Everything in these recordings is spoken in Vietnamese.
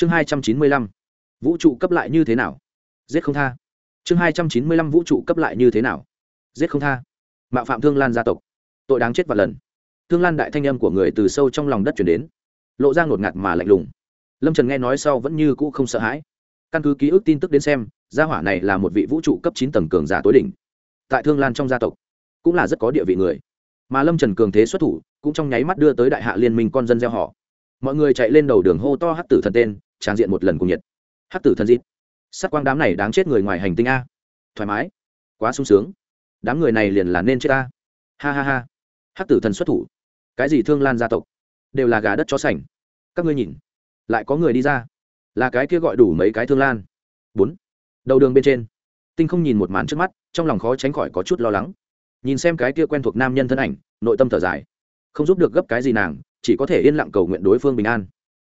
chương hai trăm chín mươi lăm, vũ trụ cấp lại như thế nào? Giết không tha. Chương hai trăm chín mươi lăm, vũ trụ cấp lại như thế nào? Giết không tha. Mạo phạm thương lan gia tộc. Tội đáng chết và lần. Thương lan đại thanh âm của người từ sâu trong lòng đất chuyển đến. Lộ ra ngột ngạt mà lạnh lùng. Lâm trần nghe nói sau vẫn như cũ không sợ hãi. Căn cứ ký ức tin tức đến xem, gia hỏa này là một vị vũ trụ cấp chín tầng cường giả tối đỉnh. Tại thương lan trong gia tộc, cũng là rất có địa vị người. Mà lâm trần cường thế xuất thủ, cũng trong nháy mắt đưa tới đại hạ liên minh con dân gieo họ. Mọi người chạy lên đầu đường hô to hát tử thần tên trang diện một lần cùng nhiệt. Hát tử thần dịp. Sắc quang đám này đáng chết người ngoài hành tinh a. Thoải mái. Quá sung sướng. Đám người này liền là nên chết a. Ha ha ha. Hát tử thần xuất thủ. Cái gì thương lan gia tộc? Đều là gà đất cho sảnh các ngươi nhìn. Lại có người đi ra. Là cái kia gọi đủ mấy cái thương lan. Bốn. Đầu đường bên trên. Tinh không nhìn một màn trước mắt, trong lòng khó tránh khỏi có chút lo lắng. Nhìn xem cái kia quen thuộc nam nhân thân ảnh, nội tâm thở dài. Không giúp được gấp cái gì nàng, chỉ có thể yên lặng cầu nguyện đối phương bình an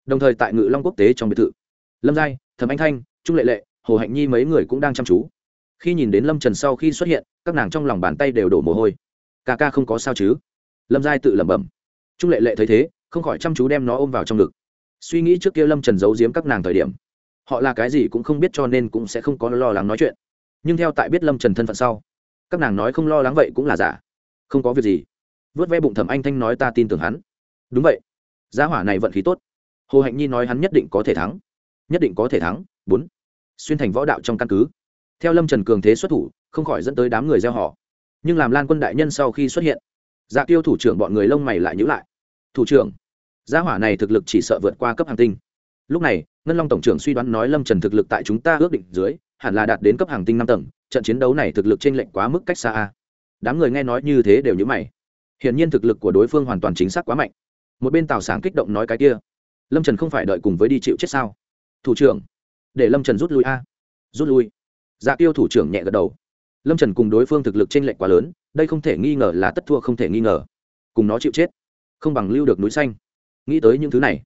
đồng thời tại ngự long quốc tế trong biệt thự. Lâm giai, thẩm anh thanh, trung lệ lệ, hồ hạnh nhi mấy người cũng đang chăm chú. Khi nhìn đến lâm trần sau khi xuất hiện, các nàng trong lòng bàn tay đều đổ mồ hôi. Ca ca không có sao chứ? Lâm giai tự lẩm bẩm. Trung lệ lệ thấy thế, không khỏi chăm chú đem nó ôm vào trong ngực. Suy nghĩ trước kia lâm trần giấu giếm các nàng thời điểm, họ là cái gì cũng không biết cho nên cũng sẽ không có lo lắng nói chuyện. Nhưng theo tại biết lâm trần thân phận sau, các nàng nói không lo lắng vậy cũng là giả. Không có việc gì. Vớt ve bụng thẩm anh thanh nói ta tin tưởng hắn. Đúng vậy. Giá hỏa này vận khí tốt hồ hạnh nhi nói hắn nhất định có thể thắng. Nhất định có thể thắng. Bốn. Xuyên thành võ đạo trong căn cứ. Theo lâm trần cường thế xuất thủ, không khỏi dẫn tới đám người gieo họ. Nhưng làm lan quân đại nhân sau khi xuất hiện dạ tiêu thủ trưởng bọn người lông mày lại nhữ lại. Thủ trưởng, gia hỏa này thực lực chỉ sợ vượt qua cấp hàng tinh. Lúc này, ngân long tổng trưởng suy đoán nói lâm trần thực lực tại chúng ta ước định dưới, hẳn là đạt đến cấp hàng tinh năm tầng, trận chiến đấu này thực lực t r ê n lệch quá mức cách xa a. Đám người nghe nói như thế đều nhữ mày. Hiển nhiên thực lực của đối phương hoàn toàn chính xác quá mạnh. Một bên tào sáng kích động nói cái kia lâm trần không phải đợi cùng với đi chịu chết sao thủ trưởng để lâm trần rút lui a rút lui dạ tiêu thủ trưởng nhẹ gật đầu lâm trần cùng đối phương thực lực t r ê n lệch quá lớn đây không thể nghi ngờ là tất thua không thể nghi ngờ cùng nó chịu chết không bằng lưu được núi xanh nghĩ tới những thứ này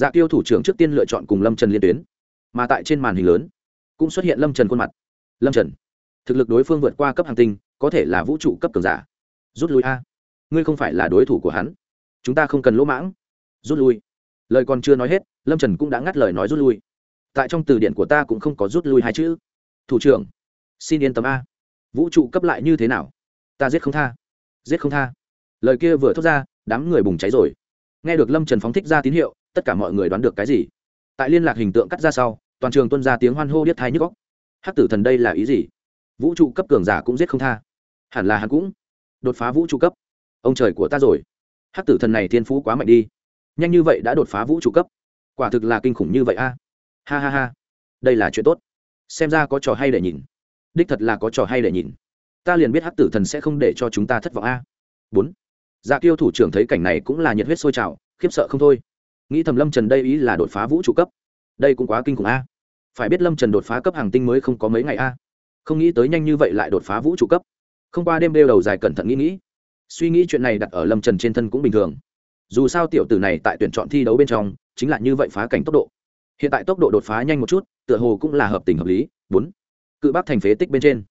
dạ tiêu thủ trưởng trước tiên lựa chọn cùng lâm trần liên tuyến mà tại trên màn hình lớn cũng xuất hiện lâm trần khuôn mặt lâm trần thực lực đối phương vượt qua cấp hàng tinh có thể là vũ trụ cấp cường giả rút lui a ngươi không phải là đối thủ của hắn chúng ta không cần lỗ mãng rút lui lời còn chưa nói hết, lâm trần cũng đã ngắt lời nói rút lui. Tại trong từ điển của ta cũng không có rút lui hai chữ. Thủ trưởng, xin yên tâm a. Vũ trụ cấp lại như thế nào? Ta giết không tha. Giết không tha. Lời kia vừa thốt ra, đám người bùng cháy rồi. Nghe được lâm trần phóng thích ra tín hiệu, tất cả mọi người đoán được cái gì? Tại liên lạc hình tượng cắt ra sau, toàn trường tuân ra tiếng hoan hô điếc thai nhức góc hắc tử thần đây là ý gì? Vũ trụ cấp cường giả cũng giết không tha. Hẳn là hắn cũng đột phá vũ trụ cấp. Ông trời của ta rồi. Hắc tử thần này thiên phú quá mạnh đi nhanh như vậy đã đột phá vũ trụ cấp. Quả thực là kinh khủng như vậy a. Ha ha ha. Đây là chuyện tốt. Xem ra có trò hay để nhìn. Đích thật là có trò hay để nhìn. Ta liền biết hắc tử thần sẽ không để cho chúng ta thất vọng a. Bốn. Dạ kiêu thủ trưởng thấy cảnh này cũng là nhiệt huyết sôi trào, khiếp sợ không thôi. Nghĩ thầm lâm trần đây ý là đột phá vũ trụ cấp. Đây cũng quá kinh khủng a. Phải biết lâm trần đột phá cấp hàng tinh mới không có mấy ngày a. Không nghĩ tới nhanh như vậy lại đột phá vũ trụ cấp. Không qua đêm đeo đầu dài cẩn thận nghĩ nghĩ. Suy nghĩ chuyện này đặt ở lâm trần trên thân cũng bình thường dù sao tiểu tử này tại tuyển chọn thi đấu bên trong, chính là như vậy phá cảnh tốc độ. Hiện tại tốc độ đột phá nhanh một chút, tựa hồ cũng là hợp tình hợp lý. Bốn, cự bác thành phế tích bên trên.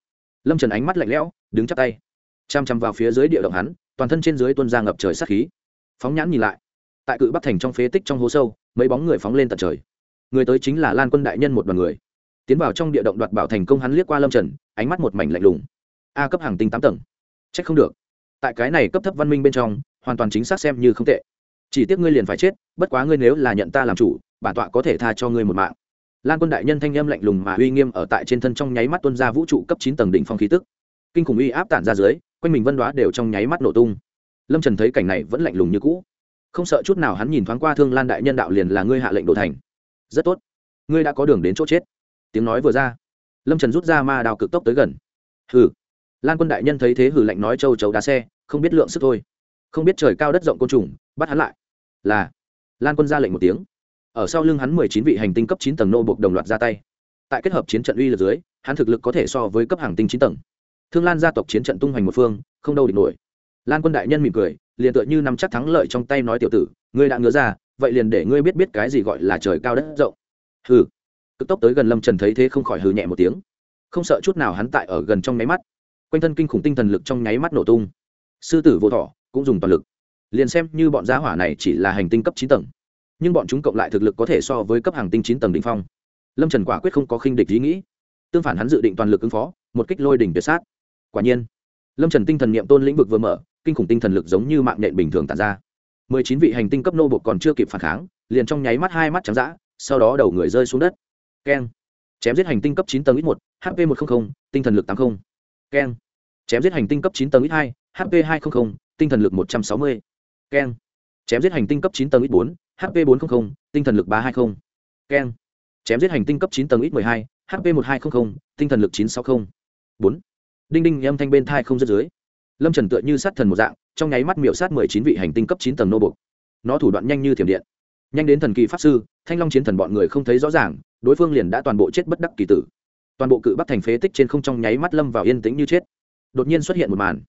Lâm trần ánh mắt lạnh lẽo, đứng chắp tay. Chăm chăm vào phía dưới địa động hắn, toàn thân trên dưới tuân ra ngập trời sát khí. Phóng nhãn nhìn lại. Tại cự bắc thành trong phế tích trong hố sâu, mấy bóng người phóng lên tận trời. Người tới chính là lan quân đại nhân một đoàn người. Tiến vào trong địa động đoạt bảo thành công hắn liếc qua lâm trần, ánh mắt một mảnh lạnh lùng. A cấp hàng tinh tám tầng. C h ắ c không được. Tại cái này cấp thấp văn minh bên trong hoàn toàn chính xác xem như không tệ. Chỉ tiếc ngươi liền phải chết, bất quá ngươi nếu là nhận ta làm chủ, bản tọa có thể tha cho ngươi một mạng. Lan quân đại nhân thanh âm lạnh lùng mà uy nghiêm ở tại trên thân trong nháy mắt tuân ra vũ trụ cấp chín tầng đỉnh phong khí tức. Kinh khủng uy áp tản ra dưới, quanh mình vân đoá đều trong nháy mắt nổ tung. Lâm trần thấy cảnh này vẫn lạnh lùng như cũ. Không sợ chút nào hắn nhìn thoáng qua thương lan đại nhân đạo liền là ngươi hạ lệnh đổ thành. Rất tốt. Ngươi đã có đường đến chỗ chết. Tiếng nói vừa ra, lâm trần rút ra ma đào cực tốc tới gần. Hừ. Lan quân đại nhân thấy thế hừ lạnh nói châu chấu đá xe, không biết lượng sức thôi không biết trời cao đất rộng côn trùng, bắt hắn lại. Là, lan quân ra lệnh một tiếng. Ở sau lưng hắn mười chín vị hành tinh cấp chín tầng nô buộc đồng loạt ra tay. Tại kết hợp chiến trận uy lực dưới, hắn thực lực có thể so với cấp hàng tinh chín tầng. Thương lan gia tộc chiến trận tung hoành một phương, không đâu địch nổi. Lan quân đại nhân mỉm cười, liền tựa như nắm chắc thắng lợi trong tay nói tiểu tử, ngươi đã ngứa ra, vậy liền để ngươi biết biết cái gì gọi là trời cao đất rộng. Hừ. Cực tốc tới gần lâm trần thấy thế không khỏi hừ nhẹ một tiếng. Không sợ chút nào hắn tại ở gần trong nháy mắt. Quanh thân kinh khủng tinh thần lực trong nháy mắt nổ tung. Sư tử vô thọ cũng dùng toàn lực. Liền xem như bọn giá hỏa này chỉ là hành tinh cấp chín tầng, nhưng bọn chúng cộng lại thực lực có thể so với cấp hàng tinh chín tầng đ ỉ n h phong. Lâm trần quả quyết không có khinh địch ý nghĩ. Tương phản hắn dự định toàn lực ứng phó, một kích lôi đỉnh tuyệt sát. Quả nhiên, lâm trần tinh thần n i ệ m tôn lĩnh vực vừa mở, kinh khủng tinh thần lực giống như mạng nhện bình thường tàn ra. Mười chín vị hành tinh cấp nô bột còn chưa kịp phản kháng, liền trong nháy mắt hai mắt trắng d sau đó đầu người rơi xuống đất. Keng. Chém giết hành tinh cấp chín tầng ít một hp một trăm linh tinh thần lực tám mươi keng. Chém giết hành tinh cấp chín tầng ít hai hp hai trăm linh tinh thần lực một trăm sáu mươi. Keng. Chém giết hành tinh cấp chín tầng ít bốn hp bốn trăm linh tinh thần lực ba trăm hai mươi keng. Chém giết hành tinh cấp chín tầng ít m ộ ư ơ i hai hp một hai trăm linh tinh thần lực chín trăm sáu mươi bốn. Đinh đinh, âm thanh bên thai không rớt dưới. Lâm trần tựa như sát thần một dạng, trong nháy mắt miểu sát mười chín vị hành tinh cấp chín tầng nô bục nó thủ đoạn nhanh như thiểm điện. Nhanh đến thần kỳ pháp sư, thanh long chiến thần bọn người không thấy rõ ràng, đối phương liền đã toàn bộ chết bất đắc kỳ tử. Toàn bộ cự bắt thành phế tích trên không trong nháy mắt lâm vào yên tĩnh như chết. Đột nhiên xuất hiện một màn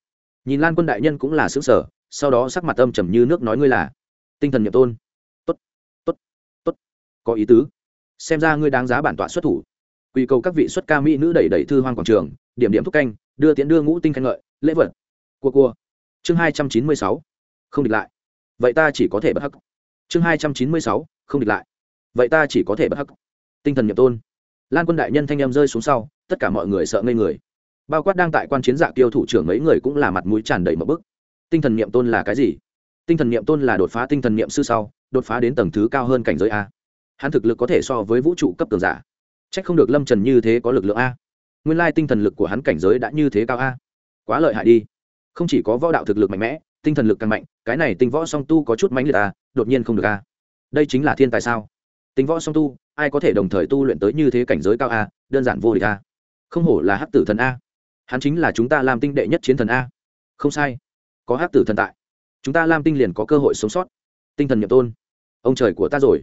nhìn lan quân đại nhân cũng là xứ sở sau đó sắc mặt âm trầm như nước nói ngươi là tinh thần nhập tôn. Tốt tốt tốt. Có ý tứ. Xem ra ngươi đáng giá bản tọa xuất thủ. Quy cầu các vị xuất ca mỹ nữ đẩy đẩy thư hoang quảng trường, điểm điểm thúc canh, đưa tiễn đưa ngũ tinh khen ngợi, lễ vật. Cua cua. Chương hai trăm chín mươi sáu. Không địch lại. Vậy ta chỉ có thể bất hắc. Chương hai trăm chín mươi sáu. Không địch lại. Vậy ta chỉ có thể bất hắc. Tinh thần nhập tôn. Lan quân đại nhân thanh em rơi xuống sau, tất cả mọi người sợ ngây người bao quát đang tại quan chiến dạ tiêu thủ trưởng mấy người cũng là mặt mũi tràn đầy một bức. Tinh thần niệm tôn là cái gì? Tinh thần niệm tôn là đột phá tinh thần niệm sư sau, đột phá đến tầng thứ cao hơn cảnh giới a. Hắn thực lực có thể so với vũ trụ cấp tường giả. C h ắ c không được lâm trần như thế có lực lượng a. Nguyên lai tinh thần lực của hắn cảnh giới đã như thế cao a. Quá lợi hại đi. Không chỉ có võ đạo thực lực mạnh mẽ, tinh thần lực càng mạnh, cái này tinh võ song tu có chút mãnh liệt a, đột nhiên không được a. Đây chính là thiên tài sao? Tinh võ song tu, ai có thể đồng thời tu luyện tới như thế cảnh giới cao a, đơn giản vô địch a. Không hổ là hát tử thần a hắn chính là chúng ta làm tinh đệ nhất chiến thần a. Không sai. Có hát tử thần tại. Chúng ta làm tinh liền có cơ hội sống sót. Tinh thần nhập tôn. Ông trời của ta rồi.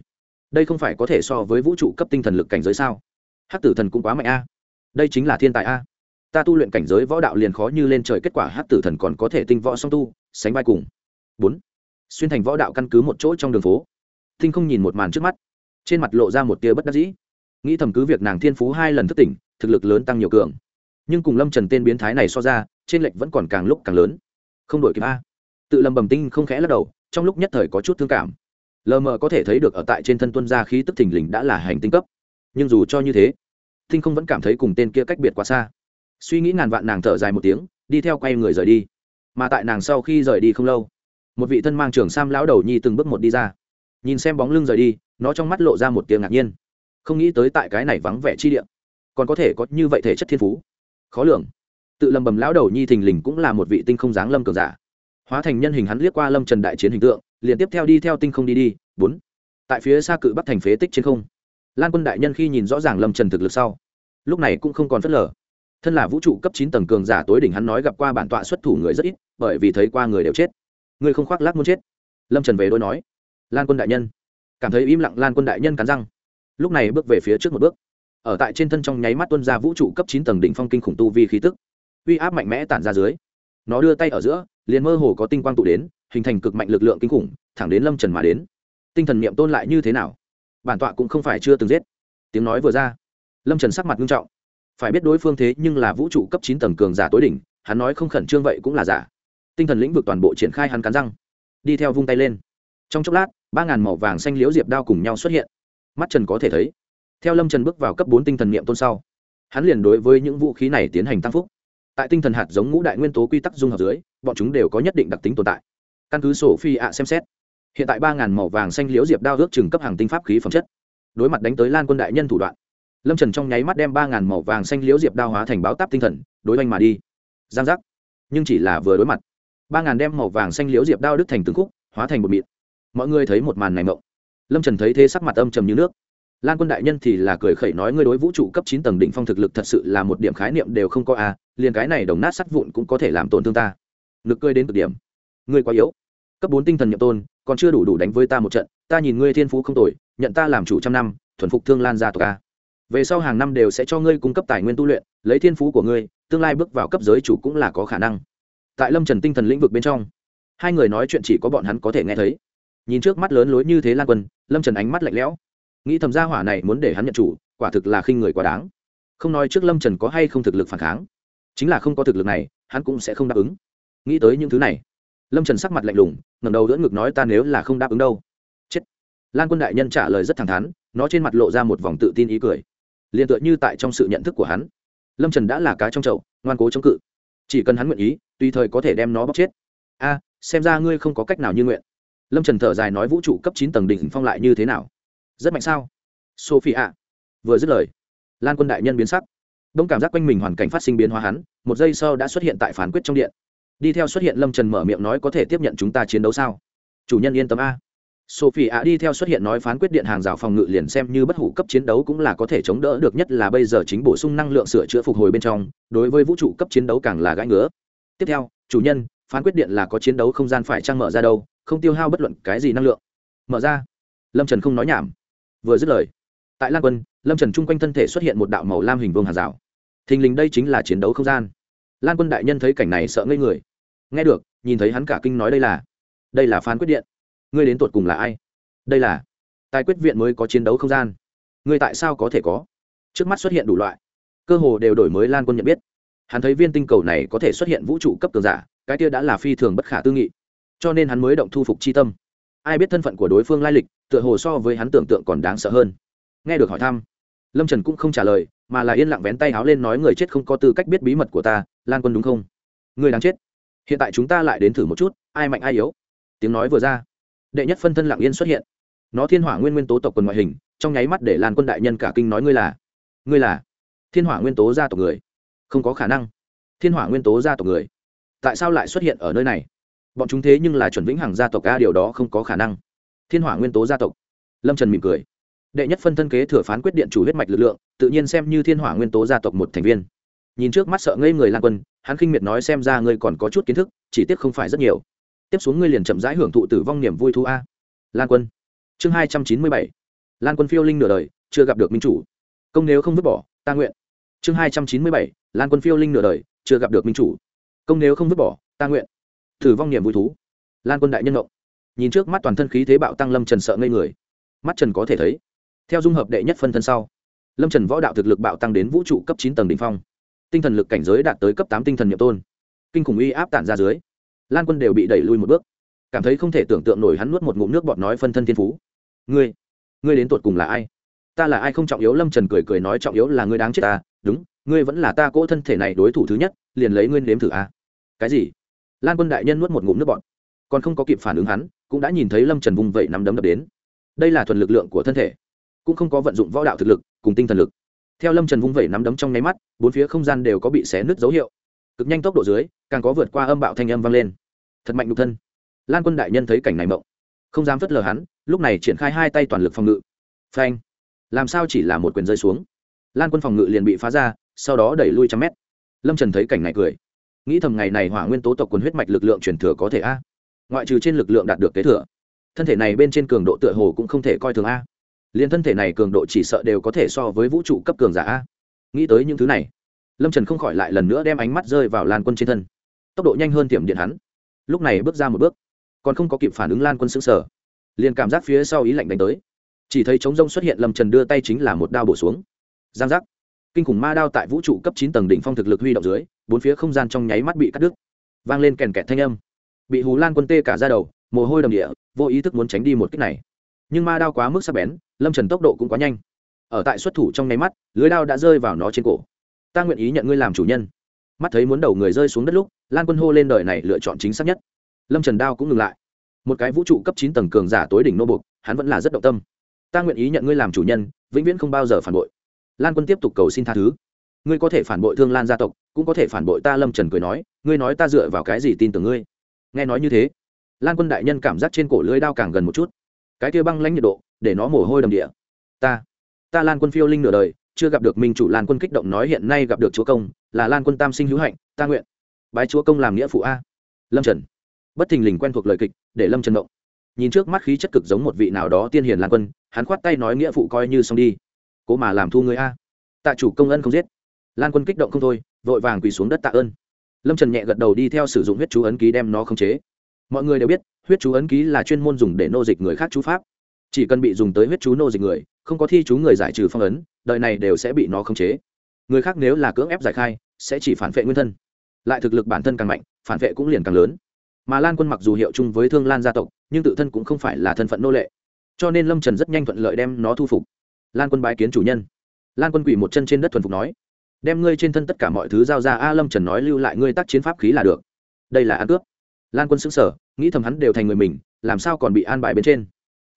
Đây không phải có thể so với vũ trụ cấp tinh thần lực cảnh giới sao? Hát tử thần cũng quá mạnh a. Đây chính là thiên tài a. Ta tu luyện cảnh giới võ đạo liền khó như lên trời, kết quả hát tử thần còn có thể tinh võ song tu, sánh vai cùng. Bốn. Xuyên thành võ đạo căn cứ một chỗ trong đường phố. Thinh không nhìn một màn trước mắt. Trên mặt lộ ra một tia bất đắc dĩ. Nghĩ thầm cứ việc nàng thiên phú hai lần thức tỉnh, thực lực lớn tăng nhiều cường nhưng cùng lâm trần tên biến thái này so ra trên lệnh vẫn còn càng lúc càng lớn không đổi kịp a tự lầm bầm tinh không khẽ lắc đầu trong lúc nhất thời có chút thương cảm lờ mờ có thể thấy được ở tại trên thân tuân gia khí tức thình lình đã là hành tinh cấp nhưng dù cho như thế tinh không vẫn cảm thấy cùng tên kia cách biệt quá xa suy nghĩ ngàn vạn nàng thở dài một tiếng đi theo quay người rời đi mà tại nàng sau khi rời đi không lâu một vị thân mang trường sam lão đầu nhi từng bước một đi ra nhìn xem bóng lưng rời đi nó trong mắt lộ ra một tiếng ngạc nhiên không nghĩ tới tại cái này vắng vẻ chi địa còn có thể có như vậy thể chất thiên phú khó lường. Tự lầm bầm lão đầu nhi thình lình cũng là một vị tinh không dáng lâm cường giả. Hóa thành nhân hình hắn liếc qua lâm trần đại chiến hình tượng, liền tiếp theo đi theo tinh không đi đi, bốn. Tại phía xa cự bắt thành phế tích trên không. Lan quân đại nhân khi nhìn rõ ràng lâm trần thực lực sau, lúc này cũng không còn phớt lờ. Thân là vũ trụ cấp chín tầng cường giả tối đỉnh hắn nói gặp qua bản tọa xuất thủ người rất ít, bởi vì thấy qua người đều chết. Người không khoác lác muốn chết. Lâm trần về đôi nói, lan quân đại nhân. Cảm thấy im lặng lan quân đại nhân cắn răng. Lúc này bước về phía trước một bước ở tại trên thân trong nháy mắt tuân ra vũ trụ cấp chín tầng đỉnh phong kinh khủng tu vi khí tức. Uy áp mạnh mẽ tản ra dưới. Nó đưa tay ở giữa, liền mơ hồ có tinh quang tụ đến, hình thành cực mạnh lực lượng kinh khủng, thẳng đến lâm trần mà đến. Tinh thần niệm tôn lại như thế nào? Bản tọa cũng không phải chưa từng giết. Tiếng nói vừa ra, lâm trần sắc mặt nghiêm trọng. Phải biết đối phương thế nhưng là vũ trụ cấp chín tầng cường giả tối đỉnh, hắn nói không khẩn trương vậy cũng là giả. Tinh thần lĩnh vực toàn bộ triển khai hắn cắn răng, đi theo vung tay lên. Trong chốc lát, ba ngàn màu vàng xanh liễu diệp đao cùng nhau xuất hiện. Mắt trần có thể thấy theo lâm trần bước vào cấp bốn tinh thần niệm tôn sau, hắn liền đối với những vũ khí này tiến hành tăng phúc. Tại tinh thần hạt giống ngũ đại nguyên tố quy tắc dung hợp dưới, bọn chúng đều có nhất định đặc tính tồn tại. Căn cứ sổ phi ạ xem xét, hiện tại ba ngàn màu vàng xanh liễu diệp đao ước chừng cấp hàng tinh pháp khí phẩm chất. Đối mặt đánh tới lan quân đại nhân thủ đoạn, lâm trần trong nháy mắt đem ba ngàn màu vàng xanh liễu diệp đao hóa thành báo táp tinh thần, đối oanh mà đi. Giang giác. Nhưng chỉ là vừa đối mặt, ba ngàn đem màu vàng xanh liễu diệp đao đứt thành từng khúc, hóa thành một mịn. Mọi người thấy một màn này mộng. Lâm trần thấy thế sắc mặt âm trầm như nước lan quân đại nhân thì là cười khẩy nói ngươi đối vũ trụ cấp chín tầng đỉnh phong thực lực thật sự là một điểm khái niệm đều không có a à, liền cái này đồng nát sắt vụn cũng có thể làm tổn thương ta. Nực cười đến cực điểm. Ngươi quá yếu. Cấp bốn tinh thần nhậm tôn còn chưa đủ đủ đánh với ta một trận ta nhìn ngươi thiên phú không tồi nhận ta làm chủ trăm năm thuần phục thương lan gia tộc a. Về sau hàng năm đều sẽ cho ngươi cung cấp tài nguyên tu luyện lấy thiên phú của ngươi tương lai bước vào cấp giới chủ cũng là có khả năng. Tại lâm trần tinh thần lĩnh vực bên trong hai người nói chuyện chỉ có bọn hắn có thể nghe thấy. Nhìn trước mắt lớn lối như thế lan quân lâm trần ánh mắt lạnh lẽo nghĩ thầm gia hỏa này muốn để hắn nhận chủ, quả thực là khinh người quá đáng. Không nói trước lâm trần có hay không thực lực phản kháng, chính là không có thực lực này, hắn cũng sẽ không đáp ứng. Nghĩ tới những thứ này, lâm trần sắc mặt lạnh lùng, ngẩng đầu đỡ ngực nói ta nếu là không đáp ứng đâu. Chết. Lan quân đại nhân trả lời rất thẳng thắn, nó trên mặt lộ ra một vòng tự tin ý cười. Liền tựa như tại trong sự nhận thức của hắn. Lâm trần đã là cá trong chậu, ngoan cố chống cự. Chỉ cần hắn nguyện ý, tùy thời có thể đem nó bóc chết. A, xem ra ngươi không có cách nào như nguyện. Lâm trần thở dài nói vũ trụ cấp chín tầng đỉnh phong lại như thế nào? Rất mạnh sao? Sophie ạ. Vừa dứt lời, lan quân đại nhân biến sắc. Đông cảm giác quanh mình hoàn cảnh phát sinh biến hóa hắn, một giây sau đã xuất hiện tại phán quyết trong điện. Đi theo xuất hiện lâm trần mở miệng nói có thể tiếp nhận chúng ta chiến đấu sao? Chủ nhân yên tâm a. Sophie ạ, đi theo xuất hiện nói phán quyết điện hàng rào phòng ngự liền xem như bất hủ cấp chiến đấu cũng là có thể chống đỡ được, nhất là bây giờ chính bổ sung năng lượng sửa chữa phục hồi bên trong, đối với vũ trụ cấp chiến đấu càng là gãi ngứa. Tiếp theo, chủ nhân, phán quyết điện là có chiến đấu không gian phải trang mở ra đâu, không tiêu hao bất luận cái gì năng lượng. Mở ra. Lâm trần không nói nhảm vừa dứt lời. Tại lan quân, lâm trần chung quanh thân thể xuất hiện một đạo màu lam hình vương hàng rào. Thình lình đây chính là chiến đấu không gian. Lan quân đại nhân thấy cảnh này sợ ngây người. Nghe được, nhìn thấy hắn cả kinh nói đây là đây là phán quyết điện. Ngươi đến tột cùng là ai? Đây là tài quyết viện mới có chiến đấu không gian. Ngươi tại sao có thể có? Trước mắt xuất hiện đủ loại, cơ hồ đều đổi mới lan quân nhận biết. Hắn thấy viên tinh cầu này có thể xuất hiện vũ trụ cấp cường giả, cái kia đã là phi thường bất khả tư nghị. Cho nên hắn mới động thu phục c h i tâm ai biết thân phận của đối phương lai lịch, tựa hồ so với hắn tưởng tượng còn đáng sợ hơn. Nghe được hỏi thăm, lâm trần cũng không trả lời, mà là yên lặng vén tay háo lên nói người chết không có tư cách biết bí mật của ta, lan quân đúng không? Người đáng chết. Hiện tại chúng ta lại đến thử một chút, ai mạnh ai yếu. Tiếng nói vừa ra, đệ nhất phân thân lặng yên xuất hiện. Nó thiên hỏa nguyên nguyên tố tộc quần ngoại hình, trong nháy mắt để lan quân đại nhân cả kinh nói ngươi là ngươi là thiên hỏa nguyên tố gia tộc người. Không có khả năng. Thiên hỏa nguyên tố gia tộc người. Tại sao lại xuất hiện ở nơi này? Bọn chúng thế nhưng là chuẩn vĩnh hằng gia tộc a, điều đó không có khả năng. Thiên hỏa nguyên tố gia tộc. Lâm trần mỉm cười. Đệ nhất phân thân kế thừa phán quyết điện chủ huyết mạch lực lượng, tự nhiên xem như thiên hỏa nguyên tố gia tộc một thành viên. Nhìn trước mắt sợ ngây người lan quân, hắn khinh miệt nói xem ra ngươi còn có chút kiến thức, chỉ tiếc không phải rất nhiều. Tiếp xuống ngươi liền chậm rãi hưởng thụ tử vong niềm vui thu a. Lan quân. Chương hai trăm chín mươi bảy. Lan quân phiêu linh nửa đời, chưa gặp được minh chủ. Công nếu không vứt bỏ, ta nguyện. Chương hai trăm chín mươi bảy. Lan quân phiêu linh nửa đời, chưa gặp được minh chủ. Công nếu không vứt bỏ, ta nguyện thử vong niềm vui thú. Lan quân đại nhân ngộng nhìn trước mắt toàn thân khí thế bạo tăng lâm trần sợ ngây người. Mắt trần có thể thấy. Theo dung hợp đệ nhất phân thân sau, lâm trần võ đạo thực lực bạo tăng đến vũ trụ cấp chín tầng đ ỉ n h phong. Tinh thần lực cảnh giới đạt tới cấp tám tinh thần nhiệm tôn. Kinh khủng uy áp tản ra dưới, lan quân đều bị đẩy lui một bước. Cảm thấy không thể tưởng tượng nổi hắn nuốt một ngụm nước bọt nói phân thân thiên phú. Ngươi ngươi đến tột cùng là ai? Ta là ai không trọng yếu? Lâm trần cười cười nói, trọng yếu là ngươi đáng chết ta. Đúng, ngươi vẫn là ta cỗ thân thể này đối thủ thứ nhất, liền lấy ngươi nếm thử a cái gì? Lan quân đại nhân nuốt một ngụm nước bọt. Còn không có kịp phản ứng hắn, cũng đã nhìn thấy lâm trần vùng vẩy nắm đấm đập đến. Đây là thuần lực lượng của thân thể, cũng không có vận dụng võ đạo thực lực cùng tinh thần lực. Theo lâm trần vung vẩy nắm đấm trong nháy mắt, bốn phía không gian đều có bị xé nứt dấu hiệu. Cực nhanh tốc độ dưới, càng có vượt qua âm bạo thanh âm vang lên. Thật mạnh nhục thân. Lan quân đại nhân thấy cảnh này mộng, không dám phớt lờ hắn, lúc này triển khai hai tay toàn lực phòng ngự. Phanh. Làm sao chỉ là một quyền rơi xuống? Lan quân phòng ngự liền bị phá ra, sau đó đẩy lui trăm mét. Lâm trần thấy cảnh này cười nghĩ thầm ngày này hỏa nguyên tố tộc quần huyết mạch lực lượng truyền thừa có thể a? Ngoại trừ trên lực lượng đạt được kế thừa, thân thể này bên trên cường độ tựa hồ cũng không thể coi thường a. Liền thân thể này cường độ chỉ sợ đều có thể so với vũ trụ cấp cường giả a. Nghĩ tới những thứ này, lâm trần không khỏi lại lần nữa đem ánh mắt rơi vào lan quân trên thân. Tốc độ nhanh hơn tiệm điện hắn. Lúc này bước ra một bước, còn không có kịp phản ứng lan quân xứng sở liền cảm giác phía sau ý lạnh đánh tới. Chỉ thấy trống rông xuất hiện, lâm trần đưa tay chính là một đao bổ xuống. Giang giác kinh khủng ma đao tại vũ trụ cấp chín tầng đỉnh phong thực lực huy động dưới, bốn phía không gian trong nháy mắt bị cắt đứt. Vang lên kèn kẹt thanh âm. Bị hú lan quân tê cả ra đầu, mồ hôi đầm địa, vô ý thức muốn tránh đi một cách này. Nhưng ma đao quá mức sắc bén, lâm trần tốc độ cũng quá nhanh. Ở tại xuất thủ trong nháy mắt, lưới đao đã rơi vào nó trên cổ. Ta nguyện ý nhận ngươi làm chủ nhân. Mắt thấy muốn đầu người rơi xuống đất lúc, lan quân hô lên đời này lựa chọn chính xác nhất. Lâm trần đao cũng ngừng lại. Một cái vũ trụ cấp chín tầng cường giả tối đỉnh nô bục hắn vẫn là rất động tâm. Ta nguyện ý nhận ngươi làm chủ nhân, vĩnh viễn không bao giờ phản bội lan quân tiếp tục cầu xin tha thứ. Ngươi có thể phản bội thương lan gia tộc, cũng có thể phản bội ta lâm trần cười nói, ngươi nói ta dựa vào cái gì tin tưởng ngươi? Nghe nói như thế, lan quân đại nhân cảm giác trên cổ lưới đao càng gần một chút. Cái kia băng lãnh nhiệt độ, để nó mồ hôi đầm địa. Ta ta lan quân phiêu linh nửa đời, chưa gặp được minh chủ lan quân kích động nói hiện nay gặp được chúa công, là lan quân tam sinh hữu hạnh, ta nguyện bái chúa công làm nghĩa phụ a. Lâm trần, bất thình lình quen thuộc lời kịch, để lâm trần động. Nhìn trước mắt khí chất cực giống một vị nào đó tiên hiền lan quân, hắn khoát tay nói nghĩa phụ coi như xong đi cố mà làm thu người a. Tạ chủ công ân không giết. Lan quân kích động không thôi, vội vàng quỳ xuống đất tạ ơn. Lâm trần nhẹ gật đầu đi theo sử dụng huyết chú ấn ký đem nó khống chế. Mọi người đều biết, huyết chú ấn ký là chuyên môn dùng để nô dịch người khác chú pháp. Chỉ cần bị dùng tới huyết chú nô dịch người, không có thi chú người giải trừ phong ấn, đời này đều sẽ bị nó khống chế. Người khác nếu là cưỡng ép giải khai, sẽ chỉ phản vệ nguyên thân. Lại thực lực bản thân càng mạnh, phản vệ cũng liền càng lớn. Mà lan quân mặc dù hiệu chung với thương lan gia tộc, nhưng tự thân cũng không phải là thân phận nô lệ. Cho nên lâm trần rất nhanh thuận lợi đem nó thu phục lan quân bái kiến chủ nhân. Lan quân quỳ một chân trên đất thuần phục nói, đem ngươi trên thân tất cả mọi thứ giao ra, a lâm trần nói lưu lại ngươi tác chiến pháp khí là được. Đây là ăn cướp. Lan quân xứng sở nghĩ thầm hắn đều thành người mình, làm sao còn bị an bài bên trên?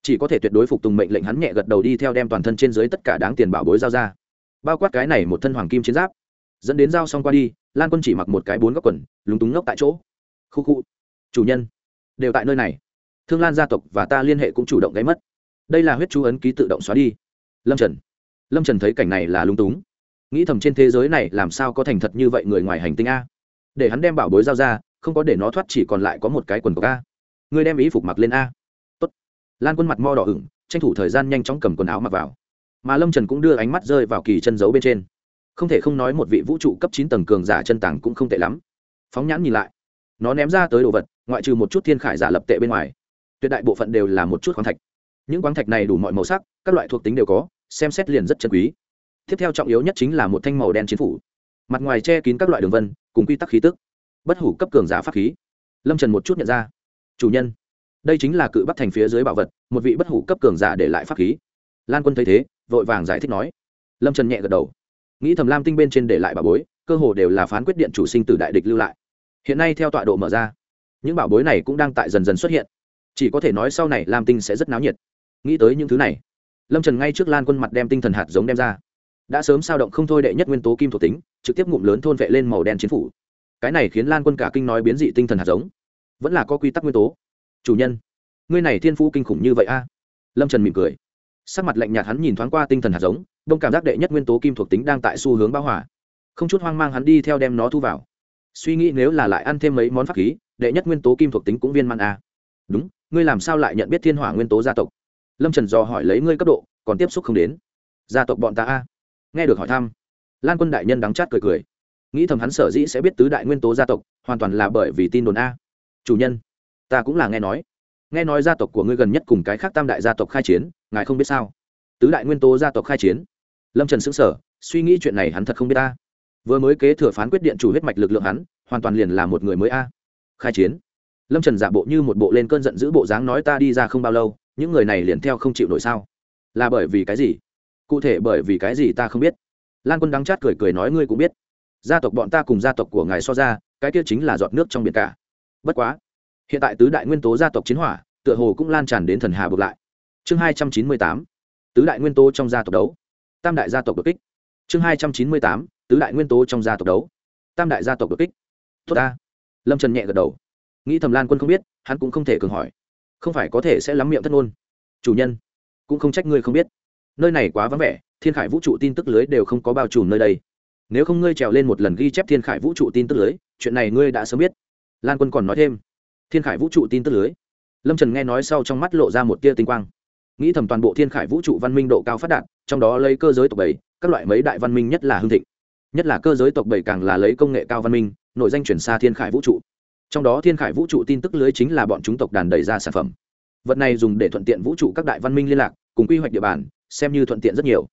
Chỉ có thể tuyệt đối phục tùng mệnh lệnh hắn nhẹ gật đầu đi theo đem toàn thân trên dưới tất cả đáng tiền bảo bối giao ra. Bao quát cái này một thân hoàng kim chiến giáp. Dẫn đến giao xong qua đi, lan quân chỉ mặc một cái bốn góc quần, lúng túng ngốc tại chỗ. Khu khu. Chủ nhân, đều tại nơi này. Thương lan gia tộc và ta liên hệ cũng chủ động gáy mất. Đây là huyết chú ấn ký tự động xóa đi lâm trần. Lâm trần thấy cảnh này là lung túng. Nghĩ thầm trên thế giới này làm sao có thành thật như vậy người ngoài hành tinh a. Để hắn đem bảo bối giao ra, không có để nó thoát chỉ còn lại có một cái quần của a. Người đem ý phục mặc lên a. Tốt. lan quân mặt mo đỏ ửng, tranh thủ thời gian nhanh chóng cầm quần áo mặc vào. Mà lâm trần cũng đưa ánh mắt rơi vào kỳ chân giấu bên trên. Không thể không nói một vị vũ trụ cấp chín tầng cường giả chân tàng cũng không tệ lắm. Phóng nhãn nhìn lại. Nó ném ra tới đồ vật, ngoại trừ một chút thiên khải giả lập tệ bên ngoài. Tuyệt đại bộ phận đều là một chút khoáng thạch. Những khoáng thạch này đủ mọi màu sắc, các loại thuộc tính đều có xem xét liền rất chân quý. Tiếp theo trọng yếu nhất chính là một thanh màu đen chiến phủ. Mặt ngoài che kín các loại đường vân, cùng quy tắc khí tức. Bất hủ cấp cường giả pháp khí. Lâm trần một chút nhận ra. Chủ nhân, đây chính là cự bắt thành phía dưới bảo vật, một vị bất hủ cấp cường giả để lại pháp khí. Lan quân thấy thế, vội vàng giải thích nói. Lâm trần nhẹ gật đầu. Nghĩ thầm lam tinh bên trên để lại bảo bối, cơ hồ đều là phán quyết điện chủ sinh từ đại địch lưu lại. Hiện nay theo tọa độ mở ra, những bảo bối này cũng đang tại dần dần xuất hiện. Chỉ có thể nói sau này lam tinh sẽ rất náo nhiệt. Nghĩ tới những thứ này lâm trần ngay trước lan quân mặt đem tinh thần hạt giống đem ra. Đã sớm sao động không thôi đệ nhất nguyên tố kim thuộc tính, trực tiếp ngụm lớn thôn vệ lên màu đen chiến phủ. Cái này khiến lan quân cả kinh nói biến dị tinh thần hạt giống. Vẫn là có quy tắc nguyên tố. Chủ nhân, ngươi này thiên phú kinh khủng như vậy a. Lâm trần mỉm cười. Sắc mặt lạnh nhạt hắn nhìn thoáng qua tinh thần hạt giống, đông cảm giác đệ nhất nguyên tố kim thuộc tính đang tại xu hướng bão hỏa không chút hoang mang hắn đi theo đem nó thu vào. Suy nghĩ nếu là lại ăn thêm mấy món pháp khí, đệ nhất nguyên tố kim thuộc tính cũng viên man a. Đúng, ngươi làm sao lại nhận biết thiên hỏa nguyên tố gia tộc? Lâm trần dò hỏi lấy ngươi cấp độ, còn tiếp xúc không đến. Gia tộc bọn ta a. Nghe được hỏi thăm, lan quân đại nhân đắng chát cười cười. Nghĩ thầm hắn sở dĩ sẽ biết tứ đại nguyên tố gia tộc, hoàn toàn là bởi vì tin đồn a. Chủ nhân, ta cũng là nghe nói. Nghe nói gia tộc của ngươi gần nhất cùng cái khác tam đại gia tộc khai chiến, ngài không biết sao? Tứ đại nguyên tố gia tộc khai chiến? Lâm trần xứng sở suy nghĩ chuyện này hắn thật không biết ta vừa mới kế thừa phán quyết điện chủ huyết mạch lực lượng hắn, hoàn toàn liền là một người mới a. Khai chiến? Lâm trần giả bộ như một bộ lên cơn giận giữ bộ dáng nói ta đi ra không bao lâu những người này liền theo không chịu nổi sao? Là bởi vì cái gì? Cụ thể bởi vì cái gì ta không biết. Lan quân đắng chát cười cười nói, ngươi cũng biết, gia tộc bọn ta cùng gia tộc của ngài so ra, cái kia chính là giọt nước trong biển cả. Bất quá, hiện tại tứ đại nguyên tố gia tộc chiến hỏa, tựa hồ cũng lan tràn đến thần hà bực lại. Chương hai trăm chín mươi tám, tứ đại nguyên tố trong gia tộc đấu. Tam đại gia tộc đột kích. Chương hai trăm chín mươi tám, tứ đại nguyên tố trong gia tộc đấu. Tam đại gia tộc đột kích. Tốt ta. Lâm trần nhẹ gật đầu. Nghĩ thầm lan quân không biết, hắn cũng không thể cường hỏi không phải có thể sẽ lắm miệng thất ngôn. Chủ nhân, cũng không trách ngươi không biết. Nơi này quá vắng vẻ, thiên khải vũ trụ tin tức lưới đều không có bao trùm nơi đây. Nếu không ngươi trèo lên một lần ghi chép thiên khải vũ trụ tin tức lưới, chuyện này ngươi đã sớm biết. Lan quân còn nói thêm. Thiên khải vũ trụ tin tức lưới. Lâm trần nghe nói sau trong mắt lộ ra một tia tinh quang. Nghĩ thầm toàn bộ thiên khải vũ trụ văn minh độ cao phát đạt, trong đó lấy cơ giới tộc bảy, các loại mấy đại văn minh nhất là hương thịnh. Nhất là cơ giới tộc bảy càng là lấy công nghệ cao văn minh, nội danh chuyển xa thiên khải vũ trụ trong đó thiên khải vũ trụ tin tức lưới chính là bọn chúng tộc đàn đẩy ra sản phẩm. Vật này dùng để thuận tiện vũ trụ các đại văn minh liên lạc, cùng quy hoạch địa bàn, xem như thuận tiện rất nhiều.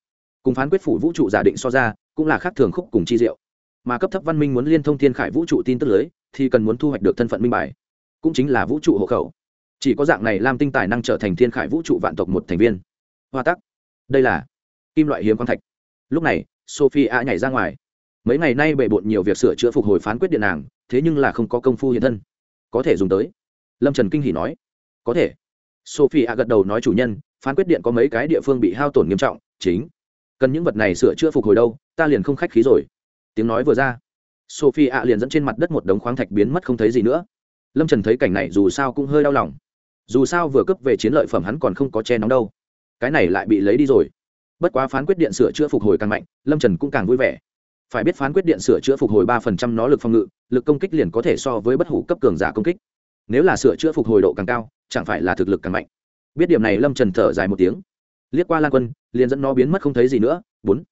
Cùng phán quyết phủ vũ trụ giả định so ra, cũng là khác thường khúc cùng chi diệu. Mà cấp thấp văn minh muốn liên thông thiên khải vũ trụ tin tức lưới, thì cần muốn thu hoạch được thân phận minh bài. Cũng chính là vũ trụ hộ khẩu. Chỉ có dạng này làm tinh tài năng trở thành thiên khải vũ trụ vạn tộc một thành viên. Hoa tắc. Đây là kim loại hiếm quan thạch. Lúc này, sophie a nhảy ra ngoài mấy ngày nay bệ bộn nhiều việc sửa chữa phục hồi phán quyết điện nàng, thế nhưng là không có công phu hiện thân. Có thể dùng tới. Lâm trần kinh hỉ nói. Có thể. Sophie a gật đầu nói chủ nhân, phán quyết điện có mấy cái địa phương bị hao tổn nghiêm trọng, chính. Cần những vật này sửa chữa phục hồi đâu, ta liền không khách khí rồi. Tiếng nói vừa ra. Sophie a liền dẫn trên mặt đất một đống khoáng thạch biến mất không thấy gì nữa. Lâm trần thấy cảnh này dù sao cũng hơi đau lòng. Dù sao vừa cấp về chiến lợi phẩm hắn còn không có che nóng đâu. Cái này lại bị lấy đi rồi. Bất quá phán quyết điện sửa chữa phục hồi càng mạnh, lâm trần cũng càng vui vẻ phải biết phán quyết điện sửa chữa phục hồi ba phần trăm nó lực phòng ngự, lực công kích liền có thể so với bất hủ cấp cường giả công kích. Nếu là sửa chữa phục hồi độ càng cao, chẳng phải là thực lực càng mạnh. Biết điểm này lâm trần thở dài một tiếng. Liếc qua lan quân, liền dẫn nó biến mất không thấy gì nữa. Bốn.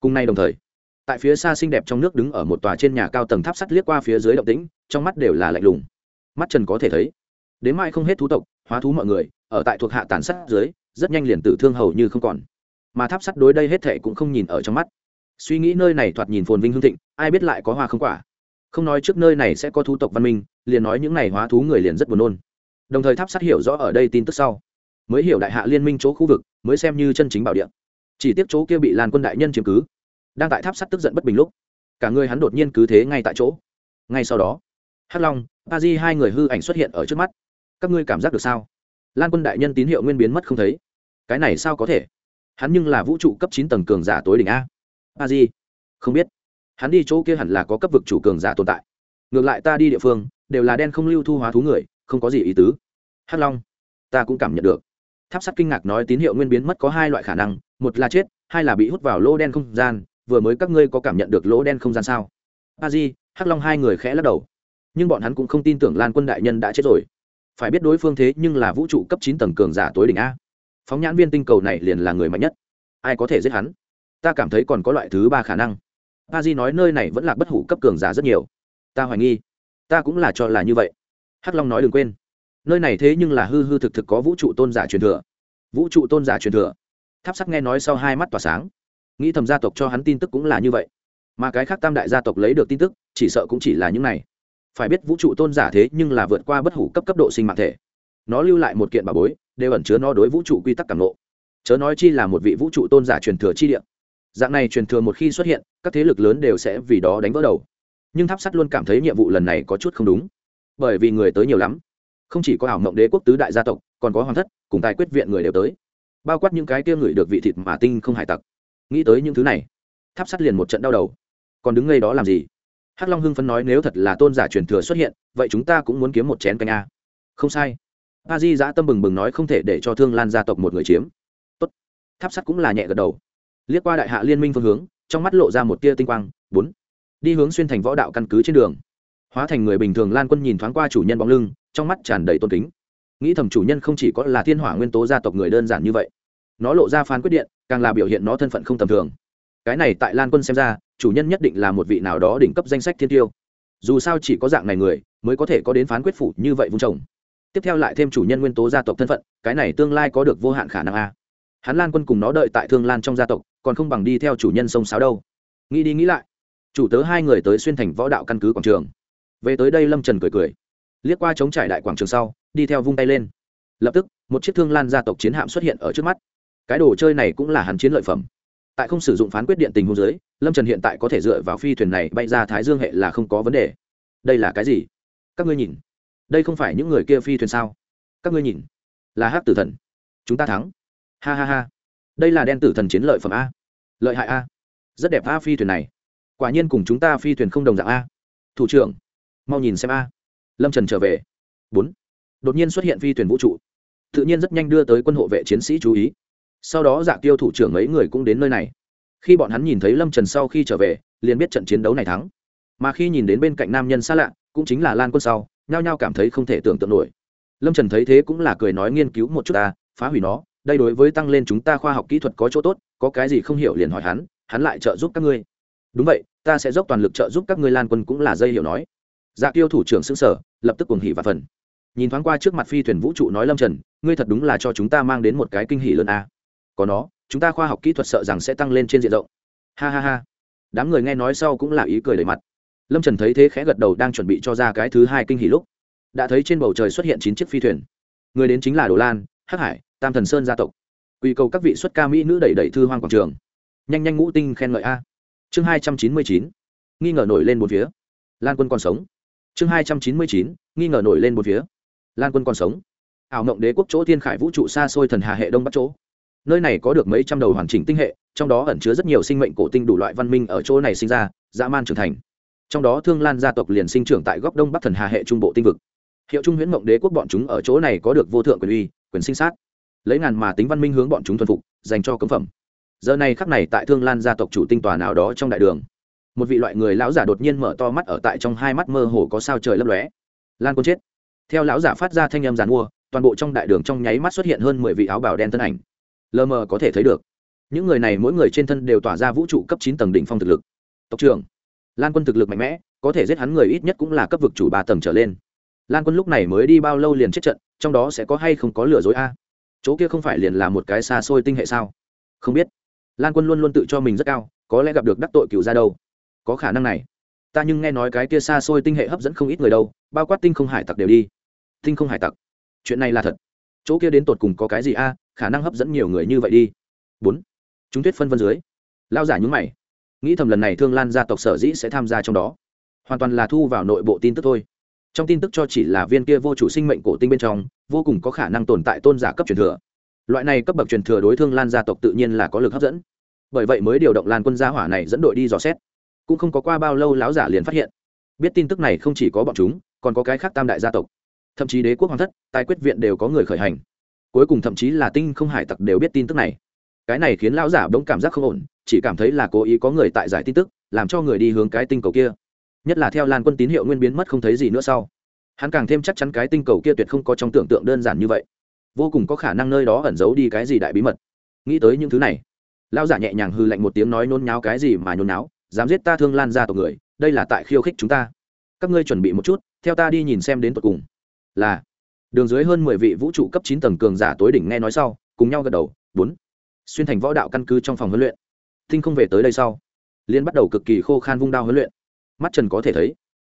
Cùng nay đồng thời, tại phía xa xinh đẹp trong nước đứng ở một tòa trên nhà cao tầng tháp sắt liếc qua phía dưới động tĩnh, trong mắt đều là lạnh lùng. Mắt trần có thể thấy, đến mai không hết thú tộc, hóa thú mọi người, ở tại thuộc hạ tàn sát dưới, rất nhanh liền tử thương hầu như không còn. Mà tháp sắt đối đây hết thệ cũng không nhìn ở trong mắt suy nghĩ nơi này thoạt nhìn phồn vinh hương thịnh, ai biết lại có hoa không quả. Không nói trước nơi này sẽ có thú tộc văn minh, liền nói những n à y hóa thú người liền rất buồn nôn. Đồng thời tháp sắt hiểu rõ ở đây tin tức sau. Mới hiểu đại hạ liên minh chỗ khu vực, mới xem như chân chính bảo địa. Chỉ tiếc chỗ kia bị lan quân đại nhân chiếm cứ. Đang tại tháp sắt tức giận bất bình lúc, cả người hắn đột nhiên cứ thế ngay tại chỗ. Ngay sau đó, hắc long a di hai người hư ảnh xuất hiện ở trước mắt. Các ngươi cảm giác được sao? Lan quân đại nhân tín hiệu nguyên biến mất không thấy. Cái này sao có thể? Hắn nhưng là vũ trụ cấp chín tầng cường giả tối đỉnh a a di không biết hắn đi chỗ kia hẳn là có cấp vực chủ cường giả tồn tại ngược lại ta đi địa phương đều là đen không lưu thu hóa thú người không có gì ý tứ hắc long ta cũng cảm nhận được tháp sắt kinh ngạc nói tín hiệu nguyên biến mất có hai loại khả năng một là chết hai là bị hút vào lỗ đen không gian vừa mới các ngươi có cảm nhận được lỗ đen không gian sao a di hắc long hai người khẽ lắc đầu nhưng bọn hắn cũng không tin tưởng lan quân đại nhân đã chết rồi phải biết đối phương thế nhưng là vũ trụ cấp chín tầng cường giả tối đỉnh a phóng nhãn viên tinh cầu này liền là người mạnh nhất ai có thể giết hắn ta cảm thấy còn có loại thứ ba khả năng. A di nói nơi này vẫn là bất hủ cấp cường giả rất nhiều. Ta hoài nghi, ta cũng là cho là như vậy. Hắc long nói đừng quên, nơi này thế nhưng là hư hư thực thực có vũ trụ tôn giả truyền thừa. Vũ trụ tôn giả truyền thừa. Tháp sắc nghe nói sau hai mắt tỏa sáng, nghĩ thầm gia tộc cho hắn tin tức cũng là như vậy. Mà cái khác tam đại gia tộc lấy được tin tức, chỉ sợ cũng chỉ là những này. Phải biết vũ trụ tôn giả thế nhưng là vượt qua bất hủ cấp cấp độ sinh mạng thể. Nó lưu lại một kiện bà bối, đều ẩn chứa nó đối vũ trụ quy tắc cảm nộ chớ nói chi là một vị vũ trụ tôn giả truyền thừa chi địa dạng này truyền thừa một khi xuất hiện, các thế lực lớn đều sẽ vì đó đánh vỡ đầu. Nhưng tháp sắt luôn cảm thấy nhiệm vụ lần này có chút không đúng. Bởi vì người tới nhiều lắm. Không chỉ có ảo mộng đế quốc tứ đại gia tộc, còn có hoàng thất, cùng tài quyết viện người đều tới. Bao quát những cái kia người được vị thịt mà tinh không hải tặc. Nghĩ tới những thứ này, tháp sắt liền một trận đau đầu. Còn đứng ngay đó làm gì? Hắc long hưng phấn nói nếu thật là tôn giả truyền thừa xuất hiện, vậy chúng ta cũng muốn kiếm một chén canh a. Không sai. A di giã tâm bừng bừng nói không thể để cho thương lan gia tộc một người chiếm. Tốt. Tháp sắt cũng là nhẹ gật đầu liếc qua đại hạ liên minh phương hướng, trong mắt lộ ra một tia tinh quang, bốn. Đi hướng xuyên thành võ đạo căn cứ trên đường. Hóa thành người bình thường lan quân nhìn thoáng qua chủ nhân bóng lưng, trong mắt tràn đầy tôn kính. Nghĩ thầm chủ nhân không chỉ có là thiên hỏa nguyên tố gia tộc người đơn giản như vậy, nó lộ ra phán quyết điện, càng là biểu hiện nó thân phận không tầm thường. Cái này tại lan quân xem ra, chủ nhân nhất định là một vị nào đó đỉnh cấp danh sách thiên tiêu. Dù sao chỉ có dạng này người, mới có thể có đến phán quyết phủ như vậy vung chồng. Tiếp theo lại thêm chủ nhân nguyên tố gia tộc thân phận, cái này tương lai có được vô hạn khả năng a hắn lan quân cùng nó đợi tại thương lan trong gia tộc, còn không bằng đi theo chủ nhân sông sáo đâu. Nghĩ đi nghĩ lại, chủ tớ hai người tới xuyên thành võ đạo căn cứ quảng trường. Về tới đây lâm trần cười cười, liếc qua chống trải đại quảng trường sau, đi theo vung tay lên. Lập tức, một chiếc thương lan gia tộc chiến hạm xuất hiện ở trước mắt. Cái đồ chơi này cũng là hắn chiến lợi phẩm. Tại không sử dụng phán quyết điện tình hôn giới lâm trần hiện tại có thể dựa vào phi thuyền này bay ra thái dương hệ là không có vấn đề. Đây là cái gì? Các ngươi nhìn. Đây không phải những người kia phi thuyền sao? Các ngươi nhìn. Là hát tử thần. Chúng ta thắng ha ha ha. Đây là đen tử thần chiến lợi phẩm a. Lợi hại a. Rất đẹp a phi thuyền này. Quả nhiên cùng chúng ta phi thuyền không đồng dạng a. Thủ trưởng, mau nhìn xem a. Lâm trần trở về. Bốn. Đột nhiên xuất hiện phi thuyền vũ trụ. Tự nhiên rất nhanh đưa tới quân hộ vệ chiến sĩ chú ý. Sau đó dạ tiêu thủ trưởng mấy người cũng đến nơi này. Khi bọn hắn nhìn thấy lâm trần sau khi trở về, liền biết trận chiến đấu này thắng. Mà khi nhìn đến bên cạnh nam nhân xa lạ, cũng chính là lan quân sau, nhao nhao cảm thấy không thể tưởng tượng nổi. Lâm trần thấy thế cũng là cười nói nghiên cứu một chút ta phá hủy nó đây đối với tăng lên chúng ta khoa học kỹ thuật có chỗ tốt, có cái gì không hiểu liền hỏi hắn hắn lại trợ giúp các ngươi. Đúng vậy, ta sẽ dốc toàn lực trợ giúp các ngươi lan quân cũng là dây hiểu nói. Dạ tiêu thủ trưởng xứng sở lập tức cuồng hỉ và phần. Nhìn thoáng qua trước mặt phi thuyền vũ trụ nói lâm trần, ngươi thật đúng là cho chúng ta mang đến một cái kinh hỉ lớn a. Có nó, chúng ta khoa học kỹ thuật sợ rằng sẽ tăng lên trên diện rộng. Ha ha ha. Đám người nghe nói sau cũng là ý cười đầy mặt. Lâm trần thấy thế khẽ gật đầu đang chuẩn bị cho ra cái thứ hai kinh hỉ lúc, đã thấy trên bầu trời xuất hiện chín chiếc phi thuyền. Người đến chính là đồ lan, hắc hải tam thần sơn gia tộc. Quy cầu các vị xuất ca mỹ nữ đẩy đẩy thư hoang quảng trường. Nhanh nhanh ngũ tinh khen ngợi a. Chương hai trăm chín mươi chín, nghi ngờ nổi lên một phía. Lan quân còn sống. Chương hai trăm chín mươi chín, nghi ngờ nổi lên một phía. Lan quân còn sống. Ảo mộng đế quốc chỗ thiên khải vũ trụ xa xôi thần hà hệ đông bắc chỗ. Nơi này có được mấy trăm đầu hoàn chỉnh tinh hệ, trong đó ẩn chứa rất nhiều sinh mệnh cổ tinh đủ loại văn minh ở chỗ này sinh ra, dã man trưởng thành. Trong đó thương lan gia tộc liền sinh trưởng tại góc đông bắc thần hà hệ trung bộ tinh vực. Hiệu trung huyễn mộng đế quốc bọn chúng ở chỗ này có được vô thượng quyền uy, quyền sinh sát lấy ngàn mà tính văn minh hướng bọn chúng thuần phục, dành cho cấm phẩm. Giờ này khắc này tại thương lan gia tộc chủ tinh tòa nào đó trong đại đường, một vị loại người lão giả đột nhiên mở to mắt ở tại trong hai mắt mơ hồ có sao trời lấp lóe. Lan quân chết. Theo lão giả phát ra thanh âm giàn mua, toàn bộ trong đại đường trong nháy mắt xuất hiện hơn mười vị áo bào đen thân ảnh. Lờ mờ có thể thấy được, những người này mỗi người trên thân đều tỏa ra vũ trụ cấp chín tầng đỉnh phong thực lực. Tộc trưởng, lan quân thực lực mạnh mẽ, có thể giết hắn người ít nhất cũng là cấp vực chủ ba tầng trở lên. Lan quân lúc này mới đi bao lâu liền chết trận, trong đó sẽ có hay không có lừa dối a? Chỗ kia không phải liền là một cái xa xôi tinh hệ sao? Không biết. Lan quân luôn luôn tự cho mình rất cao, có lẽ gặp được đắc tội cựu ra đâu. Có khả năng này. Ta nhưng nghe nói cái kia xa xôi tinh hệ hấp dẫn không ít người đâu, bao quát tinh không hải tặc đều đi. Tinh không hải tặc? Chuyện này là thật. Chỗ kia đến tột cùng có cái gì a? Khả năng hấp dẫn nhiều người như vậy đi. Bốn. Chúng tuyết phân vân dưới. Lao giả nhúng mày. Nghĩ thầm lần này thương lan gia tộc sở dĩ sẽ tham gia trong đó. Hoàn toàn là thu vào nội bộ tin tức thôi trong tin tức cho chỉ là viên kia vô chủ sinh mệnh cổ tinh bên trong, vô cùng có khả năng tồn tại tôn giả cấp truyền thừa. Loại này cấp bậc truyền thừa đối thương lan gia tộc tự nhiên là có lực hấp dẫn. Bởi vậy mới điều động lan quân gia hỏa này dẫn đội đi dò xét. Cũng không có qua bao lâu láo giả liền phát hiện. Biết tin tức này không chỉ có bọn chúng, còn có cái khác tam đại gia tộc. Thậm chí đế quốc hoàng thất, tài quyết viện đều có người khởi hành. Cuối cùng thậm chí là tinh không hải tặc đều biết tin tức này. Cái này khiến lão giả bỗng cảm giác không ổn, chỉ cảm thấy là cố ý có người tại giải tin tức, làm cho người đi hướng cái tinh cầu kia nhất là theo lan quân tín hiệu nguyên biến mất không thấy gì nữa sau. Hắn càng thêm chắc chắn cái tinh cầu kia tuyệt không có trong tưởng tượng đơn giản như vậy. Vô cùng có khả năng nơi đó ẩn giấu đi cái gì đại bí mật. Nghĩ tới những thứ này lao giả nhẹ nhàng hư lạnh một tiếng nói nôn nháo cái gì mà nhôn náo dám giết ta thương lan ra tộc người, đây là tại khiêu khích chúng ta. Các ngươi chuẩn bị một chút, theo ta đi nhìn xem đến tột cùng. Là, đường dưới hơn mười vị vũ trụ cấp chín tầng cường giả tối đỉnh nghe nói sau, cùng nhau gật đầu, bốn. Xuyên thành võ đạo căn cứ trong phòng huấn luyện. Tinh không về tới đây sau liên bắt đầu cực kỳ khô khan vung đao huấn luyện mắt trần có thể thấy.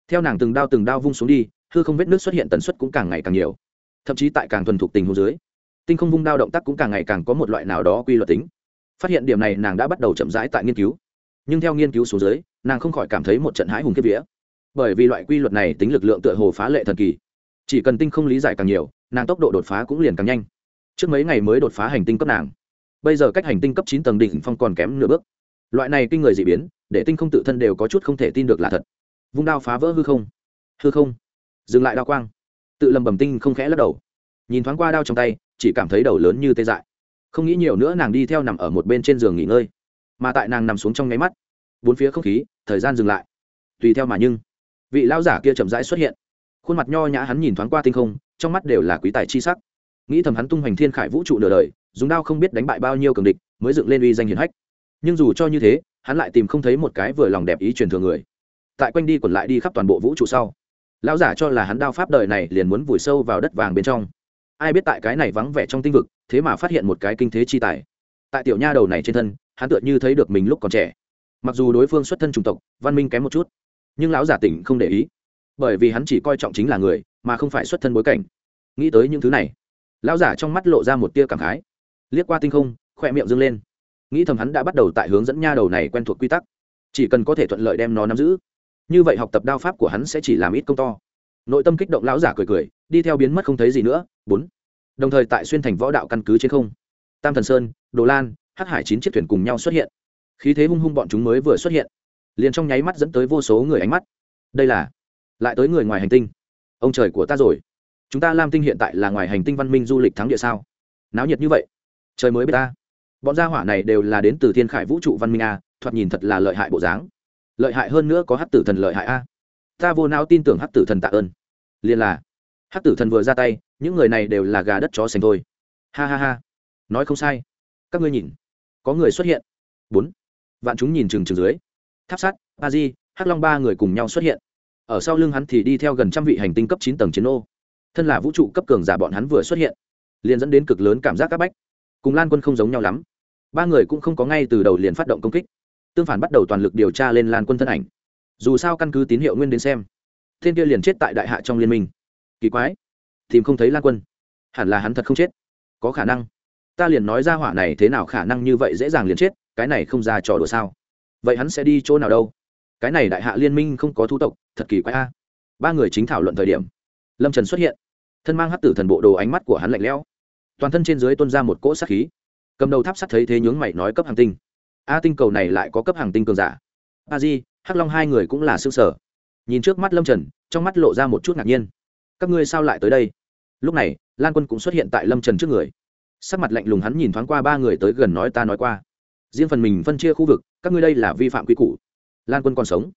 Theo nàng từng đao từng đao vung xuống đi, hư không vết nước xuất hiện tần suất cũng càng ngày càng nhiều. Thậm chí tại càng thuần thục tình hồ dưới, tinh không vung đao động tác cũng càng ngày càng có một loại nào đó quy luật tính. Phát hiện điểm này, nàng đã bắt đầu chậm rãi tại nghiên cứu. Nhưng theo nghiên cứu số dưới, nàng không khỏi cảm thấy một trận hãi hùng kiếp vía. Bởi vì loại quy luật này tính lực lượng tựa hồ phá lệ thần kỳ. Chỉ cần tinh không lý giải càng nhiều, nàng tốc độ đột phá cũng liền càng nhanh. Trước mấy ngày mới đột phá hành tinh cấp nàng. Bây giờ cách hành tinh cấp chín tầng đỉnh phong còn kém nửa bước. Loại này kinh người dị biến để tinh không tự thân đều có chút không thể tin được là thật. Vung đao phá vỡ hư không. Hư không. Dừng lại đao quang. Tự lầm bầm tinh không khẽ lắc đầu. Nhìn thoáng qua đao trong tay, chỉ cảm thấy đầu lớn như tê dại. Không nghĩ nhiều nữa nàng đi theo nằm ở một bên trên giường nghỉ ngơi. Mà tại nàng nằm xuống trong nháy mắt, bốn phía không khí, thời gian dừng lại. Tùy theo mà nhưng, vị lão giả kia chậm rãi xuất hiện. Khuôn mặt nho nhã hắn nhìn thoáng qua tinh không, trong mắt đều là quý tài chi sắc. Nghĩ thầm hắn tung hoành thiên khải vũ trụ nửa đời, dùng đao không biết đánh bại bao nhiêu cường địch, mới dựng lên uy danh hiển hách. Nhưng dù cho như thế hắn lại tìm không thấy một cái vừa lòng đẹp ý truyền thừa người. Tại quanh đi quẩn lại đi khắp toàn bộ vũ trụ sau, lão giả cho là hắn đao pháp đời này liền muốn vùi sâu vào đất vàng bên trong. Ai biết tại cái này vắng vẻ trong tinh vực, thế mà phát hiện một cái kinh thế chi tài. Tại tiểu nha đầu này trên thân, hắn tựa như thấy được mình lúc còn trẻ. Mặc dù đối phương xuất thân chủng tộc, văn minh kém một chút, nhưng lão giả tỉnh không để ý, bởi vì hắn chỉ coi trọng chính là người, mà không phải xuất thân bối cảnh. Nghĩ tới những thứ này, lão giả trong mắt lộ ra một tia cảm khái. Liếc qua tinh không khoe miệng dâng lên nghĩ thầm hắn đã bắt đầu tại hướng dẫn nha đầu này quen thuộc quy tắc. Chỉ cần có thể thuận lợi đem nó nắm giữ, như vậy học tập đao pháp của hắn sẽ chỉ làm ít công to. Nội tâm kích động lão giả cười cười, đi theo biến mất không thấy gì nữa. Bốn. Đồng thời tại xuyên thành võ đạo căn cứ trên không. Tam thần sơn, đồ lan, hắc hải chín chiếc thuyền cùng nhau xuất hiện. Khí thế hung hung bọn chúng mới vừa xuất hiện. Liền trong nháy mắt dẫn tới vô số người ánh mắt. Đây là, lại tới người ngoài hành tinh. Ông trời của ta rồi. Chúng ta lam tinh hiện tại là ngoài hành tinh văn minh du lịch thắng địa sao? Náo nhiệt như vậy. Trời mới biết ta bọn gia hỏa này đều là đến từ thiên khải vũ trụ văn minh a, thoạt nhìn thật là lợi hại bộ dáng. Lợi hại hơn nữa có hát tử thần lợi hại a. Ta vô não tin tưởng hát tử thần tạ ơn. Liền là hát tử thần vừa ra tay, những người này đều là gà đất chó sành thôi. Ha ha ha. Nói không sai. Các ngươi nhìn. Có người xuất hiện. Bốn. Vạn chúng nhìn chừng chừng dưới. Tháp sát, a di, hắc long ba người cùng nhau xuất hiện. Ở sau lưng hắn thì đi theo gần trăm vị hành tinh cấp chín tầng chiến ô thân là vũ trụ cấp cường giả bọn hắn vừa xuất hiện, liền dẫn đến cực lớn cảm giác áp bách cùng lan quân không giống nhau lắm. Ba người cũng không có ngay từ đầu liền phát động công kích. Tương phản bắt đầu toàn lực điều tra lên lan quân thân ảnh. Dù sao căn cứ tín hiệu nguyên đến xem, thiên kia liền chết tại đại hạ trong liên minh. Kỳ quái, tìm không thấy lan quân. Hẳn là hắn thật không chết. Có khả năng. Ta liền nói ra hỏa này thế nào khả năng như vậy dễ dàng liền chết, cái này không ra trò đùa sao? Vậy hắn sẽ đi chỗ nào đâu? Cái này đại hạ liên minh không có thu tộc, thật kỳ quái a. Ba người chính thảo luận thời điểm, lâm trần xuất hiện. Thân mang hắc tử thần bộ đồ ánh mắt của hắn lạnh lẽo toàn thân trên dưới tuôn ra một cỗ sát khí. Cầm đầu tháp sắt thấy thế nhướng mày nói cấp hàng tinh. A tinh cầu này lại có cấp hàng tinh cường giả. A di, hắc long hai người cũng là s sở nhìn trước mắt lâm trần, trong mắt lộ ra một chút ngạc nhiên. Các ngươi sao lại tới đây? Lúc này, lan quân cũng xuất hiện tại lâm trần trước người. Sắc mặt lạnh lùng hắn nhìn thoáng qua ba người tới gần nói ta nói qua. Riêng phần mình phân chia khu vực, các ngươi đây là vi phạm quy củ. Lan quân còn sống.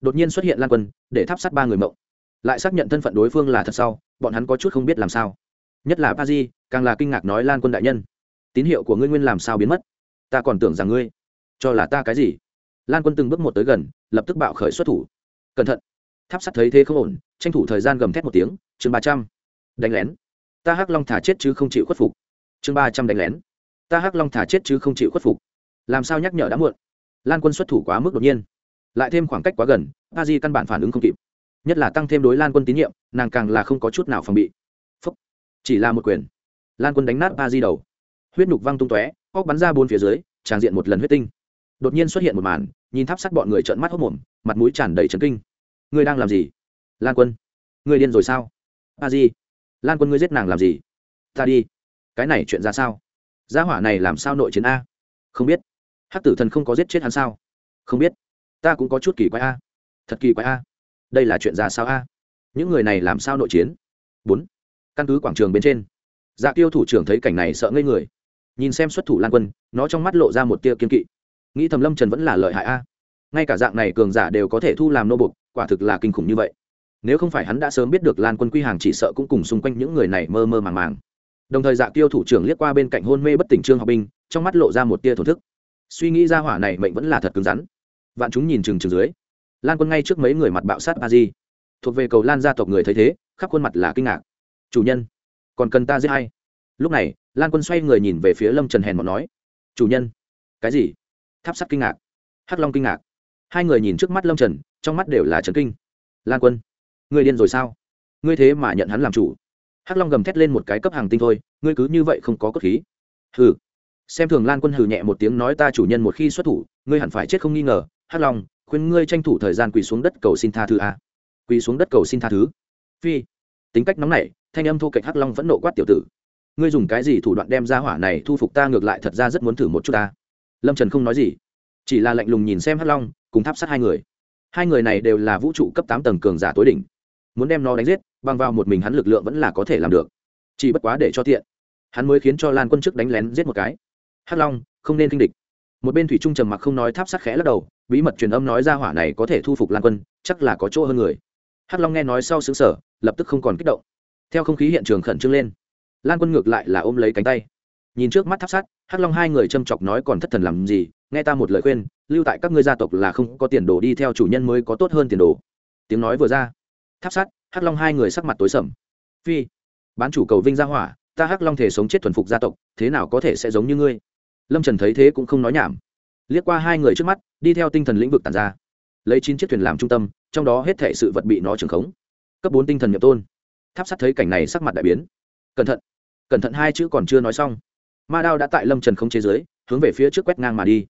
Đột nhiên xuất hiện lan quân, để tháp sát ba người mộng. Lại xác nhận thân phận đối phương là thật sau bọn hắn có chút không biết làm sao nhất là pa càng là kinh ngạc nói lan quân đại nhân, tín hiệu của ngươi nguyên làm sao biến mất? Ta còn tưởng rằng ngươi cho là ta cái gì? Lan quân từng bước một tới gần, lập tức bạo khởi xuất thủ. Cẩn thận. Tháp sắt thấy thế không ổn, tranh thủ thời gian gầm thét một tiếng, chương ba trăm. Đánh lén. Ta hắc long thả chết chứ không chịu khuất phục. Chương ba trăm đánh lén. Ta hắc long thả chết chứ không chịu khuất phục. Làm sao nhắc nhở đã muộn? Lan quân xuất thủ quá mức đột nhiên. Lại thêm khoảng cách quá gần a di căn bản phản ứng không kịp. Nhất là tăng thêm đối lan quân tín nhiệm, nàng càng là không có chút nào phòng bị chỉ là một quyền. Lan quân đánh nát ba di đầu. Huyết nhục văng tung tóe, óc bắn ra bốn phía dưới tràng diện một lần huyết tinh. Đột nhiên xuất hiện một màn, nhìn tháp sắt bọn người trợn mắt hốc mồm, mặt mũi tràn đầy trấn kinh. Ngươi đang làm gì? Lan quân. Ngươi điên rồi sao? A di. Lan quân ngươi giết nàng làm gì? Ta đi. Cái này chuyện ra sao? Gia hỏa này làm sao nội chiến a? Không biết. Hắc tử thần không có giết chết hắn sao? Không biết. Ta cũng có chút kỳ quái a. Thật kỳ quái a. Đây là chuyện ra sao a? Những người này làm sao nội chiến? Bốn căn cứ quảng trường bên trên. Dạ tiêu thủ trưởng thấy cảnh này sợ ngây người. Nhìn xem xuất thủ lan quân, nó trong mắt lộ ra một tia kiên kỵ. Nghĩ thầm lâm trần vẫn là lợi hại a. Ngay cả dạng này cường giả đều có thể thu làm nô bục quả thực là kinh khủng như vậy. Nếu không phải hắn đã sớm biết được lan quân quy hàng chỉ sợ cũng cùng xung quanh những người này mơ mơ màng màng. Đồng thời dạ tiêu thủ trưởng liếc qua bên cạnh hôn mê bất tỉnh trương học binh trong mắt lộ ra một tia thổ thức. Suy nghĩ ra hỏa này mệnh vẫn là thật cứng rắn. Vạn chúng nhìn chừng chừng dưới. Lan quân ngay trước mấy người mặt bạo sát a di. Thuộc về cầu lan gia tộc người thấy thế, khắp khuôn mặt là kinh ngạc chủ nhân. Còn cần ta giết hay lúc này, lan quân xoay người nhìn về phía lâm trần hèn một nói, chủ nhân. Cái gì? Tháp sắt kinh ngạc. Hắc long kinh ngạc. Hai người nhìn trước mắt lâm trần, trong mắt đều là trần kinh. Lan quân, ngươi điên rồi sao? Ngươi thế mà nhận hắn làm chủ. Hắc long gầm thét lên một cái cấp hàng tinh thôi, ngươi cứ như vậy không có cốt khí. Hừ. Xem thường lan quân hừ nhẹ một tiếng nói, ta chủ nhân một khi xuất thủ, ngươi hẳn phải chết không nghi ngờ. Hắc long, khuyên ngươi tranh thủ thời gian quỳ xuống đất cầu xin tha thứ a. Quỳ xuống đất cầu xin tha thứ? Phi. Tính cách nóng nảy thanh âm thu kệch hắc long vẫn nộ quát tiểu tử. Ngươi dùng cái gì thủ đoạn đem ra hỏa này thu phục ta ngược lại thật ra rất muốn thử một chút ta. Lâm trần không nói gì, chỉ là lạnh lùng nhìn xem hắc long, cùng tháp sát hai người. Hai người này đều là vũ trụ cấp tám tầng cường giả tối đỉnh. Muốn đem nó đánh giết, bằng vào một mình hắn lực lượng vẫn là có thể làm được. Chỉ bất quá để cho tiện, hắn mới khiến cho lan quân chức đánh lén giết một cái. Hắc long, không nên kinh địch. Một bên thủy trung trầm mặc không nói tháp sát khẽ lắc đầu, bí mật truyền âm nói ra hỏa này có thể thu phục lan quân, chắc là có chỗ hơn người. Hắc long nghe nói sau xứng sở lập tức không còn kích động theo không khí hiện trường khẩn trương lên, lan quân ngược lại là ôm lấy cánh tay. Nhìn trước mắt tháp sát hắc long hai người châm chọc nói còn thất thần làm gì, nghe ta một lời khuyên, lưu tại các ngươi gia tộc là không có tiền đồ đi theo chủ nhân mới có tốt hơn tiền đồ. Tiếng nói vừa ra, tháp sát hắc long hai người sắc mặt tối sầm. Phi, bán chủ cầu vinh gia hỏa, ta hắc long thể sống chết thuần phục gia tộc, thế nào có thể sẽ giống như ngươi? Lâm trần thấy thế cũng không nói nhảm. Liếc qua hai người trước mắt, đi theo tinh thần lĩnh vực tàn ra. Lấy chín chiếc thuyền làm trung tâm, trong đó hết thể sự vật bị nó trừng khống. Cấp bốn tinh thần nhập tôn tháp sắt thấy cảnh này sắc mặt đại biến. Cẩn thận cẩn thận hai chữ còn chưa nói xong, ma đao đã tại lâm trần không chế giới hướng về phía trước quét ngang mà đi.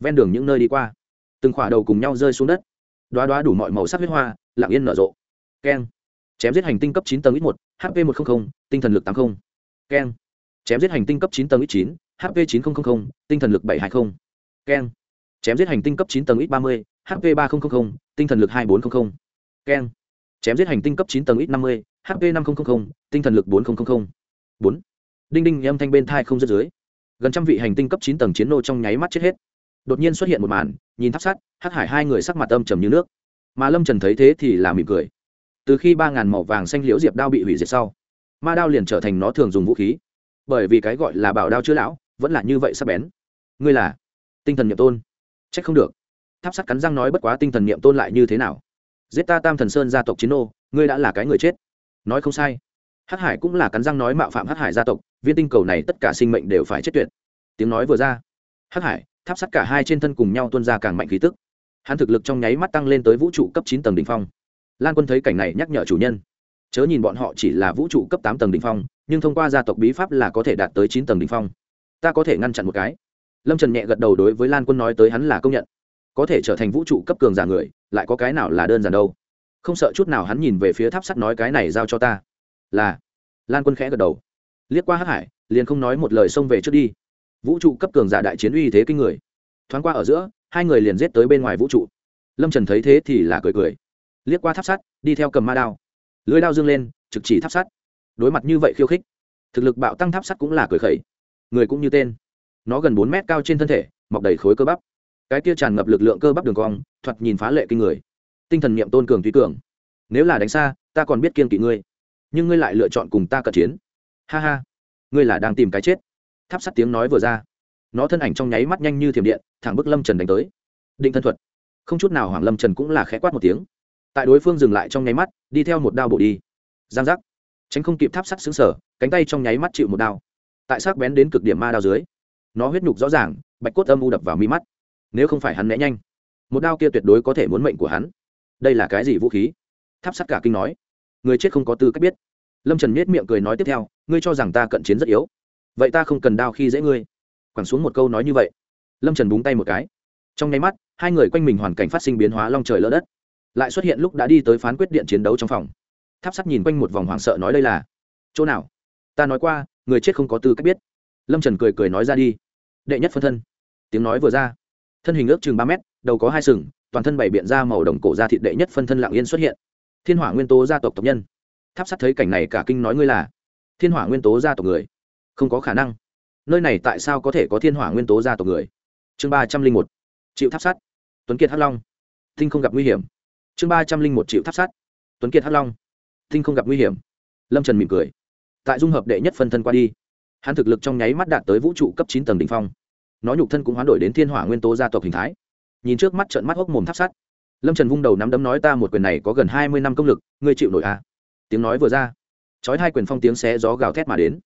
Ven đường những nơi đi qua, từng khỏa đầu cùng nhau rơi xuống đất. Đoá đoá đủ mọi màu sắc huyết hoa lạng yên nở rộ. Keng. Chém giết hành tinh cấp chín tầng ít một hp một trăm linh tinh thần lực tám mươi keng. Chém giết hành tinh cấp chín tầng ít chín hp chín nghìn tinh thần lực bảy trăm hai mươi keng. Chém giết hành tinh cấp chín tầng ít ba mươi hp ba nghìn tinh thần lực hai bốn trăm linh keng. Chém giết hành tinh cấp chín tầng ít năm mươi hp năm nghìn tinh thần lực bốn nghìn bốn. Đinh đinh âm thanh bên thai không rớt dưới. Gần trăm vị hành tinh cấp chín tầng chiến nô trong nháy mắt chết hết. Đột nhiên xuất hiện một màn, nhìn tháp sát hắc hải hai người sắc mặt âm trầm như nước. Mà lâm trần thấy thế thì là mỉm cười. Từ khi ba ngàn màu vàng xanh liễu diệp đao bị hủy diệt sau, ma đao liền trở thành nó thường dùng vũ khí. Bởi vì cái gọi là bảo đao chữa lão, vẫn là như vậy sắp bén. Ngươi là tinh thần n i ệ m tôn. C h ắ c không được. Tháp sắt cắn răng nói bất quá tinh thần n i ệ m tôn lại như thế nào? Giết ta tam thần sơn gia tộc chiến ô ngươi đã là cái người chết nói không sai. Hắc hải cũng là cắn răng nói mạo phạm hắc hải gia tộc, viên tinh cầu này tất cả sinh mệnh đều phải chết tuyệt. Tiếng nói vừa ra, hắc hải, tháp sắt cả hai trên thân cùng nhau tuân ra càng mạnh khí tức. Hắn thực lực trong nháy mắt tăng lên tới vũ trụ cấp chín tầng đ ỉ n h phong. Lan quân thấy cảnh này nhắc nhở chủ nhân. Chớ nhìn bọn họ chỉ là vũ trụ cấp tám tầng đ ỉ n h phong, nhưng thông qua gia tộc bí pháp là có thể đạt tới chín tầng đ ỉ n h phong. Ta có thể ngăn chặn một cái. Lâm trần nhẹ gật đầu đối với lan quân nói tới hắn là công nhận. Có thể trở thành vũ trụ cấp cường giả người, lại có cái nào là đơn giản đâu? Không sợ chút nào hắn nhìn về phía tháp sắt nói cái này giao cho ta. Là. Lan quân khẽ gật đầu. Liếc qua hắc hải, liền không nói một lời xông về trước đi. Vũ trụ cấp cường giả đại chiến uy thế kinh người. Thoáng qua ở giữa, hai người liền giết tới bên ngoài vũ trụ. Lâm trần thấy thế thì là cười cười. Liếc qua tháp sắt, đi theo cầm ma đao. Lưới đao dương lên, trực chỉ tháp sắt. Đối mặt như vậy khiêu khích, thực lực bạo tăng tháp sắt cũng là cười khẩy. Người cũng như tên. Nó gần bốn mét cao trên thân thể, mọc đầy khối cơ bắp. Cái kia tràn ngập lực lượng cơ bắp đường cong, thoạt nhìn phá lệ kinh người tinh thần niệm tôn cường tùy cường. Nếu là đánh xa, ta còn biết kiên kỵ ngươi. Nhưng ngươi lại lựa chọn cùng ta cận chiến. Ha ha, ngươi là đang tìm cái chết. Tháp sắt tiếng nói vừa ra. Nó thân ảnh trong nháy mắt nhanh như thiểm điện, thẳng bức lâm trần đánh tới. Định thân thuật. Không chút nào hoàng lâm trần cũng là khẽ quát một tiếng. Tại đối phương dừng lại trong nháy mắt, đi theo một đao bộ đi. Giang giác. Tránh không kịp tháp sắt xứng sở cánh tay trong nháy mắt chịu một đao. Tại sắc bén đến cực điểm ma đao dưới, nó huyết nhục rõ ràng, bạch cốt âm u đập vào mi mắt. Nếu không phải hắn né nhanh, một đao kia tuyệt đối có thể muốn mệnh của hắn đây là cái gì vũ khí? Tháp sắt cả kinh nói. Người chết không có tư cách biết. Lâm trần miết miệng cười nói tiếp theo, ngươi cho rằng ta cận chiến rất yếu. Vậy ta không cần đao khi dễ ngươi. Quẳng xuống một câu nói như vậy. Lâm trần búng tay một cái. Trong nháy mắt, hai người quanh mình hoàn cảnh phát sinh biến hóa long trời lỡ đất. Lại xuất hiện lúc đã đi tới phán quyết điện chiến đấu trong phòng. Tháp sắt nhìn quanh một vòng hoảng sợ nói đây là chỗ nào? Ta nói qua, người chết không có tư cách biết. Lâm trần cười cười nói ra đi. Đệ nhất phân thân. Tiếng nói vừa ra. Thân hình ước chừng ba mét, đầu có hai sừng toàn thân bày biện ra màu đồng cổ ra thịt đệ nhất phân thân lạng yên xuất hiện. Thiên hỏa nguyên tố gia tộc tộc nhân. Tháp sắt thấy cảnh này cả kinh nói ngươi là thiên hỏa nguyên tố gia tộc người. Không có khả năng. Nơi này tại sao có thể có thiên hỏa nguyên tố gia tộc người? Chương ba trăm linh một. Triệu tháp sắt. Tuấn kiệt hắc long. Tinh không gặp nguy hiểm. Chương ba trăm linh một. Triệu tháp sắt. Tuấn kiệt hắc long. Tinh không gặp nguy hiểm. Lâm trần mỉm cười. Tại dung hợp đệ nhất phân thân qua đi, hắn thực lực trong nháy mắt đạt tới vũ trụ cấp chín tầng đ ỉ n h phong. Nó nhục thân cũng hoán đổi đến thiên hỏa nguyên tố gia tộc hình thái nhìn trước mắt trận mắt hốc mồm tháp sắt. Lâm trần vung đầu nắm đấm nói ta một quyền này có gần hai mươi năm công lực, ngươi chịu nổi à. tiếng nói vừa ra trói hai quyền phong tiếng xé gió gào thét mà đến.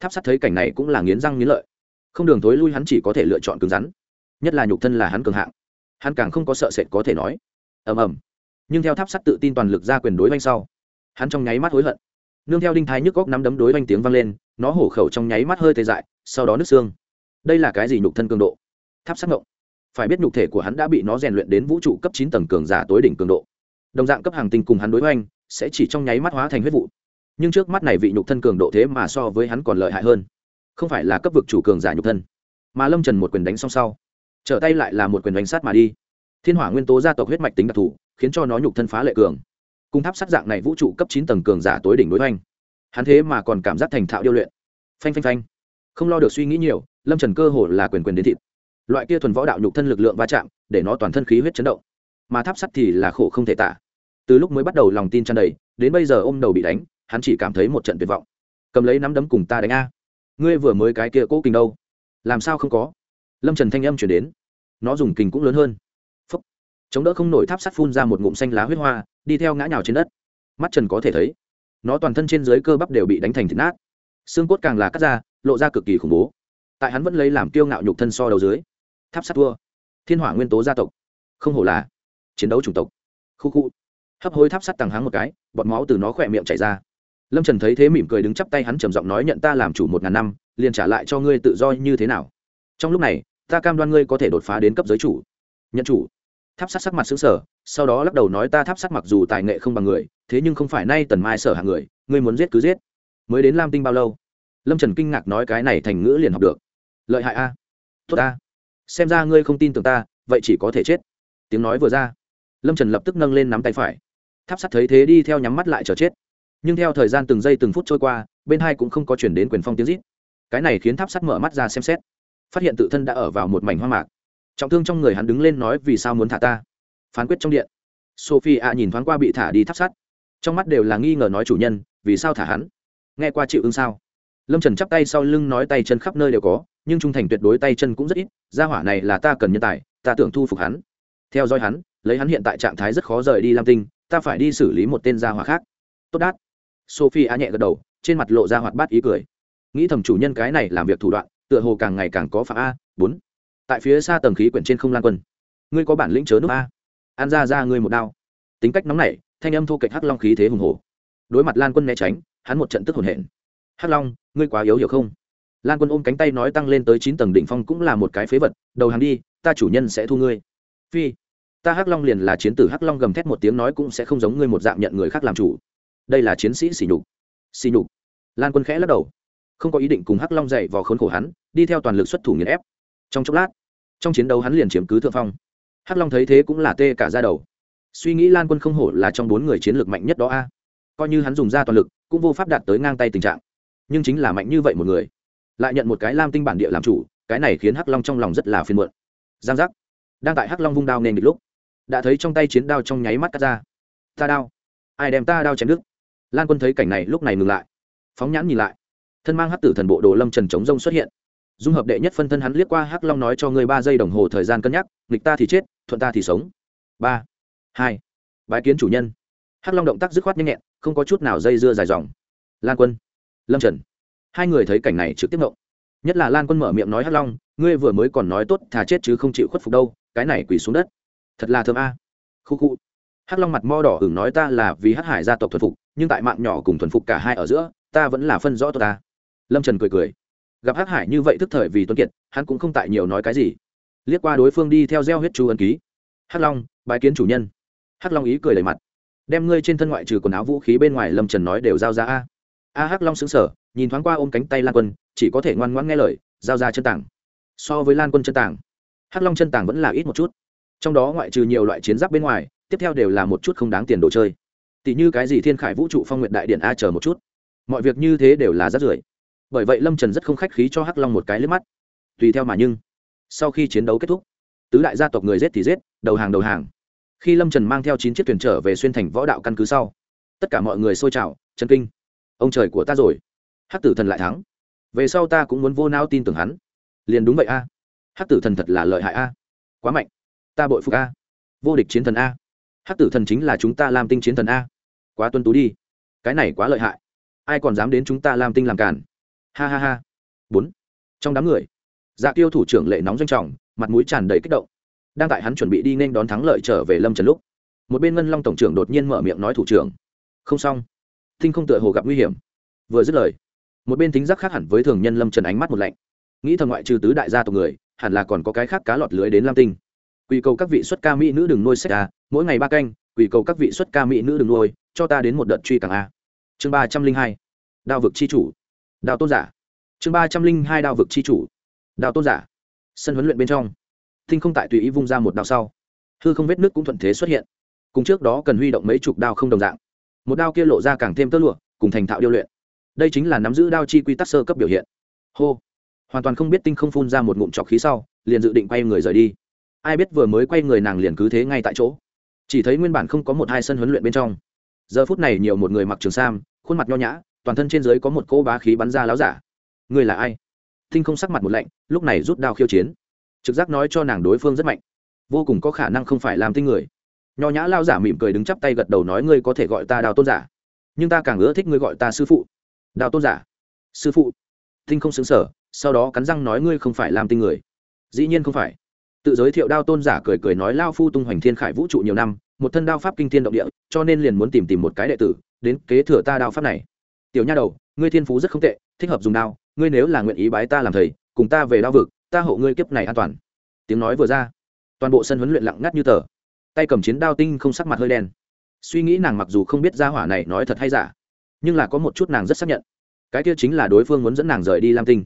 Tháp sắt thấy cảnh này cũng là nghiến răng nghiến lợi. Không đường thối lui hắn chỉ có thể lựa chọn cứng rắn. Nhất là nhục thân là hắn cường hạng. Hắn càng không có sợ sệt có thể nói. Ầm ầm. Nhưng theo tháp sắt tự tin toàn lực ra quyền đối vanh sau, hắn trong nháy mắt hối hận. Nương theo đinh thái nhức góc nắm đấm đối vanh tiếng vang lên, nó hổ khẩu trong nháy mắt hơi tê dại, sau đó nứt xương. Đây là cái gì nhục thân cường độ? Tháp sắt ngộng phải biết nhục thể của hắn đã bị nó rèn luyện đến vũ trụ cấp chín tầng cường giả tối đỉnh cường độ. Đồng dạng cấp hàng tinh cùng hắn đối hoành, sẽ chỉ trong nháy mắt hóa thành huyết vụ. Nhưng trước mắt này vị nhục thân cường độ thế mà so với hắn còn lợi hại hơn. Không phải là cấp vực chủ cường giả nhục thân, mà lâm trần một quyền đánh xong sau, trở tay lại là một quyền đánh sát mà đi. Thiên hỏa nguyên tố gia tộc huyết mạch tính đặc thù, khiến cho nó nhục thân phá lệ cường. Cung tháp sát dạng này vũ trụ cấp chín tầng cường giả tối đỉnh đối hoành, hắn thế mà còn cảm giác thành thạo điêu luyện. Phanh phanh phanh. Không lo được suy nghĩ nhiều, lâm trần cơ hồ là quyền quyền đến thịt loại kia thuần võ đạo nhục thân lực lượng va chạm, để nó toàn thân khí huyết chấn động. Mà tháp sắt thì là khổ không thể tả. Từ lúc mới bắt đầu lòng tin tràn đầy, đến bây giờ ôm đầu bị đánh, hắn chỉ cảm thấy một trận tuyệt vọng. Cầm lấy nắm đấm cùng ta đánh a. Ngươi vừa mới cái kia cố kình đâu? Làm sao không có? Lâm trần thanh âm chuyển đến. Nó dùng kình cũng lớn hơn. Phấp chống đỡ không nổi tháp sắt phun ra một ngụm xanh lá huyết hoa, đi theo ngã nhào trên đất. Mắt trần có thể thấy, nó toàn thân trên dưới cơ bắp đều bị đánh thành thịt nát. Xương cốt càng là cắt ra, lộ ra cực kỳ khủng bố. Tại hắn vẫn lấy làm kiêu ngạo nhục thân so đầu dưới tháp sắt thua. Thiên hỏa nguyên tố gia tộc. Không hổ là chiến đấu chủng tộc. Khu khu. Hấp hối tháp sắt tàng háng một cái, bọt máu từ nó khỏe miệng chảy ra. Lâm trần thấy thế mỉm cười đứng chắp tay hắn trầm giọng nói, nhận ta làm chủ một ngàn năm, liền trả lại cho ngươi tự do như thế nào? Trong lúc này, ta cam đoan ngươi có thể đột phá đến cấp giới chủ. Nhận chủ. Tháp sắt sắc mặt xứng sở sau đó lắc đầu nói, ta tháp sắt mặc dù tài nghệ không bằng người, thế nhưng không phải nay tần mai sở hạng người, ngươi muốn giết cứ giết. Mới đến lam tinh bao lâu? Lâm trần kinh ngạc nói, cái này thành ngữ liền học được. Lợi hại a. Tốt a xem ra ngươi không tin tưởng ta, vậy chỉ có thể chết. Tiếng nói vừa ra, lâm trần lập tức nâng lên nắm tay phải. Tháp sắt thấy thế đi theo nhắm mắt lại chờ chết. Nhưng theo thời gian từng giây từng phút trôi qua, bên hai cũng không có chuyển đến quyền phong tiếng rít. Cái này khiến tháp sắt mở mắt ra xem xét. Phát hiện tự thân đã ở vào một mảnh hoang mạc. Trọng thương trong người hắn đứng lên nói vì sao muốn thả ta. Phán quyết trong điện. Sophie ạ nhìn thoáng qua bị thả đi tháp sắt. Trong mắt đều là nghi ngờ nói chủ nhân, vì sao thả hắn? Nghe qua chịu ứng sao? Lâm trần chắp tay sau lưng nói tay chân khắp nơi đều có, nhưng trung thành tuyệt đối tay chân cũng rất ít, gia hỏa này là ta cần nhân tài, ta tưởng thu phục hắn. Theo dõi hắn, lấy hắn hiện tại trạng thái rất khó rời đi lam tinh, ta phải đi xử lý một tên gia hỏa khác. Tốt đát. Sophie a nhẹ gật đầu, trên mặt lộ ra hoạt bát ý cười. Nghĩ thầm chủ nhân cái này làm việc thủ đoạn, tựa hồ càng ngày càng có phạm a, bốn. Tại phía xa tầng khí quyển trên không lan quân. Ngươi có bản lĩnh chớ nước a. An ra ra ngươi một đao. Tính cách nóng nảy, thanh âm thô kệch hắc long khí thế hùng hồ đối mặt lan quân né tránh, hắn một trận tức hồn hển. Hắc long ngươi quá yếu hiểu không? Lan quân ôm cánh tay nói tăng lên tới chín tầng đỉnh phong cũng là một cái phế vật, đầu hàng đi, ta chủ nhân sẽ thu ngươi. Phi, ta hắc long liền là chiến tử hắc long gầm thét một tiếng nói cũng sẽ không giống ngươi một dạng nhận người khác làm chủ. Đây là chiến sĩ xỉ nhục. Xỉ nhục. Lan quân khẽ lắc đầu. Không có ý định cùng hắc long dậy vào khốn khổ hắn, đi theo toàn lực xuất thủ nghiền ép. Trong chốc lát, trong chiến đấu hắn liền chiếm cứ thượng phong. Hắc long thấy thế cũng là tê cả ra đầu. Suy nghĩ lan quân không hổ là trong bốn người chiến lược mạnh nhất đó a. Coi như hắn dùng ra toàn lực, cũng vô pháp đạt tới ngang tay tình trạng nhưng chính là mạnh như vậy một người. Lại nhận một cái lam tinh bản địa làm chủ, cái này khiến hắc long trong lòng rất là phiền muộn. Giang giác. Đang tại hắc long vung đao nên địch lúc, đã thấy trong tay chiến đao trong nháy mắt cắt ra. Ta đao. Ai đem ta đao chém đứt? Lan quân thấy cảnh này lúc này ngừng lại. Phóng nhãn nhìn lại. Thân mang hắc tử thần bộ đồ lâm trần chống rông xuất hiện. Dung hợp đệ nhất phân thân hắn liếc qua hắc long nói cho ngươi ba giây đồng hồ thời gian cân nhắc, nghịch ta thì chết, thuận ta thì sống. Ba. Hai. Bái kiến chủ nhân. Hắc long động tác dứt khoát nhanh nhẹn, không có chút nào dây dưa dài dòng. Lan quân lâm trần hai người thấy cảnh này trực tiếp ngộng nhất là lan quân mở miệng nói hắc long ngươi vừa mới còn nói tốt thà chết chứ không chịu khuất phục đâu cái này quỳ xuống đất thật là thơm a khu khu hắc long mặt mo đỏ hửng nói ta là vì hắc hải gia tộc thuần phục nhưng tại mạng nhỏ cùng thuần phục cả hai ở giữa ta vẫn là phân rõ tôi ta lâm trần cười cười gặp hắc hải như vậy thức thời vì tuấn kiệt hắn cũng không tại nhiều nói cái gì liếc qua đối phương đi theo gieo huyết chu ân ký hắc long bài kiến chủ nhân hắc long ý cười đầy mặt đem ngươi trên thân ngoại trừ quần áo vũ khí bên ngoài lâm trần nói đều giao ra a a hắc long xứng sở nhìn thoáng qua ôm cánh tay lan quân, chỉ có thể ngoan ngoãn nghe lời, giao ra chân tảng. So với lan quân chân tảng, hắc long chân tảng vẫn là ít một chút. Trong đó ngoại trừ nhiều loại chiến giáp bên ngoài, tiếp theo đều là một chút không đáng tiền đồ chơi. Tỷ như cái gì thiên khải vũ trụ phong nguyện đại điện a chờ một chút. Mọi việc như thế đều là rát rưởi. Bởi vậy lâm trần rất không khách khí cho hắc long một cái liếc mắt. Tùy theo mà nhưng, sau khi chiến đấu kết thúc, tứ đại gia tộc người giết thì giết, đầu hàng đầu hàng. Khi lâm trần mang theo chín chiếc thuyền trở về xuyên thành võ đạo căn cứ sau, tất cả mọi người xôi trào chân kinh ông trời của ta rồi. Hắc tử thần lại thắng. Về sau ta cũng muốn vô nao tin tưởng hắn. Liền đúng vậy a. Hắc tử thần thật là lợi hại a. Quá mạnh. Ta bội phục a. Vô địch chiến thần a. Hắc tử thần chính là chúng ta làm tinh chiến thần a. Quá tuân tú đi. Cái này quá lợi hại. Ai còn dám đến chúng ta làm tinh làm cản ha ha ha. Bốn. Trong đám người dạ tiêu thủ trưởng lệ nóng doanh trọng, mặt mũi tràn đầy kích động. Đang tại hắn chuẩn bị đi nên đón thắng lợi trở về lâm trần lúc, một bên ngân long tổng trưởng đột nhiên mở miệng nói thủ trưởng. Không xong thinh không tựa hồ gặp nguy hiểm. Vừa dứt lời, một bên tính giác khác hẳn với thường nhân lâm trần ánh mắt một lạnh. Nghĩ thầm ngoại trừ tứ đại gia tộc người, hẳn là còn có cái khác cá lọt lưới đến lam tinh. Quy cầu các vị xuất ca mỹ nữ đừng nuôi sách a, mỗi ngày ba canh Quy cầu các vị xuất ca mỹ nữ đừng nuôi, cho ta đến một đợt truy càng a. Chương ba trăm linh hai, đao vực c h i chủ. Đao tôn giả. Chương ba trăm linh hai, đao vực c h i chủ. Đao tôn giả. Sân huấn luyện bên trong. Thinh không tại tùy ý vung ra một đao sau. Hư không vết nước cũng thuận thế xuất hiện. Cùng trước đó cần huy động mấy chục đao không đồng dạng một đao kia lộ ra càng thêm tơ lụa, cùng thành thạo điêu luyện. Đây chính là nắm giữ đao chi quy tắc sơ cấp biểu hiện. Hô. Hoàn toàn không biết tinh không phun ra một ngụm trọc khí sau, liền dự định quay người rời đi. Ai biết vừa mới quay người nàng liền cứ thế ngay tại chỗ. Chỉ thấy nguyên bản không có một hai sân huấn luyện bên trong. Giờ phút này nhiều một người mặc trường sam, khuôn mặt nho nhã, toàn thân trên dưới có một cỗ bá khí bắn ra láo giả. Người là ai? Tinh không sắc mặt một lạnh, lúc này rút đao khiêu chiến. Trực giác nói cho nàng đối phương rất mạnh. Vô cùng có khả năng không phải làm tinh người nho nhã lao giả mỉm cười đứng chắp tay gật đầu nói, ngươi có thể gọi ta đào tôn giả, nhưng ta càng ưa thích ngươi gọi ta sư phụ. Đào tôn giả? Sư phụ? Tinh không xứng sở sau đó cắn răng nói, ngươi không phải làm tinh người. Dĩ nhiên không phải. Tự giới thiệu đao tôn giả cười cười nói, lao phu tung hoành thiên khải vũ trụ nhiều năm, một thân đao pháp kinh thiên động địa, cho nên liền muốn tìm tìm một cái đệ tử, đến kế thừa ta đao pháp này. Tiểu nha đầu, ngươi thiên phú rất không tệ, thích hợp dùng đao, ngươi nếu là nguyện ý bái ta làm thầy, cùng ta về đao vực, ta hộ ngươi kiếp này an toàn. Tiếng nói vừa ra, toàn bộ sân huấn luyện lặng ngắt như tờ tay cầm chiến đao tinh không sắc mặt hơi đen. Suy nghĩ nàng mặc dù không biết ra hỏa này nói thật hay giả, nhưng là có một chút nàng rất xác nhận. Cái kia chính là đối phương muốn dẫn nàng rời đi lam tinh.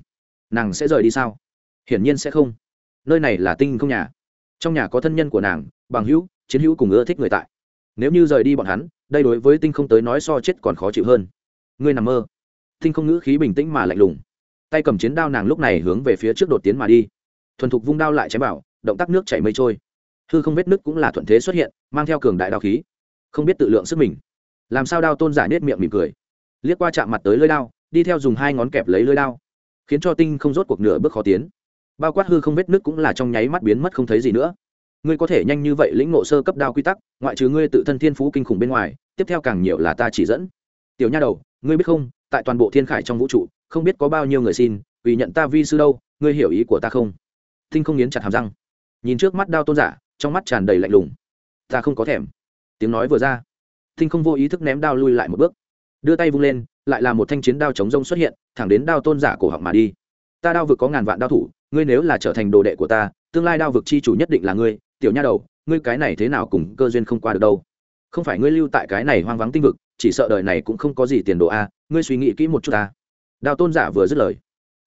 Nàng sẽ rời đi sao? Hiển nhiên sẽ không. Nơi này là tinh không nhà. Trong nhà có thân nhân của nàng, bằng hữu, chiến hữu cùng ưa thích người tại. Nếu như rời đi bọn hắn, đây đối với tinh không tới nói so chết còn khó chịu hơn. Ngươi nằm mơ. Tinh không ngữ khí bình tĩnh mà lạnh lùng. Tay cầm chiến đao nàng lúc này hướng về phía trước đột tiến mà đi. Thuần thục vung đao lại chém bảo động tác nước chảy mây trôi hư không vết nước cũng là thuận thế xuất hiện, mang theo cường đại đao khí. Không biết tự lượng sức mình. Làm sao đao tôn giả nết miệng mỉm cười. Liếc qua chạm mặt tới lưới đao, đi theo dùng hai ngón kẹp lấy lưới đao. Khiến cho tinh không rốt cuộc nửa bước khó tiến. Bao quát hư không vết nước cũng là trong nháy mắt biến mất không thấy gì nữa. Ngươi có thể nhanh như vậy lĩnh ngộ sơ cấp đao quy tắc, ngoại trừ ngươi tự thân thiên phú kinh khủng bên ngoài, tiếp theo càng nhiều là ta chỉ dẫn. Tiểu nha đầu, ngươi biết không, tại toàn bộ thiên khải trong vũ trụ, không biết có bao nhiêu người xin, vì nhận ta vi sư đâu, ngươi hiểu ý của ta không? Tinh không nghiến chặt hàm răng. Nhìn trước mắt đao tôn giả trong mắt tràn đầy lạnh lùng. Ta không có thèm. Tiếng nói vừa ra, thinh không vô ý thức ném đao lui lại một bước. Đưa tay vung lên, lại là một thanh chiến đao chống rông xuất hiện, thẳng đến đao tôn giả cổ họng mà đi. Ta đao vực có ngàn vạn đao thủ, ngươi nếu là trở thành đồ đệ của ta, tương lai đao vực chi chủ nhất định là ngươi, tiểu nha đầu, ngươi cái này thế nào cùng cơ duyên không qua được đâu. Không phải ngươi lưu tại cái này hoang vắng tinh vực, chỉ sợ đời này cũng không có gì tiền đồ a, ngươi suy nghĩ kỹ một chút ta. Đao tôn giả vừa dứt lời,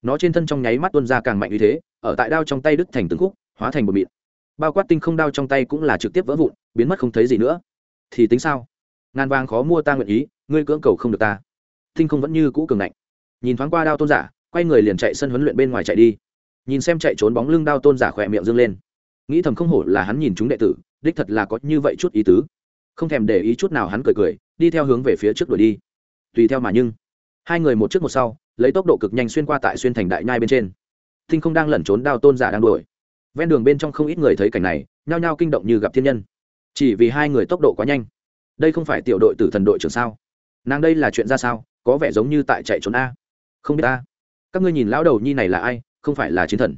nó trên thân trong nháy mắt tuôn ra càng mạnh như thế, ở tại đao trong tay đứt thành từng khúc, hóa thành một mịn bao quát tinh không đao trong tay cũng là trực tiếp vỡ vụn, biến mất không thấy gì nữa. Thì tính sao? Ngàn vàng khó mua ta nguyện ý, ngươi cưỡng cầu không được ta. Tinh không vẫn như cũ cường ngạnh. Nhìn thoáng qua đao tôn giả, quay người liền chạy sân huấn luyện bên ngoài chạy đi. Nhìn xem chạy trốn bóng lưng đao tôn giả khỏe miệng dâng lên. Nghĩ thầm không hổ là hắn nhìn chúng đệ tử, đích thật là có như vậy chút ý tứ. Không thèm để ý chút nào hắn cười cười, đi theo hướng về phía trước đuổi đi. Tùy theo mà nhưng, hai người một trước một sau, lấy tốc độ cực nhanh xuyên qua tại xuyên thành đại nhai bên trên. Thinh không đang lẩn trốn đao tôn giả đang đuổi ven đường bên trong không ít người thấy cảnh này, nhao nhao kinh động như gặp thiên nhân. Chỉ vì hai người tốc độ quá nhanh. Đây không phải tiểu đội tử thần đội trưởng sao? Nàng đây là chuyện ra sao? Có vẻ giống như tại chạy trốn a. Không biết a. Các ngươi nhìn lão đầu nhi này là ai? Không phải là chiến thần.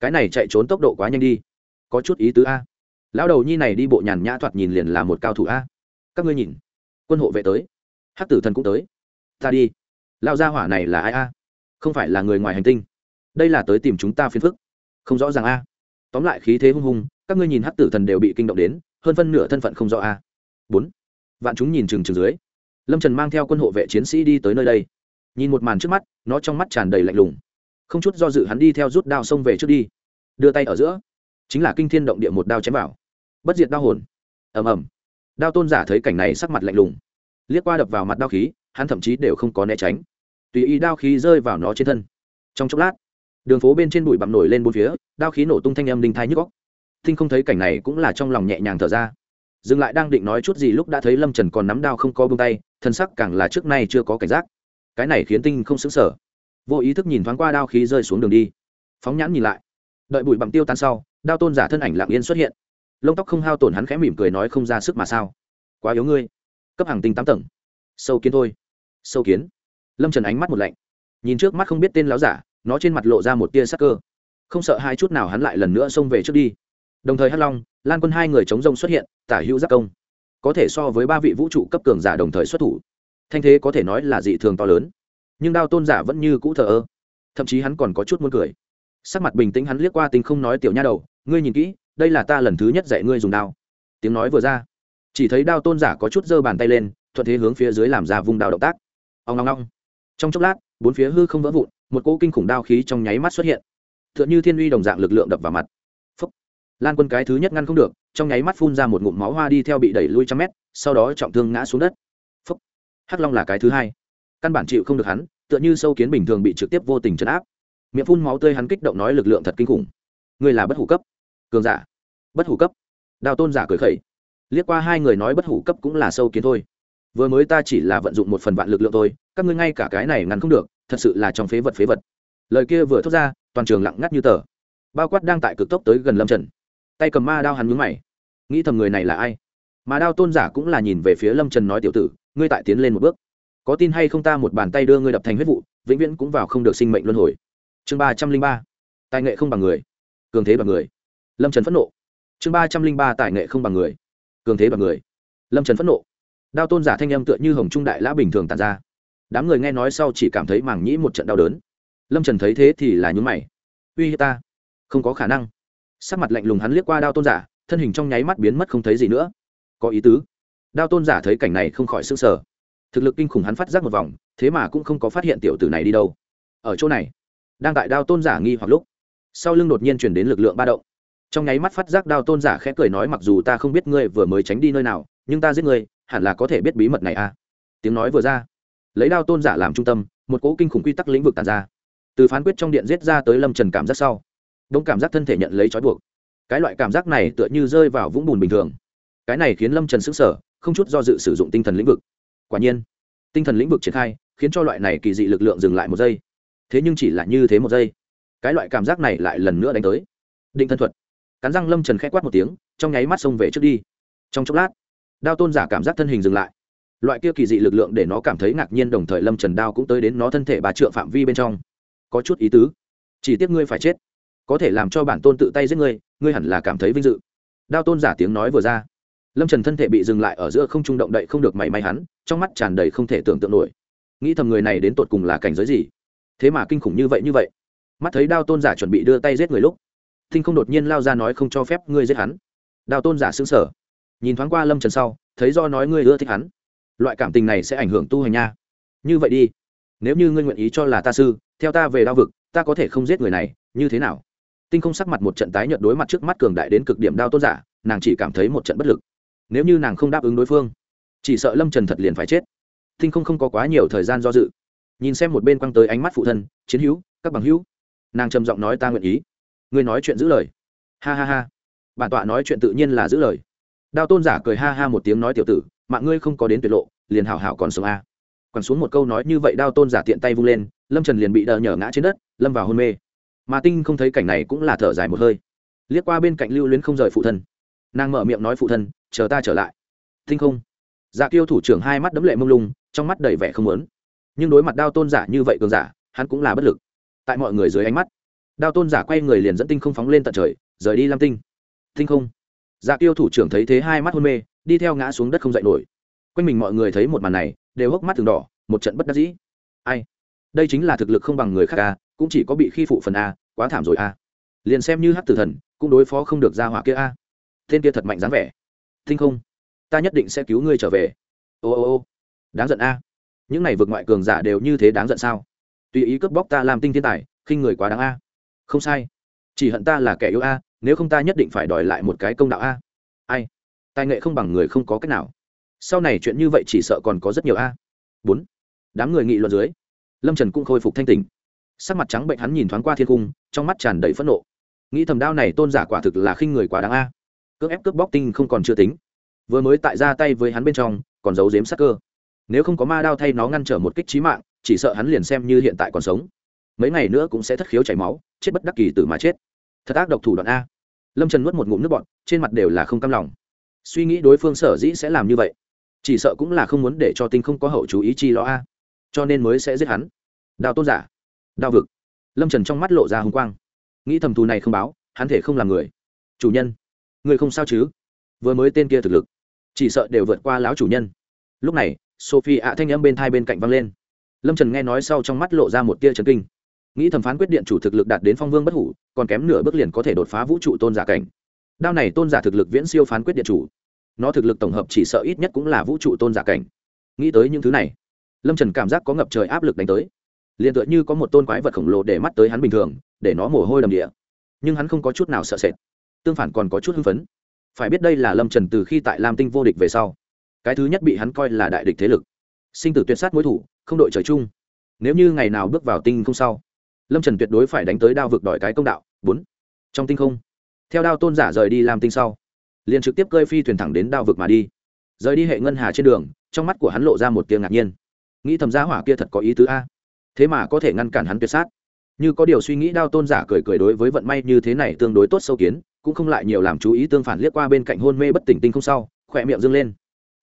Cái này chạy trốn tốc độ quá nhanh đi. Có chút ý tứ a. Lão đầu nhi này đi bộ nhàn nhã thoạt nhìn liền là một cao thủ a. Các ngươi nhìn. Quân hộ vệ tới. Hắc tử thần cũng tới. Ta đi. Lao gia hỏa này là ai a? Không phải là người ngoài hành tinh. Đây là tới tìm chúng ta phiền phức. Không rõ ràng a tóm lại khí thế hung hung, các ngươi nhìn hắc tử thần đều bị kinh động đến, hơn phân nửa thân phận không rõ a. Bốn. Vạn chúng nhìn chừng chừng dưới. Lâm trần mang theo quân hộ vệ chiến sĩ đi tới nơi đây. Nhìn một màn trước mắt, nó trong mắt tràn đầy lạnh lùng. Không chút do dự hắn đi theo rút đao xông về trước đi. Đưa tay ở giữa. Chính là kinh thiên động địa một đao chém vào. Bất diệt đao hồn. Ầm ầm. Đao tôn giả thấy cảnh này sắc mặt lạnh lùng. Liếc qua đập vào mặt đao khí, hắn thậm chí đều không có né tránh. Tùy ý đao khí rơi vào nó trên thân. Trong chốc lát đường phố bên trên bụi bặm nổi lên bốn phía, đao khí nổ tung thanh âm đinh thai nhức góc thinh không thấy cảnh này cũng là trong lòng nhẹ nhàng thở ra. Dừng lại đang định nói chút gì lúc đã thấy lâm trần còn nắm đao không có bông tay, thân sắc càng là trước nay chưa có cảnh giác. Cái này khiến tinh không xứng sở vô ý thức nhìn thoáng qua đao khí rơi xuống đường đi. Phóng nhãn nhìn lại. Đợi bụi bặm tiêu tan sau, đao tôn giả thân ảnh lạng yên xuất hiện. Lông tóc không hao tổn hắn khẽ mỉm cười nói không ra sức mà sao. Quá yếu ngươi. Cấp hàng tinh tám tầng. Sâu kiến thôi. Sâu kiến. Lâm trần ánh mắt một lạnh. Nhìn trước mắt không biết tên láo giả nó trên mặt lộ ra một tia sắc cơ. Không sợ hai chút nào hắn lại lần nữa xông về trước đi. Đồng thời hắc long, lan quân hai người chống rông xuất hiện, tả hữu giác công. Có thể so với ba vị vũ trụ cấp cường giả đồng thời xuất thủ. Thanh thế có thể nói là dị thường to lớn. Nhưng đao tôn giả vẫn như cũ thờ ơ. Thậm chí hắn còn có chút muốn cười. Sắc mặt bình tĩnh hắn liếc qua tình không nói tiểu nha đầu, ngươi nhìn kỹ, đây là ta lần thứ nhất dạy ngươi dùng đao. Tiếng nói vừa ra, chỉ thấy đao tôn giả có chút giơ bàn tay lên, thuận thế hướng phía dưới làm ra vùng đao động tác. Ông long long trong chốc lát, bốn phía hư không vỡ vụn một cỗ kinh khủng đao khí trong nháy mắt xuất hiện. T h ư ợ n h ư thiên uy đồng dạng lực lượng đập vào mặt. Phúc. lan quân cái thứ nhất ngăn không được, trong nháy mắt phun ra một ngụm máu hoa đi theo bị đẩy lui trăm mét, sau đó trọng thương ngã xuống đất. Phúc. hắc long là cái thứ hai. Căn bản chịu không được hắn, tựa như sâu kiến bình thường bị trực tiếp vô tình chấn áp. Miệng phun máu tươi hắn kích động nói lực lượng thật kinh khủng. Người là bất hủ cấp. Cường giả. Bất hủ cấp. Đào tôn giả cười khẩy. Liếc qua hai người nói bất hủ cấp cũng là sâu kiến thôi. Vừa mới ta chỉ là vận dụng một phần vạn lực lượng thôi, các ngươi ngay cả cái này ngăn không được thật sự là trong phế vật phế vật. Lời kia vừa thốt ra, toàn trường lặng ngắt như tờ. Bao quát đang tại cực tốc tới gần lâm trần. Tay cầm ma đao hắn mướn mày. Nghĩ thầm người này là ai? Mà đao tôn giả cũng là nhìn về phía lâm trần nói tiểu tử, ngươi tại tiến lên một bước. Có tin hay không ta một bàn tay đưa ngươi đập thành huyết vụ, vĩnh viễn cũng vào không được sinh mệnh luân hồi. Chương ba trăm linh ba. Tài nghệ không bằng người. Cường thế bằng người. Lâm trần phẫn nộ. Chương ba trăm linh ba tài nghệ không bằng người. Cường thế bằng người. Lâm trần phẫn nộ. Đao tôn giả thanh âm tựa như hồng trung đại lã bình thường tàn ra đám người nghe nói sau chỉ cảm thấy màng nhĩ một trận đau đớn. Lâm trần thấy thế thì là nhún mày. Uy hiếp ta. Không có khả năng. Sắc mặt lạnh lùng hắn liếc qua đao tôn giả, thân hình trong nháy mắt biến mất không thấy gì nữa. Có ý tứ. Đao tôn giả thấy cảnh này không khỏi s ư n g sở thực lực kinh khủng hắn phát giác một vòng, thế mà cũng không có phát hiện tiểu tử này đi đâu. Ở chỗ này, đang tại đao tôn giả nghi hoặc lúc, sau lưng đột nhiên chuyển đến lực lượng ba động. Trong nháy mắt phát giác đao tôn giả khẽ cười nói mặc dù ta không biết ngươi vừa mới tránh đi nơi nào, nhưng ta giết ngươi, hẳn là có thể biết bí mật này à. Tiếng nói vừa ra lấy đao tôn giả làm trung tâm, một cỗ kinh khủng quy tắc lĩnh vực tàn ra. Từ phán quyết trong điện giết ra tới lâm trần cảm giác sau, đông cảm giác thân thể nhận lấy trói buộc. Cái loại cảm giác này tựa như rơi vào vũng bùn bình thường. Cái này khiến lâm trần sức sở không chút do dự sử dụng tinh thần lĩnh vực. Quả nhiên, tinh thần lĩnh vực triển khai, khiến cho loại này kỳ dị lực lượng dừng lại một giây. Thế nhưng chỉ là như thế một giây, cái loại cảm giác này lại lần nữa đánh tới. Định thân thuật. Cắn răng lâm trần k h ẽ quát một tiếng, trong nháy mắt xông về trước đi. Trong chốc lát, đao tôn giả cảm giác thân hình dừng lại loại kia kỳ dị lực lượng để nó cảm thấy ngạc nhiên, đồng thời lâm trần đao cũng tới đến nó thân thể bà trượng phạm vi bên trong. Có chút ý tứ. Chỉ tiếc ngươi phải chết. Có thể làm cho bản tôn tự tay giết ngươi ngươi hẳn là cảm thấy vinh dự. Đao tôn giả tiếng nói vừa ra. Lâm trần thân thể bị dừng lại ở giữa không trung động đậy không được mảy may hắn, trong mắt tràn đầy không thể tưởng tượng nổi. Nghĩ thầm người này đến tột cùng là cảnh giới gì? Thế mà kinh khủng như vậy như vậy. Mắt thấy đao tôn giả chuẩn bị đưa tay giết người lúc, thinh không đột nhiên lao ra nói không cho phép ngươi giết hắn. Đao tôn giả xứng sở nhìn thoáng qua lâm trần sau, thấy do nói ngươi ưa thích hắn loại cảm tình này sẽ ảnh hưởng tu hành nha. Như vậy đi. Nếu như ngươi nguyện ý cho là ta sư, theo ta về đao vực, ta có thể không giết người này, như thế nào? Tinh không sắc mặt một trận tái nhợt đối mặt trước mắt cường đại đến cực điểm đao tôn giả, nàng chỉ cảm thấy một trận bất lực. Nếu như nàng không đáp ứng đối phương, chỉ sợ lâm trần thật liền phải chết. Tinh không không có quá nhiều thời gian do dự. Nhìn xem một bên quăng tới ánh mắt phụ thân, chiến hữu, các bằng hữu. Nàng trầm giọng nói ta nguyện ý. Ngươi nói chuyện giữ lời. Ha ha ha. Bản tọa nói chuyện tự nhiên là giữ lời. Đao tôn giả cười ha ha một tiếng nói tiểu tử mạng ngươi không có đến tuyệt lộ, liền hảo hảo còn sống a. Quẳng xuống một câu nói như vậy đao tôn giả tiện tay vung lên, lâm trần liền bị đờ nhở ngã trên đất, lâm vào hôn mê. Mà tinh không thấy cảnh này cũng là thở dài một hơi. Liếc qua bên cạnh lưu luyến không rời phụ thân. Nàng mở miệng nói phụ thân, chờ ta trở lại. Tinh không. Dạ kiêu thủ trưởng hai mắt đấm lệ mông lung, trong mắt đầy vẻ không lớn nhưng đối mặt đao tôn giả như vậy cường giả, hắn cũng là bất lực. Tại mọi người dưới ánh mắt, đao tôn giả quay người liền dẫn tinh không phóng lên tận trời, rời đi lam tinh. Tinh không. Dạ tiêu thủ trưởng thấy thế hai mắt hôn mê đi theo ngã xuống đất không dậy nổi. Quanh mình mọi người thấy một màn này, đều hốc mắt từng đỏ, một trận bất đắc dĩ. Ai? Đây chính là thực lực không bằng người khác a cũng chỉ có bị khi phụ phần a quá thảm rồi a liền xem như hát tử thần, cũng đối phó không được ra hỏa kia a tên kia thật mạnh dáng vẻ. Thinh không? Ta nhất định sẽ cứu ngươi trở về. Ô ô ô. Đáng giận a những này vượt ngoại cường giả đều như thế đáng giận sao? Tùy ý cướp bóc ta làm tinh thiên tài, khinh người quá đáng a không sai. Chỉ hận ta là kẻ yêu a nếu không ta nhất định phải đòi lại một cái công đạo a ai? Tài nghệ không bằng người không có cách nào. Sau này chuyện như vậy chỉ sợ còn có rất nhiều a. Bốn. Đám người nghị luận dưới, lâm trần cũng khôi phục thanh tình sắc mặt trắng bệnh hắn nhìn thoáng qua thiên cung, trong mắt tràn đầy phẫn nộ. Nghĩ thầm đao này tôn giả quả thực là khinh người quá đáng a. Cướp ép, cướp bóc tinh không còn chưa tính. Vừa mới tại ra tay với hắn bên trong, còn giấu dếm sắc cơ. Nếu không có ma đao thay nó ngăn trở một kích trí mạng, chỉ sợ hắn liền xem như hiện tại còn sống. Mấy ngày nữa cũng sẽ thất khiếu chảy máu, chết bất đắc kỳ từ mà chết. Thật ác độc thủ đoạn a. Lâm trần nuốt một ngụm nước bọn trên mặt đều là không cam lòng suy nghĩ đối phương sở dĩ sẽ làm như vậy. Chỉ sợ cũng là không muốn để cho tinh không có hậu chú ý chi lo a. Cho nên mới sẽ giết hắn. Đao tôn giả đao vực. Lâm trần trong mắt lộ ra h ư n g quang. Nghĩ thầm thù này không báo, hắn thể không làm người. Chủ nhân, người không sao chứ? Vừa mới tên kia thực lực, chỉ sợ đều vượt qua lão chủ nhân. Lúc này, sophie ạ thanh âm bên thai bên cạnh văng lên. Lâm trần nghe nói sau trong mắt lộ ra một tia trần kinh. Nghĩ thẩm phán quyết điện chủ thực lực đạt đến phong vương bất hủ, còn kém nửa bước liền có thể đột phá vũ trụ tôn giả cảnh đao này tôn giả thực lực viễn siêu phán quyết điện chủ. Nó thực lực tổng hợp chỉ sợ ít nhất cũng là vũ trụ tôn giả cảnh. Nghĩ tới những thứ này, lâm trần cảm giác có ngập trời áp lực đánh tới. Liền tựa như có một tôn quái vật khổng lồ để mắt tới hắn bình thường, để nó mồ hôi đầm địa. Nhưng hắn không có chút nào sợ sệt. Tương phản còn có chút hưng phấn. Phải biết đây là lâm trần từ khi tại lam tinh vô địch về sau, cái thứ nhất bị hắn coi là đại địch thế lực. Sinh tử tuyệt sát mối thủ, không đội trời chung. Nếu như ngày nào bước vào tinh không sau, lâm trần tuyệt đối phải đánh tới đao vực đòi cái công đạo bốn. Trong tinh không theo đao tôn giả rời đi làm tinh sau, liền trực tiếp cơi phi thuyền thẳng đến đao vực mà đi. Rời đi hệ ngân hà trên đường, trong mắt của hắn lộ ra một tiếng ngạc nhiên. Nghĩ thầm giá hỏa kia thật có ý tứ a. Thế mà có thể ngăn cản hắn tuyệt sát. Như có điều suy nghĩ, đao tôn giả cười cười đối với vận may như thế này tương đối tốt sâu kiến, cũng không lại nhiều làm chú ý tương phản liếc qua bên cạnh hôn mê bất tỉnh tinh không sau, khỏe miệng dâng lên.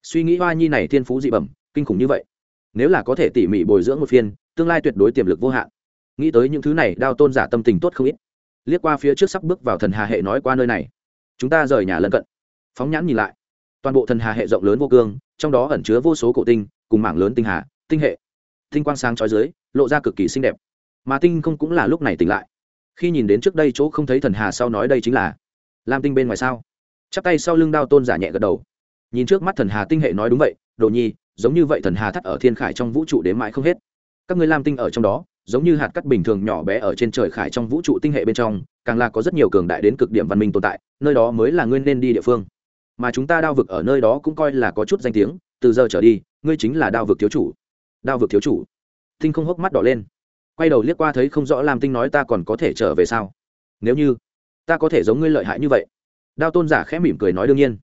Suy nghĩ hoa nhi này thiên phú dị bẩm, kinh khủng như vậy. Nếu là có thể tỉ mỉ bồi dưỡng một phiên, tương lai tuyệt đối tiềm lực vô hạn. Nghĩ tới những thứ này, đao tôn giả tâm tình tốt không ít liếc qua phía trước sắp bước vào thần hà hệ nói qua nơi này. Chúng ta rời nhà lân cận. Phóng nhãn nhìn lại. Toàn bộ thần hà hệ rộng lớn vô cương, trong đó ẩn chứa vô số cổ tinh, cùng mảng lớn tinh hà, tinh hệ. Tinh quang sáng trói dưới, lộ ra cực kỳ xinh đẹp. Mà tinh không cũng là lúc này tỉnh lại. Khi nhìn đến trước đây chỗ không thấy thần hà sau nói đây chính là lam tinh bên ngoài sao? Chắp tay sau lưng đao tôn giả nhẹ gật đầu. Nhìn trước mắt thần hà tinh hệ nói đúng vậy, đồ nhi, giống như vậy thần hà thắt ở thiên khải trong vũ trụ đến mãi không hết. Các người lam tinh ở trong đó giống như hạt cắt bình thường nhỏ bé ở trên trời khải trong vũ trụ tinh hệ bên trong, càng là có rất nhiều cường đại đến cực điểm văn minh tồn tại, nơi đó mới là ngươi nên đi địa phương. Mà chúng ta đao vực ở nơi đó cũng coi là có chút danh tiếng, từ giờ trở đi, ngươi chính là đao vực thiếu chủ. Đao vực thiếu chủ. Tinh không hốc mắt đỏ lên. Quay đầu liếc qua thấy không rõ làm tinh nói ta còn có thể trở về sao? Nếu như, ta có thể giống ngươi lợi hại như vậy. Đao tôn giả khẽ mỉm cười nói đương nhiên.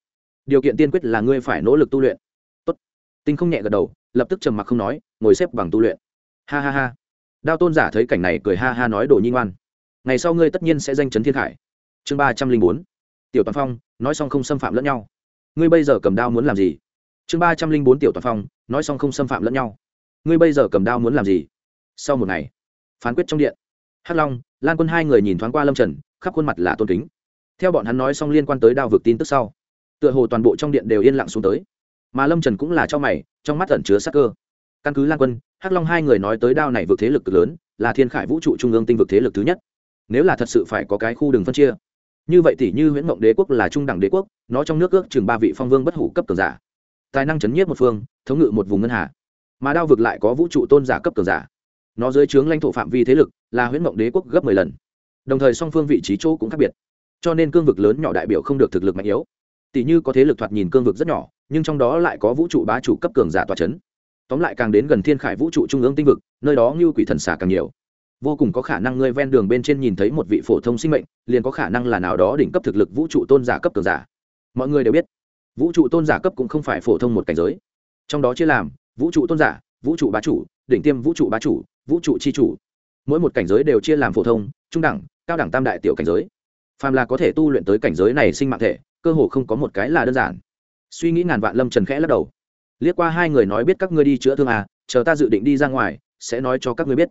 Điều kiện tiên quyết là ngươi phải nỗ lực tu luyện. Tốt. tinh không nhẹ gật đầu, lập tức trầm mặc không nói, ngồi xếp bằng tu luyện. Ha ha ha đao tôn giả thấy cảnh này cười ha ha nói đồ nhi ngoan. Ngày sau ngươi tất nhiên sẽ danh chấn thiên khải. Chương ba trăm linh bốn. Tiểu toàn phong, nói xong không xâm phạm lẫn nhau. Ngươi bây giờ cầm đao muốn làm gì? Chương ba trăm linh bốn tiểu toàn phong, nói xong không xâm phạm lẫn nhau. Ngươi bây giờ cầm đao muốn làm gì? Sau một ngày, phán quyết trong điện. Hắc long, lan quân hai người nhìn thoáng qua lâm trần, khắp khuôn mặt là tôn kính. Theo bọn hắn nói xong liên quan tới đao vực tin tức sau, tựa hồ toàn bộ trong điện đều yên lặng xuống tới. Mà lâm trần cũng là cho mày, trong mắt ẩn chứa sắc cơ căn cứ lan quân, hắc long hai người nói tới đao này vượt thế lực cực lớn, là thiên khải vũ trụ trung ương tinh vực thế lực thứ nhất. Nếu là thật sự phải có cái khu đường phân chia. Như vậy tỷ như nguyễn mộng đế quốc là trung đẳng đế quốc, nó trong nước ước chừng ba vị phong vương bất hủ cấp cường giả. Tài năng chấn nhiếp một phương, thống ngự một vùng ngân hà. Mà đao vực lại có vũ trụ tôn giả cấp cường giả. Nó dưới trướng lãnh thổ phạm vi thế lực, là nguyễn mộng đế quốc gấp mười lần. Đồng thời song phương vị trí chỗ cũng khác biệt. Cho nên cương vực lớn nhỏ đại biểu không được thực lực mạnh yếu. Tỷ như có thế lực thoạt nhìn cương vực rất nhỏ, nhưng trong đó lại có vũ trụ bá chủ cấp cường giả tòa c h ấ n tóm lại càng đến gần thiên khải vũ trụ trung ương tinh vực, nơi đó như quỷ thần xà càng nhiều. Vô cùng có khả năng ngươi ven đường bên trên nhìn thấy một vị phổ thông sinh mệnh, liền có khả năng là nào đó đỉnh cấp thực lực vũ trụ tôn giả cấp cường giả. Mọi người đều biết, vũ trụ tôn giả cấp cũng không phải phổ thông một cảnh giới. Trong đó chia làm, vũ trụ tôn giả, vũ trụ bá chủ, đỉnh tiêm vũ trụ bá chủ, vũ trụ c h i chủ. Mỗi một cảnh giới đều chia làm phổ thông, trung đẳng, cao đẳng tam đại tiểu cảnh giới. Phàm là có thể tu luyện tới cảnh giới này sinh mạng thể, cơ hồ không có một cái là đơn giản. Suy nghĩ ngàn vạn lâm trần khẽ lắc đầu liếc qua hai người nói biết các ngươi đi chữa thương à chờ ta dự định đi ra ngoài, sẽ nói cho các ngươi biết.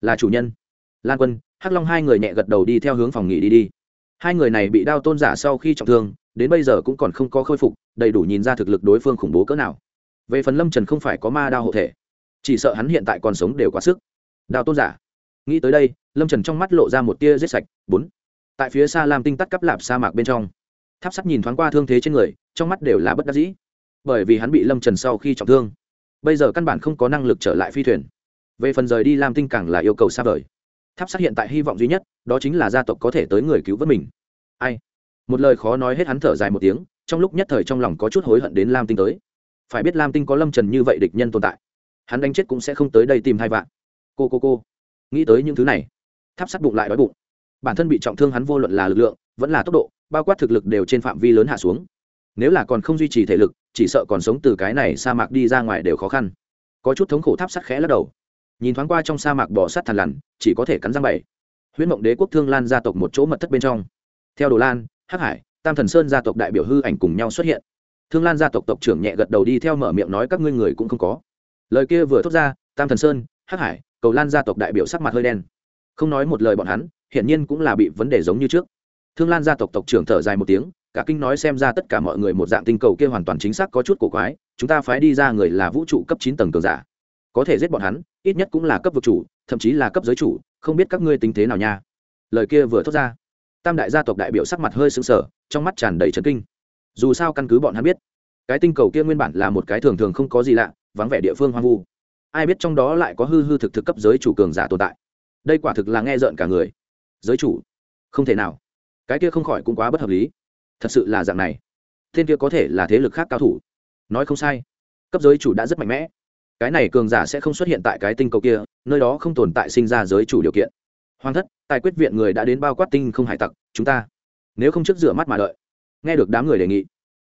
Là chủ nhân. Lan quân, hắc long hai người nhẹ gật đầu đi theo hướng phòng nghỉ đi đi. Hai người này bị đao tôn giả sau khi trọng thương, đến bây giờ cũng còn không có khôi phục, đầy đủ nhìn ra thực lực đối phương khủng bố cỡ nào. Về phần lâm trần không phải có ma đao hộ thể, chỉ sợ hắn hiện tại còn sống đều quá sức. Đao tôn giả. Nghĩ tới đây, lâm trần trong mắt lộ ra một tia giết sạch, bốn. Tại phía xa lam tinh tắt cắp lạp sa mạc bên trong. Tháp sắt nhìn thoáng qua thương thế trên người, trong mắt đều là bất đắc dĩ bởi vì hắn bị lâm trần sau khi trọng thương bây giờ căn bản không có năng lực trở lại phi thuyền về phần rời đi lam tinh càng là yêu cầu xa vời tháp sắt hiện tại hy vọng duy nhất đó chính là gia tộc có thể tới người cứu vớt mình ai một lời khó nói hết hắn thở dài một tiếng trong lúc nhất thời trong lòng có chút hối hận đến lam tinh tới phải biết lam tinh có lâm trần như vậy địch nhân tồn tại hắn đánh chết cũng sẽ không tới đây tìm hai vạn cô cô cô nghĩ tới những thứ này tháp sắt bụng lại đói bụng bản thân bị trọng thương hắn vô luận là lực lượng vẫn là tốc độ bao quát thực lực đều trên phạm vi lớn hạ xuống nếu là còn không duy trì thể lực chỉ sợ còn sống từ cái này sa mạc đi ra ngoài đều khó khăn. Có chút thống khổ tháp sắt khẽ lắc đầu. Nhìn thoáng qua trong sa mạc bỏ sắt thằn lằn, chỉ có thể cắn răng bảy huyết mộng đế quốc thương lan gia tộc một chỗ mật thất bên trong. Theo đồ lan, hắc hải, tam thần sơn gia tộc đại biểu hư ảnh cùng nhau xuất hiện. Thương lan gia tộc tộc trưởng nhẹ gật đầu đi theo mở miệng nói các ngươi người cũng không có. Lời kia vừa thốt ra, tam thần sơn, hắc hải, cầu lan gia tộc đại biểu sắc mặt hơi đen. Không nói một lời bọn hắn, hiển nhiên cũng là bị vấn đề giống như trước. Thương lan gia tộc tộc trưởng thở dài một tiếng cả kinh nói xem ra tất cả mọi người một dạng tinh cầu kia hoàn toàn chính xác có chút cổ quái, chúng ta phái đi ra người là vũ trụ cấp chín tầng cường giả. Có thể giết bọn hắn, ít nhất cũng là cấp vực chủ, thậm chí là cấp giới chủ, không biết các ngươi tính thế nào nha. Lời kia vừa thốt ra, tam đại gia tộc đại biểu sắc mặt hơi sững sờ, trong mắt tràn đầy trấn kinh. Dù sao căn cứ bọn hắn biết, cái tinh cầu kia nguyên bản là một cái thường thường không có gì lạ, vắng vẻ địa phương hoang vu. Ai biết trong đó lại có hư hư thực thực cấp giới chủ cường giả tồn tại. Đây quả thực là nghe rợn cả người. Giới chủ, không thể nào. Cái kia không khỏi cũng quá bất hợp lý thật sự là dạng này. Thiên kia có thể là thế lực khác cao thủ. Nói không sai. Cấp giới chủ đã rất mạnh mẽ. Cái này cường giả sẽ không xuất hiện tại cái tinh cầu kia, nơi đó không tồn tại sinh ra giới chủ điều kiện. Hoàng thất tài quyết viện người đã đến bao quát tinh không hải tặc, chúng ta. Nếu không trước rửa mắt mà đợi. Nghe được đám người đề nghị,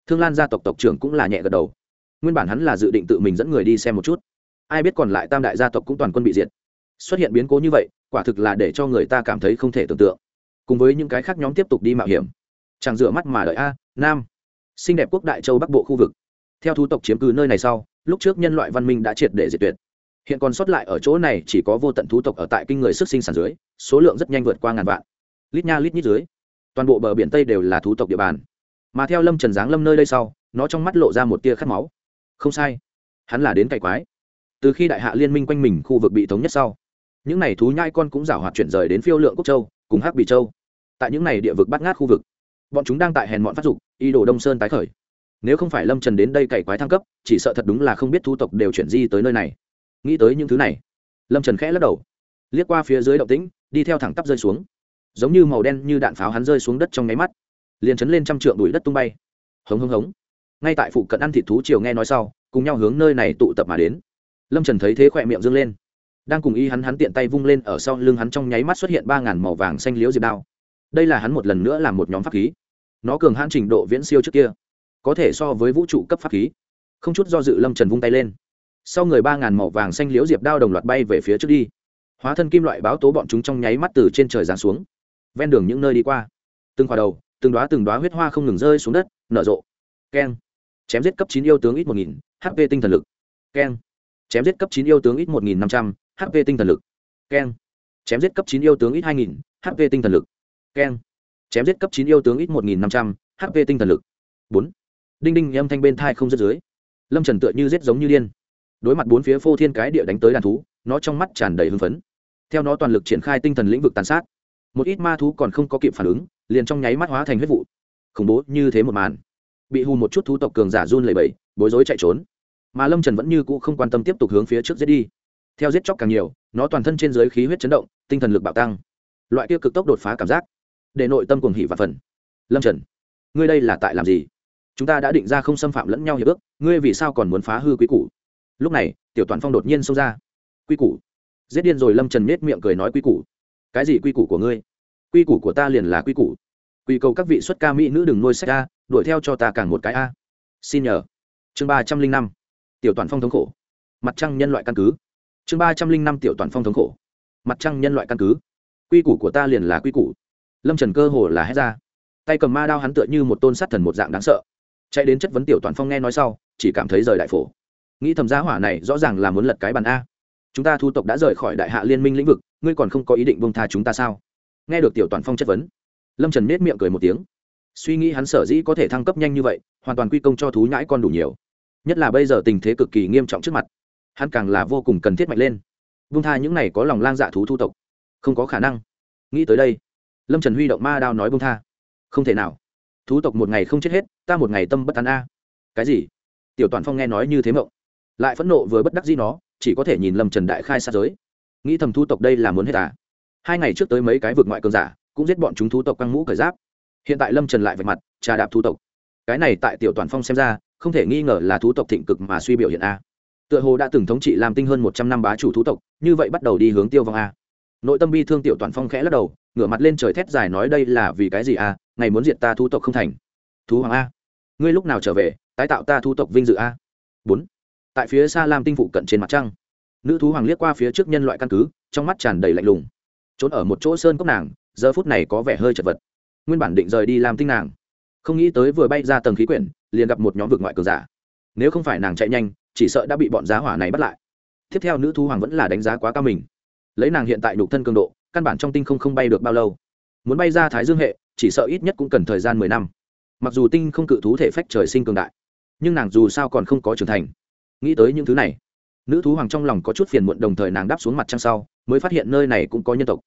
thương lan gia tộc tộc trưởng cũng là nhẹ gật đầu. Nguyên bản hắn là dự định tự mình dẫn người đi xem một chút. Ai biết còn lại tam đại gia tộc cũng toàn quân bị diệt. Xuất hiện biến cố như vậy, quả thực là để cho người ta cảm thấy không thể tưởng tượng. Cùng với những cái khác nhóm tiếp tục đi mạo hiểm chẳng rửa mắt mà đợi a, nam. Xinh đẹp quốc đại châu bắc bộ khu vực. Theo thu tộc chiếm cứ nơi này sau, lúc trước nhân loại văn minh đã triệt để diệt tuyệt. Hiện còn sót lại ở chỗ này chỉ có vô tận thú tộc ở tại kinh người sức sinh sản dưới, số lượng rất nhanh vượt qua ngàn vạn. Lít nha lít nhít dưới, toàn bộ bờ biển tây đều là thú tộc địa bàn. Mà theo lâm trần giáng lâm nơi đây sau, nó trong mắt lộ ra một tia khát máu. Không sai, hắn là đến cày quái. Từ khi đại hạ liên minh quanh mình khu vực bị thống nhất sau, những n à y thú nhai con cũng giảo hoạt chuyển rời đến phiêu lượng quốc châu, cùng hắc bị châu. Tại những n à y địa vực bắt ngát khu vực bọn chúng đang tại hèn mọn phát dục y đồ đông sơn tái khởi. Nếu không phải lâm trần đến đây cày quái thăng cấp, chỉ sợ thật đúng là không biết thu tộc đều chuyển di tới nơi này. Nghĩ tới những thứ này, lâm trần khẽ lắc đầu, liếc qua phía dưới động tĩnh, đi theo thẳng tắp rơi xuống. Giống như màu đen như đạn pháo hắn rơi xuống đất trong nháy mắt, liền chấn lên trăm trượng đùi đất tung bay. Hống hống hống. Ngay tại phụ cận ăn thịt thú chiều nghe nói sau, cùng nhau hướng nơi này tụ tập mà đến. Lâm trần thấy thế khỏe miệng dâng lên. Đang cùng y hắn hắn tiện tay vung lên, ở sau lưng hắn trong nháy mắt xuất hiện ba ngàn màu vàng xanh liếu diệp đao đây là hắn một lần nữa làm một nhóm pháp khí. Nó cường hãn trình độ viễn siêu trước kia, có thể so với vũ trụ cấp pháp khí. Không chút do dự lâm trần vung tay lên. Sau người ba ngàn màu vàng xanh liễu diệp đao đồng loạt bay về phía trước đi. Hóa thân kim loại báo tố bọn chúng trong nháy mắt từ trên trời giáng xuống, ven đường những nơi đi qua. Từng khỏa đầu, từng đoá từng đoá huyết hoa không ngừng rơi xuống đất, nở rộ. Keng. Chém giết cấp chín yêu tướng ít một nghìn hp tinh thần lực. Keng. Chém giết cấp chín yêu tướng ít một nghìn năm trăm, h tinh thần lực. Keng. Chém giết cấp chín yêu tướng ít hai nghìn hp tinh thần lực keng. Chém giết cấp chín yêu tướng ít một nghìn năm trăm h tinh thần lực. Bốn. Đinh đinh âm thanh bên thai không rớt dưới. Lâm trần tựa như rết giống như điên. Đối mặt bốn phía phô thiên cái địa đánh tới đàn thú nó trong mắt tràn đầy hưng phấn. Theo nó toàn lực triển khai tinh thần lĩnh vực tàn sát một ít ma thú còn không có kịp phản ứng liền trong nháy mắt hóa thành huyết vụ. Khủng bố như thế một màn. Bị hù một chút thú tộc cường giả run lẩy bẩy, bối rối chạy trốn. Mà lâm trần vẫn như cũ không quan tâm tiếp tục hướng phía trước giết đi. Theo giết chóc càng nhiều nó toàn thân trên giới khí huyết chấn động tinh thần lực bạo tăng. Loại kia cực tốc đột phá cảm giác để nội tâm cuồng hỉ và phần. Lâm trần, ngươi đây là tại làm gì? Chúng ta đã định ra không xâm phạm lẫn nhau hiệp ước, ngươi vì sao còn muốn phá hư quý củ? Lúc này, tiểu toàn phong đột nhiên xông ra. Quy củ? Giết điên rồi lâm trần nết miệng cười nói quy củ. Cái gì quy củ của ngươi? Quy củ của ta liền là quy củ. Quy cầu các vị xuất ca mỹ nữ đừng nuôi sách a, đuổi theo cho ta càng một cái a. Xin nhờ. Chương ba trăm linh năm. Tiểu toàn phong thống khổ. Mặt trăng nhân loại căn cứ. Chương ba trăm linh năm tiểu toàn phong thống khổ. Mặt trăng nhân loại căn cứ. Quy củ của ta liền là quy củ lâm trần cơ hồ là hét ra tay cầm ma đao hắn tựa như một tôn sát thần một dạng đáng sợ chạy đến chất vấn tiểu toàn phong nghe nói sau chỉ cảm thấy rời đại phổ nghĩ thầm giá hỏa này rõ ràng là muốn lật cái bàn a chúng ta thu tộc đã rời khỏi đại hạ liên minh lĩnh vực ngươi còn không có ý định bông tha chúng ta sao nghe được tiểu toàn phong chất vấn lâm trần nết miệng cười một tiếng suy nghĩ hắn sở dĩ có thể thăng cấp nhanh như vậy hoàn toàn quy công cho thú nhãi con đủ nhiều nhất là bây giờ tình thế cực kỳ nghiêm trọng trước mặt hắn càng là vô cùng cần thiết mạnh lên vung tha những này có lòng lang dạ thú thu tộc không có khả năng nghĩ tới đây lâm trần huy động ma đao nói bông tha không thể nào thú tộc một ngày không chết hết ta một ngày tâm bất tán a à. cái gì tiểu toàn phong nghe nói như thế mộng lại phẫn nộ với bất đắc gì nó chỉ có thể nhìn lâm trần đại khai xa giới nghĩ thầm thu tộc đây là muốn hết à. hai ngày trước tới mấy cái vượt ngoại cường giả cũng giết bọn chúng thú tộc căng mũ cởi giáp hiện tại lâm trần lại vạch mặt trà đạp thú tộc cái này tại tiểu toàn phong xem ra không thể nghi ngờ là thú tộc thịnh cực mà suy biểu hiện a à. tựa hồ đã từng thống trị làm tinh hơn một trăm năm bá chủ thú tộc như vậy bắt đầu đi hướng tiêu vong a à nội tâm bi thương tiểu toàn phong khẽ lắc đầu, ngửa mặt lên trời thét dài nói đây là vì cái gì a ngày muốn diệt ta thu tộc không thành. Thú hoàng a. Ngươi lúc nào trở về, tái tạo ta thu tộc vinh dự a. Bốn. Tại phía xa lam tinh phụ cận trên mặt trăng, nữ thú hoàng liếc qua phía trước nhân loại căn cứ, trong mắt tràn đầy lạnh lùng. Trốn ở một chỗ sơn cốc nàng, giờ phút này có vẻ hơi chật vật. Nguyên bản định rời đi làm tinh nàng, không nghĩ tới vừa bay ra tầng khí quyển, liền gặp một nhóm vực ngoại cường giả. Nếu không phải nàng chạy nhanh, chỉ sợ đã bị bọn giá hỏa này bắt lại. Tiếp theo nữ thú hoàng vẫn là đánh giá quá cao mình lấy nàng hiện tại nhục thân cường độ, căn bản trong tinh không không bay được bao lâu. Muốn bay ra thái dương hệ, chỉ sợ ít nhất cũng cần thời gian mười năm. Mặc dù tinh không cự thú thể phách trời sinh cường đại, nhưng nàng dù sao còn không có trưởng thành. Nghĩ tới những thứ này, nữ thú hoàng trong lòng có chút phiền muộn, đồng thời nàng đáp xuống mặt trăng sau, mới phát hiện nơi này cũng có nhân tộc.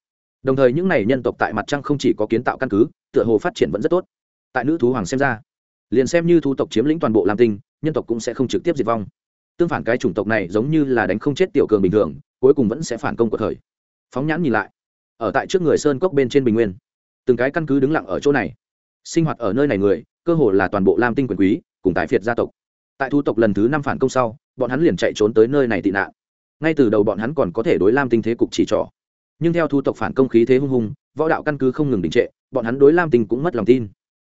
Đồng thời những n à y nhân tộc tại mặt trăng không chỉ có kiến tạo căn cứ, tựa hồ phát triển vẫn rất tốt. Tại nữ thú hoàng xem ra, liền xem như thu tộc chiếm lĩnh toàn bộ lam tinh, nhân tộc cũng sẽ không trực tiếp diệt vong. Tương phản cái chủng tộc này giống như là đánh không chết tiểu cường bình thường cuối cùng vẫn sẽ phản công của thời. Phóng nhãn nhìn lại. Ở tại trước người sơn cốc bên trên bình nguyên. Từng cái căn cứ đứng lặng ở chỗ này. Sinh hoạt ở nơi này người, cơ hồ là toàn bộ lam tinh quyền quý, cùng tài phiệt gia tộc. Tại thu tộc lần thứ năm phản công sau, bọn hắn liền chạy trốn tới nơi này tị nạn. Ngay từ đầu bọn hắn còn có thể đối lam tinh thế cục chỉ trỏ. Nhưng theo thu tộc phản công khí thế hung hùng, võ đạo căn cứ không ngừng đình trệ, bọn hắn đối lam tinh cũng mất lòng tin.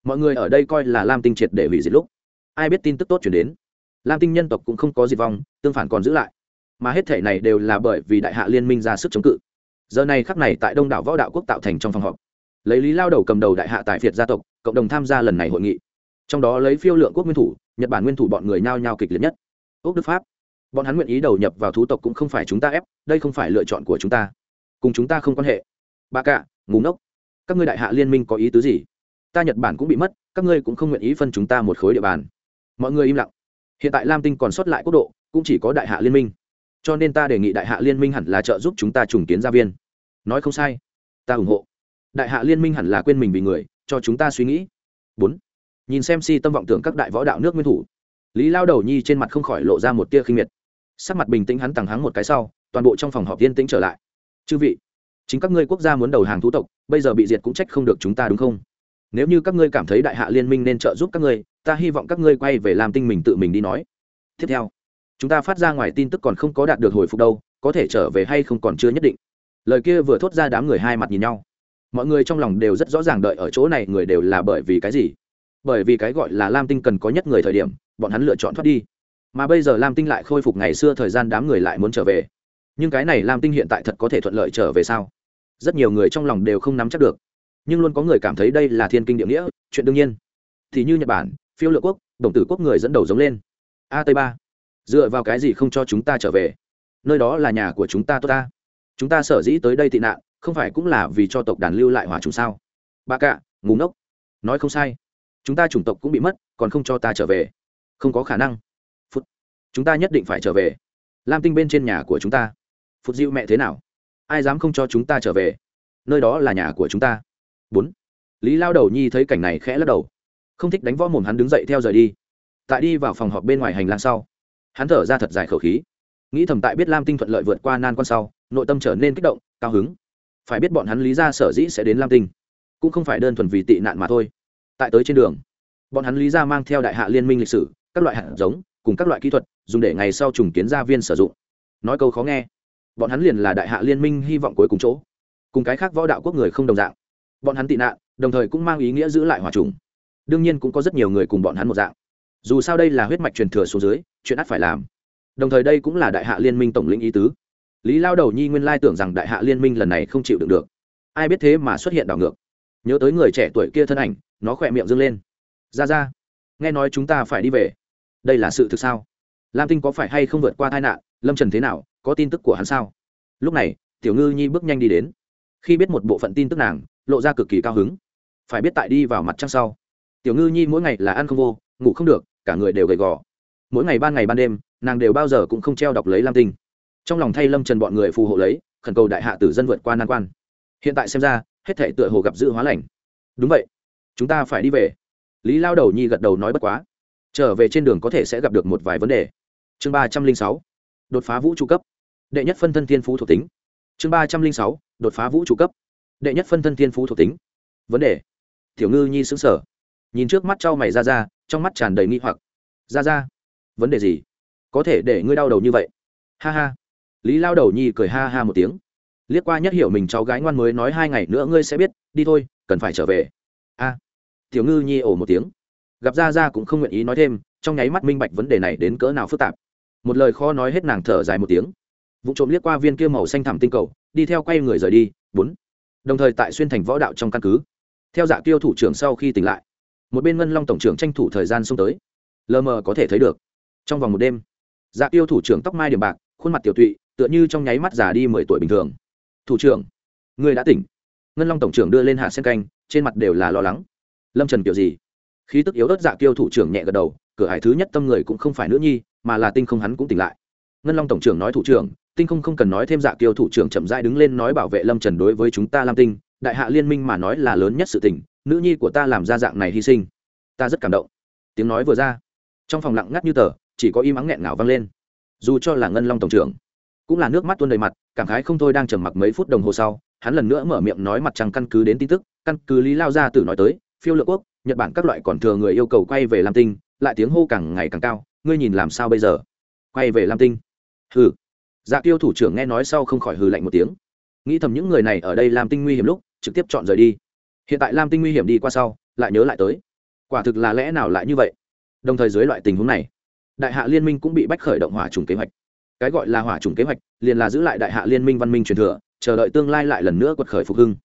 Mọi người ở đây coi là lam tinh triệt để hủy diệt lúc. Ai biết tin tức tốt chuyển đến. Lam tinh nhân tộc cũng không có diệt vong, tương phản còn giữ lại mà hết thể này đều là bởi vì đại hạ liên minh ra sức chống cự. Giờ này khắc này tại đông đảo võ đạo quốc tạo thành trong phòng họp. Lấy lý lao đầu cầm đầu đại hạ tại việt gia tộc, cộng đồng tham gia lần này hội nghị. Trong đó lấy phiêu lượng quốc nguyên thủ, nhật bản nguyên thủ bọn người nhao nhao kịch liệt nhất. Úc đức pháp. Bọn hắn nguyện ý đầu nhập vào thú tộc cũng không phải chúng ta ép, đây không phải lựa chọn của chúng ta. Cùng chúng ta không quan hệ. Ba cả ngủ ngốc. Các ngươi đại hạ liên minh có ý tứ gì? Ta nhật bản cũng bị mất, các ngươi cũng không nguyện ý phân chúng ta một khối địa bàn. Mọi người im lặng. Hiện tại lam tinh còn sót lại quốc độ, cũng chỉ có đại hạ liên minh cho nên ta đề nghị đại hạ liên minh hẳn là trợ giúp chúng ta trùng kiến gia viên. Nói không sai. Ta ủng hộ. Đại hạ liên minh hẳn là quên mình vì người, cho chúng ta suy nghĩ. Bốn. Nhìn xem si tâm vọng tưởng các đại võ đạo nước nguyên thủ. Lý lao đầu nhi trên mặt không khỏi lộ ra một tia khinh miệt. Sắc mặt bình tĩnh hắn tằng hắng một cái sau, toàn bộ trong phòng họp yên tĩnh trở lại. Chư vị, chính các ngươi quốc gia muốn đầu hàng thú tộc, bây giờ bị diệt cũng trách không được chúng ta đúng không? Nếu như các ngươi cảm thấy đại hạ liên minh nên trợ giúp các ngươi, ta hy vọng các ngươi quay về làm tinh mình tự mình đi nói. Tiếp theo chúng ta phát ra ngoài tin tức còn không có đạt được hồi phục đâu, có thể trở về hay không còn chưa nhất định. Lời kia vừa thốt ra đám người hai mặt nhìn nhau. Mọi người trong lòng đều rất rõ ràng đợi ở chỗ này người đều là bởi vì cái gì? Bởi vì cái gọi là lam tinh cần có nhất người thời điểm, bọn hắn lựa chọn thoát đi. Mà bây giờ lam tinh lại khôi phục ngày xưa thời gian đám người lại muốn trở về. Nhưng cái này lam tinh hiện tại thật có thể thuận lợi trở về sao? Rất nhiều người trong lòng đều không nắm chắc được. Nhưng luôn có người cảm thấy đây là thiên kinh địa nghĩa, chuyện đương nhiên. Thì như nhật bản, phiêu lựa quốc, đồng tử quốc người dẫn đầu giống lên. A tây ba dựa vào cái gì không cho chúng ta trở về? Nơi đó là nhà của chúng ta tốt ta. Chúng ta sở dĩ tới đây tị nạn, không phải cũng là vì cho tộc đàn lưu lại hỏa trùng sao? Ba cạ ngủ ngốc. Nói không sai. Chúng ta chủng tộc cũng bị mất, còn không cho ta trở về. Không có khả năng. Phút. Chúng ta nhất định phải trở về. Lam tinh bên trên nhà của chúng ta. Phút dịu mẹ thế nào? Ai dám không cho chúng ta trở về? Nơi đó là nhà của chúng ta. Bốn. Lý lao đầu nhi thấy cảnh này khẽ lắc đầu. Không thích đánh võ mồm hắn đứng dậy theo rời đi. Tại đi vào phòng họp bên ngoài hành lang sau hắn thở ra thật dài khẩu khí. Nghĩ thầm tại biết lam tinh thuận lợi vượt qua nan quan sau, nội tâm trở nên kích động, cao hứng. Phải biết bọn hắn lý ra sở dĩ sẽ đến lam tinh, cũng không phải đơn thuần vì tị nạn mà thôi. Tại tới trên đường, bọn hắn lý ra mang theo đại hạ liên minh lịch sử, các loại hạt giống, cùng các loại kỹ thuật, dùng để ngày sau trùng kiến gia viên sử dụng. Nói câu khó nghe, bọn hắn liền là đại hạ liên minh hy vọng cuối cùng chỗ. Cùng cái khác võ đạo quốc người không đồng dạng. Bọn hắn tị nạn, đồng thời cũng mang ý nghĩa giữ lại hòa trùng. Đương nhiên cũng có rất nhiều người cùng bọn hắn một dạng. Dù sao đây là huyết mạch truyền thừa xuống dưới chuyện ắt phải làm. Đồng thời đây cũng là đại hạ liên minh tổng lĩnh ý tứ. Lý lao đầu nhi nguyên lai tưởng rằng đại hạ liên minh lần này không chịu đựng được. Ai biết thế mà xuất hiện đảo ngược. Nhớ tới người trẻ tuổi kia thân ảnh, nó khỏe miệng dâng lên. Ra ra, nghe nói chúng ta phải đi về. Đây là sự thực sao? Lam tinh có phải hay không vượt qua tai nạn? Lâm trần thế nào? Có tin tức của hắn sao? Lúc này, tiểu ngư nhi bước nhanh đi đến. Khi biết một bộ phận tin tức nàng, lộ ra cực kỳ cao hứng. Phải biết tại đi vào mặt trăng sau. Tiểu ngư nhi mỗi ngày là ăn không vô, ngủ không được, cả người đều gầy gò mỗi ngày ban ngày ban đêm, nàng đều bao giờ cũng không treo đọc lấy lam tinh. Trong lòng thay lâm trần bọn người phù hộ lấy, khẩn cầu đại hạ tử dân vượt qua nan quan. Hiện tại xem ra, hết thể tựa hồ gặp dự hóa lành. Đúng vậy. Chúng ta phải đi về. Lý lao đầu nhi gật đầu nói bất quá. Trở về trên đường có thể sẽ gặp được một vài vấn đề. Chương ba trăm linh sáu. Đột phá vũ trụ cấp. Đệ nhất phân thân thiên phú thuộc tính. Chương ba trăm linh sáu. Đột phá vũ trụ cấp. Đệ nhất phân thân thiên phú thuộc tính. Vấn đề. Tiểu ngư nhi xứng sở nhìn trước mắt trao mày ra ra, trong mắt tràn đầy nghi hoặc. Ra ra vấn đề gì? Có thể để ngươi đau đầu như vậy. Ha ha. Lý lao đầu nhi cười ha ha một tiếng. Liếc qua nhất hiểu mình cháu gái ngoan mới nói hai ngày nữa ngươi sẽ biết, đi thôi, cần phải trở về. A. Tiểu ngư nhi ổ một tiếng. Gặp ra ra cũng không nguyện ý nói thêm, trong nháy mắt minh bạch vấn đề này đến cỡ nào phức tạp. Một lời khó nói hết nàng thở dài một tiếng. Vụ trộm liếc qua viên kia màu xanh thẳm tinh cầu, đi theo quay người rời đi. Bốn. Đồng thời tại xuyên thành võ đạo trong căn cứ. Theo dạ tiêu thủ trưởng sau khi tỉnh lại, một bên ngân long tổng trưởng tranh thủ thời gian xông tới. Lờ mờ có thể thấy được trong vòng một đêm. Dạ tiêu thủ trưởng tóc mai điểm bạc, khuôn mặt tiểu tụy, tựa như trong nháy mắt già đi mười tuổi bình thường. Thủ trưởng, người đã tỉnh. Ngân long tổng trưởng đưa lên hạ sen canh, trên mặt đều là lo lắng. Lâm trần kiểu gì? Khí tức yếu ớt dạ tiêu thủ trưởng nhẹ gật đầu, cửa hải thứ nhất tâm người cũng không phải nữ nhi, mà là tinh không hắn cũng tỉnh lại. Ngân long tổng trưởng nói, thủ trưởng, tinh không không cần nói thêm dạ tiêu thủ trưởng chậm rãi đứng lên nói bảo vệ lâm trần đối với chúng ta lam tinh, đại hạ liên minh mà nói là lớn nhất sự tình, nữ nhi của ta làm ra dạng này hy sinh. Ta rất cảm động. Tiếng nói vừa ra, trong phòng lặng ngắt như tờ chỉ có im ắng nghẹn ngào vang lên. Dù cho là ngân long tổng trưởng, cũng là nước mắt tuôn đầy mặt, cảm khái không thôi đang trầm mặc mấy phút đồng hồ sau, hắn lần nữa mở miệng nói mặt trăng căn cứ đến tin tức, căn cứ lý lao gia tử nói tới, phiêu lựa quốc, nhật bản các loại còn thừa người yêu cầu quay về lam tinh, lại tiếng hô càng ngày càng cao, ngươi nhìn làm sao bây giờ? Quay về lam tinh? Hừ. Dạ tiêu thủ trưởng nghe nói sau không khỏi hừ lạnh một tiếng. Nghĩ thầm những người này ở đây làm tinh nguy hiểm lúc, trực tiếp chọn rời đi. Hiện tại lam tinh nguy hiểm đi qua sau, lại nhớ lại tới. Quả thực là lẽ nào lại như vậy? Đồng thời dưới loại tình huống này đại hạ liên minh cũng bị bách khởi động hỏa trùng kế hoạch. Cái gọi là hỏa trùng kế hoạch, liền là giữ lại đại hạ liên minh văn minh truyền thừa, chờ đợi tương lai lại lần nữa quật khởi phục hưng.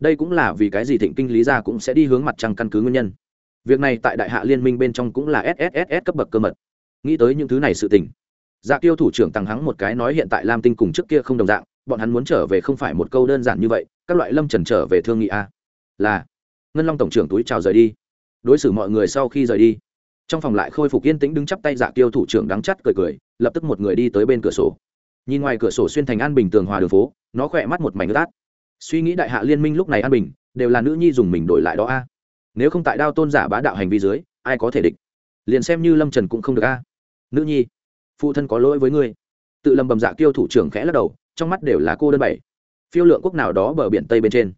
Đây cũng là vì cái gì thịnh kinh lý gia cũng sẽ đi hướng mặt trăng căn cứ nguyên nhân. Việc này tại đại hạ liên minh bên trong cũng là sss cấp bậc cơ mật. Nghĩ tới những thứ này sự tình dạ tiêu thủ trưởng tăng hắng một cái nói hiện tại lam tinh cùng trước kia không đồng dạng, bọn hắn muốn trở về không phải một câu đơn giản như vậy, các loại lâm trần trở về thương nghị a. Là, ngân long tổng trưởng túi chào rời đi. Đối xử mọi người sau khi rời đi trong phòng lại khôi phục yên tĩnh đứng chắp tay dạ tiêu thủ trưởng đắng chắt cười cười, lập tức một người đi tới bên cửa sổ. Nhìn ngoài cửa sổ xuyên thành an bình tường hòa đường phố, nó khỏe mắt một mảnh ướt át. Suy nghĩ đại hạ liên minh lúc này an bình, đều là nữ nhi dùng mình đổi lại đó a. Nếu không tại đao tôn giả bá đạo hành vi dưới, ai có thể địch? Liền xem như lâm trần cũng không được a. Nữ nhi, phụ thân có lỗi với ngươi. Tự lầm bầm dạ tiêu thủ trưởng khẽ lắc đầu, trong mắt đều là cô đơn bảy phiêu lượng quốc nào đó bờ biển tây bên trên.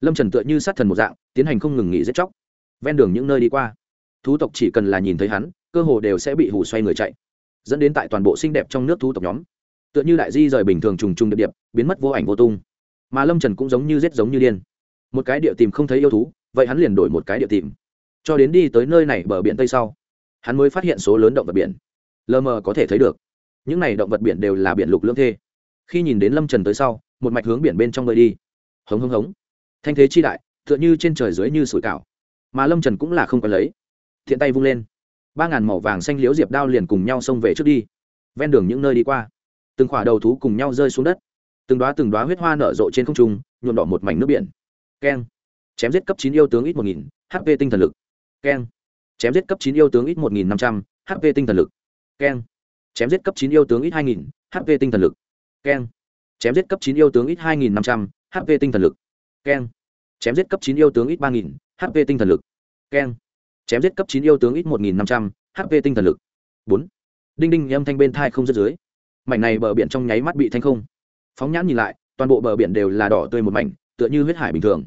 Lâm trần tựa như sát thần một dạng, tiến hành không ngừng nghỉ giết chóc. Ven đường những nơi đi qua thú tộc chỉ cần là nhìn thấy hắn, cơ hồ đều sẽ bị hủ xoay người chạy, dẫn đến tại toàn bộ xinh đẹp trong nước thú tộc nhóm. Tựa như đại di rời bình thường trùng trùng điệp điệp, biến mất vô ảnh vô tung. Mà lâm trần cũng giống như rết giống như điên. Một cái địa tìm không thấy yêu thú, vậy hắn liền đổi một cái địa tìm. Cho đến đi tới nơi này bờ biển tây sau, hắn mới phát hiện số lớn động vật biển. Lờ mờ có thể thấy được, những này động vật biển đều là biển lục lưỡng thê. Khi nhìn đến lâm trần tới sau, một mạch hướng biển bên trong nơi đi. Hống hống hống. Thanh thế chi đại, tựa như trên trời dưới như sủi cảo. Mà lâm trần cũng là không có lấy thiện tay vung lên. Ba ngàn màu vàng xanh liếu diệp đao liền cùng nhau xông về trước đi. Ven đường những nơi đi qua, từng khỏa đầu thú cùng nhau rơi xuống đất. Từng đoá từng đoá huyết hoa nở rộ trên không trung, nhuộm đỏ một mảnh nước biển. Keng. Chém giết cấp chín yêu tướng ít một nghìn hp tinh thần lực. Keng. Chém giết cấp chín yêu tướng ít một nghìn năm trăm hp tinh thần lực. Keng. Chém giết cấp chín yêu tướng ít hai nghìn hp tinh thần lực. Keng. Chém giết cấp chín yêu tướng ít hai nghìn năm trăm hp tinh thần lực. Keng. Chém giết cấp chín yêu tướng ít ba nghìn hp tinh thần lực. Keng chém giết cấp chín yêu tướng ít một nghìn năm trăm hp tinh thần lực. Bốn. Đinh đinh âm thanh bên thai không rớt dưới. Mảnh này bờ biển trong nháy mắt bị thanh không. Phóng nhãn nhìn lại, toàn bộ bờ biển đều là đỏ tươi một mảnh, tựa như huyết hải bình thường.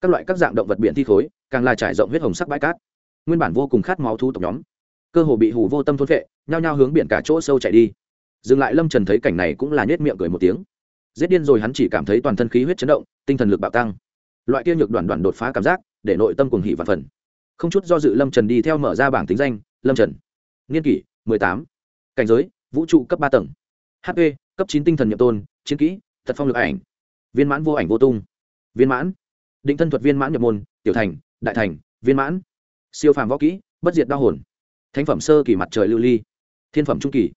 Các loại các dạng động vật biển thi khối, càng là trải rộng huyết hồng sắc bãi cát. Nguyên bản vô cùng khát máu thu tộc nhóm, cơ hồ bị hủ vô tâm thôn vệ nhao nhao hướng biển cả chỗ sâu chạy đi. Dừng lại lâm trần thấy cảnh này cũng là nhét miệng cười một tiếng. Giết điên rồi hắn chỉ cảm thấy toàn thân khí huyết chấn động, tinh thần lực bạo tăng. Loại kia nhược đoàn đoàn đột phá cảm giác, để nội tâm cùng hỉ và phần không chút do dự lâm trần đi theo mở ra bảng tính danh lâm trần niên kỷ mười tám cảnh giới vũ trụ cấp ba tầng hp cấp chín tinh thần nhậm tôn chiến kỹ thật phong lực ảnh viên mãn vô ảnh vô tung viên mãn định thân thuật viên mãn nhập môn tiểu thành đại thành viên mãn siêu phàm võ kỹ bất diệt đa hồn thánh phẩm sơ kỳ mặt trời lưu ly thiên phẩm trung kỳ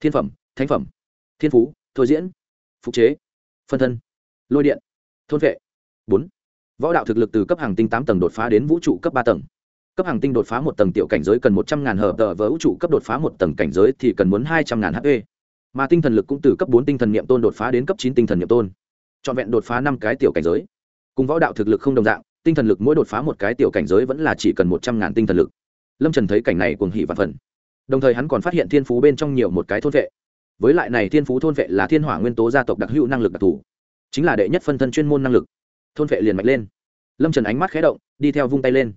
thiên phẩm thánh phẩm thiên phú thôi diễn phục chế phân thân lôi điện thôn vệ bốn võ đạo thực lực từ cấp hàng tinh tám tầng đột phá đến vũ trụ cấp ba tầng cấp hàng tinh đột phá một tầng tiểu cảnh giới cần một trăm ngàn hợp tờ với vũ trụ cấp đột phá một tầng cảnh giới thì cần muốn hai trăm ngàn hp mà tinh thần lực cũng từ cấp bốn tinh thần niệm tôn đột phá đến cấp chín tinh thần niệm tôn. Trọn vẹn đột phá năm cái tiểu cảnh giới. Cùng võ đạo thực lực không đồng dạng, tinh thần lực mỗi đột phá một cái tiểu cảnh giới vẫn là chỉ cần một trăm ngàn tinh thần lực. Lâm trần thấy cảnh này cuồng hỉ và phần đồng thời hắn còn phát hiện thiên phú bên trong nhiều một cái thôn vệ. Với lại này thiên phú thôn vệ là thiên hỏa nguyên tố gia tộc đặc hữu năng lực đặc thù. Chính là đệ nhất phân thân chuyên môn năng lực. Thôn vệ liền mạch lên. Lâm trần ánh mắt khé động, đi theo vung tay lên.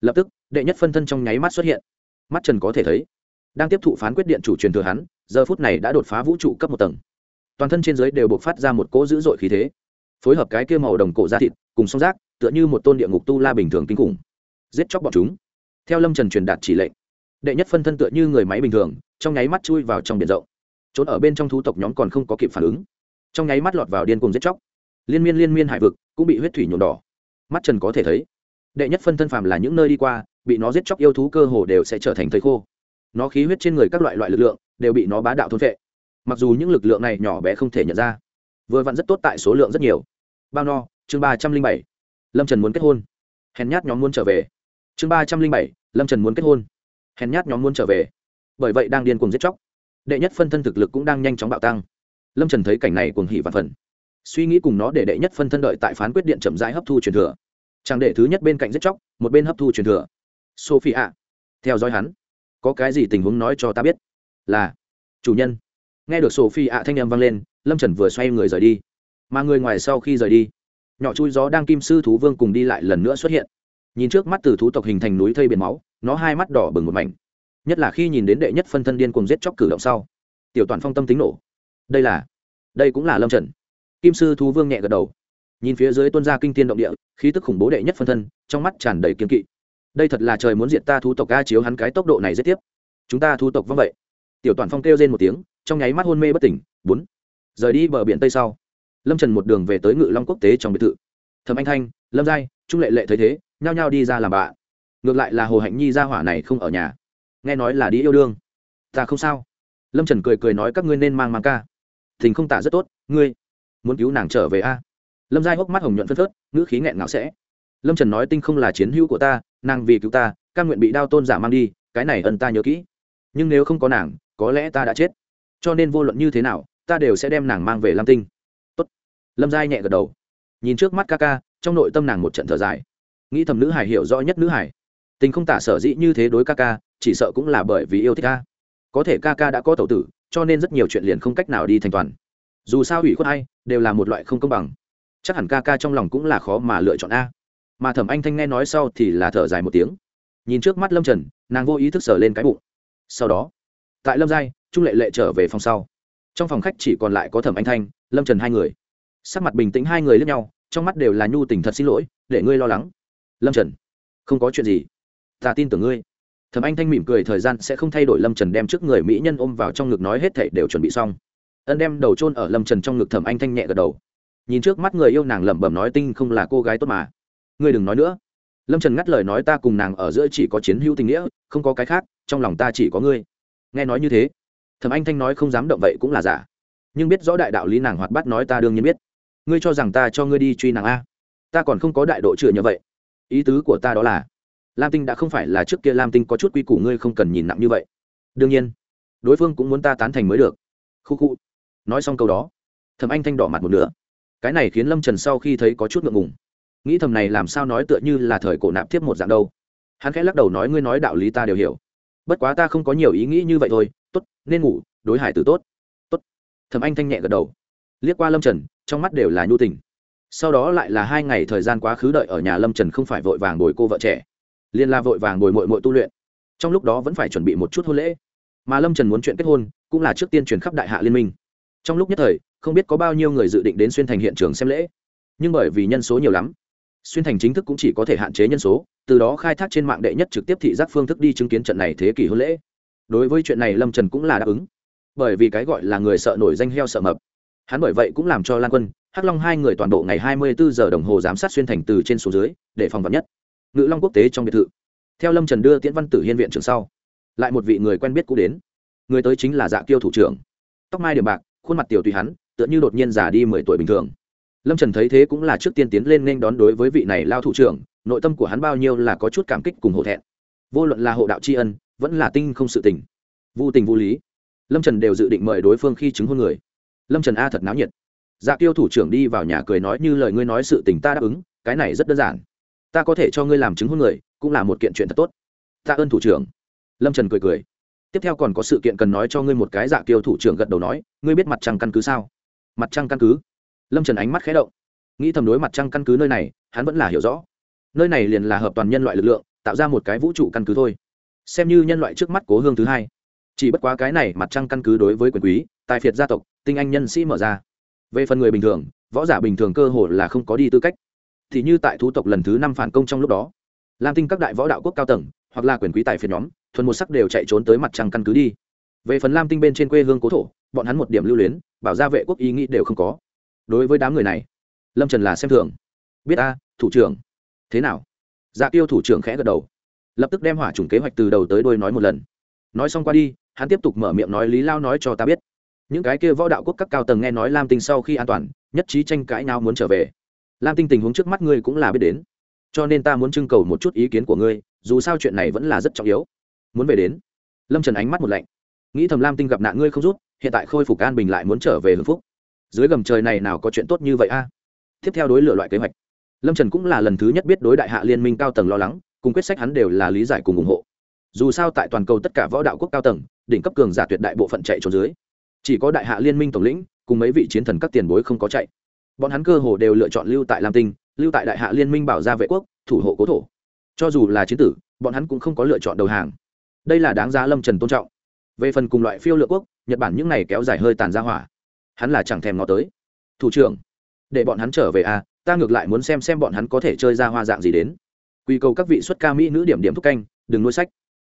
Lập tức đệ nhất phân thân trong nháy mắt xuất hiện. Mắt trần có thể thấy, đang tiếp thụ phán quyết điện chủ truyền thừa hắn, giờ phút này đã đột phá vũ trụ cấp một tầng. Toàn thân trên giới đều buộc phát ra một cỗ dữ dội khí thế, phối hợp cái kia màu đồng cổ da thịt, cùng song rác tựa như một tôn địa ngục tu la bình thường kinh khủng. Giết chóc bọn chúng. Theo lâm trần truyền đạt chỉ lệnh, đệ nhất phân thân tựa như người máy bình thường, trong nháy mắt chui vào trong biển rộng. Trốn ở bên trong thú tộc nhóm còn không có kịp phản ứng. Trong nháy mắt lọt vào điên cùng giết chóc. Liên miên liên miên hải vực cũng bị huyết thủy nhuộm đỏ. Mắt trần có thể thấy, đệ nhất phân thân phàm là những nơi đi qua bị nó giết chóc yêu thú cơ hồ đều sẽ trở thành thầy khô. Nó khí huyết trên người các loại loại lực lượng đều bị nó bá đạo thôn vệ mặc dù những lực lượng này nhỏ bé không thể nhận ra, vừa vặn rất tốt tại số lượng rất nhiều. Bao no, chương ba trăm linh bảy. Lâm trần muốn kết hôn. Hèn nhát nhóm muốn trở về. Chương ba trăm linh bảy, lâm trần muốn kết hôn. Hèn nhát nhóm muốn trở về. Bởi vậy đang điên cuồng giết chóc. Đệ nhất phân thân thực lực cũng đang nhanh chóng bạo tăng. Lâm trần thấy cảnh này cuồng hỉ và phần. Suy nghĩ cùng nó để đệ nhất phân thân đợi tại phán quyết điện chậm rãi hấp thu truyền thừa. Chẳng để thứ nhất bên cạnh giết chóc, một bên hấp thu truyền thừa sophie ạ theo dõi hắn. Có cái gì tình huống nói cho ta biết? Là, chủ nhân. Nghe được sophie ạ thanh â m vang lên, lâm trần vừa xoay người rời đi. Mà người ngoài sau khi rời đi, nhỏ chui gió đang kim sư thú vương cùng đi lại lần nữa xuất hiện. Nhìn trước mắt từ thú tộc hình thành núi thây biển máu, nó hai mắt đỏ bừng một mảnh. Nhất là khi nhìn đến đệ nhất phân thân điên cùng giết chóc cử động sau, tiểu toàn phong tâm tính nổ. Đây là, đây cũng là lâm trần. Kim sư thú vương nhẹ gật đầu. Nhìn phía dưới tuân ra kinh tiên động địa, khí tức khủng bố đệ nhất phân thân, trong mắt tràn đầy kiên kỵ đây thật là trời muốn diện ta thú tộc ca chiếu hắn cái tốc độ này rất tiếp. Chúng ta thú tộc vâng vậy. Tiểu toàn phong kêu lên một tiếng, trong nháy mắt hôn mê bất tỉnh. Bốn. Rời đi bờ biển tây sau, lâm trần một đường về tới ngự long quốc tế trong biệt thự. Thẩm anh thanh, lâm giai, trung lệ lệ thấy thế, nhao nhao đi ra làm bạn. Ngược lại là hồ hạnh nhi ra hỏa này không ở nhà. Nghe nói là đi yêu đương. Ta không sao. Lâm trần cười cười nói các ngươi nên mang mang ca. Thình không tả rất tốt, ngươi muốn cứu nàng trở về a. Lâm giai hốc mắt hồng nhuận phân phớt, ngữ khí nghẹn ngạo sẽ lâm trần nói tinh không là chiến hữu của ta, nàng vì cứu ta căn nguyện bị đao tôn giả mang đi, cái này ân ta nhớ kỹ. Nhưng nếu không có nàng, có lẽ ta đã chết. Cho nên vô luận như thế nào, ta đều sẽ đem nàng mang về lam tinh. Tốt. lâm giai nhẹ gật đầu. Nhìn trước mắt ca ca, trong nội tâm nàng một trận thở dài. Nghĩ thầm nữ hải hiểu rõ nhất nữ hải. Tình không tả sở dĩ như thế đối ca ca, chỉ sợ cũng là bởi vì yêu thích ca có thể ca ca đã có tẩu tử, cho nên rất nhiều chuyện liền không cách nào đi thành toàn. Dù sao ủy khuất hay đều là một loại không công bằng. Chắc hẳn ca ca trong lòng cũng là khó mà lựa chọn a mà thẩm anh thanh nghe nói sau thì là thở dài một tiếng. Nhìn trước mắt lâm trần, nàng vô ý thức sờ lên cái bụng. Sau đó, tại lâm giai, trung lệ lệ trở về phòng sau. Trong phòng khách chỉ còn lại có thẩm anh thanh, lâm trần hai người. Sắc mặt bình tĩnh hai người lướt nhau, trong mắt đều là nhu tình thật xin lỗi, để ngươi lo lắng. Lâm trần, không có chuyện gì. Ta tin tưởng ngươi. Thẩm anh thanh mỉm cười, thời gian sẽ không thay đổi. Lâm trần đem trước người mỹ nhân ôm vào trong ngực nói hết thảy đều chuẩn bị xong. Ân đem đầu chôn ở lâm trần trong ngực, thẩm anh thanh nhẹ gật đầu. Nhìn trước mắt người yêu nàng lẩm bẩm nói, tinh không là cô gái tốt mà ngươi đừng nói nữa. Lâm trần ngắt lời nói ta cùng nàng ở giữa chỉ có chiến hữu tình nghĩa, không có cái khác, trong lòng ta chỉ có ngươi. Nghe nói như thế, thẩm anh thanh nói không dám động vậy cũng là giả. Nhưng biết rõ đại đạo lý nàng hoạt bát nói ta đương nhiên biết. Ngươi cho rằng ta cho ngươi đi truy nàng a? Ta còn không có đại độ chữa như vậy. Ý tứ của ta đó là, lam tinh đã không phải là trước kia lam tinh có chút quy củ ngươi không cần nhìn nặng như vậy. Đương nhiên, đối phương cũng muốn ta tán thành mới được. Khu khu. Nói xong câu đó thầm anh thanh đỏ mặt một nửa. Cái này khiến lâm trần sau khi thấy có chút ngượng ngùng nghĩ thầm này làm sao nói tựa như là thời cổ nạp tiếp một dạng đâu. Hắn khẽ lắc đầu nói ngươi nói đạo lý ta đều hiểu. Bất quá ta không có nhiều ý nghĩ như vậy thôi. Tốt, nên ngủ, đối hải tử tốt. Tốt. Thầm anh thanh nhẹ gật đầu. Liếc qua lâm trần, trong mắt đều là nhu tình. Sau đó lại là hai ngày thời gian quá khứ đợi ở nhà lâm trần không phải vội vàng bồi cô vợ trẻ liên la vội vàng bồi mội mội tu luyện. Trong lúc đó vẫn phải chuẩn bị một chút hôn lễ. Mà lâm trần muốn chuyện kết hôn, cũng là trước tiên truyền khắp đại hạ liên minh. Trong lúc nhất thời, không biết có bao nhiêu người dự định đến xuyên thành hiện trường xem lễ. Nhưng bởi vì nhân số nhiều lắm xuyên thành chính thức cũng chỉ có thể hạn chế nhân số, từ đó khai thác trên mạng đệ nhất trực tiếp thị giác phương thức đi chứng kiến trận này thế kỷ hôn lễ. Đối với chuyện này lâm trần cũng là đáp ứng. Bởi vì cái gọi là người sợ nổi danh heo sợ mập. Hắn bởi vậy cũng làm cho lan quân, hắc long hai người toàn bộ ngày hai mươi bốn giờ đồng hồ giám sát xuyên thành từ trên xuống dưới, để phòng vật nhất. Ngự long quốc tế trong biệt thự. Theo lâm trần đưa tiễn văn tử hiên viện trưởng sau, lại một vị người quen biết cũ đến. Người tới chính là dạ kiêu thủ trưởng. Tóc mai điểm bạc, khuôn mặt tiểu tùy hắn, tựa như đột nhiên già đi mười tuổi bình thường lâm trần thấy thế cũng là trước tiên tiến lên nên đón đối với vị này lao thủ trưởng, nội tâm của hắn bao nhiêu là có chút cảm kích cùng hổ thẹn. Vô luận là hộ đạo tri ân, vẫn là tinh không sự tình. Vô tình vô lý. Lâm trần đều dự định mời đối phương khi chứng hôn người. Lâm trần a thật náo nhiệt. Dạ tiêu thủ trưởng đi vào nhà cười nói như lời ngươi nói sự tình ta đáp ứng, cái này rất đơn giản. Ta có thể cho ngươi làm chứng hôn người, cũng là một kiện chuyện thật tốt. Tạ ơn thủ trưởng. Lâm trần cười cười. Tiếp theo còn có sự kiện cần nói cho ngươi một cái dạ kiêu thủ trưởng gật đầu nói, ngươi biết mặt trăng căn cứ sao? Mặt trăng căn cứ? Lâm trần ánh mắt khé động nghĩ thầm đối mặt trăng căn cứ nơi này hắn vẫn là hiểu rõ nơi này liền là hợp toàn nhân loại lực lượng tạo ra một cái vũ trụ căn cứ thôi xem như nhân loại trước mắt cố hương thứ hai chỉ bất quá cái này mặt trăng căn cứ đối với quyền quý tài phiệt gia tộc tinh anh nhân sĩ mở ra về phần người bình thường võ giả bình thường cơ hồ là không có đi tư cách thì như tại thú tộc lần thứ năm phản công trong lúc đó lam tinh các đại võ đạo quốc cao tầng hoặc là quyền quý tài phiệt nhóm thuần một sắc đều chạy trốn tới mặt trăng căn cứ đi về phần lam tinh bên trên quê hương cố thổ bọn hắn một điểm lưu luyến bảo gia vệ quốc ý nghĩ đều không có đối với đám người này, lâm trần là xem thường. Biết a, thủ trưởng. Thế nào? Dạ tiêu thủ trưởng khẽ gật đầu. Lập tức đem hỏa chủng kế hoạch từ đầu tới đôi nói một lần. Nói xong qua đi, hắn tiếp tục mở miệng nói lý lao nói cho ta biết. Những cái kia võ đạo quốc các cao tầng nghe nói lam tinh sau khi an toàn, nhất trí tranh cãi nào muốn trở về. Lam tinh tình huống trước mắt ngươi cũng là biết đến. Cho nên ta muốn trưng cầu một chút ý kiến của ngươi, dù sao chuyện này vẫn là rất trọng yếu. Muốn về đến. Lâm trần ánh mắt một lạnh. Nghĩ thầm lam tinh gặp nạn ngươi không rút, hiện tại khôi phục an bình lại muốn trở về hưng phúc dưới gầm trời này nào có chuyện tốt như vậy a? Tiếp theo đối lựa loại kế hoạch. Lâm trần cũng là lần thứ nhất biết đối đại hạ liên minh cao tầng lo lắng, cùng quyết sách hắn đều là lý giải cùng ủng hộ. Dù sao tại toàn cầu tất cả võ đạo quốc cao tầng, đỉnh cấp cường giả tuyệt đại bộ phận chạy trốn dưới. Chỉ có đại hạ liên minh tổng lĩnh, cùng mấy vị chiến thần các tiền bối không có chạy. Bọn hắn cơ hồ đều lựa chọn lưu tại lam tinh, lưu tại đại hạ liên minh bảo gia vệ quốc, thủ hộ cố thổ. Cho dù là chiến tử, bọn hắn cũng không có lựa chọn đầu hàng. Đây là đáng giá lâm trần tôn trọng. Về phần cùng loại phiêu lựa quốc, nhật bản những này kéo dài hơi tàn ra hỏa hắn là chẳng thèm ngó tới. Thủ trưởng, để bọn hắn trở về à ta ngược lại muốn xem xem bọn hắn có thể chơi ra hoa dạng gì đến. Quy cầu các vị xuất ca mỹ nữ điểm điểm thúc canh, đừng nuôi sách.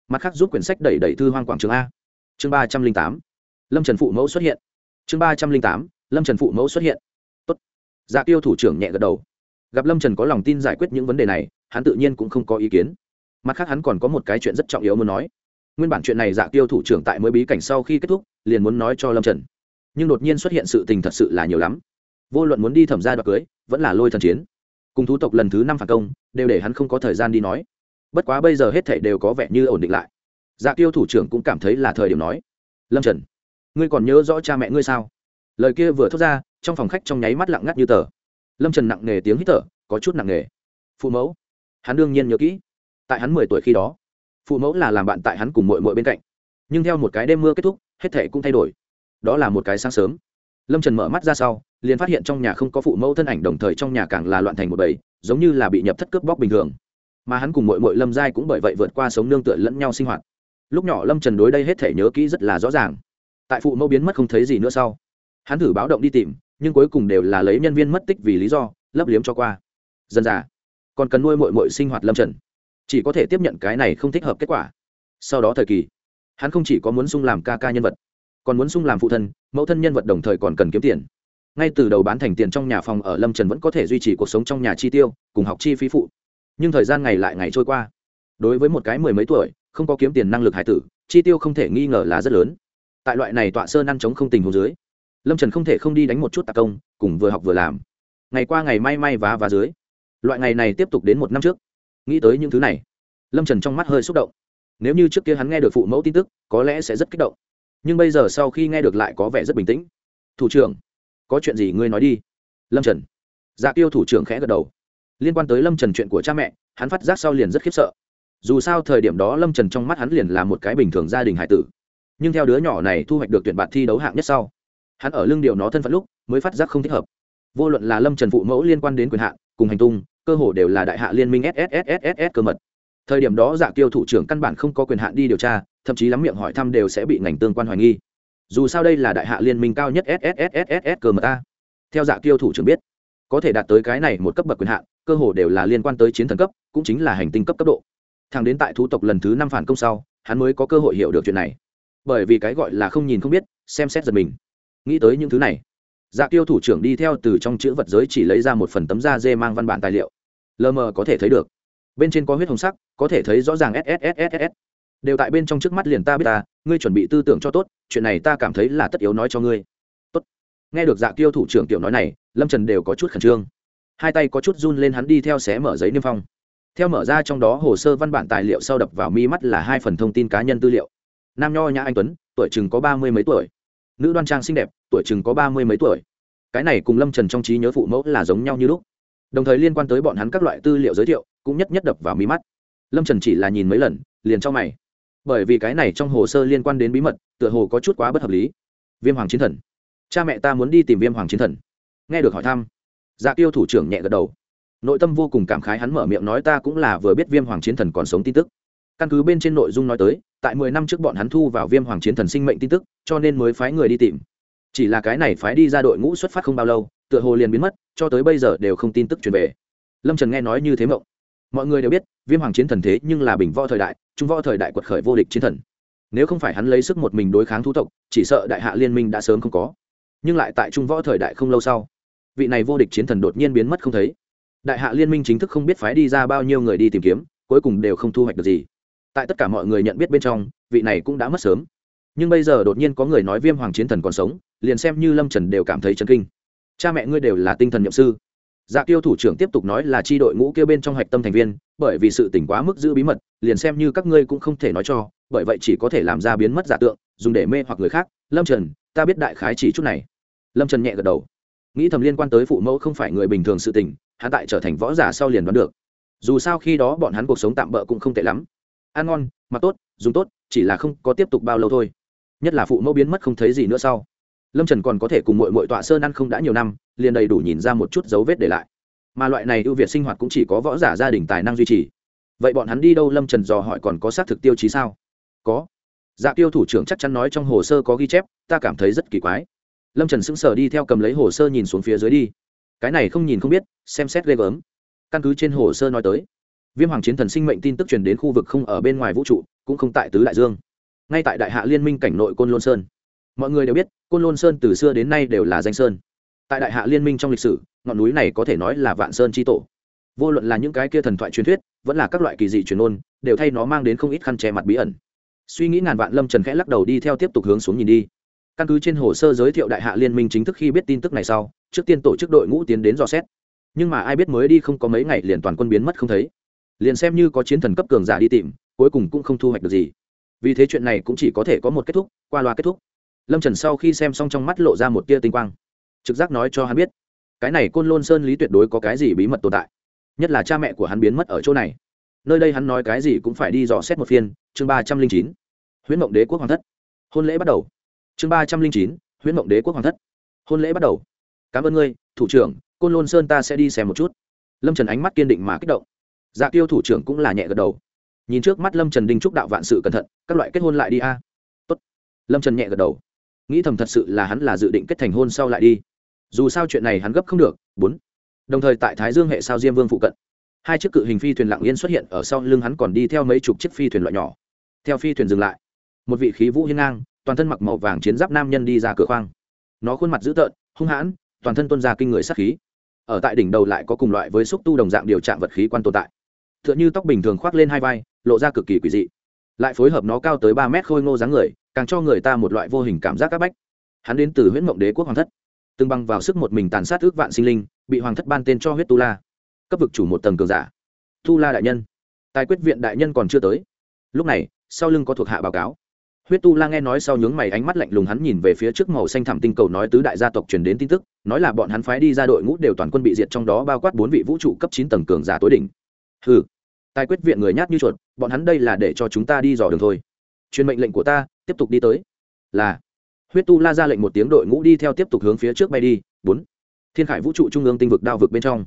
Mặt khác giúp quyển sách đẩy đẩy thư hoang quảng trường a. Chương ba trăm linh tám, lâm trần phụ mẫu xuất hiện. Chương ba trăm linh tám, lâm trần phụ mẫu xuất hiện. Tốt. dạ tiêu thủ trưởng nhẹ gật đầu. Gặp lâm trần có lòng tin giải quyết những vấn đề này, hắn tự nhiên cũng không có ý kiến. Mặt khác hắn còn có một cái chuyện rất trọng yếu muốn nói. Nguyên bản chuyện này dạ tiêu thủ trưởng tại mới bí cảnh sau khi kết thúc, liền muốn nói cho lâm trần nhưng đột nhiên xuất hiện sự tình thật sự là nhiều lắm. Vô luận muốn đi thẩm gia đoạt cưới, vẫn là lôi thần chiến. Cùng thú tộc lần thứ năm phản công, đều để hắn không có thời gian đi nói. Bất quá bây giờ hết thảy đều có vẻ như ổn định lại. Dạ tiêu thủ trưởng cũng cảm thấy là thời điểm nói. Lâm trần, ngươi còn nhớ rõ cha mẹ ngươi sao? Lời kia vừa thốt ra, trong phòng khách trong nháy mắt lặng ngắt như tờ. Lâm trần nặng nề tiếng hít thở, có chút nặng nề. Phụ mẫu, hắn đương nhiên nhớ kỹ. Tại hắn mười tuổi khi đó, phụ mẫu là làm bạn tại hắn cùng mội mội bên cạnh. Nhưng theo một cái đêm mưa kết thúc, hết thể cũng thay đổi đó là một cái sáng sớm. Lâm trần mở mắt ra sau, liền phát hiện trong nhà không có phụ mẫu thân ảnh, đồng thời trong nhà càng là loạn thành một bầy, giống như là bị nhập thất cướp bóc bình thường. Mà hắn cùng mội mội lâm giai cũng bởi vậy vượt qua sống nương tựa lẫn nhau sinh hoạt. Lúc nhỏ lâm trần đối đây hết thể nhớ kỹ rất là rõ ràng. Tại phụ mẫu biến mất không thấy gì nữa sau, hắn thử báo động đi tìm, nhưng cuối cùng đều là lấy nhân viên mất tích vì lý do, lấp liếm cho qua. Dần già còn cần nuôi mội mội sinh hoạt lâm trần. Chỉ có thể tiếp nhận cái này không thích hợp kết quả. Sau đó thời kỳ, hắn không chỉ có muốn sung làm ca ca nhân vật còn muốn sung làm phụ thân, mẫu thân nhân vật đồng thời còn cần kiếm tiền. Ngay từ đầu bán thành tiền trong nhà phòng ở lâm trần vẫn có thể duy trì cuộc sống trong nhà chi tiêu, cùng học chi phí phụ. Nhưng thời gian ngày lại ngày trôi qua. Đối với một cái mười mấy tuổi, không có kiếm tiền năng lực hải tử, chi tiêu không thể nghi ngờ là rất lớn. Tại loại này tọa sơn ăn chống không tình hồ dưới, lâm trần không thể không đi đánh một chút tạc công, cùng vừa học vừa làm. Ngày qua ngày may may vá và dưới, loại ngày này tiếp tục đến một năm trước. Nghĩ tới những thứ này, lâm trần trong mắt hơi xúc động. Nếu như trước kia hắn nghe được phụ mẫu tin tức, có lẽ sẽ rất kích động nhưng bây giờ sau khi nghe được lại có vẻ rất bình tĩnh thủ trưởng có chuyện gì ngươi nói đi lâm trần dạ tiêu thủ trưởng khẽ gật đầu liên quan tới lâm trần chuyện của cha mẹ hắn phát giác sau liền rất khiếp sợ dù sao thời điểm đó lâm trần trong mắt hắn liền là một cái bình thường gia đình hải tử nhưng theo đứa nhỏ này thu hoạch được tuyển bạn thi đấu hạng nhất sau hắn ở lưng điều nó thân phận lúc mới phát giác không thích hợp vô luận là lâm trần phụ mẫu liên quan đến quyền hạn cùng hành tung cơ hồ đều là đại hạ liên minh sss cơ mật thời điểm đó dạ tiêu thủ trưởng căn bản không có quyền hạn đi điều tra thậm chí lắm miệng hỏi thăm đều sẽ bị ngành tương quan hoài nghi dù sao đây là đại hạ liên minh cao nhất sss cơ theo dạ tiêu thủ trưởng biết có thể đạt tới cái này một cấp bậc quyền hạn cơ hồ đều là liên quan tới chiến thần cấp cũng chính là hành tinh cấp cấp độ thằng đến tại thú tộc lần thứ năm phản công sau hắn mới có cơ hội hiểu được chuyện này bởi vì cái gọi là không nhìn không biết xem xét giật mình nghĩ tới những thứ này dạ tiêu thủ trưởng đi theo từ trong chữ vật giới chỉ lấy ra một phần tấm da dê mang văn bản tài liệu lờ mờ có thể thấy được bên trên có huyết hồng sắc có thể thấy rõ ràng sss đều tại bên trong trước mắt liền ta biết ta, ngươi chuẩn bị tư tưởng cho tốt, chuyện này ta cảm thấy là tất yếu nói cho ngươi. Tốt. Nghe được dạ tiêu thủ trưởng tiểu nói này, lâm trần đều có chút khẩn trương. Hai tay có chút run lên hắn đi theo xé mở giấy niêm phong. Theo mở ra trong đó hồ sơ văn bản tài liệu sau đập vào mi mắt là hai phần thông tin cá nhân tư liệu. Nam nho nhã anh tuấn, tuổi chừng có ba mươi mấy tuổi. Nữ đoan trang xinh đẹp, tuổi chừng có ba mươi mấy tuổi. Cái này cùng lâm trần trong trí nhớ phụ mẫu là giống nhau như lúc. Đồng thời liên quan tới bọn hắn các loại tư liệu giới thiệu, cũng nhất nhất đập vào mi mắt. Lâm trần chỉ là nhìn mấy lần, liền cho mày bởi vì cái này trong hồ sơ liên quan đến bí mật, tựa hồ có chút quá bất hợp lý. Viêm hoàng chiến thần. Cha mẹ ta muốn đi tìm viêm hoàng chiến thần. Nghe được hỏi thăm dạ tiêu thủ trưởng nhẹ gật đầu. Nội tâm vô cùng cảm khái hắn mở miệng nói ta cũng là vừa biết viêm hoàng chiến thần còn sống tin tức. Căn cứ bên trên nội dung nói tới, tại mười năm trước bọn hắn thu vào viêm hoàng chiến thần sinh mệnh tin tức, cho nên mới phái người đi tìm. Chỉ là cái này phái đi ra đội ngũ xuất phát không bao lâu, tựa hồ liền biến mất, cho tới bây giờ đều không tin tức truyền về. Lâm trần nghe nói như thế mộng. Mọi người đều biết, viêm hoàng chiến thần thế nhưng là bình võ thời đại trung võ thời đại quật khởi vô địch chiến thần. Nếu không phải hắn lấy sức một mình đối kháng thu tộc, chỉ sợ đại hạ liên minh đã sớm không có. Nhưng lại tại trung võ thời đại không lâu sau, vị này vô địch chiến thần đột nhiên biến mất không thấy. Đại hạ liên minh chính thức không biết phái đi ra bao nhiêu người đi tìm kiếm, cuối cùng đều không thu hoạch được gì. Tại tất cả mọi người nhận biết bên trong, vị này cũng đã mất sớm. Nhưng bây giờ đột nhiên có người nói viêm hoàng chiến thần còn sống, liền xem như lâm trần đều cảm thấy chấn kinh. Cha mẹ ngươi đều là tinh thần nhậm sư dạ Kiêu thủ trưởng tiếp tục nói là tri đội ngũ kêu bên trong hạch tâm thành viên, bởi vì sự tỉnh quá mức giữ bí mật, liền xem như các ngươi cũng không thể nói cho, bởi vậy chỉ có thể làm ra biến mất giả tượng, dùng để mê hoặc người khác. Lâm trần, ta biết đại khái chỉ chút này. Lâm trần nhẹ gật đầu. Nghĩ thầm liên quan tới phụ mẫu không phải người bình thường sự tình, hắn tại trở thành võ giả sau liền đoán được. Dù sao khi đó bọn hắn cuộc sống tạm bỡ cũng không tệ lắm. Ăn ngon, mặc tốt, dùng tốt, chỉ là không có tiếp tục bao lâu thôi. Nhất là phụ mẫu biến mất không thấy gì nữa sau lâm trần còn có thể cùng mội mội tọa sơn ăn không đã nhiều năm liền đầy đủ nhìn ra một chút dấu vết để lại mà loại này ưu việt sinh hoạt cũng chỉ có võ giả gia đình tài năng duy trì vậy bọn hắn đi đâu lâm trần dò hỏi còn có xác thực tiêu chí sao có dạ tiêu thủ trưởng chắc chắn nói trong hồ sơ có ghi chép ta cảm thấy rất kỳ quái lâm trần sững sờ đi theo cầm lấy hồ sơ nhìn xuống phía dưới đi cái này không nhìn không biết xem xét ghê gớm căn cứ trên hồ sơ nói tới viêm hoàng chiến thần sinh mệnh tin tức truyền đến khu vực không ở bên ngoài vũ trụ cũng không tại tứ đại dương ngay tại đại hạ liên minh cảnh nội côn lôn sơn mọi người đều biết côn lôn sơn từ xưa đến nay đều là danh sơn. Tại đại hạ liên minh trong lịch sử, ngọn núi này có thể nói là vạn sơn tri tổ. Vô luận là những cái kia thần thoại truyền thuyết, vẫn là các loại kỳ dị truyền ôn đều thay nó mang đến không ít khăn che mặt bí ẩn. Suy nghĩ ngàn vạn lâm trần khẽ lắc đầu đi theo tiếp tục hướng xuống nhìn đi. Căn cứ trên hồ sơ giới thiệu đại hạ liên minh chính thức khi biết tin tức này sau, trước tiên tổ chức đội ngũ tiến đến dò xét. Nhưng mà ai biết mới đi không có mấy ngày liền toàn quân biến mất không thấy. Liền xem như có chiến thần cấp cường giả đi tìm, cuối cùng cũng không thu hoạch được gì. Vì thế chuyện này cũng chỉ có thể có một kết thúc, qua loa kết thúc lâm trần sau khi xem xong trong mắt lộ ra một tia tinh quang trực giác nói cho hắn biết cái này côn lôn sơn lý tuyệt đối có cái gì bí mật tồn tại nhất là cha mẹ của hắn biến mất ở chỗ này nơi đây hắn nói cái gì cũng phải đi dò xét một phiên chương ba trăm linh chín huyễn mộng đế quốc hoàng thất hôn lễ bắt đầu chương ba trăm linh chín huyễn mộng đế quốc hoàng thất hôn lễ bắt đầu cảm ơn ngươi thủ trưởng côn lôn sơn ta sẽ đi xem một chút lâm trần ánh mắt kiên định mà kích động dạ tiêu thủ trưởng cũng là nhẹ gật đầu nhìn trước mắt lâm trần đinh trúc đạo vạn sự cẩn thận các loại kết hôn lại đi a Tốt. lâm trần nhẹ gật đầu nghĩ thầm thật sự là hắn là dự định kết thành hôn sau lại đi. Dù sao chuyện này hắn gấp không được, bốn. Đồng thời tại thái dương hệ sao diêm vương phụ cận, hai chiếc cự hình phi thuyền lặng yên xuất hiện ở sau lưng hắn còn đi theo mấy chục chiếc phi thuyền loại nhỏ. Theo phi thuyền dừng lại, một vị khí vũ hiên ngang, toàn thân mặc màu vàng chiến giáp nam nhân đi ra cửa khoang. Nó khuôn mặt dữ tợn, hung hãn, toàn thân tuân ra kinh người sát khí. Ở tại đỉnh đầu lại có cùng loại với xúc tu đồng dạng điều trạng vật khí quan tồn tại. T h ư ợ n h ư tóc bình thường khoác lên hai vai, lộ ra cực kỳ quỷ dị. Lại phối hợp nó cao tới ba mét khôi ngô dáng người càng cho người ta một loại vô hình cảm giác c áp bách. Hắn đến từ huyễn mộng đế quốc hoàng thất, từng băng vào sức một mình tàn sát ước vạn sinh linh, bị hoàng thất ban tên cho huyết tu la. Cấp vực chủ một tầng cường giả. Tu la đại nhân. Tài quyết viện đại nhân còn chưa tới. Lúc này, sau lưng có thuộc hạ báo cáo. Huyết tu la nghe nói sau nhướng mày, ánh mắt lạnh lùng hắn nhìn về phía trước màu xanh thẳm tinh cầu nói tứ đại gia tộc truyền đến tin tức, nói là bọn hắn phái đi ra đội ngũ đều toàn quân bị diệt trong đó bao quát bốn vị vũ trụ cấp chín tầng cường giả tối đỉnh. Hừ. Tài quyết viện người nhát như chuột, bọn hắn đây là để cho chúng ta đi dò đường thôi. Truyền mệnh lệnh của ta tiếp tục đi tới. Là. Huyết tu la ra lệnh một tiếng đội ngũ đi theo tiếp tục hướng phía trước bay đi. Bốn. Thiên khải vũ trụ trung ương tinh vực đao vực bên trong.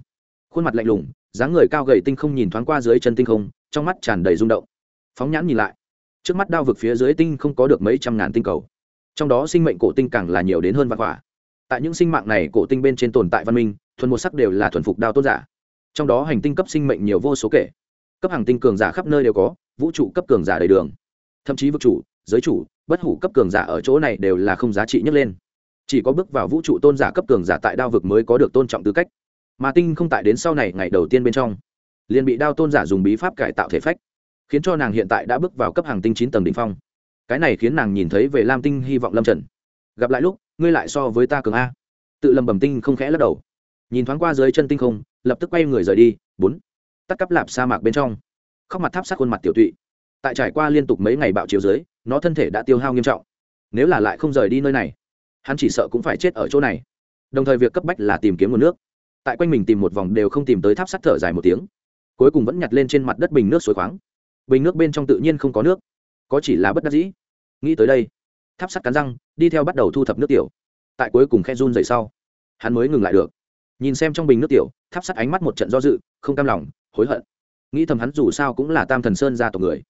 Khuôn mặt lạnh lùng, dáng người cao gầy tinh không nhìn thoáng qua dưới chân tinh không, trong mắt tràn đầy rung động. Phóng nhãn nhìn lại. Trước mắt đao vực phía dưới tinh không có được mấy trăm ngàn tinh cầu. Trong đó sinh mệnh cổ tinh càng là nhiều đến hơn vạn quả. Tại những sinh mạng này cổ tinh bên trên tồn tại văn minh, thuần một sắc đều là thuần phục đao tốt giả. Trong đó hành tinh cấp sinh mệnh nhiều vô số kể. Cấp hàng tinh cường giả khắp nơi đều có, vũ trụ cấp cường giả đầy đường. Thậm chí vực chủ giới chủ, bất hủ cấp cường giả ở chỗ này đều là không giá trị nhất lên. Chỉ có bước vào vũ trụ tôn giả cấp cường giả tại đao vực mới có được tôn trọng tư cách. Mà tinh không tại đến sau này ngày đầu tiên bên trong, liền bị đao tôn giả dùng bí pháp cải tạo thể phách, khiến cho nàng hiện tại đã bước vào cấp hàng tinh chín tầng đ ỉ n h phong. Cái này khiến nàng nhìn thấy về lam tinh hy vọng lâm trần. Gặp lại lúc, ngươi lại so với ta cường a. Tự lầm bầm tinh không khẽ lắc đầu. Nhìn thoáng qua dưới chân tinh không, lập tức quay người rời đi. Bốn. Tắt cắp lạp sa mạc bên trong. Khóc mặt tháp sát khuôn mặt tiểu tụy tại trải qua liên tục mấy ngày bạo chiều dưới, nó thân thể đã tiêu hao nghiêm trọng. Nếu là lại không rời đi nơi này, hắn chỉ sợ cũng phải chết ở chỗ này. Đồng thời việc cấp bách là tìm kiếm nguồn nước. Tại quanh mình tìm một vòng đều không tìm tới tháp sắt thở dài một tiếng. Cuối cùng vẫn nhặt lên trên mặt đất bình nước suối khoáng. Bình nước bên trong tự nhiên không có nước. Có chỉ là bất đắc dĩ. Nghĩ tới đây, tháp sắt cắn răng, đi theo bắt đầu thu thập nước tiểu. Tại cuối cùng khe run dậy sau, hắn mới ngừng lại được. Nhìn xem trong bình nước tiểu, tháp sắt ánh mắt một trận do dự, không cam lòng, hối hận. Nghĩ thầm hắn dù sao cũng là tam thần sơn gia tộc người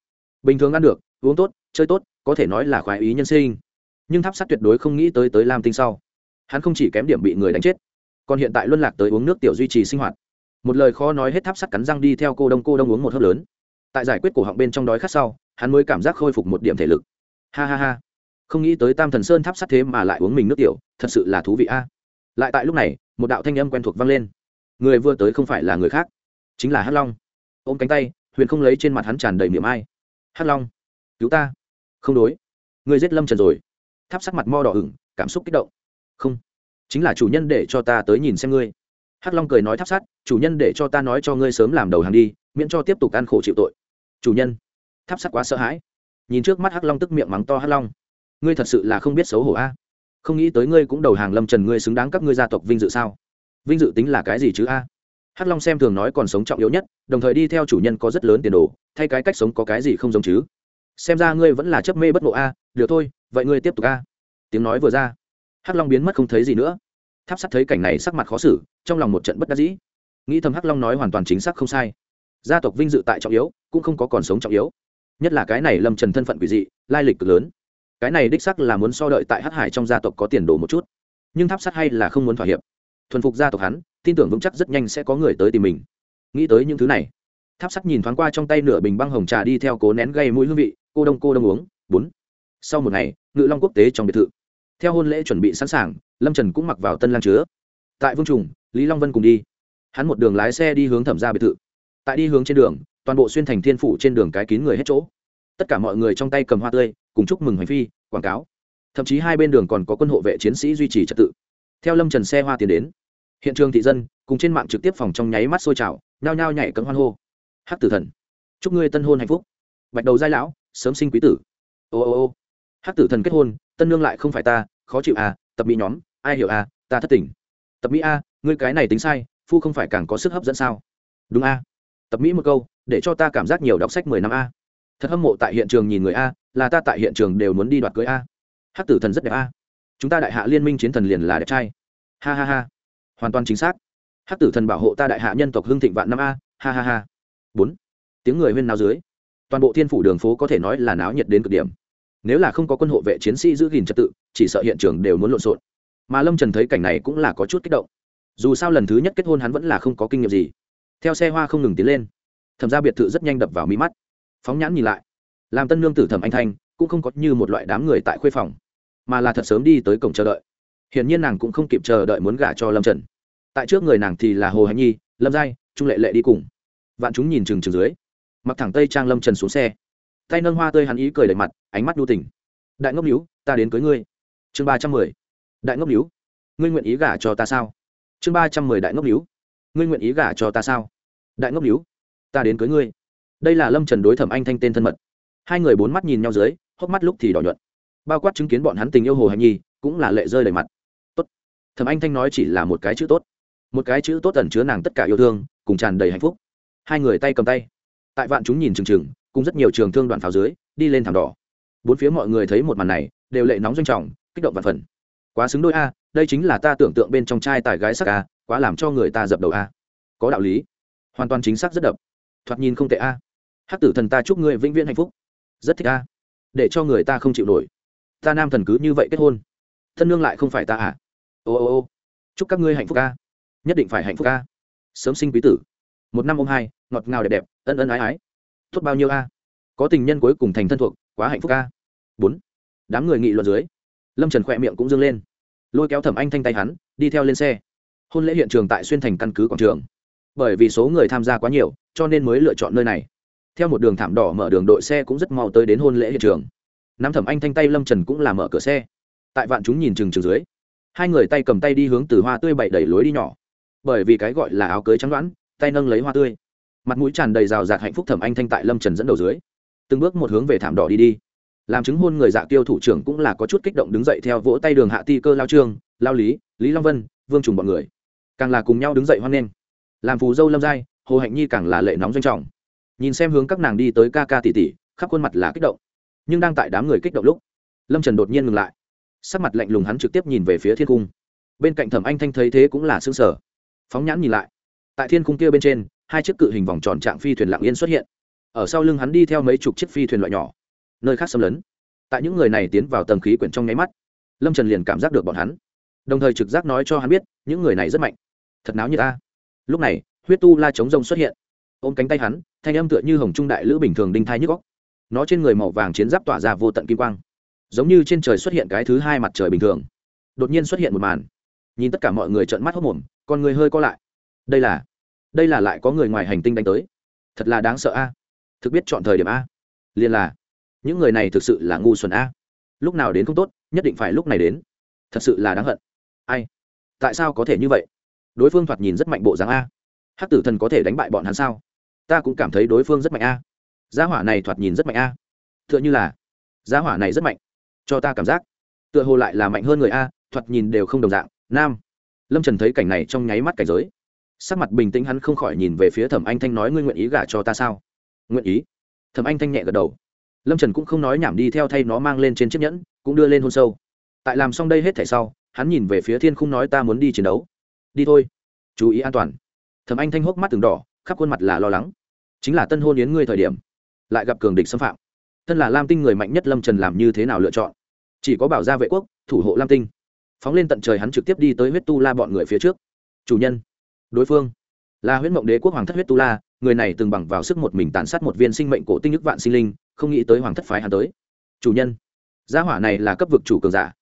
bình thường ăn được, uống tốt, chơi tốt, có thể nói là khoái ý nhân sinh. Nhưng tháp sắt tuyệt đối không nghĩ tới tới lam tinh sau. Hắn không chỉ kém điểm bị người đánh chết, còn hiện tại luân lạc tới uống nước tiểu duy trì sinh hoạt. Một lời khó nói hết tháp sắt cắn răng đi theo cô đông cô đông uống một hớp lớn. Tại giải quyết cổ họng bên trong đói khát sau, hắn mới cảm giác khôi phục một điểm thể lực. Ha ha ha. Không nghĩ tới tam thần sơn tháp sắt thế mà lại uống mình nước tiểu, thật sự là thú vị a. À. Lại tại lúc này, một đạo thanh âm quen thuộc vang lên. Người vừa tới không phải là người khác, chính là hắc long. Ôm cánh tay, huyền không lấy trên mặt hắn tràn đầy miệng ai hắc long, cứu ta. Không đối. Người giết lâm trần rồi. Tháp sắc mặt mo đỏ ửng, cảm xúc kích động. Không. Chính là chủ nhân để cho ta tới nhìn xem ngươi. Hắc long cười nói tháp sắt, chủ nhân để cho ta nói cho ngươi sớm làm đầu hàng đi, miễn cho tiếp tục ăn khổ chịu tội. Chủ nhân. Tháp sắt quá sợ hãi. Nhìn trước mắt hắc long tức miệng mắng to hắc long. Ngươi thật sự là không biết xấu hổ a. Không nghĩ tới ngươi cũng đầu hàng lâm trần, ngươi xứng đáng các ngươi gia tộc vinh dự sao? Vinh dự tính là cái gì chứ a? Hắc long xem thường nói còn sống trọng yếu nhất, đồng thời đi theo chủ nhân có rất lớn tiền đồ, thay cái cách sống có cái gì không giống chứ? Xem ra ngươi vẫn là chấp mê bất ngộ a, được thôi, vậy ngươi tiếp tục a. Tiếng nói vừa ra, hắc long biến mất không thấy gì nữa. Tháp sắt thấy cảnh này sắc mặt khó xử, trong lòng một trận bất đắc dĩ. Nghĩ thầm hắc long nói hoàn toàn chính xác không sai. Gia tộc vinh dự tại trọng yếu, cũng không có còn sống trọng yếu. Nhất là cái này lâm trần thân phận quỷ dị, lai lịch cực lớn. Cái này đích sắc là muốn so đợi tại hắc hải trong gia tộc có tiền đồ một chút. Nhưng tháp sắt hay là không muốn thỏa hiệp. Thuần phục gia tộc hắn tin tưởng vững chắc rất nhanh sẽ có người tới tìm mình. Nghĩ tới những thứ này, tháp sắt nhìn thoáng qua trong tay nửa bình băng hồng trà đi theo cố nén gây mũi hương vị, cô đông cô đông uống, bốn. Sau một ngày, ngự long quốc tế trong biệt thự. Theo hôn lễ chuẩn bị sẵn sàng, lâm trần cũng mặc vào tân lang chứa. Tại vương trùng, lý long vân cùng đi. Hắn một đường lái xe đi hướng thẩm ra biệt thự. Tại đi hướng trên đường, toàn bộ xuyên thành thiên phủ trên đường cái kín người hết chỗ. Tất cả mọi người trong tay cầm hoa tươi, cùng chúc mừng hành phi, quảng cáo. Thậm chí hai bên đường còn có quân hộ vệ chiến sĩ duy trì trật tự. Theo lâm trần xe hoa tiến đến hiện trường thị dân cùng trên mạng trực tiếp phòng trong nháy mắt sôi trào, nhao nhao nhảy cấm hoan hô. Hát tử thần, chúc ngươi tân hôn hạnh phúc. Bạch đầu giai lão, sớm sinh quý tử. Ô ô ô. Hát tử thần kết hôn, tân nương lại không phải ta, khó chịu à tập mỹ nhóm, ai hiểu à ta thất tình. Tập mỹ a ngươi cái này tính sai, phu không phải càng có sức hấp dẫn sao? Đúng a tập mỹ một câu, để cho ta cảm giác nhiều đọc sách mười năm a thật hâm mộ tại hiện trường nhìn người a là ta tại hiện trường đều muốn đi đoạt cưới a hát tử thần rất đẹp a chúng ta đại hạ liên minh chiến thần liền là đẹp trai. Ha ha ha hoàn toàn chính xác. Hát tử thần bảo hộ ta đại hạ nhân tộc hưng thịnh vạn năm a, ha ha ha. Bốn, tiếng người huyên náo dưới, toàn bộ thiên phủ đường phố có thể nói là náo nhiệt đến cực điểm. Nếu là không có quân hộ vệ chiến sĩ giữ gìn trật tự, chỉ sợ hiện trường đều muốn lộn xộn. Mà lâm trần thấy cảnh này cũng là có chút kích động. Dù sao lần thứ nhất kết hôn hắn vẫn là không có kinh nghiệm gì. Theo xe hoa không ngừng tiến lên, thẩm ra biệt thự rất nhanh đập vào mí mắt. Phóng nhãn nhìn lại, làm tân lương tử thẩm anh thanh, cũng không có như một loại đám người tại khuê phòng, mà là thật sớm đi tới cổng chờ đợi hiển nhiên nàng cũng không kịp chờ đợi muốn gả cho lâm trần. Tại trước người nàng thì là hồ hạnh nhi, lâm giai, trung lệ lệ đi cùng. Vạn chúng nhìn chừng chừng dưới. Mặc thẳng tây trang lâm trần xuống xe. Tay nâng hoa tươi hắn ý cười đầy mặt, ánh mắt đu tình. Đại ngốc níu, ta đến cưới ngươi. Chương ba trăm mười. Đại ngốc níu, ngươi nguyện ý gả cho ta sao? Chương ba trăm mười đại ngốc níu, ngươi nguyện ý gả cho ta sao? Đại ngốc níu, ta đến cưới ngươi. Đây là lâm trần đối thẩm anh thanh tên thân mật. Hai người bốn mắt nhìn nhau dưới, hốc mắt lúc thì đỏ nhuận. Bao quát chứng kiến bọn hắn tình yêu hồ hạnh nhi, cũng là lệ rơi đầy mặt thẩm anh thanh nói chỉ là một cái chữ tốt. Một cái chữ tốt ẩn chứa nàng tất cả yêu thương, cùng tràn đầy hạnh phúc. Hai người tay cầm tay. Tại vạn chúng nhìn chừng chừng, cùng rất nhiều trường thương đoàn pháo dưới, đi lên thảm đỏ. Bốn phía mọi người thấy một màn này, đều lệ nóng doanh trọng, kích động vạn phần. Quá xứng đôi a, đây chính là ta tưởng tượng bên trong trai tài gái sắc a, quá làm cho người ta dập đầu a. Có đạo lý. Hoàn toàn chính xác rất đập thoạt nhìn không tệ a. Hát tử thần ta chúc ngươi vĩnh viễn hạnh phúc. Rất thích a. Để cho người ta không chịu nổi. Ta nam thần cứ như vậy kết hôn. Thân nương lại không phải ta à? Ô ô ô, chúc các ngươi hạnh phúc a nhất định phải hạnh phúc a sớm sinh quý tử. Một năm ôm hai, ngọt ngào đẹp đẹp, ân ân ái ái. Tốt bao nhiêu a? Có tình nhân cuối cùng thành thân thuộc, quá hạnh phúc a bốn, đám người nghị luận dưới, lâm trần khỏe miệng cũng dâng lên. Lôi kéo thẩm anh thanh tay hắn, đi theo lên xe. Hôn lễ hiện trường tại xuyên thành căn cứ quảng trường. Bởi vì số người tham gia quá nhiều, cho nên mới lựa chọn nơi này. Theo một đường thảm đỏ mở đường đội xe cũng rất mau tới đến hôn lễ hiện trường. Nắm thẩm anh thanh tay, lâm trần cũng là mở cửa xe. Tại vạn chúng nhìn chừng chừng dưới hai người tay cầm tay đi hướng từ hoa tươi bậy đẩy lối đi nhỏ. Bởi vì cái gọi là áo cưới trắng đoán, tay nâng lấy hoa tươi. Mặt mũi tràn đầy rào rạt hạnh phúc thẩm anh thanh tại lâm trần dẫn đầu dưới. Từng bước một hướng về thảm đỏ đi đi. Làm chứng hôn người dạ tiêu thủ trưởng cũng là có chút kích động đứng dậy theo vỗ tay đường hạ ti cơ lao trương, lao lý lý long vân, vương trùng b ọ n người. Càng là cùng nhau đứng dậy hoan nghênh. Làm phù dâu lâm giai, hồ hạnh nhi càng là lệ nóng doanh trọng. Nhìn xem hướng các nàng đi tới ca ca tỉ tỉ khắp khuôn mặt là kích động. Nhưng đang tại đám người kích động lúc, lâm trần đột nhiên ngừng lại sắc mặt lạnh lùng hắn trực tiếp nhìn về phía thiên cung bên cạnh thẩm anh thanh thấy thế cũng là xương sở phóng nhãn nhìn lại. Tại thiên cung kia bên trên, hai chiếc cự hình vòng tròn trạng phi thuyền lặng yên xuất hiện. Ở sau lưng hắn đi theo mấy chục chiếc phi thuyền loại nhỏ. Nơi khác xâm lấn. Tại những người này tiến vào tầng khí quyển trong nháy mắt, lâm trần liền cảm giác được bọn hắn. Đồng thời trực giác nói cho hắn biết, những người này rất mạnh. Thật náo như ta lúc này, huyết tu la chống rông xuất hiện. Ôm cánh tay hắn, thanh âm tựa như hồng trung đại lữ bình thường đinh thai nhức góc nó trên người màu vàng chiến giáp tỏa ra vô tận kim quang giống như trên trời xuất hiện cái thứ hai mặt trời bình thường. Đột nhiên xuất hiện một màn. Nhìn tất cả mọi người trợn mắt hốc mồm con người hơi co lại. Đây là đây là lại có người ngoài hành tinh đánh tới. Thật là đáng sợ a. Thực biết chọn thời điểm a. Liền là, những người này thực sự là ngu xuẩn a. Lúc nào đến không tốt, nhất định phải lúc này đến. Thật sự là đáng hận. Ai? Tại sao có thể như vậy? Đối phương thoạt nhìn rất mạnh bộ dáng a. Hát tử thần có thể đánh bại bọn hắn sao? Ta cũng cảm thấy đối phương rất mạnh a. Gia hỏa này thoạt nhìn rất mạnh a. T h ư ợ n h ư là, gia hỏa này rất mạnh cho ta cảm giác. Tựa hồ lại là mạnh hơn người a, thoạt nhìn đều không đồng dạng, nam. Lâm trần thấy cảnh này trong nháy mắt cảnh giới. Sắc mặt bình tĩnh hắn không khỏi nhìn về phía thẩm anh thanh nói, ngươi nguyện ý gả cho ta sao? Nguyện ý. Thẩm anh thanh nhẹ gật đầu. Lâm trần cũng không nói nhảm đi theo thay nó mang lên trên chiếc nhẫn, cũng đưa lên hôn sâu. Tại làm xong đây hết thảy sau, hắn nhìn về phía thiên không nói, ta muốn đi chiến đấu. Đi thôi. Chú ý an toàn. Thẩm anh thanh hốc mắt từng đỏ, khắp khuôn mặt là lo lắng. Chính là tân hôn yến ngươi thời điểm, lại gặp cường địch xâm phạm thân là lam tinh người mạnh nhất lâm trần làm như thế nào lựa chọn chỉ có bảo gia vệ quốc thủ hộ lam tinh phóng lên tận trời hắn trực tiếp đi tới huyết tu la bọn người phía trước chủ nhân đối phương là huyết mộng đế quốc hoàng thất huyết tu la người này từng bằng vào sức một mình tàn sát một viên sinh mệnh cổ tinh nước vạn sinh linh không nghĩ tới hoàng thất phái hắn tới chủ nhân gia hỏa này là cấp vực chủ cường giả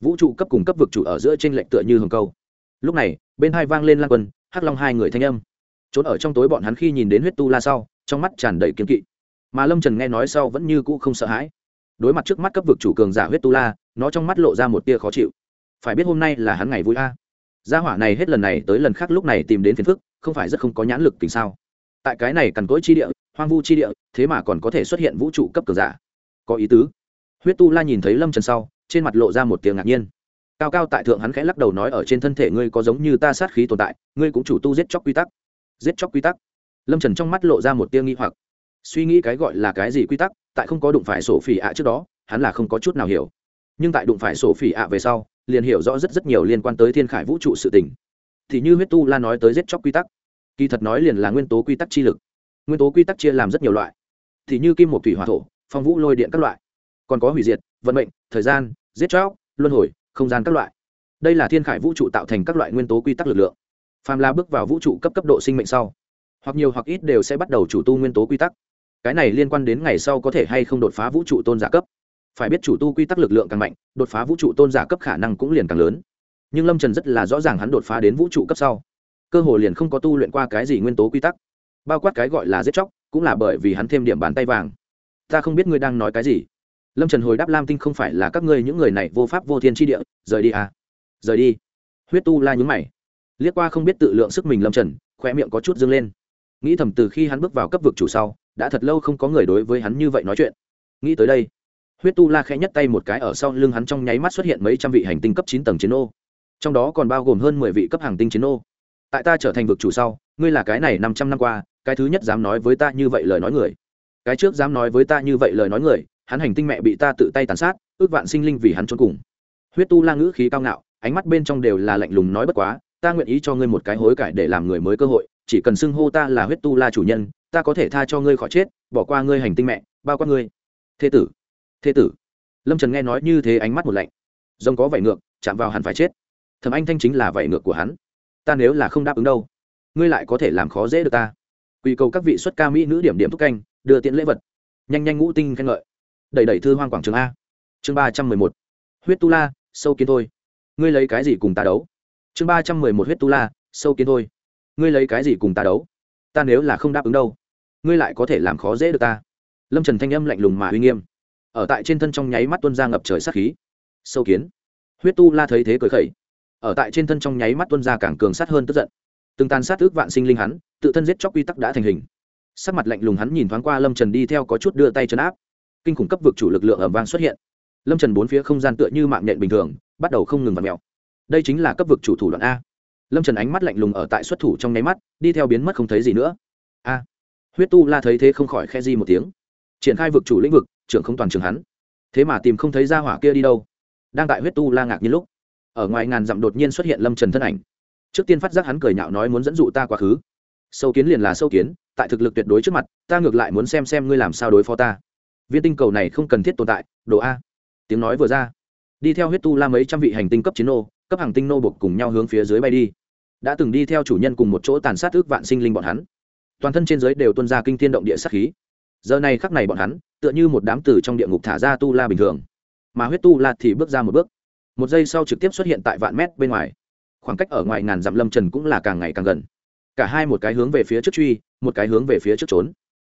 vũ trụ cấp cùng cấp vực chủ ở giữa t r ê n lệnh tựa như hồng câu lúc này bên hai vang lên lan quân hắc long hai người thanh âm trốn ở trong tối bọn hắn khi nhìn đến huyết tu la sau trong mắt tràn đầy kiếm kỵ mà lâm trần nghe nói sau vẫn như cũ không sợ hãi đối mặt trước mắt cấp vực chủ cường giả huyết tu la nó trong mắt lộ ra một tia khó chịu phải biết hôm nay là hắn ngày vui a gia hỏa này hết lần này tới lần khác lúc này tìm đến phiền phức, không phải rất không có nhãn lực tình sao? Tại cái này cằn cỗi chi địa, hoang vu chi địa, thế mà còn có thể xuất hiện vũ trụ cấp cường giả. Có ý tứ. Huyết tu la nhìn thấy lâm trần sau, trên mặt lộ ra một tiếng ngạc nhiên. Cao cao tại thượng hắn khẽ lắc đầu nói ở trên thân thể ngươi có giống như ta sát khí tồn tại, ngươi cũng chủ tu giết chóc quy tắc. Giết chóc quy tắc. Lâm trần trong mắt lộ ra một tia nghi hoặc suy nghĩ cái gọi là cái gì quy tắc, tại không có đụng phải sổ phỉ ạ trước đó, hắn là không có chút nào hiểu. Nhưng tại đụng phải sổ phỉ ạ về sau, liền hiểu rõ rất rất nhiều liên quan tới thiên khải vũ trụ sự tình. Thì như huyết tu la nói tới giết chóc quy tắc, kỳ thật nói liền là nguyên tố quy tắc chi lực. Nguyên tố quy tắc chia làm rất nhiều loại. Thì như kim một thủy hòa thổ, phong vũ lôi điện các loại. Còn có hủy diệt, vận mệnh, thời gian, giết chóc, luân hồi, không gian các loại. Đây là thiên khải vũ trụ tạo thành các loại nguyên tố quy tắc lực lượng. Phàm la bước vào vũ trụ cấp cấp độ sinh mệnh sau, hoặc nhiều hoặc ít đều sẽ bắt đầu chủ tu nguyên tố quy tắc cái này liên quan đến ngày sau có thể hay không đột phá vũ trụ tôn giả cấp. Phải biết chủ tu quy tắc lực lượng càng mạnh, đột phá vũ trụ tôn giả cấp khả năng cũng liền càng lớn. Nhưng lâm trần rất là rõ ràng hắn đột phá đến vũ trụ cấp sau. Cơ hồ liền không có tu luyện qua cái gì nguyên tố quy tắc. Bao quát cái gọi là giết chóc, cũng là bởi vì hắn thêm điểm bàn tay vàng. Ta không biết ngươi đang nói cái gì. Lâm trần hồi đáp lam tinh không phải là các ngươi những người này vô pháp vô thiên tri địa, rời đi à? Rời đi. Huyết tu la nhúng mày. Liếc qua không biết tự lượng sức mình lâm trần khoe miệng có chút dâng lên. Nghĩ thầm từ khi hắn bước vào cấp vực chủ sau đã thật lâu không có người đối với hắn như vậy nói chuyện. Nghĩ tới đây, huyết tu la khẽ nhất tay một cái ở sau lưng hắn trong nháy mắt xuất hiện mấy trăm vị hành tinh cấp chín tầng chiến ô. Trong đó còn bao gồm hơn mười vị cấp hàng tinh chiến ô. Tại ta trở thành vực chủ sau, ngươi là cái này năm trăm năm qua, cái thứ nhất dám nói với ta như vậy lời nói người. Cái trước dám nói với ta như vậy lời nói người, hắn hành tinh mẹ bị ta tự tay tàn sát, ước vạn sinh linh vì hắn trốn cùng. Huyết tu la ngữ khí cao ngạo, ánh mắt bên trong đều là lạnh lùng nói bất quá, ta nguyện ý cho ngươi một cái hối cải để làm người mới cơ hội chỉ cần xưng hô ta là huyết tu la chủ nhân, ta có thể tha cho ngươi khỏi chết, bỏ qua ngươi hành tinh mẹ, bao qua ngươi. Thế tử thế tử. Lâm trần nghe nói như thế ánh mắt một lạnh. Rồng có vảy ngược, chạm vào hẳn phải chết. Thầm anh thanh chính là vảy ngược của hắn. Ta nếu là không đáp ứng đâu, ngươi lại có thể làm khó dễ được ta. Quy cầu các vị xuất ca mỹ nữ điểm điểm thúc canh, đưa tiện lễ vật. Nhanh nhanh ngũ tinh khen ngợi. Đẩy đẩy thư hoang quảng trường a. Chương ba trăm mười một. Huyết tu la, sâu kiến thôi. Ngươi lấy cái gì cùng ta đấu? Chương ba trăm mười một huyết tu la, sâu kiến thôi ngươi lấy cái gì cùng ta đấu? Ta nếu là không đáp ứng đâu, ngươi lại có thể làm khó dễ được ta. Lâm trần thanh âm lạnh lùng mà uy nghiêm. Ở tại trên thân trong nháy mắt tuân ra ngập trời sát khí. Sâu kiến. Huyết tu la thấy thế cười khẩy. Ở tại trên thân trong nháy mắt tuân ra càng cường sát hơn tức giận. Từng tàn sát ước vạn sinh linh hắn, tự thân giết chóc quy tắc đã thành hình. Sắc mặt lạnh lùng hắn nhìn thoáng qua lâm trần đi theo có chút đưa tay chấn áp. Kinh khủng cấp vực chủ lực lượng ẩm vang xuất hiện. Lâm trần bốn phía không gian tựa như mạng nhện bình thường, bắt đầu không ngừng v ặ mèo. Đây chính là cấp vực chủ thủ đoạn a lâm trần ánh mắt lạnh lùng ở tại xuất thủ trong nháy mắt đi theo biến mất không thấy gì nữa a à, huyết tu la thấy thế không khỏi khe di một tiếng triển khai vực chủ lĩnh vực trưởng không toàn trường hắn thế mà tìm không thấy ra hỏa kia đi đâu đang tại huyết tu la ngạc như lúc ở ngoài ngàn dặm đột nhiên xuất hiện lâm trần thân ảnh trước tiên phát giác hắn cười nhạo nói muốn dẫn dụ ta quá khứ sâu kiến liền là sâu kiến tại thực lực tuyệt đối trước mặt ta ngược lại muốn xem xem ngươi làm sao đối phó ta viên tinh cầu này không cần thiết tồn tại đồ a tiếng nói vừa ra đi theo huyết tu la mấy trăm vị hành tinh cấp chiến nô cấp hàng tinh nô bột cùng nhau hướng phía dưới bay đi. Đã từng đi theo chủ nhân cùng một chỗ tàn sát ước vạn sinh linh bọn hắn. Toàn thân trên giới đều tuân ra kinh thiên động địa sát khí. Giờ này khắc này bọn hắn, tựa như một đám tử trong địa ngục thả ra tu la bình thường. Mà huyết tu la thì bước ra một bước. Một giây sau trực tiếp xuất hiện tại vạn mét bên ngoài. Khoảng cách ở ngoài ngàn dặm lâm trần cũng là càng ngày càng gần. Cả hai một cái hướng về phía trước truy, một cái hướng về phía trước trốn.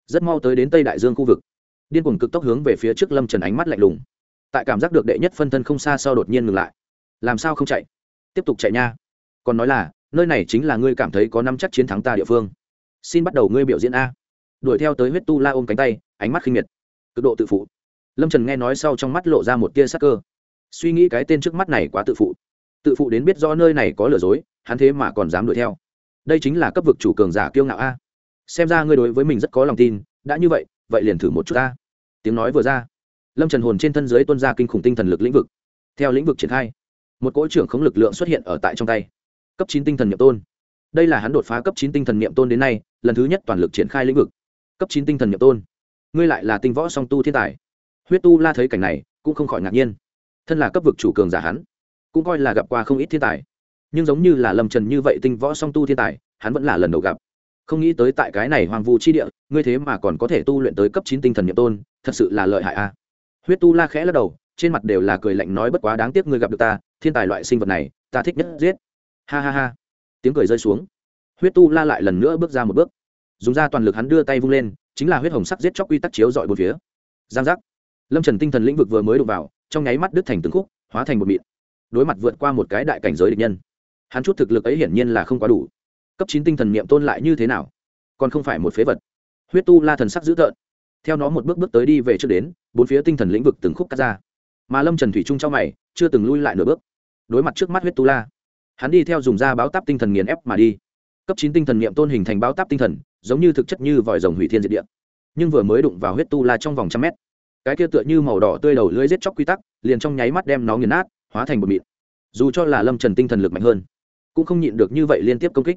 Rất mau tới đến tây đại dương khu vực. Điên cuồng cực tốc hướng về phía trước lâm trần ánh mắt lạnh lùng. Tại cảm giác được đệ nhất phân thân không xa sau đột nhiên ngừng lại làm sao không chạy? Tiếp tục chạy nha. Còn nói là, nơi này chính là ngươi cảm thấy có năm chắc chiến thắng ta địa phương. Xin bắt đầu ngươi biểu diễn a. Đuổi theo tới huyết tu la ôm cánh tay, ánh mắt khinh miệt. Cực độ tự phụ. Lâm trần nghe nói sau trong mắt lộ ra một tia sắc cơ. Suy nghĩ cái tên trước mắt này quá tự phụ. Tự phụ đến biết do nơi này có lừa dối, hắn thế mà còn dám đuổi theo. Đây chính là cấp vực chủ cường giả kiêu ngạo a. Xem ra ngươi đối với mình rất có lòng tin, đã như vậy vậy liền thử một chút ta tiếng nói vừa ra, lâm trần hồn trên thân giới tuân ra kinh khủng tinh thần lực lĩnh vực. Theo lĩnh vực triển khai một cỗ trưởng khống lực lượng xuất hiện ở tại trong tay. Cấp chín tinh thần niệm tôn. Đây là hắn đột phá cấp chín tinh thần niệm tôn đến nay, lần thứ nhất toàn lực triển khai lĩnh vực. Cấp chín tinh thần niệm tôn. Ngươi lại là tinh võ song tu thiên tài. Huyết tu la thấy cảnh này, cũng không khỏi ngạc nhiên. Thân là cấp vực chủ cường giả hắn, cũng coi là gặp qua không ít thiên tài. Nhưng giống như là lâm trần như vậy tinh võ song tu thiên tài, hắn vẫn là lần đầu gặp. Không nghĩ tới tại cái này hoàng vu chi địa, ngươi thế mà còn có thể tu luyện tới cấp chín tinh thần nhiệm tôn, thật sự là lợi hại a. Huyết tu la khẽ lắc đầu trên mặt đều là cười lạnh nói bất quá đáng tiếc ngươi gặp được ta, thiên tài loại sinh vật này, ta thích nhất giết. Ha ha ha. Tiếng cười rơi xuống. Huyết tu la lại lần nữa bước ra một bước. Dùng ra toàn lực hắn đưa tay vung lên, chính là huyết hồng sắc giết chóc quy tắc chiếu dọi một phía. Giang giác. Lâm trần tinh thần lĩnh vực vừa mới đụng vào, trong nháy mắt đứt thành từng khúc, hóa thành một mịn. Đối mặt vượt qua một cái đại cảnh giới địch nhân, hắn chút thực lực ấy hiển nhiên là không quá đủ. Cấp chín tinh thần niệm tôn lại như thế nào? Còn không phải một phế vật. Huyết tu la thần sắc dữ tợn. Theo nó một bước bước tới đi về trước đến, bốn phía tinh thần lĩnh vực từng khúc cắt ra mà lâm trần thủy trung trong mày, chưa từng lui lại nửa bước. Đối mặt trước mắt huyết tu la, hắn đi theo dùng da báo táp tinh thần nghiền ép mà đi. Cấp chín tinh thần niệm tôn hình thành báo táp tinh thần, giống như thực chất như vòi rồng hủy thiên diệt địa. Nhưng vừa mới đụng vào huyết tu la trong vòng trăm mét, cái kia tựa như màu đỏ tươi đầu lưới giết chóc quy tắc, liền trong nháy mắt đem nó nghiền nát, hóa thành bột mịn. Dù cho là lâm trần tinh thần lực mạnh hơn, cũng không nhịn được như vậy liên tiếp công kích.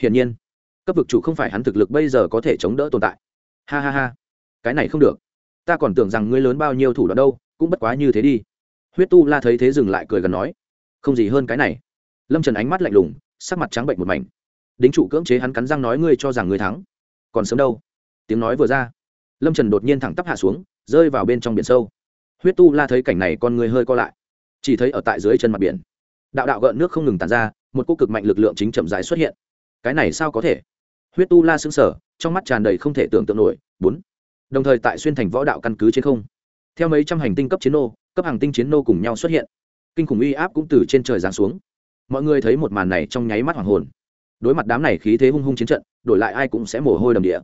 Hiển nhiên, cấp vực chủ không phải hắn thực lực bây giờ có thể chống đỡ tồn tại. Ha ha ha, cái này không được. Ta còn tưởng rằng ngươi lớn bao nhiêu thủ đoạn đâu cũng bất quá như thế đi. Huyết tu la thấy thế dừng lại cười gần nói, không gì hơn cái này. Lâm trần ánh mắt lạnh lùng, sắc mặt trắng bệnh một mảnh. Đính trụ cưỡng chế hắn cắn răng nói, ngươi cho rằng ngươi thắng, còn sớm đâu. Tiếng nói vừa ra, lâm trần đột nhiên thẳng tắp hạ xuống, rơi vào bên trong biển sâu. Huyết tu la thấy cảnh này con người hơi co lại, chỉ thấy ở tại dưới chân mặt biển, đạo đạo gợn nước không ngừng tàn ra, một cô cực mạnh lực lượng chính chậm dài xuất hiện. Cái này sao có thể? Huyết tu la xứng sở trong mắt tràn đầy không thể tưởng tượng nổi, bốn. Đồng thời tại xuyên thành võ đạo căn cứ trên không theo mấy trăm hành tinh cấp chiến nô, cấp hàng tinh chiến nô cùng nhau xuất hiện. Kinh khủng uy áp cũng từ trên trời giáng xuống. Mọi người thấy một màn này trong nháy mắt hoàng hồn. Đối mặt đám này khí thế hung hung chiến trận, đổi lại ai cũng sẽ mồ hôi đầm địa.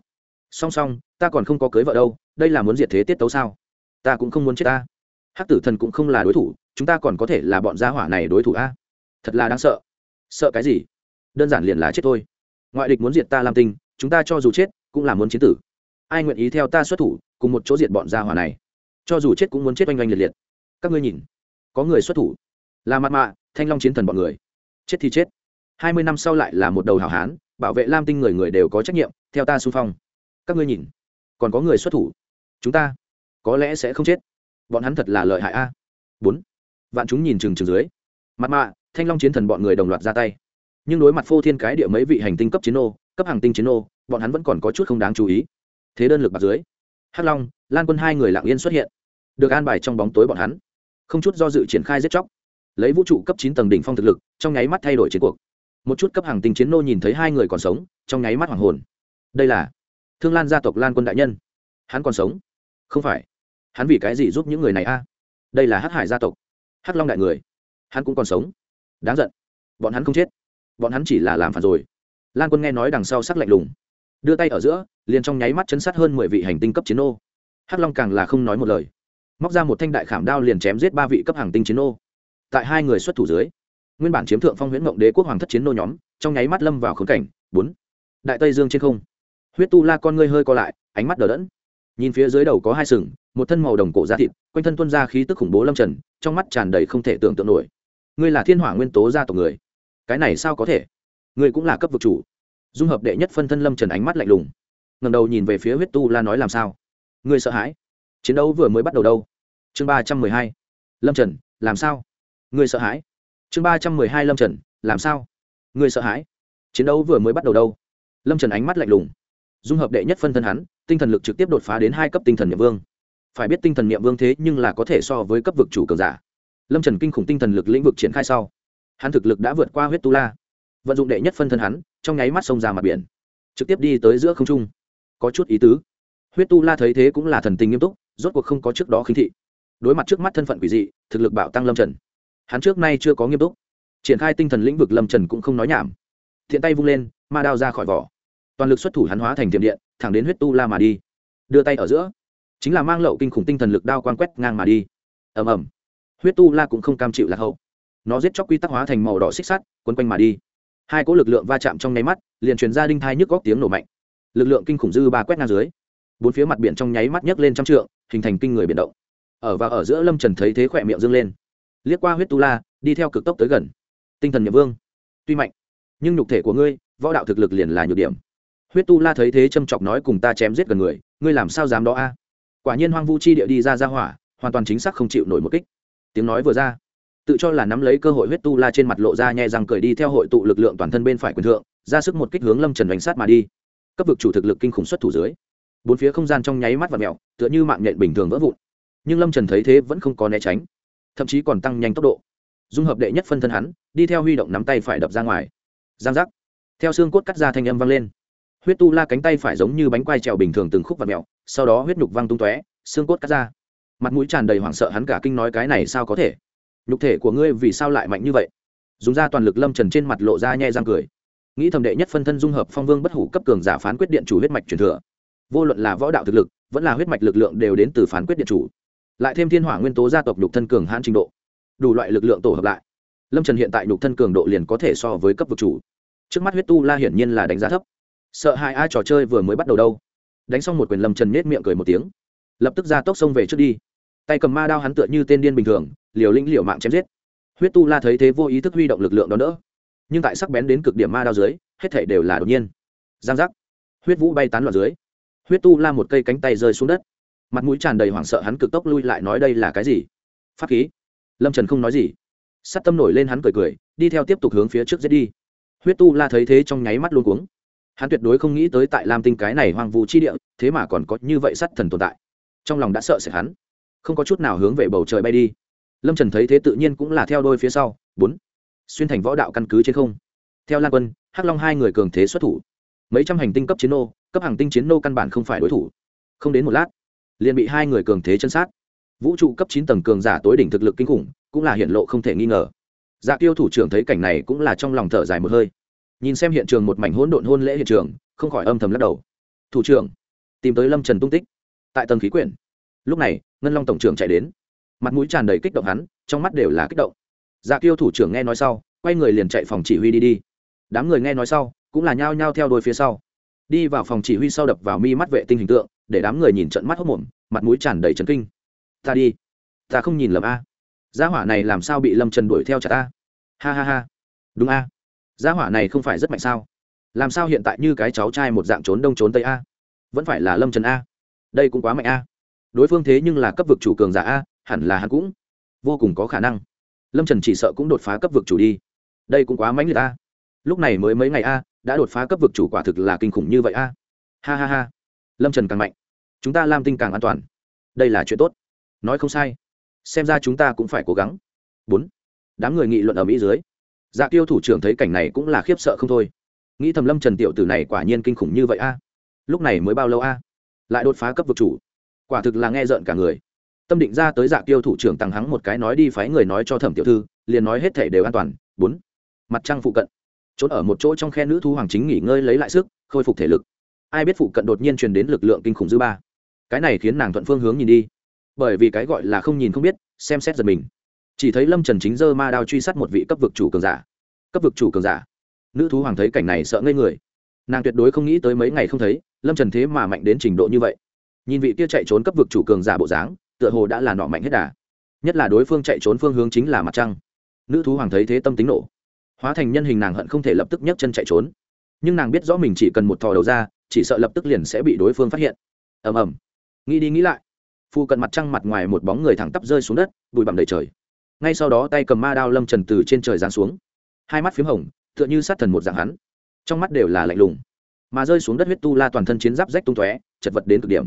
Song song, ta còn không có cưới vợ đâu, đây là muốn diệt thế tiết tấu sao? Ta cũng không muốn chết ta. Hắc tử thần cũng không là đối thủ, chúng ta còn có thể là bọn gia hỏa này đối thủ a. Thật là đáng sợ. Sợ cái gì? Đơn giản liền là chết thôi. Ngoại địch muốn diệt ta làm tinh, chúng ta cho dù chết, cũng là muốn chiến tử. Ai nguyện ý theo ta xuất thủ, cùng một chỗ diệt bọn gia hỏa này? Cho dù chết cũng muốn chết oanh oanh liệt liệt. Các ngươi nhìn, có người xuất thủ. Là mặt mạ, thanh long chiến thần bọn người. Chết thì chết. Hai mươi năm sau lại là một đầu hảo hán, bảo vệ lam tinh người người đều có trách nhiệm, theo ta xung phong. Các ngươi nhìn, còn có người xuất thủ. Chúng ta có lẽ sẽ không chết. Bọn hắn thật là lợi hại a. Bốn. Vạn chúng nhìn chừng chừng dưới. Mặt mạ, thanh long chiến thần bọn người đồng loạt ra tay. Nhưng đối mặt phô thiên cái địa mấy vị hành tinh cấp chiến ô cấp hàng tinh chiến ô bọn hắn vẫn còn có chút không đáng chú ý. Thế đơn lực bạc dưới hắc long, lan quân hai người lạng yên xuất hiện, được an bài trong bóng tối bọn hắn. Không chút do dự triển khai giết chóc. Lấy vũ trụ cấp chín tầng đỉnh phong thực lực, trong nháy mắt thay đổi chiến cuộc. Một chút cấp hàng tinh chiến nô nhìn thấy hai người còn sống, trong nháy mắt hoàng hồn. Đây là thương lan gia tộc lan quân đại nhân. Hắn còn sống? Không phải. Hắn vì cái gì giúp những người này a? Đây là hắc hải gia tộc. Hắc long đại người. Hắn cũng còn sống. Đáng giận. Bọn hắn không chết. Bọn hắn chỉ là làm phản rồi. Lan quân nghe nói đằng sau sắc lạnh lùng, đưa tay ở giữa liền trong nháy mắt chấn sát hơn mười vị hành tinh cấp chiến ô. Hắc long càng là không nói một lời. Móc ra một thanh đại khảm đao liền chém giết ba vị cấp hàng tinh chiến ô. Tại hai người xuất thủ dưới, nguyên bản chiếm thượng phong huyễn mộng đế quốc hoàng thất chiến nô nhóm, trong nháy mắt lâm vào khốn cảnh. Bốn, đại tây dương trên không. Huyết tu la con ngươi hơi co lại, ánh mắt đờ đẫn. Nhìn phía dưới đầu có hai sừng, một thân màu đồng cổ da thịt, quanh thân tuân ra khí tức khủng bố lâm trần, trong mắt tràn đầy không thể tưởng tượng nổi. Ngươi là thiên hỏa nguyên tố gia tộc người. Cái này sao có thể? Ngươi cũng là cấp vực chủ. Dung hợp đệ nhất phân thân lâm trần ánh mắt lạnh lùng ngầm đầu nhìn về phía huyết tu la nói làm sao? Ngươi sợ hãi? Chiến đấu vừa mới bắt đầu đâu? Chương ba trăm mười hai. Lâm trần, làm sao? Ngươi sợ hãi? Chương ba trăm mười hai lâm trần, làm sao? Ngươi sợ hãi? Chiến đấu vừa mới bắt đầu đâu? Lâm trần ánh mắt lạnh lùng. Dung hợp đệ nhất phân thân hắn, tinh thần lực trực tiếp đột phá đến hai cấp tinh thần n vương. Phải biết tinh thần n vương thế nhưng là có thể so với cấp vực chủ cường giả. Lâm trần kinh khủng tinh thần lực lĩnh vực triển khai sau, hắn thực lực đã vượt qua huyết tu la. Vận dụng đệ nhất phân thân hắn, trong nháy mắt sông ra mặt biển, trực tiếp đi tới giữa không trung có chút ý tứ. Huyết tu la thấy thế cũng là thần tình nghiêm túc, rốt cuộc không có trước đó khinh thị. Đối mặt trước mắt thân phận quỷ dị, thực lực bạo tăng lâm trần. Hắn trước nay chưa có nghiêm túc. Triển khai tinh thần lĩnh vực lâm trần cũng không nói nhảm. Thiện tay vung lên, ma đao ra khỏi vỏ. Toàn lực xuất thủ hắn hóa thành tiệm điện, thẳng đến huyết tu la mà đi. Đưa tay ở giữa, chính là mang lậu kinh khủng tinh thần lực đao quan quét ngang mà đi. Ầm ầm. Huyết tu la cũng không cam chịu lạc hậu. Nó giết chóc quy tắc hóa thành màu đỏ xích sắt, quấn quanh mà đi. Hai cỗ lực lượng va chạm trong nháy mắt, liền truyền ra đinh thai nhức góc tiếng nổ mạnh lực lượng kinh khủng dư ba quét ngang dưới. Bốn phía mặt biển trong nháy mắt nhấc lên trăm trượng, hình thành kinh người biển động. Ở và ở giữa lâm trần thấy thế khỏe miệng dâng lên. Liếc qua huyết tu la, đi theo cực tốc tới gần. Tinh thần nhậm vương. Tuy mạnh, nhưng nhục thể của ngươi, võ đạo thực lực liền là nhược điểm. Huyết tu la thấy thế châm chọc nói cùng ta chém giết gần người, ngươi làm sao dám đó a? Quả nhiên hoang vu chi địa đi ra ra hỏa, hoàn toàn chính xác không chịu nổi một kích. Tiếng nói vừa ra, tự cho là nắm lấy cơ hội huyết tu la trên mặt lộ ra nhẹ răng cười đi theo hội tụ lực lượng toàn thân bên phải quyền thượng, ra sức một kích hướng lâm trần đánh sát mà đi cấp vực chủ thực lực kinh khủng xuất thủ dưới. Bốn phía không gian trong nháy mắt và mẹo tựa như mạng nhện bình thường vỡ vụn. Nhưng lâm trần thấy thế vẫn không có né tránh, thậm chí còn tăng nhanh tốc độ. Dung hợp đệ nhất phân thân hắn, đi theo huy động nắm tay phải đập ra ngoài. Giang giác. Theo xương cốt cắt ra thanh âm vang lên. Huyết tu la cánh tay phải giống như bánh quai trèo bình thường từng khúc và mẹo sau đó huyết nhục văng tung tóe, xương cốt cắt ra. Mặt mũi tràn đầy hoảng sợ hắn cả kinh nói cái này sao có thể? Nhục thể của ngươi vì sao lại mạnh như vậy? Dùng ra toàn lực lâm trần trên mặt lộ ra nhẹ răng cười nghĩ thầm đệ nhất phân thân dung hợp phong vương bất hủ cấp cường giả phán quyết điện chủ huyết mạch truyền thừa. Vô luận là võ đạo thực lực, vẫn là huyết mạch lực lượng đều đến từ phán quyết điện chủ. Lại thêm thiên hỏa nguyên tố gia tộc nhục thân cường hãn trình độ, đủ loại lực lượng tổ hợp lại, lâm trần hiện tại nhục thân cường độ liền có thể so với cấp vực chủ. Trước mắt huyết tu la hiển nhiên là đánh giá thấp. Sợ hai ai trò chơi vừa mới bắt đầu đâu? Đánh xong một quyền lâm trần nhét miệng cười một tiếng. Lập tức ra tốc xông về trước đi. Tay cầm ma đao hắn tựa như tên điên bình thường, liều lĩnh liều mạng chém giết. Huyết tu la thấy thế vô ý thức huy động lực lượng đó nữa nhưng tại sắc bén đến cực điểm ma đao dưới, hết thể đều là đột nhiên. Giang giác. Huyết vũ bay tán loạn dưới. Huyết tu la một cây cánh tay rơi xuống đất. Mặt mũi tràn đầy hoảng sợ hắn cực tốc lui lại nói đây là cái gì? Pháp khí. Lâm trần không nói gì. Sắt tâm nổi lên hắn cười cười, đi theo tiếp tục hướng phía trước giết đi. Huyết tu la thấy thế trong nháy mắt luôn cuống. Hắn tuyệt đối không nghĩ tới tại lam tinh cái này hoang vu chi địa, thế mà còn có như vậy sắt thần tồn tại. Trong lòng đã sợ sệt hắn. Không có chút nào hướng về bầu trời bay đi. Lâm trần thấy thế tự nhiên cũng là theo đôi phía sau. Bốn xuyên thành võ đạo căn cứ trên không. Theo lan quân, hắc long hai người cường thế xuất thủ. Mấy trăm hành tinh cấp chiến nô, cấp hàng tinh chiến nô căn bản không phải đối thủ. Không đến một lát, liền bị hai người cường thế chân sát. Vũ trụ cấp chín tầng cường giả tối đỉnh thực lực kinh khủng, cũng là hiện lộ không thể nghi ngờ. Dạ tiêu thủ trưởng thấy cảnh này cũng là trong lòng thở dài một hơi. Nhìn xem hiện trường một mảnh hỗn độn hôn lễ hiện trường, không khỏi âm thầm lắc đầu. Thủ trưởng, tìm tới lâm trần tung tích. Tại tầng khí quyển. Lúc này, ngân long tổng trưởng chạy đến. Mặt mũi tràn đầy kích động hắn, trong mắt đều là kích động dạ tiêu thủ trưởng nghe nói sau, quay người liền chạy phòng chỉ huy đi đi. Đám người nghe nói sau, cũng là nhao nhao theo đôi phía sau. Đi vào phòng chỉ huy sau đập vào mi mắt vệ tinh hình tượng, để đám người nhìn trận mắt hốc mồm, mặt mũi tràn đầy trấn kinh. Ta đi. Ta không nhìn lầm a. Gia hỏa này làm sao bị lâm trần đuổi theo chả ta? Ha ha ha. Đúng a. Gia hỏa này không phải rất mạnh sao? Làm sao hiện tại như cái cháu trai một dạng trốn đông trốn tây a? Vẫn phải là lâm trần a. Đây cũng quá mạnh a. Đối phương thế nhưng là cấp vực chủ cường giả a, hẳn là hắn cũng vô cùng có khả năng lâm trần chỉ sợ cũng đột phá cấp vực chủ đi đây cũng quá mãnh liệt a lúc này mới mấy ngày a đã đột phá cấp vực chủ quả thực là kinh khủng như vậy a ha ha ha lâm trần càng mạnh chúng ta lam tinh càng an toàn đây là chuyện tốt nói không sai xem ra chúng ta cũng phải cố gắng bốn đám người nghị luận ở mỹ dưới dạ tiêu thủ trưởng thấy cảnh này cũng là khiếp sợ không thôi nghĩ thầm lâm trần tiểu tử này quả nhiên kinh khủng như vậy a lúc này mới bao lâu a lại đột phá cấp vực chủ quả thực là nghe rợn cả người tâm định ra tới dạ tiêu thủ trưởng tăng hắng một cái nói đi phái người nói cho thẩm tiểu thư, liền nói hết thể đều an toàn. Bốn, mặt trăng phụ cận. Trốn ở một chỗ trong khe nữ thu hoàng chính nghỉ ngơi lấy lại sức, khôi phục thể lực. Ai biết phụ cận đột nhiên truyền đến lực lượng kinh khủng dư ba. Cái này khiến nàng thuận phương hướng nhìn đi. Bởi vì cái gọi là không nhìn không biết, xem xét giật mình. Chỉ thấy lâm trần chính dơ ma đao truy sát một vị cấp vực chủ cường giả. Cấp vực chủ cường giả. Nữ thú hoàng thấy cảnh này sợ ngây người. Nàng tuyệt đối không nghĩ tới mấy ngày không thấy, lâm trần thế mà mạnh đến trình độ như vậy. Nhìn vị kia chạy trốn cấp vực chủ cường giả bộ dáng tựa hồ đã là nọ mạnh hết đà. Nhất là đối phương chạy trốn phương hướng chính là mặt trăng. Nữ thú hoàng thấy thế tâm tính nổ. Hóa thành nhân hình nàng hận không thể lập tức nhấc chân chạy trốn. Nhưng nàng biết rõ mình chỉ cần một thò đầu ra, chỉ sợ lập tức liền sẽ bị đối phương phát hiện. Ầm ầm. Nghĩ đi nghĩ lại, phu cận mặt trăng mặt ngoài một bóng người thẳng tắp rơi xuống đất, bụi bặm đầy trời. Ngay sau đó tay cầm ma đao lâm trần từ trên trời giáng xuống. Hai mắt p h í m hồng, tựa như sát thần một dạng hắn. Trong mắt đều là lạnh lùng. Mà rơi xuống đất huyết tu la toàn thân chiến giáp rách tung tóe, chật vật đến cực điểm.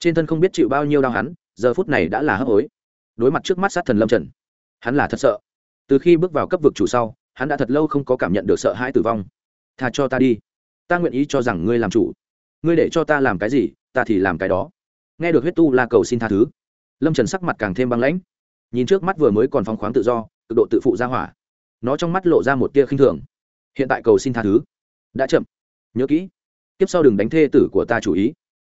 Trên thân không biết chịu bao nhiêu đau hắn giờ phút này đã là hấp hối. Đối mặt trước mắt sát thần lâm trần, hắn là thật sợ. Từ khi bước vào cấp vực chủ sau, hắn đã thật lâu không có cảm nhận được sợ hãi tử vong. Tha cho ta đi. Ta nguyện ý cho rằng ngươi làm chủ. Ngươi để cho ta làm cái gì, ta thì làm cái đó. Nghe được huyết tu la cầu xin tha thứ, lâm trần sắc mặt càng thêm băng lãnh. Nhìn trước mắt vừa mới còn phóng khoáng tự do, cực độ tự phụ ra hỏa. Nó trong mắt lộ ra một tia khinh thường. Hiện tại cầu xin tha thứ. Đã chậm. Nhớ kỹ. Tiếp sau đừng đánh thê tử của ta chủ ý.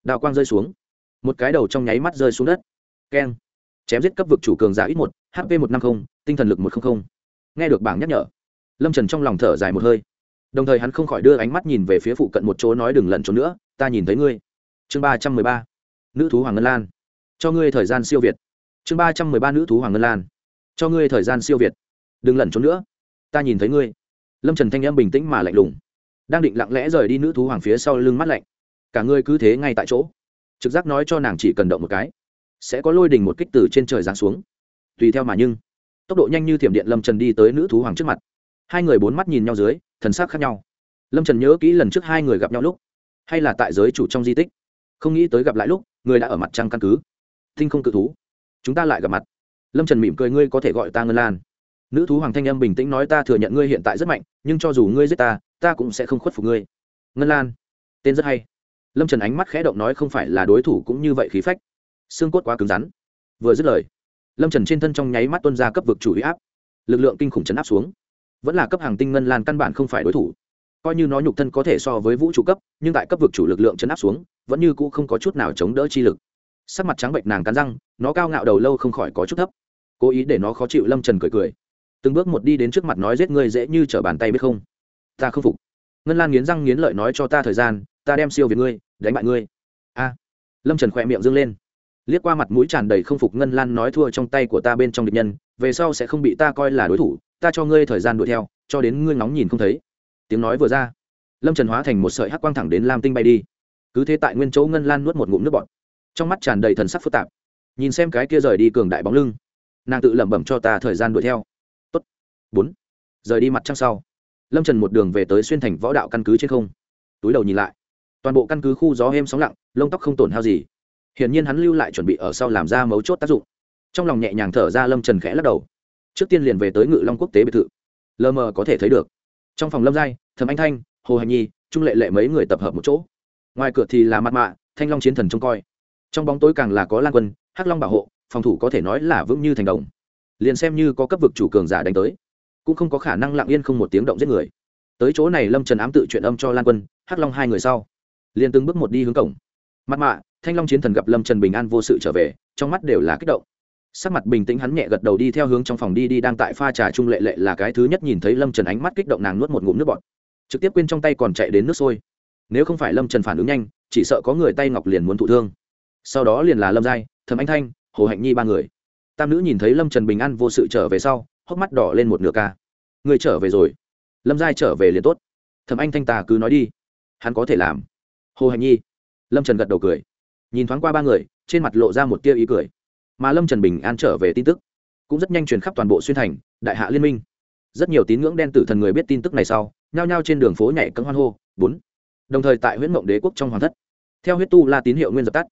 Đào quang rơi xuống. Một cái đầu trong nháy mắt rơi xuống đất keng. Chém giết cấp vực chủ cường giả ít một hp một trăm năm mươi tinh thần lực một trăm linh nghe được bảng nhắc nhở, lâm trần trong lòng thở dài một hơi. Đồng thời hắn không khỏi đưa ánh mắt nhìn về phía phụ cận một chỗ nói đừng lẩn trốn nữa, ta nhìn thấy ngươi. Chương ba trăm mười ba, nữ thú hoàng ngân lan. Cho ngươi thời gian siêu việt. Chương ba trăm mười ba, nữ thú hoàng ngân lan. Cho ngươi thời gian siêu việt. Đừng lẩn trốn nữa, ta nhìn thấy ngươi. Lâm trần thanh em bình tĩnh mà lạnh lùng. Đang định lặng lẽ rời đi nữ thú hoàng phía sau lưng mắt lạnh. Cả ngươi cứ thế ngay tại chỗ. Trực giác nói cho nàng chỉ cần động một cái sẽ có lôi đình một kích từ trên trời giáng xuống. Tùy theo mà nhưng, tốc độ nhanh như thiểm điện lâm trần đi tới nữ thú hoàng trước mặt. Hai người bốn mắt nhìn nhau dưới, thần sắc khác nhau. Lâm trần nhớ kỹ lần trước hai người gặp nhau lúc, hay là tại giới chủ trong di tích, không nghĩ tới gặp lại lúc, người đã ở mặt trăng căn cứ. Thinh không cự thú, chúng ta lại gặp mặt. Lâm trần mỉm cười, ngươi có thể gọi ta ngân lan. Nữ thú hoàng thanh âm bình tĩnh nói, ta thừa nhận ngươi hiện tại rất mạnh, nhưng cho dù ngươi giết ta ta cũng sẽ không khuất phục ngươi. Ngân lan, tên rất hay. Lâm trần ánh mắt khẽ động nói, không phải là đối thủ cũng như vậy khí phách xương cốt quá cứng rắn. Vừa dứt lời, lâm trần trên thân trong nháy mắt tuân ra cấp vực chủ huy áp. Lực lượng kinh khủng chấn áp xuống. Vẫn là cấp hàng tinh ngân lan căn bản không phải đối thủ. Coi như nó nhục thân có thể so với vũ trụ cấp, nhưng tại cấp vực chủ lực lượng chấn áp xuống, vẫn như cũ không có chút nào chống đỡ chi lực. Sắc mặt trắng bệnh nàng cắn răng, nó cao ngạo đầu lâu không khỏi có chút thấp. Cố ý để nó khó chịu, lâm trần cười cười. Từng bước một đi đến trước mặt nói giết ngươi dễ như trở bàn tay biết không? Ta không phục. Ngân lan nghiến răng nghiến lợi nói cho ta thời gian, ta đem siêu việt ngươi, đánh bại ngươi. A. Lâm trần khỏe miệng dâng lên liếc qua mặt mũi tràn đầy không phục ngân lan nói thua trong tay của ta bên trong địch nhân, về sau sẽ không bị ta coi là đối thủ, ta cho ngươi thời gian đuổi theo, cho đến ngươi ngóng nhìn không thấy. Tiếng nói vừa ra, lâm trần hóa thành một sợi hắc quang thẳng đến lam tinh bay đi. Cứ thế tại nguyên chỗ ngân lan nuốt một ngụm nước bọt. Trong mắt tràn đầy thần sắc phức tạp. Nhìn xem cái kia rời đi cường đại bóng lưng, nàng tự lẩm bẩm cho ta thời gian đuổi theo. Tốt. bốn. Rời đi mặt trăng sau, lâm trần một đường về tới xuyên thành võ đạo căn cứ trên không. Túi đầu nhìn lại, toàn bộ căn cứ khu gió êm sóng lặng, lông tóc không tổn hao gì hiển nhiên hắn lưu lại chuẩn bị ở sau làm ra mấu chốt tác dụng. Trong lòng nhẹ nhàng thở ra lâm trần khẽ lắc đầu. Trước tiên liền về tới ngự long quốc tế biệt thự. Lờ mờ có thể thấy được. Trong phòng lâm giai thầm anh thanh, hồ hành nhi, trung lệ lệ mấy người tập hợp một chỗ. Ngoài cửa thì là mặt mạ, thanh long chiến thần trông coi. Trong bóng tối càng là có lan quân, hắc long bảo hộ, phòng thủ có thể nói là vững như thành đồng. Liền xem như có cấp vực chủ cường giả đánh tới, cũng không có khả năng lặng yên không một tiếng động giết người. Tới chỗ này lâm trần ám tự chuyện âm cho lan quân, hắc long hai người sau, liền từng bước một đi hướng cổng. Mặt mạ thanh long chiến thần gặp lâm trần bình an vô sự trở về, trong mắt đều là kích động. Sắc mặt bình tĩnh hắn nhẹ gật đầu đi theo hướng trong phòng đi đi đang tại pha trà trung lệ lệ là cái thứ nhất nhìn thấy lâm trần ánh mắt kích động nàng nuốt một ngụm nước bọt. Trực tiếp quên trong tay còn chạy đến nước sôi. Nếu không phải lâm trần phản ứng nhanh, chỉ sợ có người tay ngọc liền muốn thụ thương. Sau đó liền là lâm giai, thẩm anh thanh, hồ hạnh nhi ba người. Tam nữ nhìn thấy lâm trần bình an vô sự trở về sau, hốc mắt đỏ lên một nửa ca. Người trở về rồi. Lâm giai trở về liền tốt. Thẩm anh thanh tà cứ nói đi. Hắn có thể làm. Hồ hạnh nhi. Lâm trần gật đầu cười nhìn thoáng qua ba người, trên mặt lộ ra một tia ý cười. Mà lâm trần bình an trở về tin tức, cũng rất nhanh truyền khắp toàn bộ xuyên thành, đại hạ liên minh. Rất nhiều tín ngưỡng đen tử thần người biết tin tức này sau, nhao nhao trên đường phố nhảy cấm hoan hô, bốn. Đồng thời tại huyễn mộng đế quốc trong hoàng thất, theo huyết tu la tín hiệu nguyên dập tắt,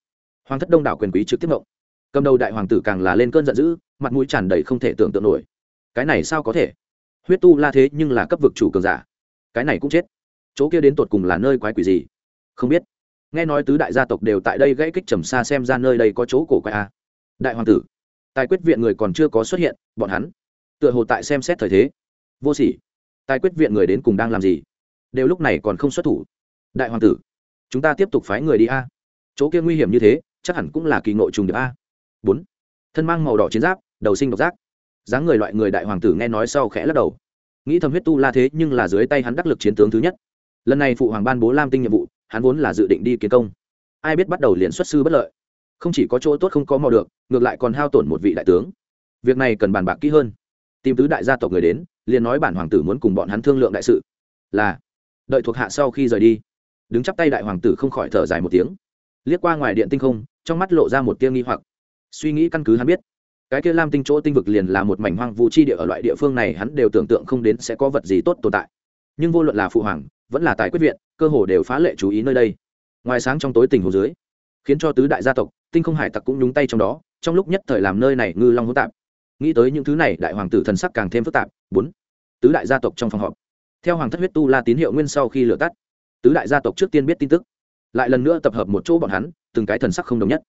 hoàng thất đông đảo quyền quý trực tiếp mộng cầm đầu đại hoàng tử càng là lên cơn giận dữ, mặt mũi tràn đầy không thể tưởng tượng nổi. Cái này sao có thể? Huyết tu la thế nhưng là cấp vực chủ cường giả. Cái này cũng chết. Chỗ kia đến tột cùng là nơi quái quỷ gì? Không biết nghe nói tứ đại gia tộc đều tại đây gãy kích trầm xa xem ra nơi đây có chỗ cổ quái a à. đại hoàng tử, tài quyết viện người còn chưa có xuất hiện, bọn hắn, tựa hồ tại xem xét thời thế. Vô sỉ, tài quyết viện người đến cùng đang làm gì? Đều lúc này còn không xuất thủ. Đại hoàng tử, chúng ta tiếp tục phái người đi a. Chỗ kia nguy hiểm như thế, chắc hẳn cũng là kỳ ngộ trùng được a. Bốn, thân mang màu đỏ chiến giáp, đầu sinh độc giác. Dáng người loại người đại hoàng tử nghe nói sau khẽ lắc đầu. Nghĩ thầm huyết tu la thế nhưng là dưới tay hắn đắc lực chiến tướng thứ nhất. Lần này phụ hoàng ban bố lam tinh nhiệm vụ hắn vốn là dự định đi kiến công. Ai biết bắt đầu liền xuất sư bất lợi. Không chỉ có chỗ tốt không có mò được, ngược lại còn hao tổn một vị đại tướng. Việc này cần bàn bạc kỹ hơn. Tìm tứ đại gia tộc người đến, liền nói bản hoàng tử muốn cùng bọn hắn thương lượng đại sự. Là, đợi thuộc hạ sau khi rời đi. Đứng chắp tay đại hoàng tử không khỏi thở dài một tiếng. Liếc qua ngoài điện tinh không, trong mắt lộ ra một tia nghi hoặc. Suy nghĩ căn cứ hắn biết, cái kia lam tinh chỗ tinh vực liền là một mảnh hoang vu chi địa ở loại địa phương này, hắn đều tưởng tượng không đến sẽ có vật gì tốt tồn tại. Nhưng vô luận là phụ hoàng, vẫn là tài quyết viện cơ hồ đều phá lệ chú ý nơi đây. Ngoài sáng trong tối tình hồ dưới, khiến cho tứ đại gia tộc, tinh không hải tặc cũng nhúng tay trong đó, trong lúc nhất thời làm nơi này ngư long hỗn tạp. Nghĩ tới những thứ này, đại hoàng tử thần sắc càng thêm phức tạp. Bốn, tứ đại gia tộc trong phòng họp. Theo hoàng thất huyết tu la tín hiệu nguyên sau khi lửa tắt, tứ đại gia tộc trước tiên biết tin tức. Lại lần nữa tập hợp một chỗ bọn hắn, từng cái thần sắc không đồng nhất.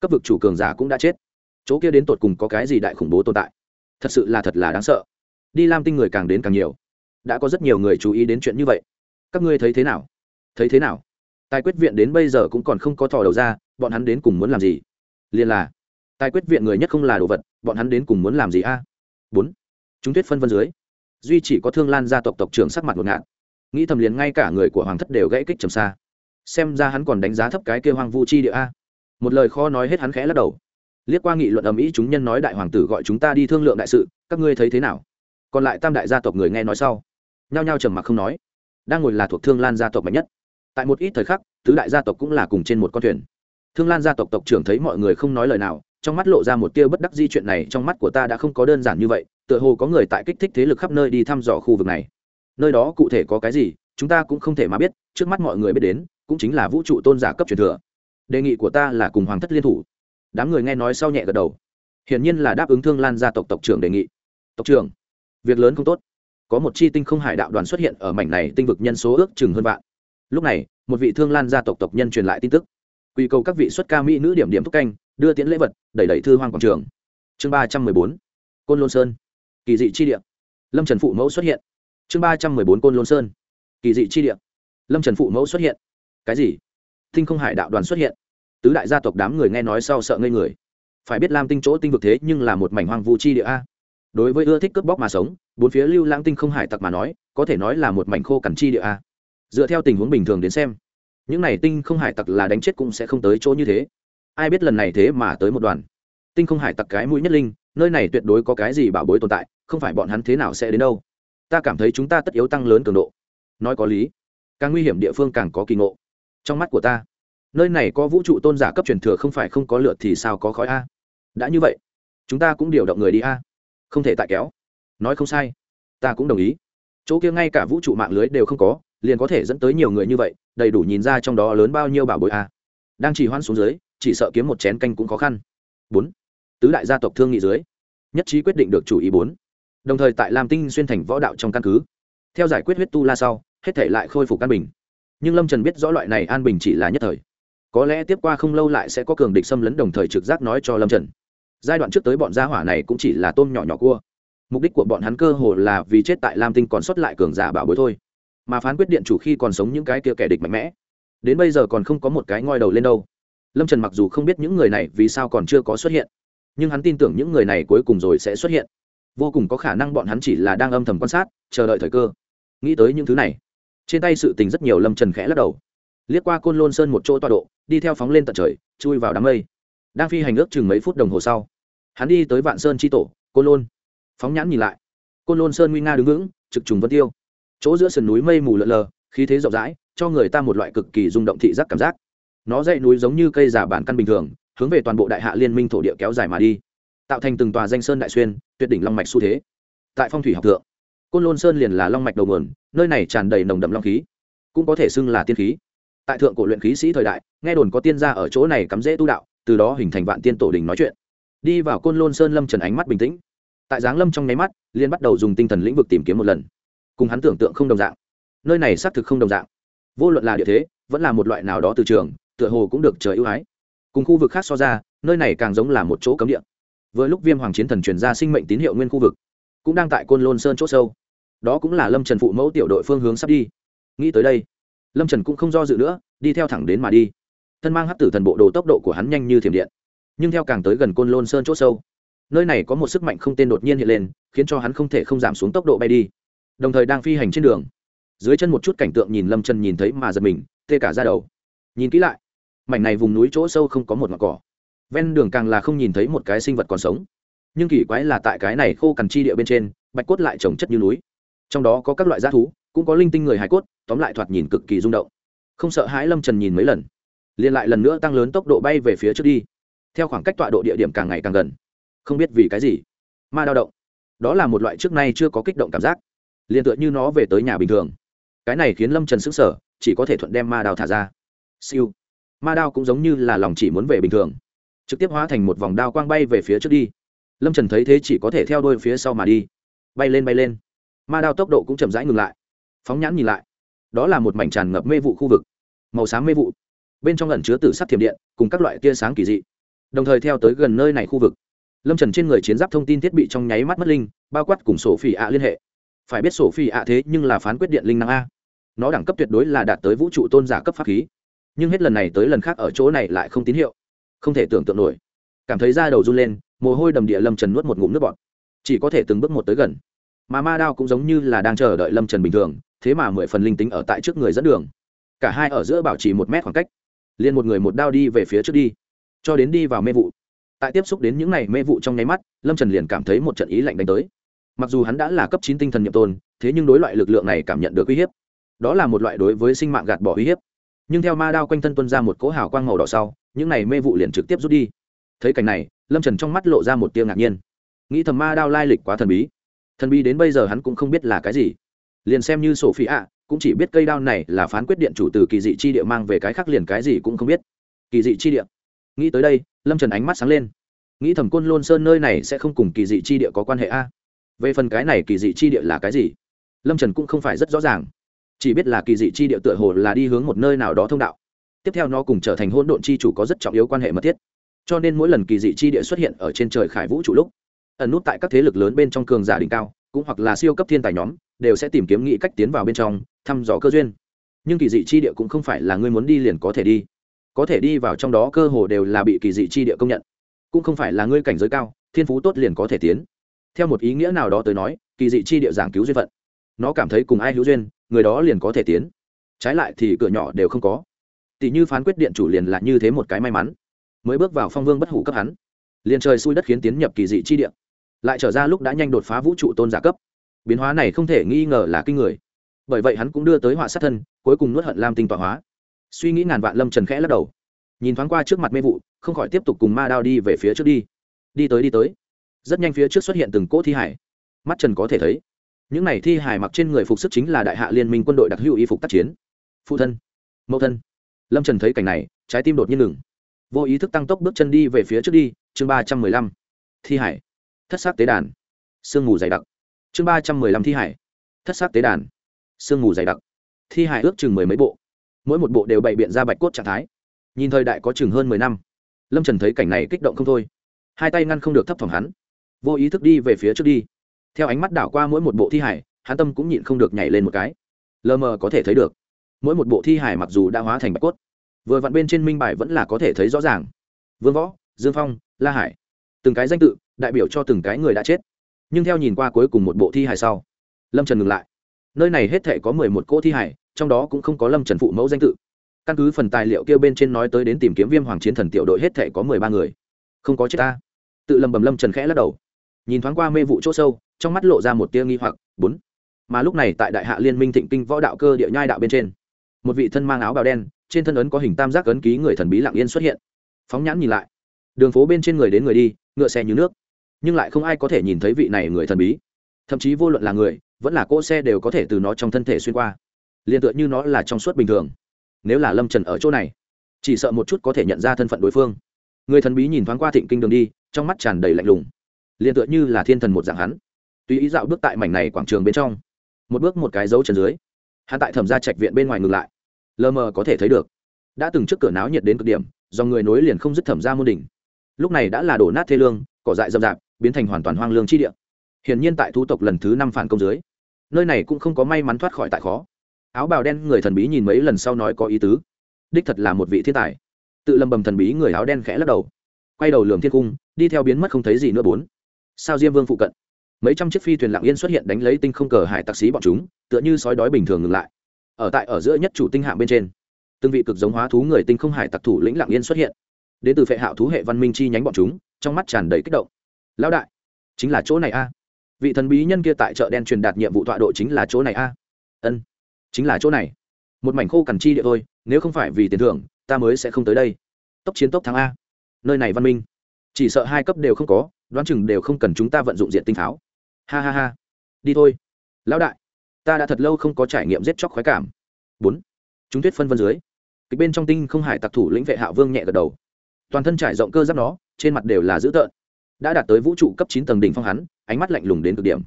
Cấp vực chủ cường giả cũng đã chết. Chỗ kia đến tột cùng có cái gì đại khủng bố tồn tại? Thật sự là thật là đáng sợ. Đi lam tinh người càng đến càng nhiều. Đã có rất nhiều người chú ý đến chuyện như vậy. Các ngươi thấy thế nào? Thấy thế nào? Tài quyết viện đến bây giờ cũng còn không có thò đầu ra, bọn hắn đến cùng muốn làm gì? Liền là, tài quyết viện người nhất không là đồ vật, bọn hắn đến cùng muốn làm gì a? Bốn, chúng tuyết phân vân dưới, duy chỉ có thương lan gia tộc tộc trưởng sắc mặt một ngạn nghĩ thầm liền ngay cả người của hoàng thất đều gãy kích trầm xa. Xem ra hắn còn đánh giá thấp cái kêu Hoàng vu chi địa a. Một lời khó nói hết hắn khẽ lắc đầu. Liếc qua nghị luận ầm ĩ chúng nhân nói đại hoàng tử gọi chúng ta đi thương lượng đại sự, các ngươi thấy thế nào? Còn lại tam đại gia tộc người nghe nói sau, nhao nhao trầm mặc không nói. Đang ngồi là thuộc thương lan gia tộc mạnh nhất tại một ít thời khắc, tứ đại gia tộc cũng là cùng trên một con thuyền. Thương lan gia tộc tộc trưởng thấy mọi người không nói lời nào, trong mắt lộ ra một tia bất đắc di chuyện này, trong mắt của ta đã không có đơn giản như vậy, tựa hồ có người tại kích thích thế lực khắp nơi đi thăm dò khu vực này. Nơi đó cụ thể có cái gì, chúng ta cũng không thể mà biết, trước mắt mọi người biết đến, cũng chính là vũ trụ tôn giả cấp truyền thừa. Đề nghị của ta là cùng hoàng thất liên thủ. Đám người nghe nói sau nhẹ gật đầu. Hiển nhiên là đáp ứng thương lan gia tộc tộc trưởng đề nghị. Tộc trưởng, việc lớn không tốt. Có một chi tinh không hải đạo đoàn xuất hiện ở mảnh này, tinh vực nhân số ước chừng hơn vạn lúc này, một vị thương lan gia tộc tộc nhân truyền lại tin tức. Quy cầu các vị xuất ca mỹ nữ điểm điểm thúc canh, đưa tiễn lễ vật, đẩy đẩy thư hoang quảng trường. Chương ba trăm mười bốn, côn lôn sơn. Kỳ dị chi địa. Lâm trần phụ mẫu xuất hiện. Chương ba trăm mười bốn, côn lôn sơn. Kỳ dị chi địa. Lâm trần phụ mẫu xuất hiện. Cái gì? Tinh không hải đạo đoàn xuất hiện. Tứ đại gia tộc đám người nghe nói sau sợ ngây người. Phải biết lam tinh chỗ tinh vực thế nhưng là một mảnh hoang vu chi địa a. Đối với ưa thích cướp bóc mà sống, bốn phía lưu lãng tinh không hải tặc mà nói, có thể nói là một mảnh khô cằn chi địa a dựa theo tình huống bình thường đến xem, những này tinh không hải tặc là đánh chết cũng sẽ không tới chỗ như thế. Ai biết lần này thế mà tới một đoàn. Tinh không hải tặc cái mũi nhất linh, nơi này tuyệt đối có cái gì bảo bối tồn tại, không phải bọn hắn thế nào sẽ đến đâu. Ta cảm thấy chúng ta tất yếu tăng lớn cường độ. Nói có lý, càng nguy hiểm địa phương càng có kỳ ngộ. Trong mắt của ta, nơi này có vũ trụ tôn giả cấp truyền thừa không phải không có lượt thì sao có khói a? Đã như vậy, chúng ta cũng điều động người đi a. Không thể tại kéo. Nói không sai, ta cũng đồng ý. Chỗ kia ngay cả vũ trụ mạng lưới đều không có liền có thể dẫn tới nhiều người như vậy, đầy đủ nhìn ra trong đó lớn bao nhiêu bảo bối a. Đang chỉ hoan xuống dưới, chỉ sợ kiếm một chén canh cũng khó khăn. Bốn. Tứ đại gia tộc thương nghị dưới, nhất trí quyết định được chủ ý bốn. Đồng thời tại lam tinh xuyên thành võ đạo trong căn cứ. Theo giải quyết huyết tu la sau, hết thể lại khôi phục căn bình. Nhưng lâm trần biết rõ loại này an bình chỉ là nhất thời. Có lẽ tiếp qua không lâu lại sẽ có cường địch xâm lấn đồng thời trực giác nói cho lâm trần. Giai đoạn trước tới bọn gia hỏa này cũng chỉ là tôm nhỏ nhỏ cua. Mục đích của bọn hắn cơ hồ là vì chết tại lam tinh còn sót lại cường giả bảo bối thôi mà phán quyết điện chủ khi còn sống những cái kia kẻ địch mạnh mẽ. Đến bây giờ còn không có một cái ngoi đầu lên đâu. Lâm trần mặc dù không biết những người này vì sao còn chưa có xuất hiện, nhưng hắn tin tưởng những người này cuối cùng rồi sẽ xuất hiện. Vô cùng có khả năng bọn hắn chỉ là đang âm thầm quan sát, chờ đợi thời cơ. Nghĩ tới những thứ này, trên tay sự tình rất nhiều lâm trần khẽ lắc đầu. Liếc qua côn lôn sơn một chỗ tọa độ, đi theo phóng lên tận trời, chui vào đám mây. Đang phi hành ước chừng mấy phút đồng hồ sau, hắn đi tới vạn sơn tri tổ, côn lôn. Phóng nhãn nhìn lại, côn lôn sơn nguy nga đứng vững, trực trùng vân tiêu chỗ giữa sườn núi mây mù lợn lờ, khí thế rộng rãi, cho người ta một loại cực kỳ rung động thị giác cảm giác. Nó dậy núi giống như cây giả bản căn bình thường, hướng về toàn bộ đại hạ liên minh thổ địa kéo dài mà đi, tạo thành từng tòa danh sơn đại xuyên, tuyệt đỉnh long mạch xu thế. Tại phong thủy học thượng, côn lôn sơn liền là long mạch đầu nguồn, nơi này tràn đầy nồng đậm long khí, cũng có thể xưng là tiên khí. Tại thượng cổ luyện khí sĩ thời đại, nghe đồn có tiên gia ở chỗ này cắm rễ tu đạo, từ đó hình thành vạn tiên tổ đình nói chuyện. Đi vào côn lôn sơn lâm trần ánh mắt bình tĩnh. Tại giáng lâm trong nháy mắt liên bắt đầu dùng tinh thần lĩnh vực tìm kiếm một lần cùng hắn tưởng tượng không đồng dạng. Nơi này xác thực không đồng dạng. Vô luận là địa thế, vẫn là một loại nào đó từ trường, tựa hồ cũng được trời ưu ái. Cùng khu vực khác so ra, nơi này càng giống là một chỗ cấm địa. Với lúc viêm hoàng chiến thần truyền ra sinh mệnh tín hiệu nguyên khu vực, cũng đang tại côn lôn sơn c h ỗ sâu. Đó cũng là lâm trần phụ mẫu tiểu đội phương hướng sắp đi. Nghĩ tới đây, lâm trần cũng không do dự nữa, đi theo thẳng đến mà đi. Thân mang hát tử thần bộ đồ tốc độ của hắn nhanh như thiểm điện, nhưng theo càng tới gần côn lôn sơn c h ỗ sâu, nơi này có một sức mạnh không tên đột nhiên hiện lên, khiến cho hắn không thể không giảm xuống tốc độ bay đi đồng thời đang phi hành trên đường. Dưới chân một chút cảnh tượng nhìn lâm chân nhìn thấy mà giật mình, tê cả ra đầu. Nhìn kỹ lại, mảnh này vùng núi chỗ sâu không có một mặt cỏ. Ven đường càng là không nhìn thấy một cái sinh vật còn sống. Nhưng kỳ quái là tại cái này khô cằn chi địa bên trên, bạch cốt lại trồng chất như núi. Trong đó có các loại g thú, cũng có linh tinh người hải cốt, tóm lại thoạt nhìn cực kỳ rung động. Không sợ hãi lâm trần nhìn mấy lần, liền lại lần nữa tăng lớn tốc độ bay về phía trước đi. Theo khoảng cách tọa độ địa điểm càng ngày càng gần. Không biết vì cái gì, ma đao động. Đó là một loại trước nay chưa có kích động cảm giác liền tựa như nó về tới nhà bình thường. Cái này khiến lâm trần s ứ n g sở chỉ có thể thuận đem ma đao thả ra. Siêu. Ma đao cũng giống như là lòng chỉ muốn về bình thường. Trực tiếp hóa thành một vòng đao quang bay về phía trước đi. Lâm trần thấy thế chỉ có thể theo đôi phía sau mà đi. Bay lên bay lên. Ma đao tốc độ cũng chậm rãi ngừng lại. Phóng nhãn nhìn lại. Đó là một mảnh tràn ngập mê vụ khu vực. Màu xám mê vụ. Bên trong lần chứa tử sắc thiểm điện, cùng các loại tia sáng kỳ dị. Đồng thời theo tới gần nơi này khu vực. Lâm trần trên người chiến giáp thông tin thiết bị trong nháy mắt mất linh, bao quát cùng sổ phỉ ạ liên hệ phải biết sổ phi ạ thế nhưng là phán quyết điện linh năng a. Nó đẳng cấp tuyệt đối là đạt tới vũ trụ tôn giả cấp pháp khí. Nhưng hết lần này tới lần khác ở chỗ này lại không tín hiệu. Không thể tưởng tượng nổi. Cảm thấy da đầu run lên, mồ hôi đầm địa lâm trần nuốt một ngụm nước bọt. Chỉ có thể từng bước một tới gần. Mà ma đao cũng giống như là đang chờ đợi lâm trần bình thường, thế mà mười phần linh tính ở tại trước người dẫn đường. Cả hai ở giữa bảo trì một mét khoảng cách. Liền một người một đao đi về phía trước đi. Cho đến đi vào mê vụ. Tại tiếp xúc đến những này mê vụ trong nháy mắt, lâm trần liền cảm thấy một trận ý lạnh đánh tới mặc dù hắn đã là cấp chín tinh thần nhiệm tôn, thế nhưng đối loại lực lượng này cảm nhận được uy hiếp. Đó là một loại đối với sinh mạng gạt bỏ uy hiếp. Nhưng theo ma đao quanh thân tuân ra một cỗ hào quang màu đỏ sau, những này mê vụ liền trực tiếp rút đi. Thấy cảnh này, lâm trần trong mắt lộ ra một tia ngạc nhiên. Nghĩ thầm ma đao lai lịch quá thần bí. Thần bí đến bây giờ hắn cũng không biết là cái gì. Liền xem như sổ phi ạ, cũng chỉ biết cây đao này là phán quyết điện chủ từ kỳ dị chi địa mang về cái khác liền cái gì cũng không biết. Kỳ dị chi địa. Nghĩ tới đây, lâm trần ánh mắt sáng lên. Nghĩ thầm côn lôn sơn nơi này sẽ không cùng kỳ dị chi địa có quan hệ a? Về phần cái này kỳ dị chi địa là cái gì? Lâm trần cũng không phải rất rõ ràng. Chỉ biết là kỳ dị chi địa tựa hồ là đi hướng một nơi nào đó thông đạo. Tiếp theo nó cùng trở thành hôn độn chi chủ có rất trọng yếu quan hệ mật thiết. Cho nên mỗi lần kỳ dị chi địa xuất hiện ở trên trời khải vũ trụ lúc, ẩn nút tại các thế lực lớn bên trong cường giả đỉnh cao, cũng hoặc là siêu cấp thiên tài nhóm, đều sẽ tìm kiếm nghĩ cách tiến vào bên trong, thăm dò cơ duyên. Nhưng kỳ dị chi địa cũng không phải là ngươi muốn đi liền có thể đi. Có thể đi vào trong đó cơ hồ đều là bị kỳ dị chi địa công nhận. Cũng không phải là ngươi cảnh giới cao, thiên phú tốt liền có thể tiến theo một ý nghĩa nào đó tới nói, kỳ dị chi địa giảng cứu duyên phận. Nó cảm thấy cùng ai hữu duyên, người đó liền có thể tiến. Trái lại thì cửa nhỏ đều không có. Tỷ như phán quyết điện chủ liền là như thế một cái may mắn. Mới bước vào phong vương bất hủ cấp hắn. Liền trời xui đất khiến tiến nhập kỳ dị chi địa. Lại trở ra lúc đã nhanh đột phá vũ trụ tôn giả cấp. Biến hóa này không thể nghi ngờ là kinh người. Bởi vậy hắn cũng đưa tới họa sát thân, cuối cùng nuốt hận lam tinh tọa hóa. Suy nghĩ ngàn vạn lâm trần khẽ lắc đầu. Nhìn thoáng qua trước mặt mê vụ, không khỏi tiếp tục cùng ma đao đi về phía trước đi. Đi tới đi tới rất nhanh phía trước xuất hiện từng cỗ thi hải mắt trần có thể thấy, những này thi hải mặc trên người phục sức chính là đại hạ liên minh quân đội đặc hữu y phục tác chiến. Phụ thân, mẫu thân. Lâm trần thấy cảnh này, trái tim đột nhiên ngừng. Vô ý thức tăng tốc bước chân đi về phía trước đi, chương ba trăm mười lăm. Thi hải thất xác tế đàn. Sương mù dày đặc. Chương ba trăm mười lăm thi hải thất xác tế đàn. Sương mù dày đặc. Thi hải ước chừng mười mấy bộ. Mỗi một bộ đều bày biện ra bạch cốt trạng thái. Nhìn thời đại có chừng hơn mười năm. Lâm trần thấy cảnh này kích động không thôi. Hai tay ngăn không được thấp thỏm hắn vô ý thức đi về phía trước đi. Theo ánh mắt đảo qua mỗi một bộ thi hải hắn tâm cũng nhịn không được nhảy lên một cái. Lờ mờ có thể thấy được, mỗi một bộ thi hải mặc dù đã hóa thành bạch cốt, vừa vặn bên trên minh bài vẫn là có thể thấy rõ ràng. Vương võ, dương phong, la hải, từng cái danh tự, đại biểu cho từng cái người đã chết. Nhưng theo nhìn qua cuối cùng một bộ thi hài sau, lâm trần ngừng lại. Nơi này hết thể có mười một cỗ thi hài, trong đó cũng không có lâm trần phụ mẫu danh tự. Căn cứ phần tài liệu kêu bên trên nói tới đến tìm kiếm viêm hoàng chiến thần tiểu đội hết thể có mười ba người. Không có chết ta. Tự lầm bầm lâm trần khẽ lắc đầu nhìn thoáng qua mê vụ chỗ sâu, trong mắt lộ ra một tia nghi hoặc, bốn. Mà lúc này tại đại hạ liên minh thịnh kinh võ đạo cơ địa nhai đạo bên trên, một vị thân mang áo bào đen, trên thân ấn có hình tam giác ấn ký người thần bí lặng yên xuất hiện. Phóng nhãn nhìn lại, đường phố bên trên người đến người đi, ngựa xe như nước, nhưng lại không ai có thể nhìn thấy vị này người thần bí. Thậm chí vô luận là người, vẫn là cỗ xe đều có thể từ nó trong thân thể xuyên qua. Liền tựa như nó là trong suốt bình thường, nếu là lâm trần ở chỗ này, chỉ sợ một chút có thể nhận ra thân phận đối phương. Người thần bí nhìn thoáng qua thịnh kinh đường đi, trong mắt tràn đầy lạnh lùng liền tựa như là thiên thần một dạng hắn. Tùy ý dạo bước tại mảnh này quảng trường bên trong, một bước một cái dấu chân dưới, hắn tại thẩm gia trạch viện bên ngoài ngừng lại. Lờ mờ có thể thấy được, đã từng trước cửa náo nhiệt đến cực điểm, do người nối liền không dứt thẩm ra môn đỉnh. Lúc này đã là đổ nát thê lương, cỏ dại rậm rạp, biến thành hoàn toàn hoang lương chi địa. Hiển nhiên tại thú tộc lần thứ năm phản công dưới, nơi này cũng không có may mắn thoát khỏi tại khó. Áo bào đen người thần bí nhìn mấy lần sau nói có ý tứ. Đích thật là một vị thiên tài. Tự lầm bầm thần bí người áo đen khẽ lắc đầu. Quay đầu lường thiên cung, đi theo biến mất không thấy gì nữa bốn sao diêm vương phụ cận. Mấy trăm chiếc phi thuyền lặng yên xuất hiện đánh lấy tinh không cờ hải tặc xí bọn chúng, tựa như sói đói bình thường ngừng lại. Ở tại ở giữa nhất chủ tinh hạng bên trên, từng vị cực giống hóa thú người tinh không hải tặc thủ lĩnh lặng yên xuất hiện. Đến từ phệ hạo thú hệ văn minh chi nhánh bọn chúng, trong mắt tràn đầy kích động. Lão đại, chính là chỗ này a. Vị thần bí nhân kia tại chợ đen truyền đạt nhiệm vụ tọa độ chính là chỗ này a. Ân, chính là chỗ này. Một mảnh khô cằn chi địa thôi, nếu không phải vì tiền thưởng, ta mới sẽ không tới đây. Tốc chiến tốc thắng a. Nơi này văn minh, chỉ sợ hai cấp đều không có đoán chừng đều không cần chúng ta vận dụng diện tinh pháo. Ha ha ha. Đi thôi. Lão đại, ta đã thật lâu không có trải nghiệm giết chóc khoái cảm. Bốn. Chúng tuyết phân vân dưới. Kịch bên trong tinh không hải tặc thủ lĩnh vệ hạ vương nhẹ gật đầu. Toàn thân trải rộng cơ giáp nó, trên mặt đều là dữ tợn. Đã đạt tới vũ trụ cấp chín tầng đỉnh phong hắn, ánh mắt lạnh lùng đến cực điểm.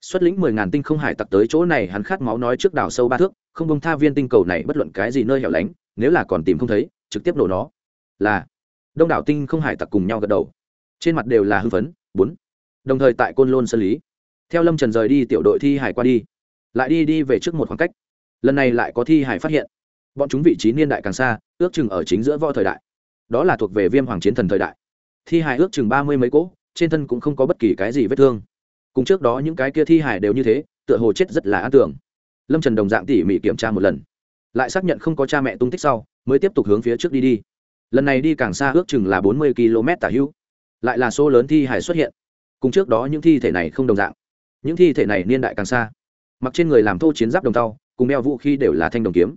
Xuất lĩnh mười ngàn tinh không hải tặc tới chỗ này hắn khát máu nói trước đào sâu ba thước, không bông tha viên tinh cầu này bất luận cái gì nơi hẻo lánh, nếu là còn tìm không thấy, trực tiếp nổ nó. Là. Đông đảo tinh không hải tặc cùng nhau gật đầu trên mặt đều là hưng phấn, bốn. Đồng thời tại côn lôn sơn lý, theo lâm trần rời đi tiểu đội thi hải qua đi, lại đi đi về trước một khoảng cách. Lần này lại có thi hải phát hiện. Bọn chúng vị trí niên đại càng xa, ước chừng ở chính giữa võ thời đại. Đó là thuộc về viêm hoàng chiến thần thời đại. Thi hải ước chừng ba mươi mấy cỗ, trên thân cũng không có bất kỳ cái gì vết thương. Cùng trước đó những cái kia thi hải đều như thế, tựa hồ chết rất là an tưởng. Lâm trần đồng dạng tỉ mỉ kiểm tra một lần. Lại xác nhận không có cha mẹ tung tích sau, mới tiếp tục hướng phía trước đi đi. Lần này đi càng xa ước chừng là bốn mươi km tả hữu lại là số lớn thi hải xuất hiện. Cùng trước đó những thi thể này không đồng dạng. Những thi thể này niên đại càng xa. Mặc trên người làm thô chiến giáp đồng tàu cùng đeo vũ khí đều là thanh đồng kiếm.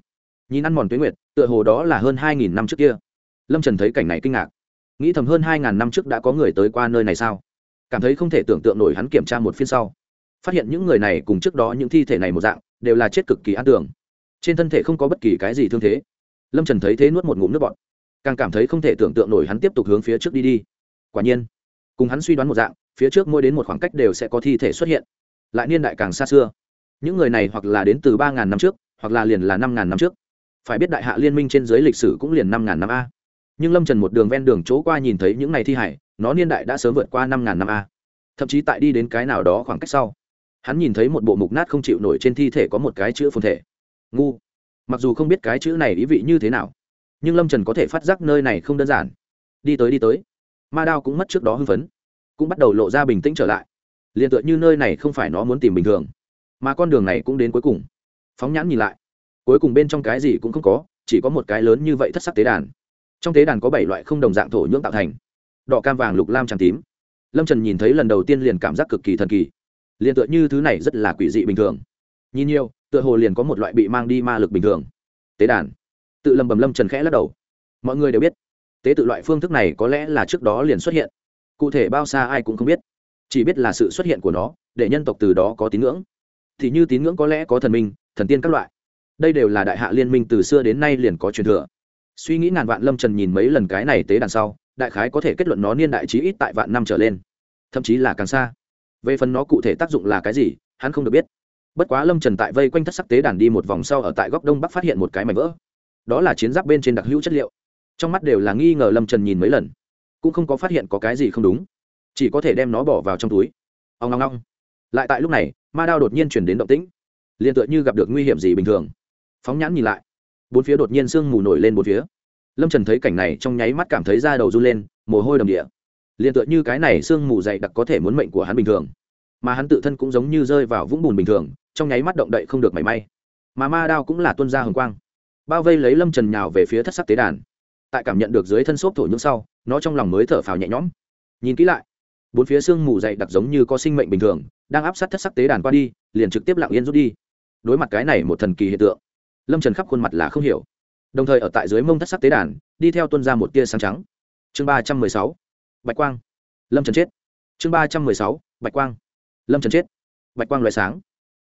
Nhìn ăn mòn tuyến nguyệt, tựa hồ đó là hơn hai nghìn năm trước kia. Lâm trần thấy cảnh này kinh ngạc. Nghĩ thầm hơn hai ngàn năm trước đã có người tới qua nơi này sao? Cảm thấy không thể tưởng tượng nổi hắn kiểm tra một phiên sau. Phát hiện những người này cùng trước đó những thi thể này một dạng, đều là chết cực kỳ an tưởng. Trên thân thể không có bất kỳ cái gì thương thế. Lâm trần thấy thế nuốt một ngụm nước bọt. Càng cảm thấy không thể tưởng tượng nổi hắn tiếp tục hướng phía trước đi đi quả nhiên. Cùng hắn suy đoán một dạng, phía trước mỗi đến một khoảng cách đều sẽ có thi thể xuất hiện. Lại niên đại càng xa xưa. Những người này hoặc là đến từ ba ngàn năm trước, hoặc là liền là năm ngàn năm trước. Phải biết đại hạ liên minh trên giới lịch sử cũng liền năm ngàn năm a. Nhưng lâm trần một đường ven đường chỗ qua nhìn thấy những này thi hải, nó niên đại đã sớm vượt qua năm ngàn năm a. Thậm chí tại đi đến cái nào đó khoảng cách sau, hắn nhìn thấy một bộ mục nát không chịu nổi trên thi thể có một cái chữ phồn thể. Ngu. Mặc dù không biết cái chữ này ý vị như thế nào, nhưng lâm trần có thể phát giác nơi này không đơn giản. Đi tới đi tới ma đao cũng mất trước đó hưng phấn, cũng bắt đầu lộ ra bình tĩnh trở lại. Liền tựa như nơi này không phải nó muốn tìm bình thường, mà con đường này cũng đến cuối cùng. Phóng nhãn nhìn lại, cuối cùng bên trong cái gì cũng không có, chỉ có một cái lớn như vậy thất sắc tế đàn. Trong tế đàn có bảy loại không đồng dạng thổ nhưỡng tạo thành, đỏ, cam, vàng, lục, lam tràng tím. Lâm trần nhìn thấy lần đầu tiên liền cảm giác cực kỳ thần kỳ, liền tựa như thứ này rất là quỷ dị bình thường. Nhìn nhiều, tựa hồ liền có một loại bị mang đi ma lực bình thường. Tế đàn. Tự lầm bầm lâm trần khẽ lắc đầu. Mọi người đều biết tế tự loại phương thức này có lẽ là trước đó liền xuất hiện. Cụ thể bao xa ai cũng không biết. Chỉ biết là sự xuất hiện của nó, để nhân tộc từ đó có tín ngưỡng. Thì như tín ngưỡng có lẽ có thần minh, thần tiên các loại. Đây đều là đại hạ liên minh từ xưa đến nay liền có truyền thừa. Suy nghĩ ngàn vạn lâm trần nhìn mấy lần cái này tế đàn sau, đại khái có thể kết luận nó niên đại trí ít tại vạn năm trở lên. Thậm chí là càng xa. Về phần nó cụ thể tác dụng là cái gì, hắn không được biết. Bất quá lâm trần tại vây quanh thất sắc tế đàn đi một vòng sau ở tại góc đông bắc phát hiện một cái mảnh vỡ. Đó là chiến giáp bên trên đặc hữu chất liệu trong mắt đều là nghi ngờ lâm trần nhìn mấy lần, cũng không có phát hiện có cái gì không đúng, chỉ có thể đem nó bỏ vào trong túi. Ông ngong ngong lại tại lúc này, ma đao đột nhiên chuyển đến động tĩnh, liền tựa như gặp được nguy hiểm gì bình thường. Phóng nhãn nhìn lại, bốn phía đột nhiên sương mù nổi lên bốn phía. Lâm trần thấy cảnh này trong nháy mắt cảm thấy da đầu run lên, mồ hôi đầm địa liền tựa như cái này sương mù dày đặc có thể muốn mệnh của hắn bình thường, mà hắn tự thân cũng giống như rơi vào vũng bùn bình thường, trong nháy mắt động đậy không được mảy may. Mà ma đao cũng là tuân ra hồng quang, bao vây lấy lâm trần nhào về phía thất sắc tế đàn tại cảm nhận được dưới thân xốp thổ nhưỡng sau, nó trong lòng mới thở phào nhẹ nhõm. Nhìn kỹ lại, bốn phía xương mù dày đặc giống như có sinh mệnh bình thường, đang áp sát thất sắc tế đàn qua đi, liền trực tiếp lặng yên rút đi. Đối mặt cái này một thần kỳ hiện tượng, lâm trần khắp khuôn mặt là không hiểu. Đồng thời ở tại dưới mông thất sắc tế đàn, đi theo tuân ra một tia sáng trắng. Chương ba trăm mười sáu, bạch quang. Lâm trần chết. Chương ba trăm mười sáu, bạch quang. Lâm trần chết. Bạch quang loại sáng.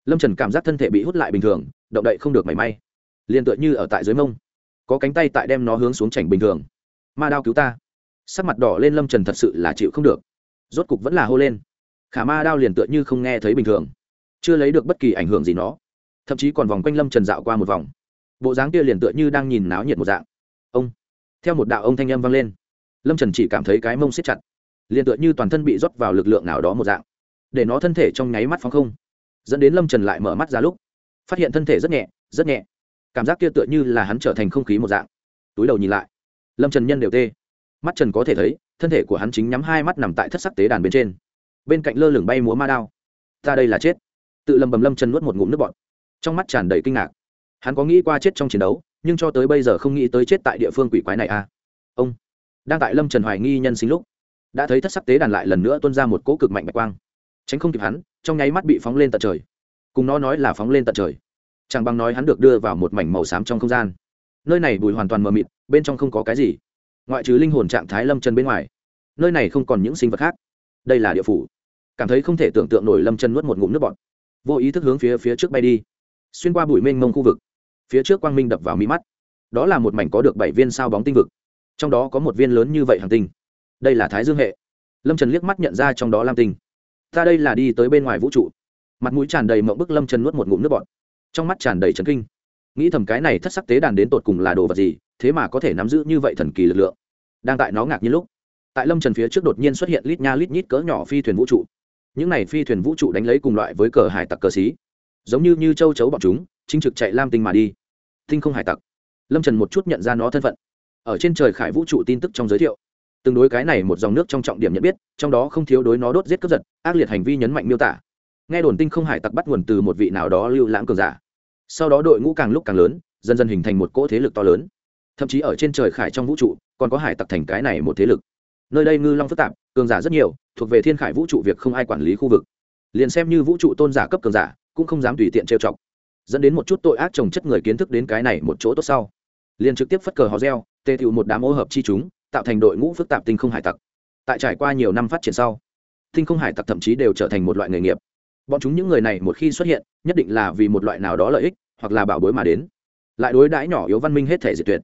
Lâm trần cảm giác thân thể bị hút lại bình thường, động đậy không được mảy may. Liền tựa như ở tại dưới mông có cánh tay tại đem nó hướng xuống chảnh bình thường. Ma đao cứu ta. Sắc mặt đỏ lên lâm trần thật sự là chịu không được. Rốt cục vẫn là hô lên. Khả ma đao liền tựa như không nghe thấy bình thường. Chưa lấy được bất kỳ ảnh hưởng gì nó. Thậm chí còn vòng quanh lâm trần dạo qua một vòng. Bộ dáng kia liền tựa như đang nhìn náo nhiệt một dạng. Ông. Theo một đạo ông thanh âm vang lên. Lâm trần chỉ cảm thấy cái mông siết chặt. Liền tựa như toàn thân bị rót vào lực lượng nào đó một dạng. Để nó thân thể trong nháy mắt phóng không. Dẫn đến lâm trần lại mở mắt ra lúc. Phát hiện thân thể rất nhẹ rất nhẹ cảm giác kia tựa như là hắn trở thành không khí một dạng. Túi đầu nhìn lại. Lâm trần nhân đều tê. Mắt trần có thể thấy, thân thể của hắn chính nhắm hai mắt nằm tại thất sắc tế đàn bên trên. Bên cạnh lơ lửng bay múa ma đao. Ta đây là chết. Tự lầm bầm lâm trần nuốt một ngụm nước bọt. Trong mắt tràn đầy kinh ngạc. Hắn có nghĩ qua chết trong chiến đấu, nhưng cho tới bây giờ không nghĩ tới chết tại địa phương quỷ quái này à? Ông. Đang tại lâm trần hoài nghi nhân sinh lúc, đã thấy thất sắc tế đàn lại lần nữa tuôn ra một cỗ cực mạnh bạch quang. Tránh không kịp hắn, trong nháy mắt bị phóng lên tận trời. Cùng nó nói là phóng lên tận trời chẳng bằng nói hắn được đưa vào một mảnh màu xám trong không gian. Nơi này bùi hoàn toàn mờ mịt, bên trong không có cái gì. Ngoại trừ linh hồn trạng thái lâm chân bên ngoài, nơi này không còn những sinh vật khác. Đây là địa phủ. Cảm thấy không thể tưởng tượng nổi lâm chân nuốt một ngụm nước bọt. Vô ý thức hướng phía phía trước bay đi. Xuyên qua bụi mênh mông khu vực, phía trước quang minh đập vào mi mắt. Đó là một mảnh có được bảy viên sao bóng tinh vực. Trong đó có một viên lớn như vậy hàng tinh. Đây là thái dương hệ. Lâm trần liếc mắt nhận ra trong đó lam tinh. Ta đây là đi tới bên ngoài vũ trụ. Mặt mũi tràn đầy mộng bức lâm trần nuốt một ngụm nước bọt trong mắt tràn đầy trấn kinh. Nghĩ thầm cái này thất sắc tế đàn đến tột cùng là đồ vật gì, thế mà có thể nắm giữ như vậy thần kỳ lực lượng. Đang tại nó ngạc nhiên lúc, tại lâm trần phía trước đột nhiên xuất hiện lít nha lít nhít cỡ nhỏ phi thuyền vũ trụ. Những này phi thuyền vũ trụ đánh lấy cùng loại với cờ hải tặc cờ xí. Giống như như châu chấu bọn chúng, chính trực chạy lam tinh mà đi. Tinh không hải tặc. Lâm trần một chút nhận ra nó thân phận. Ở trên trời khải vũ trụ tin tức trong giới thiệu. Tương đối cái này một dòng nước trong trọng điểm nhận biết, trong đó không thiếu đối nó đốt giết cướp giật, ác liệt hành vi nhấn mạnh miêu tả nghe đồn tinh không hải tặc bắt nguồn từ một vị nào đó lưu lãng cường giả. Sau đó đội ngũ càng lúc càng lớn, dần dần hình thành một cỗ thế lực to lớn. Thậm chí ở trên trời khải trong vũ trụ, còn có hải tặc thành cái này một thế lực. Nơi đây ngư long phức tạp, cường giả rất nhiều, thuộc về thiên khải vũ trụ việc không ai quản lý khu vực. Liền xem như vũ trụ tôn giả cấp cường giả, cũng không dám tùy tiện trêu chọc. Dẫn đến một chút tội ác trồng chất người kiến thức đến cái này một chỗ tốt sau. Liền trực tiếp phất cờ hò reo, tê tựu một đám ô hợp chi chúng, tạo thành đội ngũ phức tạp tinh không hải tặc. Tại trải qua nhiều năm phát triển sau, tinh không hải tặc thậm chí đều trở thành một loại nghề nghiệp bọn chúng những người này một khi xuất hiện, nhất định là vì một loại nào đó lợi ích, hoặc là bảo bối mà đến. Lại đối đãi nhỏ yếu văn minh hết thể diệt tuyệt.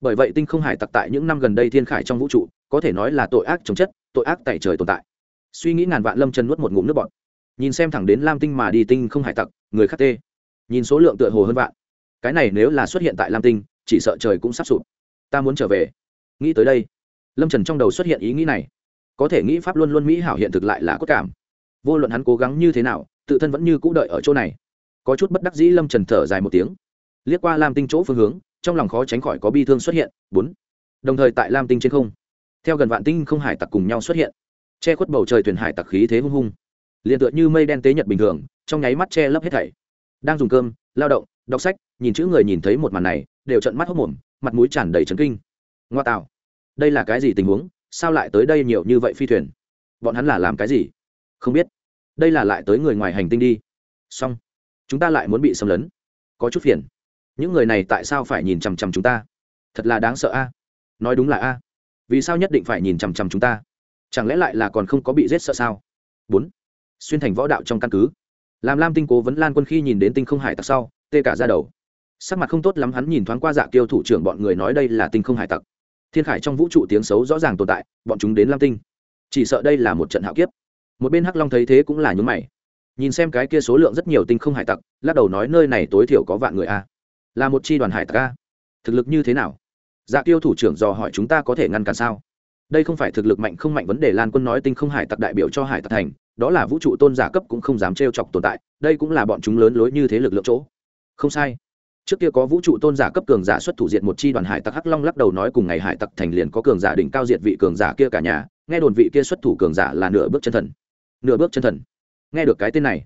Bởi vậy tinh không hải tặc tại những năm gần đây thiên khải trong vũ trụ, có thể nói là tội ác chống chất, tội ác tại trời tồn tại. Suy nghĩ ngàn vạn lâm chân nuốt một ngụm nước bọt. Nhìn xem thẳng đến lam tinh mà đi tinh không hải tặc, người khắc tê. Nhìn số lượng tựa hồ hơn vạn. Cái này nếu là xuất hiện tại lam tinh, chỉ sợ trời cũng sắp sụp. Ta muốn trở về. Nghĩ tới đây, lâm trần trong đầu xuất hiện ý nghĩ này. Có thể nghĩ pháp luôn luôn mỹ hảo hiện thực lại là cốt cảm vô luận hắn cố gắng như thế nào, tự thân vẫn như cũ đợi ở chỗ này. Có chút bất đắc dĩ lâm trần thở dài một tiếng. Liếc qua lam tinh chỗ phương hướng, trong lòng khó tránh khỏi có bi thương xuất hiện. Bốn. Đồng thời tại lam tinh trên không, theo gần vạn tinh không hải tặc cùng nhau xuất hiện. Che khuất bầu trời thuyền hải tặc khí thế hung hung. Liền tựa như mây đen tế nhật bình thường, trong nháy mắt che lấp hết thảy. Đang dùng cơm, lao động, đọc sách, nhìn chữ người nhìn thấy một màn này, đều trận mắt hốc mồm, mặt mũi tràn đầy trấn kinh. Ngoa tạo. Đây là cái gì tình huống? Sao lại tới đây nhiều như vậy phi thuyền? Bọn hắn là làm cái gì? Không biết. Đây là lại tới người ngoài hành tinh đi. Xong. Chúng ta lại muốn bị xâm lấn. Có chút phiền. Những người này tại sao phải nhìn chằm chằm chúng ta? Thật là đáng sợ a. Nói đúng là a. Vì sao nhất định phải nhìn chằm chằm chúng ta? Chẳng lẽ lại là còn không có bị giết sợ sao? Bốn. Xuyên thành võ đạo trong căn cứ. Làm lam tinh cố vấn lan quân khi nhìn đến tinh không hải tặc sau, tê cả ra đầu. Sắc mặt không tốt lắm, hắn nhìn thoáng qua dạ kiêu thủ trưởng bọn người nói đây là tinh không hải tặc. Thiên khải trong vũ trụ tiếng xấu rõ ràng tồn tại, bọn chúng đến lam tinh. Chỉ sợ đây là một trận hạo kiếp một bên hắc long thấy thế cũng là nhún mày. Nhìn xem cái kia số lượng rất nhiều tinh không hải tặc, lắc đầu nói nơi này tối thiểu có vạn người a. Là một chi đoàn hải tặc a. Thực lực như thế nào? Dạ kiêu thủ trưởng dò hỏi chúng ta có thể ngăn cản sao? Đây không phải thực lực mạnh không mạnh vấn đề, lan quân nói tinh không hải tặc đại biểu cho hải tặc thành, đó là vũ trụ tôn giả cấp cũng không dám trêu chọc tồn tại, đây cũng là bọn chúng lớn lối như thế lực lượng chỗ. Không sai. Trước kia có vũ trụ tôn giả cấp cường giả xuất thủ diệt một chi đoàn hải tặc, hắc long lắc đầu nói cùng ngày hải tặc thành liền có cường giả đỉnh cao diệt vị cường giả kia cả nhà, nghe đồn vị kia xuất thủ cường giả là nửa bước chân thần nửa bước chân thần. Nghe được cái tên này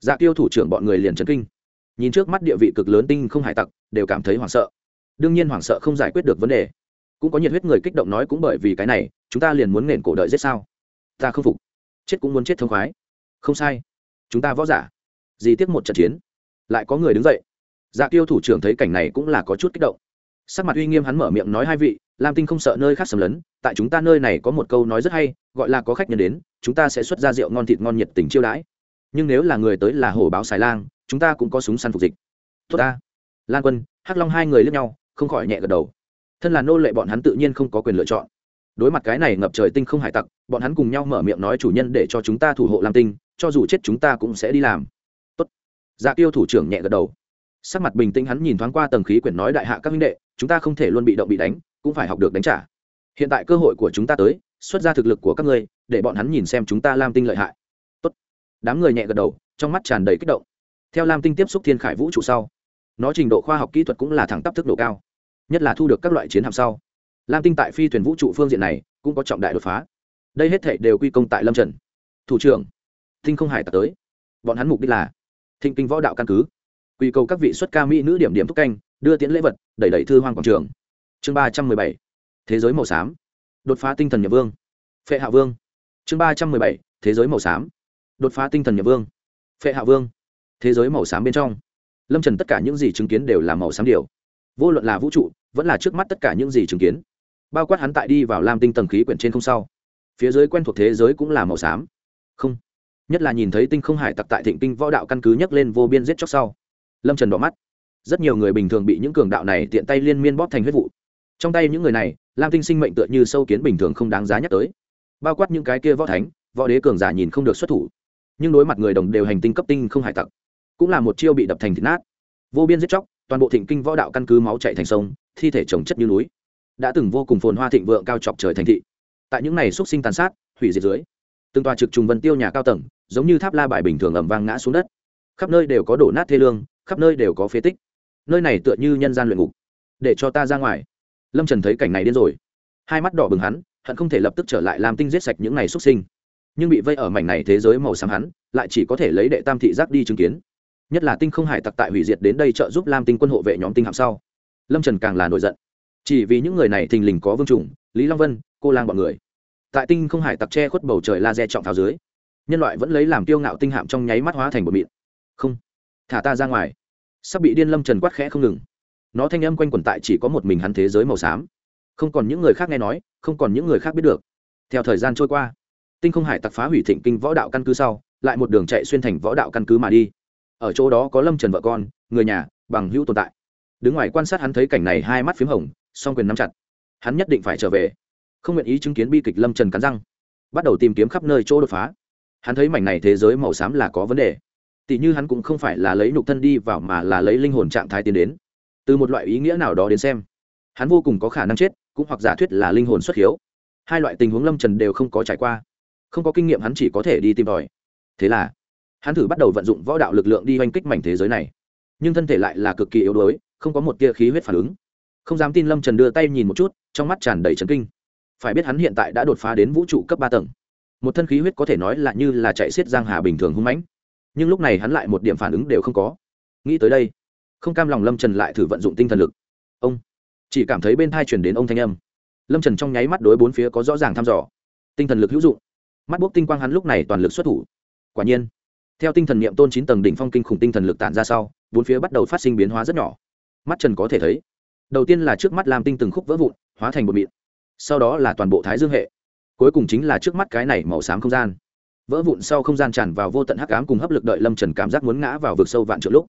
dạ tiêu thủ trưởng bọn người liền chấn kinh. Nhìn trước mắt địa vị cực lớn tinh không hải tặc, đều cảm thấy hoảng sợ. Đương nhiên hoảng sợ không giải quyết được vấn đề. Cũng có nhiệt huyết người kích động nói cũng bởi vì cái này, chúng ta liền muốn nền cổ đợi giết sao? Ta không phục. Chết cũng muốn chết thông khoái. Không sai. Chúng ta võ giả. Gì tiếp một trận chiến. Lại có người đứng dậy. Dạ tiêu thủ trưởng thấy cảnh này cũng là có chút kích động. Sắc mặt uy nghiêm hắn mở miệng nói hai vị lam tinh không sợ nơi khác sầm lấn, tại chúng ta nơi này có một câu nói rất hay, gọi là có khách nhân đến, chúng ta sẽ xuất ra rượu ngon thịt ngon nhiệt tình chiêu đãi. Nhưng nếu là người tới là hổ báo xài lang, chúng ta cũng có súng săn phục dịch. Tốt ta. Lan quân, hắc long hai người lướt nhau, không khỏi nhẹ gật đầu. Thân là nô lệ bọn hắn tự nhiên không có quyền lựa chọn. Đối mặt cái này ngập trời tinh không hải tặc, bọn hắn cùng nhau mở miệng nói chủ nhân để cho chúng ta thủ hộ lam tinh, cho dù chết chúng ta cũng sẽ đi làm. Tốt. Dạ tiêu thủ trưởng nhẹ gật đầu. Sắc mặt bình tĩnh hắn nhìn thoáng qua tầng khí quyển nói đại hạ các minh đệ, chúng ta không thể luôn bị động bị đánh cũng phải học được đánh trả. Hiện tại cơ hội của chúng ta tới, xuất ra thực lực của các ngươi, để bọn hắn nhìn xem chúng ta lam tinh lợi hại. Tốt. đám người nhẹ gật đầu, trong mắt tràn đầy kích động. Theo lam tinh tiếp xúc thiên khải vũ trụ sau, nó trình độ khoa học kỹ thuật cũng là thẳng tắp thức độ cao, nhất là thu được các loại chiến hạm sau. Lam tinh tại phi thuyền vũ trụ phương diện này cũng có trọng đại đột phá. Đây hết thể đều quy công tại lâm trần. Thủ trưởng tinh không hải tạt tới. Bọn hắn mục đích là thịnh kinh võ đạo căn cứ, quy cầu các vị xuất ca mỹ nữ điểm điểm thúc canh, đưa tiễn lễ vật, đẩy đẩy thư hoang quảng trường chương ba trăm mười bảy, thế giới màu xám. Đột phá tinh thần nhập vương. Phệ hạ vương. Chương ba trăm mười bảy, thế giới màu xám. Đột phá tinh thần nhập vương. Phệ hạ vương. Thế giới màu xám bên trong. Lâm trần tất cả những gì chứng kiến đều là màu xám điều. Vô luận là vũ trụ, vẫn là trước mắt tất cả những gì chứng kiến. Bao quát hắn tại đi vào lam tinh tầng khí quyển trên không sau. Phía dưới quen thuộc thế giới cũng là màu xám. Không. Nhất là nhìn thấy tinh không hải tặc tại thịnh tinh võ đạo căn cứ nhấc lên vô biên giết chóc sau. Lâm trần đỏ mắt. Rất nhiều người bình thường bị những cường đạo này tiện tay liên miên bóp thành huyết vụ trong tay những người này, lam tinh sinh mệnh tựa như sâu kiến bình thường không đáng giá nhắc tới. Bao quát những cái kia võ thánh, võ đế cường giả nhìn không được xuất thủ. Nhưng đối mặt người đồng đều hành tinh cấp tinh không hải tặc, cũng là một chiêu bị đập thành thịt nát. Vô biên giết chóc, toàn bộ thịnh kinh võ đạo căn cứ máu chạy thành sông, thi thể trồng chất như núi. Đã từng vô cùng phồn hoa thịnh vượng cao chọc trời thành thị. Tại những này xúc sinh tàn sát, hủy diệt dưới, từng tòa trực trùng vân tiêu nhà cao tầng, giống như tháp la bài bình thường ẩm vang ngã xuống đất. Khắp nơi đều có đổ nát thê lương, khắp nơi đều có phế tích. Nơi này tựa như nhân gian luyện ngục. Để cho ta ra ngoài lâm trần thấy cảnh này điên rồi. Hai mắt đỏ bừng hắn, hận không thể lập tức trở lại làm tinh giết sạch những này xuất sinh. Nhưng bị vây ở mảnh này thế giới màu xám hắn, lại chỉ có thể lấy đệ tam thị giác đi chứng kiến. Nhất là tinh không hải tặc tại hủy diệt đến đây trợ giúp lam tinh quân hộ vệ nhóm tinh hạm sau. Lâm trần càng là nổi giận. Chỉ vì những người này thình lình có vương trùng lý long vân, cô lang bọn người. Tại tinh không hải tặc che khuất bầu trời laser trọng tháo dưới, nhân loại vẫn lấy làm tiêu ngạo tinh hạm trong nháy mắt hóa thành bột mịn. Không, thả ta ra ngoài. Sắp bị điên lâm trần quát khẽ không ngừng nó thanh âm quanh quẩn tại chỉ có một mình hắn thế giới màu xám. Không còn những người khác nghe nói, không còn những người khác biết được. Theo thời gian trôi qua, tinh không hải tặc phá hủy thịnh kinh võ đạo căn cứ sau, lại một đường chạy xuyên thành võ đạo căn cứ mà đi. Ở chỗ đó có lâm trần vợ con, người nhà, bằng hữu tồn tại. Đứng ngoài quan sát hắn thấy cảnh này, hai mắt p h í m hồng, song quyền nắm chặt. Hắn nhất định phải trở về. Không nguyện ý chứng kiến bi kịch lâm trần cắn răng. Bắt đầu tìm kiếm khắp nơi chỗ đột phá. Hắn thấy mảnh này thế giới màu xám là có vấn đề. Tỷ như hắn cũng không phải là lấy nhục thân đi vào mà là lấy linh hồn trạng thái tiến đến từ một loại ý nghĩa nào đó đến xem, hắn vô cùng có khả năng chết, cũng hoặc giả thuyết là linh hồn xuất hiếu. Hai loại tình huống lâm trần đều không có trải qua. Không có kinh nghiệm hắn chỉ có thể đi tìm tòi. Thế là, hắn thử bắt đầu vận dụng võ đạo lực lượng đi oanh kích mảnh thế giới này. Nhưng thân thể lại là cực kỳ yếu đuối, không có một tia khí huyết phản ứng. Không dám tin lâm trần đưa tay nhìn một chút, trong mắt tràn đầy trấn kinh. Phải biết hắn hiện tại đã đột phá đến vũ trụ cấp ba tầng. Một thân khí huyết có thể nói là như là chạy xiết giang hà bình thường hung mãnh. Nhưng lúc này hắn lại một điểm phản ứng đều không có. Nghĩ tới đây không cam lòng lâm trần lại thử vận dụng tinh thần lực ông chỉ cảm thấy bên thai chuyển đến ông thanh âm lâm trần trong nháy mắt đối bốn phía có rõ ràng thăm dò tinh thần lực hữu dụng mắt bốc tinh quang hắn lúc này toàn lực xuất thủ quả nhiên theo tinh thần n i ệ m tôn chín tầng đỉnh phong kinh khủng tinh thần lực tản ra sau bốn phía bắt đầu phát sinh biến hóa rất nhỏ mắt trần có thể thấy đầu tiên là trước mắt làm tinh từng khúc vỡ vụn hóa thành bột mịn sau đó là toàn bộ thái dương hệ cuối cùng chính là trước mắt cái này màu xám không gian vỡ vụn sau không gian tràn vào vô tận hắc ám cùng hấp lực đợi lâm trần cảm giác muốn ngã vào vực sâu vạn trượng lúc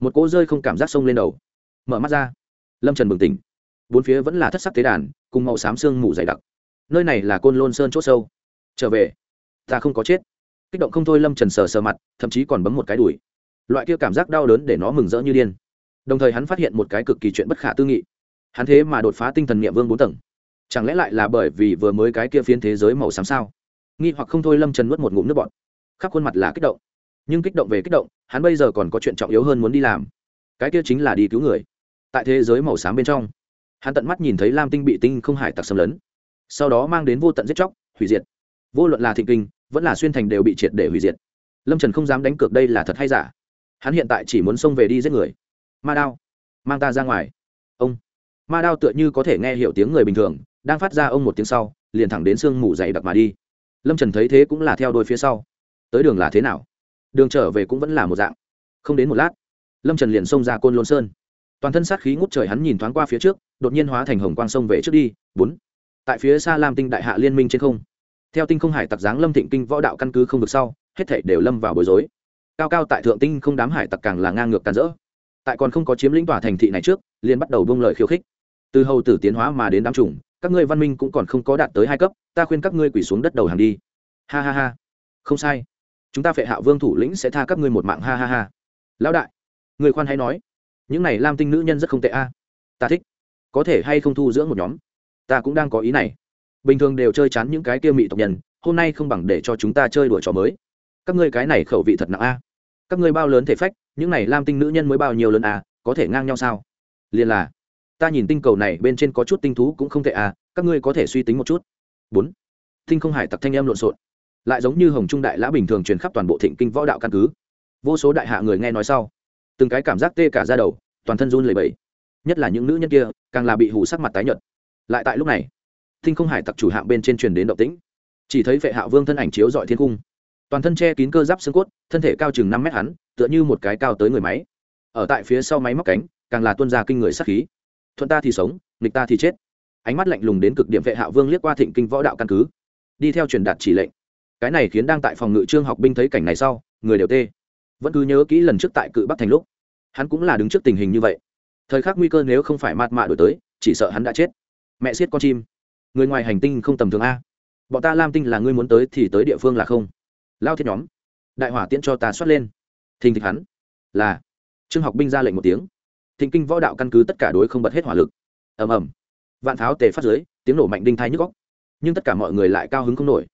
một cỗ rơi không cảm giác sông lên đầu. Mở mắt ra. Lâm trần bừng tỉnh. Bốn phía vẫn là thất sắc tế đàn, cùng màu xám sương mù dày đặc. Nơi này là côn lôn sơn c h ỗ sâu. Trở về. Ta không có chết. Kích động không thôi lâm trần sờ sờ mặt, thậm chí còn bấm một cái đùi. Loại kia cảm giác đau đớn để nó mừng rỡ như điên. Đồng thời hắn phát hiện một cái cực kỳ chuyện bất khả tư nghị. Hắn thế mà đột phá tinh thần niệm vương bốn tầng. Chẳng lẽ lại là bởi vì vừa mới cái kia phiến thế giới màu xám sao? Nghi hoặc không thôi lâm trần nuốt một ngụm nước bọt. Khắp khuôn mặt là kích động nhưng kích động về kích động, hắn bây giờ còn có chuyện trọng yếu hơn muốn đi làm. Cái kia chính là đi cứu người. Tại thế giới màu xám bên trong, hắn tận mắt nhìn thấy lam tinh bị tinh không hải tặc xâm lấn. Sau đó mang đến vô tận giết chóc, hủy diệt. Vô luận là thịnh kinh, vẫn là xuyên thành đều bị triệt để hủy diệt. Lâm trần không dám đánh cược đây là thật hay giả. Hắn hiện tại chỉ muốn xông về đi giết người. Ma đao, mang ta ra ngoài. Ông, ma đao tựa như có thể nghe hiểu tiếng người bình thường, đang phát ra ông một tiếng sau, liền thẳng đến sương mù dày đặc mà đi. Lâm trần thấy thế cũng là theo đôi phía sau. Tới đường là thế nào? Đường trở về cũng vẫn là một dạng. Không đến một lát, lâm trần liền xông ra côn lôn sơn. Toàn thân sát khí ngút trời hắn nhìn thoáng qua phía trước, đột nhiên hóa thành hồng quang sông về trước đi, bốn. Tại phía xa lam tinh đại hạ liên minh trên không. Theo tinh không hải tặc giáng lâm thịnh kinh võ đạo căn cứ không được sau, hết thảy đều lâm vào bối rối. Cao cao tại thượng tinh không đám hải tặc càng là ngang ngược càn rỡ. Tại còn không có chiếm lĩnh tòa thành thị này trước, liền bắt đầu bông lời khiêu khích. Từ hầu tử tiến hóa mà đến đám trùng các ngươi văn minh cũng còn không có đạt tới hai cấp, ta khuyên các ngươi quỳ xuống đất đầu hàng đi. Ha ha ha. Không sai chúng ta phệ hạ vương thủ lĩnh sẽ tha các ngươi một mạng, ha ha ha. Lão đại, người khoan hay nói, những này lam tinh nữ nhân rất không tệ a. Ta thích, có thể hay không thu dưỡng một nhóm. Ta cũng đang có ý này. Bình thường đều chơi chán những cái kia mị tộc nhân, hôm nay không bằng để cho chúng ta chơi đùa trò mới. Các ngươi cái này khẩu vị thật nặng a. Các ngươi bao lớn thể phách, những này lam tinh nữ nhân mới bao nhiêu lớn a, có thể ngang nhau sao? Liền là, ta nhìn tinh cầu này bên trên có chút tinh thú cũng không tệ à các ngươi có thể suy tính một chút. Bốn. Tinh không hải tặc thanh em lộn xộn lại giống như hồng trung đại lã bình thường truyền khắp toàn bộ thịnh kinh võ đạo căn cứ. Vô số đại hạ người nghe nói sau, từng cái cảm giác tê cả ra đầu, toàn thân run lẩy bẩy. Nhất là những nữ nhân kia, càng là bị hủ sắc mặt tái nhợt. Lại tại lúc này, Thinh không hải tặc chủ hạng bên trên truyền đến động tĩnh. Chỉ thấy vệ hạ vương thân ảnh chiếu dọi thiên cung. Toàn thân che kín cơ giáp xương cốt, thân thể cao chừng năm mét hắn, tựa như một cái cao tới người máy. Ở tại phía sau máy móc cánh, càng là tuân ra kinh người sắc khí. Thuận ta thì sống, nghịch ta thì chết. Ánh mắt lạnh lùng đến cực điểm vệ hạ vương liếc qua thịnh kinh võ đạo căn cứ. Đi theo truyền đạt chỉ lệnh cái này khiến đang tại phòng ngự trương học binh thấy cảnh này sau, người đều tê. Vẫn cứ nhớ kỹ lần trước tại cự bắc thành lúc, hắn cũng là đứng trước tình hình như vậy. Thời khắc nguy cơ nếu không phải mạt mạ đổi tới, chỉ sợ hắn đã chết. Mẹ siết con chim. Người ngoài hành tinh không tầm thường a. Bọn ta lam tinh là ngươi muốn tới thì tới địa phương là không. Lao thiết nhóm. Đại hỏa tiễn cho ta xuất lên. Thình thịch hắn. Là. Trương học binh ra lệnh một tiếng. Thịnh kinh võ đạo căn cứ tất cả đối không bật hết hỏa lực. Ầm ầm. Vạn pháo tề phát dưới, tiếng nổ mạnh đinh thai nhức góc nhưng tất cả mọi người lại cao hứng không nổi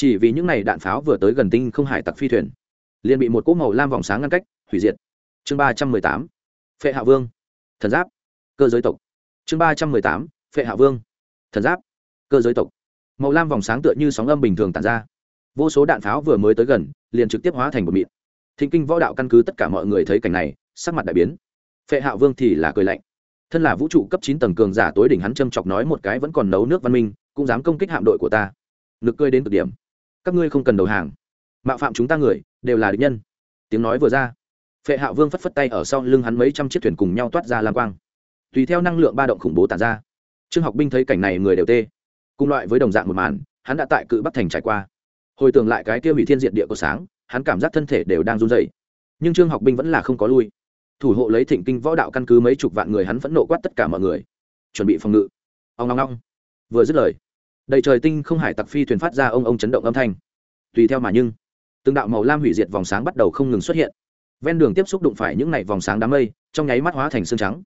chỉ vì những n à y đạn pháo vừa tới gần tinh không hải tặc phi thuyền, liền bị một cỗ màu lam vòng sáng ngăn cách, hủy diệt. Chương ba trăm mười tám, phệ hạ vương. Thần giáp, cơ giới tộc. Chương ba trăm mười tám, phệ hạ vương. Thần giáp, cơ giới tộc. Màu lam vòng sáng tựa như sóng âm bình thường tàn ra. Vô số đạn pháo vừa mới tới gần, liền trực tiếp hóa thành một mịn. Thịnh kinh võ đạo căn cứ tất cả mọi người thấy cảnh này, sắc mặt đại biến. Phệ hạ vương thì là cười lạnh. Thân là vũ trụ cấp chín tầng cường giả tối đỉnh hắn châm chọc nói một cái vẫn còn nấu nước văn minh, cũng dám công kích hạm đội của ta. Nực cười đến cực điểm các ngươi không cần đầu hàng. Mạo phạm chúng ta người, đều là địch nhân. Tiếng nói vừa ra, phệ hạ vương phất phất tay ở sau lưng hắn mấy trăm chiếc thuyền cùng nhau toát ra lam quang. Tùy theo năng lượng ba động khủng bố tàn ra, trương học binh thấy cảnh này người đều tê. Cùng loại với đồng dạng một màn, hắn đã tại cự bắc thành trải qua. Hồi tưởng lại cái kia hủy thiên diện địa của sáng, hắn cảm giác thân thể đều đang run dày nhưng trương học binh vẫn là không có lui. Thủ hộ lấy thịnh kinh võ đạo căn cứ mấy chục vạn người hắn vẫn nộ quát tất cả mọi người. Chuẩn bị phòng ngự. Ông long long vừa dứt lời đầy trời tinh không hải tặc phi thuyền phát ra ông ông chấn động âm thanh. Tùy theo mà nhưng, từng đạo màu lam hủy diệt vòng sáng bắt đầu không ngừng xuất hiện. Ven đường tiếp xúc đụng phải những ngày vòng sáng đám mây, trong nháy mắt hóa thành xương trắng.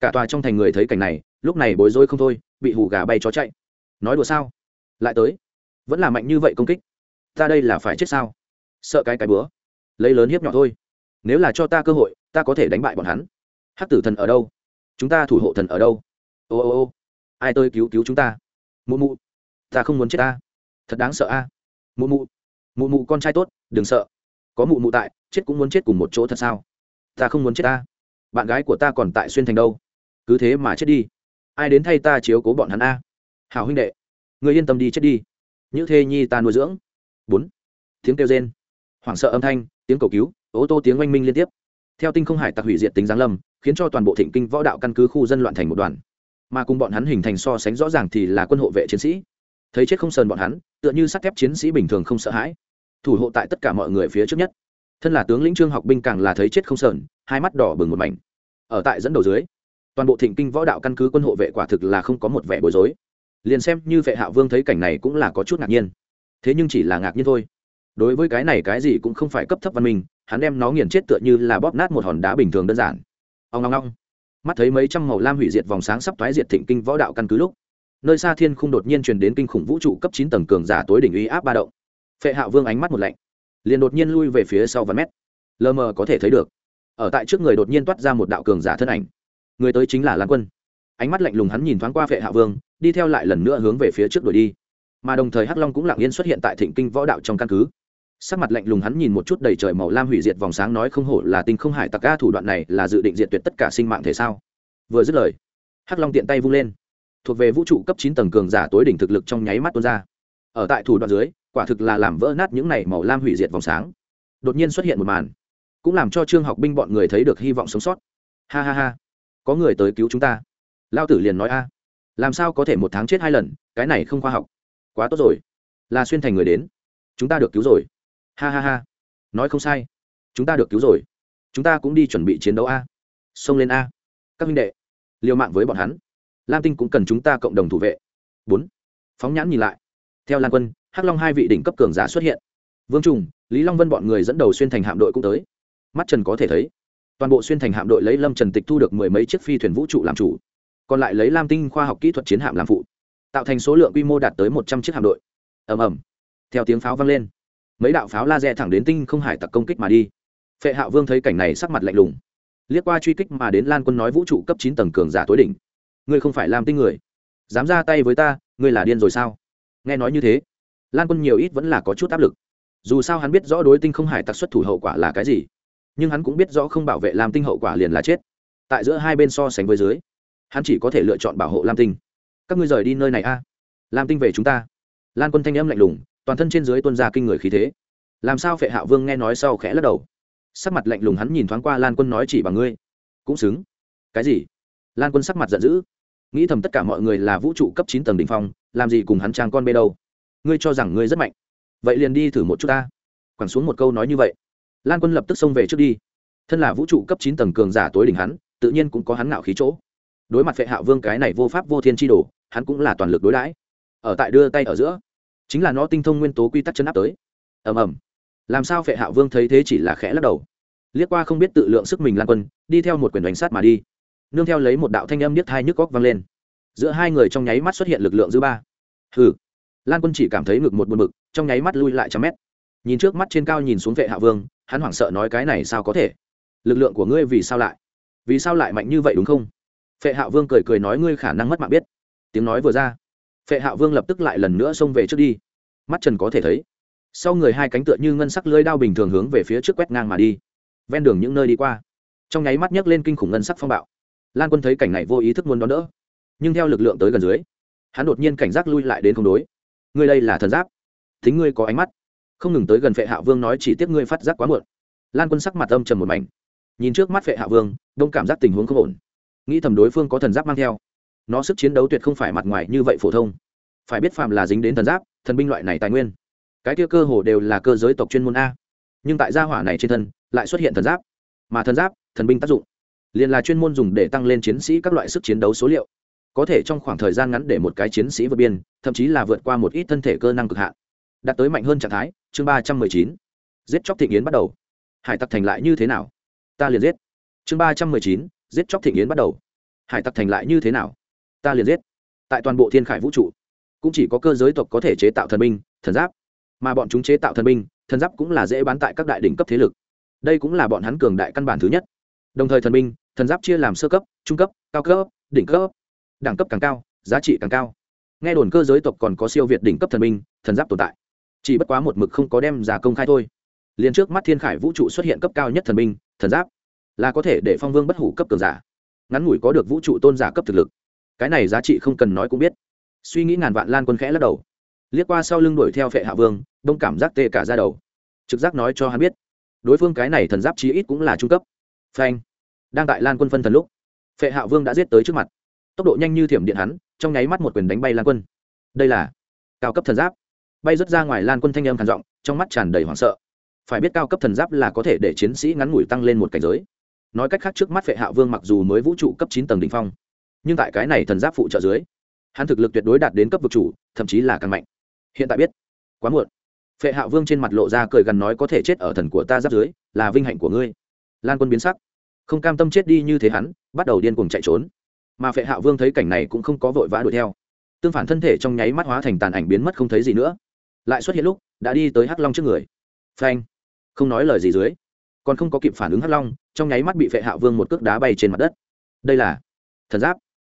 Cả tòa trong thành người thấy cảnh này, lúc này bối rối không thôi, bị hủ gà bay chó chạy. Nói đùa sao? Lại tới. Vẫn là mạnh như vậy công kích. Ta đây là phải chết sao? Sợ cái cái bữa. Lấy lớn hiếp nhỏ thôi. Nếu là cho ta cơ hội, ta có thể đánh bại bọn hắn. Hắc tử thần ở đâu? Chúng ta thủ hộ thần ở đâu? Ô ô ô. Ai tôi cứu cứu chúng ta? Mụ mụ ta không muốn chết ta. Thật đáng sợ a. Mụ mụ mụ mụ con trai tốt, đừng sợ. Có mụ mụ tại, chết cũng muốn chết cùng một chỗ thật sao? Ta không muốn chết ta. Bạn gái của ta còn tại xuyên thành đâu? Cứ thế mà chết đi. Ai đến thay ta chiếu cố bọn hắn a? Hào huynh đệ người yên tâm đi chết đi. Như thê nhi ta nuôi dưỡng. Bốn. Tiếng kêu rên. Hoảng sợ âm thanh, tiếng cầu cứu, ô tô tiếng oanh minh liên tiếp. Theo tinh không hải tặc hủy diệt tính giáng lâm, khiến cho toàn bộ thịnh kinh võ đạo căn cứ khu dân loạn thành một đoàn. Mà cùng bọn hắn hình thành so sánh rõ ràng thì là quân hộ vệ chiến sĩ thấy chết không sờn bọn hắn, tựa như sắt thép chiến sĩ bình thường không sợ hãi. Thủ hộ tại tất cả mọi người phía trước nhất. Thân là tướng lĩnh trương học binh càng là thấy chết không sờn, hai mắt đỏ bừng một mảnh. Ở tại dẫn đầu dưới, toàn bộ thịnh kinh võ đạo căn cứ quân hộ vệ quả thực là không có một vẻ bối rối. Liền xem như vệ hạ vương thấy cảnh này cũng là có chút ngạc nhiên. Thế nhưng chỉ là ngạc nhiên thôi. Đối với cái này cái gì cũng không phải cấp thấp văn minh, hắn đem nó nghiền chết tựa như là bóp nát một hòn đá bình thường đơn giản. Ông ngong ngong mắt thấy mấy trăm màu lam hủy diệt vòng sáng sắp thoái diệt thịnh kinh võ đạo căn cứ lúc nơi xa thiên không đột nhiên truyền đến kinh khủng vũ trụ cấp chín tầng cường giả tối đỉnh uy áp ba động. Phệ hạ vương ánh mắt một lạnh, liền đột nhiên lui về phía sau vài mét. Lờ mờ có thể thấy được, ở tại trước người đột nhiên toát ra một đạo cường giả thân ảnh. Người tới chính là lan quân. Ánh mắt lạnh lùng hắn nhìn thoáng qua phệ hạ vương, đi theo lại lần nữa hướng về phía trước đuổi đi. Mà đồng thời hắc long cũng lặng yên xuất hiện tại thịnh kinh võ đạo trong căn cứ. Sắc mặt lạnh lùng hắn nhìn một chút đầy trời màu lam hủy diệt vòng sáng nói không hổ là tinh không hải tặc ca thủ đoạn này là dự định diệt tuyệt tất cả sinh mạng thể sao? Vừa dứt lời, hắc long tiện tay vung lên thuộc về vũ trụ cấp chín tầng cường giả tối đỉnh thực lực trong nháy mắt tuôn ra. Ở tại thủ đoạn dưới, quả thực là làm vỡ nát những này màu lam hủy diệt vòng sáng. Đột nhiên xuất hiện một màn, cũng làm cho trương học binh bọn người thấy được hy vọng sống sót. Ha ha ha, có người tới cứu chúng ta. Lao tử liền nói a, làm sao có thể một tháng chết hai lần, cái này không khoa học. Quá tốt rồi là xuyên thành người đến. Chúng ta được cứu rồi. Ha ha ha, nói không sai, chúng ta được cứu rồi. Chúng ta cũng đi chuẩn bị chiến đấu a. Xông lên a. Các huynh đệ, liều mạng với bọn hắn lam tinh cũng cần chúng ta cộng đồng thủ vệ. Bốn. Phóng nhãn nhìn lại. Theo lan quân, hắc long hai vị đỉnh cấp cường giả xuất hiện. Vương trùng, lý long vân bọn người dẫn đầu xuyên thành hạm đội cũng tới. Mắt trần có thể thấy, toàn bộ xuyên thành hạm đội lấy lâm trần tịch thu được mười mấy chiếc phi thuyền vũ trụ làm chủ. Còn lại lấy lam tinh khoa học kỹ thuật chiến hạm làm phụ, tạo thành số lượng quy mô đạt tới một trăm chiếc hạm đội. Ầm ầm. Theo tiếng pháo vang lên, mấy đạo pháo laser thẳng đến tinh không hải tặc công kích mà đi. Phệ hạo vương thấy cảnh này sắc mặt lạnh lùng, liếc qua truy kích mà đến lan quân nói vũ trụ cấp chín tầng cường giả tối đỉnh ngươi không phải làm tinh người. Dám ra tay với ta, ngươi là điên rồi sao? Nghe nói như thế, lan quân nhiều ít vẫn là có chút áp lực. Dù sao hắn biết rõ đối tinh không hải tặc xuất thủ hậu quả là cái gì, nhưng hắn cũng biết rõ không bảo vệ lam tinh hậu quả liền là chết. Tại giữa hai bên so sánh với dưới, hắn chỉ có thể lựa chọn bảo hộ lam tinh. Các ngươi rời đi nơi này a. Lam tinh về chúng ta. Lan quân thanh âm lạnh lùng, toàn thân trên dưới tuân ra kinh người khí thế. Làm sao phệ hạ vương nghe nói sau khẽ lắc đầu. Sắc mặt lạnh lùng hắn nhìn thoáng qua lan quân nói chỉ bằng ngươi. Cũng xứng. Cái gì? Lan quân sắc mặt giận dữ nghĩ thầm tất cả mọi người là vũ trụ cấp chín tầng đ ỉ n h phong, làm gì cùng hắn trang con bê đâu? Ngươi cho rằng ngươi rất mạnh. Vậy liền đi thử một chút ta. Quẳng xuống một câu nói như vậy. Lan quân lập tức xông về trước đi. Thân là vũ trụ cấp chín tầng cường giả tối đỉnh hắn, tự nhiên cũng có hắn ngạo khí chỗ. Đối mặt vệ hạ vương cái này vô pháp vô thiên tri đồ, hắn cũng là toàn lực đối đãi. Ở tại đưa tay ở giữa, chính là nó tinh thông nguyên tố quy tắc chân áp tới. Ầm ầm. Làm sao vệ hạ vương thấy thế chỉ là khẽ lắc đầu. Liếc qua không biết tự lượng sức mình lan quân, đi theo một quyền đánh sát mà đi nương theo lấy một đạo thanh âm niết thai nhức góc vang lên. Giữa hai người trong nháy mắt xuất hiện lực lượng dư ba. Hừ. Lan quân chỉ cảm thấy ngực một buồn mực trong nháy mắt lui lại trăm mét. Nhìn trước mắt trên cao nhìn xuống vệ hạ vương, hắn hoảng sợ nói cái này sao có thể? Lực lượng của ngươi vì sao lại? Vì sao lại mạnh như vậy đúng không? Phệ hạ vương cười cười nói ngươi khả năng mất mạng biết. Tiếng nói vừa ra phệ hạ vương lập tức lại lần nữa xông về trước đi. Mắt trần có thể thấy, sau người hai cánh tựa như ngân sắc lưới đao bình thường hướng về phía trước quét ngang mà đi. Ven đường những nơi đi qua, trong nháy mắt nhấc lên kinh khủng ngân sắc phong bạo lan quân thấy cảnh này vô ý thức muốn đón đỡ, nhưng theo lực lượng tới gần dưới, hắn đột nhiên cảnh giác lui lại đến không đối. Ngươi đây là thần giáp, thính ngươi có ánh mắt. Không ngừng tới gần phệ hạ vương nói chỉ tiếp ngươi phát giác quá muộn. Lan quân sắc mặt âm trầm một mảnh. Nhìn trước mắt phệ hạ vương, đông cảm giác tình huống không ổn. Nghĩ thầm đối phương có thần giáp mang theo. Nó sức chiến đấu tuyệt không phải mặt ngoài như vậy phổ thông. Phải biết phàm là dính đến thần giáp, thần binh loại này tài nguyên, cái kia cơ hồ đều là cơ giới tộc chuyên môn a. Nhưng tại gia hỏa này trên thân, lại xuất hiện thần giáp. Mà thần giáp, thần binh tác dụng liền là chuyên môn dùng để tăng lên chiến sĩ các loại sức chiến đấu số liệu. Có thể trong khoảng thời gian ngắn để một cái chiến sĩ vượt biên, thậm chí là vượt qua một ít thân thể cơ năng cực hạn. Đạt tới mạnh hơn trạng thái, chương ba trăm mười chín. Giết chóc thịnh yến bắt đầu. Hải tặc thành lại như thế nào? Ta liền giết. Chương ba trăm mười chín. Giết chóc thịnh yến bắt đầu. Hải tặc thành lại như thế nào? Ta liền giết. Tại toàn bộ thiên khải vũ trụ, cũng chỉ có cơ giới tộc có thể chế tạo thần binh, thần giáp. Mà bọn chúng chế tạo thần binh, thần giáp cũng là dễ bán tại các đại đỉnh cấp thế lực. Đây cũng là bọn hắn cường đại căn bản thứ nhất đồng thời thần binh, thần giáp chia làm sơ cấp, trung cấp, cao cấp, đỉnh cấp. Đẳng cấp càng cao, giá trị càng cao. Nghe đồn cơ giới tộc còn có siêu việt đỉnh cấp thần binh, thần giáp tồn tại. Chỉ bất quá một mực không có đem ra công khai thôi. Liền trước mắt thiên khải vũ trụ xuất hiện cấp cao nhất thần binh, thần giáp, là có thể để phong vương bất hủ cấp cường giả. Ngắn ngủi có được vũ trụ tôn giả cấp thực lực. Cái này giá trị không cần nói cũng biết. Suy nghĩ ngàn vạn lan quân khẽ lắc đầu. Liếc qua sau lưng đuổi theo phệ hạ vương, đông cảm giác tê cả ra đầu. Trực giác nói cho hắn biết. Đối phương cái này thần giáp chí ít cũng là trung cấp phanh. Đang tại lan quân phân thần lúc, phệ hạ vương đã giết tới trước mặt. Tốc độ nhanh như thiểm điện hắn, trong nháy mắt một quyền đánh bay lan quân. Đây là cao cấp thần giáp. Bay rớt ra ngoài lan quân thanh âm khàn giọng, trong mắt tràn đầy hoảng sợ. Phải biết cao cấp thần giáp là có thể để chiến sĩ ngắn ngủi tăng lên một cảnh giới. Nói cách khác trước mắt phệ hạ vương mặc dù mới vũ trụ cấp chín tầng đ ỉ n h phong, nhưng tại cái này thần giáp phụ trợ dưới, hắn thực lực tuyệt đối đạt đến cấp vực chủ, thậm chí là càng mạnh. Hiện tại biết, quá muộn. Phệ hạ vương trên mặt lộ ra cười gần nói có thể chết ở thần của ta giáp dưới, là vinh hạnh của ngươi lan quân biến sắc. Không cam tâm chết đi như thế hắn, bắt đầu điên cuồng chạy trốn. Mà phệ hạ vương thấy cảnh này cũng không có vội vã đuổi theo. Tương phản thân thể trong nháy mắt hóa thành tàn ảnh biến mất không thấy gì nữa. Lại xuất hiện lúc, đã đi tới hắc long trước người. Phanh. Không nói lời gì dưới. Còn không có kịp phản ứng hắc long, trong nháy mắt bị phệ hạ vương một cước đá bay trên mặt đất. Đây là thần giáp.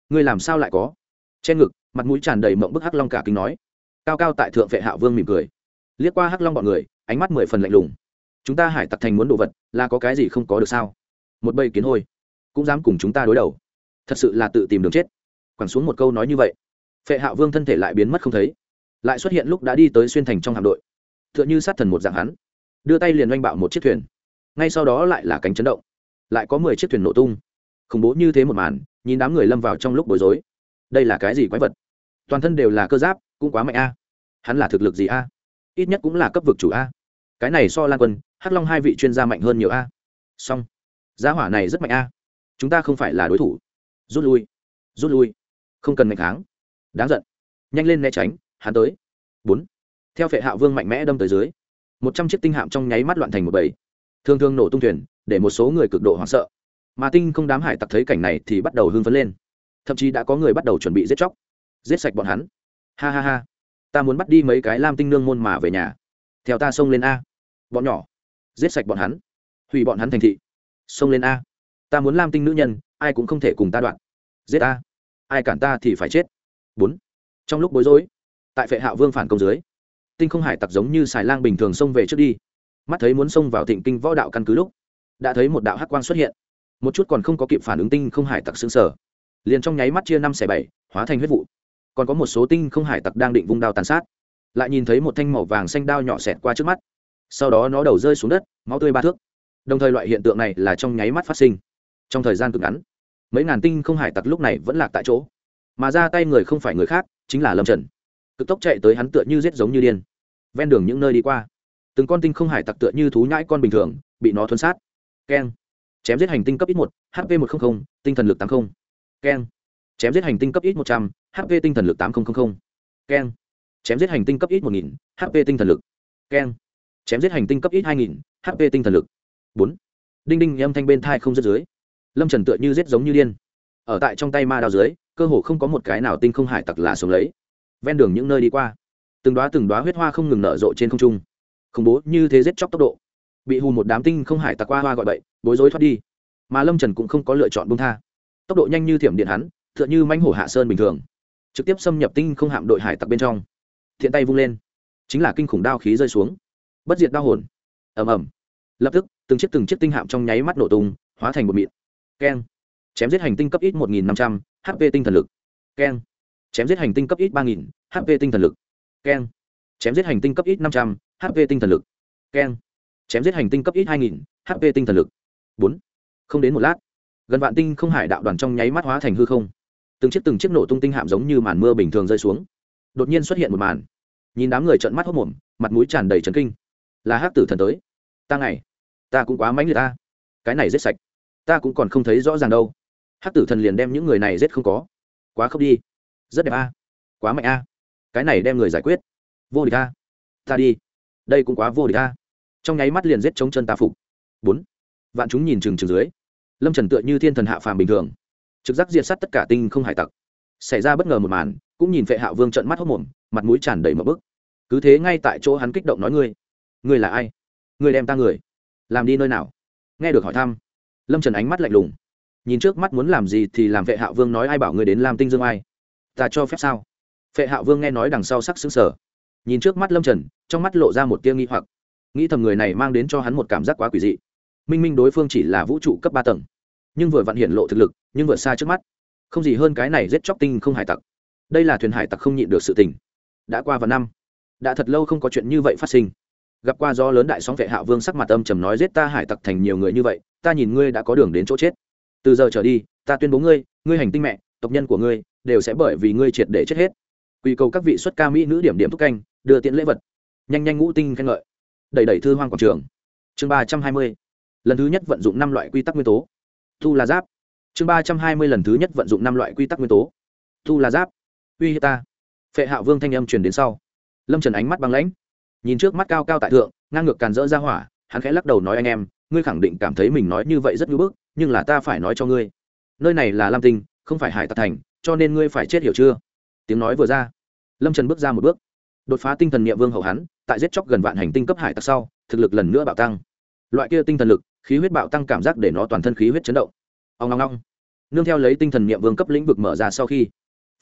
Ngươi làm sao lại có? Trên ngực, mặt mũi tràn đầy mộng bức hắc long cả kinh nói. Cao cao tại thượng phệ hạ vương mỉm cười. Liếc qua hắc long bọn người, ánh mắt mười phần lạnh lùng chúng ta hải tặc thành muốn đồ vật, là có cái gì không có được sao? Một bầy kiến hôi, cũng dám cùng chúng ta đối đầu. Thật sự là tự tìm đường chết. Quẳng xuống một câu nói như vậy, phệ hạ vương thân thể lại biến mất không thấy. Lại xuất hiện lúc đã đi tới xuyên thành trong hạm đội. T h ư ợ n h ư sát thần một dạng hắn. Đưa tay liền oanh bạo một chiếc thuyền. Ngay sau đó lại là cánh chấn động. Lại có mười chiếc thuyền nổ tung. Khủng bố như thế một màn, nhìn đám người lâm vào trong lúc bối rối. Đây là cái gì quái vật? Toàn thân đều là cơ giáp, cũng quá mạnh a. Hắn là thực lực gì a? Ít nhất cũng là cấp vực chủ a. Cái này so lan quân hắc long hai vị chuyên gia mạnh hơn nhiều a. Song giá hỏa này rất mạnh a. Chúng ta không phải là đối thủ. Rút lui. Rút lui. Không cần mạnh kháng. Đáng giận. Nhanh lên né tránh, hắn tới. Bốn. Theo phệ hạ vương mạnh mẽ đâm tới dưới, một trăm chiếc tinh hạm trong nháy mắt loạn thành một bầy. Thường thường nổ tung thuyền, để một số người cực độ hoảng sợ. Mà tinh không đám hải tặc thấy cảnh này thì bắt đầu hưng phấn lên. Thậm chí đã có người bắt đầu chuẩn bị giết chóc. Giết sạch bọn hắn. Ha ha ha. Ta muốn bắt đi mấy cái lam tinh nương môn mà về nhà. Theo ta xông lên a. Bọn nhỏ giết sạch bọn hắn. Hủy bọn hắn thành thị. Xông lên a. Ta muốn lam tinh nữ nhân, ai cũng không thể cùng ta đoạn. Giết a. Ai cản ta thì phải chết. Bốn. Trong lúc bối rối, tại phệ hạo vương phản công dưới, tinh không hải tặc giống như xài lang bình thường xông về trước đi. Mắt thấy muốn xông vào thịnh kinh võ đạo căn cứ lúc, đã thấy một đạo hắc quang xuất hiện. Một chút còn không có kịp phản ứng tinh không hải tặc xương sở liền trong nháy mắt chia năm xẻ bảy, hóa thành huyết vụ. Còn có một số tinh không hải tặc đang định vung đao tàn sát. Lại nhìn thấy một thanh màu vàng xanh đao nhỏ xẹt qua trước mắt sau đó nó đầu rơi xuống đất, máu tươi ba thước. Đồng thời loại hiện tượng này là trong nháy mắt phát sinh. Trong thời gian cực ngắn, mấy ngàn tinh không hải tặc lúc này vẫn lạc tại chỗ. Mà ra tay người không phải người khác, chính là lâm trần. Cực tốc chạy tới hắn tựa như rết giống như điên. Ven đường những nơi đi qua, từng con tinh không hải tặc tựa như thú nhãi con bình thường, bị nó thuấn sát. Keng. Chém giết hành tinh cấp ít một hp một trăm linh tinh thần lực tám mươi keng. Chém giết hành tinh cấp ít một trăm, h p tinh thần lực tám nghìn keng. Chém giết hành tinh cấp ít một nghìn hp tinh thần lực. Keng chém giết hành tinh cấp ít hai nghìn hp tinh thần lực. Bốn. Đinh đinh, âm thanh bên thai không rớt dưới. Lâm trần tựa như rết giống như điên. Ở tại trong tay ma đao dưới, cơ hồ không có một cái nào tinh không hải tặc là sống lấy. Ven đường những nơi đi qua, từng đoá từng đoá huyết hoa không ngừng nở rộ trên không trung. Khủng bố như thế giết chóc tốc độ. Bị hù một đám tinh không hải tặc qua hoa gọi bậy, bối rối thoát đi. Mà lâm trần cũng không có lựa chọn bung tha. Tốc độ nhanh như thiểm điện hắn t h ư ợ n h ư manh hổ hạ sơn bình thường. Trực tiếp xâm nhập tinh không hạm đội hải tặc bên trong. Thiện tay vung lên, chính là kinh khủng đao khí rơi xuống bất diệt đau hồn. Ẩm ẩm lập tức, từng chiếc từng chiếc tinh hạm trong nháy mắt nổ tung, hóa thành một mịn. Keng. Chém giết hành tinh cấp ít một nghìn năm trăm h p tinh thần lực. Keng. Chém giết hành tinh cấp ít ba nghìn h p tinh thần lực. Keng. Chém giết hành tinh cấp ít năm trăm h p tinh thần lực. Keng. Chém giết hành tinh cấp ít hai nghìn h p tinh thần lực. Bốn. Không đến một lát, gần vạn tinh không hải đạo đoàn trong nháy mắt hóa thành hư không. Từng chiếc từng chiếc nổ tung tinh hạm giống như màn mưa bình thường rơi xuống. Đột nhiên xuất hiện một màn. Nhìn đám người trợn mắt hốc mồm, mặt mũi tràn đầy trấn kinh là hát tử thần tới. Ta ngày ta cũng quá mãnh liệt ta. Cái này giết sạch, ta cũng còn không thấy rõ ràng đâu. Hát tử thần liền đem những người này giết không có. Quá khóc đi. Rất đẹp a. Quá mạnh a. Cái này đem người giải quyết. Vô địch a. Ta đi. Đây cũng quá vô địch a. Trong nháy mắt liền giết chống chân ta phục. Bốn. Vạn chúng nhìn chừng chừng dưới. Lâm trần tựa như thiên thần hạ phàm bình thường. Trực giác diệt sát tất cả tinh không hải tặc. Xảy ra bất ngờ một màn, cũng nhìn vệ hạ vương trận mắt hốc mồm, mặt mũi tràn đầy mập bức. Cứ thế ngay tại chỗ hắn kích động nói ngươi ngươi là ai? Ngươi đem ta người làm đi nơi nào? Nghe được hỏi thăm, lâm trần ánh mắt lạnh lùng. Nhìn trước mắt muốn làm gì thì làm vệ hạ vương nói ai bảo ngươi đến làm tinh dương ai? Ta cho phép sao? Vệ hạ vương nghe nói đằng sau sắc xứng sở nhìn trước mắt lâm trần, trong mắt lộ ra một tia nghi hoặc. Nghĩ thầm người này mang đến cho hắn một cảm giác quá quỷ dị. Minh minh đối phương chỉ là vũ trụ cấp ba tầng, nhưng vừa vặn hiện lộ thực lực, nhưng vượt xa trước mắt. Không gì hơn cái này giết chóc tinh không hải tặc. Đây là thuyền hải tặc không nhịn được sự tình. Đã qua vào năm, đã thật lâu không có chuyện như vậy phát sinh gặp qua do lớn đại sóng vệ hạ vương sắc mặt âm trầm nói giết ta hải tặc thành nhiều người như vậy, ta nhìn ngươi đã có đường đến chỗ chết. Từ giờ trở đi, ta tuyên bố ngươi ngươi hành tinh mẹ, tộc nhân của ngươi đều sẽ bởi vì ngươi triệt để chết hết. Quy cầu các vị xuất ca mỹ nữ điểm điểm thúc canh, đưa tiện lễ vật. Nhanh nhanh ngũ tinh khen ngợi. Đẩy đẩy thư hoang quảng trường. Chương ba trăm hai mươi. Lần thứ nhất vận dụng năm loại quy tắc nguyên tố. Thu là giáp. Chương ba trăm hai mươi lần thứ nhất vận dụng năm loại quy tắc nguyên tố. Thu là giáp. Uy hiếp ta. Phệ hạ vương thanh âm truyền đến sau. Lâm trần ánh mắt băng lãnh nhìn trước mắt cao cao tại thượng, ngang ngược càn rỡ ra hỏa, hắn khẽ lắc đầu nói anh em, ngươi khẳng định cảm thấy mình nói như vậy rất ngưỡng bức, nhưng là ta phải nói cho ngươi. Nơi này là lam tinh, không phải hải tặc thành, cho nên ngươi phải chết hiểu chưa? Tiếng nói vừa ra, lâm trần bước ra một bước. Đột phá tinh thần n vương hậu hắn, tại giết chóc gần vạn hành tinh cấp hải tặc sau, thực lực lần nữa bạo tăng. Loại kia tinh thần lực, khí huyết bạo tăng cảm giác để nó toàn thân khí huyết chấn động. Ông long long nương theo lấy tinh thần niệm vương cấp lĩnh vực mở ra sau khi,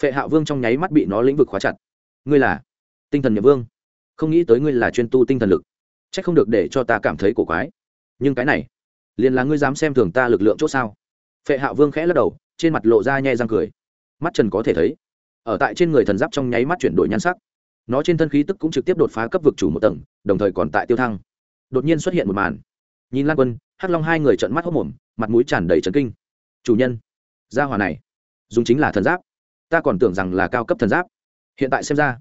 phệ hạ vương trong nháy mắt bị nó lĩnh vực khóa chặt. Ngươi là tinh thần niệm vương không nghĩ tới ngươi là chuyên tu tinh thần lực. C h ắ c không được để cho ta cảm thấy cổ quái. Nhưng cái này, liền là ngươi dám xem thường ta lực lượng c h ỗ sao? Phệ hạ vương khẽ lắc đầu, trên mặt lộ ra nhai răng cười. Mắt trần có thể thấy, ở tại trên người thần giáp trong nháy mắt chuyển đổi nhan sắc. Nó trên thân khí tức cũng trực tiếp đột phá cấp vực chủ một tầng, đồng thời còn tại tiêu thăng. Đột nhiên xuất hiện một màn. Nhìn lan quân, hắc long hai người trợn mắt hốc mồm, mặt mũi tràn đầy trấn kinh. Chủ nhân, gia hòa này, dùng chính là thần giáp. Ta còn tưởng rằng là cao cấp thần giáp. Hiện tại xem ra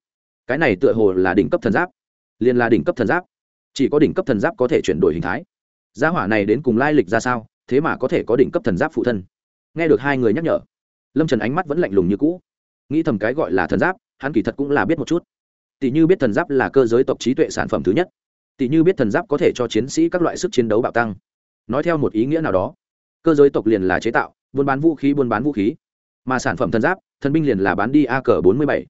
cái này tựa hồ là đỉnh cấp thần giáp. Liền là đỉnh cấp thần giáp. Chỉ có đỉnh cấp thần giáp có thể chuyển đổi hình thái. Gia hỏa này đến cùng lai lịch ra sao, thế mà có thể có đỉnh cấp thần giáp phụ thân? Nghe được hai người nhắc nhở, lâm trần ánh mắt vẫn lạnh lùng như cũ. Nghĩ thầm cái gọi là thần giáp, hắn kỳ thật cũng là biết một chút. Tỷ như biết thần giáp là cơ giới tộc trí tuệ sản phẩm thứ nhất. Tỷ như biết thần giáp có thể cho chiến sĩ các loại sức chiến đấu bạo tăng. Nói theo một ý nghĩa nào đó, cơ giới tộc liền là chế tạo, buôn bán vũ khí, buôn bán vũ khí. Mà sản phẩm thần giáp, thần binh liền là bán đi a cờ bốn mươi bảy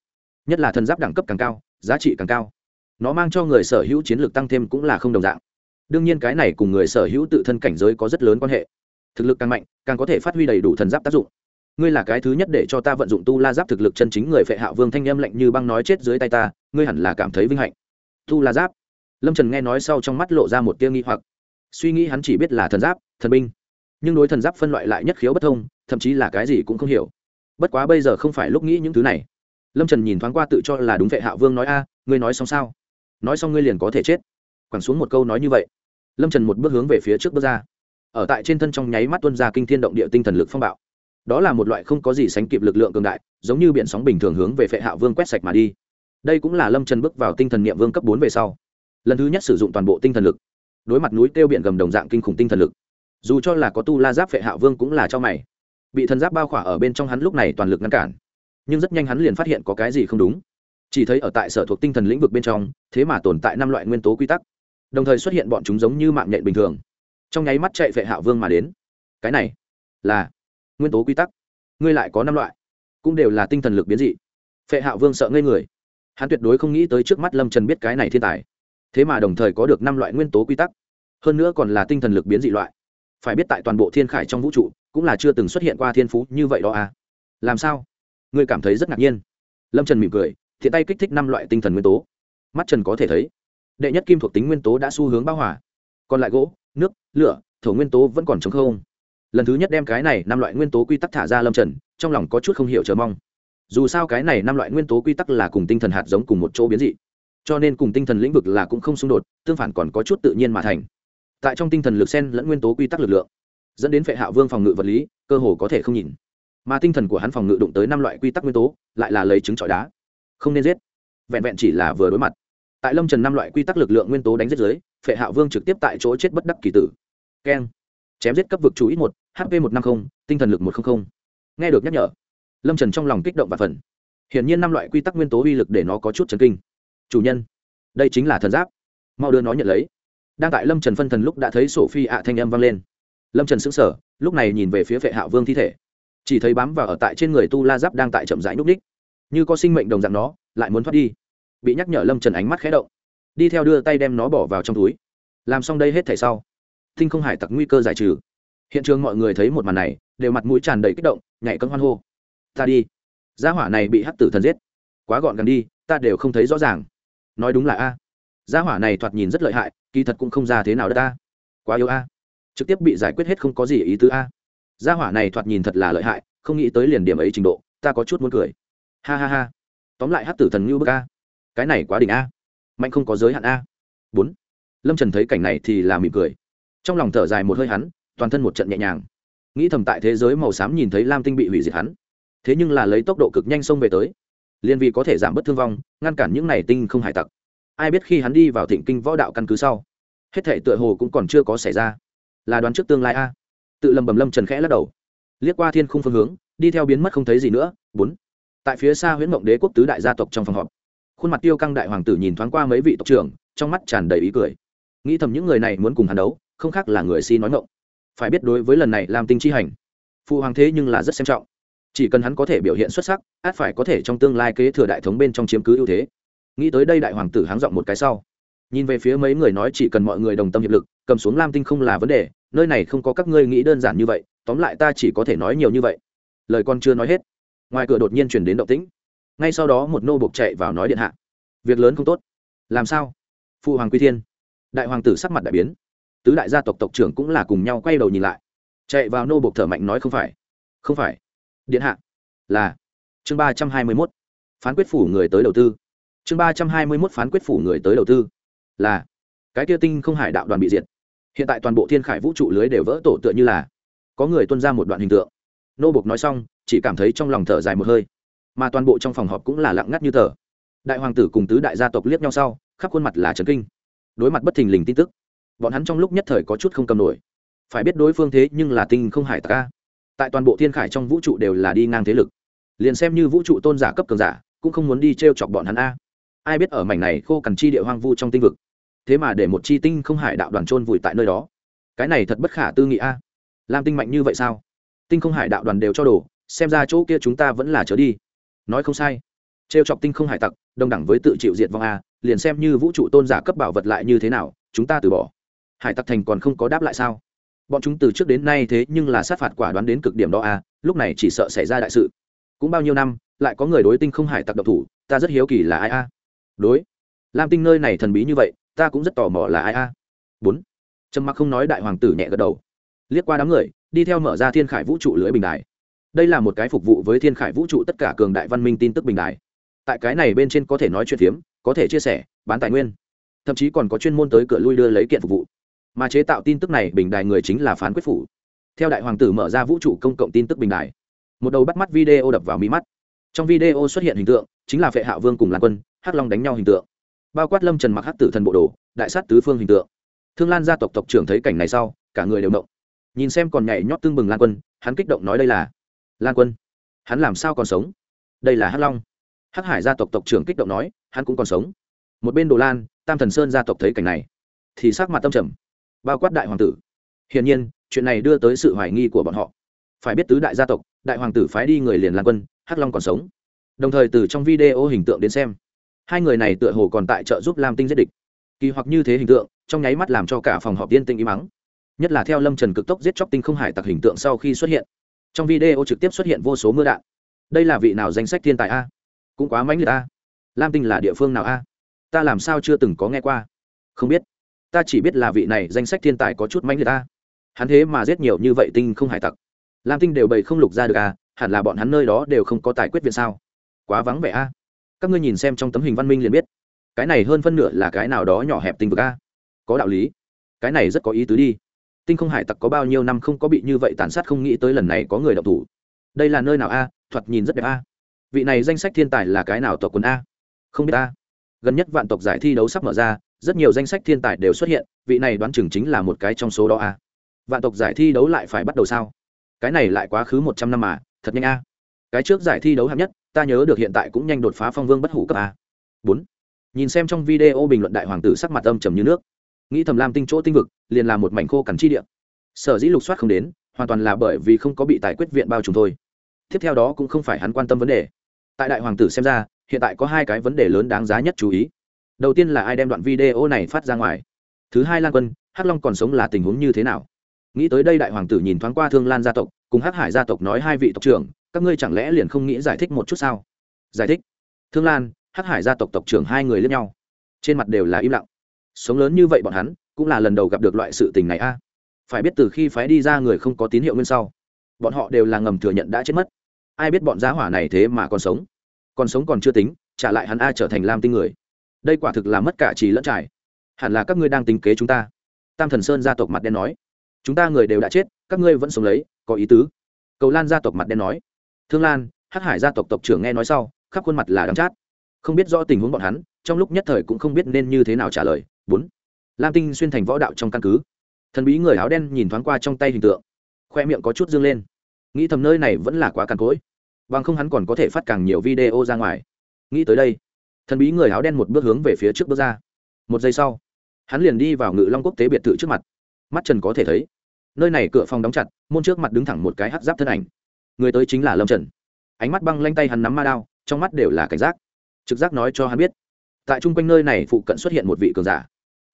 nhất là thần giáp đẳng cấp càng cao, giá trị càng cao. Nó mang cho người sở hữu chiến lược tăng thêm cũng là không đồng dạng. Đương nhiên cái này cùng người sở hữu tự thân cảnh giới có rất lớn quan hệ. Thực lực càng mạnh, càng có thể phát huy đầy đủ thần giáp tác dụng. Ngươi là cái thứ nhất để cho ta vận dụng tu la giáp thực lực chân chính người phệ hạ vương thanh em lạnh như băng nói chết dưới tay ta, ngươi hẳn là cảm thấy vinh hạnh. Tu la giáp. Lâm trần nghe nói sau trong mắt lộ ra một tia nghi hoặc. Suy nghĩ hắn chỉ biết là thần giáp, thần binh. Nhưng đối thần giáp phân loại lại nhất khiếu bất thông, thậm chí là cái gì cũng không hiểu. Bất quá bây giờ không phải lúc nghĩ những thứ này lâm trần nhìn thoáng qua tự cho là đúng vệ hạ vương nói, a, ngươi nói xong sao? Nói xong ngươi liền có thể chết. Quẳng xuống một câu nói như vậy, lâm trần một bước hướng về phía trước bước ra. Ở tại trên thân trong nháy mắt tuân ra kinh thiên động địa tinh thần lực phong bạo. Đó là một loại không có gì sánh kịp lực lượng cường đại, giống như biển sóng bình thường hướng về phệ hạ vương quét sạch mà đi. Đây cũng là lâm trần bước vào tinh thần niệm vương cấp bốn về sau. Lần thứ nhất sử dụng toàn bộ tinh thần lực. Đối mặt núi tiêu biển gầm đồng dạng kinh khủng tinh thần lực. Dù cho là có tu la giáp phệ hạ vương cũng là cho mày. Bị thần giáp bao khỏa ở bên trong hắn lúc này toàn lực ngăn cản nhưng rất nhanh hắn liền phát hiện có cái gì không đúng. Chỉ thấy ở tại sở thuộc tinh thần lĩnh vực bên trong, thế mà tồn tại năm loại nguyên tố quy tắc. Đồng thời xuất hiện bọn chúng giống như mạng nhện bình thường. Trong nháy mắt chạy vệ hạ vương mà đến. Cái này là nguyên tố quy tắc. Ngươi lại có năm loại, cũng đều là tinh thần lực biến dị. Phệ hạ vương sợ ngây người. Hắn tuyệt đối không nghĩ tới trước mắt lâm trần biết cái này thiên tài. Thế mà đồng thời có được năm loại nguyên tố quy tắc. Hơn nữa còn là tinh thần lực biến dị loại. Phải biết tại toàn bộ thiên khải trong vũ trụ, cũng là chưa từng xuất hiện qua thiên phú như vậy đó à. Làm sao? Ngươi cảm thấy rất ngạc nhiên. Lâm trần mỉm cười, thiện tay kích thích năm loại tinh thần nguyên tố. Mắt trần có thể thấy, đệ nhất kim thuộc tính nguyên tố đã xu hướng bao hòa. Còn lại gỗ, nước, lửa, thổ nguyên tố vẫn còn chống không. Lần thứ nhất đem cái này năm loại nguyên tố quy tắc thả ra lâm trần, trong lòng có chút không hiểu chờ mong. Dù sao cái này năm loại nguyên tố quy tắc là cùng tinh thần hạt giống cùng một chỗ biến dị. Cho nên cùng tinh thần lĩnh vực là cũng không xung đột, tương phản còn có chút tự nhiên mà thành. Tại trong tinh thần lực sen lẫn nguyên tố quy tắc lực lượng, dẫn đến phệ hạ vương phòng ngự vật lý, cơ hồ có thể không nhìn mà tinh thần của hắn phòng ngự đụng tới năm loại quy tắc nguyên tố, lại là lấy trứng trọi đá. Không nên giết. Vẹn vẹn chỉ là vừa đối mặt. Tại lâm trần năm loại quy tắc lực lượng nguyên tố đánh giết giới phệ hạ vương trực tiếp tại chỗ chết bất đắc kỳ tử. Keng. Chém giết cấp vực chú ít một hp một trăm năm mươi tinh thần lực một trăm linh nghe được nhắc nhở, lâm trần trong lòng kích động và phần hiển nhiên năm loại quy tắc nguyên tố uy lực để nó có chút chấn kinh. Chủ nhân, đây chính là thần giáp. Mau đưa nó nhận lấy. Đang tại lâm trần phân thần lúc đã thấy sổ phi ạ thanh âm vang lên. Lâm trần sững sờ, lúc này nhìn về phía vệ hạ vương thi thể chỉ thấy bám vào ở tại trên người tu la giáp đang tại chậm rãi núp đích như có sinh mệnh đồng dạng nó, lại muốn thoát đi. Bị nhắc nhở lâm trần ánh mắt khé động. Đi theo đưa tay đem nó bỏ vào trong túi. Làm xong đây hết thảy sau tinh không hải tặc nguy cơ giải trừ. Hiện trường mọi người thấy một màn này, đều mặt mũi tràn đầy kích động, nhảy cân hoan hô. Ta đi. Gia hỏa này bị hắc tử thần giết. Quá gọn gần đi, ta đều không thấy rõ ràng. Nói đúng là a. Gia hỏa này thoạt nhìn rất lợi hại, kỳ thật cũng không ra thế nào đó ta. Quá yếu a. Trực tiếp bị giải quyết hết không có gì ý tứ a gia hỏa này thoạt nhìn thật là lợi hại, không nghĩ tới liền điểm ấy trình độ, ta có chút muốn cười. Ha ha ha. Tóm lại hát tử thần ngưu bức a. Cái này quá đỉnh a. Mạnh không có giới hạn a. Bốn. Lâm trần thấy cảnh này thì là mỉm cười. Trong lòng thở dài một hơi hắn, toàn thân một trận nhẹ nhàng. Nghĩ thầm tại thế giới màu xám nhìn thấy lam tinh bị hủy diệt hắn. Thế nhưng là lấy tốc độ cực nhanh xông về tới. Liên vì có thể giảm bớt thương vong, ngăn cản những này tinh không hải tặc. Ai biết khi hắn đi vào thịnh kinh võ đạo căn cứ sau, hết thể tựa hồ cũng còn chưa có xảy ra. Là đoán trước tương lai a tự lầm bầm lâm trần khẽ lắc đầu liếc qua thiên khung phương hướng đi theo biến mất không thấy gì nữa bốn tại phía xa huyễn mộng đế quốc tứ đại gia tộc trong phòng họp khuôn mặt tiêu căng đại hoàng tử nhìn thoáng qua mấy vị tộc trưởng trong mắt tràn đầy ý cười nghĩ thầm những người này muốn cùng hàn đấu không khác là người si nói mộng phải biết đối với lần này làm tinh chi hành phụ hoàng thế nhưng là rất xem trọng chỉ cần hắn có thể biểu hiện xuất sắc át phải có thể trong tương lai kế thừa đại thống bên trong chiếm cứ ưu thế nghĩ tới đây đại hoàng tử háng giọng một cái sau nhìn về phía mấy người nói chỉ cần mọi người đồng tâm hiệp lực cầm xuống lam tinh không là vấn đề nơi này không có các ngươi nghĩ đơn giản như vậy, tóm lại ta chỉ có thể nói nhiều như vậy. Lời con chưa nói hết, ngoài cửa đột nhiên chuyển đến động tĩnh. Ngay sau đó một nô buộc chạy vào nói điện hạ. Việc lớn không tốt. Làm sao? Phụ hoàng quy thiên. Đại hoàng tử sắc mặt đại biến. Tứ đại gia tộc tộc trưởng cũng là cùng nhau quay đầu nhìn lại. Chạy vào nô buộc thở mạnh nói không phải. Không phải. Điện hạ. Là. Chương ba trăm hai mươi mốt. Phán quyết phủ người tới đầu tư. Chương ba trăm hai mươi mốt phán quyết phủ người tới đầu tư. Là. Cái kia tinh không hải đạo đoàn bị diệt hiện tại toàn bộ thiên khải vũ trụ lưới đều vỡ tổ tựa như là có người tuân ra một đoạn hình tượng. Nô bục nói xong, chỉ cảm thấy trong lòng thở dài một hơi. Mà toàn bộ trong phòng họp cũng là lặng ngắt như tờ. Đại hoàng tử cùng tứ đại gia tộc liếc nhau sau, khắp khuôn mặt là trấn kinh. Đối mặt bất thình lình tin tức, bọn hắn trong lúc nhất thời có chút không cầm nổi. Phải biết đối phương thế nhưng là tinh không hải tặc tại toàn bộ thiên khải trong vũ trụ đều là đi ngang thế lực. Liền xem như vũ trụ tôn giả cấp cường giả, cũng không muốn đi t r e o chọc bọn hắn a. Ai biết ở mảnh này khô cằn chi địa hoang vu trong tinh vực thế mà để một chi tinh không hải đạo đoàn trôn vùi tại nơi đó. Cái này thật bất khả tư nghị a. Làm tinh mạnh như vậy sao? Tinh không hải đạo đoàn đều cho đồ, xem ra chỗ kia chúng ta vẫn là trở đi. Nói không sai. T r e o chọc tinh không hải tặc, đồng đẳng với tự chịu diệt vong a, liền xem như vũ trụ tôn giả cấp bảo vật lại như thế nào, chúng ta từ bỏ. Hải tặc thành còn không có đáp lại sao? Bọn chúng từ trước đến nay thế nhưng là sát phạt quả đoán đến cực điểm đó a, lúc này chỉ sợ xảy ra đại sự. Cũng bao nhiêu năm, lại có người đối tinh không hải tặc độc thủ, ta rất hiếu kỳ là ai a? Đối. Lam tinh nơi này thần bí như vậy ta cũng rất tò mò là ai a. Bốn. Trầm mặc không nói đại hoàng tử nhẹ gật đầu. Liếc qua đám người, đi theo mở ra thiên khải vũ trụ lưới bình đài. Đây là một cái phục vụ với thiên khải vũ trụ tất cả cường đại văn minh tin tức bình đài. Tại cái này bên trên có thể nói chuyện phiếm, có thể chia sẻ, bán tài nguyên. Thậm chí còn có chuyên môn tới cửa lui đưa lấy kiện phục vụ. Mà chế tạo tin tức này bình đài người chính là phán quyết phủ. Theo đại hoàng tử mở ra vũ trụ công cộng tin tức bình đài, một đầu bắt mắt video đập vào mí mắt. Trong video xuất hiện hình tượng, chính là phệ hạ vương cùng lan quân, hắc long đánh nhau hình tượng bao quát lâm trần mặc hắc tử thần bộ đồ, đại sát tứ phương hình tượng. Thương lan gia tộc tộc trưởng thấy cảnh này sau, cả người đều động. Nhìn xem còn nhảy nhót tương bừng lan quân, hắn kích động nói đây là lan quân, hắn làm sao còn sống? Đây là hắc long. Hắc hải gia tộc tộc trưởng kích động nói, hắn cũng còn sống. Một bên đồ lan, tam thần sơn gia tộc thấy cảnh này, thì sắc mặt tâm trầm. Bao quát đại hoàng tử. Hiển nhiên, chuyện này đưa tới sự hoài nghi của bọn họ. Phải biết tứ đại gia tộc, đại hoàng tử phái đi người liền lan quân, hắc long còn sống. Đồng thời từ trong video hình tượng đến xem hai người này tựa hồ còn tại trợ giúp lam tinh giết địch. Kỳ hoặc như thế hình tượng, trong nháy mắt làm cho cả phòng họp tiên tinh im mắng nhất là theo lâm trần cực tốc giết chóc tinh không hải tặc hình tượng sau khi xuất hiện. Trong video trực tiếp xuất hiện vô số mưa đạn. Đây là vị nào danh sách thiên tài a? Cũng quá mãnh liệt a. Lam tinh là địa phương nào a? Ta làm sao chưa từng có nghe qua? Không biết. Ta chỉ biết là vị này danh sách thiên tài có chút mãnh liệt a. Hắn thế mà giết nhiều như vậy tinh không hải tặc. Lam tinh đều bầy không lục ra được a, hẳn là bọn hắn nơi đó đều không có tài quyết viện sao? Quá vắng vẻ a các ngươi nhìn xem trong tấm hình văn minh liền biết. Cái này hơn phân nửa là cái nào đó nhỏ hẹp tinh vực a? Có đạo lý. Cái này rất có ý tứ đi. Tinh không hải tặc có bao nhiêu năm không có bị như vậy tàn sát không nghĩ tới lần này có người đọc thủ. Đây là nơi nào a? Thoạt nhìn rất đẹp a. Vị này danh sách thiên tài là cái nào tộc quần a? Không biết a. Gần nhất vạn tộc giải thi đấu sắp mở ra, rất nhiều danh sách thiên tài đều xuất hiện, vị này đoán chừng chính là một cái trong số đó a. Vạn tộc giải thi đấu lại phải bắt đầu sao? Cái này lại quá khứ một trăm năm mà, thật nhanh a. Cái trước giải thi đấu hạng nhất ta nhớ được hiện tại cũng nhanh đột phá phong vương bất hủ cấp a. Bốn. Nhìn xem trong video bình luận đại hoàng tử sắc mặt âm trầm như nước. Nghĩ thầm lam tinh chỗ tinh vực, liền là một mảnh khô cằn chi địa. Sở dĩ lục soát không đến, hoàn toàn là bởi vì không có bị tài quyết viện bao trùm thôi. Tiếp theo đó cũng không phải hắn quan tâm vấn đề. Tại đại hoàng tử xem ra, hiện tại có hai cái vấn đề lớn đáng giá nhất chú ý. Đầu tiên là ai đem đoạn video này phát ra ngoài. Thứ hai lan quân, hắc long còn sống là tình huống như thế nào? Nghĩ tới đây đại hoàng tử nhìn thoáng qua thương lan gia tộc, cùng hắc hải gia tộc nói hai vị tộc trưởng các ngươi chẳng lẽ liền không nghĩ giải thích một chút sao? Giải thích? Thương lan, hắc hải gia tộc tộc trưởng hai người lẫn nhau. Trên mặt đều là im lặng. Sống lớn như vậy bọn hắn, cũng là lần đầu gặp được loại sự tình này a. Phải biết từ khi phái đi ra người không có tín hiệu nguyên sau, bọn họ đều là ngầm thừa nhận đã chết mất. Ai biết bọn giá hỏa này thế mà còn sống? Còn sống còn chưa tính, trả lại hắn a trở thành lam tinh người. Đây quả thực là mất cả trí lẫn trải. Hẳn là các ngươi đang tính kế chúng ta. Tam thần sơn gia tộc mặt đen nói. Chúng ta người đều đã chết, các ngươi vẫn sống lấy, có ý tứ. Cầu lan gia tộc mặt đen nói thương lan, hắc hải gia tộc tộc trưởng nghe nói sau, khắp khuôn mặt là đắng chát. Không biết rõ tình huống bọn hắn, trong lúc nhất thời cũng không biết nên như thế nào trả lời. Bốn, lam tinh xuyên thành võ đạo trong căn cứ. Thần bí người áo đen nhìn thoáng qua trong tay hình tượng, khoe miệng có chút dương lên. Nghĩ thầm nơi này vẫn là quá càn cỗi, bằng không hắn còn có thể phát càng nhiều video ra ngoài. Nghĩ tới đây, thần bí người áo đen một bước hướng về phía trước bước ra. Một giây sau, hắn liền đi vào ngự long quốc tế biệt thự trước mặt. Mắt trần có thể thấy, nơi này cửa phòng đóng chặt, môn trước mặt đứng thẳng một cái hát giáp thân ảnh người tới chính là lâm trần ánh mắt băng lanh tay hắn nắm ma đao trong mắt đều là cảnh giác trực giác nói cho hắn biết tại chung quanh nơi này phụ cận xuất hiện một vị cường giả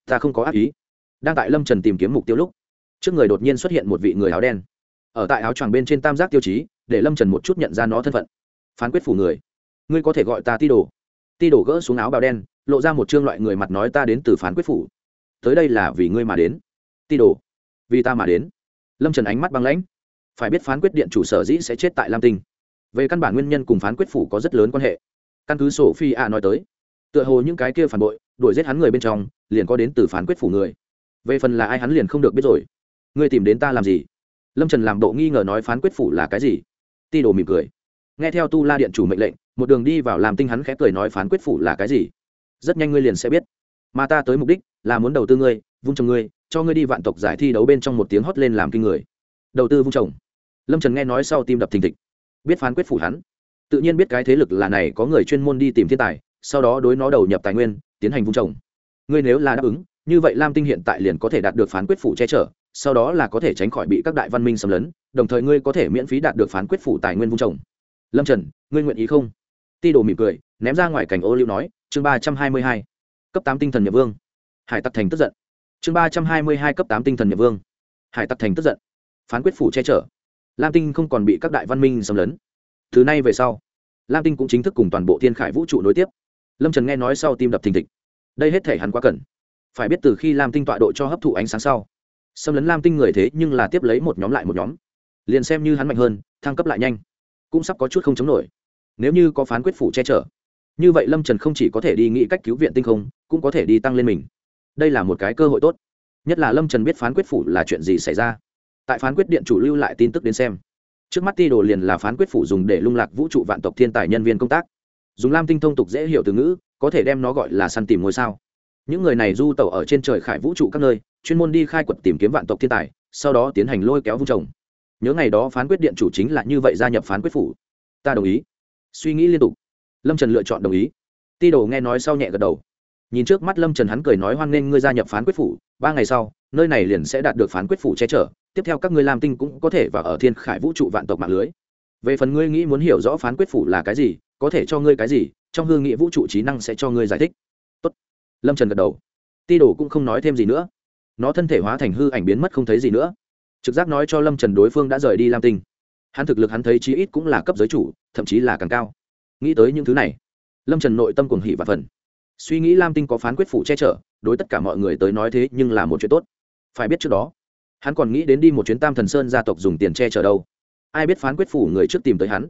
ta không có ác ý đang tại lâm trần tìm kiếm mục tiêu lúc trước người đột nhiên xuất hiện một vị người áo đen ở tại áo choàng bên trên tam giác tiêu chí để lâm trần một chút nhận ra nó thân phận phán quyết phủ người ngươi có thể gọi ta ti đồ ti đồ gỡ xuống áo bào đen lộ ra một chương loại người mặt nói ta đến từ phán quyết phủ tới đây là vì ngươi mà đến ti đồ vì ta mà đến lâm trần ánh mắt băng lãnh phải biết phán quyết điện chủ sở dĩ sẽ chết tại lam tinh. Về căn bản nguyên nhân cùng phán quyết phủ có rất lớn quan hệ. Căn cứ sổ phi a nói tới, tựa hồ những cái kia phản bội, đuổi giết hắn người bên trong, liền có đến từ phán quyết phủ người. Về phần là ai hắn liền không được biết rồi. Ngươi tìm đến ta làm gì? Lâm trần làm độ nghi ngờ nói phán quyết phủ là cái gì? Ti đồ mỉm cười. Nghe theo tu la điện chủ mệnh lệnh, một đường đi vào làm tinh hắn khẽ cười nói phán quyết phủ là cái gì? Rất nhanh ngươi liền sẽ biết. Mà ta tới mục đích là muốn đầu tư ngươi, vung trồng ngươi, cho ngươi đi vạn tộc giải thi đấu bên trong một tiếng hót lên làm kinh người. Đầu tư vung trồng lâm trần nghe nói sau tim đập thình thịch, biết phán quyết phủ hắn. Tự nhiên biết cái thế lực là này có người chuyên môn đi tìm thiên tài, sau đó đối nó đầu nhập tài nguyên, tiến hành vung trồng. Ngươi nếu là đáp ứng, như vậy lam tinh hiện tại liền có thể đạt được phán quyết phủ che chở, sau đó là có thể tránh khỏi bị các đại văn minh xâm lấn, đồng thời ngươi có thể miễn phí đạt được phán quyết phủ tài nguyên vung trồng. Lâm trần, ngươi nguyện ý không? Ti đồ mỉm cười, ném ra ngoài cảnh ô liu nói, chương ba trăm hai mươi hai, cấp tám tinh thần nhập vương. Hải tặc thành tức giận. Chương ba trăm hai mươi hai, cấp tám tinh thần nhập vương. Hải tặc thành tức giận. Phán quyết phủ che chở lam tinh không còn bị các đại văn minh xâm lấn. Thứ này về sau, lam tinh cũng chính thức cùng toàn bộ thiên khải vũ trụ nối tiếp. Lâm trần nghe nói sau tim đập thình thịch. Đây hết thể hắn quá cần. Phải biết từ khi lam tinh tọa độ cho hấp thụ ánh sáng sau, xâm lấn lam tinh người thế nhưng là tiếp lấy một nhóm lại một nhóm. Liền xem như hắn mạnh hơn, thăng cấp lại nhanh, cũng sắp có chút không chống nổi. Nếu như có phán quyết phủ che chở, như vậy lâm trần không chỉ có thể đi nghĩ cách cứu viện tinh không, cũng có thể đi tăng lên mình. Đây là một cái cơ hội tốt. Nhất là lâm trần biết phán quyết phủ là chuyện gì xảy ra tại phán quyết điện chủ lưu lại tin tức đến xem. Trước mắt ti đồ liền là phán quyết phủ dùng để lung lạc vũ trụ vạn tộc thiên tài nhân viên công tác. Dùng lam tinh thông tục dễ hiểu từ ngữ, có thể đem nó gọi là săn tìm ngôi sao. Những người này du tẩu ở trên trời khải vũ trụ các nơi, chuyên môn đi khai quật tìm kiếm vạn tộc thiên tài, sau đó tiến hành lôi kéo vung trồng. Nhớ ngày đó phán quyết điện chủ chính là như vậy gia nhập phán quyết phủ. Ta đồng ý. Suy nghĩ liên tục. Lâm trần lựa chọn đồng ý. Ti đồ nghe nói sau nhẹ gật đầu. Nhìn trước mắt lâm trần hắn cười nói hoan nghênh ngươi gia nhập phán quyết phủ, ba ngày sau, nơi này liền sẽ đạt được phán quyết phủ che chở tiếp theo các ngươi làm tinh cũng có thể và ở thiên khải vũ trụ vạn tộc mạng lưới. Về phần ngươi nghĩ muốn hiểu rõ phán quyết phủ là cái gì, có thể cho ngươi cái gì, trong hương nghị vũ trụ trí năng sẽ cho ngươi giải thích. Tốt. lâm trần gật đầu. Ti đồ cũng không nói thêm gì nữa. Nó thân thể hóa thành hư ảnh biến mất không thấy gì nữa. Trực giác nói cho lâm trần đối phương đã rời đi lam tinh. Hắn thực lực hắn thấy chí ít cũng là cấp giới chủ, thậm chí là càng cao. Nghĩ tới những thứ này, lâm trần nội tâm cuồng hỉ và phần suy nghĩ lam tinh có phán quyết phủ che chở, đối tất cả mọi người tới nói thế nhưng là một chuyện tốt. Phải biết trước đó hắn còn nghĩ đến đi một chuyến tam thần sơn gia tộc dùng tiền che chở đâu. Ai biết phán quyết phủ người trước tìm tới hắn.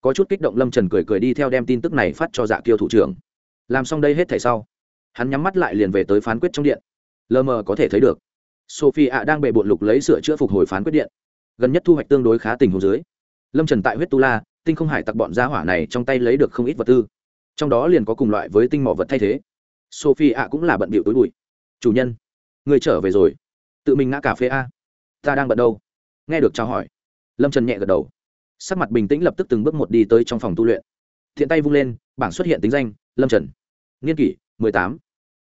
Có chút kích động lâm trần cười cười đi theo đem tin tức này phát cho dạ kiêu thủ trưởng. Làm xong đây hết thảy sau, hắn nhắm mắt lại liền về tới phán quyết trong điện. Lờ mờ có thể thấy được, sophie ạ đang bề bộn lục lấy sửa chữa phục hồi phán quyết điện. Gần nhất thu hoạch tương đối khá tình hồ dưới, lâm trần tại huyết tu la, tinh không hải tặc bọn gia hỏa này trong tay lấy được không ít vật tư. Trong đó liền có cùng loại với tinh mỏ vật thay thế. Sophie ạ cũng là bận bịu tối bụi. Chủ nhân, người trở về rồi. Tự mình ngã cà phê a ta đang bận đâu? Nghe được chào hỏi. Lâm trần nhẹ gật đầu. Sắc mặt bình tĩnh lập tức từng bước một đi tới trong phòng tu luyện. Thiện tay vung lên, bảng xuất hiện tính danh, lâm trần. Niên kỷ, mười tám.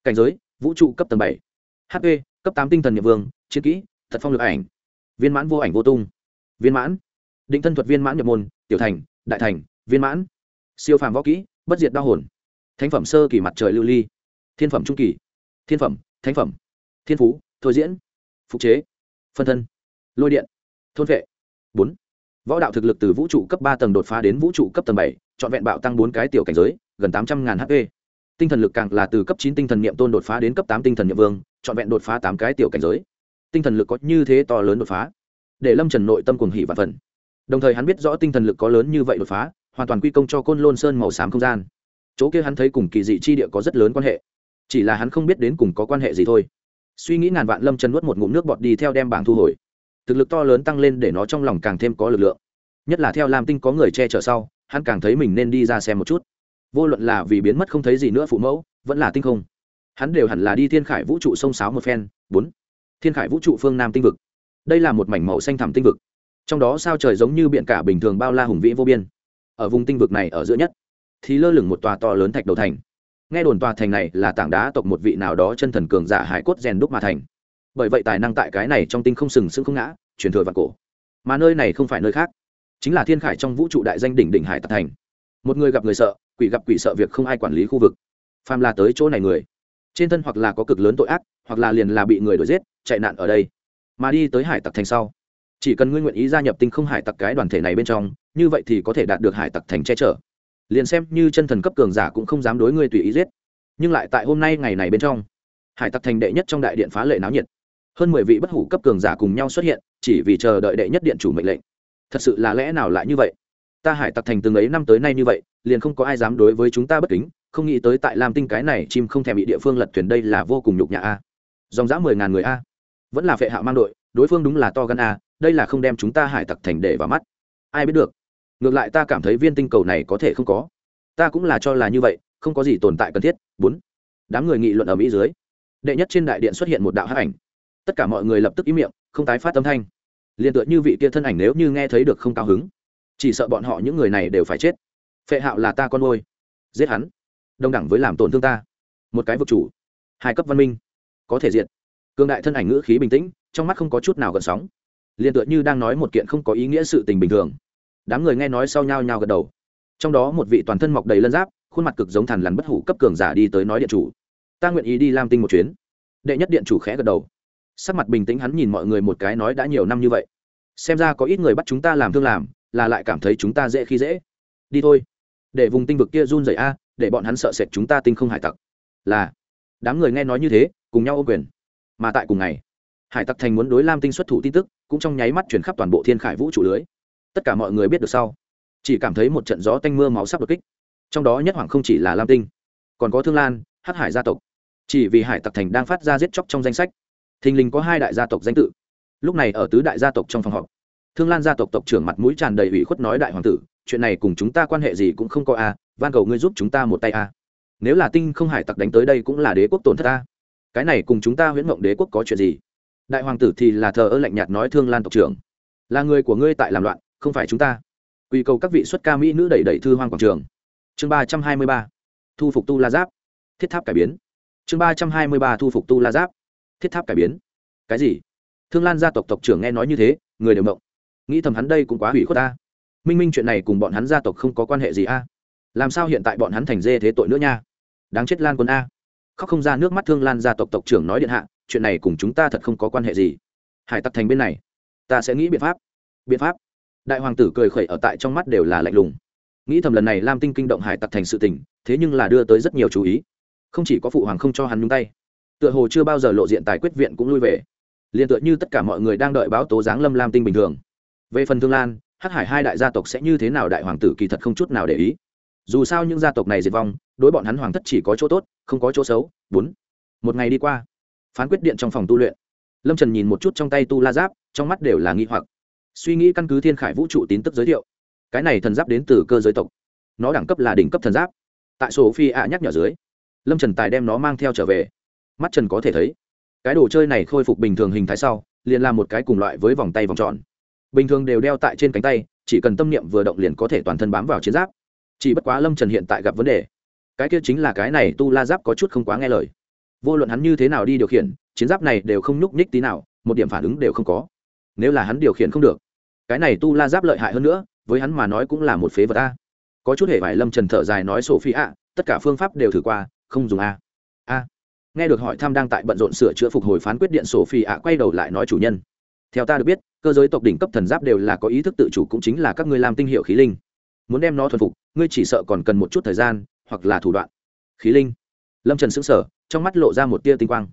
Cảnh giới, vũ trụ cấp tầng bảy. Hp cấp tám tinh thần nhiệm vương, chiến kỹ, thật phong lực ảnh. Viên mãn vô ảnh vô tung. Viên mãn. Định thân thuật viên mãn nhập môn, tiểu thành, đại thành, viên mãn. Siêu phàm võ kỹ, bất diệt đau hồn. Thánh phẩm sơ kỳ mặt trời lưu ly. Thiên phẩm trung kỳ. Thiên phẩm, thánh phẩm. Thiên phú, thôi diễn. Phục chế phân thân. Lôi điện. Thôn vệ. Bốn. Võ đạo thực lực từ vũ trụ cấp ba tầng đột phá đến vũ trụ cấp tầng bảy, trọn vẹn bạo tăng bốn cái tiểu cảnh giới, gần tám trăm ngàn hp tinh thần lực càng là từ cấp chín tinh thần niệm tôn đột phá đến cấp tám tinh thần niệm vương, trọn vẹn đột phá tám cái tiểu cảnh giới. Tinh thần lực có như thế to lớn đột phá, để lâm trần nội tâm cuồng hỉ và phần. Đồng thời hắn biết rõ tinh thần lực có lớn như vậy đột phá, hoàn toàn quy công cho côn lôn sơn màu xám không gian. Chỗ kia hắn thấy cùng kỳ dị chi địa có rất lớn quan hệ, chỉ là hắn không biết đến cùng có quan hệ gì thôi suy nghĩ ngàn vạn lâm trần nuốt một ngụm nước bọt đi theo đem bảng thu hồi. Thực lực to lớn tăng lên để nó trong lòng càng thêm có lực lượng. Nhất là theo lam tinh có người che chở sau, hắn càng thấy mình nên đi ra xem một chút. Vô luận là vì biến mất không thấy gì nữa phụ mẫu, vẫn là tinh không. Hắn đều hẳn là đi thiên khải vũ trụ sông sáo một phen. Bốn. Thiên khải vũ trụ phương nam tinh vực. Đây là một mảnh màu xanh thẳm tinh vực. Trong đó sao trời giống như biển cả bình thường bao la hùng vĩ vô biên. Ở vùng tinh vực này ở giữa nhất, thì lơ lửng một tòa to lớn thạch đầu thành nghe đồn tòa thành này là tảng đá tộc một vị nào đó chân thần cường giả hải cốt rèn đúc mà thành. Bởi vậy tài năng tại cái này trong tinh không sừng sững không ngã, truyền thừa vạn cổ. Mà nơi này không phải nơi khác, chính là thiên khải trong vũ trụ đại danh đỉnh đỉnh hải tạc thành. Một người gặp người sợ, quỷ gặp quỷ sợ việc không ai quản lý khu vực. Phàm là tới chỗ này người, trên thân hoặc là có cực lớn tội ác, hoặc là liền là bị người đuổi giết, chạy nạn ở đây. Mà đi tới hải tặc thành sau, chỉ cần ngươi nguyện ý gia nhập tinh không hải tặc cái đoàn thể này bên trong, như vậy thì có thể đạt được hải tặc thành che chở liền xem như chân thần cấp cường giả cũng không dám đối ngươi tùy ý giết. Nhưng lại tại hôm nay ngày này bên trong, hải tặc thành đệ nhất trong đại điện phá lệ náo nhiệt. Hơn mười vị bất hủ cấp cường giả cùng nhau xuất hiện, chỉ vì chờ đợi đệ nhất điện chủ mệnh lệnh. Thật sự là lẽ nào lại như vậy? Ta hải tặc thành từng ấy năm tới nay như vậy, liền không có ai dám đối với chúng ta bất kính, không nghĩ tới tại lam tinh cái này chim không thèm bị địa phương lật thuyền đây là vô cùng nhục nhã a. Dòng dã mười ngàn người a. Vẫn là phệ hạ mang đội, đối phương đúng là to gan a, đây là không đem chúng ta hải tặc thành để vào mắt. Ai biết được ngược lại ta cảm thấy viên tinh cầu này có thể không có. Ta cũng là cho là như vậy, không có gì tồn tại cần thiết. Bốn. Đám người nghị luận ở mỹ dưới. Đệ nhất trên đại điện xuất hiện một đạo hát ảnh. Tất cả mọi người lập tức ý miệng, không tái phát âm thanh. Liền tựa như vị kia thân ảnh nếu như nghe thấy được không cao hứng. Chỉ sợ bọn họ những người này đều phải chết. Phệ hạo là ta con ngôi giết hắn. Đồng đẳng với làm tổn thương ta. Một cái vực chủ. Hai cấp văn minh. Có thể diện cương đại thân ảnh ngữ khí bình tĩnh, trong mắt không có chút nào gần sóng. Liền tựa như đang nói một kiện không có ý nghĩa sự tình bình thường đám người nghe nói sau nhau nhau gật đầu. Trong đó một vị toàn thân mọc đầy lân giáp, khuôn mặt cực giống thằn lằn bất hủ cấp cường giả đi tới nói điện chủ. Ta nguyện ý đi lam tinh một chuyến. Đệ nhất điện chủ khẽ gật đầu. Sắc mặt bình tĩnh hắn nhìn mọi người một cái nói đã nhiều năm như vậy. Xem ra có ít người bắt chúng ta làm thương làm, là lại cảm thấy chúng ta dễ khi dễ. Đi thôi. Để vùng tinh vực kia run rẩy a, để bọn hắn sợ sệt chúng ta tinh không hải tặc. Là. Đám người nghe nói như thế, cùng nhau ô quyền. Mà tại cùng ngày, hải tặc thành muốn đối lam tinh xuất thủ tin tức, cũng trong nháy mắt chuyển khắp toàn bộ thiên khải vũ trụ lưới tất cả mọi người biết được sau. Chỉ cảm thấy một trận gió tanh mưa máu sắp đột kích. Trong đó nhất hoàng không chỉ là lam tinh, còn có thương lan hát hải gia tộc. Chỉ vì hải tặc thành đang phát ra giết chóc trong danh sách, thình lình có hai đại gia tộc danh tự. Lúc này ở tứ đại gia tộc trong phòng họp, thương lan gia tộc tộc trưởng mặt mũi tràn đầy ủy khuất nói đại hoàng tử, chuyện này cùng chúng ta quan hệ gì cũng không có a, van cầu ngươi giúp chúng ta một tay a. Nếu là tinh không hải tặc đánh tới đây cũng là đế quốc tổn thất a. Cái này cùng chúng ta huyễn mộng đế quốc có chuyện gì? Đại hoàng tử thì là thờ ơ lạnh nhạt nói thương lan tộc trưởng, là người của ngươi tại làm loạn không phải chúng ta. Quy cầu các vị xuất ca mỹ nữ đẩy đẩy thư hoang quảng trường. Chương ba trăm hai mươi ba. Thu phục tu la giáp. Thiết tháp cải biến. Chương ba trăm hai mươi ba thu phục tu la giáp. Thiết tháp cải biến. Cái gì? Thương lan gia tộc tộc trưởng nghe nói như thế, người đều mộng nghĩ thầm hắn đây cũng quá hủy khuất ta. Minh minh chuyện này cùng bọn hắn gia tộc không có quan hệ gì a. Làm sao hiện tại bọn hắn thành dê thế tội nữa nha? Đáng chết lan quân a. Khóc không ra nước mắt thương lan gia tộc tộc trưởng nói điện hạ, chuyện này cùng chúng ta thật không có quan hệ gì. Hải tặc thành bên này. Ta sẽ nghĩ biện pháp. Biện pháp đại hoàng tử cười khẩy ở tại trong mắt đều là lạnh lùng. Nghĩ thầm lần này lam tinh kinh động hải tặc thành sự tình, thế nhưng là đưa tới rất nhiều chú ý. Không chỉ có phụ hoàng không cho hắn nhúng tay, tựa hồ chưa bao giờ lộ diện tài quyết viện cũng lui về. Liền tựa như tất cả mọi người đang đợi báo tố giáng lâm lam tinh bình thường. Về phần thương lan, hắc hải hai đại gia tộc sẽ như thế nào đại hoàng tử kỳ thật không chút nào để ý. Dù sao những gia tộc này diệt vong, đối bọn hắn hoàng thất chỉ có chỗ tốt, không có chỗ xấu. Bốn, một ngày đi qua, phán quyết điện trong phòng tu luyện. Lâm trần nhìn một chút trong tay tu la giáp, trong mắt đều là nghi hoặc suy nghĩ căn cứ thiên khải vũ trụ tín tức giới thiệu. Cái này thần giáp đến từ cơ giới tộc. Nó đẳng cấp là đỉnh cấp thần giáp. Tại sổ phi ạ nhắc nhở dưới, lâm trần tài đem nó mang theo trở về. Mắt trần có thể thấy, cái đồ chơi này khôi phục bình thường hình thái sau, liền làm một cái cùng loại với vòng tay vòng tròn. Bình thường đều đeo tại trên cánh tay, chỉ cần tâm niệm vừa động liền có thể toàn thân bám vào chiến giáp. Chỉ bất quá lâm trần hiện tại gặp vấn đề. Cái kia chính là cái này tu la giáp có chút không quá nghe lời. Vô luận hắn như thế nào đi điều khiển, chiến giáp này đều không nhúc nhích tí nào, một điểm phản ứng đều không có nếu là hắn điều khiển không được. Cái này tu la giáp lợi hại hơn nữa, với hắn mà nói cũng là một phế vật a. Có chút hề vải lâm trần thở dài nói sổ phi ạ, tất cả phương pháp đều thử qua, không dùng a. A. Nghe được hỏi thăm đang tại bận rộn sửa chữa phục hồi phán quyết điện, sổ phi ạ quay đầu lại nói chủ nhân. Theo ta được biết, cơ giới tộc đỉnh cấp thần giáp đều là có ý thức tự chủ cũng chính là các ngươi làm tinh hiệu khí linh. Muốn đem nó thuần phục, ngươi chỉ sợ còn cần một chút thời gian, hoặc là thủ đoạn. Khí linh. Lâm trần xứng sở trong mắt lộ ra một tia tinh quang.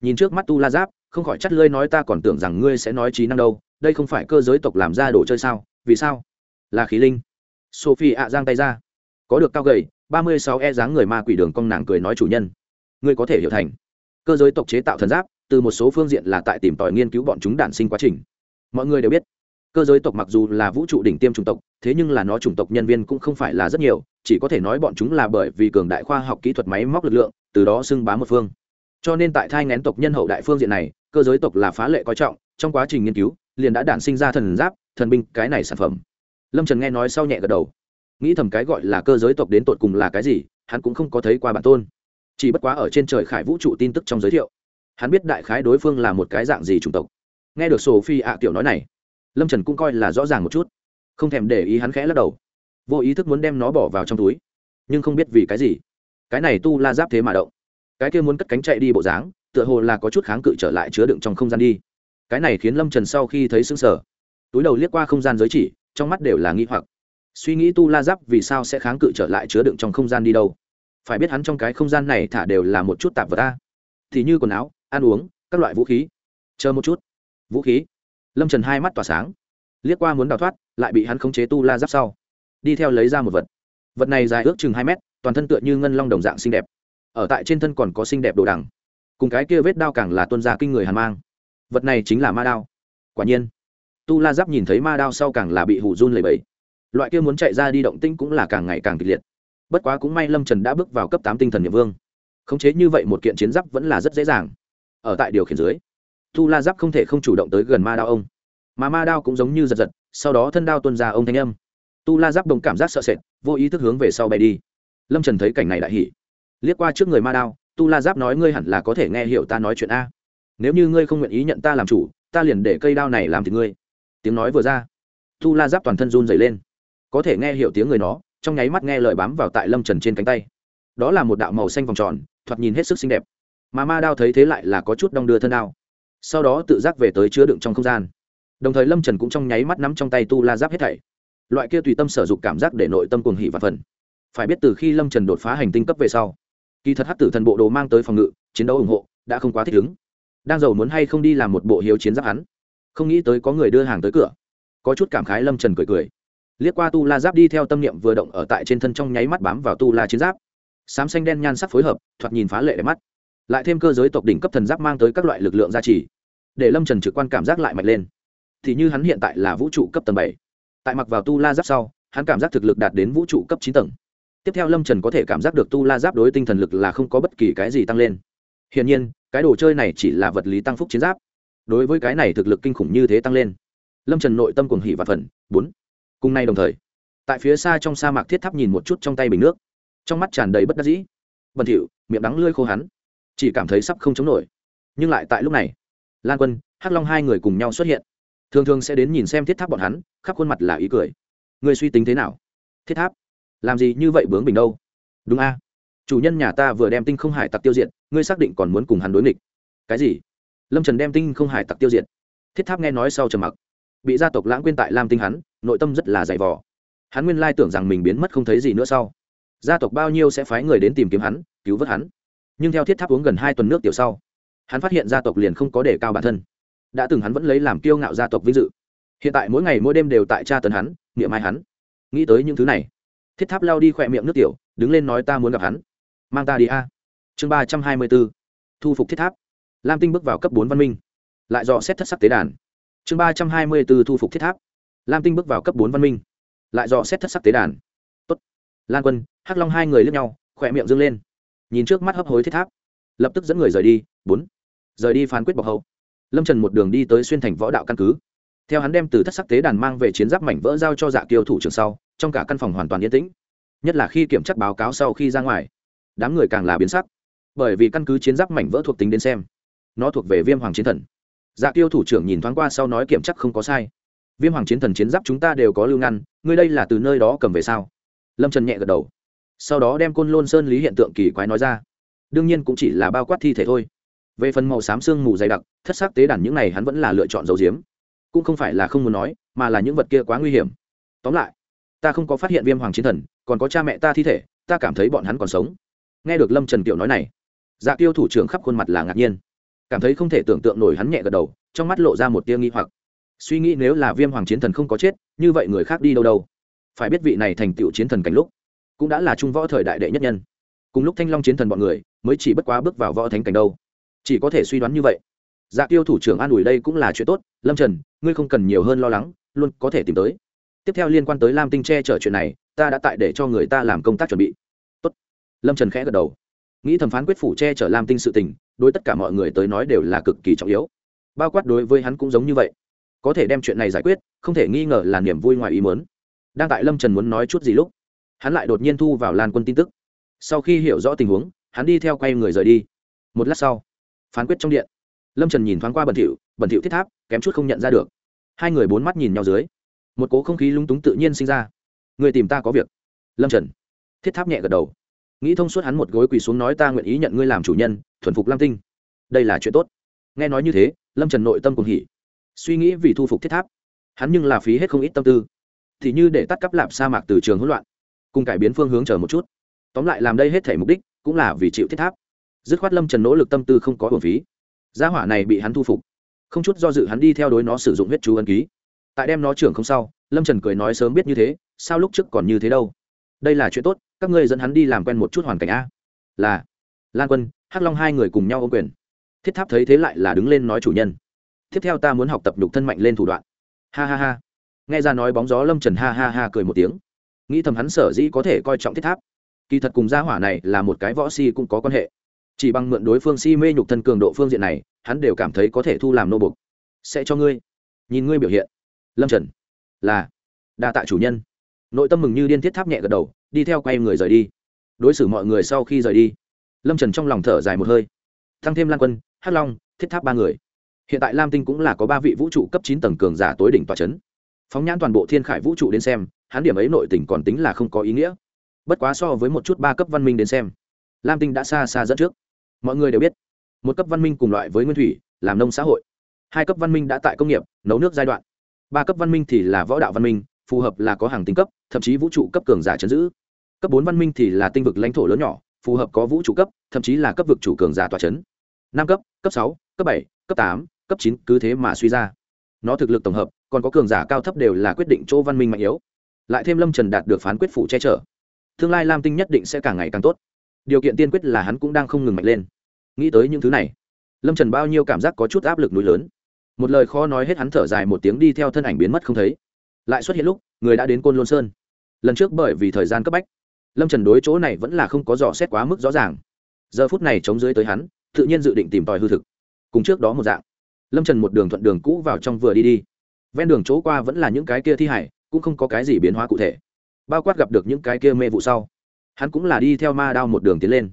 Nhìn trước mắt tu la giáp không khỏi chắt lơi nói ta còn tưởng rằng ngươi sẽ nói trí năng đâu, đây không phải cơ giới tộc làm ra đồ chơi sao? Vì sao? Là khí linh. Sophie ạ giang tay ra. Có được cao gầy, ba mươi sáu e dáng người ma quỷ đường cong nàng cười nói chủ nhân. Ngươi có thể hiểu thành. Cơ giới tộc chế tạo thần giáp, từ một số phương diện là tại tìm tòi nghiên cứu bọn chúng đản sinh quá trình. Mọi người đều biết, cơ giới tộc mặc dù là vũ trụ đỉnh tiêm chủng tộc, thế nhưng là nó chủng tộc nhân viên cũng không phải là rất nhiều, chỉ có thể nói bọn chúng là bởi vì cường đại khoa học kỹ thuật máy móc lực lượng, từ đó xưng bá một phương. Cho nên tại thai ngén tộc nhân hậu đại phương diện này cơ giới tộc là phá lệ coi trọng, trong quá trình nghiên cứu, liền đã đản sinh ra thần giáp, thần binh, cái này sản phẩm. Lâm trần nghe nói sau nhẹ gật đầu. Nghĩ thầm cái gọi là cơ giới tộc đến tột cùng là cái gì, hắn cũng không có thấy qua bản tôn. Chỉ bất quá ở trên trời khải vũ trụ tin tức trong giới thiệu, hắn biết đại khái đối phương là một cái dạng gì chủng tộc. Nghe được sổ phi ạ tiểu nói này, lâm trần cũng coi là rõ ràng một chút. Không thèm để ý hắn khẽ lắc đầu. Vô ý thức muốn đem nó bỏ vào trong túi, nhưng không biết vì cái gì. Cái này tu la giáp thế mà động. Cái kia muốn cất cánh chạy đi bộ dáng tựa hồ là có chút kháng cự trở lại chứa đựng trong không gian đi. Cái này khiến lâm trần sau khi thấy xứng sở túi đầu liếc qua không gian giới chỉ, trong mắt đều là nghi hoặc. Suy nghĩ tu la giáp vì sao sẽ kháng cự trở lại chứa đựng trong không gian đi đâu? Phải biết hắn trong cái không gian này thả đều là một chút tạp vật ta thì như quần áo, ăn uống, các loại vũ khí. Chờ một chút. Vũ khí. Lâm trần hai mắt tỏa sáng. Liếc qua muốn đào thoát, lại bị hắn khống chế tu la giáp sau. Đi theo lấy ra một vật. Vật này dài ước chừng hai mét, toàn thân tựa như ngân long đồng dạng xinh đẹp. Ở tại trên thân còn có xinh đẹp đồ đằng cùng cái kia vết đao càng là tuân ra kinh người hàn mang. Vật này chính là ma đao. Quả nhiên, tu la giáp nhìn thấy ma đao sau càng là bị hủ run lầy bẫy loại kia muốn chạy ra đi động tinh cũng là càng ngày càng kịch liệt. Bất quá cũng may lâm trần đã bước vào cấp tám tinh thần nhiệm vương. Khống chế như vậy một kiện chiến giáp vẫn là rất dễ dàng. Ở tại điều khiển dưới, tu la giáp không thể không chủ động tới gần ma đao ông. Mà ma đao cũng giống như giật giật, sau đó thân đao tuân ra ông thanh âm. Tu la giáp đồng cảm giác sợ sệt, vô ý thức hướng về sau bay đi. Lâm trần thấy cảnh này đại hỉ. Liếc qua trước người ma đao tu la giáp nói ngươi hẳn là có thể nghe hiểu ta nói chuyện a. Nếu như ngươi không nguyện ý nhận ta làm chủ, ta liền để cây đao này làm thì ngươi. Tiếng nói vừa ra, tu la giáp toàn thân run dày lên. Có thể nghe hiểu tiếng người nó, trong nháy mắt nghe lời bám vào tại lâm trần trên cánh tay. Đó là một đạo màu xanh vòng tròn, thoạt nhìn hết sức xinh đẹp. Mà ma đao thấy thế lại là có chút đong đưa thân đao. Sau đó tự giác về tới chứa đựng trong không gian. Đồng thời lâm trần cũng trong nháy mắt nắm trong tay tu la giáp hết thảy. Loại kia tùy tâm sở dục cảm giác để nội tâm cuồng hỉ và phần phải biết từ khi lâm trần đột phá hành tinh cấp về sau kỳ thật hát tử thần bộ đồ mang tới phòng ngự, chiến đấu ủng hộ, đã không quá thích ứng. Đang giàu muốn hay không đi làm một bộ hiếu chiến giáp hắn. Không nghĩ tới có người đưa hàng tới cửa. Có chút cảm khái lâm trần cười cười. Liếc qua tu la giáp đi theo tâm niệm vừa động ở tại trên thân trong nháy mắt bám vào tu la chiến giáp. Xám xanh đen nhan sắc phối hợp, thoạt nhìn phá lệ đẹp mắt. Lại thêm cơ giới tộc đỉnh cấp thần giáp mang tới các loại lực lượng gia trì, để lâm trần trực quan cảm giác lại mạnh lên. Thì như hắn hiện tại là vũ trụ cấp tầng bảy. Tại mặc vào tu la giáp sau, hắn cảm giác thực lực đạt đến vũ trụ cấp chín tầng tiếp theo lâm trần có thể cảm giác được tu la giáp đối tinh thần lực là không có bất kỳ cái gì tăng lên. Hiển nhiên, cái đồ chơi này chỉ là vật lý tăng phúc chiến giáp. Đối với cái này thực lực kinh khủng như thế tăng lên. Lâm trần nội tâm cùng hỉ và phần bốn. Cùng nay đồng thời, tại phía xa trong sa mạc thiết tháp nhìn một chút trong tay bình nước. Trong mắt tràn đầy bất đắc dĩ. Bẩn thỉu miệng đắng lươi khô hắn. Chỉ cảm thấy sắp không chống nổi. Nhưng lại tại lúc này, lan quân, hắc long hai người cùng nhau xuất hiện. Thường thường sẽ đến nhìn xem thiết tháp bọn hắn, khắp khuôn mặt là ý cười. Người suy tính thế nào? Thiết tháp? Làm gì như vậy bướng bình đâu? Đúng a. Chủ nhân nhà ta vừa đem tinh không hải tặc tiêu diệt, ngươi xác định còn muốn cùng hắn đối nghịch. Cái gì? Lâm trần đem tinh không hải tặc tiêu diệt. Thiết tháp nghe nói sau trầm mặc. Bị gia tộc lãng quên tại lam tinh hắn, nội tâm rất là dày vò. Hắn nguyên lai tưởng rằng mình biến mất không thấy gì nữa sau. Gia tộc bao nhiêu sẽ phái người đến tìm kiếm hắn, cứu vớt hắn. Nhưng theo thiết tháp uống gần hai tuần nước tiểu sau, hắn phát hiện gia tộc liền không có đề cao bản thân. Đã từng hắn vẫn lấy làm kiêu ngạo gia tộc vinh dự. Hiện tại mỗi ngày mỗi đêm đều tại tra tấn hắn, niệm ai hắn. Nghĩ tới những thứ này thiết tháp lao đi khỏe miệng nước tiểu, đứng lên nói ta muốn gặp hắn. Mang ta đi a. Chương ba trăm hai mươi b ố thu phục thiết tháp. Lam tinh bước vào cấp bốn văn minh. Lại dò xét thất sắc tế đàn. Chương ba trăm hai mươi b ố thu phục thiết tháp. Lam tinh bước vào cấp bốn văn minh. Lại dò xét thất sắc tế đàn. Tốt. lan quân, hắc long hai người lướt nhau, khỏe miệng dâng lên. Nhìn trước mắt hấp hối thiết tháp. Lập tức dẫn người rời đi. Bốn. Rời đi phán quyết bọc hậu. Lâm trần một đường đi tới xuyên thành võ đạo căn cứ. Theo hắn đem từ thất sắc tế đàn mang về chiến giáp mảnh vỡ giao cho dạ kiêu thủ trưởng sau trong cả căn phòng hoàn toàn yên tĩnh, nhất là khi kiểm tra báo cáo sau khi ra ngoài, đám người càng là biến sắc, bởi vì căn cứ chiến giáp mảnh vỡ thuộc tính đến xem, nó thuộc về viêm hoàng chiến thần. Dạ tiêu thủ trưởng nhìn thoáng qua sau nói kiểm chắc không có sai. Viêm hoàng chiến thần chiến giáp chúng ta đều có lưu ngăn, ngươi đây là từ nơi đó cầm về sao? Lâm trần nhẹ gật đầu. Sau đó đem côn lôn sơn lý hiện tượng kỳ quái nói ra. Đương nhiên cũng chỉ là bao quát thi thể thôi. Về phần màu xám xương mù dày đặc, thất xác tế đàn những này hắn vẫn là lựa chọn dấu diếm cũng không phải là không muốn nói, mà là những vật kia quá nguy hiểm. Tóm lại ta không có phát hiện viêm hoàng chiến thần, còn có cha mẹ ta thi thể, ta cảm thấy bọn hắn còn sống. Nghe được lâm trần kiệu nói này dạ tiêu thủ trưởng khắp khuôn mặt là ngạc nhiên. Cảm thấy không thể tưởng tượng nổi hắn nhẹ gật đầu, trong mắt lộ ra một tia nghi hoặc. Suy nghĩ nếu là viêm hoàng chiến thần không có chết, như vậy người khác đi đâu đâu? Phải biết vị này thành tựu chiến thần cảnh lúc, cũng đã là trung võ thời đại đệ nhất nhân. Cùng lúc thanh long chiến thần bọn người, mới chỉ bất quá bước vào võ thánh cảnh đâu. Chỉ có thể suy đoán như vậy. Dạ tiêu thủ trưởng an ủi đây cũng là chuyện tốt, lâm trần, ngươi không cần nhiều hơn lo lắng, luôn có thể tìm tới tiếp theo liên quan tới lam tinh che chở chuyện này, ta đã tại để cho người ta làm công tác chuẩn bị. Tốt. lâm trần khẽ gật đầu. Nghĩ thẩm phán quyết phủ che chở lam tinh sự tình, đối tất cả mọi người tới nói đều là cực kỳ trọng yếu. Bao quát đối với hắn cũng giống như vậy. Có thể đem chuyện này giải quyết, không thể nghi ngờ là niềm vui ngoài ý mớn đang tại lâm trần muốn nói chút gì lúc, hắn lại đột nhiên thu vào lan quân tin tức. Sau khi hiểu rõ tình huống, hắn đi theo quay người rời đi. Một lát sau, phán quyết trong điện. Lâm trần nhìn thoáng qua bẩn thỉu bẩn thỉu thiết tháp, kém chút không nhận ra được. Hai người bốn mắt nhìn nhau dưới một cố không khí lúng túng tự nhiên sinh ra. Người tìm ta có việc. Lâm trần. Thiết tháp nhẹ gật đầu. Nghĩ thông suốt hắn một gối quỳ xuống nói ta nguyện ý nhận ngươi làm chủ nhân, thuần phục lam tinh. Đây là chuyện tốt. Nghe nói như thế, lâm trần nội tâm cùng hỉ. Suy nghĩ vì thu phục thiết tháp. Hắn nhưng là phí hết không ít tâm tư. Thì như để tắt cắp lạp sa mạc từ trường hỗn loạn, cùng cải biến phương hướng chờ một chút. Tóm lại làm đây hết thể mục đích, cũng là vì chịu thiết tháp. Dứt khoát lâm trần nỗ lực tâm tư không có hồn phí. Gia hỏa này bị hắn thu phục. Không chút do dự hắn đi theo đối nó sử dụng huyết chú ân ký tại đem nó trưởng không sau, lâm trần cười nói sớm biết như thế, sao lúc trước còn như thế đâu? Đây là chuyện tốt, các ngươi dẫn hắn đi làm quen một chút hoàn cảnh a. Là, lan quân, hắc long hai người cùng nhau ô quyền. Thiết tháp thấy thế lại là đứng lên nói chủ nhân. Tiếp theo ta muốn học tập nhục thân mạnh lên thủ đoạn. Ha ha ha. Nghe ra nói bóng gió lâm trần ha ha ha cười một tiếng. Nghĩ thầm hắn sở dĩ có thể coi trọng thiết tháp. Kỳ thật cùng gia hỏa này là một cái võ si cũng có quan hệ. Chỉ bằng mượn đối phương si mê nhục thân cường độ phương diện này, hắn đều cảm thấy có thể thu làm nô bục. Sẽ cho ngươi. Nhìn ngươi biểu hiện lâm trần là đa tạ chủ nhân nội tâm mừng như điên thiết tháp nhẹ gật đầu đi theo quay người rời đi đối xử mọi người sau khi rời đi lâm trần trong lòng thở dài một hơi tăng thêm lan quân hắc long thiết tháp ba người hiện tại lam tinh cũng là có ba vị vũ trụ cấp chín tầng cường giả tối đỉnh tòa c h ấ n phóng nhãn toàn bộ thiên khải vũ trụ đến xem hắn điểm ấy nội tỉnh còn tính là không có ý nghĩa bất quá so với một chút ba cấp văn minh đến xem lam tinh đã xa xa dẫn trước mọi người đều biết một cấp văn minh cùng loại với nguyên thủy làm nông xã hội hai cấp văn minh đã tại công nghiệp nấu nước giai đoạn ba cấp văn minh thì là võ đạo văn minh, phù hợp là có hàng tinh cấp, thậm chí vũ trụ cấp cường giả chấn giữ. Cấp bốn văn minh thì là tinh vực lãnh thổ lớn nhỏ, phù hợp có vũ trụ cấp, thậm chí là cấp vực chủ cường giả tòa chấn. Năm cấp cấp sáu, cấp bảy, cấp tám, cấp chín cứ thế mà suy ra. Nó thực lực tổng hợp, còn có cường giả cao thấp đều là quyết định chỗ văn minh mạnh yếu. Lại thêm lâm trần đạt được phán quyết phụ che chở. Tương lai lam tinh nhất định sẽ càng ngày càng tốt. Điều kiện tiên quyết là hắn cũng đang không ngừng mạnh lên. Nghĩ tới những thứ này, lâm trần bao nhiêu cảm giác có chút áp lực núi lớn một lời khó nói hết hắn thở dài một tiếng đi theo thân ảnh biến mất không thấy. Lại xuất hiện lúc, người đã đến côn lôn sơn. Lần trước bởi vì thời gian cấp bách, lâm trần đối chỗ này vẫn là không có dò xét quá mức rõ ràng. Giờ phút này chống dưới tới hắn, tự nhiên dự định tìm tòi hư thực. Cùng trước đó một dạng, lâm trần một đường thuận đường cũ vào trong vừa đi đi. Ven đường chỗ qua vẫn là những cái kia thi hải, cũng không có cái gì biến hóa cụ thể. Bao quát gặp được những cái kia mê vụ sau, hắn cũng là đi theo ma đao một đường tiến lên.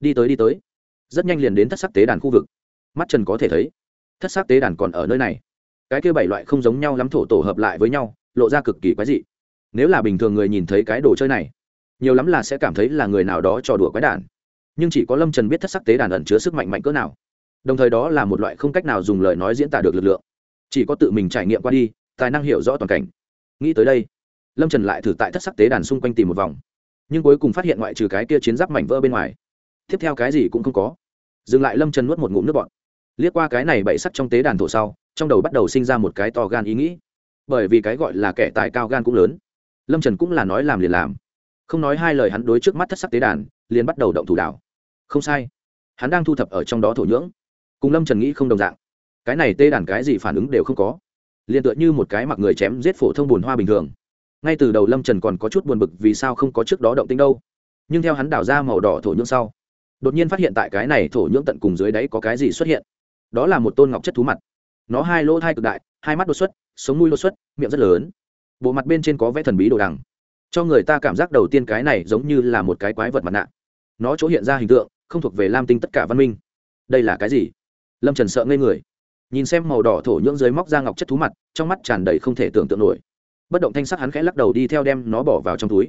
Đi tới đi tới. Rất nhanh liền đến thất sắc tế đàn khu vực. Mắt trần có thể thấy thất sắc tế đàn còn ở nơi này. Cái kia bảy loại không giống nhau lắm thổ tổ hợp lại với nhau, lộ ra cực kỳ quái dị. Nếu là bình thường người nhìn thấy cái đồ chơi này, nhiều lắm là sẽ cảm thấy là người nào đó trò đùa quái đản. Nhưng chỉ có lâm trần biết thất sắc tế đàn ẩn chứa sức mạnh mạnh cỡ nào. Đồng thời đó là một loại không cách nào dùng lời nói diễn tả được lực lượng. Chỉ có tự mình trải nghiệm qua đi, tài năng hiểu rõ toàn cảnh. Nghĩ tới đây, lâm trần lại thử tại thất sắc tế đàn xung quanh tìm một vòng. Nhưng cuối cùng phát hiện ngoại trừ cái kia chiến giáp mảnh vỡ bên ngoài, tiếp theo cái gì cũng không có. Dừng lại lâm trần nuốt một ngụm nước bọt liếc qua cái này bậy sắt trong tế đàn thổ sau, trong đầu bắt đầu sinh ra một cái to gan ý nghĩ. Bởi vì cái gọi là kẻ tài cao gan cũng lớn. Lâm trần cũng là nói làm liền làm. Không nói hai lời hắn đối trước mắt thất sắc tế đàn, liền bắt đầu động thủ đảo. Không sai. Hắn đang thu thập ở trong đó thổ nhưỡng. Cùng lâm trần nghĩ không đồng dạng. Cái này tê đàn cái gì phản ứng đều không có. Liền tựa như một cái mặc người chém giết phổ thông bùn hoa bình thường. Ngay từ đầu lâm trần còn có chút buồn bực vì sao không có trước đó động tinh đâu. Nhưng theo hắn đảo ra màu đỏ thổ nhưỡng sau, đột nhiên phát hiện tại cái này thổ nhưỡng tận cùng dưới đáy có cái gì xuất hiện đó là một tôn ngọc chất thú mặt. Nó hai lỗ thai cực đại, hai mắt đột xuất, sống mũi đột xuất, miệng rất lớn. Bộ mặt bên trên có vẽ thần bí đồ đằng. Cho người ta cảm giác đầu tiên cái này giống như là một cái quái vật mặt nạ. Nó chỗ hiện ra hình tượng, không thuộc về lam tinh tất cả văn minh. Đây là cái gì? Lâm trần sợ ngây người. Nhìn xem màu đỏ thổ nhưỡng dưới móc ra ngọc chất thú mặt, trong mắt tràn đầy không thể tưởng tượng nổi. Bất động thanh sắc hắn khẽ lắc đầu đi theo đem nó bỏ vào trong túi.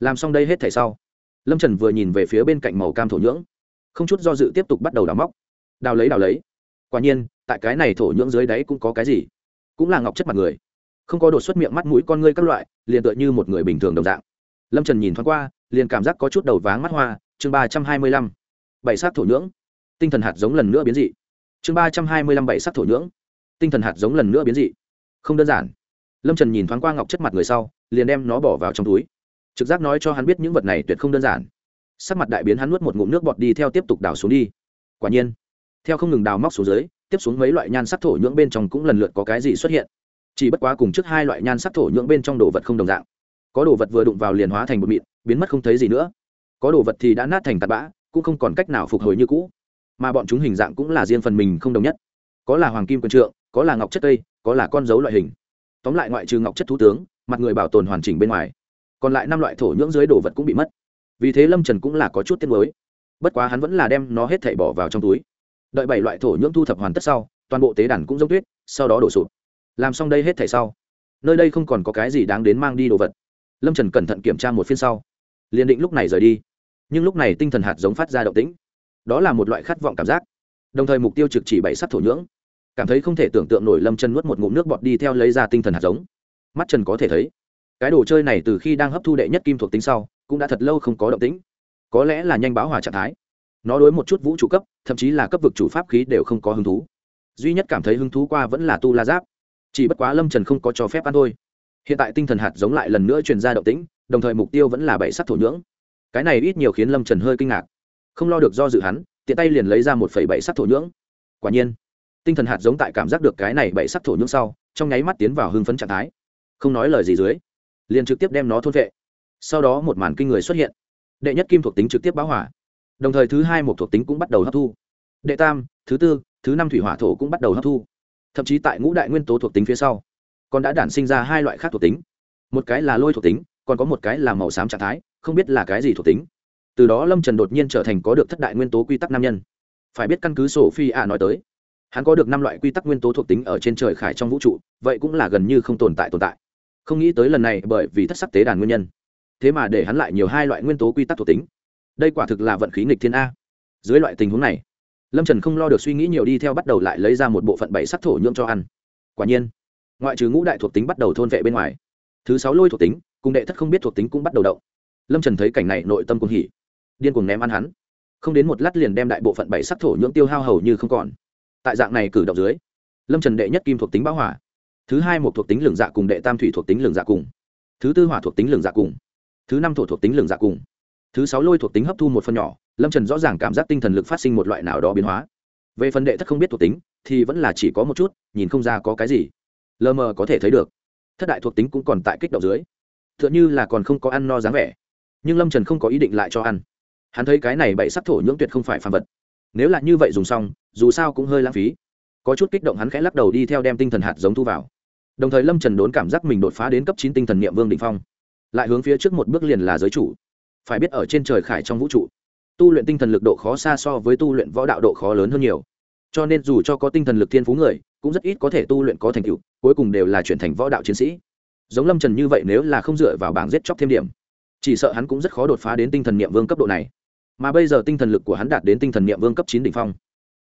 Làm xong đây hết thảy sau, lâm trần vừa nhìn về phía bên cạnh màu cam thổ nhưỡng. Không chút do dự tiếp tục bắt đầu đào móc. Đào lấy đào lấy quả nhiên, tại cái này thổ nhưỡng dưới đáy cũng có cái gì? Cũng là ngọc chất mặt người. Không có đột xuất miệng mắt mũi con ngươi các loại, liền tựa như một người bình thường đồng dạng. Lâm trần nhìn thoáng qua, liền cảm giác có chút đầu váng mắt hoa. Chương ba trăm hai mươi lăm, bảy sát thổ nhưỡng. Tinh thần hạt giống lần nữa biến dị. Chương ba trăm hai mươi lăm, bảy sát thổ nhưỡng. Tinh thần hạt giống lần nữa biến dị. Không đơn giản. Lâm trần nhìn thoáng qua ngọc chất mặt người sau, liền đem nó bỏ vào trong túi. Trực giác nói cho hắn biết những vật này tuyệt không đơn giản. Sắc mặt đại biến hắn nuốt một ngụm nước bọt đi theo tiếp tục đào xuống đi. Quả nhiên theo không ngừng đào móc xuống dưới, tiếp xuống mấy loại nhan sắc thổ nhưỡng bên trong cũng lần lượt có cái gì xuất hiện. Chỉ bất quá cùng trước hai loại nhan sắc thổ nhưỡng bên trong đồ vật không đồng dạng. Có đồ vật vừa đụng vào liền hóa thành một mịn, biến mất không thấy gì nữa. Có đồ vật thì đã nát thành tạt bã, cũng không còn cách nào phục hồi như cũ. Mà bọn chúng hình dạng cũng là riêng phần mình không đồng nhất. Có là hoàng kim quân trượng, có là ngọc chất cây, có là con dấu loại hình. Tóm lại ngoại trừ ngọc chất thú tướng, mặt người bảo tồn hoàn chỉnh bên ngoài, còn lại năm loại thổ nhưỡng dưới đồ vật cũng bị mất. Vì thế lâm trần cũng là có chút tiếc mới bất quá hắn vẫn là đem nó hết thảy bỏ vào trong túi đợi bảy loại thổ nhưỡng thu thập hoàn tất sau, toàn bộ tế đàn cũng giống tuyết, sau đó đổ sụp. Làm xong đây hết thảy sau, nơi đây không còn có cái gì đáng đến mang đi đồ vật. Lâm trần cẩn thận kiểm tra một phiên sau, liền định lúc này rời đi. Nhưng lúc này tinh thần hạt giống phát ra động tĩnh. Đó là một loại khát vọng cảm giác. Đồng thời mục tiêu trực chỉ bảy sắc thổ nhưỡng. Cảm thấy không thể tưởng tượng nổi lâm chân nuốt một ngụm nước bọt đi theo lấy ra tinh thần hạt giống. Mắt trần có thể thấy, cái đồ chơi này từ khi đang hấp thu đệ nhất kim thuộc tính sau, cũng đã thật lâu không có động tĩnh. Có lẽ là nhanh báo hòa trạng thái nó đối một chút vũ trụ cấp, thậm chí là cấp vực chủ pháp khí đều không có hứng thú. Duy nhất cảm thấy hứng thú qua vẫn là tu la giáp. Chỉ bất quá lâm trần không có cho phép ăn thôi. Hiện tại tinh thần hạt giống lại lần nữa truyền ra động tĩnh, đồng thời mục tiêu vẫn là bảy sắc thổ nhưỡng. Cái này ít nhiều khiến lâm trần hơi kinh ngạc. Không lo được do dự hắn, tiện tay liền lấy ra một bảy sắc thổ nhưỡng. Quả nhiên, tinh thần hạt giống tại cảm giác được cái này bảy sắc thổ nhưỡng sau, trong nháy mắt tiến vào hưng phấn trạng thái. Không nói lời gì dưới, liền trực tiếp đem nó thôn vệ. Sau đó một màn kinh người xuất hiện. Đệ nhất kim thuộc tính trực tiếp báo hỏa đồng thời thứ hai một thuộc tính cũng bắt đầu hấp thu. Đệ tam, thứ tư, thứ năm thủy hỏa thổ cũng bắt đầu hấp thu. Thậm chí tại ngũ đại nguyên tố thuộc tính phía sau, còn đã đản sinh ra hai loại khác thuộc tính. Một cái là lôi thuộc tính, còn có một cái là màu xám trạng thái, không biết là cái gì thuộc tính. Từ đó lâm trần đột nhiên trở thành có được thất đại nguyên tố quy tắc nam nhân. Phải biết căn cứ sổ phi a nói tới, hắn có được năm loại quy tắc nguyên tố thuộc tính ở trên trời khải trong vũ trụ, vậy cũng là gần như không tồn tại tồn tại. Không nghĩ tới lần này bởi vì thất sắc tế đàn nguyên nhân, thế mà để hắn lại nhiều hai loại nguyên tố quy tắc thuộc tính đây quả thực là vận khí nghịch thiên a. Dưới loại tình huống này, lâm trần không lo được suy nghĩ nhiều đi theo bắt đầu lại lấy ra một bộ phận bảy sắc thổ nhưỡng cho ăn. Quả nhiên, ngoại trừ ngũ đại thuộc tính bắt đầu thôn vệ bên ngoài, thứ sáu lôi thuộc tính cùng đệ thất không biết thuộc tính cũng bắt đầu động. Lâm trần thấy cảnh này nội tâm cùng hỉ, điên cuồng ném ăn hắn. Không đến một lát liền đem đại bộ phận bảy sắc thổ nhưỡng tiêu hao hầu như không còn. Tại dạng này cử động dưới, lâm trần đệ nhất kim thuộc tính bão hỏa thứ hai một thuộc tính lường dạ cùng đệ tam thủy thuộc tính lường dạ cùng, thứ tư hỏa thuộc tính lường dạ cùng, thứ năm thổ thuộc tính lường dạ cùng thứ sáu lôi thuộc tính hấp thu một phần nhỏ, lâm trần rõ ràng cảm giác tinh thần lực phát sinh một loại nào đó biến hóa. Về phần đệ thất không biết thuộc tính, thì vẫn là chỉ có một chút, nhìn không ra có cái gì. Lờ mờ có thể thấy được, thất đại thuộc tính cũng còn tại kích động dưới. T h ư ợ n h ư là còn không có ăn no dáng vẻ. Nhưng lâm trần không có ý định lại cho ăn. Hắn thấy cái này bậy sắc thổ nhưỡng tuyệt không phải phàm vật. Nếu là như vậy dùng xong, dù sao cũng hơi lãng phí. Có chút kích động hắn khẽ lắc đầu đi theo đem tinh thần hạt giống thu vào. Đồng thời lâm trần đốn cảm giác mình đột phá đến cấp chín tinh thần niệm vương định phong. Lại hướng phía trước một bước liền là giới chủ phải biết ở trên trời khải trong vũ trụ, tu luyện tinh thần lực độ khó xa so với tu luyện võ đạo độ khó lớn hơn nhiều. Cho nên dù cho có tinh thần lực thiên phú người, cũng rất ít có thể tu luyện có thành tựu, cuối cùng đều là chuyển thành võ đạo chiến sĩ. Giống lâm trần như vậy nếu là không dựa vào bảng giết chóc thêm điểm, chỉ sợ hắn cũng rất khó đột phá đến tinh thần niệm vương cấp độ này. Mà bây giờ tinh thần lực của hắn đạt đến tinh thần niệm vương cấp chín đ ỉ n h phong,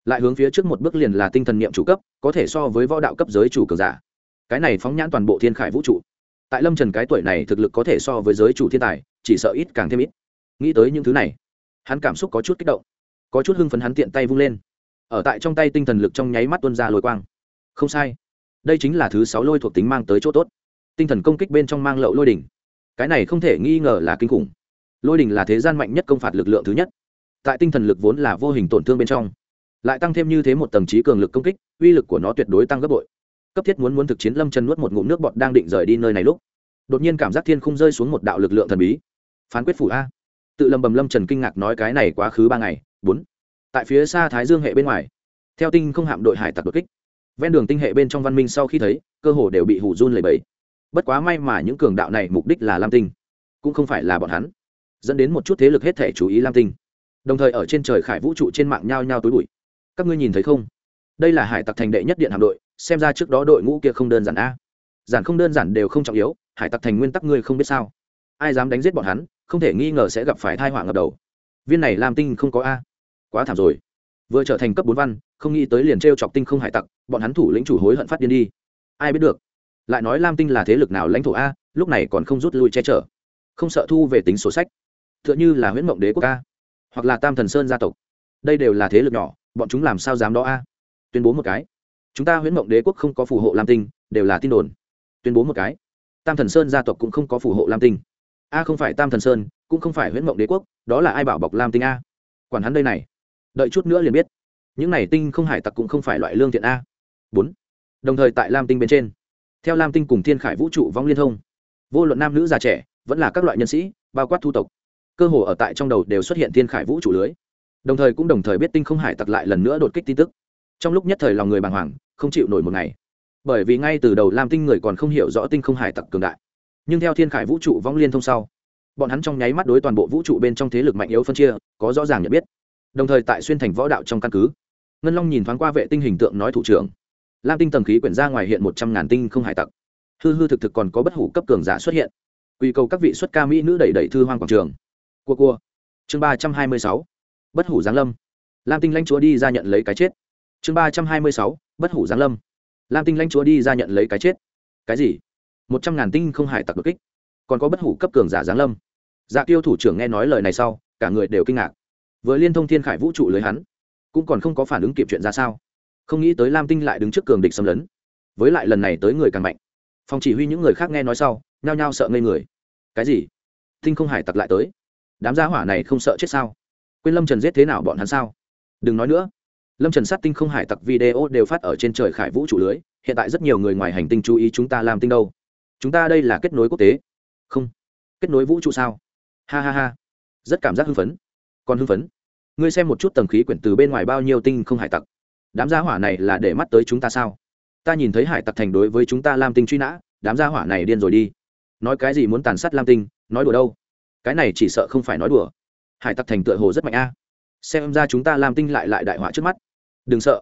lại hướng phía trước một bước liền là tinh thần niệm chủ cấp, có thể so với võ đạo cấp giới chủ cường giả. Cái này phóng nhãn toàn bộ thiên khải vũ trụ. Tại lâm trần cái tuổi này thực lực có thể so với giới chủ thiên tài, chỉ sợ ít càng thêm ít nghĩ tới những thứ này, hắn cảm xúc có chút kích động, có chút hưng phấn hắn tiện tay vung lên. Ở tại trong tay tinh thần lực trong nháy mắt tuân ra lôi quang. Không sai, đây chính là thứ sáu lôi thuộc tính mang tới chỗ tốt. Tinh thần công kích bên trong mang lậu lôi đỉnh. Cái này không thể nghi ngờ là kinh khủng. Lôi đỉnh là thế gian mạnh nhất công phạt lực lượng thứ nhất. Tại tinh thần lực vốn là vô hình tổn thương bên trong, lại tăng thêm như thế một tầng trí cường lực công kích, uy lực của nó tuyệt đối tăng gấp bội. Cấp thiết muốn muốn thực chiến lâm chân nuốt một ngụm nước bọt đang định rời đi nơi này lúc, đột nhiên cảm giác thiên không rơi xuống một đạo lực lượng thần bí. Phán quyết phủ a tự lầm bầm lâm trần kinh ngạc nói cái này quá khứ ba ngày, bốn. Tại phía xa thái dương hệ bên ngoài, theo tinh không hạm đội hải tặc đột kích, ven đường tinh hệ bên trong văn minh sau khi thấy, cơ hồ đều bị hủ run lầy bẫy bất quá may mà những cường đạo này mục đích là lam tinh, cũng không phải là bọn hắn, dẫn đến một chút thế lực hết thể chú ý lam tinh. Đồng thời ở trên trời khải vũ trụ trên mạng nhao nhao tối bụi. Các ngươi nhìn thấy không? Đây là hải tặc thành đệ nhất điện hạm đội, xem ra trước đó đội ngũ kia không đơn giản a. Giản không đơn giản đều không trọng yếu, hải tặc thành nguyên tắc ngươi không biết sao ai dám đánh giết bọn hắn, không thể nghi ngờ sẽ gặp phải thai họa ngập đầu. Viên này lam tinh không có a. Quá thảm rồi. Vừa trở thành cấp bốn văn, không nghĩ tới liền t r e o chọc tinh không hải tặc, bọn hắn thủ lĩnh chủ hối hận phát điên đi. Ai biết được? Lại nói lam tinh là thế lực nào lãnh thổ a, lúc này còn không rút lui che chở. Không sợ thu về tính sổ sách. T h ư ợ n h ư là huyễn mộng đế quốc a, hoặc là tam thần sơn gia tộc. Đây đều là thế lực nhỏ, bọn chúng làm sao dám đó a? Tuyên bố một cái. Chúng ta huyễn mộng đế quốc không có phù hộ lam tinh, đều là tin đồn. Tuyên bố một cái. Tam thần sơn gia tộc cũng không có phù hộ lam tinh a không phải tam thần sơn, cũng không phải huyễn mộng đế quốc, đó là ai bảo bọc lam tinh a? Quản hắn đây này. Đợi chút nữa liền biết. Những này tinh không hải tặc cũng không phải loại lương thiện a. Bốn. Đồng thời tại lam tinh bên trên, theo lam tinh cùng thiên khải vũ trụ vong liên thông, vô luận nam nữ già trẻ, vẫn là các loại nhân sĩ, bao quát thu tộc, cơ hồ ở tại trong đầu đều xuất hiện thiên khải vũ trụ lưới. Đồng thời cũng đồng thời biết tinh không hải tặc lại lần nữa đột kích tin tức. Trong lúc nhất thời lòng người bàng hoàng, không chịu nổi một ngày. Bởi vì ngay từ đầu lam tinh người còn không hiểu rõ tinh không hải tặc cường đại nhưng theo thiên khải vũ trụ vong liên thông sau, bọn hắn trong nháy mắt đối toàn bộ vũ trụ bên trong thế lực mạnh yếu phân chia, có rõ ràng nhận biết. Đồng thời tại xuyên thành võ đạo trong căn cứ, ngân long nhìn thoáng qua vệ tinh hình tượng nói thủ trưởng, lam tinh tầng khí quyển ra ngoài hiện một trăm ngàn tinh không hải tặc. Hư hư thực thực còn có bất hủ cấp cường giả xuất hiện. Quy cầu các vị xuất ca mỹ nữ đẩy đẩy thư hoang quảng trường. Cua cua. Chương ba trăm hai mươi sáu. Bất hủ giáng lâm. Lam tinh lãnh chúa đi ra nhận lấy cái chết. Chương ba trăm hai mươi sáu. Bất hủ giáng lâm. Lam tinh lãnh chúa đi ra nhận lấy cái chết. Cái gì? Một trăm ngàn tinh không hải tặc đột kích. Còn có bất hủ cấp cường giả giáng lâm. Dạ tiêu thủ trưởng nghe nói lời này sau, cả người đều kinh ngạc. Vừa liên thông thiên khải vũ trụ lưới hắn, cũng còn không có phản ứng kịp chuyện ra sao. Không nghĩ tới lam tinh lại đứng trước cường địch xâm lấn. Với lại lần này tới người càng mạnh. Phòng chỉ huy những người khác nghe nói sau, nhao nhao sợ ngây người. Cái gì? Tinh không hải tặc lại tới. Đám gia hỏa này không sợ chết sao? Quên lâm trần giết thế nào bọn hắn sao? Đừng nói nữa. Lâm trần sát tinh không hải tặc video đều phát ở trên trời khải vũ trụ lưới, hiện tại rất nhiều người ngoài hành tinh chú ý chúng ta làm tinh đâu chúng ta đây là kết nối quốc tế. Không. Kết nối vũ trụ sao? Ha ha ha. Rất cảm giác hưng phấn. Còn hưng phấn? Ngươi xem một chút tầng khí quyển từ bên ngoài bao nhiêu tinh không hải tặc. Đám gia hỏa này là để mắt tới chúng ta sao? Ta nhìn thấy hải tặc thành đối với chúng ta lam tinh truy nã, đám gia hỏa này điên rồi đi. Nói cái gì muốn tàn sát lam tinh, nói đùa đâu? Cái này chỉ sợ không phải nói đùa. Hải tặc thành tựa hồ rất mạnh a. Xem ra chúng ta lam tinh lại lại đại họa trước mắt. Đừng sợ.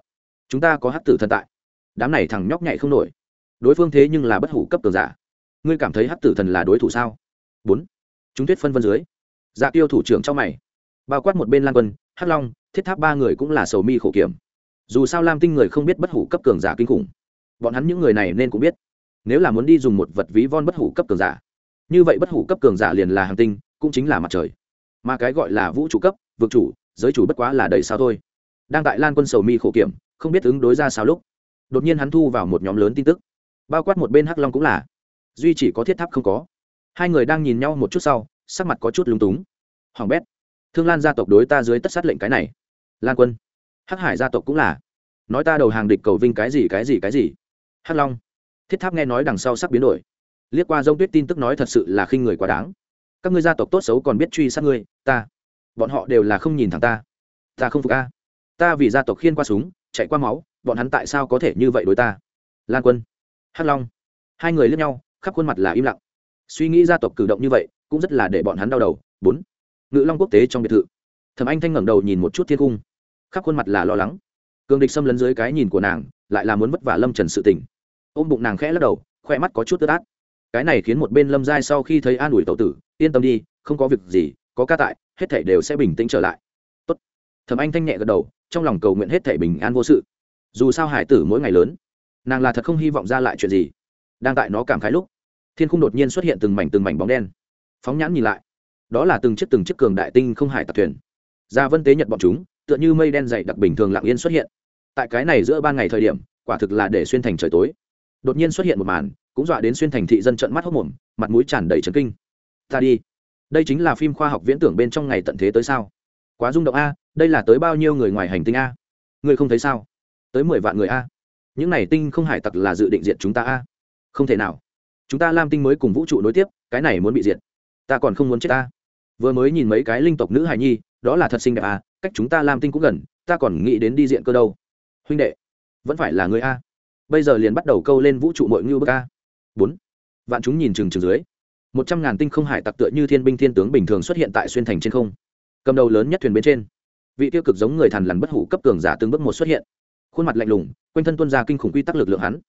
Chúng ta có hát tử thần tại. Đám này thằng nhóc nhảy không nổi. Đối phương thế nhưng là bất hủ cấp tường giả ngươi cảm thấy Hắc tử thần là đối thủ sao? Bốn. Chúng tuyết phân vân dưới. Dạ tiêu thủ trưởng trong mày. Bao quát một bên lan quân, hắc long, thiết tháp ba người cũng là sầu mi khổ kiểm. Dù sao lam tinh người không biết bất hủ cấp cường giả kinh khủng. Bọn hắn những người này nên cũng biết. Nếu là muốn đi dùng một vật ví von bất hủ cấp cường giả, như vậy bất hủ cấp cường giả liền là hàng tinh, cũng chính là mặt trời. Mà cái gọi là vũ trụ cấp, vực chủ, giới chủ bất quá là đầy sao thôi. Đang tại lan quân sầu mi khổ kiểm, không biết ứng đối ra sao lúc, đột nhiên hắn thu vào một nhóm lớn tin tức. Bao quát một bên hắc long cũng là duy chỉ có thiết tháp không có. Hai người đang nhìn nhau một chút sau, sắc mặt có chút lúng túng. Hoàng bét, thương lan gia tộc đối ta dưới tất sát lệnh cái này. Lan quân, hắc hải gia tộc cũng là. Nói ta đầu hàng địch cầu vinh cái gì cái gì cái gì? Hắc long, thiết tháp nghe nói đằng sau sắp biến đổi. Liếc qua dông tuyết tin tức nói thật sự là khinh người quá đáng. Các ngươi gia tộc tốt xấu còn biết truy sát ngươi, ta. Bọn họ đều là không nhìn thẳng ta. Ta không phục a. Ta vì gia tộc khiên qua súng, chạy qua máu, bọn hắn tại sao có thể như vậy đối ta? Lan quân, hắc long, hai người lướt nhau khắp khuôn mặt là im lặng. Suy nghĩ gia tộc cử động như vậy cũng rất là để bọn hắn đau đầu. Bốn ngự long quốc tế trong biệt thự. Thẩm anh thanh ngẩng đầu nhìn một chút thiên cung. Khắp khuôn mặt là lo lắng. Cường địch xâm lấn dưới cái nhìn của nàng lại là muốn vất vả lâm trần sự tỉnh, ôm bụng nàng khẽ lắc đầu khoe mắt có chút tơ át cái này khiến một bên lâm giai sau khi thấy an ủi tậu tử yên tâm đi không có việc gì có ca tại hết thảy đều sẽ bình tĩnh trở lại. Tốt. thẩm anh thanh nhẹ gật đầu trong lòng cầu nguyện hết thảy bình an vô sự. Dù sao hải tử mỗi ngày lớn nàng là thật không hy vọng ra lại chuyện gì đang tại nó cảm khái lúc, thiên khung đột nhiên xuất hiện từng mảnh từng mảnh bóng đen. Phóng nhãn nhìn lại, đó là từng chiếc từng chiếc cường đại tinh không hải tặc thuyền. Gia vân tế nhật bọn chúng, tựa như mây đen dày đặc bình thường lặng yên xuất hiện. Tại cái này giữa ban ngày thời điểm, quả thực là để xuyên thành trời tối. Đột nhiên xuất hiện một màn, cũng dọa đến xuyên thành thị dân trận mắt hốc mồm, mặt mũi tràn đầy trấn kinh. Ta đi. Đây chính là phim khoa học viễn tưởng bên trong ngày tận thế tới sao? Quá rung động a, đây là tới bao nhiêu người ngoài hành tinh a? Người không thấy sao? Tới mười vạn người a. Những này tinh không hải tặc là dự định diện chúng ta a không thể nào. Chúng ta lam tinh mới cùng vũ trụ nối tiếp, cái này muốn bị diệt. Ta còn không muốn chết ta. Vừa mới nhìn mấy cái linh tộc nữ hài nhi, đó là thật xinh đẹp à cách chúng ta lam tinh cũng gần, ta còn nghĩ đến đi diện cơ đâu. Huynh đệ, vẫn phải là người a. Bây giờ liền bắt đầu câu lên vũ trụ mội ngưu bức a. Bốn. Vạn chúng nhìn chừng chừng dưới. Một trăm ngàn tinh không hải tặc tựa như thiên binh thiên tướng bình thường xuất hiện tại xuyên thành trên không. Cầm đầu lớn nhất thuyền bên trên. Vị tiêu cực giống người thằn lằn bất hủ cấp cường giả từng bước một xuất hiện. Khuôn mặt lạnh lùng, quanh thân tuân ra kinh khủng quy tắc lực lượng hắn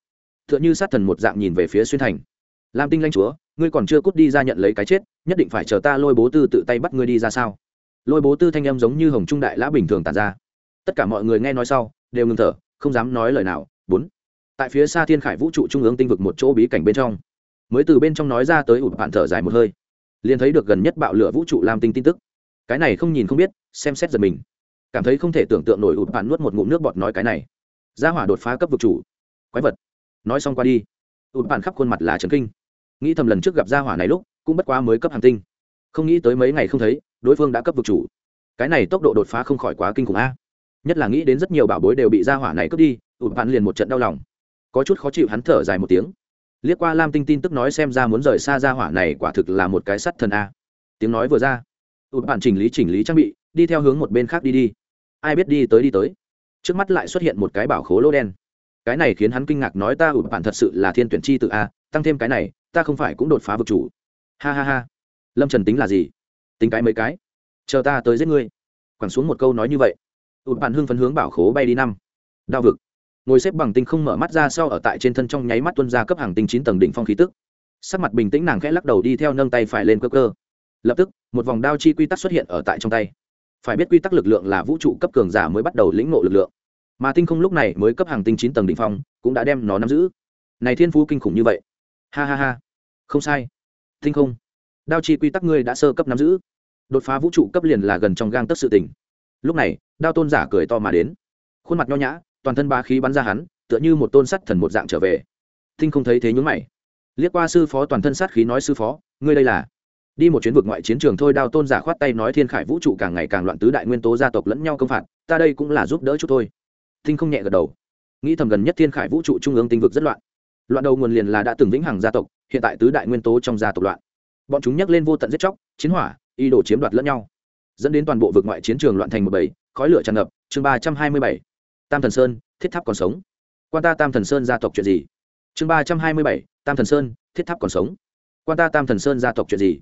tựa như sát thần một dạng nhìn về phía xuyên thành. Lam tinh lanh chúa, ngươi còn chưa cút đi ra nhận lấy cái chết, nhất định phải chờ ta lôi bố tư tự tay bắt ngươi đi ra sao? Lôi bố tư thanh âm giống như hồng trung đại lã bình thường tàn ra. Tất cả mọi người nghe nói sau, đều ngừng thở, không dám nói lời nào. Bốn. Tại phía xa thiên khải vũ trụ trung ương tinh vực một chỗ bí cảnh bên trong. Mới từ bên trong nói ra tới ụt bạn thở dài một hơi. Liền thấy được gần nhất bạo lửa vũ trụ lam tinh tin tức. Cái này không nhìn không biết, xem xét giật mình. Cảm thấy không thể tưởng tượng nổi ụt bạn nuốt một ngụm nước bọt nói cái này. Gia hỏa đột phá cấp vực chủ. Quái vật nói xong qua đi. Ụt bạn khắp khuôn mặt là trấn kinh. Nghĩ thầm lần trước gặp gia hỏa này lúc, cũng bất quá mới cấp hàng tinh. Không nghĩ tới mấy ngày không thấy, đối phương đã cấp vực chủ. Cái này tốc độ đột phá không khỏi quá kinh khủng a. Nhất là nghĩ đến rất nhiều bảo bối đều bị gia hỏa này cướp đi, ụt bạn liền một trận đau lòng. Có chút khó chịu hắn thở dài một tiếng. Liếc qua lam tinh tin tức nói xem ra muốn rời xa gia hỏa này quả thực là một cái sắt thần a. Tiếng nói vừa ra, ụt bạn chỉnh lý chỉnh lý trang bị, đi theo hướng một bên khác đi đi. Ai biết đi tới đi tới. Trước mắt lại xuất hiện một cái bảo khố lô đen cái này khiến hắn kinh ngạc nói ta ủ bạn thật sự là thiên tuyển chi tự a, tăng thêm cái này, ta không phải cũng đột phá vực chủ. Ha ha ha. Lâm trần tính là gì? Tính cái mấy cái? Chờ ta tới giết ngươi. Quẳng xuống một câu nói như vậy. Ụt bạn hưng phấn hướng bảo khố bay đi năm. Đao vực. Ngồi xếp bằng tinh không mở mắt ra sau ở tại trên thân trong nháy mắt tuân ra cấp hàng tinh chín tầng đỉnh phong khí tức. Sắc mặt bình tĩnh nàng khẽ lắc đầu đi theo nâng tay phải lên cơ cơ. Lập tức, một vòng đao chi quy tắc xuất hiện ở tại trong tay. Phải biết quy tắc lực lượng là vũ trụ cấp cường giả mới bắt đầu lĩnh ngộ lực lượng mà tinh không lúc này mới cấp hàng tinh chín tầng đỉnh phong, cũng đã đem nó nắm giữ. Này thiên phú kinh khủng như vậy. Ha ha ha. Không sai. Tinh không. Đao chi quy tắc ngươi đã sơ cấp nắm giữ. Đột phá vũ trụ cấp liền là gần trong gang tất sự tình. Lúc này, đao tôn giả cười to mà đến. Khuôn mặt nho nhã, toàn thân ba khí bắn ra hắn, tựa như một tôn sắt thần một dạng trở về. Tinh không thấy thế nhún mày. Liếc qua sư phó toàn thân sát khí nói sư phó, ngươi đây là? Đi một chuyến vực ngoại chiến trường thôi, đao tôn giả khoát tay nói thiên khải vũ trụ càng ngày càng loạn tứ đại nguyên tố gia tộc lẫn nhau công phạt, ta đây cũng là giúp đỡ chút thôi. Thinh không nhẹ gật đầu. Nghĩ thầm gần nhất thiên khải vũ trụ trung ương tinh vực rất loạn. Loạn đầu nguồn liền là đã từng vĩnh hằng gia tộc, hiện tại tứ đại nguyên tố trong gia tộc loạn. Bọn chúng nhắc lên vô tận giết chóc, chiến hỏa y đồ chiếm đoạt lẫn nhau. Dẫn đến toàn bộ vực ngoại chiến trường loạn thành một bầy, khói lửa tràn ngập, chương ba trăm hai mươi bảy. Tam thần sơn, thiết tháp còn sống. Quan ta tam thần sơn gia tộc chuyện gì? Chương ba trăm hai mươi bảy, tam thần sơn, thiết tháp còn sống. Quan ta tam thần sơn gia tộc chuyện gì?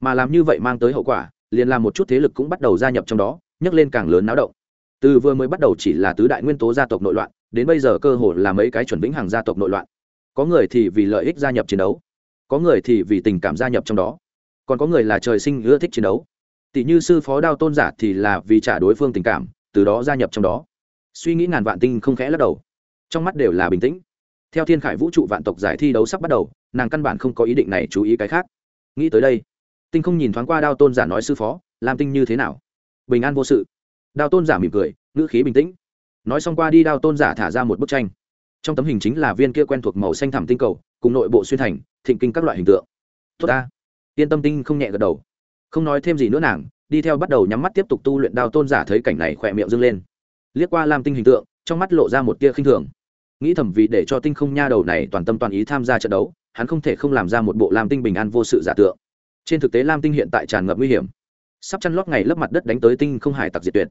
Mà làm như vậy mang tới hậu quả, liền làm một chút thế lực cũng bắt đầu gia nhập trong đó, nhấc lên càng lớn náo động từ vừa mới bắt đầu chỉ là tứ đại nguyên tố gia tộc nội loạn, đến bây giờ cơ hồ là mấy cái chuẩn vĩnh hàng gia tộc nội loạn. Có người thì vì lợi ích gia nhập chiến đấu, có người thì vì tình cảm gia nhập trong đó. Còn có người là trời sinh ưa thích chiến đấu. Tỷ như sư phó đao tôn giả thì là vì trả đối phương tình cảm, từ đó gia nhập trong đó. Suy nghĩ ngàn vạn tinh không khẽ lắc đầu. Trong mắt đều là bình tĩnh. Theo thiên khải vũ trụ vạn tộc giải thi đấu sắp bắt đầu, nàng căn bản không có ý định này chú ý cái khác. Nghĩ tới đây, tinh không nhìn thoáng qua đao tôn giả nói sư phó làm tinh như thế nào? Bình an vô sự đao tôn giả mỉm cười, ngữ khí bình tĩnh. Nói xong qua đi, đao tôn giả thả ra một bức tranh. Trong tấm hình chính là viên kia quen thuộc màu xanh thẳm tinh cầu, cùng nội bộ xuyên thành, thịnh kinh các loại hình tượng. Tốt ta. Yên tâm tinh không nhẹ gật đầu. Không nói thêm gì nữa nàng, đi theo bắt đầu nhắm mắt tiếp tục tu luyện đao tôn giả thấy cảnh này khỏe miệng dâng lên. Liếc qua lam tinh hình tượng, trong mắt lộ ra một tia khinh thường. Nghĩ thầm vì để cho tinh không nha đầu này toàn tâm toàn ý tham gia trận đấu, hắn không thể không làm ra một bộ lam tinh bình an vô sự giả tượng. Trên thực tế lam tinh hiện tại tràn ngập nguy hiểm sắp chăn lót ngày lấp mặt đất đánh tới tinh không hải tặc diệt tuyệt.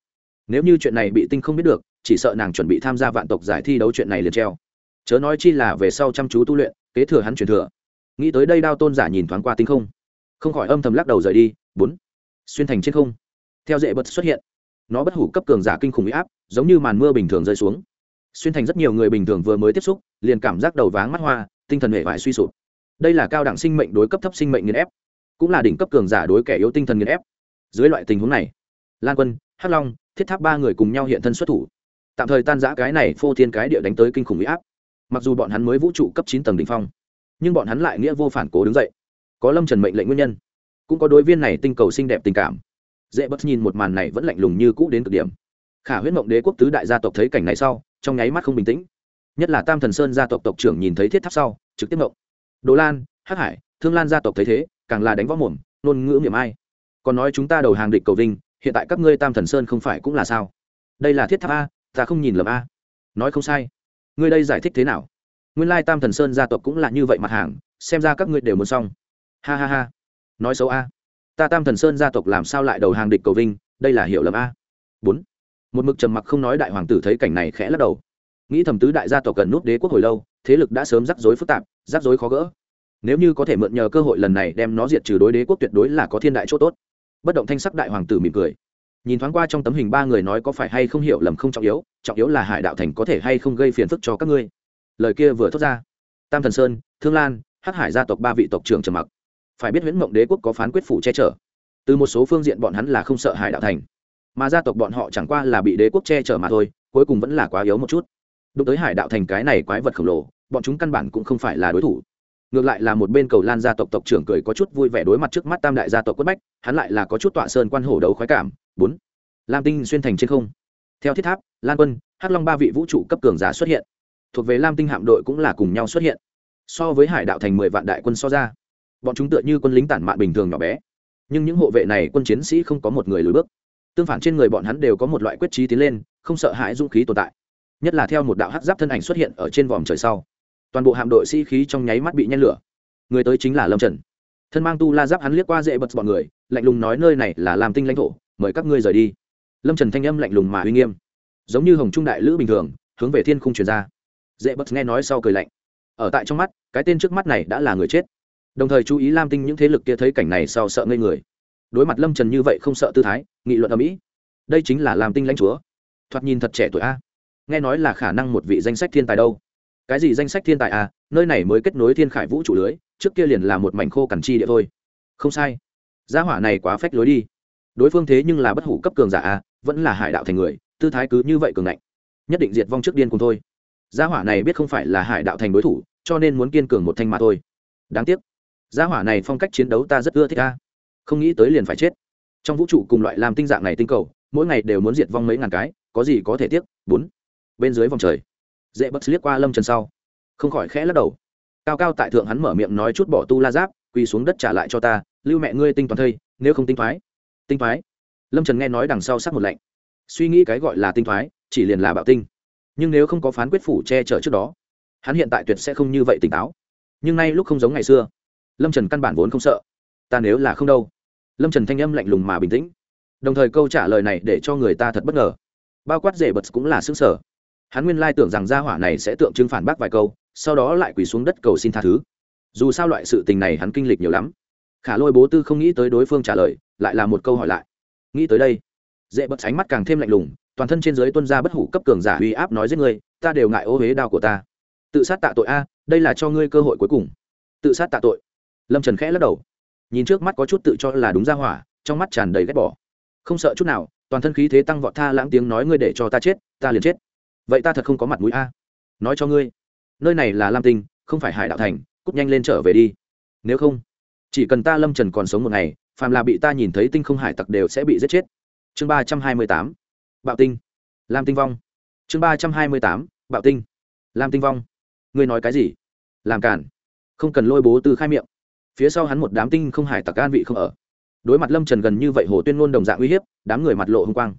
Nếu như chuyện này bị tinh không biết được, chỉ sợ nàng chuẩn bị tham gia vạn tộc giải thi đấu chuyện này liền treo. Chớ nói chi là về sau chăm chú tu luyện, kế thừa hắn truyền thừa. Nghĩ tới đây đao tôn giả nhìn thoáng qua tinh không. Không khỏi âm thầm lắc đầu rời đi, bốn. Xuyên thành trên không. Theo dễ bật xuất hiện. Nó bất hủ cấp cường giả kinh khủng huy áp, giống như màn mưa bình thường rơi xuống. Xuyên thành rất nhiều người bình thường vừa mới tiếp xúc, liền cảm giác đầu váng mắt hoa, tinh thần hệ vải suy sụp. Đây là cao đẳng sinh mệnh đối cấp thấp sinh mệnh nghiền ép, cũng là đỉnh cấp cường giả đối kẻ yếu tinh thần nghiền ép dưới loại tình huống này, lan quân, hắc long, thiết tháp ba người cùng nhau hiện thân xuất thủ. Tạm thời tan giã cái này phô thiên cái địa đánh tới kinh khủng huy áp. Mặc dù bọn hắn mới vũ trụ cấp chín tầng đ ỉ n h phong, nhưng bọn hắn lại nghĩa vô phản cố đứng dậy. Có lâm trần mệnh lệnh nguyên nhân, cũng có đối viên này tinh cầu xinh đẹp tình cảm. Dễ bất nhìn một màn này vẫn lạnh lùng như cũ đến cực điểm. Khả huyết mộng đế quốc tứ đại gia tộc thấy cảnh này sau, trong nháy mắt không bình tĩnh. Nhất là tam thần sơn gia tộc tộc trưởng nhìn thấy thiết tháp sau, trực tiếp mộng đồ lan, hắc hải, thương lan gia tộc thấy thế, càng là đánh võ mồm, ngôn ngữ miệng ai còn nói chúng ta đầu hàng địch cầu vinh, hiện tại các ngươi tam thần sơn không phải cũng là sao? Đây là thiết tháp a, ta không nhìn lầm a. Nói không sai. Ngươi đây giải thích thế nào? Nguyên lai tam thần sơn gia tộc cũng là như vậy mặt hàng, xem ra các ngươi đều muốn xong. Ha ha ha. Nói xấu a. Ta tam thần sơn gia tộc làm sao lại đầu hàng địch cầu vinh, đây là hiểu lầm a. Bốn. Một mực trầm mặc không nói đại hoàng tử thấy cảnh này khẽ lắc đầu. Nghĩ thầm tứ đại gia tộc cần nút đế quốc hồi lâu, thế lực đã sớm rắc rối phức tạp, rắc rối khó gỡ. Nếu như có thể mượn nhờ cơ hội lần này đem nó diệt trừ đối đế quốc tuyệt đối là có thiên đại c h ỗ t ố t bất động thanh sắc đại hoàng tử mỉm cười. Nhìn thoáng qua trong tấm hình ba người nói có phải hay không hiểu lầm không trọng yếu trọng yếu là hải đạo thành có thể hay không gây phiền phức cho các ngươi. Lời kia vừa thốt ra, tam thần sơn, thương lan, hắc hải gia tộc ba vị tộc trưởng trầm mặc. Phải biết huyễn mộng đế quốc có phán quyết phủ che chở. Từ một số phương diện bọn hắn là không sợ hải đạo thành, mà gia tộc bọn họ chẳng qua là bị đế quốc che chở mà thôi, cuối cùng vẫn là quá yếu một chút. Đụng tới hải đạo thành cái này quái vật khổng lồ, bọn chúng căn bản cũng không phải là đối thủ ngược lại là một bên cầu lan gia tộc tộc trưởng cười có chút vui vẻ đối mặt trước mắt tam đại gia tộc quất bách, hắn lại là có chút tọa sơn quan hổ đấu khoái cảm. Bốn, lam tinh xuyên thành trên không. Theo thiết tháp, lan quân, hắc long ba vị vũ trụ cấp cường giả xuất hiện. Thuộc về lam tinh hạm đội cũng là cùng nhau xuất hiện. So với hải đạo thành mười vạn đại quân so ra, bọn chúng tựa như quân lính tản mạn bình thường nhỏ bé. Nhưng những hộ vệ này quân chiến sĩ không có một người lùi bước. Tương phản trên người bọn hắn đều có một loại quyết trí tiến lên, không sợ hãi dũng khí tồn tại. Nhất là theo một đạo hắc giáp thân ảnh xuất hiện ở trên vòm trời sau toàn bộ hạm đội sĩ khí trong nháy mắt bị nhen lửa. Người tới chính là lâm trần. Thân mang tu la giáp hắn liếc qua dễ bật bọn người, lạnh lùng nói nơi này là làm tinh lãnh thổ, mời các ngươi rời đi. Lâm trần thanh âm lạnh lùng mà uy nghiêm. Giống như hồng trung đại lữ bình thường, hướng về thiên khung truyền ra. Dễ bật nghe nói sau cười lạnh. Ở tại trong mắt, cái tên trước mắt này đã là người chết. Đồng thời chú ý lam tinh những thế lực kia thấy cảnh này sau sợ ngây người. Đối mặt lâm trần như vậy không sợ tư thái, nghị luận ở mỹ đây chính là làm tinh lãnh chúa. Thoạt nhìn thật trẻ tuổi a. Nghe nói là khả năng một vị danh sách thiên tài đâu cái gì danh sách thiên tài à nơi này mới kết nối thiên khải vũ trụ lưới, trước kia liền là một mảnh khô cằn chi địa thôi. Không sai. Gia hỏa này quá phách lối đi. Đối phương thế nhưng là bất hủ cấp cường giả à vẫn là hải đạo thành người, tư thái cứ như vậy cường ngạnh. Nhất định diệt vong trước điên cùng thôi. Gia hỏa này biết không phải là hải đạo thành đối thủ, cho nên muốn kiên cường một thanh mà thôi. Đáng tiếc. Gia hỏa này phong cách chiến đấu ta rất ưa thích ta không nghĩ tới liền phải chết. Trong vũ trụ cùng loại làm tinh dạng này tinh cầu, mỗi ngày đều muốn diệt vong mấy ngàn cái, có gì có thể tiếc? Bốn. Bên dưới vòng trời dễ bất liếc qua lâm trần sau. Không khỏi khẽ lắc đầu. Cao cao tại thượng hắn mở miệng nói chút bỏ tu la giáp, quỳ xuống đất trả lại cho ta, lưu mẹ ngươi tinh toàn thây, nếu không tinh thoái. Tinh thoái? Lâm trần nghe nói đằng sau sắc một lạnh. Suy nghĩ cái gọi là tinh thoái, chỉ liền là bạo tinh. Nhưng nếu không có phán quyết phủ che chở trước đó, hắn hiện tại tuyệt sẽ không như vậy tỉnh táo. Nhưng nay lúc không giống ngày xưa. Lâm trần căn bản vốn không sợ. Ta nếu là không đâu. Lâm trần thanh âm lạnh lùng mà bình tĩnh. Đồng thời câu trả lời này để cho người ta thật bất ngờ. Bao quát rể bật cũng là xứng sở hắn nguyên lai tưởng rằng gia hỏa này sẽ tượng trưng phản bác vài câu, sau đó lại quỳ xuống đất cầu xin tha thứ. Dù sao loại sự tình này hắn kinh lịch nhiều lắm. Khả lôi bố tư không nghĩ tới đối phương trả lời, lại là một câu hỏi lại. Nghĩ tới đây dễ bật ánh mắt càng thêm lạnh lùng, toàn thân trên dưới tuân ra bất hủ cấp cường giả uy áp nói giết ngươi, ta đều ngại ô huế đao của ta. Tự sát tạ tội a, đây là cho ngươi cơ hội cuối cùng. Tự sát tạ tội. Lâm trần khẽ lắc đầu. Nhìn trước mắt có chút tự cho là đúng ra hỏa, trong mắt tràn đầy ghét bỏ. Không sợ chút nào, toàn thân khí thế tăng vọt tha lãng tiếng nói ngươi để cho ta chết, ta liền chết vậy ta thật không có mặt mũi a. Nói cho ngươi, nơi này là lam tinh, không phải hải đạo thành, cút nhanh lên trở về đi. Nếu không, chỉ cần ta lâm trần còn sống một ngày, phàm là bị ta nhìn thấy tinh không hải tặc đều sẽ bị giết chết. Chương ba trăm hai mươi tám, bạo tinh. Lam tinh vong. Chương ba trăm hai mươi tám, bạo tinh. Lam tinh vong. Ngươi nói cái gì? Làm cản không cần lôi bố từ khai miệng. Phía sau hắn một đám tinh không hải tặc an vị không ở. Đối mặt lâm trần gần như vậy hồ tuyên ngôn đồng dạng uy hiếp, đám người mặt lộ h ư n g quang.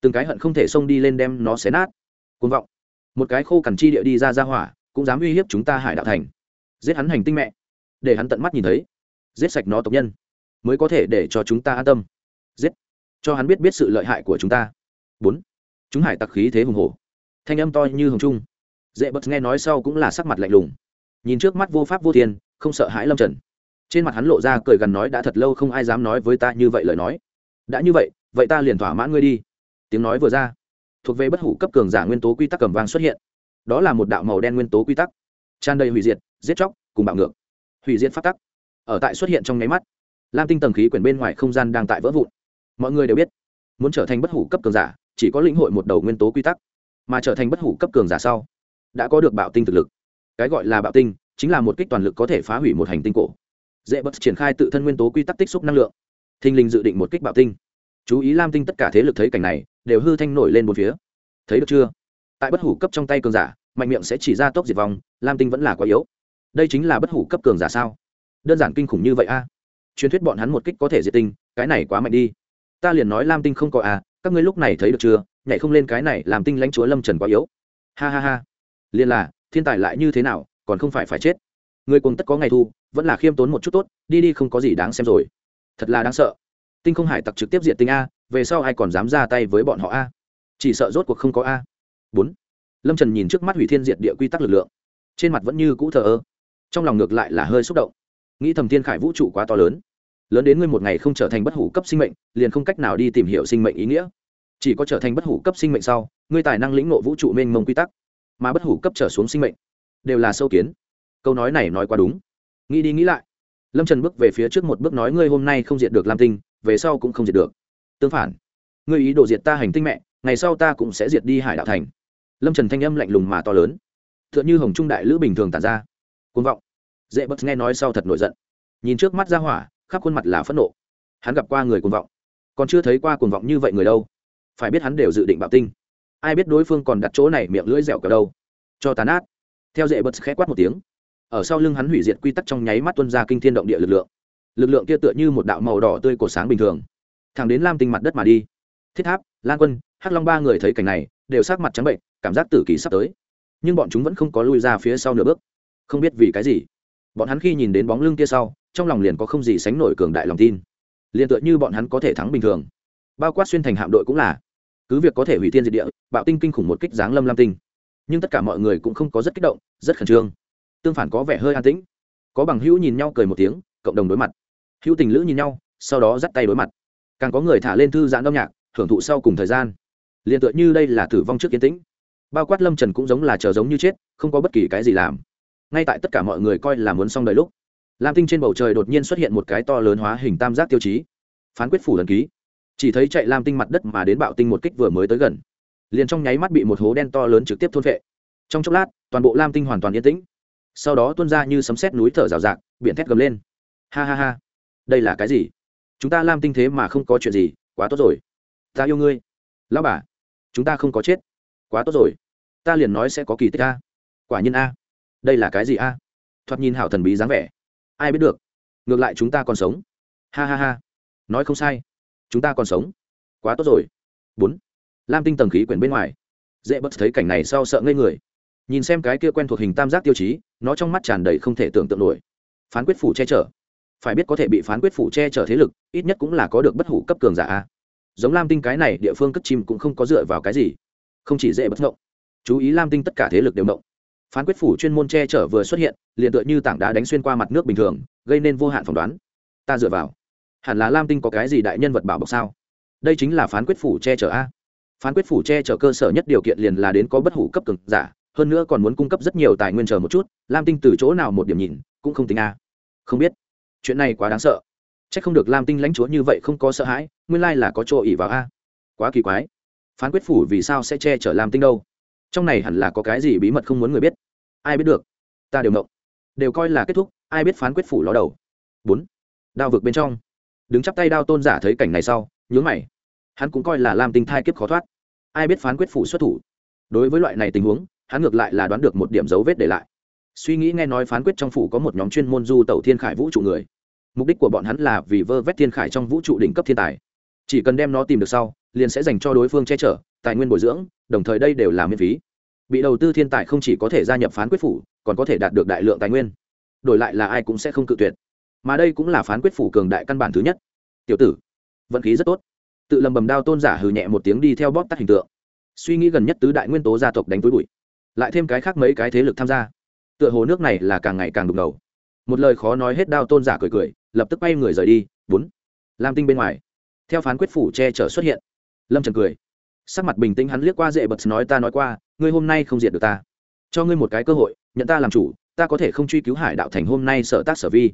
Từng cái hận không thể xông đi lên đem nó xé nát côn vọng. Một cái khô cằn chi địa đi ra ra hỏa, cũng dám uy hiếp chúng ta hải đạo thành. Giết hắn hành tinh mẹ. Để hắn tận mắt nhìn thấy. Giết sạch nó tộc nhân. Mới có thể để cho chúng ta an tâm. Giết. Cho hắn biết biết sự lợi hại của chúng ta. Bốn. Chúng hải tặc khí thế hùng hổ. Thanh âm to như hồng trung. Dễ bật nghe nói sau cũng là sắc mặt lạnh lùng. Nhìn trước mắt vô pháp vô thiên, không sợ hãi lâm trần. Trên mặt hắn lộ ra cười gần nói đã thật lâu không ai dám nói với ta như vậy lời nói. Đã như vậy vậy ta liền thỏa mãn ngươi đi. Tiếng nói vừa ra thuộc về bất hủ cấp cường giả nguyên tố quy tắc cầm vang xuất hiện. Đó là một đạo màu đen nguyên tố quy tắc. Tràn đầy hủy diệt, giết chóc, cùng bạo ngược. Hủy diệt phát tắc. Ở tại xuất hiện trong nháy mắt, lam tinh tầng khí quyển bên ngoài không gian đang tại vỡ vụn. Mọi người đều biết, muốn trở thành bất hủ cấp cường giả, chỉ có lĩnh hội một đầu nguyên tố quy tắc. Mà trở thành bất hủ cấp cường giả sau, đã có được bạo tinh thực lực. Cái gọi là bạo tinh, chính là một kích toàn lực có thể phá hủy một hành tinh cổ. Dễ bật triển khai tự thân nguyên tố quy tắc tích xúc năng lượng. Thinh linh dự định một kích bạo tinh. Chú ý lam tinh tất cả thế lực thấy cảnh này đều hư thanh nổi lên một phía. Thấy được chưa? Tại bất hủ cấp trong tay cường giả, mạnh miệng sẽ chỉ ra tốc diệt vong, lam tinh vẫn là quá yếu. Đây chính là bất hủ cấp cường giả sao? Đơn giản kinh khủng như vậy a. Truyền thuyết bọn hắn một kích có thể diệt tinh, cái này quá mạnh đi. Ta liền nói lam tinh không có a, các ngươi lúc này thấy được chưa? Nhảy không lên cái này làm tinh lãnh chúa lâm trần quá yếu. Ha ha ha. Liền là, thiên tài lại như thế nào, còn không phải phải chết. Người cùng tất có ngày thu, vẫn là khiêm tốn một chút tốt, đi đi không có gì đáng xem rồi. Thật là đáng sợ. Tinh không hải tặc trực tiếp diện tinh a về sau ai còn dám ra tay với bọn họ a? Chỉ sợ rốt cuộc không có a. Bốn. Lâm trần nhìn trước mắt hủy thiên diệt địa quy tắc lực lượng. Trên mặt vẫn như cũ thờ ơ. Trong lòng ngược lại là hơi xúc động. Nghĩ thầm thiên khải vũ trụ quá to lớn. Lớn đến ngươi một ngày không trở thành bất hủ cấp sinh mệnh, liền không cách nào đi tìm hiểu sinh mệnh ý nghĩa. Chỉ có trở thành bất hủ cấp sinh mệnh sau, ngươi tài năng lĩnh nộ vũ trụ mênh mông quy tắc. Mà bất hủ cấp trở xuống sinh mệnh, đều là sâu kiến. Câu nói này nói quá đúng. Nghĩ đi nghĩ lại, lâm trần bước về phía trước một bước nói ngươi hôm nay không diệt được lam tinh, về sau cũng không diệt được tương phản. Ngươi ý đồ diệt ta hành tinh mẹ, ngày sau ta cũng sẽ diệt đi hải đạo thành. Lâm trần thanh âm lạnh lùng mà to lớn. T h ư ợ n h ư hồng trung đại lữ bình thường tàn ra. Côn vọng. Dễ bất nghe nói sau thật nổi giận. Nhìn trước mắt ra hỏa, khắp khuôn mặt là phẫn nộ. Hắn gặp qua người côn vọng. Còn chưa thấy qua côn vọng như vậy người đâu. Phải biết hắn đều dự định bạo tinh. Ai biết đối phương còn đặt chỗ này miệng lưỡi dẻo cờ đâu. Cho tàn át theo dễ bật khẽ quát một tiếng. Ở sau lưng hắn hủy diệt quy tắc trong nháy mắt tuân ra kinh thiên động địa lực lượng. Lực lượng kia tựa như một đạo màu đỏ tươi cổ sáng bình thường thẳng đến lam tinh mặt đất mà đi. Thiết tháp, lan quân, hắc long ba người thấy cảnh này, đều sát mặt trắng bệnh, cảm giác tử kỳ sắp tới. Nhưng bọn chúng vẫn không có lui ra phía sau nửa bước. Không biết vì cái gì, bọn hắn khi nhìn đến bóng lưng kia sau, trong lòng liền có không gì sánh nổi cường đại lòng tin. Liền tựa như bọn hắn có thể thắng bình thường. Bao quát xuyên thành hạm đội cũng là. Cứ việc có thể hủy tiên diệt địa, bạo tinh kinh khủng một kích giáng lâm lam tinh. Nhưng tất cả mọi người cũng không có rất kích động, rất khẩn trương. Tương phản có vẻ hơi an tĩnh. Có bằng hữu nhìn nhau cười một tiếng, cộng đồng đối mặt. Hữu tình lữ nhìn nhau, sau đó dắt tay đối mặt càng có người thả lên thư giãn âm nhạc hưởng thụ sau cùng thời gian. Liền tựa như đây là tử vong trước kiến tĩnh. Bao quát lâm trần cũng giống là chờ giống như chết, không có bất kỳ cái gì làm. Ngay tại tất cả mọi người coi là muốn xong đời lúc, lam tinh trên bầu trời đột nhiên xuất hiện một cái to lớn hóa hình tam giác tiêu chí. Phán quyết phủ lần ký. Chỉ thấy chạy lam tinh mặt đất mà đến bạo tinh một kích vừa mới tới gần. Liền trong nháy mắt bị một hố đen to lớn trực tiếp thôn vệ trong chốc lát, toàn bộ lam tinh hoàn toàn yên tĩnh. Sau đó tuôn ra như sấm sét núi thở rào rạc, biển thét gầm lên. Ha ha ha. Đây là cái gì? Chúng ta lam tinh thế mà không có chuyện gì, quá tốt rồi. Ta yêu ngươi. Lão bà, chúng ta không có chết. Quá tốt rồi. Ta liền nói sẽ có kỳ tích a. Quả nhiên a. Đây là cái gì a? Thoạt nhìn hảo thần bí dáng vẻ. Ai biết được? Ngược lại chúng ta còn sống. Ha ha ha. Nói không sai. Chúng ta còn sống. Quá tốt rồi. Bốn. Lam tinh tầng khí quyển bên ngoài. Dễ bất thấy cảnh này sau sợ ngây người. Nhìn xem cái kia quen thuộc hình tam giác tiêu chí, nó trong mắt tràn đầy không thể tưởng tượng nổi. Phán quyết phủ che chở phải biết có thể bị phán quyết phủ che chở thế lực, ít nhất cũng là có được bất hủ cấp cường giả giống lam tinh cái này địa phương cất chim cũng không có dựa vào cái gì. Không chỉ dễ bất ngộng. Chú ý lam tinh tất cả thế lực đều ngộng. Phán quyết phủ chuyên môn che chở vừa xuất hiện, liền tựa như tảng đá đánh xuyên qua mặt nước bình thường, gây nên vô hạn phỏng đoán. Ta dựa vào. Hẳn là lam tinh có cái gì đại nhân vật bảo bọc sao? Đây chính là phán quyết phủ che chở a. Phán quyết phủ che chở cơ sở nhất điều kiện liền là đến có bất hủ cấp cường giả, hơn nữa còn muốn cung cấp rất nhiều tài nguyên chờ một chút, lam tinh từ chỗ nào một điểm nhìn, cũng không tính a. Không biết chuyện này quá đáng sợ. C h ắ c không được lam tinh lãnh chúa như vậy không có sợ hãi, nguyên lai là có chỗ ỉ vào a. Quá kỳ quái. Phán quyết phủ vì sao sẽ che chở lam tinh đâu? Trong này hẳn là có cái gì bí mật không muốn người biết? Ai biết được? Ta đều mộng đều coi là kết thúc, ai biết phán quyết phủ ló đầu. Bốn. Đao vực bên trong. Đứng chắp tay đao tôn giả thấy cảnh này sau, nhướng mày. Hắn cũng coi là làm tinh thai kiếp khó thoát. Ai biết phán quyết phủ xuất thủ? Đối với loại này tình huống, hắn ngược lại là đoán được một điểm dấu vết để lại. Suy nghĩ nghe nói phán quyết trong phủ có một nhóm chuyên môn du tẩu thiên khải vũ trụ người mục đích của bọn hắn là vì vơ vét thiên khải trong vũ trụ đỉnh cấp thiên tài. Chỉ cần đem nó tìm được sau, liền sẽ dành cho đối phương che chở, tài nguyên bồi dưỡng, đồng thời đây đều là miễn phí. Bị đầu tư thiên tài không chỉ có thể gia nhập phán quyết phủ, còn có thể đạt được đại lượng tài nguyên. Đổi lại là ai cũng sẽ không cự tuyệt. Mà đây cũng là phán quyết phủ cường đại căn bản thứ nhất. Tiểu tử, vận khí rất tốt. Tự lầm bầm đao tôn giả hừ nhẹ một tiếng đi theo bóp tắt hình tượng. Suy nghĩ gần nhất tứ đại nguyên tố gia tộc đánh túi bụi. Lại thêm cái khác mấy cái thế lực tham gia. Tựa hồ nước này là càng ngày càng đục đầu một lời khó nói hết đao tôn giả cười cười, lập tức bay người rời đi, bốn. Lam tinh bên ngoài. Theo phán quyết phủ che chở xuất hiện. Lâm trần cười. Sắc mặt bình tĩnh hắn liếc qua dễ bật nói ta nói qua, ngươi hôm nay không diệt được ta. Cho ngươi một cái cơ hội, nhận ta làm chủ, ta có thể không truy cứu hải đạo thành hôm nay sở tác sở vi.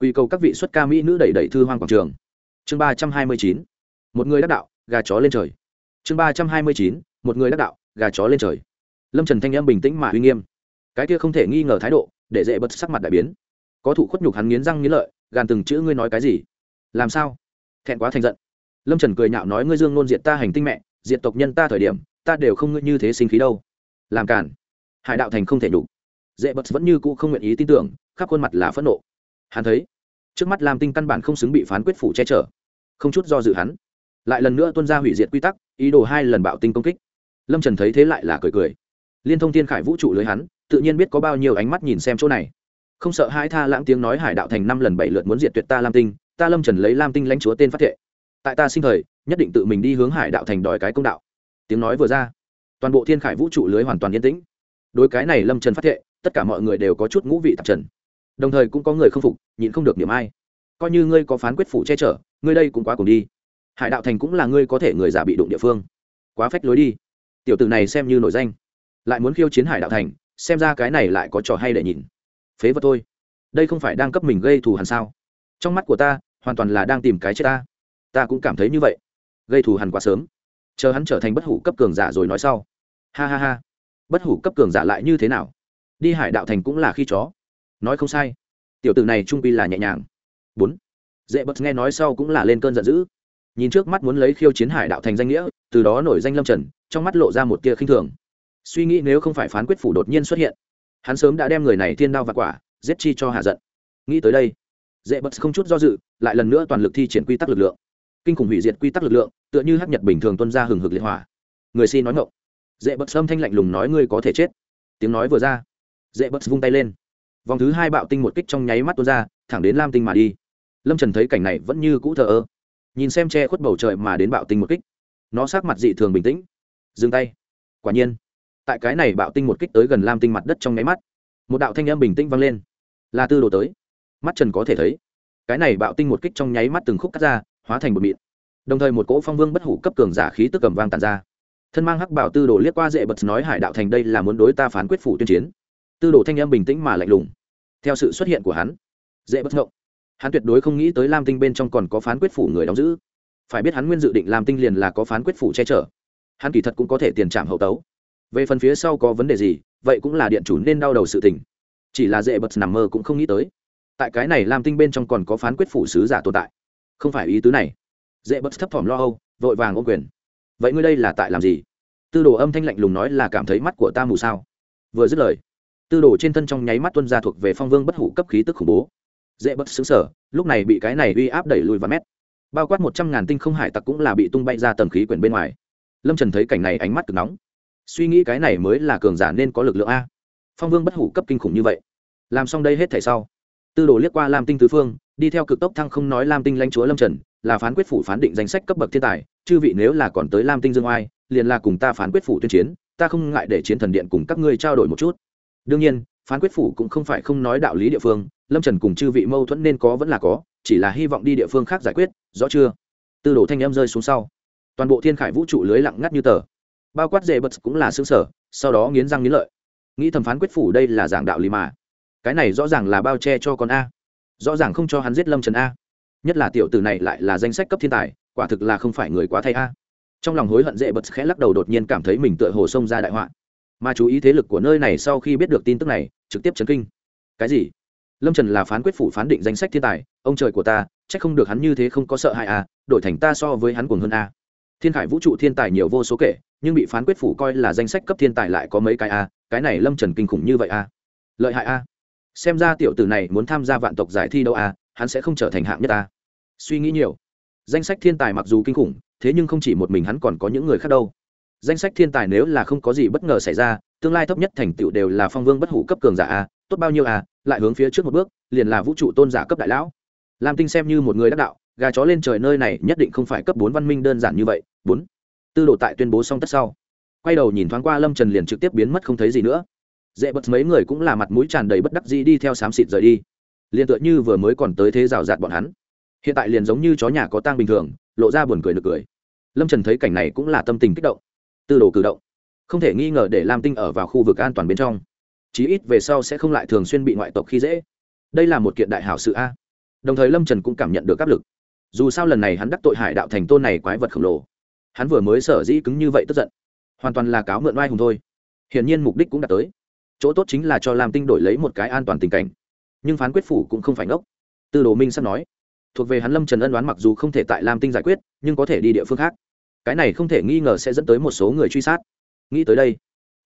Quy cầu các vị xuất ca mỹ nữ đẩy đẩy thư hoang quảng trường. Chương ba trăm hai mươi chín. Một người đắc đạo, gà chó lên trời. Chương ba trăm hai mươi chín. Một người đắc đạo, gà chó lên trời. Lâm trần thanh em bình tĩnh mà uy nghiêm. Cái kia không thể nghi ngờ thái độ, để dễ bật sắc mặt đại biến có thủ khuất nhục hắn nghiến răng nghiến lợi, gàn từng chữ ngươi nói cái gì? Làm sao? Thẹn quá thành giận. Lâm trần cười nhạo nói ngươi dương nôn diệt ta hành tinh mẹ, diệt tộc nhân ta thời điểm, ta đều không ngươi như thế sinh khí đâu. Làm cản hải đạo thành không thể đủ dễ bật vẫn như cũ không nguyện ý tin tưởng, khắp khuôn mặt là phẫn nộ. Hắn thấy, trước mắt lam tinh căn bản không xứng bị phán quyết phủ che chở. Không chút do dự hắn, lại lần nữa tuân ra hủy diệt quy tắc, ý đồ hai lần bạo tinh công kích. Lâm trần thấy thế lại là cười cười. Liên thông thiên khải vũ trụ lưới hắn, tự nhiên biết có bao nhiêu ánh mắt nhìn xem chỗ này không sợ hãi tha lãng tiếng nói hải đạo thành năm lần bảy lượt muốn diệt tuyệt ta lam tinh, ta lâm trần lấy lam tinh lãnh chúa tên phát thệ. Tại ta sinh thời, nhất định tự mình đi hướng hải đạo thành đòi cái công đạo. Tiếng nói vừa ra, toàn bộ thiên khải vũ trụ lưới hoàn toàn yên tĩnh. Đối cái này lâm trần phát thệ, tất cả mọi người đều có chút ngũ vị tạp trần. Đồng thời cũng có người không phục, nhịn không được niệm ai. Coi như ngươi có phán quyết phủ che chở, ngươi đây cũng quá cùng đi. Hải đạo thành cũng là ngươi có thể người giả bị đụng địa phương. Quá phách lối đi. Tiểu tử này xem như nổi danh. Lại muốn khiêu chiến hải đạo thành, xem ra cái này lại có trò hay để nhìn phế vật thôi. Đây không phải đang cấp mình gây thù hằn sao? Trong mắt của ta, hoàn toàn là đang tìm cái chết ta. Ta cũng cảm thấy như vậy. Gây thù hằn quá sớm. Chờ hắn trở thành bất hủ cấp cường giả rồi nói sau. Ha ha ha. Bất hủ cấp cường giả lại như thế nào? Đi hải đạo thành cũng là khi chó. Nói không sai. Tiểu tử này trung pi là nhẹ nhàng. Bốn. Dễ bất nghe nói sau cũng là lên cơn giận dữ. Nhìn trước mắt muốn lấy khiêu chiến hải đạo thành danh nghĩa, từ đó nổi danh lâm trần, trong mắt lộ ra một tia khinh thường. Suy nghĩ nếu không phải phán quyết phủ đột nhiên xuất hiện hắn sớm đã đem người này thiên đao và quả, giết chi cho hạ giận. Nghĩ tới đây dễ bật không chút do dự, lại lần nữa toàn lực thi triển quy tắc lực lượng. Kinh khủng hủy diệt quy tắc lực lượng, tựa như hắc nhật bình thường tuân ra hừng hực liệt hỏa. Người xin nói ngộng dễ bật xâm thanh lạnh lùng nói ngươi có thể chết. Tiếng nói vừa ra dễ bật vung tay lên. Vòng thứ hai bạo tinh một kích trong nháy mắt tuôn ra, thẳng đến lam tinh mà đi. Lâm trần thấy cảnh này vẫn như cũ thờ ơ. Nhìn xem che khuất bầu trời mà đến bạo tinh một kích, nó sát mặt dị thường bình tĩnh. Dừng tay. Quả nhiên tại cái này bạo tinh một kích tới gần lam tinh mặt đất trong nháy mắt, một đạo thanh âm bình tĩnh vang lên. Là tư đồ tới. Mắt trần có thể thấy, cái này bạo tinh một kích trong nháy mắt từng khúc cắt ra, hóa thành một mịn. Đồng thời một cỗ phong vương bất hủ cấp cường giả khí tức cầm vang tàn ra. Thân mang hắc bảo tư đồ liếc qua dễ bật nói hải đạo thành đây là muốn đối ta phán quyết phủ tuyên chiến. Tư đồ thanh âm bình tĩnh mà lạnh lùng. Theo sự xuất hiện của hắn, dễ bất ngộng. Hắn tuyệt đối không nghĩ tới lam tinh bên trong còn có phán quyết phủ người đóng giữ. Phải biết hắn nguyên dự định lam tinh liền là có phán quyết phủ che chở. Hắn kỳ thật cũng có thể tiền trảm hậu tấu về phần phía sau có vấn đề gì, vậy cũng là điện chủ nên đau đầu sự tình. Chỉ là dễ bật nằm mơ cũng không nghĩ tới. Tại cái này làm tinh bên trong còn có phán quyết phủ sứ giả tồn tại. Không phải ý tứ này. Dễ bật thấp thỏm lo âu, vội vàng ô quyền. Vậy ngươi đây là tại làm gì? Tư đồ âm thanh lạnh lùng nói là cảm thấy mắt của ta mù sao. Vừa dứt lời, tư đồ trên thân trong nháy mắt tuân ra thuộc về phong vương bất hủ cấp khí tức khủng bố. Dễ bất xứng sở lúc này bị cái này uy áp đẩy lùi và mét. Bao quát một trăm ngàn tinh không hải tặc cũng là bị tung bay ra tầng khí quyển bên ngoài. Lâm trần thấy cảnh này ánh mắt cực nóng suy nghĩ cái này mới là cường giả nên có lực lượng a. Phong vương bất hủ cấp kinh khủng như vậy. Làm xong đây hết thảy sau, tư đồ liếc qua lam tinh tứ phương, đi theo cực tốc thăng không nói lam tinh lãnh chúa lâm trần, là phán quyết phủ phán định danh sách cấp bậc thiên tài, chư vị nếu là còn tới lam tinh dương oai, liền là cùng ta phán quyết phủ tuyên chiến, ta không ngại để chiến thần điện cùng các ngươi trao đổi một chút. Đương nhiên, phán quyết phủ cũng không phải không nói đạo lý địa phương, lâm trần cùng chư vị mâu thuẫn nên có vẫn là có, chỉ là hy vọng đi địa phương khác giải quyết, rõ chưa? Tư đồ thanh em rơi xuống sau. Toàn bộ thiên khải vũ trụ lưới lặng ngắt như tờ bao quát dễ bật cũng là xương sở, sau đó nghiến răng nghiến lợi. Nghĩ thẩm phán quyết phủ đây là giảng đạo lý mà. Cái này rõ ràng là bao che cho con a. Rõ ràng không cho hắn giết lâm trần a. Nhất là tiểu tử này lại là danh sách cấp thiên tài, quả thực là không phải người quá thay a. Trong lòng hối hận dễ bật khẽ lắc đầu đột nhiên cảm thấy mình tựa hồ xông ra đại họa. Mà chú ý thế lực của nơi này sau khi biết được tin tức này, trực tiếp chấn kinh. Cái gì? Lâm trần là phán quyết phủ phán định danh sách thiên tài, ông trời của ta c h ắ c không được hắn như thế không có sợ hãi à đổi thành ta so với hắn cuồng hơn a thiên khải vũ trụ thiên tài nhiều vô số kể, nhưng bị phán quyết phủ coi là danh sách cấp thiên tài lại có mấy cái a, cái này lâm trần kinh khủng như vậy a. Lợi hại a. Xem ra tiểu tử này muốn tham gia vạn tộc giải thi đâu a, hắn sẽ không trở thành hạng nhất a. Suy nghĩ nhiều. Danh sách thiên tài mặc dù kinh khủng, thế nhưng không chỉ một mình hắn còn có những người khác đâu. Danh sách thiên tài nếu là không có gì bất ngờ xảy ra, tương lai thấp nhất thành tựu đều là phong vương bất hủ cấp cường giả a, tốt bao nhiêu a, lại hướng phía trước một bước, liền là vũ trụ tôn giả cấp đại lão. Lam tinh xem như một người đắc đạo gà chó lên trời nơi này nhất định không phải cấp bốn văn minh đơn giản như vậy. Bốn. Tư đồ tại tuyên bố xong tất sau. Quay đầu nhìn thoáng qua lâm trần liền trực tiếp biến mất không thấy gì nữa. Dễ bật mấy người cũng là mặt mũi tràn đầy bất đắc dĩ đi theo xám xịt rời đi. Liền tựa như vừa mới còn tới thế rào rạt bọn hắn. Hiện tại liền giống như chó nhà có tang bình thường, lộ ra buồn cười nực cười. Lâm trần thấy cảnh này cũng là tâm tình kích động. Tư đồ cử động. Không thể nghi ngờ để lam tinh ở vào khu vực an toàn bên trong. Chí ít về sau sẽ không lại thường xuyên bị ngoại tộc khi dễ. Đây là một kiện đại hảo sự a. Đồng thời lâm trần cũng cảm nhận được áp lực dù sao lần này hắn đắc tội hải đạo thành tôn này quái vật khổng lồ. Hắn vừa mới sở dĩ cứng như vậy tức giận, hoàn toàn là cáo mượn oai hùng thôi. Hiển nhiên mục đích cũng đạt tới. Chỗ tốt chính là cho lam tinh đổi lấy một cái an toàn tình cảnh. Nhưng phán quyết phủ cũng không phải ngốc. Tư đồ minh sắp nói, thuộc về hắn lâm trần ân đoán mặc dù không thể tại lam tinh giải quyết, nhưng có thể đi địa phương khác. Cái này không thể nghi ngờ sẽ dẫn tới một số người truy sát. Nghĩ tới đây,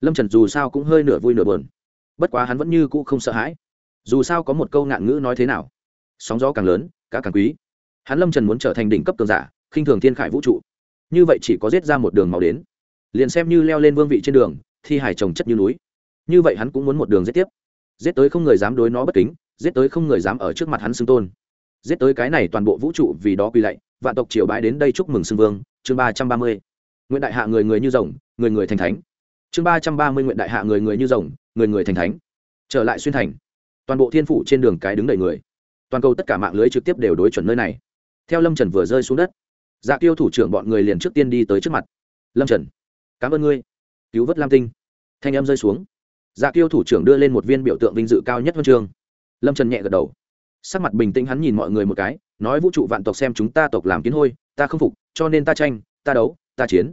lâm trần dù sao cũng hơi nửa vui nửa buồn. Bất quá hắn vẫn như cũ không sợ hãi. Dù sao có một câu ngạn ngữ nói thế nào? Sóng gió càng lớn, cá càng quý hắn lâm trần muốn trở thành đỉnh cấp cường giả, khinh thường thiên khải vũ trụ. như vậy chỉ có giết ra một đường màu đến. liền xem như leo lên vương vị trên đường, thi hải trồng chất như núi. như vậy hắn cũng muốn một đường giết tiếp. giết tới không người dám đối nó bất kính, giết tới không người dám ở trước mặt hắn xưng tôn. giết tới cái này toàn bộ vũ trụ vì đó quy lạy, vạn tộc triều bái đến đây chúc mừng xưng vương, chương ba trăm ba mươi. Nguyện đại hạ người người như rồng, người người thành thánh. chương ba trăm ba mươi nguyện đại hạ người người như rồng, người người thành thánh. trở lại xuyên thành. toàn bộ thiên phủ trên đường cái đứng đầy người. toàn cầu tất cả mạng lưới trực tiếp đều đối chuẩn nơi này theo lâm trần vừa rơi xuống đất dạ tiêu thủ trưởng bọn người liền trước tiên đi tới trước mặt. Lâm trần, cảm ơn ngươi. Cứu vớt lam tinh. Thanh em rơi xuống. Dạ tiêu thủ trưởng đưa lên một viên biểu tượng vinh dự cao nhất huân chương. Lâm trần nhẹ gật đầu. Sắc mặt bình tĩnh hắn nhìn mọi người một cái, nói vũ trụ vạn tộc xem chúng ta tộc làm kiến hôi, ta không phục, cho nên ta tranh, ta đấu, ta chiến.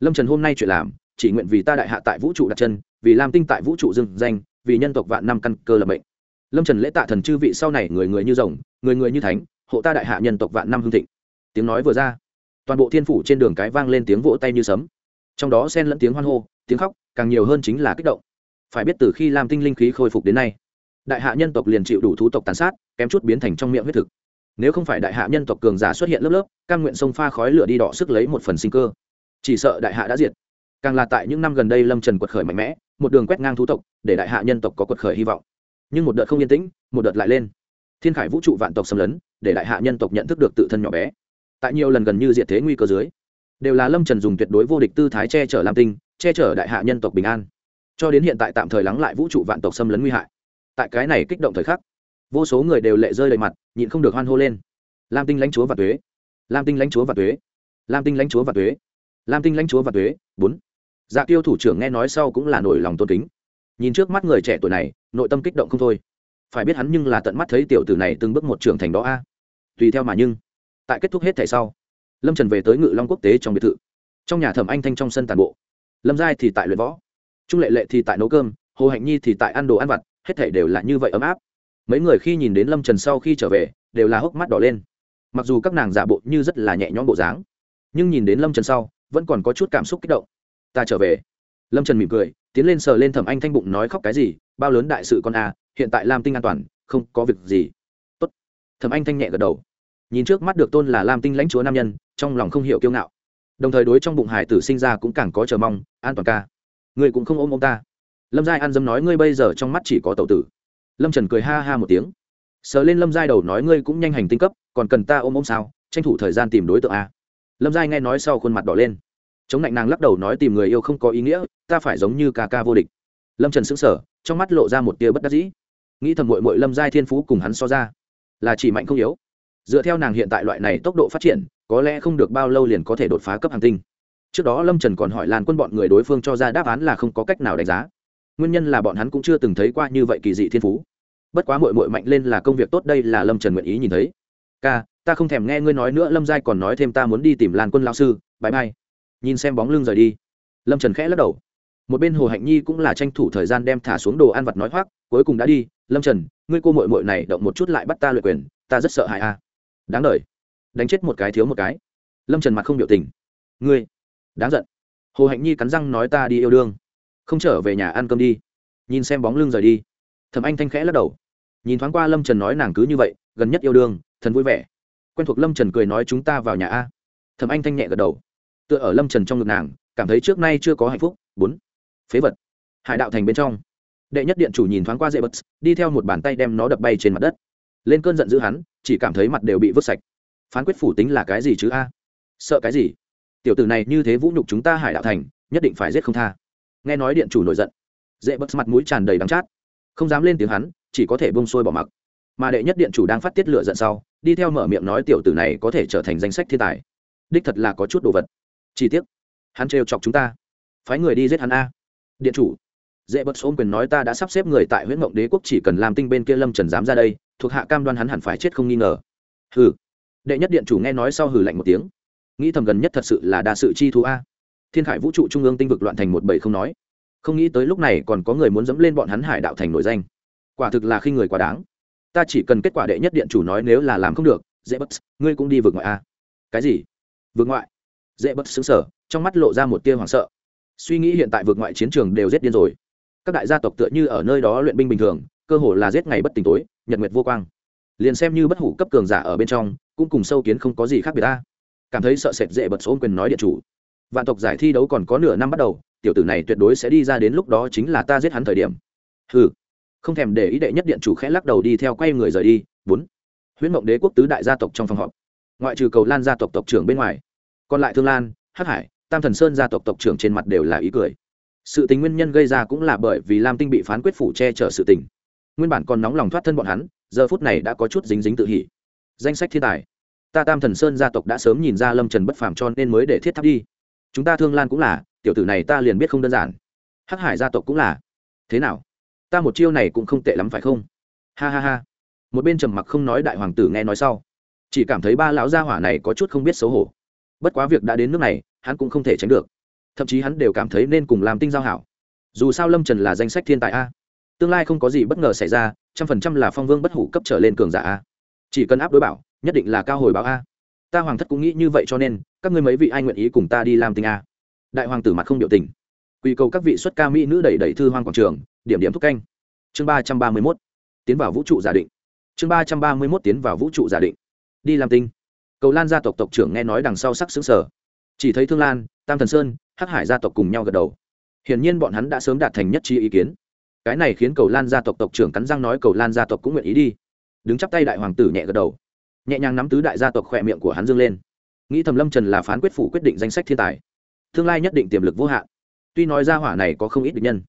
Lâm trần hôm nay chuyện làm, chỉ nguyện vì ta đại hạ tại vũ trụ đặt chân, vì lam tinh tại vũ trụ dừng danh, vì nhân tộc vạn năm căn cơ lập mệnh. Lâm trần lễ tạ thần chư vị sau này người người như rồng, người người như thánh hộ ta đại hạ nhân tộc vạn năm hương thịnh. Tiếng nói vừa ra, toàn bộ thiên phủ trên đường cái vang lên tiếng vỗ tay như sấm. Trong đó xen lẫn tiếng hoan hô, tiếng khóc, càng nhiều hơn chính là kích động. Phải biết từ khi lam tinh linh khí khôi phục đến nay, đại hạ nhân tộc liền chịu đủ thú tộc tàn sát, kém chút biến thành trong miệng huyết thực. Nếu không phải đại hạ nhân tộc cường giả xuất hiện lớp lớp căn nguyện sông pha khói lửa đi đỏ sức lấy một phần sinh cơ. Chỉ sợ đại hạ đã diệt. Càng là tại những năm gần đây lâm trần quật khởi mạnh mẽ, một đường quét ngang thú tộc, để đại hạ nhân tộc có quật khởi hy vọng. Nhưng một đợt không yên tĩnh, một đợt lại lên thiên khải vũ trụ vạn tộc xâm lấn, để đại hạ nhân tộc nhận thức được tự thân nhỏ bé. Tại nhiều lần gần như diệt thế nguy cơ dưới, đều là lâm trần dùng tuyệt đối vô địch tư thái che chở lam tinh, che chở đại hạ nhân tộc bình an. Cho đến hiện tại tạm thời lắng lại vũ trụ vạn tộc xâm lấn nguy hại. Tại cái này kích động thời khắc, vô số người đều lệ rơi đầy mặt, nhịn không được hoan hô lên. Lam tinh lãnh chúa và tuế. Lam tinh lãnh chúa và tuế. Lam tinh lãnh chúa và tuế. Lam tinh lãnh chúa và tuế. Bốn. Dạ tiêu thủ trưởng nghe nói sau cũng là nổi lòng tôn kính. Nhìn trước mắt người trẻ tuổi này, nội tâm kích động không thôi phải biết hắn nhưng là tận mắt thấy tiểu tử này từng bước một trưởng thành đó a. Tùy theo mà nhưng, tại kết thúc hết thảy sau, lâm trần về tới ngự long quốc tế trong biệt thự. Trong nhà thẩm anh thanh trong sân tàn bộ. Lâm giai thì tại luyện võ, trung lệ lệ thì tại nấu cơm, hồ hạnh nhi thì tại ăn đồ ăn vặt, hết thảy đều là như vậy ấm áp. Mấy người khi nhìn đến lâm trần sau khi trở về, đều là hốc mắt đỏ lên. Mặc dù các nàng giả bộ như rất là nhẹ nhõm bộ dáng, nhưng nhìn đến lâm trần sau, vẫn còn có chút cảm xúc kích động. Ta trở về. Lâm trần mỉm cười, tiến lên sờ lên thẩm anh thanh bụng nói khóc cái gì, bao lớn đại sự con a hiện tại lam tinh an toàn, không có việc gì. Tốt. thẩm anh thanh nhẹ gật đầu. Nhìn trước mắt được tôn là lam tinh lãnh chúa nam nhân, trong lòng không hiểu kiêu ngạo. Đồng thời đối trong bụng hải tử sinh ra cũng càng có chờ mong, an toàn ca. Ngươi cũng không ôm ông ta. Lâm giai an dâm nói ngươi bây giờ trong mắt chỉ có tậu tử. Lâm trần cười ha ha một tiếng. Sờ lên lâm giai đầu nói ngươi cũng nhanh hành tinh cấp, còn cần ta ôm ôm sao? Tranh thủ thời gian tìm đối tượng a. Lâm giai nghe nói sau khuôn mặt đỏ lên. Chống lạnh nàng lắc đầu nói tìm người yêu không có ý nghĩa, ta phải giống như ca ca vô địch lâm trần xứng sở trong mắt lộ ra một tia bất đắc dĩ. Nghĩ thầm mội mội lâm giai thiên phú cùng hắn so ra, là chỉ mạnh không yếu. Dựa theo nàng hiện tại loại này tốc độ phát triển, có lẽ không được bao lâu liền có thể đột phá cấp hàng tinh. Trước đó lâm trần còn hỏi làn quân bọn người đối phương cho ra đáp án là không có cách nào đánh giá. Nguyên nhân là bọn hắn cũng chưa từng thấy qua như vậy kỳ dị thiên phú. Bất quá mội mội mạnh lên là công việc tốt đây là lâm trần nguyện ý nhìn thấy. Ca, ta không thèm nghe ngươi nói nữa, lâm giai còn nói thêm ta muốn đi tìm làn quân lao sư bãi mai nhìn xem bóng lưng rời đi, lâm trần khẽ lắc đầu một bên hồ hạnh nhi cũng là tranh thủ thời gian đem thả xuống đồ ăn vặt nói hoác, cuối cùng đã đi, lâm trần, ngươi cô mội mội này động một chút lại bắt ta luyện quyền, ta rất sợ hãi a. Đáng đ đánh chết một cái thiếu một cái. Lâm trần mặt không biểu tình. Ngươi. Đáng giận. Hồ hạnh nhi cắn răng nói ta đi yêu đương. Không trở về nhà ăn cơm đi. Nhìn xem bóng lưng rời đi. Thầm anh thanh khẽ lắc đầu. Nhìn thoáng qua lâm trần nói nàng cứ như vậy, gần nhất yêu đương, thần vui vẻ. Quen thuộc lâm trần cười nói chúng ta vào nhà a. Thầm anh thanh nhẹ gật đầu. Tựa ở lâm trần trong ngực nàng, cảm thấy trước nay chưa có hạnh phúc. Bốn phế vật. Hải đạo thành bên trong. Đệ nhất điện chủ nhìn thoáng qua dễ bật đi theo một bàn tay đem nó đập bay trên mặt đất. Lên cơn giận dữ hắn, chỉ cảm thấy mặt đều bị vứt sạch. Phán quyết phủ tính là cái gì chứ a? Sợ cái gì? Tiểu tử này như thế vũ nhục chúng ta hải đạo thành, nhất định phải giết không tha. Nghe nói điện chủ nổi giận. Dễ bật mặt mũi tràn đầy đắng chát. Không dám lên tiếng hắn, chỉ có thể bông sôi bỏ mặc. Mà đệ nhất điện chủ đang phát tiết lựa giận sau, đi theo mở miệng nói tiểu tử này có thể trở thành danh sách thiên tài. Đích thật là có chút đồ vật. Chi tiết hắn trêu chọc chúng ta. Phái người đi giết hắn a điện chủ. Dễ bật ôm quyền nói ta đã sắp xếp người tại huyện mộng đế quốc chỉ cần làm tinh bên kia lâm trần dám ra đây, thuộc hạ cam đoan hắn hẳn phải chết không nghi ngờ. Hừ. Đệ nhất điện chủ nghe nói sau hừ lạnh một tiếng. Nghĩ thầm gần nhất thật sự là đa sự chi thú a. Thiên khải vũ trụ trung ương tinh vực loạn thành một bầy không nói. Không nghĩ tới lúc này còn có người muốn dẫm lên bọn hắn hải đạo thành nổi danh. Quả thực là khi người quá đáng. Ta chỉ cần kết quả đệ nhất điện chủ nói nếu là làm không được, dễ bất, ngươi cũng đi vượt ngoại a. Cái gì? Vượt ngoại. Dễ bất xứng sở trong mắt lộ ra một tia hoảng sợ suy nghĩ hiện tại vượt ngoại chiến trường đều giết điên rồi. Các đại gia tộc tựa như ở nơi đó luyện binh bình thường cơ hồ là giết ngày bất tình tối nhật nguyệt vô quang. Liền xem như bất hủ cấp cường giả ở bên trong cũng cùng sâu kiến không có gì khác biệt ta. Cảm thấy sợ sệt dễ bật số quyền nói điện chủ. Vạn tộc giải thi đấu còn có nửa năm bắt đầu tiểu tử này tuyệt đối sẽ đi ra đến lúc đó chính là ta giết hắn thời điểm. Hừ, không thèm để ý đệ nhất điện chủ khẽ lắc đầu đi theo quay người rời đi. Bốn. Huyễn mộng đế quốc tứ đại gia tộc trong phòng họp. Ngoại trừ cầu lan gia tộc tộc trưởng bên ngoài. Còn lại thương lan hắc hải tam thần sơn gia tộc tộc trưởng trên mặt đều là ý cười. Sự tình nguyên nhân gây ra cũng là bởi vì lam tinh bị phán quyết phủ che chở sự tình. Nguyên bản còn nóng lòng thoát thân bọn hắn, giờ phút này đã có chút dính dính tự hỉ. Danh sách thiên tài. Ta tam thần sơn gia tộc đã sớm nhìn ra lâm trần bất phàm cho nên mới để thiết tháp đi. Chúng ta thương lan cũng là, tiểu tử này ta liền biết không đơn giản. Hắc hải gia tộc cũng là. Thế nào? Ta một chiêu này cũng không tệ lắm phải không? Ha ha ha. Một bên trầm mặc không nói đại hoàng tử nghe nói sau, chỉ cảm thấy ba lão gia hỏa này có chút không biết xấu hổ. Bất quá việc đã đến nước này hắn cũng không thể tránh được. Thậm chí hắn đều cảm thấy nên cùng làm tinh giao hảo. Dù sao lâm trần là danh sách thiên tài a. Tương lai không có gì bất ngờ xảy ra, trăm phần trăm là phong vương bất hủ cấp trở lên cường giả a. Chỉ cần áp đối bảo, nhất định là cao hồi báo a. Ta hoàng thất cũng nghĩ như vậy cho nên, các ngươi mấy vị ai nguyện ý cùng ta đi làm tinh a? Đại hoàng tử mặt không biểu tình. Quy cầu các vị xuất ca mỹ nữ đẩy đẩy thư hoang quảng trường, điểm điểm thúc canh. Chương ba trăm ba mươi mốt, tiến vào vũ trụ giả định. Chương ba trăm ba mươi mốt, tiến vào vũ trụ giả định. Đi làm tinh. Cầu lan gia tộc tộc trưởng nghe nói đằng sau sắc xứng sở chỉ thấy thương lan, tam thần sơn, hắc hải gia tộc cùng nhau gật đầu. Hiển nhiên bọn hắn đã sớm đạt thành nhất trí ý kiến. Cái này khiến cầu lan gia tộc tộc trưởng cắn răng nói cầu lan gia tộc cũng nguyện ý đi. Đứng chắp tay đại hoàng tử nhẹ gật đầu. Nhẹ nhàng nắm tứ đại gia tộc khỏe miệng của hắn dương lên. Nghĩ thầm lâm trần là phán quyết phủ quyết định danh sách thiên tài. Tương lai nhất định tiềm lực vô hạn. Tuy nói ra hỏa này có không ít địch nhân,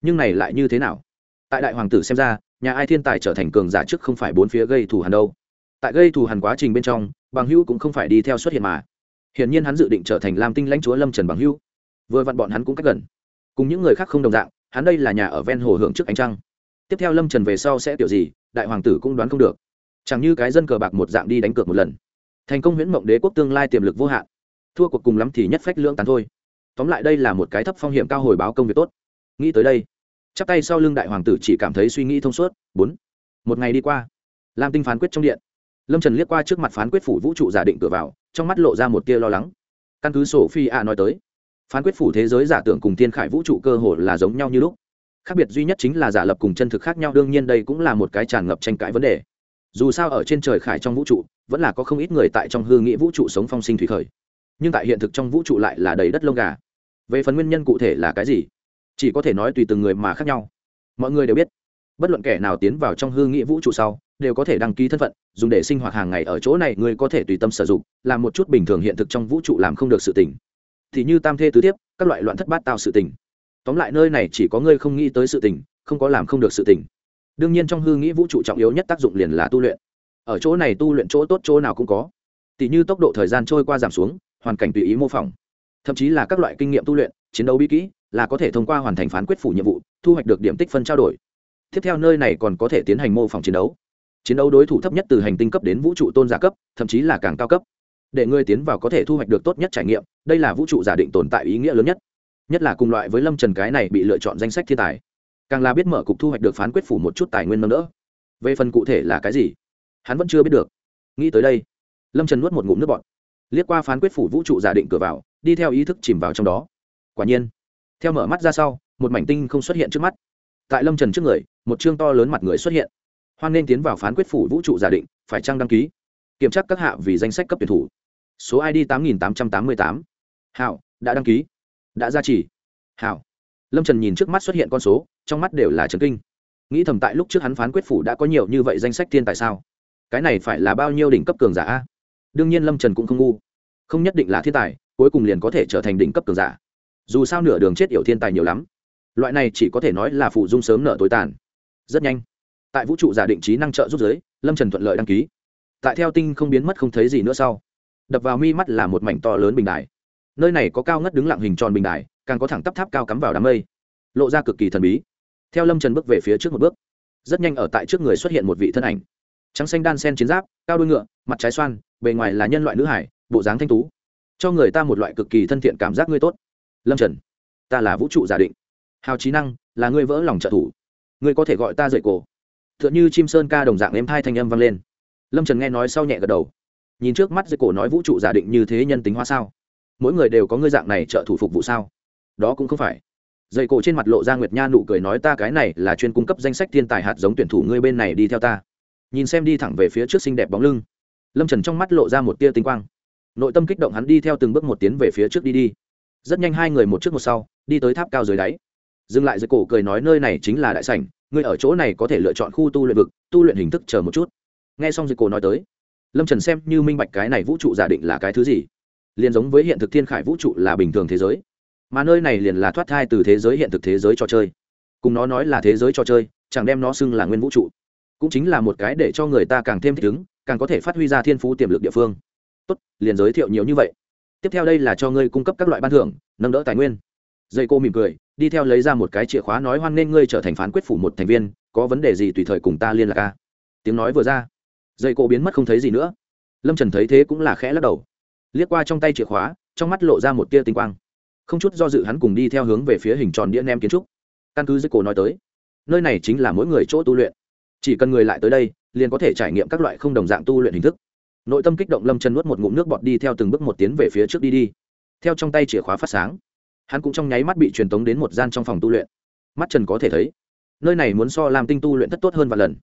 nhưng này lại như thế nào? Tại đại hoàng tử xem ra, nhà ai thiên tài trở thành cường giả trước không phải bốn phía gây thù hằn đâu. Tại gây thù hằn quá trình bên trong, bằng hữu cũng không phải đi theo xuất hiện mà hiển nhiên hắn dự định trở thành lam tinh lãnh chúa lâm trần bằng hữu vừa vặn bọn hắn cũng cách gần. Cùng những người khác không đồng dạng, hắn đây là nhà ở ven hồ hưởng trước ánh trăng. Tiếp theo lâm trần về sau sẽ kiểu gì, đại hoàng tử cũng đoán không được. Chẳng như cái dân cờ bạc một dạng đi đánh cược một lần. Thành công huyễn mộng đế quốc tương lai tiềm lực vô hạn. Thua cuộc cùng lắm thì nhất phách lưỡng tán thôi. Tóm lại đây là một cái thấp phong hiểm cao hồi báo công việc tốt. Nghĩ tới đây, chắp tay sau lưng đại hoàng tử chỉ cảm thấy suy nghĩ thông suốt. Bốn. Một ngày đi qua, lam tinh phán quyết trong điện lâm trần liếc qua trước mặt phán quyết phủ vũ trụ giả định cửa vào, trong mắt lộ ra một tia lo lắng. Căn cứ sổ phi a nói tới, phán quyết phủ thế giới giả tưởng cùng thiên khải vũ trụ cơ hồ là giống nhau như lúc. Khác biệt duy nhất chính là giả lập cùng chân thực khác nhau, đương nhiên đây cũng là một cái tràn ngập tranh cãi vấn đề. Dù sao ở trên trời khải trong vũ trụ, vẫn là có không ít người tại trong hư nghĩ vũ trụ sống phong sinh thủy khởi. Nhưng tại hiện thực trong vũ trụ lại là đầy đất lông gà. Về phần nguyên nhân cụ thể là cái gì? Chỉ có thể nói tùy từng người mà khác nhau. Mọi người đều biết, bất luận kẻ nào tiến vào trong hư nghĩ vũ trụ sau đều có thể đăng ký thân phận, dùng để sinh hoạt hàng ngày ở chỗ này người có thể tùy tâm sử dụng, làm một chút bình thường hiện thực trong vũ trụ làm không được sự tình. Thì như tam thê tứ tiếp các loại loạn thất bát tạo sự tình. Tóm lại nơi này chỉ có ngươi không nghĩ tới sự tình, không có làm không được sự tình. Đương nhiên trong hư nghĩ vũ trụ trọng yếu nhất tác dụng liền là tu luyện. Ở chỗ này tu luyện chỗ tốt chỗ nào cũng có. Tỷ như tốc độ thời gian trôi qua giảm xuống, hoàn cảnh tùy ý mô phỏng. Thậm chí là các loại kinh nghiệm tu luyện, chiến đấu bí kỹ, là có thể thông qua hoàn thành phán quyết phủ nhiệm vụ, thu hoạch được điểm tích phân trao đổi. Tiếp theo nơi này còn có thể tiến hành mô phỏng chiến đấu chiến đấu đối thủ thấp nhất từ hành tinh cấp đến vũ trụ tôn giả cấp, thậm chí là càng cao cấp. Để ngươi tiến vào có thể thu hoạch được tốt nhất trải nghiệm, đây là vũ trụ giả định tồn tại ý nghĩa lớn nhất. Nhất là cùng loại với lâm trần cái này bị lựa chọn danh sách thiên tài. Càng là biết mở cục thu hoạch được phán quyết phủ một chút tài nguyên nâng đỡ. Về phần cụ thể là cái gì, hắn vẫn chưa biết được. Nghĩ tới đây, lâm trần nuốt một ngụm nước bọt. Liếc qua phán quyết phủ vũ trụ giả định cửa vào, đi theo ý thức chìm vào trong đó. Quả nhiên, theo mở mắt ra sau, một mảnh tinh không xuất hiện trước mắt. Tại lâm trần trước người, một chương to lớn mặt người xuất hiện hoan nên tiến vào phán quyết phủ vũ trụ giả định, phải trăng đăng ký? Kiểm tra các hạ vì danh sách cấp tuyển thủ. Số id tám nghìn tám trăm tám mươi tám. Hảo, đã đăng ký. Đã ra chỉ. Hảo. Lâm trần nhìn trước mắt xuất hiện con số, trong mắt đều là trấn kinh. Nghĩ thầm tại lúc trước hắn phán quyết phủ đã có nhiều như vậy danh sách thiên tại sao? Cái này phải là bao nhiêu đỉnh cấp cường giả a? Đương nhiên lâm trần cũng không ngu. Không nhất định là thiên tài, cuối cùng liền có thể trở thành đỉnh cấp cường giả. Dù sao nửa đường chết yểu thiên tài nhiều lắm. Loại này chỉ có thể nói là phụ dung sớm nợ tối tàn. Rất nhanh tại vũ trụ giả định trí năng trợ giúp giới, lâm trần thuận lợi đăng ký. Tại theo tinh không biến mất không thấy gì nữa sau, đập vào mi mắt là một mảnh to lớn bình đài. Nơi này có cao ngất đứng lặng hình tròn bình đài, càng có thẳng tắp tháp cao cắm vào đám mây, lộ ra cực kỳ thần bí. Theo lâm trần bước về phía trước một bước, rất nhanh ở tại trước người xuất hiện một vị thân ảnh. Trắng xanh đan sen chiến giáp, cao đôi ngựa, mặt trái xoan, bề ngoài là nhân loại nữ hải, bộ dáng thanh tú. Cho người ta một loại cực kỳ thân thiện cảm giác ngươi tốt. Lâm trần, ta là vũ trụ giả định. Hào trí năng, là ngươi vỡ lòng trợ thủ. Ngươi có thể gọi ta dậy cổ tựa như chim sơn ca đồng dạng êm thai thanh âm vang lên. Lâm trần nghe nói sau nhẹ gật đầu. Nhìn trước mắt dậy cổ nói vũ trụ giả định như thế nhân tính hóa sao? Mỗi người đều có ngươi dạng này trợ thủ phục vụ sao? Đó cũng không phải. Dây cổ trên mặt lộ ra nguyệt nha nụ cười nói ta cái này là chuyên cung cấp danh sách thiên tài hạt giống tuyển thủ ngươi bên này đi theo ta. Nhìn xem đi thẳng về phía trước xinh đẹp bóng lưng. Lâm trần trong mắt lộ ra một tia tinh quang. Nội tâm kích động hắn đi theo từng bước một tiến về phía trước đi đi. Rất nhanh hai người một trước một sau, đi tới tháp cao dưới đáy. Dừng lại dưới cổ cười nói nơi này chính là đại sảnh ngươi ở chỗ này có thể lựa chọn khu tu luyện vực, tu luyện hình thức chờ một chút. Nghe xong dịch cổ nói tới, lâm trần xem như minh bạch cái này vũ trụ giả định là cái thứ gì. Liền giống với hiện thực thiên khải vũ trụ là bình thường thế giới, mà nơi này liền là thoát thai từ thế giới hiện thực thế giới trò chơi. Cùng nó nói là thế giới trò chơi, chẳng đem nó xưng là nguyên vũ trụ. Cũng chính là một cái để cho người ta càng thêm thích ứng, càng có thể phát huy ra thiên phú tiềm lực địa phương. Tốt, liền giới thiệu nhiều như vậy. Tiếp theo đây là cho ngươi cung cấp các loại ban thưởng, nâng đỡ tài nguyên dây cô mỉm cười, đi theo lấy ra một cái chìa khóa nói, hoan nghênh ngươi trở thành phán quyết phủ một thành viên, có vấn đề gì tùy thời cùng ta liên lạc ca tiếng nói vừa ra, dây cô biến mất không thấy gì nữa. Lâm trần thấy thế cũng là khẽ lắc đầu. Liếc qua trong tay chìa khóa, trong mắt lộ ra một tia tinh quang. Không chút do dự hắn cùng đi theo hướng về phía hình tròn đĩa nem kiến trúc. Căn cứ dây cổ nói tới, nơi này chính là mỗi người chỗ tu luyện. Chỉ cần người lại tới đây, liền có thể trải nghiệm các loại không đồng dạng tu luyện hình thức. Nội tâm kích động lâm chân nuốt một ngụm nước bọt đi theo từng bước một tiến về phía trước đi đi. Theo trong tay chìa khóa phát sáng hắn cũng trong nháy mắt bị truyền tống đến một gian trong phòng tu luyện. Mắt trần có thể thấy, nơi này muốn so làm tinh tu luyện thất tốt hơn và lần.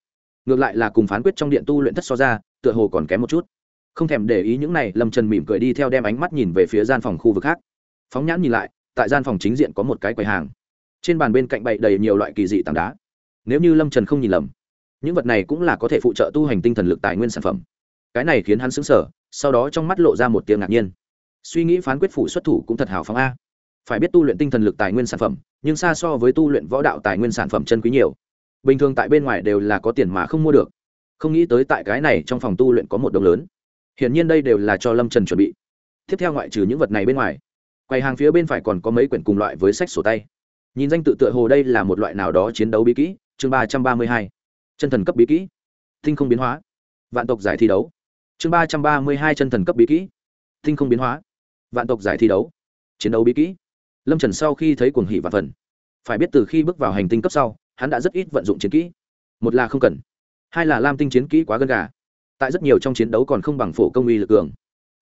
Ngược lại là cùng phán quyết trong điện tu luyện thất so ra, tựa hồ còn kém một chút. Không thèm để ý những này, lâm trần mỉm cười đi theo đem ánh mắt nhìn về phía gian phòng khu vực khác. Phóng nhãn nhìn lại, tại gian phòng chính diện có một cái quầy hàng. Trên bàn bên cạnh bậy đầy nhiều loại kỳ dị tảng đá. Nếu như lâm trần không nhìn lầm, những vật này cũng là có thể phụ trợ tu hành tinh thần lực tài nguyên sản phẩm. Cái này khiến hắn xứng sở sau đó trong mắt lộ ra một tiếng ngạc nhiên. Suy nghĩ phán quyết phủ xuất thủ cũng thật hào phóng a phải biết tu luyện tinh thần lực tài nguyên sản phẩm, nhưng xa so với tu luyện võ đạo tài nguyên sản phẩm chân quý nhiều. Bình thường tại bên ngoài đều là có tiền mà không mua được. Không nghĩ tới tại cái này trong phòng tu luyện có một đồng lớn. Hiển nhiên đây đều là cho lâm trần chuẩn bị. Tiếp theo ngoại trừ những vật này bên ngoài, quầy hàng phía bên phải còn có mấy quyển cùng loại với sách sổ tay. Nhìn danh tự tựa hồ đây là một loại nào đó chiến đấu bí kỹ, chương ba trăm ba mươi hai. Chân thần cấp bí kỹ. Tinh không biến hóa. Vạn tộc giải thi đấu. Chương ba trăm ba mươi hai chân thần cấp bí kỹ. Tinh không biến hóa. Vạn tộc giải thi đấu. Chiến đấu bí kỹ lâm trần sau khi thấy cuồng hỉ và phần, phải biết từ khi bước vào hành tinh cấp sau, hắn đã rất ít vận dụng chiến kỹ. Một là không cần, hai là lam tinh chiến kỹ quá gần gà. Tại rất nhiều trong chiến đấu còn không bằng phổ công uy lực cường.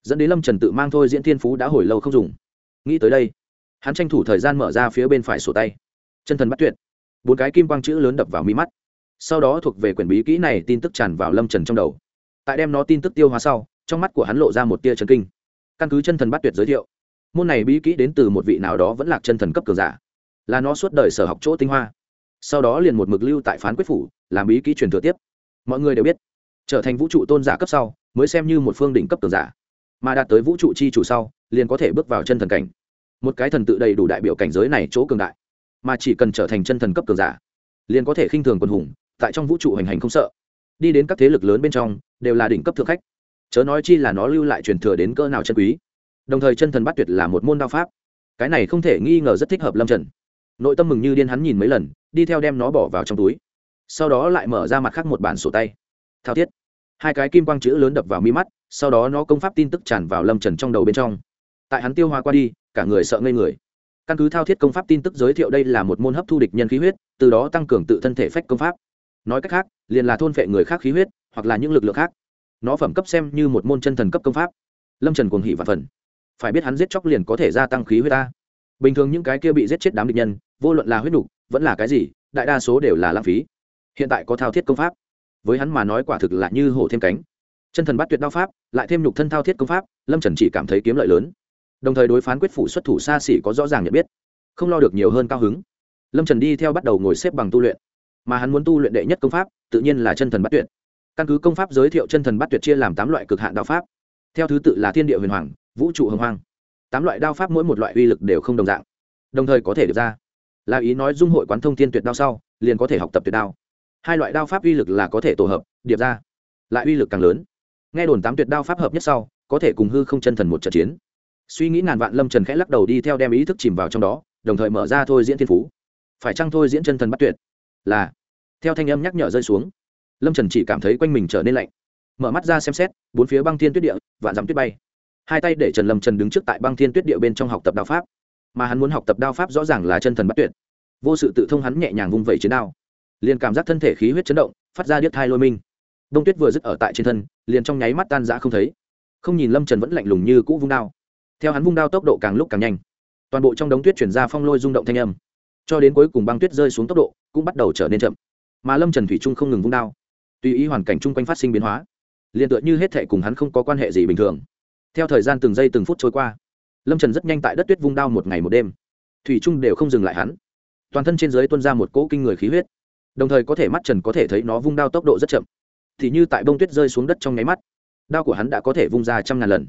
Dẫn đến lâm trần tự mang thôi diễn thiên phú đã hồi lâu không dùng. Nghĩ tới đây, hắn tranh thủ thời gian mở ra phía bên phải sổ tay. Chân thần bắt tuyệt. Bốn cái kim quang chữ lớn đập vào mi mắt. Sau đó thuộc về quyển bí kỹ này tin tức tràn vào lâm trần trong đầu. Tại đem nó tin tức tiêu hóa sau, trong mắt của hắn lộ ra một tia trần kinh. Căn cứ chân thần bắt tuyệt giới thiệu môn này bí kỹ đến từ một vị nào đó vẫn là chân thần cấp cường giả, là nó suốt đời sở học chỗ tinh hoa. Sau đó liền một mực lưu tại phán quyết phủ, làm bí kỹ truyền thừa tiếp. Mọi người đều biết, trở thành vũ trụ tôn giả cấp sau, mới xem như một phương đỉnh cấp cường giả. Mà đạt tới vũ trụ chi chủ sau, liền có thể bước vào chân thần cảnh. Một cái thần tự đầy đủ đại biểu cảnh giới này chỗ cường đại, mà chỉ cần trở thành chân thần cấp cường giả, liền có thể khinh thường quân hùng, tại trong vũ trụ hành hành không sợ. Đi đến các thế lực lớn bên trong, đều là đỉnh cấp thượng khách. Chớ nói chi là nó lưu lại truyền thừa đến cỡ nào chân quý đồng thời chân thần bắt tuyệt là một môn đao pháp. Cái này không thể nghi ngờ rất thích hợp lâm trần. Nội tâm mừng như điên hắn nhìn mấy lần, đi theo đem nó bỏ vào trong túi. Sau đó lại mở ra mặt khác một bản sổ tay. Thao thiết. Hai cái kim quang chữ lớn đập vào mi mắt, sau đó nó công pháp tin tức tràn vào lâm trần trong đầu bên trong. Tại hắn tiêu hoa qua đi, cả người sợ ngây người. Căn cứ thao thiết công pháp tin tức giới thiệu đây là một môn hấp thu địch nhân khí huyết, từ đó tăng cường tự thân thể phách công pháp. Nói cách khác, liền là thôn phệ người khác khí huyết, hoặc là những lực lượng khác. Nó phẩm cấp xem như một môn chân thần cấp công pháp. Lâm trần cuồng hỉ và phần phải biết hắn giết chóc liền có thể gia tăng khí huyết ta. Bình thường những cái kia bị giết chết đám địch nhân, vô luận là huyết nục vẫn là cái gì, đại đa số đều là lãng phí. Hiện tại có thao thiết công pháp. Với hắn mà nói quả thực là như hổ thêm cánh. Chân thần bắt tuyệt đao pháp, lại thêm nhục thân thao thiết công pháp, lâm trần chỉ cảm thấy kiếm lợi lớn. Đồng thời đối phán quyết phủ xuất thủ xa xỉ có rõ ràng nhận biết. Không lo được nhiều hơn cao hứng. Lâm trần đi theo bắt đầu ngồi xếp bằng tu luyện. Mà hắn muốn tu luyện đệ nhất công pháp, tự nhiên là chân thần bắt tuyệt. Căn cứ công pháp giới thiệu chân thần bắt tuyệt chia làm tám loại cực hạn đạo pháp. Theo thứ tự là thiên địa huyền hoàng vũ trụ hồng hoang. Tám loại đao pháp mỗi một loại uy lực đều không đồng dạng. Đồng thời có thể được ra. Là ý nói dung hội quán thông tiên tuyệt đao sau, liền có thể học tập tuyệt đao. Hai loại đao pháp uy lực là có thể tổ hợp, điệp ra. Lại uy lực càng lớn. Nghe đồn tám tuyệt đao pháp hợp nhất sau, có thể cùng hư không chân thần một trận chiến. Suy nghĩ ngàn vạn lâm trần khẽ lắc đầu đi theo đem ý thức chìm vào trong đó, đồng thời mở ra thôi diễn thiên phú. Phải chăng thôi diễn chân thần bắt tuyệt? Là. Theo thanh âm nhắc nhở rơi xuống, lâm trần chỉ cảm thấy quanh mình trở nên lạnh. Mở mắt ra xem xét, bốn phía băng thiên tuyết địa, vạn dặm tuyết bay hai tay để trần lâm trần đứng trước tại băng thiên tuyết địa bên trong học tập đao pháp mà hắn muốn học tập đao pháp rõ ràng là chân thần bắt tuyệt vô sự tự thông hắn nhẹ nhàng vung vẩy chiến đao liền cảm giác thân thể khí huyết chấn động phát ra điếc thai lôi minh đông tuyết vừa dứt ở tại trên thân liền trong nháy mắt tan rã không thấy không nhìn lâm trần vẫn lạnh lùng như cũ vung đao theo hắn vung đao tốc độ càng lúc càng nhanh toàn bộ trong đống tuyết chuyển ra phong lôi rung động thanh âm cho đến cuối cùng băng tuyết rơi xuống tốc độ cũng bắt đầu trở nên chậm mà lâm trần thủy trung không ngừng vung đao tùy ý hoàn cảnh chung quanh phát sinh biến hóa liền tựa như hết thệ cùng hắn không có quan hệ gì bình thường theo thời gian từng giây từng phút trôi qua, lâm trần rất nhanh tại đất tuyết vung đao một ngày một đêm. Thủy trung đều không dừng lại hắn. Toàn thân trên dưới tuân ra một cỗ kinh người khí huyết. Đồng thời có thể mắt trần có thể thấy nó vung đao tốc độ rất chậm. Thì như tại bông tuyết rơi xuống đất trong nháy mắt, đao của hắn đã có thể vung ra trăm ngàn lần,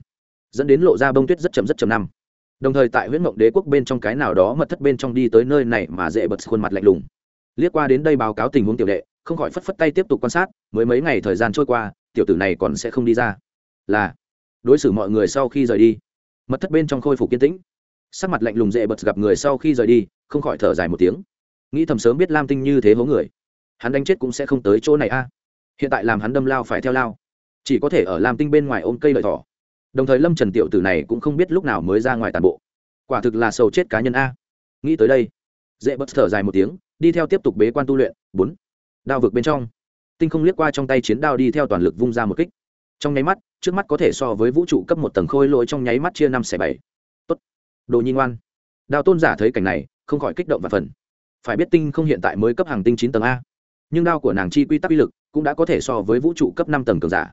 dẫn đến lộ ra bông tuyết rất chậm rất chậm năm. Đồng thời tại huyết mộng đế quốc bên trong cái nào đó mật thất bên trong đi tới nơi này mà dễ bật khuôn mặt lạnh lùng. Liếc qua đến đây báo cáo tình huống tiểu đệ, không khỏi phất phất tay tiếp tục quan sát, mới mấy ngày thời gian trôi qua, tiểu tử này còn sẽ không đi ra. Là đối xử mọi người sau khi rời đi. Mật thất bên trong khôi phục kiên tĩnh. Sắc mặt lạnh lùng dễ bật gặp người sau khi rời đi, không khỏi thở dài một tiếng. Nghĩ thầm sớm biết lam tinh như thế hố người, hắn đánh chết cũng sẽ không tới chỗ này a. Hiện tại làm hắn đâm lao phải theo lao. Chỉ có thể ở lam tinh bên ngoài ôm cây lợi thỏ. Đồng thời lâm trần tiểu tử này cũng không biết lúc nào mới ra ngoài tàn bộ. Quả thực là sầu chết cá nhân a. Nghĩ tới đây, dễ bất thở dài một tiếng, đi theo tiếp tục bế quan tu luyện. Bốn, đao vực bên trong. Tinh không liếc qua trong tay chiến đao đi theo toàn lực vung ra một kích trong nháy mắt, trước mắt có thể so với vũ trụ cấp một tầng khôi lỗi trong nháy mắt chia năm xẻ bảy. Tốt. Đồ nhi ngoan. Đao tôn giả thấy cảnh này, không khỏi kích động và phần phải biết tinh không hiện tại mới cấp hàng tinh chín tầng a. Nhưng đao của nàng chi quy tắc uy lực cũng đã có thể so với vũ trụ cấp năm tầng cường giả.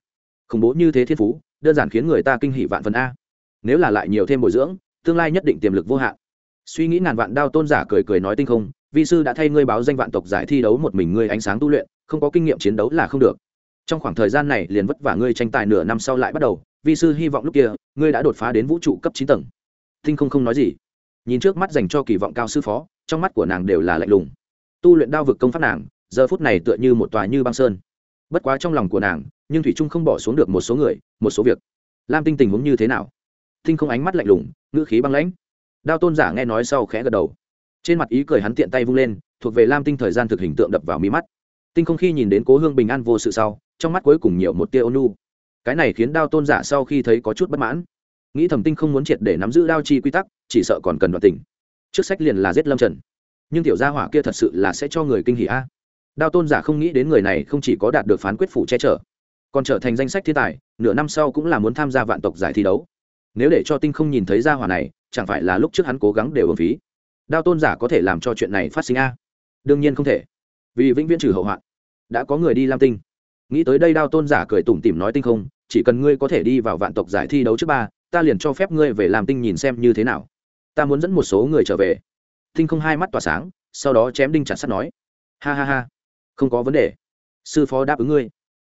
Khủng bố như thế thiên phú, đơn giản khiến người ta kinh hỷ vạn phần a. Nếu là lại nhiều thêm bồi dưỡng, tương lai nhất định tiềm lực vô hạn. Suy nghĩ ngàn vạn đao tôn giả cười cười nói tinh không, vi sư đã thay ngươi báo danh vạn tộc giải thi đấu một mình ngươi ánh sáng tu luyện, không có kinh nghiệm chiến đấu là không được trong khoảng thời gian này liền vất vả ngươi tranh tài nửa năm sau lại bắt đầu, vi sư hy vọng lúc kia, ngươi đã đột phá đến vũ trụ cấp chín tầng. Thinh không không nói gì. Nhìn trước mắt dành cho kỳ vọng cao sư phó, trong mắt của nàng đều là lạnh lùng. Tu luyện đao vực công pháp nàng, giờ phút này tựa như một tòa như băng sơn. Bất quá trong lòng của nàng, nhưng thủy trung không bỏ xuống được một số người, một số việc. Lam tinh tình huống như thế nào? Thinh không ánh mắt lạnh lùng, ngữ khí băng lãnh. Đao tôn giả nghe nói sau khẽ gật đầu. Trên mặt ý cười hắn tiện tay vung lên, thuộc về lam tinh thời gian thực hình tượng đập vào mi mắt tinh không khi nhìn đến cố hương bình an vô sự sau, trong mắt cuối cùng nhiều một tia ônu. Cái này khiến đao tôn giả sau khi thấy có chút bất mãn. Nghĩ thầm tinh không muốn triệt để nắm giữ đao chi quy tắc, chỉ sợ còn cần đoạt tình trước sách liền là giết lâm trần. Nhưng tiểu gia hỏa kia thật sự là sẽ cho người kinh hỉ a. Đao tôn giả không nghĩ đến người này không chỉ có đạt được phán quyết phủ che chở, còn trở thành danh sách thiên tài, nửa năm sau cũng là muốn tham gia vạn tộc giải thi đấu. Nếu để cho tinh không nhìn thấy gia hỏa này, chẳng phải là lúc trước hắn cố gắng đều ưng phí. Đao tôn giả có thể làm cho chuyện này phát sinh a? Đương nhiên không thể vì vĩnh viễn trừ hậu hoạn. Đã có người đi lam tinh. Nghĩ tới đây đao tôn giả cười tủm tỉm nói tinh không, chỉ cần ngươi có thể đi vào vạn tộc giải thi đấu trước ba, ta liền cho phép ngươi về làm tinh nhìn xem như thế nào. Ta muốn dẫn một số người trở về. Tinh không hai mắt tỏa sáng, sau đó chém đinh chặt sắt nói. Ha ha ha, không có vấn đề. Sư phó đáp ứng ngươi.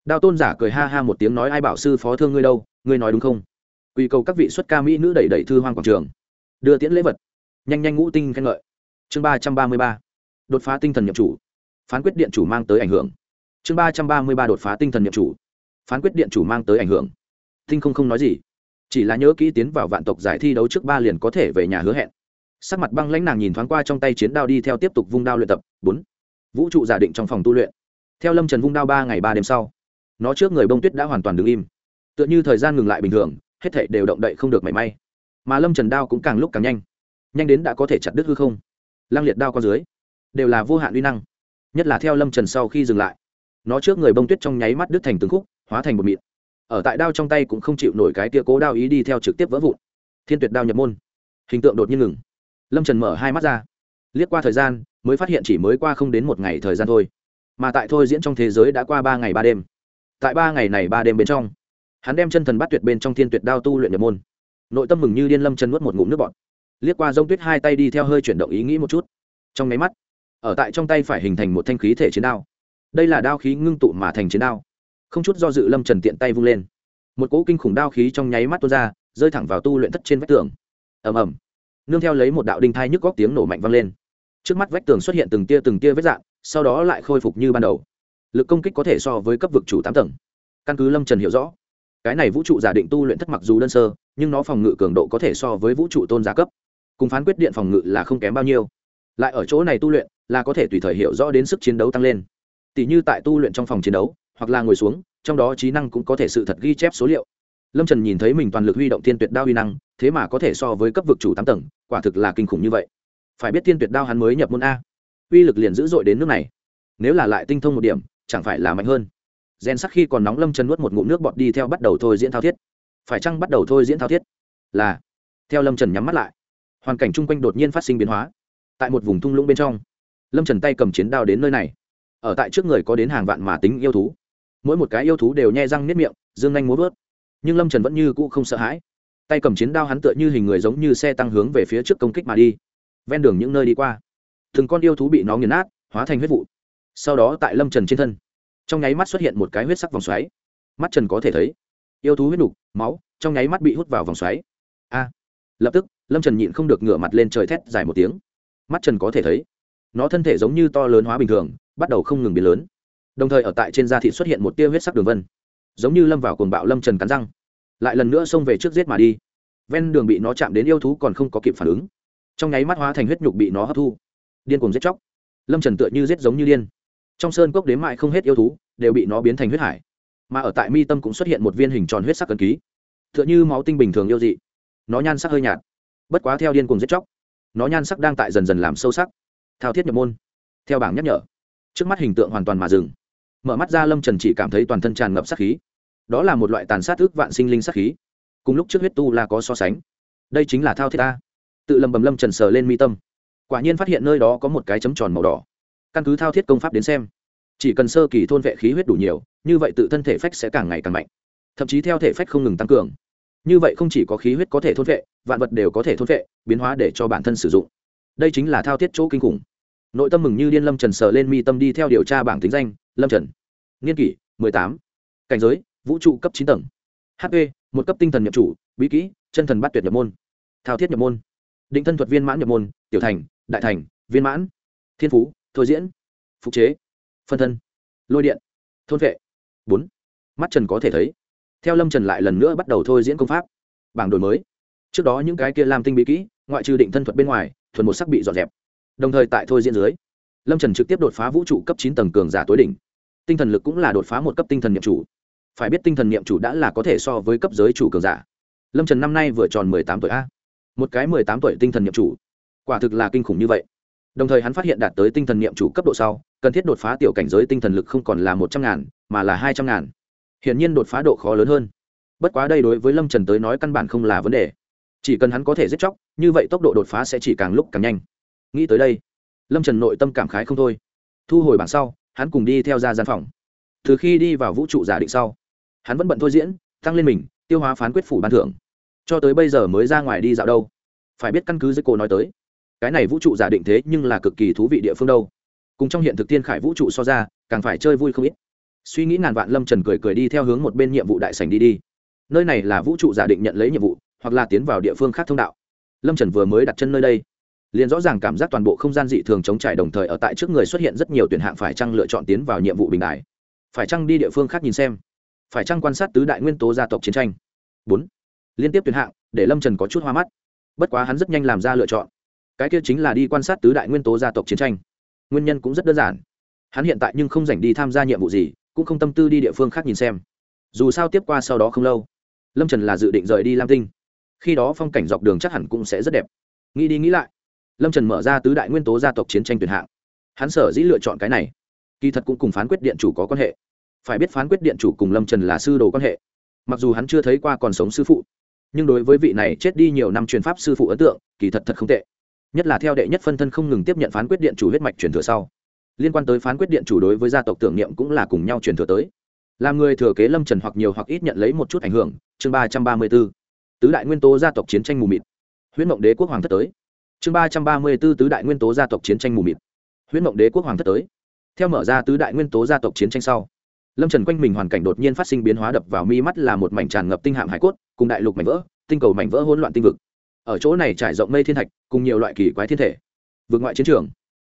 Đao tôn giả cười ha ha một tiếng nói ai bảo sư phó thương ngươi đâu, ngươi nói đúng không? Quy cầu các vị xuất ca mỹ nữ đẩy đẩy thư hoang quảng trường. Đưa tiễn lễ vật. Nhanh nhanh ngũ tinh khen ngợi. Chương ba trăm ba mươi ba. Đột phá tinh thần nhập chủ phán quyết điện chủ mang tới ảnh hưởng. Chương ba trăm ba mươi ba đột phá tinh thần nhiệm chủ. Phán quyết điện chủ mang tới ảnh hưởng. Tinh không không nói gì. Chỉ là nhớ kỹ tiến vào vạn tộc giải thi đấu trước ba liền có thể về nhà hứa hẹn. Sắc mặt băng lãnh nàng nhìn thoáng qua trong tay chiến đao đi theo tiếp tục vung đao luyện tập. Bốn. Vũ trụ giả định trong phòng tu luyện. Theo lâm trần vung đao ba ngày ba đêm sau, nó trước người bông tuyết đã hoàn toàn đứng im. Tựa như thời gian ngừng lại bình thường, hết thảy đều động đậy không được mảy may. Mà lâm trần đao cũng càng lúc càng nhanh. Nhanh đến đã có thể chặt đứt hư không. Lăng liệt đao con dưới, đều là vô hạn uy năng nhất là theo lâm trần sau khi dừng lại. Nó trước người bông tuyết trong nháy mắt đứt thành từng khúc, hóa thành một mịn. Ở tại đao trong tay cũng không chịu nổi cái tia cố đao ý đi theo trực tiếp vỡ vụn. Thiên tuyệt đao nhập môn. Hình tượng đột nhiên ngừng. Lâm trần mở hai mắt ra. Liếc qua thời gian, mới phát hiện chỉ mới qua không đến một ngày thời gian thôi. Mà tại thôi diễn trong thế giới đã qua ba ngày ba đêm. Tại ba ngày này ba đêm bên trong, hắn đem chân thần bắt tuyệt bên trong thiên tuyệt đao tu luyện nhập môn. Nội tâm mừng như điên lâm chân nuốt một ngụm nước bọt. Liếc qua g tuyết hai tay đi theo hơi chuyển động ý nghĩ một chút. Trong nháy mắt ở tại trong tay phải hình thành một thanh khí thể chiến đao. Đây là đao khí ngưng tụ mà thành chiến đao. Không chút do dự lâm trần tiện tay vung lên. Một cỗ kinh khủng đao khí trong nháy mắt tuôn ra, rơi thẳng vào tu luyện thất trên vách tường. Ầm ầm. Nương theo lấy một đạo đinh thai nhức góc tiếng nổ mạnh vang lên. Trước mắt vách tường xuất hiện từng tia từng tia vết dạn sau đó lại khôi phục như ban đầu. Lực công kích có thể so với cấp vực chủ tám tầng. Căn cứ lâm trần hiểu rõ, cái này vũ trụ giả định tu luyện thất mặc dù đơn sơ, nhưng nó phòng ngự cường độ có thể so với vũ trụ tôn giả cấp. Cùng phán quyết điện phòng ngự là không kém bao nhiêu. Lại ở chỗ này tu luyện là có thể tùy thời hiểu rõ đến sức chiến đấu tăng lên. Tỷ như tại tu luyện trong phòng chiến đấu, hoặc là ngồi xuống, trong đó trí năng cũng có thể sự thật ghi chép số liệu. Lâm trần nhìn thấy mình toàn lực huy động tiên tuyệt đao huy năng, thế mà có thể so với cấp vực chủ tám tầng, quả thực là kinh khủng như vậy. Phải biết tiên tuyệt đao hắn mới nhập môn a. Uy lực liền dữ dội đến nước này. Nếu là lại tinh thông một điểm, chẳng phải là mạnh hơn. Gen sắc khi còn nóng lâm trần nuốt một ngụm nước bọt đi theo bắt đầu thôi diễn thao thiết. Phải chăng bắt đầu thôi diễn thao thiết? Là. Theo lâm trần nhắm mắt lại, hoàn cảnh chung quanh đột nhiên phát sinh biến hóa. Tại một vùng thung lũng bên trong lâm trần tay cầm chiến đao đến nơi này ở tại trước người có đến hàng vạn mà tính yêu thú mỗi một cái yêu thú đều nhe răng nếp miệng dương nhanh múa vớt nhưng lâm trần vẫn như cũ không sợ hãi tay cầm chiến đao hắn tựa như hình người giống như xe tăng hướng về phía trước công kích mà đi ven đường những nơi đi qua từng con yêu thú bị nó nghiền nát hóa thành huyết vụ sau đó tại lâm trần trên thân trong nháy mắt xuất hiện một cái huyết sắc vòng xoáy mắt trần có thể thấy yêu thú huyết đục máu trong nháy mắt bị hút vào vòng xoáy a lập tức lâm trần nhịn không được ngửa mặt lên trời thét dài một tiếng mắt trần có thể thấy nó thân thể giống như to lớn hóa bình thường, bắt đầu không ngừng biến lớn. Đồng thời ở tại trên da thị xuất hiện một tia huyết sắc đường vân, giống như lâm vào cồn bạo lâm trần cắn răng. Lại lần nữa xông về trước giết mà đi. Ven đường bị nó chạm đến yêu thú còn không có kịp phản ứng. Trong nháy mắt hóa thành huyết nhục bị nó hấp thu. Điên cùng giết chóc. Lâm trần tựa như giết giống như điên. Trong sơn cốc đếm mại không hết yêu thú, đều bị nó biến thành huyết hải. Mà ở tại mi tâm cũng xuất hiện một viên hình tròn huyết sắc cân ký. Tựa như máu tinh bình thường yêu dị. Nó nhan sắc hơi nhạt. Bất quá theo điên cùng giết chóc, nó nhan sắc đang tại dần dần làm sâu sắc thao thiết nhập môn. Theo bảng nhắc nhở, trước mắt hình tượng hoàn toàn mà dừng. Mở mắt ra lâm trần chỉ cảm thấy toàn thân tràn ngập sát khí. Đó là một loại tàn sát ước vạn sinh linh sát khí. Cùng lúc trước huyết tu là có so sánh. Đây chính là thao thiết ta. Tự lầm bầm lâm trần sờ lên mi tâm. Quả nhiên phát hiện nơi đó có một cái chấm tròn màu đỏ. Căn cứ thao thiết công pháp đến xem, chỉ cần sơ kỳ thôn vệ khí huyết đủ nhiều, như vậy tự thân thể phách sẽ càng ngày càng mạnh. Thậm chí theo thể phách không ngừng tăng cường. Như vậy không chỉ có khí huyết có thể thôn vệ, vạn vật đều có thể thôn vệ, biến hóa để cho bản thân sử dụng đây chính là thao thiết chỗ kinh khủng. Nội tâm mừng như điên lâm trần sờ lên mi tâm đi theo điều tra bảng tính danh, lâm trần. Niên kỷ, mười tám. Cảnh giới, vũ trụ cấp chín tầng. Hp một cấp tinh thần nhập chủ, bí kỹ, chân thần bắt tuyệt nhập môn. Thao thiết nhập môn. Định thân thuật viên mãn nhập môn, tiểu thành, đại thành, viên mãn. Thiên phú, thôi diễn. Phục chế. Phân thân. Lôi điện. Thôn vệ. Bốn. Mắt trần có thể thấy. Theo lâm trần lại lần nữa bắt đầu thôi diễn công pháp. Bảng đổi mới. Trước đó những cái kia làm tinh bí kỹ, ngoại trừ định thân thuật bên ngoài thuần một sắc bị dọn dẹp. Đồng thời tại thôi diễn dưới, lâm trần trực tiếp đột phá vũ trụ cấp chín tầng cường giả tối đỉnh. Tinh thần lực cũng là đột phá một cấp tinh thần nhiệm chủ. Phải biết tinh thần nhiệm chủ đã là có thể so với cấp giới chủ cường giả. Lâm trần năm nay vừa tròn mười tám tuổi a. Một cái mười tám tuổi tinh thần nhiệm chủ. Quả thực là kinh khủng như vậy. Đồng thời hắn phát hiện đạt tới tinh thần nhiệm chủ cấp độ sau, cần thiết đột phá tiểu cảnh giới tinh thần lực không còn là một trăm ngàn, mà là hai trăm ngàn. Hiển nhiên đột phá độ khó lớn hơn. Bất quá đây đối với lâm trần tới nói căn bản không là vấn đề chỉ cần hắn có thể giết chóc, như vậy tốc độ đột phá sẽ chỉ càng lúc càng nhanh. Nghĩ tới đây, lâm trần nội tâm cảm khái không thôi. Thu hồi bảng sau, hắn cùng đi theo ra gian phòng. Từ khi đi vào vũ trụ giả định sau, hắn vẫn bận thôi diễn, tăng lên mình, tiêu hóa phán quyết phủ ban thưởng. Cho tới bây giờ mới ra ngoài đi dạo đâu. Phải biết căn cứ dưới cô nói tới, cái này vũ trụ giả định thế nhưng là cực kỳ thú vị địa phương đâu. Cùng trong hiện thực tiên khải vũ trụ so ra, càng phải chơi vui không ít. Suy nghĩ ngàn vạn, lâm trần cười cười đi theo hướng một bên nhiệm vụ đại sành đi đi. Nơi này là vũ trụ giả định nhận lấy nhiệm vụ hoặc là tiến vào địa phương khác thông đạo. Lâm trần vừa mới đặt chân nơi đây, liền rõ ràng cảm giác toàn bộ không gian dị thường chống trải đồng thời ở tại trước người xuất hiện rất nhiều tuyển hạng phải chăng lựa chọn tiến vào nhiệm vụ bình đại. Phải chăng đi địa phương khác nhìn xem? Phải chăng quan sát tứ đại nguyên tố gia tộc chiến tranh? Bốn. Liên tiếp tuyển hạng, để lâm trần có chút hoa mắt. Bất quá hắn rất nhanh làm ra lựa chọn. Cái kia chính là đi quan sát tứ đại nguyên tố gia tộc chiến tranh. Nguyên nhân cũng rất đơn giản. Hắn hiện tại nhưng không dành đi tham gia nhiệm vụ gì, cũng không tâm tư đi địa phương khác nhìn xem. Dù sao tiếp qua sau đó không lâu, lâm trần là dự định rời đi lam tinh khi đó phong cảnh dọc đường chắc hẳn cũng sẽ rất đẹp. Nghĩ đi nghĩ lại, lâm trần mở ra tứ đại nguyên tố gia tộc chiến tranh tuyển hạng. Hắn sở dĩ lựa chọn cái này, kỳ thật cũng cùng phán quyết điện chủ có quan hệ. Phải biết phán quyết điện chủ cùng lâm trần là sư đồ quan hệ. Mặc dù hắn chưa thấy qua còn sống sư phụ, nhưng đối với vị này chết đi nhiều năm truyền pháp sư phụ ấn tượng, kỳ thật thật không tệ. Nhất là theo đệ nhất phân thân không ngừng tiếp nhận phán quyết điện chủ huyết mạch truyền thừa sau, liên quan tới phán quyết điện chủ đối với gia tộc tưởng niệm cũng là cùng nhau truyền thừa tới. Làm người thừa kế lâm trần hoặc nhiều hoặc ít nhận lấy một chút ảnh hưởng, chương ba trăm ba mươi b ố tứ đại nguyên tố gia tộc chiến tranh mù mịt. Huyễn mộng đế quốc hoàng thất tới. Chương ba trăm ba mươi b ố tứ đại nguyên tố gia tộc chiến tranh mù mịt. Huyễn mộng đế quốc hoàng thất tới. Theo mở ra tứ đại nguyên tố gia tộc chiến tranh sau, lâm trần quanh mình hoàn cảnh đột nhiên phát sinh biến hóa đập vào mi mắt là một mảnh tràn ngập tinh hạm hải cốt, cùng đại lục mảnh vỡ, tinh cầu mảnh vỡ hỗn loạn tinh vực. Ở chỗ này trải rộng mây thiên thạch, cùng nhiều loại kỳ quái thiên thể. Vượt ngoại chiến trường.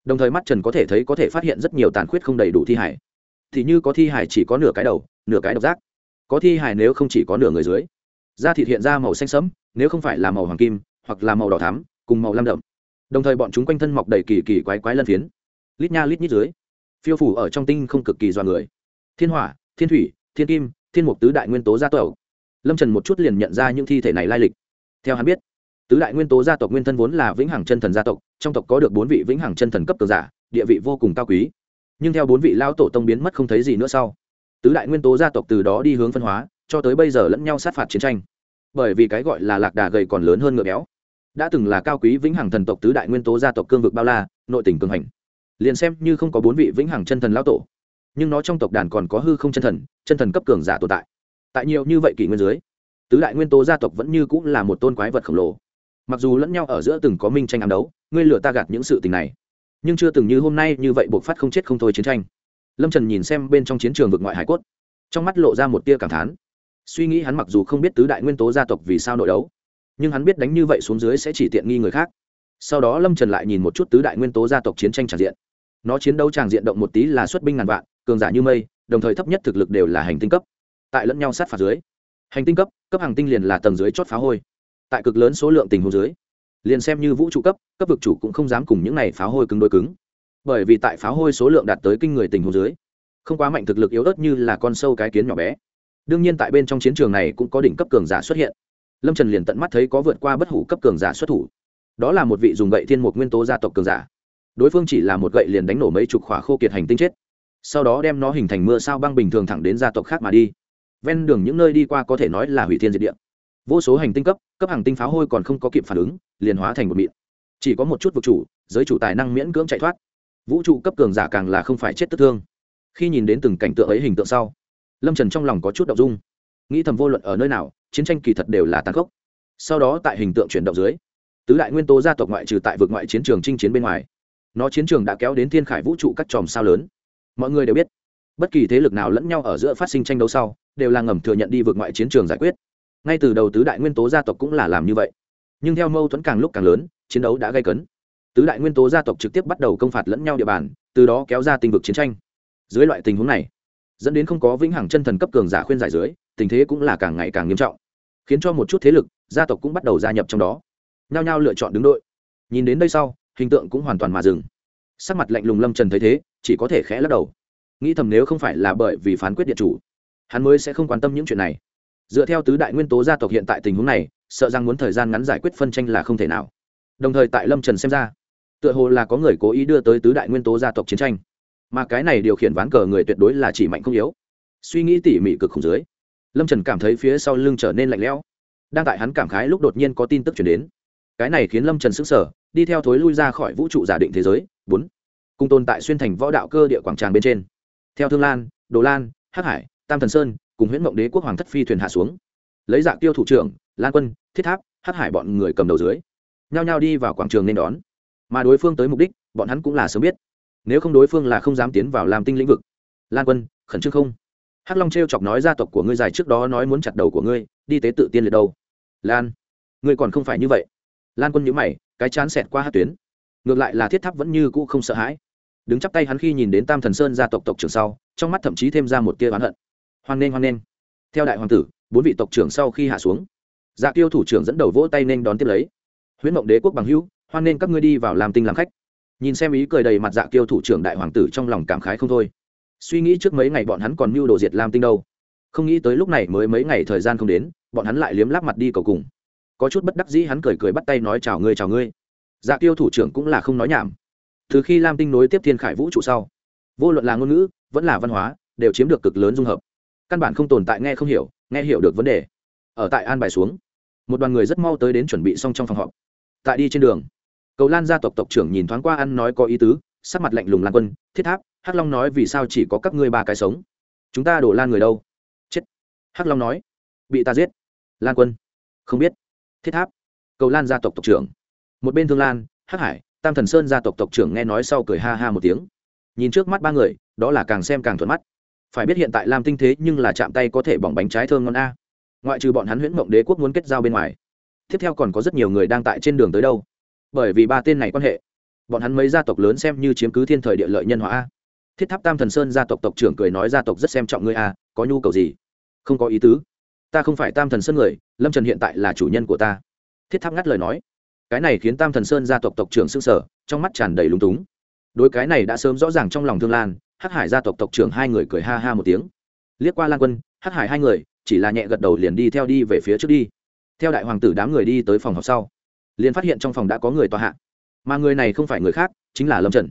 Đồng thời mắt trần có thể thấy có thể phát hiện rất nhiều tàn khuyết không đầy đủ thi hải thì như có thi hải chỉ có nửa cái đầu, nửa cái độc giác. Có thi hải nếu không chỉ có nửa người dưới da thịt hiện ra màu xanh sẫm, nếu không phải là màu hoàng kim, hoặc là màu đỏ thắm, cùng màu lam đậm. Đồng thời bọn chúng quanh thân mọc đầy kỳ kỳ quái quái lân phiến. Lít nha lít nhít dưới, phiêu phủ ở trong tinh không cực kỳ dọa người. Thiên hỏa, thiên thủy, thiên kim, thiên mục tứ đại nguyên tố gia tộc. Lâm trần một chút liền nhận ra những thi thể này lai lịch. Theo hắn biết, tứ đại nguyên tố gia tộc nguyên thân vốn là vĩnh hằng chân thần gia tộc, trong tộc có được bốn vị vĩnh hằng chân thần cấp cường giả, địa vị vô cùng cao quý. Nhưng theo bốn vị lao tổ tông biến mất không thấy gì nữa sau, tứ đại nguyên tố gia tộc từ đó đi hướng phân hóa cho tới bây giờ lẫn nhau sát phạt chiến tranh. Bởi vì cái gọi là lạc đà gầy còn lớn hơn ngựa béo. Đã từng là cao quý vĩnh hằng thần tộc tứ đại nguyên tố gia tộc cương vực bao la, nội tỉnh cường hành. Liền xem như không có bốn vị vĩnh hằng chân thần lao tổ, nhưng nó trong tộc đàn còn có hư không chân thần chân thần cấp cường giả tồn tại. Tại nhiều như vậy kỷ nguyên dưới, tứ đại nguyên tố gia tộc vẫn như cũng là một tôn quái vật khổng lồ. Mặc dù lẫn nhau ở giữa từng có minh tranh ám đấu, ngươi lừa ta gạt những sự tình này, nhưng chưa từng như hôm nay như vậy buộc phát không chết không thôi chiến tranh. Lâm trần nhìn xem bên trong chiến trường vực ngoại hải cốt, trong mắt lộ ra một tia cảm thán suy nghĩ hắn mặc dù không biết tứ đại nguyên tố gia tộc vì sao nội đấu, nhưng hắn biết đánh như vậy xuống dưới sẽ chỉ tiện nghi người khác. Sau đó lâm trần lại nhìn một chút tứ đại nguyên tố gia tộc chiến tranh tràn diện. Nó chiến đấu tràng diện động một tí là xuất binh ngàn vạn, cường giả như mây, đồng thời thấp nhất thực lực đều là hành tinh cấp. Tại lẫn nhau sát phạt dưới, hành tinh cấp cấp hàng tinh liền là tầng dưới chót phá hôi. Tại cực lớn số lượng tình hồ dưới, liền xem như vũ trụ cấp cấp vực chủ cũng không dám cùng những này phá hôi cứng đôi cứng. Bởi vì tại phá hôi số lượng đạt tới kinh người tình hồ dưới, không quá mạnh thực lực yếu ớt như là con sâu cái kiến nhỏ bé đương nhiên tại bên trong chiến trường này cũng có đỉnh cấp cường giả xuất hiện. Lâm trần liền tận mắt thấy có vượt qua bất hủ cấp cường giả xuất thủ. Đó là một vị dùng gậy thiên một nguyên tố gia tộc cường giả. Đối phương chỉ là một gậy liền đánh nổ mấy chục khỏa khô kiệt hành tinh chết. Sau đó đem nó hình thành mưa sao băng bình thường thẳng đến gia tộc khác mà đi. Ven đường những nơi đi qua có thể nói là hủy thiên diệt địa. Vô số hành tinh cấp cấp hàng tinh pháo hôi còn không có kịp phản ứng, liền hóa thành một mịn. Chỉ có một chút vực chủ, giới chủ tài năng miễn cưỡng chạy thoát. Vũ trụ cấp cường giả càng là không phải chết tức thương. Khi nhìn đến từng cảnh tượng ấy hình tượng sau lâm trần trong lòng có chút đậu dung nghĩ thầm vô luận ở nơi nào chiến tranh kỳ thật đều là tàn khốc sau đó tại hình tượng chuyển động dưới tứ đại nguyên tố gia tộc ngoại trừ tại vực ngoại chiến trường chinh chiến bên ngoài nó chiến trường đã kéo đến thiên khải vũ trụ các tròm sao lớn mọi người đều biết bất kỳ thế lực nào lẫn nhau ở giữa phát sinh tranh đấu sau đều là ngầm thừa nhận đi vượt ngoại chiến trường giải quyết ngay từ đầu tứ đại nguyên tố gia tộc cũng là làm như vậy nhưng theo mâu thuẫn càng lúc càng lớn chiến đấu đã gây cấn tứ đại nguyên tố gia tộc trực tiếp bắt đầu công phạt lẫn nhau địa bàn từ đó kéo ra tình vực chiến tranh dưới loại tình huống này dẫn đến không có vĩnh hằng chân thần cấp cường giả khuyên giải dưới, tình thế cũng là càng ngày càng nghiêm trọng. Khiến cho một chút thế lực, gia tộc cũng bắt đầu gia nhập trong đó. Nhao nhao lựa chọn đứng đội. Nhìn đến đây sau, hình tượng cũng hoàn toàn mà dừng. Sắc mặt lạnh lùng lâm trần thấy thế, chỉ có thể khẽ lắc đầu. Nghĩ thầm nếu không phải là bởi vì phán quyết điện chủ, hắn mới sẽ không quan tâm những chuyện này. Dựa theo tứ đại nguyên tố gia tộc hiện tại tình huống này, sợ rằng muốn thời gian ngắn giải quyết phân tranh là không thể nào. Đồng thời tại lâm trần xem ra, tựa hồ là có người cố ý đưa tới tứ đại nguyên tố gia tộc chiến tranh mà cái này điều khiển ván cờ người tuyệt đối là chỉ mạnh không yếu. Suy nghĩ tỉ mỉ cực khủng dưới, lâm trần cảm thấy phía sau lưng trở nên lạnh lẽo. Đang tại hắn cảm khái lúc đột nhiên có tin tức chuyển đến. Cái này khiến lâm trần s ứ sở đi theo thối lui ra khỏi vũ trụ giả định thế giới. Bốn, cùng tồn tại xuyên thành võ đạo cơ địa quảng tràng bên trên. Theo thương lan, đồ lan, hắc hải, tam thần sơn, cùng huyễn mộng đế quốc hoàng thất phi thuyền hạ xuống. Lấy dạ tiêu thủ trưởng, lan quân, thiết tháp, hắc hải bọn người cầm đầu dưới, nhao nhao đi vào quảng trường nên đón. Mà đối phương tới mục đích, bọn hắn cũng là sớm biết nếu không đối phương là không dám tiến vào làm tinh lĩnh vực. Lan quân, khẩn trương không? Hắc long t chọc nói gia tộc của ngươi dài trước đó nói muốn chặt đầu của ngươi, đi tế tự tiên liệt đâu? Lan, ngươi còn không phải như vậy. Lan quân nhữ mày, cái chán xẹt qua hát tuyến. Ngược lại là thiết tháp vẫn như cũ không sợ hãi. Đứng chắp tay hắn khi nhìn đến tam thần sơn gia tộc tộc trưởng sau, trong mắt thậm chí thêm ra một tia oán hận. Hoan nghênh hoan nghênh. Theo đại hoàng tử, bốn vị tộc trưởng sau khi hạ xuống dạ tiêu thủ trưởng dẫn đầu vỗ tay nên đón tiếp lấy. Huyễn mộng đế quốc bằng hữu, hoan nghênh các ngươi đi vào làm tinh làm khách nhìn xem ý cười đầy mặt dạ tiêu thủ trưởng đại hoàng tử trong lòng cảm khái không thôi. Suy nghĩ trước mấy ngày bọn hắn còn mưu đồ diệt lam tinh đâu. Không nghĩ tới lúc này mới mấy ngày thời gian không đến, bọn hắn lại liếm láp mặt đi cầu cùng. Có chút bất đắc dĩ hắn cười cười bắt tay nói chào ngươi chào ngươi. Dạ tiêu thủ trưởng cũng là không nói nhảm. Từ khi lam tinh nối tiếp thiên khải vũ trụ sau, vô luận là ngôn ngữ, vẫn là văn hóa, đều chiếm được cực lớn dung hợp. Căn bản không tồn tại nghe không hiểu, nghe hiểu được vấn đề. Ở tại an bài xuống, một đoàn người rất mau tới đến chuẩn bị xong trong phòng họp. Tại đi trên đường cầu lan gia tộc tộc trưởng nhìn thoáng qua ăn nói có ý tứ, sắc mặt lạnh lùng lan quân, thiết tháp, hắc long nói vì sao chỉ có các ngươi ba cái sống? Chúng ta đổ lan người đâu? Chết. Hắc long nói. Bị ta giết. Lan quân. Không biết. Thiết tháp. Cầu lan gia tộc tộc trưởng. Một bên thương lan, hắc hải, tam thần sơn gia tộc tộc trưởng nghe nói sau cười ha ha một tiếng. Nhìn trước mắt ba người, đó là càng xem càng thuận mắt. Phải biết hiện tại làm tinh thế nhưng là chạm tay có thể bỏng bánh trái thơm ngon a. Ngoại trừ bọn hắn huyễn mộng đế quốc muốn kết giao bên ngoài. Tiếp theo còn có rất nhiều người đang tại trên đường tới đâu bởi vì ba tên này quan hệ. Bọn hắn mấy gia tộc lớn xem như chiếm cứ thiên thời địa lợi nhân hóa a. Thiết tháp tam thần sơn gia tộc tộc trưởng cười nói gia tộc rất xem trọng ngươi a, có nhu cầu gì? Không có ý tứ. Ta không phải tam thần sơn người, lâm trần hiện tại là chủ nhân của ta. Thiết tháp ngắt lời nói. Cái này khiến tam thần sơn gia tộc tộc trưởng s ư n g sở trong mắt tràn đầy lúng túng. Đối cái này đã sớm rõ ràng trong lòng thương lan, hắc hải gia tộc tộc trưởng hai người cười ha ha một tiếng. Liếc qua lan quân, hắc hải hai người, chỉ là nhẹ gật đầu liền đi theo đi về phía trước đi. Theo đại hoàng tử đám người đi tới phòng học sau liền phát hiện trong phòng đã có người tòa hạ. Mà người này không phải người khác, chính là lâm trần.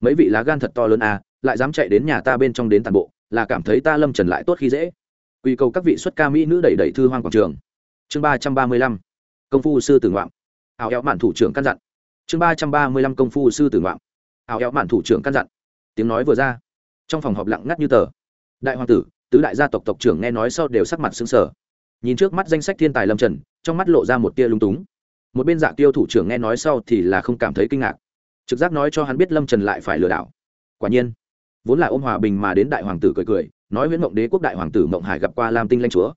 Mấy vị lá gan thật to lớn à lại dám chạy đến nhà ta bên trong đến tàn bộ, là cảm thấy ta lâm trần lại tốt khi dễ. Quy cầu các vị xuất ca mỹ nữ đẩy đẩy thư hoang quảng trường. Chương ba trăm ba mươi lăm, công phu sư tử ngoạm. Ảo éo mạn thủ trưởng căn dặn. Chương ba trăm ba mươi lăm, công phu sư tử ngoạm. Ảo éo mạn thủ trưởng căn dặn. Tiếng nói vừa ra, trong phòng họp lặng ngắt như tờ. Đại hoàng tử, tứ đại gia tộc tộc trưởng nghe nói sau đều sắc mặt xứng sở nhìn trước mắt danh sách thiên tài lâm trần, trong mắt lộ ra một tia lung túng một bên dạ tiêu thủ trưởng nghe nói sau thì là không cảm thấy kinh ngạc. Trực giác nói cho hắn biết lâm trần lại phải lừa đảo. Quả nhiên, vốn là ôm hòa bình mà đến đại hoàng tử cười cười, nói nguyễn mộng đế quốc đại hoàng tử mộng hải gặp qua lam tinh lanh chúa.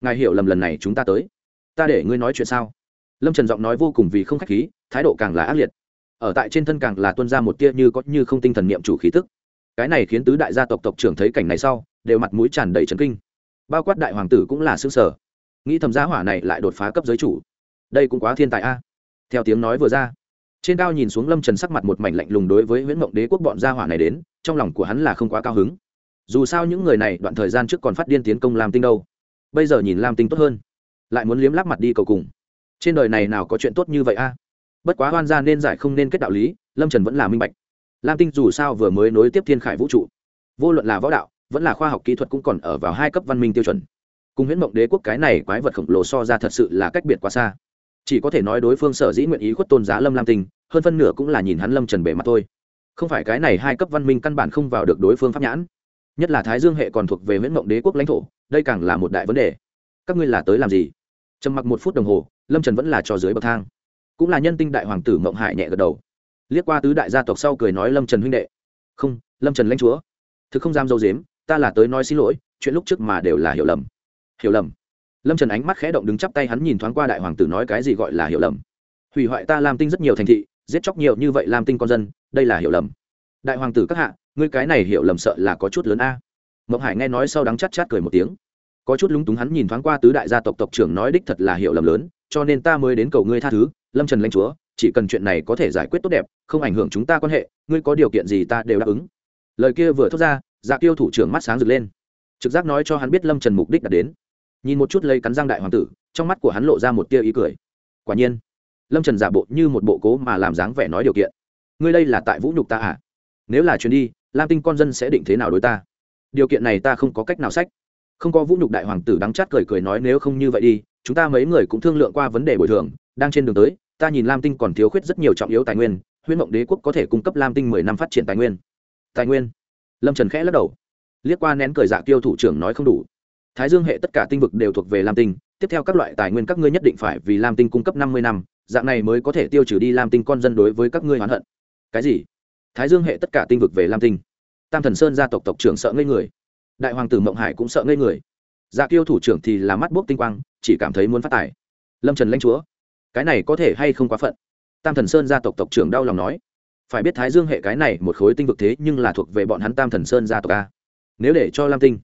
Ngài hiểu lầm lần này chúng ta tới. Ta để ngươi nói chuyện sao? Lâm trần giọng nói vô cùng vì không k h á c h khí, thái độ càng là ác liệt. Ở tại trên thân càng là tuân ra một tia như có như không tinh thần niệm chủ khí tức. Cái này khiến tứ đại gia tộc tộc trưởng thấy cảnh này sau, đều mặt mũi tràn đầy trấn kinh. Bao quát đại hoàng tử cũng là xương sở nghĩ thầm giá hỏa này lại đột phá cấp giới chủ đây cũng quá thiên tài a. Theo tiếng nói vừa ra, trên cao nhìn xuống lâm trần sắc mặt một mảnh lạnh lùng đối với nguyễn mộng đế quốc bọn gia hỏa này đến, trong lòng của hắn là không quá cao hứng. Dù sao những người này đoạn thời gian trước còn phát điên tiến công lam tinh đâu. Bây giờ nhìn lam tinh tốt hơn, lại muốn liếm lắp mặt đi cầu cùng. Trên đời này nào có chuyện tốt như vậy a? Bất quá hoan gia nên giải không nên kết đạo lý, lâm trần vẫn là minh bạch. Lam tinh dù sao vừa mới nối tiếp thiên khải vũ trụ, vô luận là võ đạo, vẫn là khoa học kỹ thuật cũng còn ở vào hai cấp văn minh tiêu chuẩn. Cùng huyễn mộng đế quốc cái này quái vật khổng lồ so ra thật sự là cách biệt quá xa chỉ có thể nói đối phương sở dĩ nguyện ý khuất tôn giá lâm lam tinh, hơn phân nửa cũng là nhìn hắn lâm trần bề mặt thôi. Không phải cái này hai cấp văn minh căn bản không vào được đối phương pháp nhãn. Nhất là thái dương hệ còn thuộc về nguyễn mộng đế quốc lãnh thổ, đây càng là một đại vấn đề. Các ngươi là tới làm gì? Trầm mặc một phút đồng hồ, lâm trần vẫn là trò dưới bậc thang. Cũng là nhân tinh đại hoàng tử mộng hải nhẹ gật đầu. Liếc qua tứ đại gia tộc sau cười nói lâm trần huynh đệ. Không, lâm trần lãnh chúa. Thực không dám dâu dếm, ta là tới nói xin lỗi, chuyện lúc trước mà đều là hiểu lầm. Hiểu lầm lâm trần ánh mắt khẽ động đứng chắp tay hắn nhìn thoáng qua đại hoàng tử nói cái gì gọi là hiểu lầm. Hủy hoại ta làm tinh rất nhiều thành thị, giết chóc nhiều như vậy làm tinh con dân, đây là hiểu lầm. Đại hoàng tử các hạ, ngươi cái này hiểu lầm sợ là có chút lớn a. Mộng hải nghe nói sau đắng chát chát cười một tiếng. Có chút lúng túng hắn nhìn thoáng qua tứ đại gia tộc tộc trưởng nói đích thật là hiểu lầm lớn, cho nên ta mới đến cầu ngươi tha thứ, lâm trần lãnh chúa, chỉ cần chuyện này có thể giải quyết tốt đẹp, không ảnh hưởng chúng ta quan hệ, ngươi có điều kiện gì ta đều đáp ứng. Lời kia vừa thốt ra dạ tiêu thủ trưởng mắt sáng rực lên. Trực giác nói cho hắn biết lâm trần mục đích đã đến nhìn một chút lấy cắn răng đại hoàng tử, trong mắt của hắn lộ ra một tia ý cười. Quả nhiên, lâm trần giả bộ như một bộ cố mà làm dáng vẻ nói điều kiện. Ngươi đây là tại vũ nhục ta à? Nếu là chuyến đi, lam tinh con dân sẽ định thế nào đối ta? Điều kiện này ta không có cách nào sách. Không có vũ nhục đại hoàng tử đắng chát cười cười nói nếu không như vậy đi, chúng ta mấy người cũng thương lượng qua vấn đề bồi thường, đang trên đường tới, ta nhìn lam tinh còn thiếu khuyết rất nhiều trọng yếu tài nguyên huyên mộng đế quốc có thể cung cấp lam tinh mười năm phát triển tài nguyên. Tài nguyên? Lâm trần khẽ lắc đầu. Liếc qua nén cười dạ tiêu thủ trưởng nói không đủ thái dương hệ tất cả tinh vực đều thuộc về lam tinh, tiếp theo các loại tài nguyên các ngươi nhất định phải vì lam tinh cung cấp năm mươi năm, dạng này mới có thể tiêu trừ đi lam tinh con dân đối với các ngươi hoán hận. Cái gì? Thái dương hệ tất cả tinh vực về lam tinh. Tam thần sơn gia tộc tộc trưởng sợ ngây người. Đại hoàng tử mộng hải cũng sợ ngây người. Dạ kiêu thủ trưởng thì là mắt bốc tinh quang, chỉ cảm thấy muốn phát tài. Lâm trần lãnh chúa. Cái này có thể hay không quá phận? Tam thần sơn gia tộc tộc trưởng đau lòng nói. Phải biết thái dương hệ cái này một khối tinh vực thế nhưng là thuộc về bọn hắn tam thần sơn gia tộc a. Nếu để cho lam tinh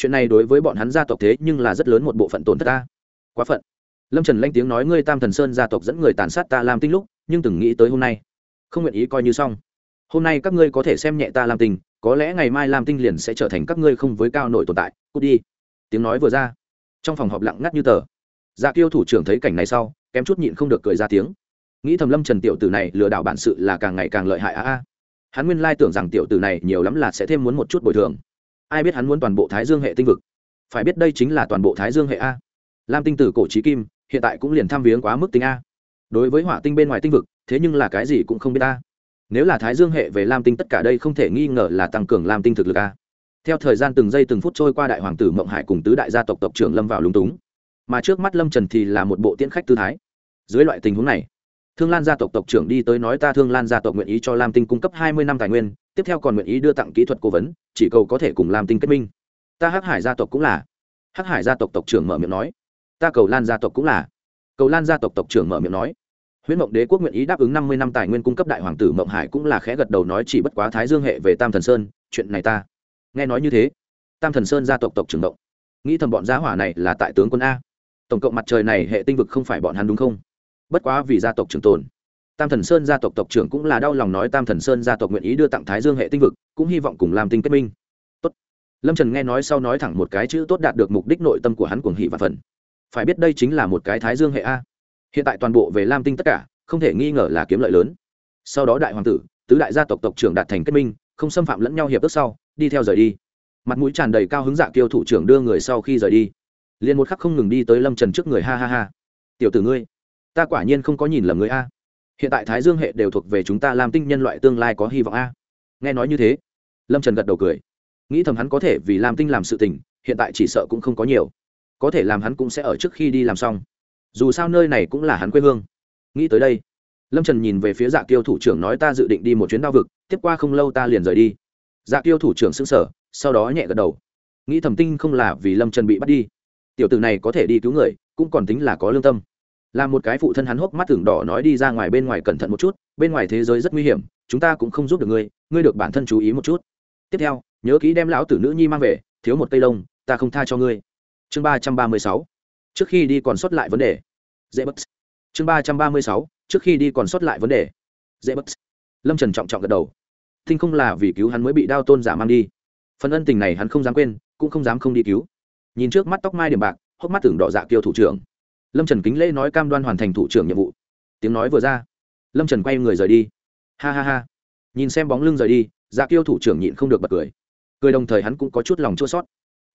chuyện này đối với bọn hắn gia tộc thế nhưng là rất lớn một bộ phận tổn thất ta. Quá phận. Lâm trần lanh tiếng nói ngươi tam thần sơn gia tộc dẫn người tàn sát ta làm tinh lúc, nhưng từng nghĩ tới hôm nay. Không nguyện ý coi như xong. Hôm nay các ngươi có thể xem nhẹ ta làm tình có lẽ ngày mai làm tinh liền sẽ trở thành các ngươi không với cao nổi tồn tại. Cút đi. Tiếng nói vừa ra. Trong phòng họp lặng ngắt như tờ. Dạ kiêu thủ trưởng thấy cảnh này sau, kém chút nhịn không được cười ra tiếng. Nghĩ thầm lâm trần tiểu tử này lừa đảo bản sự là càng ngày càng lợi hại a a. Hắn nguyên lai tưởng rằng tiểu tử này nhiều lắm là sẽ thêm muốn một chút bồi thường ai biết hắn muốn toàn bộ thái dương hệ tinh vực? Phải biết đây chính là toàn bộ thái dương hệ a. Lam tinh từ cổ trí kim, hiện tại cũng liền tham viếng quá mức tính a. Đối với hỏa tinh bên ngoài tinh vực, thế nhưng là cái gì cũng không biết a. Nếu là thái dương hệ về lam tinh tất cả đây không thể nghi ngờ là tăng cường lam tinh thực lực a. Theo thời gian từng giây từng phút trôi qua đại hoàng tử mộng hải cùng tứ đại gia tộc tộc trưởng lâm vào lúng túng. Mà trước mắt lâm trần thì là một bộ tiễn khách tư thái. Dưới loại tình huống này, thương lan gia tộc tộc trưởng đi tới nói ta thương lan gia tộc nguyện ý cho lam tinh cung cấp hai mươi năm tài nguyên tiếp theo còn nguyện ý đưa tặng kỹ thuật cố vấn, chỉ cầu có thể cùng làm tinh kết minh. Ta hắc hải gia tộc cũng là. Hắc hải gia tộc tộc trưởng mở miệng nói. Ta cầu lan gia tộc cũng là. Cầu lan gia tộc tộc trưởng mở miệng nói. Huyễn mộng đế quốc nguyện ý đáp ứng năm mươi năm tài nguyên cung cấp đại hoàng tử mộng hải cũng là khẽ gật đầu nói chỉ bất quá thái dương hệ về tam thần sơn, chuyện này ta. Nghe nói như thế, tam thần sơn gia tộc tộc trưởng động nghĩ thầm bọn gia hỏa này là tại tướng quân a. Tổng cộng mặt trời này hệ tinh vực không phải bọn hắn đúng không? Bất quá vì gia tộc trường tồn tam thần sơn gia tộc tộc trưởng cũng là đau lòng nói tam thần sơn gia tộc nguyện ý đưa tặng thái dương hệ tinh vực, cũng hy vọng cùng làm tinh kết minh. Tốt. Lâm trần nghe nói sau nói thẳng một cái chữ tốt đạt được mục đích nội tâm của hắn cuồng hỷ và phần phải biết đây chính là một cái thái dương hệ a. Hiện tại toàn bộ về lam tinh tất cả, không thể nghi ngờ là kiếm lợi lớn. Sau đó đại hoàng tử, tứ đại gia tộc tộc trưởng đạt thành kết minh, không xâm phạm lẫn nhau hiệp ước sau, đi theo rời đi. Mặt mũi tràn đầy cao hứng dạ kiêu thủ trưởng đưa người sau khi rời đi. Liền một khắc không ngừng đi tới lâm trần trước người, ha ha ha. Tiểu tử ngươi, ta quả nhiên không có nhìn lầm người a hiện tại thái dương hệ đều thuộc về chúng ta làm tinh nhân loại tương lai có hy vọng a. Nghe nói như thế, lâm trần gật đầu cười. Nghĩ thầm hắn có thể vì làm tinh làm sự tình, hiện tại chỉ sợ cũng không có nhiều. Có thể làm hắn cũng sẽ ở trước khi đi làm xong. Dù sao nơi này cũng là hắn quê hương. Nghĩ tới đây, lâm trần nhìn về phía dạ tiêu thủ trưởng nói ta dự định đi một chuyến đao vực, tiếp qua không lâu ta liền rời đi. Dạ tiêu thủ trưởng xứng sở sau đó nhẹ gật đầu. Nghĩ thầm tinh không là vì lâm trần bị bắt đi. Tiểu tử này có thể đi cứu người, cũng còn tính là có lương tâm là một cái phụ thân hắn hốc mắt tưởng đỏ nói đi ra ngoài bên ngoài cẩn thận một chút, bên ngoài thế giới rất nguy hiểm, chúng ta cũng không giúp được ngươi ngươi được bản thân chú ý một chút. Tiếp theo, nhớ kỹ đem lão tử nữ nhi mang về, thiếu một cây lông, ta không tha cho ngươi. Chương ba trăm ba mươi sáu, trước khi đi còn sót lại vấn đề. Dễ bất. Chương ba trăm ba mươi sáu, trước khi đi còn sót lại vấn đề. Dễ bất. Lâm trần trọng trọng gật đầu. Thinh không là vì cứu hắn mới bị đao tôn giả mang đi. Phần ân tình này hắn không dám quên, cũng không dám không đi cứu. Nhìn trước mắt tóc mai điểm bạc, hốc mắt tưởng đỏ dạ kiêu thủ trưởng lâm trần kính lễ nói cam đoan hoàn thành thủ trưởng nhiệm vụ. Tiếng nói vừa ra, lâm trần quay người rời đi. Ha ha ha. Nhìn xem bóng lưng rời đi dạ kiêu thủ trưởng nhịn không được bật cười. Cười đồng thời hắn cũng có chút lòng chua sót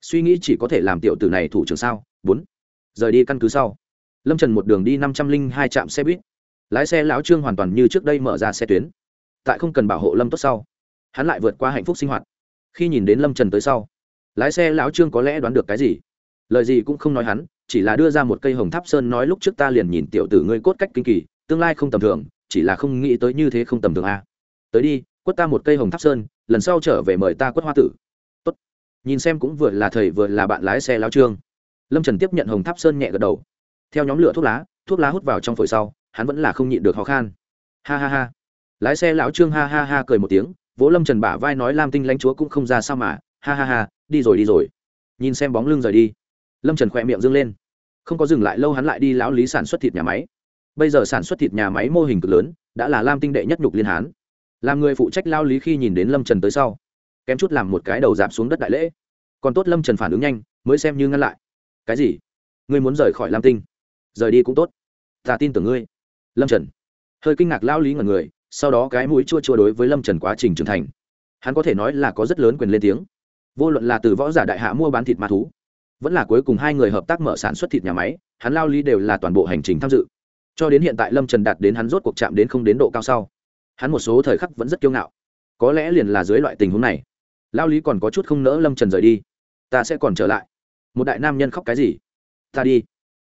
suy nghĩ chỉ có thể làm tiểu tử này thủ trưởng sao? Bốn. Rời đi căn cứ sau. Lâm trần một đường đi năm trăm linh hai trạm xe buýt. Lái xe lão trương hoàn toàn như trước đây mở ra xe tuyến. Tại không cần bảo hộ lâm tốt sau, hắn lại vượt qua hạnh phúc sinh hoạt. Khi nhìn đến lâm trần tới sau, lái xe lão trương có lẽ đoán được cái gì? Lời gì cũng không nói hắn chỉ là đưa ra một cây hồng tháp sơn nói lúc trước ta liền nhìn tiểu tử ngươi cốt cách kinh kỳ, tương lai không tầm thường, chỉ là không nghĩ tới như thế không tầm thường a. Tới đi, quất ta một cây hồng tháp sơn, lần sau trở về mời ta quất hoa tử. Tốt. nhìn xem cũng vừa là thầy vừa là bạn lái xe lao trương. Lâm trần tiếp nhận hồng tháp sơn nhẹ gật đầu. Theo nhóm lửa thuốc lá thuốc lá hút vào trong phổi sau, hắn vẫn là không nhịn được khó khăn ha ha ha. Lái xe lão trương ha ha ha cười một tiếng, vỗ lâm trần bả vai nói lam tinh lãnh chúa cũng không ra sao mà. Ha ha ha, đi rồi đi rồi. Nhìn xem bóng lưng rời đi lâm trần khỏe miệng dâng lên không có dừng lại lâu hắn lại đi lão lý sản xuất thịt nhà máy bây giờ sản xuất thịt nhà máy mô hình cực lớn đã là lam tinh đệ nhất nhục liên hán làm người phụ trách lao lý khi nhìn đến lâm trần tới sau kém chút làm một cái đầu dạp xuống đất đại lễ còn tốt lâm trần phản ứng nhanh mới xem như ngăn lại cái gì ngươi muốn rời khỏi lam tinh rời đi cũng tốt ta tin tưởng ngươi lâm trần hơi kinh ngạc lao lý ngần người sau đó cái mũi chua chua đối với lâm trần quá trình trưởng thành hắn có thể nói là có rất lớn quyền lên tiếng vô luận là từ võ giả đại hạ mua bán thịt ma thú vẫn là cuối cùng hai người hợp tác mở sản xuất thịt nhà máy, hắn lao lý đều là toàn bộ hành trình tham dự. Cho đến hiện tại lâm trần đạt đến hắn rốt cuộc chạm đến không đến độ cao sau, hắn một số thời khắc vẫn rất kiêu ngạo. Có lẽ liền là dưới loại tình huống này, lao lý còn có chút không nỡ lâm trần rời đi. Ta sẽ còn trở lại. Một đại nam nhân khóc cái gì? Ta đi.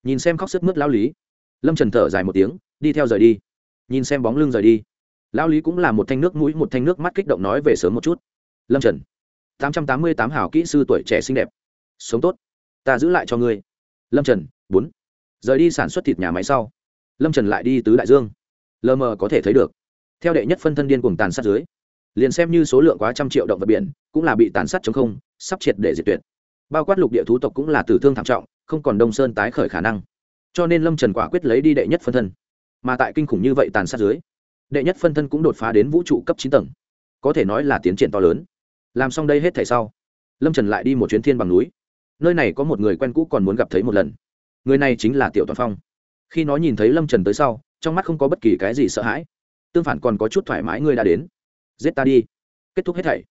Nhìn xem khóc sức mướt lao lý. Lâm trần thở dài một tiếng, đi theo rời đi. Nhìn xem bóng lưng rời đi. Lao lý cũng là một thanh nước mũi, một thanh nước mắt kích động nói về sớm một chút. Lâm trần, tám trăm tám mươi tám hảo kỹ sư tuổi trẻ xinh đẹp. Sống tốt ta giữ lại cho ngươi. Lâm trần, bốn. Rời đi sản xuất thịt nhà máy sau, lâm trần lại đi tứ đại dương. Lờ mờ có thể thấy được, theo đệ nhất phân thân điên cùng tàn sát dưới, liền xem như số lượng quá trăm triệu động vật biển, cũng là bị tàn sát chống không, sắp triệt để diệt tuyệt. Bao quát lục địa thú tộc cũng là tử thương thảm trọng, không còn đông sơn tái khởi khả năng. Cho nên lâm trần quả quyết lấy đi đệ nhất phân thân. Mà tại kinh khủng như vậy tàn sát dưới, đệ nhất phân thân cũng đột phá đến vũ trụ cấp chín tầng, có thể nói là tiến triển to lớn. Làm xong đây hết thảy sau, lâm trần lại đi một chuyến thiên bằng núi nơi này có một người quen cũ còn muốn gặp thấy một lần. Người này chính là tiểu toàn phong. Khi nó nhìn thấy lâm trần tới sau, trong mắt không có bất kỳ cái gì sợ hãi. Tương phản còn có chút thoải mái ngươi đã đến. Giết ta đi. Kết thúc hết thảy.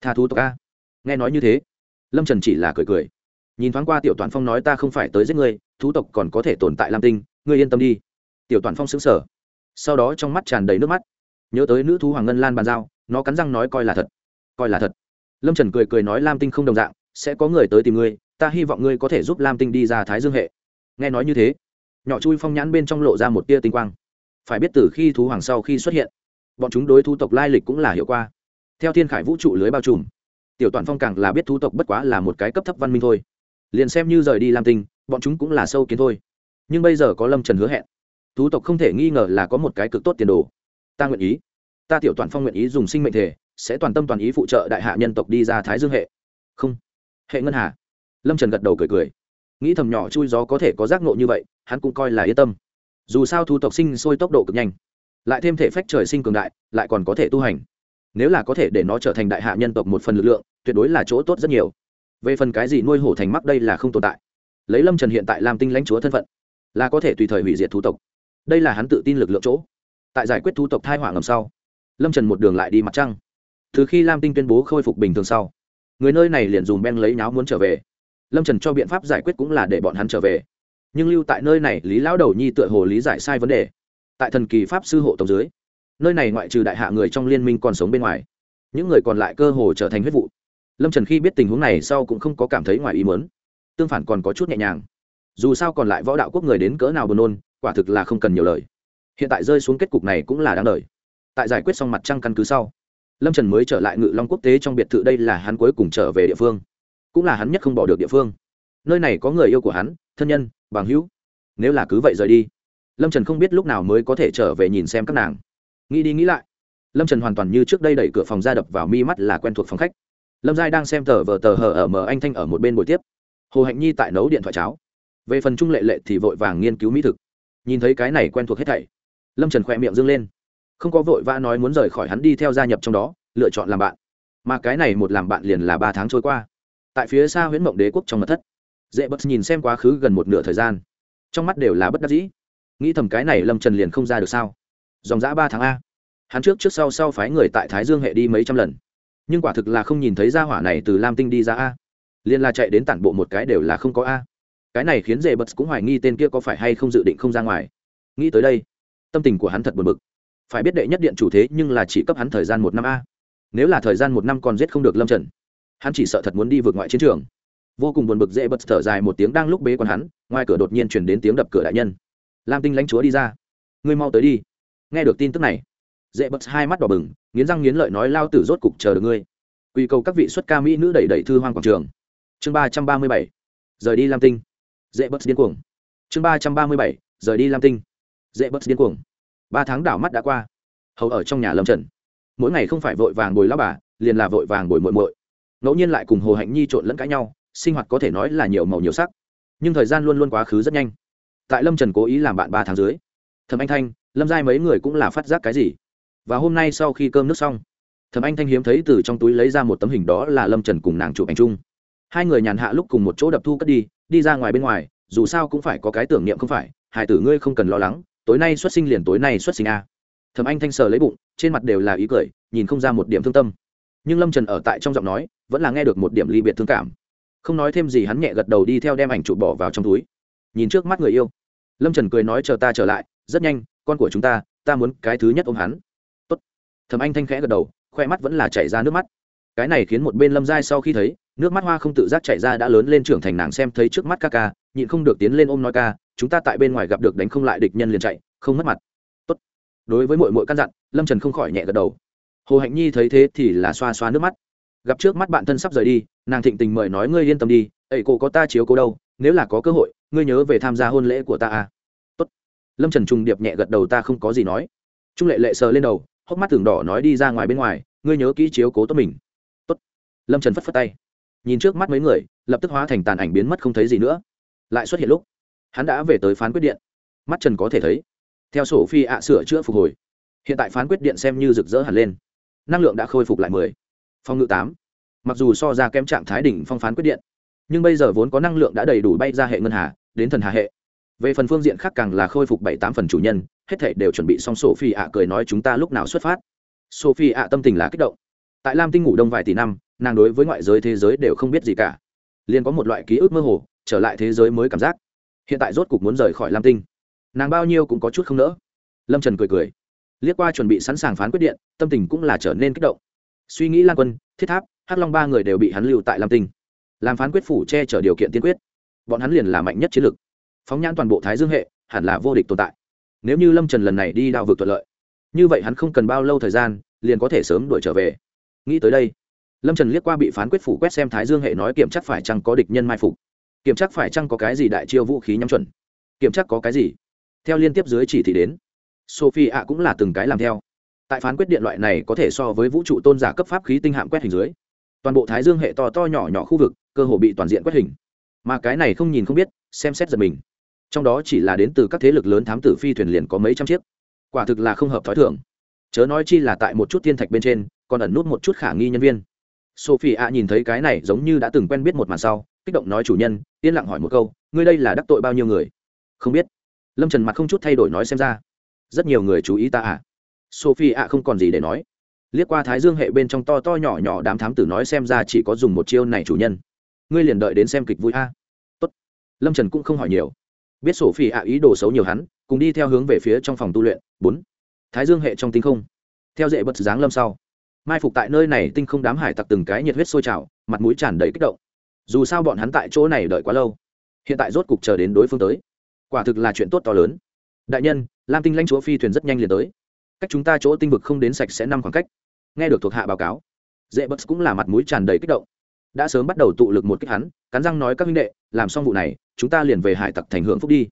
Tha thú tộc a. Nghe nói như thế, lâm trần chỉ là cười cười. Nhìn thoáng qua tiểu toàn phong nói ta không phải tới giết ngươi, thú tộc còn có thể tồn tại lam tinh, ngươi yên tâm đi. Tiểu toàn phong xứng sở sau đó trong mắt tràn đầy nước mắt. Nhớ tới nữ thú hoàng ngân lan bàn giao, nó cắn răng nói coi là thật. Coi là thật. Lâm trần cười cười nói lam tinh không đồng dạng, sẽ có người tới tìm ngươi ta hy vọng ngươi có thể giúp lam tinh đi ra thái dương hệ. Nghe nói như thế, nhỏ chui phong nhãn bên trong lộ ra một tia tinh quang. Phải biết từ khi thú hoàng sau khi xuất hiện, bọn chúng đối thú tộc lai lịch cũng là hiệu quả. Theo thiên khải vũ trụ lưới bao trùm, tiểu toàn phong càng là biết thú tộc bất quá là một cái cấp thấp văn minh thôi. Liền xem như rời đi lam tinh, bọn chúng cũng là sâu kiến thôi. Nhưng bây giờ có lâm trần hứa hẹn, thú tộc không thể nghi ngờ là có một cái cực tốt tiền đồ. Ta nguyện ý, ta tiểu toàn phong nguyện ý dùng sinh mệnh thể, sẽ toàn tâm toàn ý phụ trợ đại hạ nhân tộc đi ra thái dương hệ. Không. Hệ ngân hà lâm trần gật đầu cười cười. Nghĩ thầm nhỏ chui gió có thể có giác ngộ như vậy, hắn cũng coi là yên tâm. Dù sao thu tộc sinh sôi tốc độ cực nhanh, lại thêm thể phách trời sinh cường đại, lại còn có thể tu hành. Nếu là có thể để nó trở thành đại hạ nhân tộc một phần lực lượng, tuyệt đối là chỗ tốt rất nhiều. Về phần cái gì nuôi hổ thành mắc đây là không tồn tại. Lấy lâm trần hiện tại làm tinh lãnh chúa thân phận, là có thể tùy thời hủy diệt thu tộc. Đây là hắn tự tin lực lượng chỗ. Tại giải quyết thu tộc thai hỏa ngầm sau, lâm trần một đường lại đi mặt trăng. Từ khi lam tinh tuyên bố khôi phục bình thường sau, người nơi này liền dùm ben lấy nháo muốn trở về lâm trần cho biện pháp giải quyết cũng là để bọn hắn trở về. Nhưng lưu tại nơi này, lý lão đầu nhi tựa hồ lý giải sai vấn đề. Tại thần kỳ pháp sư hộ tổng dưới, nơi này ngoại trừ đại hạ người trong liên minh còn sống bên ngoài, những người còn lại cơ hồ trở thành huyết vụ. Lâm trần khi biết tình huống này sau cũng không có cảm thấy ngoài ý mớn tương phản còn có chút nhẹ nhàng. Dù sao còn lại võ đạo quốc người đến cỡ nào buồn nôn, quả thực là không cần nhiều lời. Hiện tại rơi xuống kết cục này cũng là đáng lời tại giải quyết xong mặt trăng căn cứ sau, lâm trần mới trở lại ngự long quốc tế trong biệt thự đây là hắn cuối cùng trở về địa phương cũng là hắn nhất không bỏ được địa phương. Nơi này có người yêu của hắn, thân nhân, bằng hữu. Nếu là cứ vậy rời đi, lâm trần không biết lúc nào mới có thể trở về nhìn xem các nàng. Nghĩ đi nghĩ lại, lâm trần hoàn toàn như trước đây đẩy cửa phòng ra đập vào mi mắt là quen thuộc phòng khách. Lâm giai đang xem tờ vờ tờ hờ ở mờ anh thanh ở một bên buổi tiếp. Hồ hạnh nhi tại nấu điện thoại cháo. Về phần trung lệ lệ thì vội vàng nghiên cứu mỹ thực. Nhìn thấy cái này quen thuộc hết thảy, lâm trần khỏe miệng dâng lên. Không có vội vã nói muốn rời khỏi hắn đi theo gia nhập trong đó, lựa chọn làm bạn. Mà cái này một làm bạn liền là ba tháng trôi qua tại phía xa huyễn mộng đế quốc trong mật thất. Dễ bất nhìn xem quá khứ gần một nửa thời gian. Trong mắt đều là bất đắc dĩ. Nghĩ thầm cái này lâm trần liền không ra được sao? Dòng giã ba tháng a. Hắn trước trước sau sau phái người tại thái dương hệ đi mấy trăm lần. Nhưng quả thực là không nhìn thấy ra hỏa này từ lam tinh đi ra a. Liên la chạy đến tản bộ một cái đều là không có a. Cái này khiến dễ bật cũng hoài nghi tên kia có phải hay không dự định không ra ngoài. Nghĩ tới đây, tâm tình của hắn thật buồn bực. Phải biết đệ nhất điện chủ thế nhưng là chỉ cấp hắn thời gian một năm a. Nếu là thời gian một năm còn giết không được lâm trần hắn chỉ sợ thật muốn đi vượt ngoại chiến trường. Vô cùng buồn bực dễ bật thở dài một tiếng đang lúc bế còn hắn, ngoài cửa đột nhiên chuyển đến tiếng đập cửa đại nhân. Lam tinh lãnh chúa đi ra. Ngươi mau tới đi. Nghe được tin tức này, dễ bật hai mắt đỏ bừng, nghiến răng nghiến lợi nói lao tử rốt cục chờ được ngươi. Quy cầu các vị xuất ca mỹ nữ đẩy đẩy thư hoang quảng trường. Chương ba trăm ba mươi bảy, rời đi lam tinh. Dễ bật điên cuồng. Chương ba trăm ba mươi bảy, rời đi lam tinh. Dễ bật điên cuồng. Ba tháng đảo mắt đã qua. Hầu ở trong nhà lâm trần. Mỗi ngày không phải vội vàng bồi lao bà, liền là vội vàng bồi muội muội ngẫu nhiên lại cùng hồ hạnh nhi trộn lẫn cãi nhau, sinh hoạt có thể nói là nhiều màu nhiều sắc. Nhưng thời gian luôn luôn quá khứ rất nhanh. Tại lâm trần cố ý làm bạn ba tháng dưới, thẩm anh thanh, lâm giai mấy người cũng là phát giác cái gì? Và hôm nay sau khi cơm nước xong, thẩm anh thanh hiếm thấy từ trong túi lấy ra một tấm hình đó là lâm trần cùng nàng chụp ảnh chung. Hai người nhàn hạ lúc cùng một chỗ đập thu cất đi đi ra ngoài bên ngoài, dù sao cũng phải có cái tưởng niệm không phải hải tử ngươi không cần lo lắng, tối nay xuất sinh liền tối nay xuất sinh a. Thẩm anh thanh sờ lấy bụng, trên mặt đều là ý cười, nhìn không ra một điểm thương tâm nhưng lâm trần ở tại trong giọng nói vẫn là nghe được một điểm ly biệt thương cảm không nói thêm gì hắn nhẹ gật đầu đi theo đem ảnh chụp bỏ vào trong túi nhìn trước mắt người yêu lâm trần cười nói chờ ta trở lại rất nhanh con của chúng ta ta muốn cái thứ nhất ôm hắn Tốt. thầm anh thanh khẽ gật đầu khoe mắt vẫn là chảy ra nước mắt cái này khiến một bên lâm giai sau khi thấy nước mắt hoa không tự giác chảy ra đã lớn lên trưởng thành nàng xem thấy trước mắt ca ca nhịn không được tiến lên ôm nói ca chúng ta tại bên ngoài gặp được đánh không lại địch nhân liền chạy không mất mặt Tốt. đối với mỗi mỗi căn dặn lâm trần không khỏi nhẹ gật đầu hồ hạnh nhi thấy thế thì là xoa xoa nước mắt. Gặp trước mắt bạn thân sắp rời đi, nàng thịnh tình mời nói ngươi yên tâm đi ấy cô có ta chiếu cố đâu, nếu là có cơ hội, ngươi nhớ về tham gia hôn lễ của ta à. Tốt. Lâm trần trung điệp nhẹ gật đầu, ta không có gì nói. Trung lệ lệ sờ lên đầu, hốc mắt thường đỏ nói đi ra ngoài bên ngoài, ngươi nhớ kỹ chiếu cố tốt mình. Tốt. Lâm trần phất phất tay. Nhìn trước mắt mấy người, lập tức hóa thành tàn ảnh biến mất không thấy gì nữa. Lại xuất hiện lúc, hắn đã về tới phán quyết điện. Mắt trần có thể thấy, theo sổ phi ạ sửa chữa phục hồi, hiện tại phán quyết điện xem như rực rỡ hẳn lên năng lượng đã khôi phục lại mười. Phong ngự tám. Mặc dù so ra kém trạng thái đỉnh phong phán quyết điện, nhưng bây giờ vốn có năng lượng đã đầy đủ bay ra hệ ngân hà, đến thần hà hệ. Về phần phương diện khác càng là khôi phục bảy tám phần chủ nhân, hết thảy đều chuẩn bị xong sophie ạ cười nói chúng ta lúc nào xuất phát. Sophie ạ tâm tình là kích động. Tại lam tinh ngủ đông vài tỷ năm, nàng đối với ngoại giới thế giới đều không biết gì cả. Liền có một loại ký ức mơ hồ, trở lại thế giới mới cảm giác. Hiện tại rốt cục muốn rời khỏi lam tinh. Nàng bao nhiêu cũng có chút không nỡ. Lâm trần cười cười liếc qua chuẩn bị sẵn sàng phán quyết điện, tâm tình cũng là trở nên kích động. Suy nghĩ lan quân, thiết tháp, hắc long ba người đều bị hắn lưu tại lam tinh. Làm phán quyết phủ che chở điều kiện tiên quyết. Bọn hắn liền là mạnh nhất chiến lược. Phóng nhãn toàn bộ thái dương hệ, hẳn là vô địch tồn tại. Nếu như lâm trần lần này đi đao vực thuận lợi, như vậy hắn không cần bao lâu thời gian, liền có thể sớm đuổi trở về. Nghĩ tới đây, lâm trần liếc qua bị phán quyết phủ quét xem thái dương hệ nói kiểm chắc phải chăng có địch nhân mai phục. Kiểm chắc phải chăng có cái gì đại chiêu vũ khí nhắm chuẩn? Kiểm chắc có cái gì? Theo liên tiếp dưới chỉ thị đến sophie ạ cũng là từng cái làm theo. Tại phán quyết điện loại này có thể so với vũ trụ tôn giả cấp pháp khí tinh hạm quét hình dưới, toàn bộ thái dương hệ to to nhỏ nhỏ khu vực, cơ hồ bị toàn diện quét hình. Mà cái này không nhìn không biết, xem xét giật mình. Trong đó chỉ là đến từ các thế lực lớn thám tử phi thuyền liền có mấy trăm chiếc. Quả thực là không hợp t h ó i thưởng chớ nói chi là tại một chút thiên thạch bên trên, còn ẩn nút một chút khả nghi nhân viên. Sophie ạ nhìn thấy cái này giống như đã từng quen biết một màn sau, kích động nói chủ nhân, yên lặng hỏi một câu, ngươi đây là đắc tội bao nhiêu người? Không biết. Lâm trần mặt không chút thay đổi nói xem ra rất nhiều người chú ý ta ạ à. sophie ạ không còn gì để nói. Liếc qua thái dương hệ bên trong to to nhỏ nhỏ đám thám tử nói xem ra chỉ có dùng một chiêu này chủ nhân. Ngươi liền đợi đến xem kịch vui a. Tốt. Lâm trần cũng không hỏi nhiều. Biết sổ phi ạ ý đồ xấu nhiều hắn, cùng đi theo hướng về phía trong phòng tu luyện. Bốn. Thái dương hệ trong tinh không. Theo dễ bật dáng lâm sau. Mai phục tại nơi này tinh không đám hải tặc từng cái nhiệt huyết sôi trào, mặt mũi tràn đầy kích động. Dù sao bọn hắn tại chỗ này đợi quá lâu. Hiện tại rốt cục chờ đến đối phương tới. Quả thực là chuyện tốt to lớn đại nhân, lam tinh lãnh chúa phi thuyền rất nhanh liền tới. Cách chúng ta chỗ tinh vực không đến sạch sẽ năm khoảng cách. Nghe được thuộc hạ báo cáo dễ bất cũng là mặt mũi tràn đầy kích động. Đã sớm bắt đầu tụ lực một kích hắn, cắn răng nói các huynh đệ, làm xong vụ này, chúng ta liền về hải tặc thành hưởng phúc đi.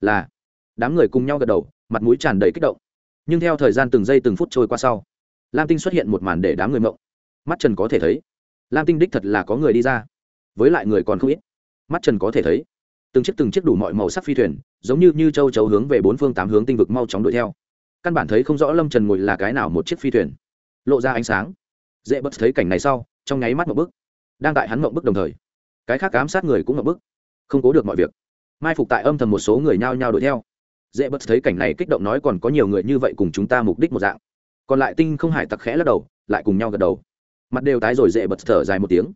Là. Đám người cùng nhau gật đầu, mặt mũi tràn đầy kích động. Nhưng theo thời gian từng giây từng phút trôi qua sau, lam tinh xuất hiện một màn để đám người mộng. Mắt trần có thể thấy. Lam tinh đích thật là có người đi ra. Với lại người còn không ít. Mắt trần có thể thấy từng chiếc từng chiếc đủ mọi màu sắc phi thuyền, giống như như châu chấu hướng về bốn phương tám hướng tinh vực mau chóng đuổi theo. Căn bản thấy không rõ lâm trần ngồi là cái nào một chiếc phi thuyền. Lộ ra ánh sáng. Dễ bất thấy cảnh này sau, trong nháy mắt một bức đang tại hắn mộng bức đồng thời, cái khác ám sát người cũng mộng bức. Không cố được mọi việc. Mai phục tại âm thầm một số người nhao nhao đuổi theo. Dễ bất thấy cảnh này kích động nói còn có nhiều người như vậy cùng chúng ta mục đích một dạng. Còn lại tinh không hải tặc khẽ lắc đầu, lại cùng nhau gật đầu. Mặt đều tái rồi dễ bật thở dài một tiếng.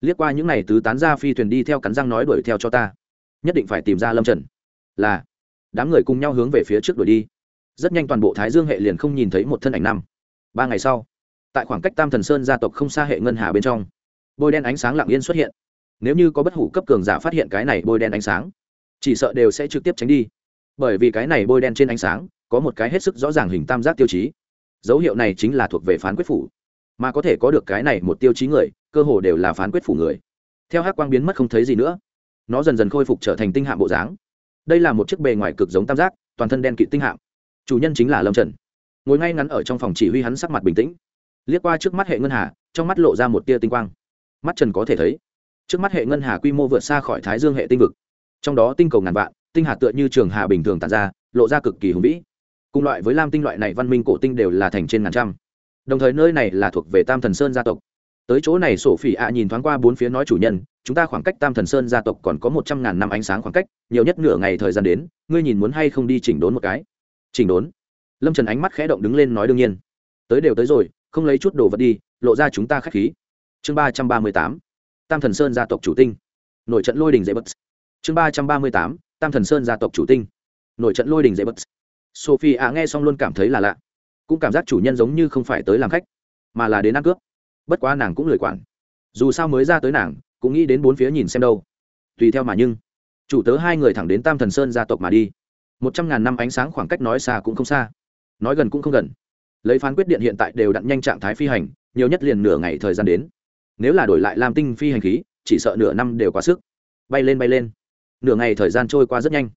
Liếc qua những n à y tứ tán ra phi thuyền đi theo cắn răng nói đuổi theo cho ta nhất định phải tìm ra lâm trần là đám người cùng nhau hướng về phía trước đuổi đi rất nhanh toàn bộ thái dương hệ liền không nhìn thấy một thân ảnh năm ba ngày sau tại khoảng cách tam thần sơn gia tộc không xa hệ ngân hà bên trong bôi đen ánh sáng lặng yên xuất hiện nếu như có bất hủ cấp cường giả phát hiện cái này bôi đen ánh sáng chỉ sợ đều sẽ trực tiếp tránh đi bởi vì cái này bôi đen trên ánh sáng có một cái hết sức rõ ràng hình tam giác tiêu chí dấu hiệu này chính là thuộc về phán quyết phủ mà có thể có được cái này một tiêu chí người cơ hồ đều là phán quyết phủ người theo hát quang biến mất không thấy gì nữa nó dần dần khôi phục trở thành tinh hạm bộ dáng. Đây là một chiếc bề ngoài cực giống tam giác, toàn thân đen kịt tinh hạm. Chủ nhân chính là lâm trần. Ngồi ngay ngắn ở trong phòng chỉ huy hắn sắc mặt bình tĩnh. Liếc qua trước mắt hệ ngân hà, trong mắt lộ ra một tia tinh quang. Mắt trần có thể thấy, trước mắt hệ ngân hà quy mô vượt xa khỏi thái dương hệ tinh vực. Trong đó tinh cầu ngàn vạn, tinh hà tựa như trường hà bình thường tàn ra, lộ ra cực kỳ hùng vĩ. Cùng loại với lam tinh loại này văn minh cổ tinh đều là thành trên ngàn trăm. Đồng thời nơi này là thuộc về tam thần sơn gia tộc tới chỗ này sổ phỉ ạ nhìn thoáng qua bốn phía nói chủ nhân, chúng ta khoảng cách tam thần sơn gia tộc còn có một trăm ngàn năm ánh sáng khoảng cách, nhiều nhất nửa ngày thời gian đến, ngươi nhìn muốn hay không đi chỉnh đốn một cái. Chỉnh đốn? Lâm trần ánh mắt khẽ động đứng lên nói đương nhiên. Tới đều tới rồi, không lấy chút đồ vật đi, lộ ra chúng ta k h á c h khí. Chương ba trăm ba mươi tám, tam thần sơn gia tộc chủ tinh. Nổi trận lôi đình dễ bất chương ba trăm ba mươi tám, tam thần sơn gia tộc chủ tinh. Nổi trận lôi đình dễ bất sophie ạ nghe xong luôn cảm thấy là lạ. Cũng cảm giác chủ nhân giống như không phải tới làm khách, mà là đến ăn cướp bất quá nàng cũng lười quản. Dù sao mới ra tới nàng, cũng nghĩ đến bốn phía nhìn xem đâu. Tùy theo mà nhưng, chủ tớ hai người thẳng đến tam thần sơn gia tộc mà đi. Một trăm ngàn năm ánh sáng khoảng cách nói xa cũng không xa. Nói gần cũng không gần. Lấy phán quyết điện hiện tại đều đặn nhanh trạng thái phi hành, nhiều nhất liền nửa ngày thời gian đến. Nếu là đổi lại làm tinh phi hành khí, chỉ sợ nửa năm đều quá sức. Bay lên bay lên. Nửa ngày thời gian trôi qua rất nhanh.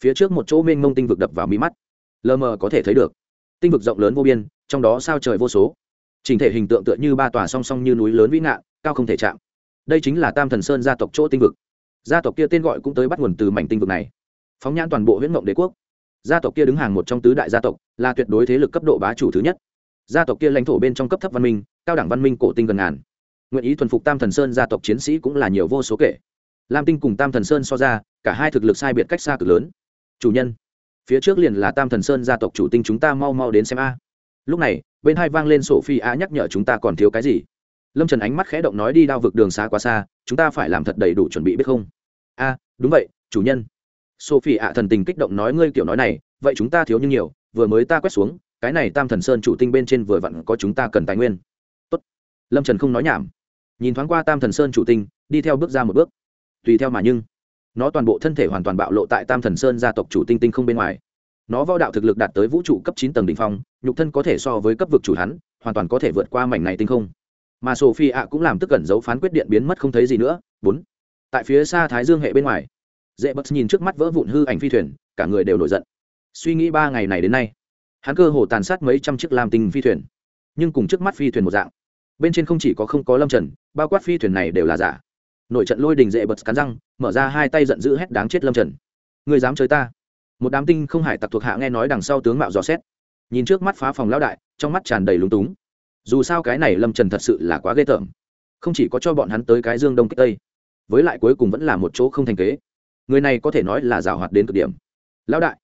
Phía trước một chỗ mênh mông tinh vực đập vào mí mắt. Lờ mờ có thể thấy được. Tinh vực rộng lớn vô biên, trong đó sao trời vô số trình thể hình tượng tựa như ba tòa song song như núi lớn vĩ ngạn, cao không thể chạm. Đây chính là tam thần sơn gia tộc chỗ tinh vực. Gia tộc kia tên gọi cũng tới bắt nguồn từ mảnh tinh vực này. Phóng nhãn toàn bộ huyễn mộng đế quốc. Gia tộc kia đứng hàng một trong tứ đại gia tộc, là tuyệt đối thế lực cấp độ bá chủ thứ nhất. Gia tộc kia lãnh thổ bên trong cấp thấp văn minh, cao đẳng văn minh cổ tinh gần ngàn. Nguyện ý thuần phục tam thần sơn gia tộc chiến sĩ cũng là nhiều vô số kể. Lam tinh cùng tam thần sơn so ra, cả hai thực lực sai biệt cách xa cực lớn. Chủ nhân, phía trước liền là tam thần sơn gia tộc chủ tinh chúng ta mau mau đến xem a lúc này, bên hai vang lên sổ phi a nhắc nhở chúng ta còn thiếu cái gì? Lâm trần ánh mắt khẽ động nói đi đao vực đường xa quá xa, chúng ta phải làm thật đầy đủ chuẩn bị biết không? A, đúng vậy, chủ nhân. Sophie ạ thần tình kích động nói ngươi kiểu nói này, vậy chúng ta thiếu như nhiều, vừa mới ta quét xuống, cái này tam thần sơn chủ tinh bên trên vừa vặn có chúng ta cần tài nguyên. Tốt. lâm trần không nói nhảm. Nhìn thoáng qua tam thần sơn chủ tinh, đi theo bước ra một bước. Tùy theo mà nhưng, nó toàn bộ thân thể hoàn toàn bạo lộ tại tam thần sơn gia tộc chủ tinh tinh không bên ngoài nó võ đạo thực lực đạt tới vũ trụ cấp chín tầng đ ỉ n h phong, nhục thân có thể so với cấp vực chủ hắn, hoàn toàn có thể vượt qua mảnh này tinh không. Mà sophie ạ cũng làm tức cẩn dấu phán quyết điện biến mất không thấy gì nữa. Bốn. Tại phía xa thái dương hệ bên ngoài dễ bất nhìn trước mắt vỡ vụn hư ảnh phi thuyền, cả người đều nổi giận. Suy nghĩ ba ngày này đến nay, hắn cơ hồ tàn sát mấy trăm chiếc lam tinh phi thuyền, nhưng cùng trước mắt phi thuyền một dạng. Bên trên không chỉ có không có lâm trần, bao quát phi thuyền này đều là giả. Nội trận lôi đình dễ bật cắn răng, mở ra hai tay giận dữ hét đáng chết lâm trần. Người dám chơi ta? Một đám tinh không hải tặc thuộc hạ nghe nói đằng sau tướng mạo dò xét, nhìn trước mắt phá phòng lão đại, trong mắt tràn đầy lúng túng. Dù sao cái này lâm trần thật sự là quá ghê tởm, không chỉ có cho bọn hắn tới cái dương đông kích tây, với lại cuối cùng vẫn là một chỗ không thành kế. Người này có thể nói là rào hoạt đến cực điểm. Lão đại,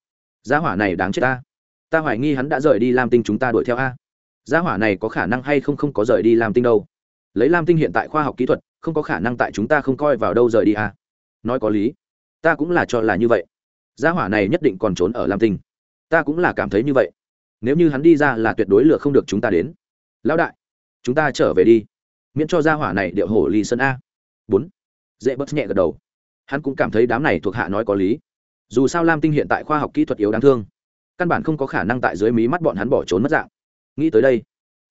gia hỏa này đáng chết ta. Ta hoài nghi hắn đã rời đi lam tinh chúng ta đuổi theo a. Gia hỏa này có khả năng hay không không có rời đi lam tinh đâu. Lấy lam tinh hiện tại khoa học kỹ thuật, không có khả năng tại chúng ta không coi vào đâu rời đi a. Nói có lý, ta cũng là cho là như vậy gia hỏa này nhất định còn trốn ở lam tinh. Ta cũng là cảm thấy như vậy. Nếu như hắn đi ra là tuyệt đối lựa không được chúng ta đến. Lão đại, chúng ta trở về đi. Miễn cho gia hỏa này điệu hổ ly sân a. Bốn. Dễ bất nhẹ gật đầu. Hắn cũng cảm thấy đám này thuộc hạ nói có lý. Dù sao lam tinh hiện tại khoa học kỹ thuật yếu đáng thương. Căn bản không có khả năng tại dưới mí mắt bọn hắn bỏ trốn mất dạng. Nghĩ tới đây,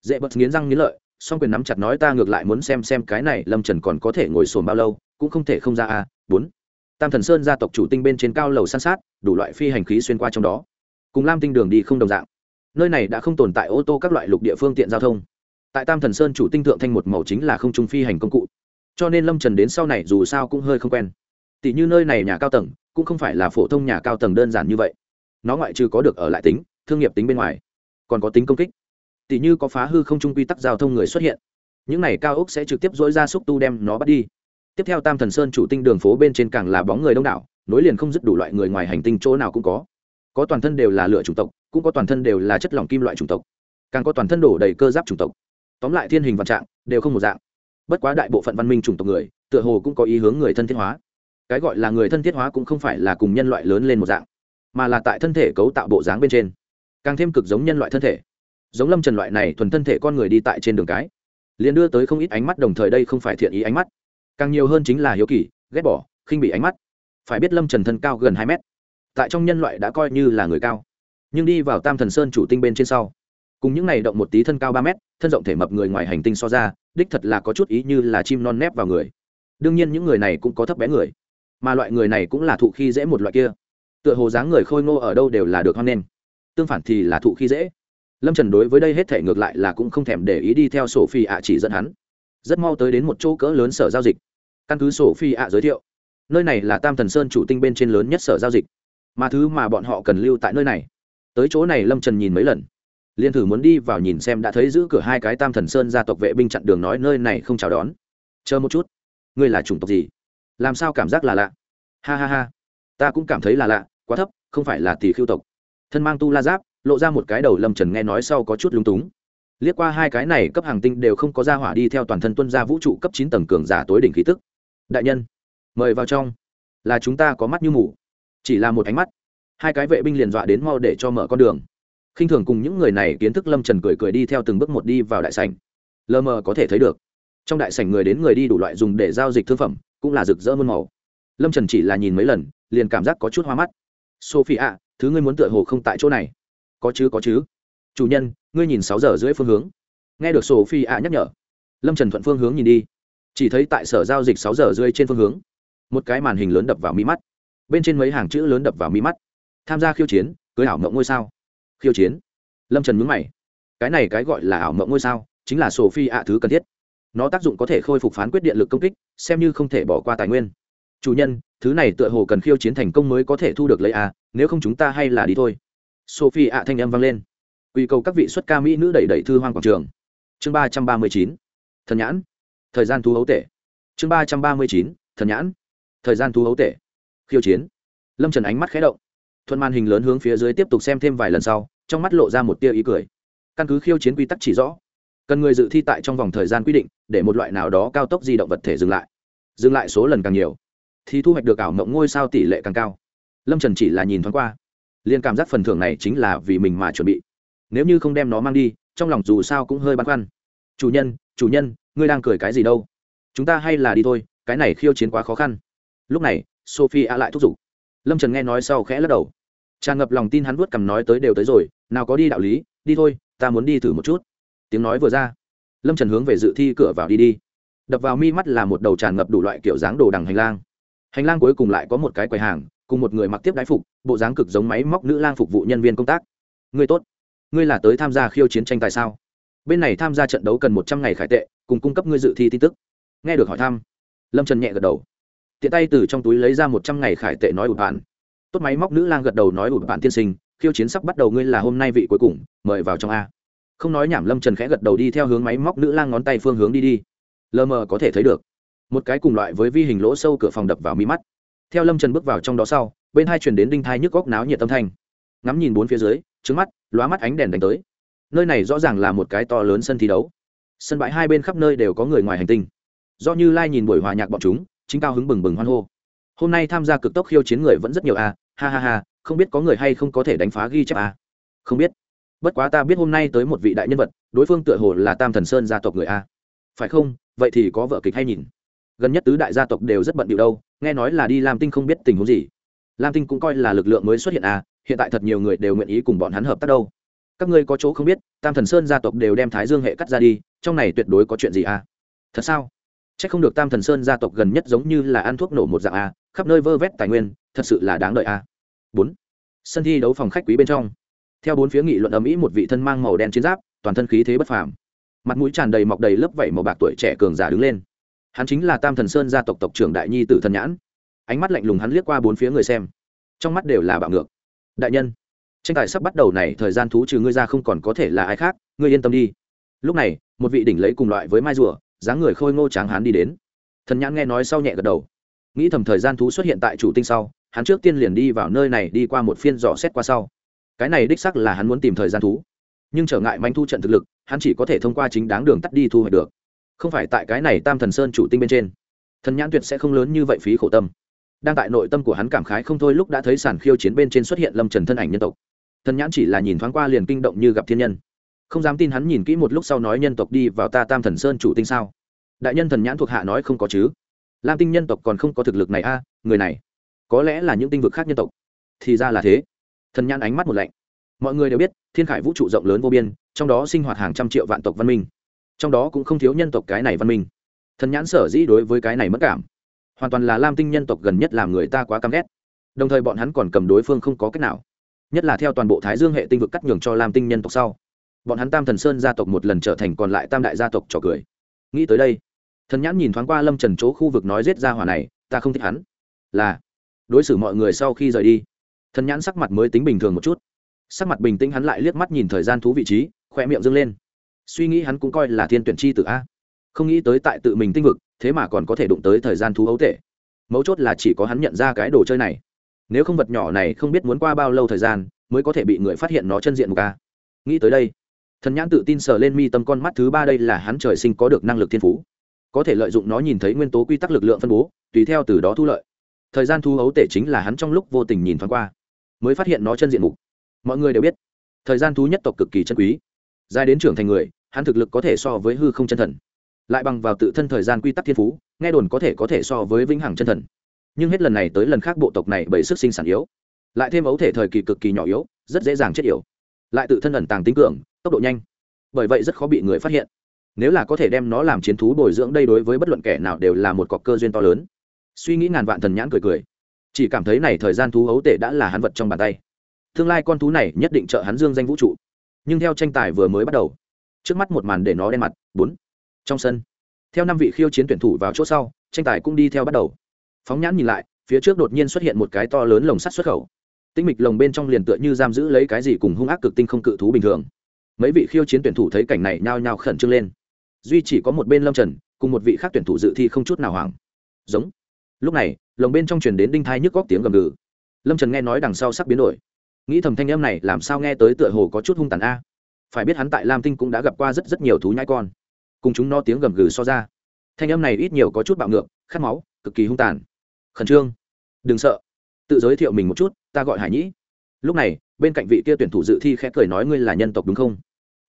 dễ bật nghiến răng nghiến lợi, song quyền nắm chặt nói ta ngược lại muốn xem xem cái này lâm trần còn có thể ngồi sồn bao lâu, cũng không thể không ra a. Bốn tam thần sơn gia tộc chủ tinh bên trên cao lầu san sát, đủ loại phi hành khí xuyên qua trong đó. Cùng lam tinh đường đi không đồng dạng. Nơi này đã không tồn tại ô tô các loại lục địa phương tiện giao thông. Tại tam thần sơn chủ tinh thượng thanh một màu chính là không trung phi hành công cụ. Cho nên lâm trần đến sau này dù sao cũng hơi không quen. Tỷ như nơi này nhà cao tầng, cũng không phải là phổ thông nhà cao tầng đơn giản như vậy. Nó ngoại trừ có được ở lại tính, thương nghiệp tính bên ngoài, còn có tính công kích. Tỷ như có phá hư không trung quy tắc giao thông người xuất hiện. Những này cao ốc sẽ trực tiếp dỗi ra xúc tu đem nó bắt đi tiếp theo tam thần sơn chủ tinh đường phố bên trên càng là bóng người đông đảo, nối liền không dứt đủ loại người ngoài hành tinh chỗ nào cũng có. Có toàn thân đều là lửa chủng tộc, cũng có toàn thân đều là chất lỏng kim loại chủng tộc. Càng có toàn thân đổ đầy cơ giáp chủng tộc. Tóm lại thiên hình vạn trạng, đều không một dạng. Bất quá đại bộ phận văn minh chủng tộc người, tựa hồ cũng có ý hướng người thân thiết hóa. Cái gọi là người thân thiết hóa cũng không phải là cùng nhân loại lớn lên một dạng, mà là tại thân thể cấu tạo bộ dáng bên trên. Càng thêm cực giống nhân loại thân thể. Giống lâm trần loại này thuần thân thể con người đi tại trên đường cái, liền đưa tới không ít ánh mắt đồng thời đây không phải thiện ý ánh mắt càng nhiều hơn chính là hiếu kỳ, ghét bỏ, khinh bị ánh mắt. Phải biết lâm trần thân cao gần hai mét. Tại trong nhân loại đã coi như là người cao. Nhưng đi vào tam thần sơn chủ tinh bên trên sau, cùng những n à y động một tí thân cao ba mét, thân rộng thể mập người ngoài hành tinh so ra, đích thật là có chút ý như là chim non nép vào người. Đương nhiên những người này cũng có thấp bé người, mà loại người này cũng là thụ khi dễ một loại kia. Tựa hồ dáng người khôi ngô ở đâu đều là được hoan nghênh. Tương phản thì là thụ khi dễ. Lâm trần đối với đây hết thể ngược lại là cũng không thèm để ý đi theo sổ phi ạ chỉ dẫn hắn rất mau tới đến một chỗ cỡ lớn sở giao dịch. Căn cứ sổ phi ạ giới thiệu, nơi này là tam thần sơn chủ tinh bên trên lớn nhất sở giao dịch. Mà thứ mà bọn họ cần lưu tại nơi này, tới chỗ này lâm trần nhìn mấy lần. Liên thử muốn đi vào nhìn xem đã thấy giữ cửa hai cái tam thần sơn gia tộc vệ binh chặn đường nói nơi này không chào đón. Chờ một chút. Ngươi là chủng tộc gì? Làm sao cảm giác là lạ? Ha ha ha. Ta cũng cảm thấy là lạ, quá thấp, không phải là tỷ Khưu tộc. Thân mang tu la giáp, lộ ra một cái đầu lâm trần nghe nói sau có chút lung túng liếc qua hai cái này cấp hàng tinh đều không có ra hỏa đi theo toàn thân tuân gia vũ trụ cấp chín tầng cường giả tối đỉnh khí tức. Đại nhân, mời vào trong. Là chúng ta có mắt như mù. Chỉ là một ánh mắt. Hai cái vệ binh liền dọa đến mau để cho mở con đường. Khinh thường cùng những người này kiến thức lâm trần cười cười đi theo từng bước một đi vào đại sảnh. Lờ mờ có thể thấy được. Trong đại sảnh người đến người đi đủ loại dùng để giao dịch thương phẩm, cũng là rực rỡ muôn màu. Lâm trần chỉ là nhìn mấy lần, liền cảm giác có chút hoa mắt. Sophie ạ thứ ngươi muốn tựa hồ không tại chỗ này. Có chứ có chứ. Chủ nhân ngươi nhìn sáu giờ rưỡi phương hướng. Nghe được sổ phi ạ nhắc nhở, lâm trần thuận phương hướng nhìn đi. Chỉ thấy tại sở giao dịch sáu giờ rưỡi trên phương hướng, một cái màn hình lớn đập vào mi mắt. Bên trên mấy hàng chữ lớn đập vào mi mắt. Tham gia khiêu chiến, cưới ảo mộng ngôi sao. Khiêu chiến. Lâm trần mướn mày. Cái này cái gọi là ảo mộng ngôi sao, chính là sổ phi ạ thứ cần thiết. Nó tác dụng có thể khôi phục phán quyết điện lực công kích, xem như không thể bỏ qua tài nguyên. Chủ nhân, thứ này tựa hồ cần khiêu chiến thành công mới có thể thu được lấy a nếu không chúng ta hay là đi thôi. Sophie ạ thanh âm vang lên quy cầu các vị xuất ca mỹ nữ đẩy đẩy thư hoang quảng trường. Chương ba trăm ba mươi chín. Thần nhãn. Thời gian thu hấu tể chương ba trăm ba mươi chín. Thần nhãn. Thời gian thu hấu tể khiêu chiến. Lâm trần ánh mắt khé động. Thuận màn hình lớn hướng phía dưới tiếp tục xem thêm vài lần sau, trong mắt lộ ra một tia ý cười. Căn cứ khiêu chiến quy tắc chỉ rõ, cần người dự thi tại trong vòng thời gian quy định, để một loại nào đó cao tốc di động vật thể dừng lại. Dừng lại số lần càng nhiều, thì thu hoạch được ảo mộng ngôi sao tỷ lệ càng cao. Lâm trần chỉ là nhìn thoáng qua. Liền cảm giác phần thưởng này chính là vì mình mà chuẩn bị nếu như không đem nó mang đi, trong lòng dù sao cũng hơi băn khoăn. Chủ nhân chủ nhân, ngươi đang cười cái gì đâu? Chúng ta hay là đi thôi, cái này khiêu chiến quá khó khăn. Lúc này, sophie a lại thúc giục. Lâm trần nghe nói sau khẽ lắc đầu. Tràn ngập lòng tin hắn vuốt cằm nói tới đều tới rồi, nào có đi đạo lý, đi thôi, ta muốn đi thử một chút. Tiếng nói vừa ra, lâm trần hướng về dự thi cửa vào đi đi. Đập vào mi mắt là một đầu tràn ngập đủ loại kiểu dáng đồ đằng hành lang. Hành lang cuối cùng lại có một cái quầy hàng, cùng một người mặc tiếp đái phục, bộ dáng cực giống máy móc nữ lang phục vụ nhân viên công tác. Người tốt ngươi là tới tham gia khiêu chiến tranh tại sao? Bên này tham gia trận đấu cần một trăm ngày khải tệ, cùng cung cấp ngươi dự thi tin tức. Nghe được hỏi thăm, lâm trần nhẹ gật đầu. Tiện tay từ trong túi lấy ra một trăm ngày khải tệ nói ụt bạn. Tốt máy móc nữ lang gật đầu nói ụt bạn tiên sinh, khiêu chiến sắp bắt đầu ngươi là hôm nay vị cuối cùng, mời vào trong a. Không nói nhảm lâm trần khẽ gật đầu đi theo hướng máy móc nữ lang ngón tay phương hướng đi đi. Lờ mờ có thể thấy được, một cái cùng loại với vi hình lỗ sâu cửa phòng đập vào mi mắt. Theo lâm trần bước vào trong đó sau, bên hai chuyển đến đinh thai nhức góc náo nhiệt tâm thanh. Ngắm nhìn bốn phía dưới trước mắt, lóa mắt ánh đèn đánh tới. Nơi này rõ ràng là một cái to lớn sân thi đấu. Sân bãi hai bên khắp nơi đều có người ngoài hành tinh. Do như lai nhìn buổi hòa nhạc bọn chúng, chính cao hứng bừng bừng hoan hô. Hôm nay tham gia cực tốc khiêu chiến người vẫn rất nhiều a ha ha ha, không biết có người hay không có thể đánh phá ghi chép a không biết. Bất quá ta biết hôm nay tới một vị đại nhân vật, đối phương tựa hồ là tam thần sơn gia tộc người a phải không? Vậy thì có vợ kịch hay nhìn. Gần nhất tứ đại gia tộc đều rất bận điệu đâu, nghe nói là đi lam tinh không biết tình huống gì. Lam tinh cũng coi là lực lượng mới xuất hiện à hiện tại thật nhiều người đều nguyện ý cùng bọn hắn hợp tác đâu. Các ngươi có chỗ không biết, tam thần sơn gia tộc đều đem thái dương hệ cắt ra đi, trong này tuyệt đối có chuyện gì à? Thật sao? C h ắ c không được tam thần sơn gia tộc gần nhất giống như là ăn thuốc nổ một dạng à khắp nơi vơ vét tài nguyên, thật sự là đáng đợi à. Bốn. Sân thi đấu phòng khách quý bên trong. Theo bốn phía nghị luận ầm ĩ một vị thân mang màu đen chiến giáp, toàn thân khí thế bất phàm. Mặt mũi tràn đầy mọc đầy lớp vảy màu bạc tuổi trẻ cường giả đứng lên. Hắn chính là tam thần sơn gia tộc tộc trưởng đại nhi tử thần nhãn. Ánh mắt lạnh lùng hắn liếc qua bốn phía người xem. Trong mắt đều là bạo ngược đại nhân, tranh tài sắp bắt đầu này, thời gian thú trừ ngươi ra không còn có thể là ai khác, ngươi yên tâm đi. Lúc này, một vị đỉnh lấy cùng loại với mai rùa, dáng người khôi ngô tráng hán đi đến. Thần nhãn nghe nói sau nhẹ gật đầu. Nghĩ thầm thời gian thú xuất hiện tại chủ tinh sau, hắn trước tiên liền đi vào nơi này đi qua một phiên dò xét qua sau. Cái này đích sắc là hắn muốn tìm thời gian thú. Nhưng trở ngại manh thu trận thực lực, hắn chỉ có thể thông qua chính đáng đường tắt đi thu hoạch được. Không phải tại cái này tam thần sơn chủ tinh bên trên. Thần nhãn tuyệt sẽ không lớn như vậy phí khổ tâm đang tại nội tâm của hắn cảm khái không thôi lúc đã thấy sản khiêu chiến bên trên xuất hiện lâm trần thân ảnh nhân tộc. Thần nhãn chỉ là nhìn thoáng qua liền kinh động như gặp thiên nhân. Không dám tin hắn nhìn kỹ một lúc sau nói nhân tộc đi vào ta tam thần sơn chủ tinh sao? Đại nhân thần nhãn thuộc hạ nói không có chứ. Lam tinh nhân tộc còn không có thực lực này a, người này, có lẽ là những tinh vực khác nhân tộc. Thì ra là thế. Thần nhãn ánh mắt một lạnh. Mọi người đều biết, thiên khải vũ trụ rộng lớn vô biên, trong đó sinh hoạt hàng trăm triệu vạn tộc văn minh. Trong đó cũng không thiếu nhân tộc cái này văn minh. Thần nhãn sở dĩ đối với cái này mất cảm hoàn toàn là lam tinh nhân tộc gần nhất làm người ta quá căm ghét đồng thời bọn hắn còn cầm đối phương không có cách nào nhất là theo toàn bộ thái dương hệ tinh vực cắt nhường cho lam tinh nhân tộc sau bọn hắn tam thần sơn gia tộc một lần trở thành còn lại tam đại gia tộc trò cười nghĩ tới đây thần nhãn nhìn thoáng qua lâm trần chỗ khu vực nói giết ra hỏa này ta không thích hắn là đối xử mọi người sau khi rời đi thần nhãn sắc mặt mới tính bình thường một chút sắc mặt bình tĩnh hắn lại liếc mắt nhìn thời gian thú vị trí khoe miệng dâng lên suy nghĩ hắn cũng coi là thiên tuyển chi tự a không nghĩ tới tại tự mình tinh vực thế mà còn có thể đụng tới thời gian thú ấu tệ mấu chốt là chỉ có hắn nhận ra cái đồ chơi này. Nếu không vật nhỏ này không biết muốn qua bao lâu thời gian, mới có thể bị người phát hiện nó chân diện một ca nghĩ tới đây, thần nhãn tự tin sờ lên mi tâm con mắt thứ ba đây là hắn trời sinh có được năng lực thiên phú. Có thể lợi dụng nó nhìn thấy nguyên tố quy tắc lực lượng phân bố, tùy theo từ đó thu lợi. Thời gian thu hấu tể chính là hắn trong lúc vô tình nhìn thoáng qua, mới phát hiện nó chân diện mục. Mọi người đều biết, thời gian thú nhất tộc cực kỳ chân quý. Dài đến trưởng thành người, hắn thực lực có thể so với hư không chân thần lại bằng vào tự thân thời gian quy tắc thiên phú, nghe đồn có thể có thể so với vĩnh hằng chân thần. Nhưng hết lần này tới lần khác bộ tộc này bởi sức sinh sản yếu. Lại thêm ấu thể thời kỳ cực kỳ nhỏ yếu, rất dễ dàng chết yểu. Lại tự thân ẩn tàng tính cường, tốc độ nhanh. Bởi vậy rất khó bị người phát hiện. Nếu là có thể đem nó làm chiến thú bồi dưỡng đây đối với bất luận kẻ nào đều là một cọc cơ duyên to lớn. Suy nghĩ ngàn vạn thần nhãn cười cười. Chỉ cảm thấy này thời gian thú ấu tể đã là hắn vật trong bàn tay. Tương lai con thú này nhất định trợ hắn dương danh vũ trụ. Nhưng theo tranh tài vừa mới bắt đầu, trước mắt một màn để nó đen mặt. Bốn trong sân. Theo năm vị khiêu chiến tuyển thủ vào chỗ sau, tranh tài cũng đi theo bắt đầu. Phóng nhãn nhìn lại, phía trước đột nhiên xuất hiện một cái to lớn lồng sắt xuất khẩu. Tinh mịch lồng bên trong liền tựa như giam giữ lấy cái gì cùng hung ác cực tinh không cự thú bình thường. Mấy vị khiêu chiến tuyển thủ thấy cảnh này nhao nhao khẩn trương lên. Duy chỉ có một bên lâm trần, cùng một vị khác tuyển thủ dự thi không chút nào hoảng. Giống. Lúc này, lồng bên trong truyền đến đinh thai nhức góc tiếng gầm gừ. Lâm trần nghe nói đằng sau sắp biến đổi. Nghĩ thầm thanh âm này, làm sao nghe tới tựa hồ có chút hung tàn a? Phải biết hắn tại lam tinh cũng đã gặp qua rất rất nhiều thú nhãi con cùng chúng nó tiếng gầm gừ so ra. Thanh âm này ít nhiều có chút bạo ngược, khát máu, cực kỳ hung tàn. Khẩn trương. Đừng sợ. Tự giới thiệu mình một chút, ta gọi hải nhĩ. Lúc này, bên cạnh vị kia tuyển thủ dự thi khẽ cười nói ngươi là nhân tộc đúng không?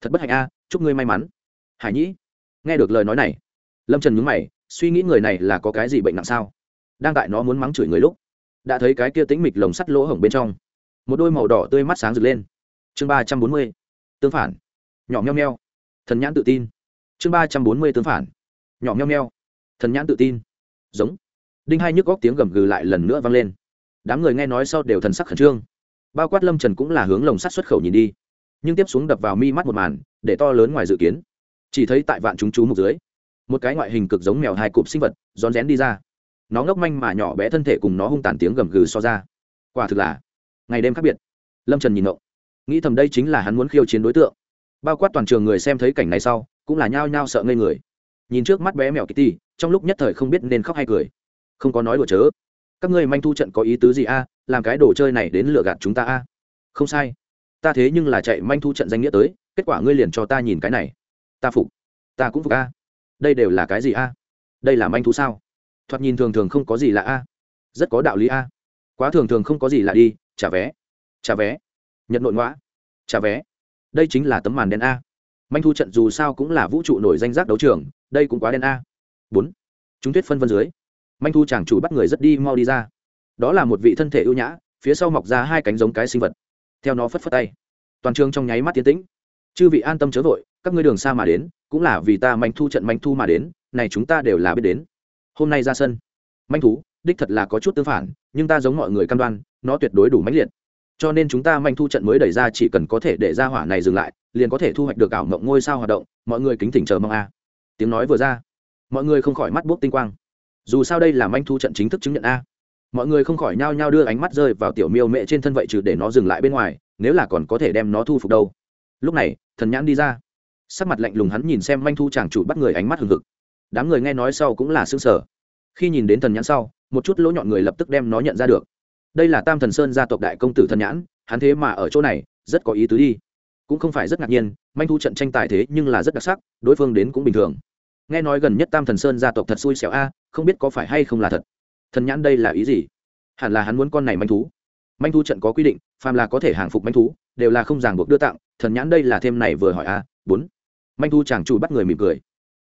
Thật bất hạnh a, chúc ngươi may mắn. Hải nhĩ, nghe được lời nói này, lâm trần nhúng mày, suy nghĩ người này là có cái gì bệnh nặng sao? Đang tại nó muốn mắng chửi người lúc, đã thấy cái kia tính mịch lồng sắt lỗ hổng bên trong, một đôi màu đỏ tươi mắt sáng rực lên. Chương ba trăm bốn mươi, tương phản. Nhỏ meo meo thần nhãn tự tin chương ba trăm bốn mươi tướng phản. Nhỏ meo meo. Thần nhãn tự tin. Giống. Đinh hai nhức góc tiếng gầm gừ lại lần nữa vang lên. Đám người nghe nói sau đều thần sắc khẩn trương. Bao quát lâm trần cũng là hướng lồng sắt xuất khẩu nhìn đi. Nhưng tiếp xuống đập vào mi mắt một màn, để to lớn ngoài dự kiến. Chỉ thấy tại vạn chúng chú mục dưới, một cái ngoại hình cực giống mèo hai cụp sinh vật, rón rén đi ra. Nó ngốc manh mà nhỏ bé thân thể cùng nó hung tàn tiếng gầm gừ so ra. Quả thực là, ngày đêm khác biệt. Lâm trần nhìn ngộ. Nghĩ thầm đây chính là hắn muốn khiêu chiến đối tượng. Bao quát toàn trường người xem thấy cảnh này sau cũng là nhao nhao sợ ngây người. Nhìn trước mắt bé mèo kitty, trong lúc nhất thời không biết nên khóc hay cười. Không có nói đùa chớ. Các ngươi manh thu trận có ý tứ gì a? Làm cái đồ chơi này đến lừa gạt chúng ta a? Không sai. Ta thế nhưng là chạy manh thu trận danh nghĩa tới, kết quả ngươi liền cho ta nhìn cái này. Ta phục. Ta cũng phục a. Đây đều là cái gì a? Đây là manh thú sao? Thoạt nhìn thường thường không có gì lạ a. Rất có đạo lý a. Quá thường thường không có gì lạ đi trả vé. Trả vé. Nhận nội ngoã. Trả vé. Đây chính là tấm màn đen a manh thu trận dù sao cũng là vũ trụ nổi danh giác đấu trường, đây cũng quá đen a. Bốn, chúng tuyết phân vân dưới. Manh thu chàng chủ bắt người rất đi mau đi ra. Đó là một vị thân thể ưu nhã, phía sau mọc ra hai cánh giống cái sinh vật. Theo nó phất phất tay, toàn trường trong nháy mắt tiến tĩnh. Chư vị an tâm chớ vội, các ngươi đường xa mà đến, cũng là vì ta manh thu trận manh thu mà đến, này chúng ta đều là biết đến. Hôm nay ra sân, manh thú, đích thật là có chút tương phản, nhưng ta giống mọi người cam đoan, nó tuyệt đối đủ mãnh liệt. Cho nên chúng ta manh thu trận mới đẩy ra chỉ cần có thể để ra hỏa này dừng lại liền có thể thu hoạch được ảo mộng ngôi sao hoạt động, mọi người kính thỉnh chờ mong a. Tiếng nói vừa ra, mọi người không khỏi mắt bốc tinh quang. Dù sao đây là manh thu trận chính thức chứng nhận a. Mọi người không khỏi nhao nhao đưa ánh mắt rơi vào tiểu miêu mẹ trên thân vậy trừ để nó dừng lại bên ngoài, nếu là còn có thể đem nó thu phục đâu. Lúc này, thần nhãn đi ra. Sắc mặt lạnh lùng hắn nhìn xem manh thu chàng chủ bắt người ánh mắt hừng hực. Đám người nghe nói sau cũng là xương sở khi nhìn đến thần nhãn sau, một chút lỗ nhọn người lập tức đem nó nhận ra được. Đây là tam thần sơn gia tộc đại công tử thần nhãn, hắn thế mà ở chỗ này, rất có ý tứ đi cũng không phải rất ngạc nhiên, manh thu trận tranh tài thế nhưng là rất đặc sắc, đối phương đến cũng bình thường. Nghe nói gần nhất tam thần sơn gia tộc thật xui xẻo a, không biết có phải hay không là thật. Thần nhãn đây là ý gì? Hẳn là hắn muốn con này manh thú. Manh thú trận có quy định, phàm là có thể hàng phục manh thú, đều là không ràng buộc đưa tặng, thần nhãn đây là thêm này vừa hỏi a, bốn. Manh thu chàng chủ bắt người mỉm cười.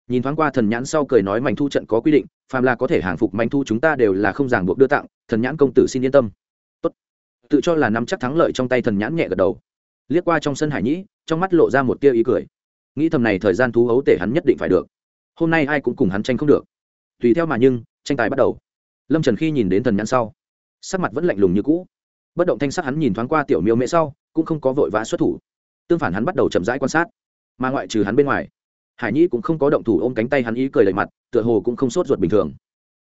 Nhìn thoáng qua thần nhãn sau cười nói manh thu trận có quy định, phàm là có thể hàng phục manh thu chúng ta đều là không ràng buộc đưa tặng, thần nhãn công tử xin yên tâm. Tốt. tự cho là nắm chắc thắng lợi trong tay thần nhãn nhẹ gật đầu liếc qua trong sân hải nhĩ, trong mắt lộ ra một tia ý cười. Nghĩ thầm này thời gian thú hấu tể hắn nhất định phải được. Hôm nay ai cũng cùng hắn tranh không được. Tùy theo mà nhưng, tranh tài bắt đầu. Lâm trần khi nhìn đến thần nhãn sau, sắc mặt vẫn lạnh lùng như cũ. Bất động thanh sắc hắn nhìn thoáng qua tiểu miêu mễ sau, cũng không có vội vã xuất thủ. Tương phản hắn bắt đầu chậm rãi quan sát. Mà ngoại trừ hắn bên ngoài, hải nhĩ cũng không có động thủ ôm cánh tay hắn ý cười lầy mặt, tựa hồ cũng không sốt ruột bình thường.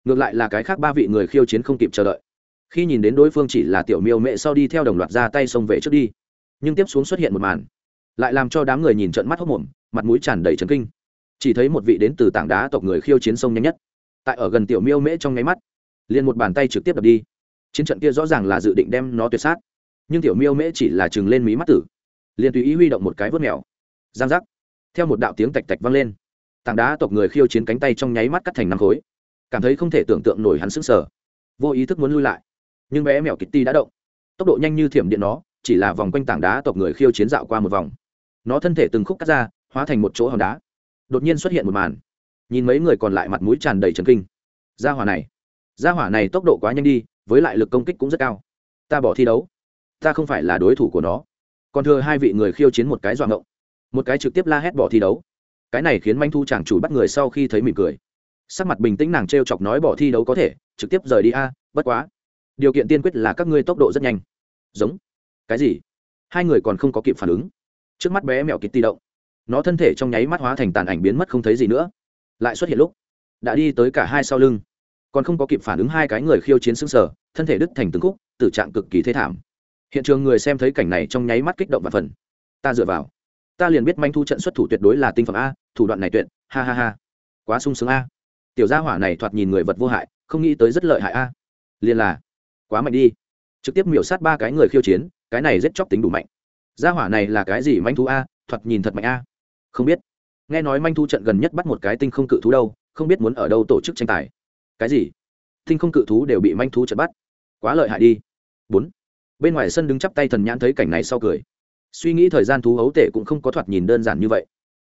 Ngược lại là cái khác ba vị người khiêu chiến không kịp chờ đợi. Khi nhìn đến đối phương chỉ là tiểu miêu mẹ sau đi theo đồng loạt ra tay xông về trước đi nhưng tiếp xuống xuất hiện một màn, lại làm cho đám người nhìn trận mắt hốc mồm, mặt mũi tràn đầy trấn kinh. Chỉ thấy một vị đến từ tảng đá tộc người khiêu chiến sông nhanh nhất. Tại ở gần tiểu miêu mễ trong nháy mắt, liền một bàn tay trực tiếp đập đi. Chiến trận kia rõ ràng là dự định đem nó tuyệt sát, nhưng tiểu miêu mễ chỉ là chừng lên mí mắt tử, liền tùy ý huy động một cái vớt mèo. Giang giác, theo một đạo tiếng tạch tạch vang lên, tảng đá tộc người khiêu chiến cánh tay trong nháy mắt cắt thành năm khối, cảm thấy không thể tưởng tượng nổi hắn sững sờ, vô ý thức muốn lui lại, nhưng bé mèo kitty đã động, tốc độ nhanh như thiểm điện nó chỉ là vòng quanh tảng đá tộc người khiêu chiến dạo qua một vòng. Nó thân thể từng khúc cắt ra, hóa thành một chỗ hòn đá. Đột nhiên xuất hiện một màn. Nhìn mấy người còn lại mặt mũi tràn đầy trần kinh. Gia hỏa này. Gia hỏa này tốc độ quá nhanh đi, với lại lực công kích cũng rất cao. Ta bỏ thi đấu. Ta không phải là đối thủ của nó. Còn thừa hai vị người khiêu chiến một cái dọa ngộng. Một cái trực tiếp la hét bỏ thi đấu. Cái này khiến manh thu chàng chủ bắt người sau khi thấy mỉm cười. Sắc mặt bình tĩnh nàng t r e o chọc nói bỏ thi đấu có thể, trực tiếp rời đi a, bất quá. Điều kiện tiên quyết là các ngươi tốc độ rất nhanh. Giống cái gì? Hai người còn không có kịp phản ứng. Trước mắt bé mẹo kịt ti động, nó thân thể trong nháy mắt hóa thành tàn ảnh biến mất không thấy gì nữa. Lại xuất hiện lúc, đã đi tới cả hai sau lưng, còn không có kịp phản ứng hai cái người khiêu chiến xứng sở thân thể đứt thành từng khúc, tử trạng cực kỳ thế thảm. Hiện trường người xem thấy cảnh này trong nháy mắt kích động và phần. Ta dựa vào, ta liền biết manh thu trận xuất thủ tuyệt đối là tinh phẩm a, thủ đoạn này tuyệt, ha ha ha, quá sung sướng a. Tiểu gia hỏa này thoạt nhìn người vật vô hại, không nghĩ tới rất lợi hại a. Liền là, quá mạnh đi. Trực tiếp miểu sát ba cái người khiêu chiến cái này giết chóc tính đủ mạnh. Gia hỏa này là cái gì manh thú a? Thoạt nhìn thật mạnh a. Không biết. Nghe nói manh thú trận gần nhất bắt một cái tinh không cự thú đâu, không biết muốn ở đâu tổ chức tranh tài. Cái gì? Tinh không cự thú đều bị manh thú trận bắt. Quá lợi hại đi. Bốn. Bên ngoài sân đứng chắp tay thần nhãn thấy cảnh này sau cười. Suy nghĩ thời gian thú hấu tể cũng không có thoạt nhìn đơn giản như vậy.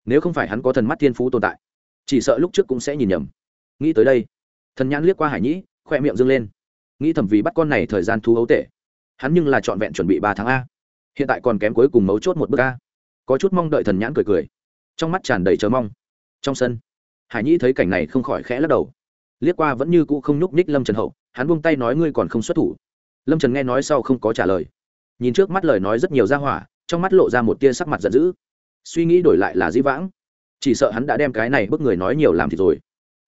Nếu không phải hắn có thần mắt thiên phú tồn tại, chỉ sợ lúc trước cũng sẽ nhìn nhầm. Nghĩ tới đây, thần nhãn liếc qua hải nhĩ, khoe miệng dâng lên. Nghĩ thầm vì bắt con này thời gian thú hấu tể hắn nhưng là trọn vẹn chuẩn bị ba tháng a. Hiện tại còn kém cuối cùng mấu chốt một bước a. Có chút mong đợi thần nhãn cười cười. Trong mắt tràn đầy chờ mong. Trong sân, hải nhĩ thấy cảnh này không khỏi khẽ lắc đầu. Liếc qua vẫn như cũ không nhúc ních lâm trần hậu, hắn buông tay nói ngươi còn không xuất thủ. Lâm trần nghe nói sau không có trả lời. Nhìn trước mắt lời nói rất nhiều ra hỏa, trong mắt lộ ra một tia sắc mặt giận dữ. Suy nghĩ đổi lại là dĩ vãng. Chỉ sợ hắn đã đem cái này bức người nói nhiều làm thì rồi.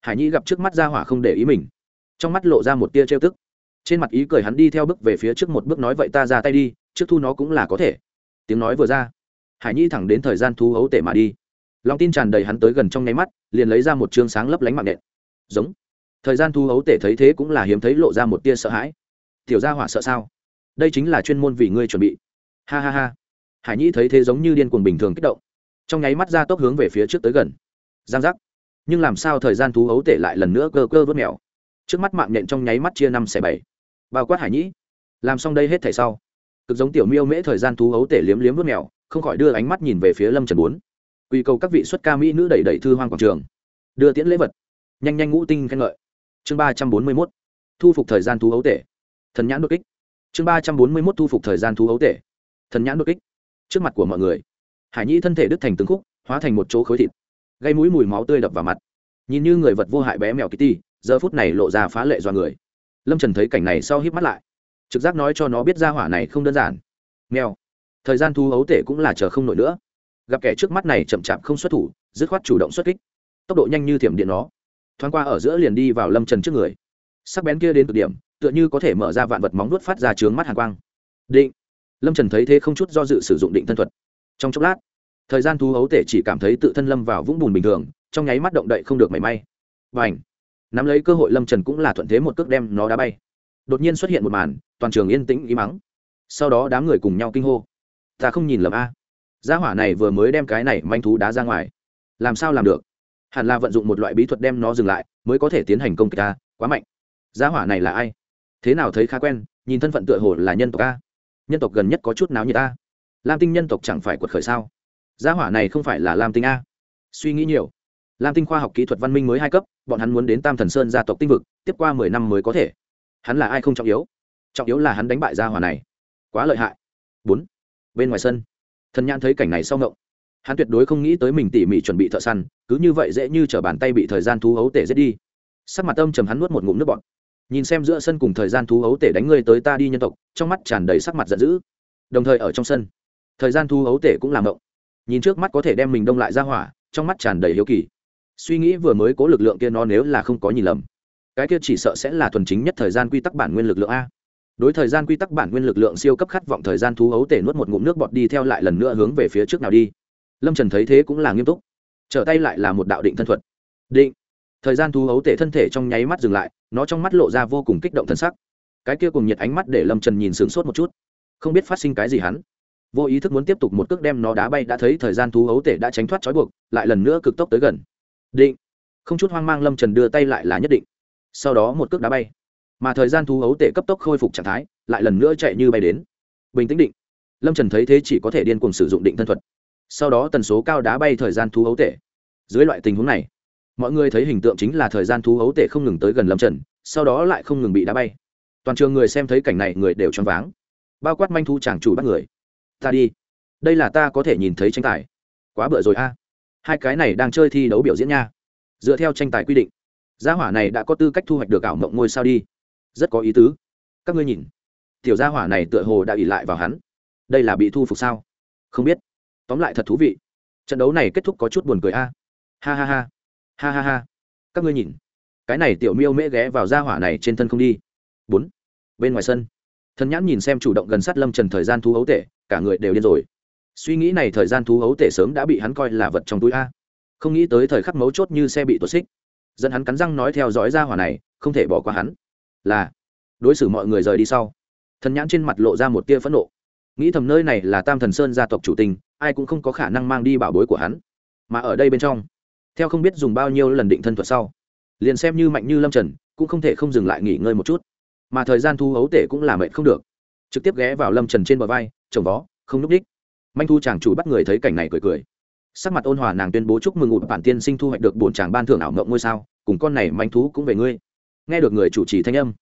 Hải nhĩ gặp trước mắt ra hỏa không để ý mình, trong mắt lộ ra một tia trêu tức trên mặt ý cười hắn đi theo bước về phía trước một bước nói, vậy ta ra tay đi, trước thu nó cũng là có thể. Tiếng nói vừa ra, hải nhi thẳng đến thời gian thu hấu tể mà đi. Lòng tin tràn đầy hắn tới gần trong nháy mắt, liền lấy ra một chương sáng lấp lánh mạng nện. Giống. Thời gian thu hấu tể thấy thế cũng là hiếm thấy lộ ra một tia sợ hãi. Tiểu gia hỏa sợ sao? Đây chính là chuyên môn vì ngươi chuẩn bị. Ha ha ha. Hải nhi thấy thế giống như điên cuồng bình thường kích động. Trong nháy mắt ra tốc hướng về phía trước tới gần. Giang giác. Nhưng làm sao thời gian thú hấu tể lại lần nữa cơ cơ vớt mèo? Trước mắt mạng nhện trong nháy mắt chia năm xẻ bảy bao quát hải nhĩ. Làm xong đây hết thảy sau, cực giống tiểu miêu mễ thời gian thú hấu tể liếm liếm vớt mèo, không khỏi đưa ánh mắt nhìn về phía lâm trần bốn. Quy cầu các vị xuất ca mỹ nữ đẩy đẩy thư hoang quảng trường. Đưa tiễn lễ vật. Nhanh nhanh ngũ tinh khen ngợi. Chương ba trăm bốn mươi mốt. Thu phục thời gian thú hấu tể. Thần nhãn đột kích. Chương ba trăm bốn mươi mốt thu phục thời gian thú hấu tể. Thần nhãn đột kích. Trước mặt của mọi người, hải nhĩ thân thể đứt thành từng khúc, hóa thành một chỗ khối thịt. Gây mũi mùi máu tươi đập vào mặt. Nhìn như người vật vô hại bé mèo kitty, giờ phút này lộ ra phá lệ do người lâm trần thấy cảnh này sau híp mắt lại. Trực giác nói cho nó biết ra hỏa này không đơn giản. Nghèo thời gian thu hấu tể cũng là chờ không nổi nữa. Gặp kẻ trước mắt này chậm chạp không xuất thủ, dứt khoát chủ động xuất kích. Tốc độ nhanh như thiểm điện nó. Thoáng qua ở giữa liền đi vào lâm trần trước người. Sắc bén kia đến cực điểm, tựa như có thể mở ra vạn vật móng nuốt phát ra trướng mắt hàng quang. Định. Lâm trần thấy thế không chút do dự sử dụng định thân thuật. Trong chốc lát, thời gian thu hấu tể chỉ cảm thấy tự thân lâm vào vũng bùn bình thường, trong nháy mắt động đậy không được mảy may. Và ảnh nắm lấy cơ hội lâm trần cũng là thuận thế một cước đem nó đá bay. Đột nhiên xuất hiện một màn, toàn trường yên tĩnh ý mắng sau đó đám người cùng nhau kinh hô. Ta không nhìn lầm a. Gia hỏa này vừa mới đem cái này manh thú đá ra ngoài. Làm sao làm được? Hẳn là vận dụng một loại bí thuật đem nó dừng lại, mới có thể tiến hành công kích ta quá mạnh. Gia hỏa này là ai? Thế nào thấy khá quen, nhìn thân phận tựa hồ là nhân tộc a. Nhân tộc gần nhất có chút náo như ta lam tinh nhân tộc chẳng phải quật khởi sao? Gia hỏa này không phải là lam tinh a. Suy nghĩ nhiều lam tinh khoa học kỹ thuật văn minh mới hai cấp bọn hắn muốn đến tam thần sơn gia tộc tinh vực tiếp qua mười năm mới có thể. Hắn là ai không trọng yếu. Trọng yếu là hắn đánh bại gia hỏa này. Quá lợi hại. Bốn. Bên ngoài sân. Thần nhãn thấy cảnh này sau ngộng. Hắn tuyệt đối không nghĩ tới mình tỉ mỉ chuẩn bị thợ săn cứ như vậy dễ như t r ở bàn tay bị thời gian thú hấu tể giết đi. Sắc mặt âm trầm hắn nuốt một ngụm nước bọt, nhìn xem giữa sân cùng thời gian thú hấu tể đánh ngươi tới ta đi nhân tộc trong mắt tràn đầy sắc mặt giận dữ. Đồng thời ở trong sân thời gian thú hấu tể cũng làm ngộng. Nhìn trước mắt có thể đem mình đông lại ra hỏa trong mắt tràn đầy hiếu kỳ suy nghĩ vừa mới cố lực lượng kia nó nếu là không có nhìn lầm, cái kia chỉ sợ sẽ là thuần chính nhất thời gian quy tắc bản nguyên lực lượng a. Đối thời gian quy tắc bản nguyên lực lượng siêu cấp khát vọng thời gian thú hấu tể nuốt một ngụm nước bọt đi theo lại lần nữa hướng về phía trước nào đi. Lâm trần thấy thế cũng là nghiêm túc, trở tay lại là một đạo định thân thuật. Định. Thời gian thú hấu tể thân thể trong nháy mắt dừng lại, nó trong mắt lộ ra vô cùng kích động thân sắc. Cái kia cùng nhiệt ánh mắt để lâm trần nhìn sướng sốt một chút. Không biết phát sinh cái gì hắn. Vô ý thức muốn tiếp tục một cước đem nó đá bay đã thấy thời gian thú hấu tể đã tránh thoát trói buộc, lại lần nữa cực tốc tới gần định. Không chút hoang mang lâm trần đưa tay lại là nhất định. Sau đó một cước đá bay. Mà thời gian thú hấu tể cấp tốc khôi phục trạng thái, lại lần nữa chạy như bay đến. Bình tĩnh định. Lâm trần thấy thế chỉ có thể điên cuồng sử dụng định thân thuật. Sau đó tần số cao đá bay thời gian thú hấu tể. Dưới loại tình huống này, mọi người thấy hình tượng chính là thời gian thú hấu tể không ngừng tới gần lâm trần, sau đó lại không ngừng bị đá bay. Toàn trường người xem thấy cảnh này người đều choáng váng. Bao quát manh thu chàng chủ bắt người. Ta đi. Đây là ta có thể nhìn thấy tranh tài. Quá bựa rồi a hai cái này đang chơi thi đấu biểu diễn nha. Dựa theo tranh tài quy định, gia hỏa này đã có tư cách thu hoạch được ảo mộng ngôi sao đi. Rất có ý tứ. Các ngươi nhìn, tiểu gia hỏa này tựa hồ đã ỉ lại vào hắn. Đây là bị thu phục sao? Không biết. Tóm lại thật thú vị. Trận đấu này kết thúc có chút buồn cười a. Ha ha ha. Ha ha ha. Các ngươi nhìn. Cái này tiểu miêu mễ ghé vào gia hỏa này trên thân không đi. Bốn. Bên ngoài sân. Thần nhãn nhìn xem chủ động gần sát lâm trần thời gian thu hấu tể cả người đều điên rồi suy nghĩ này thời gian thú hấu tể sớm đã bị hắn coi là vật trong túi a. Không nghĩ tới thời khắc mấu chốt như xe bị tuột xích. Dẫn hắn cắn răng nói theo dõi ra hỏa này, không thể bỏ qua hắn. Là, đối xử mọi người rời đi sau. Thần nhãn trên mặt lộ ra một tia phẫn nộ. Nghĩ thầm nơi này là tam thần sơn gia tộc chủ tình, ai cũng không có khả năng mang đi bảo bối của hắn. Mà ở đây bên trong, theo không biết dùng bao nhiêu lần định thân thuật sau, liền xem như mạnh như lâm trần, cũng không thể không dừng lại nghỉ ngơi một chút. Mà thời gian thu hấu tể cũng là mệt không được. Trực tiếp ghé vào lâm trần trên bờ vai, chồng vó, không n ú c đích manh thu chàng chủ bắt người thấy cảnh này cười cười. Sắc mặt ôn hòa nàng tuyên bố chúc mừng ụt bản tiên sinh thu hoạch được bổn chàng ban thưởng ảo mộng ngôi sao, cùng con này manh thú cũng về ngươi. Nghe được người chủ trì thanh âm,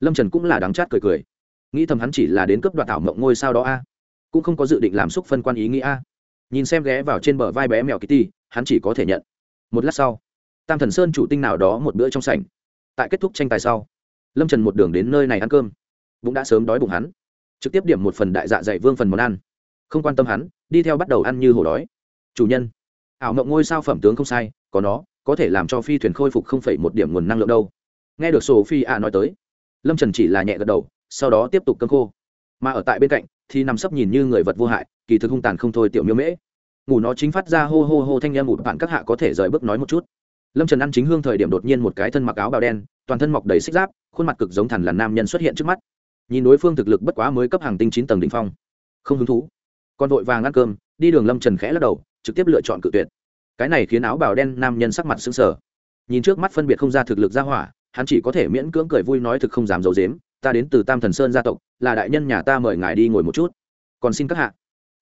lâm trần cũng là đáng chát cười cười. Nghĩ thầm hắn chỉ là đến cướp đoạt ảo mộng ngôi sao đó a, cũng không có dự định làm xúc phân quan ý nghĩ a. Nhìn xem ghé vào trên bờ vai bé mèo kitty, hắn chỉ có thể nhận. Một lát sau, tam thần sơn chủ tinh nào đó một bữa trong sảnh. Tại kết thúc tranh tài sau, lâm trần một đường đến nơi này ăn cơm. Cũng đã sớm đói bụng hắn. Trực tiếp điểm một phần đại dạ dày vương phần món ăn không quan tâm hắn, đi theo bắt đầu ăn như hổ đói. Chủ nhân, ảo mộng ngôi sao phẩm tướng không sai, có nó, có thể làm cho phi thuyền khôi phục không phẩy một điểm nguồn năng lượng đâu. Nghe được sổ phi ạ nói tới, lâm trần chỉ là nhẹ gật đầu, sau đó tiếp tục cơm khô. Mà ở tại bên cạnh, thì nằm sấp nhìn như người vật vô hại, kỳ thực hung tàn không thôi tiểu miêu mễ. Ngủ nó chính phát ra hô hô hô thanh â một bạn các hạ có thể rời bước nói một chút. Lâm trần ăn chính hương thời điểm đột nhiên một cái thân mặc áo bào đen, toàn thân mọc đầy xích giáp, khuôn mặt cực giống thẳn là nam nhân xuất hiện trước mắt. Nhìn đối phương thực lực bất quá mới cấp hàng tinh chín tầng đ ỉ n h phong. Không hứng thú còn vội vàng ăn cơm, đi đường lâm trần khẽ lắc đầu, trực tiếp lựa chọn cự tuyệt. Cái này khiến áo bào đen nam nhân sắc mặt xứng sở nhìn trước mắt phân biệt không ra thực lực ra hỏa, hắn chỉ có thể miễn cưỡng cười vui nói thực không dám d i ấ u dếm ta đến từ tam thần sơn gia tộc, là đại nhân nhà ta mời ngài đi ngồi một chút. Còn xin các hạ.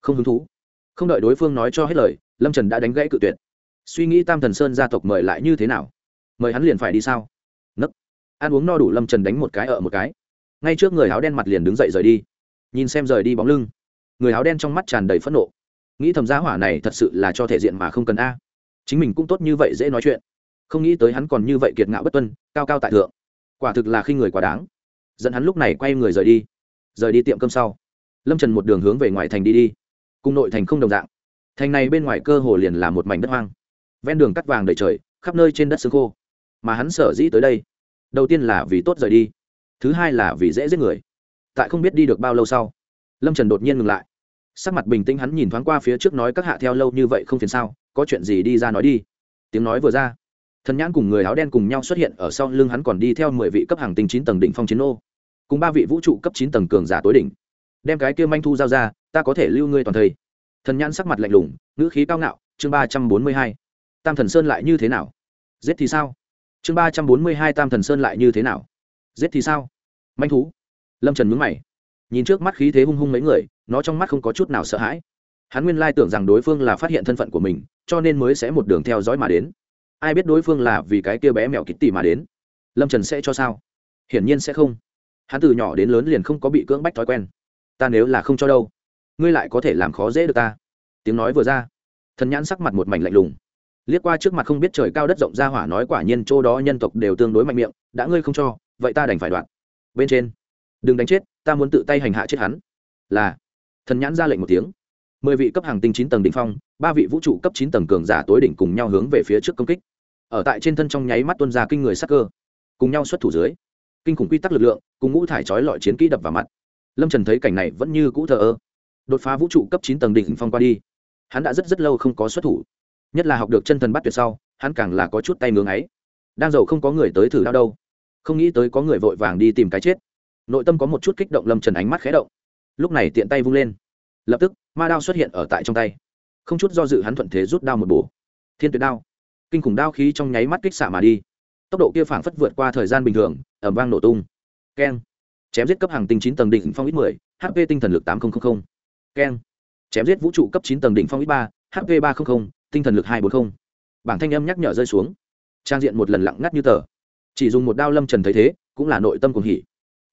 Không hứng thú. Không đợi đối phương nói cho hết lời, lâm trần đã đánh gãy cự tuyệt. Suy nghĩ tam thần sơn gia tộc mời lại như thế nào? Mời hắn liền phải đi sao? Nấc. Ăn uống no đủ, lâm trần đánh một cái, ở một cái. Ngay trước người áo đen mặt liền đứng dậy rời đi. Nhìn xem rời đi bóng lưng người áo đen trong mắt tràn đầy phẫn nộ. Nghĩ thầm giá hỏa này thật sự là cho thể diện mà không cần a. Chính mình cũng tốt như vậy dễ nói chuyện. Không nghĩ tới hắn còn như vậy kiệt ngạo bất tuân, cao cao tại thượng. Quả thực là khi người quá đáng. Dẫn hắn lúc này quay người rời đi. Rời đi tiệm cơm sau, lâm trần một đường hướng về ngoài thành đi đi. Cùng nội thành không đồng dạng. Thành này bên ngoài cơ hồ liền là một mảnh đất hoang. Ven đường cắt vàng đầy trời, khắp nơi trên đất xương khô. Mà hắn sở dĩ tới đây, đầu tiên là vì tốt rời đi, thứ hai là vì dễ giết người. Tại không biết đi được bao lâu sau lâm trần đột nhiên ngừng lại sắc mặt bình tĩnh hắn nhìn thoáng qua phía trước nói các hạ theo lâu như vậy không phiền sao có chuyện gì đi ra nói đi tiếng nói vừa ra thần nhãn cùng người áo đen cùng nhau xuất hiện ở sau lưng hắn còn đi theo mười vị cấp hàng tinh chín tầng đỉnh phong chiến ô cùng ba vị vũ trụ cấp chín tầng cường giả tối đỉnh đem cái kia manh thu giao ra ta có thể lưu ngươi toàn thây thần nhãn sắc mặt lạnh lùng ngữ khí cao ngạo chương ba trăm bốn mươi hai tam thần sơn lại như thế nào giết thì sao chương ba trăm bốn mươi hai tam thần sơn lại như thế nào giết thì sao manh thú lâm trần mướn mày nhìn trước mắt khí thế hung hung mấy người, nó trong mắt không có chút nào sợ hãi. Hắn nguyên lai tưởng rằng đối phương là phát hiện thân phận của mình, cho nên mới sẽ một đường theo dõi mà đến. Ai biết đối phương là vì cái kia bé mèo kịch tỉ mà đến. Lâm trần sẽ cho sao? Hiển nhiên sẽ không. Hắn từ nhỏ đến lớn liền không có bị cưỡng bách thói quen. Ta nếu là không cho đâu, ngươi lại có thể làm khó dễ được ta. Tiếng nói vừa ra, thần nhãn sắc mặt một mảnh lạnh lùng. Liếc qua trước mặt không biết trời cao đất rộng ra hỏa nói quả nhiên chỗ đó nhân tộc đều tương đối mạnh miệng, đã ngươi không cho, vậy ta đành phải đoạn. Bên trên, đừng đánh chết ta muốn tự tay hành hạ chết hắn. Là. Thần nhãn ra lệnh một tiếng. Mười vị cấp hàng tinh chín tầng đ ỉ n h phong, ba vị vũ trụ cấp chín tầng cường giả tối đỉnh cùng nhau hướng về phía trước công kích. Ở tại trên thân trong nháy mắt tuân ra kinh người sắc cơ. Cùng nhau xuất thủ dưới, kinh khủng quy tắc lực lượng, cùng ngũ thải trói lọi chiến kỹ đập vào mặt. Lâm trần thấy cảnh này vẫn như cũ thờ ơ. Đột phá vũ trụ cấp chín tầng đỉnh phong qua đi, hắn đã rất rất lâu không có xuất thủ. Nhất là học được chân thần bắt tuyệt sau, hắn càng là có chút tay ngưỡng ấy đang giàu không có người tới thử đau đâu. Không nghĩ tới có người vội vàng đi tìm cái chết nội tâm có một chút kích động lâm trần ánh mắt khé động lúc này tiện tay vung lên lập tức ma đao xuất hiện ở tại trong tay không chút do dự hắn thuận thế rút đao một bổ thiên tuyệt đao kinh khủng đao khí trong nháy mắt kích xạ mà đi tốc độ kia phảng phất vượt qua thời gian bình thường ẩm vang nổ tung keng chém giết cấp hàng tinh chín tầng đỉnh phong ít mười hp tinh thần lực tám nghìn keng. Chém giết vũ trụ cấp chín tầng đỉnh phong ít ba hp ba trăm linh tinh thần lực hai trăm bốn mươi bảng thanh âm nhắc nhở rơi xuống. Trang diện một lần lặng ngắt như tờ. Chỉ dùng một đao lâm trần thấy thế, cũng là nội tâm cùng hỉ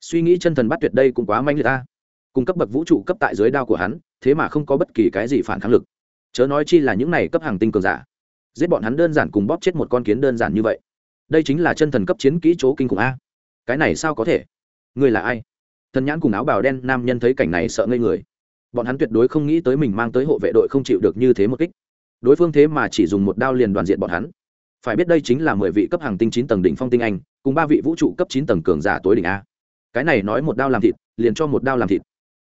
suy nghĩ chân thần bắt tuyệt đây cũng quá manh liệt ta. Cung cấp bậc vũ trụ cấp tại dưới đao của hắn, thế mà không có bất kỳ cái gì phản kháng lực. Chớ nói chi là những này cấp hàng tinh cường giả. Giết bọn hắn đơn giản cùng bóp chết một con kiến đơn giản như vậy. Đây chính là chân thần cấp chiến kỹ chỗ kinh khủng a. Cái này sao có thể? Người là ai? Thần nhãn cùng áo bào đen nam nhân thấy cảnh này sợ ngây người. Bọn hắn tuyệt đối không nghĩ tới mình mang tới hộ vệ đội không chịu được như thế một kích. Đối phương thế mà chỉ dùng một đao liền đoàn diện bọn hắn. Phải biết đây chính là mười vị cấp hàng tinh chín tầng đỉnh phong tinh anh, cùng ba vị vũ trụ cấp chín tầng cường giả tối đỉnh a cái này nói một đao làm thịt, liền cho một đao làm thịt.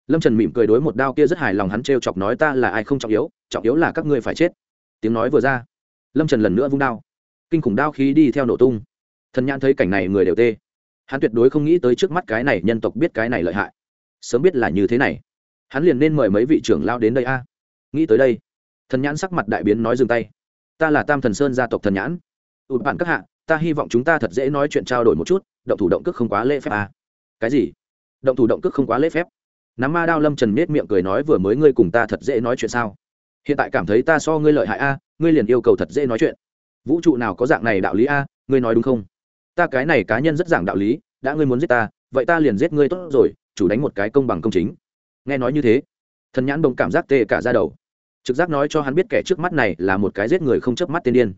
Lâm trần mỉm cười đối một đao kia rất hài lòng hắn t r e o chọc nói ta là ai không trọng yếu trọng yếu là các ngươi phải chết. Tiếng nói vừa ra, lâm trần lần nữa vung đao. Kinh khủng đao khí đi theo nổ tung. Thần nhãn thấy cảnh này người đều tê. Hắn tuyệt đối không nghĩ tới trước mắt cái này nhân tộc biết cái này lợi hại. Sớm biết là như thế này. Hắn liền nên mời mấy vị trưởng lao đến đây a. Nghĩ tới đây, thần nhãn sắc mặt đại biến nói dừng tay. Ta là tam thần sơn gia tộc thần nhãn. Ụt bạn các hạ, ta hy vọng chúng ta thật dễ nói chuyện trao đổi một chút, động thủ động cước không quá lễ phép a cái gì? Động thủ động cước không quá lễ phép. Nắm ma đao lâm trần nết miệng cười nói vừa mới ngươi cùng ta thật dễ nói chuyện sao? Hiện tại cảm thấy ta so ngươi lợi hại a, ngươi liền yêu cầu thật dễ nói chuyện. Vũ trụ nào có dạng này đạo lý a, ngươi nói đúng không? Ta cái này cá nhân rất giảng đạo lý, đã ngươi muốn giết ta, vậy ta liền giết ngươi tốt rồi, chủ đánh một cái công bằng công chính. Nghe nói như thế, thần nhãn bỗng cảm giác tê cả ra đầu. Trực giác nói cho hắn biết kẻ trước mắt này là một cái giết người không chớp mắt tiên điên.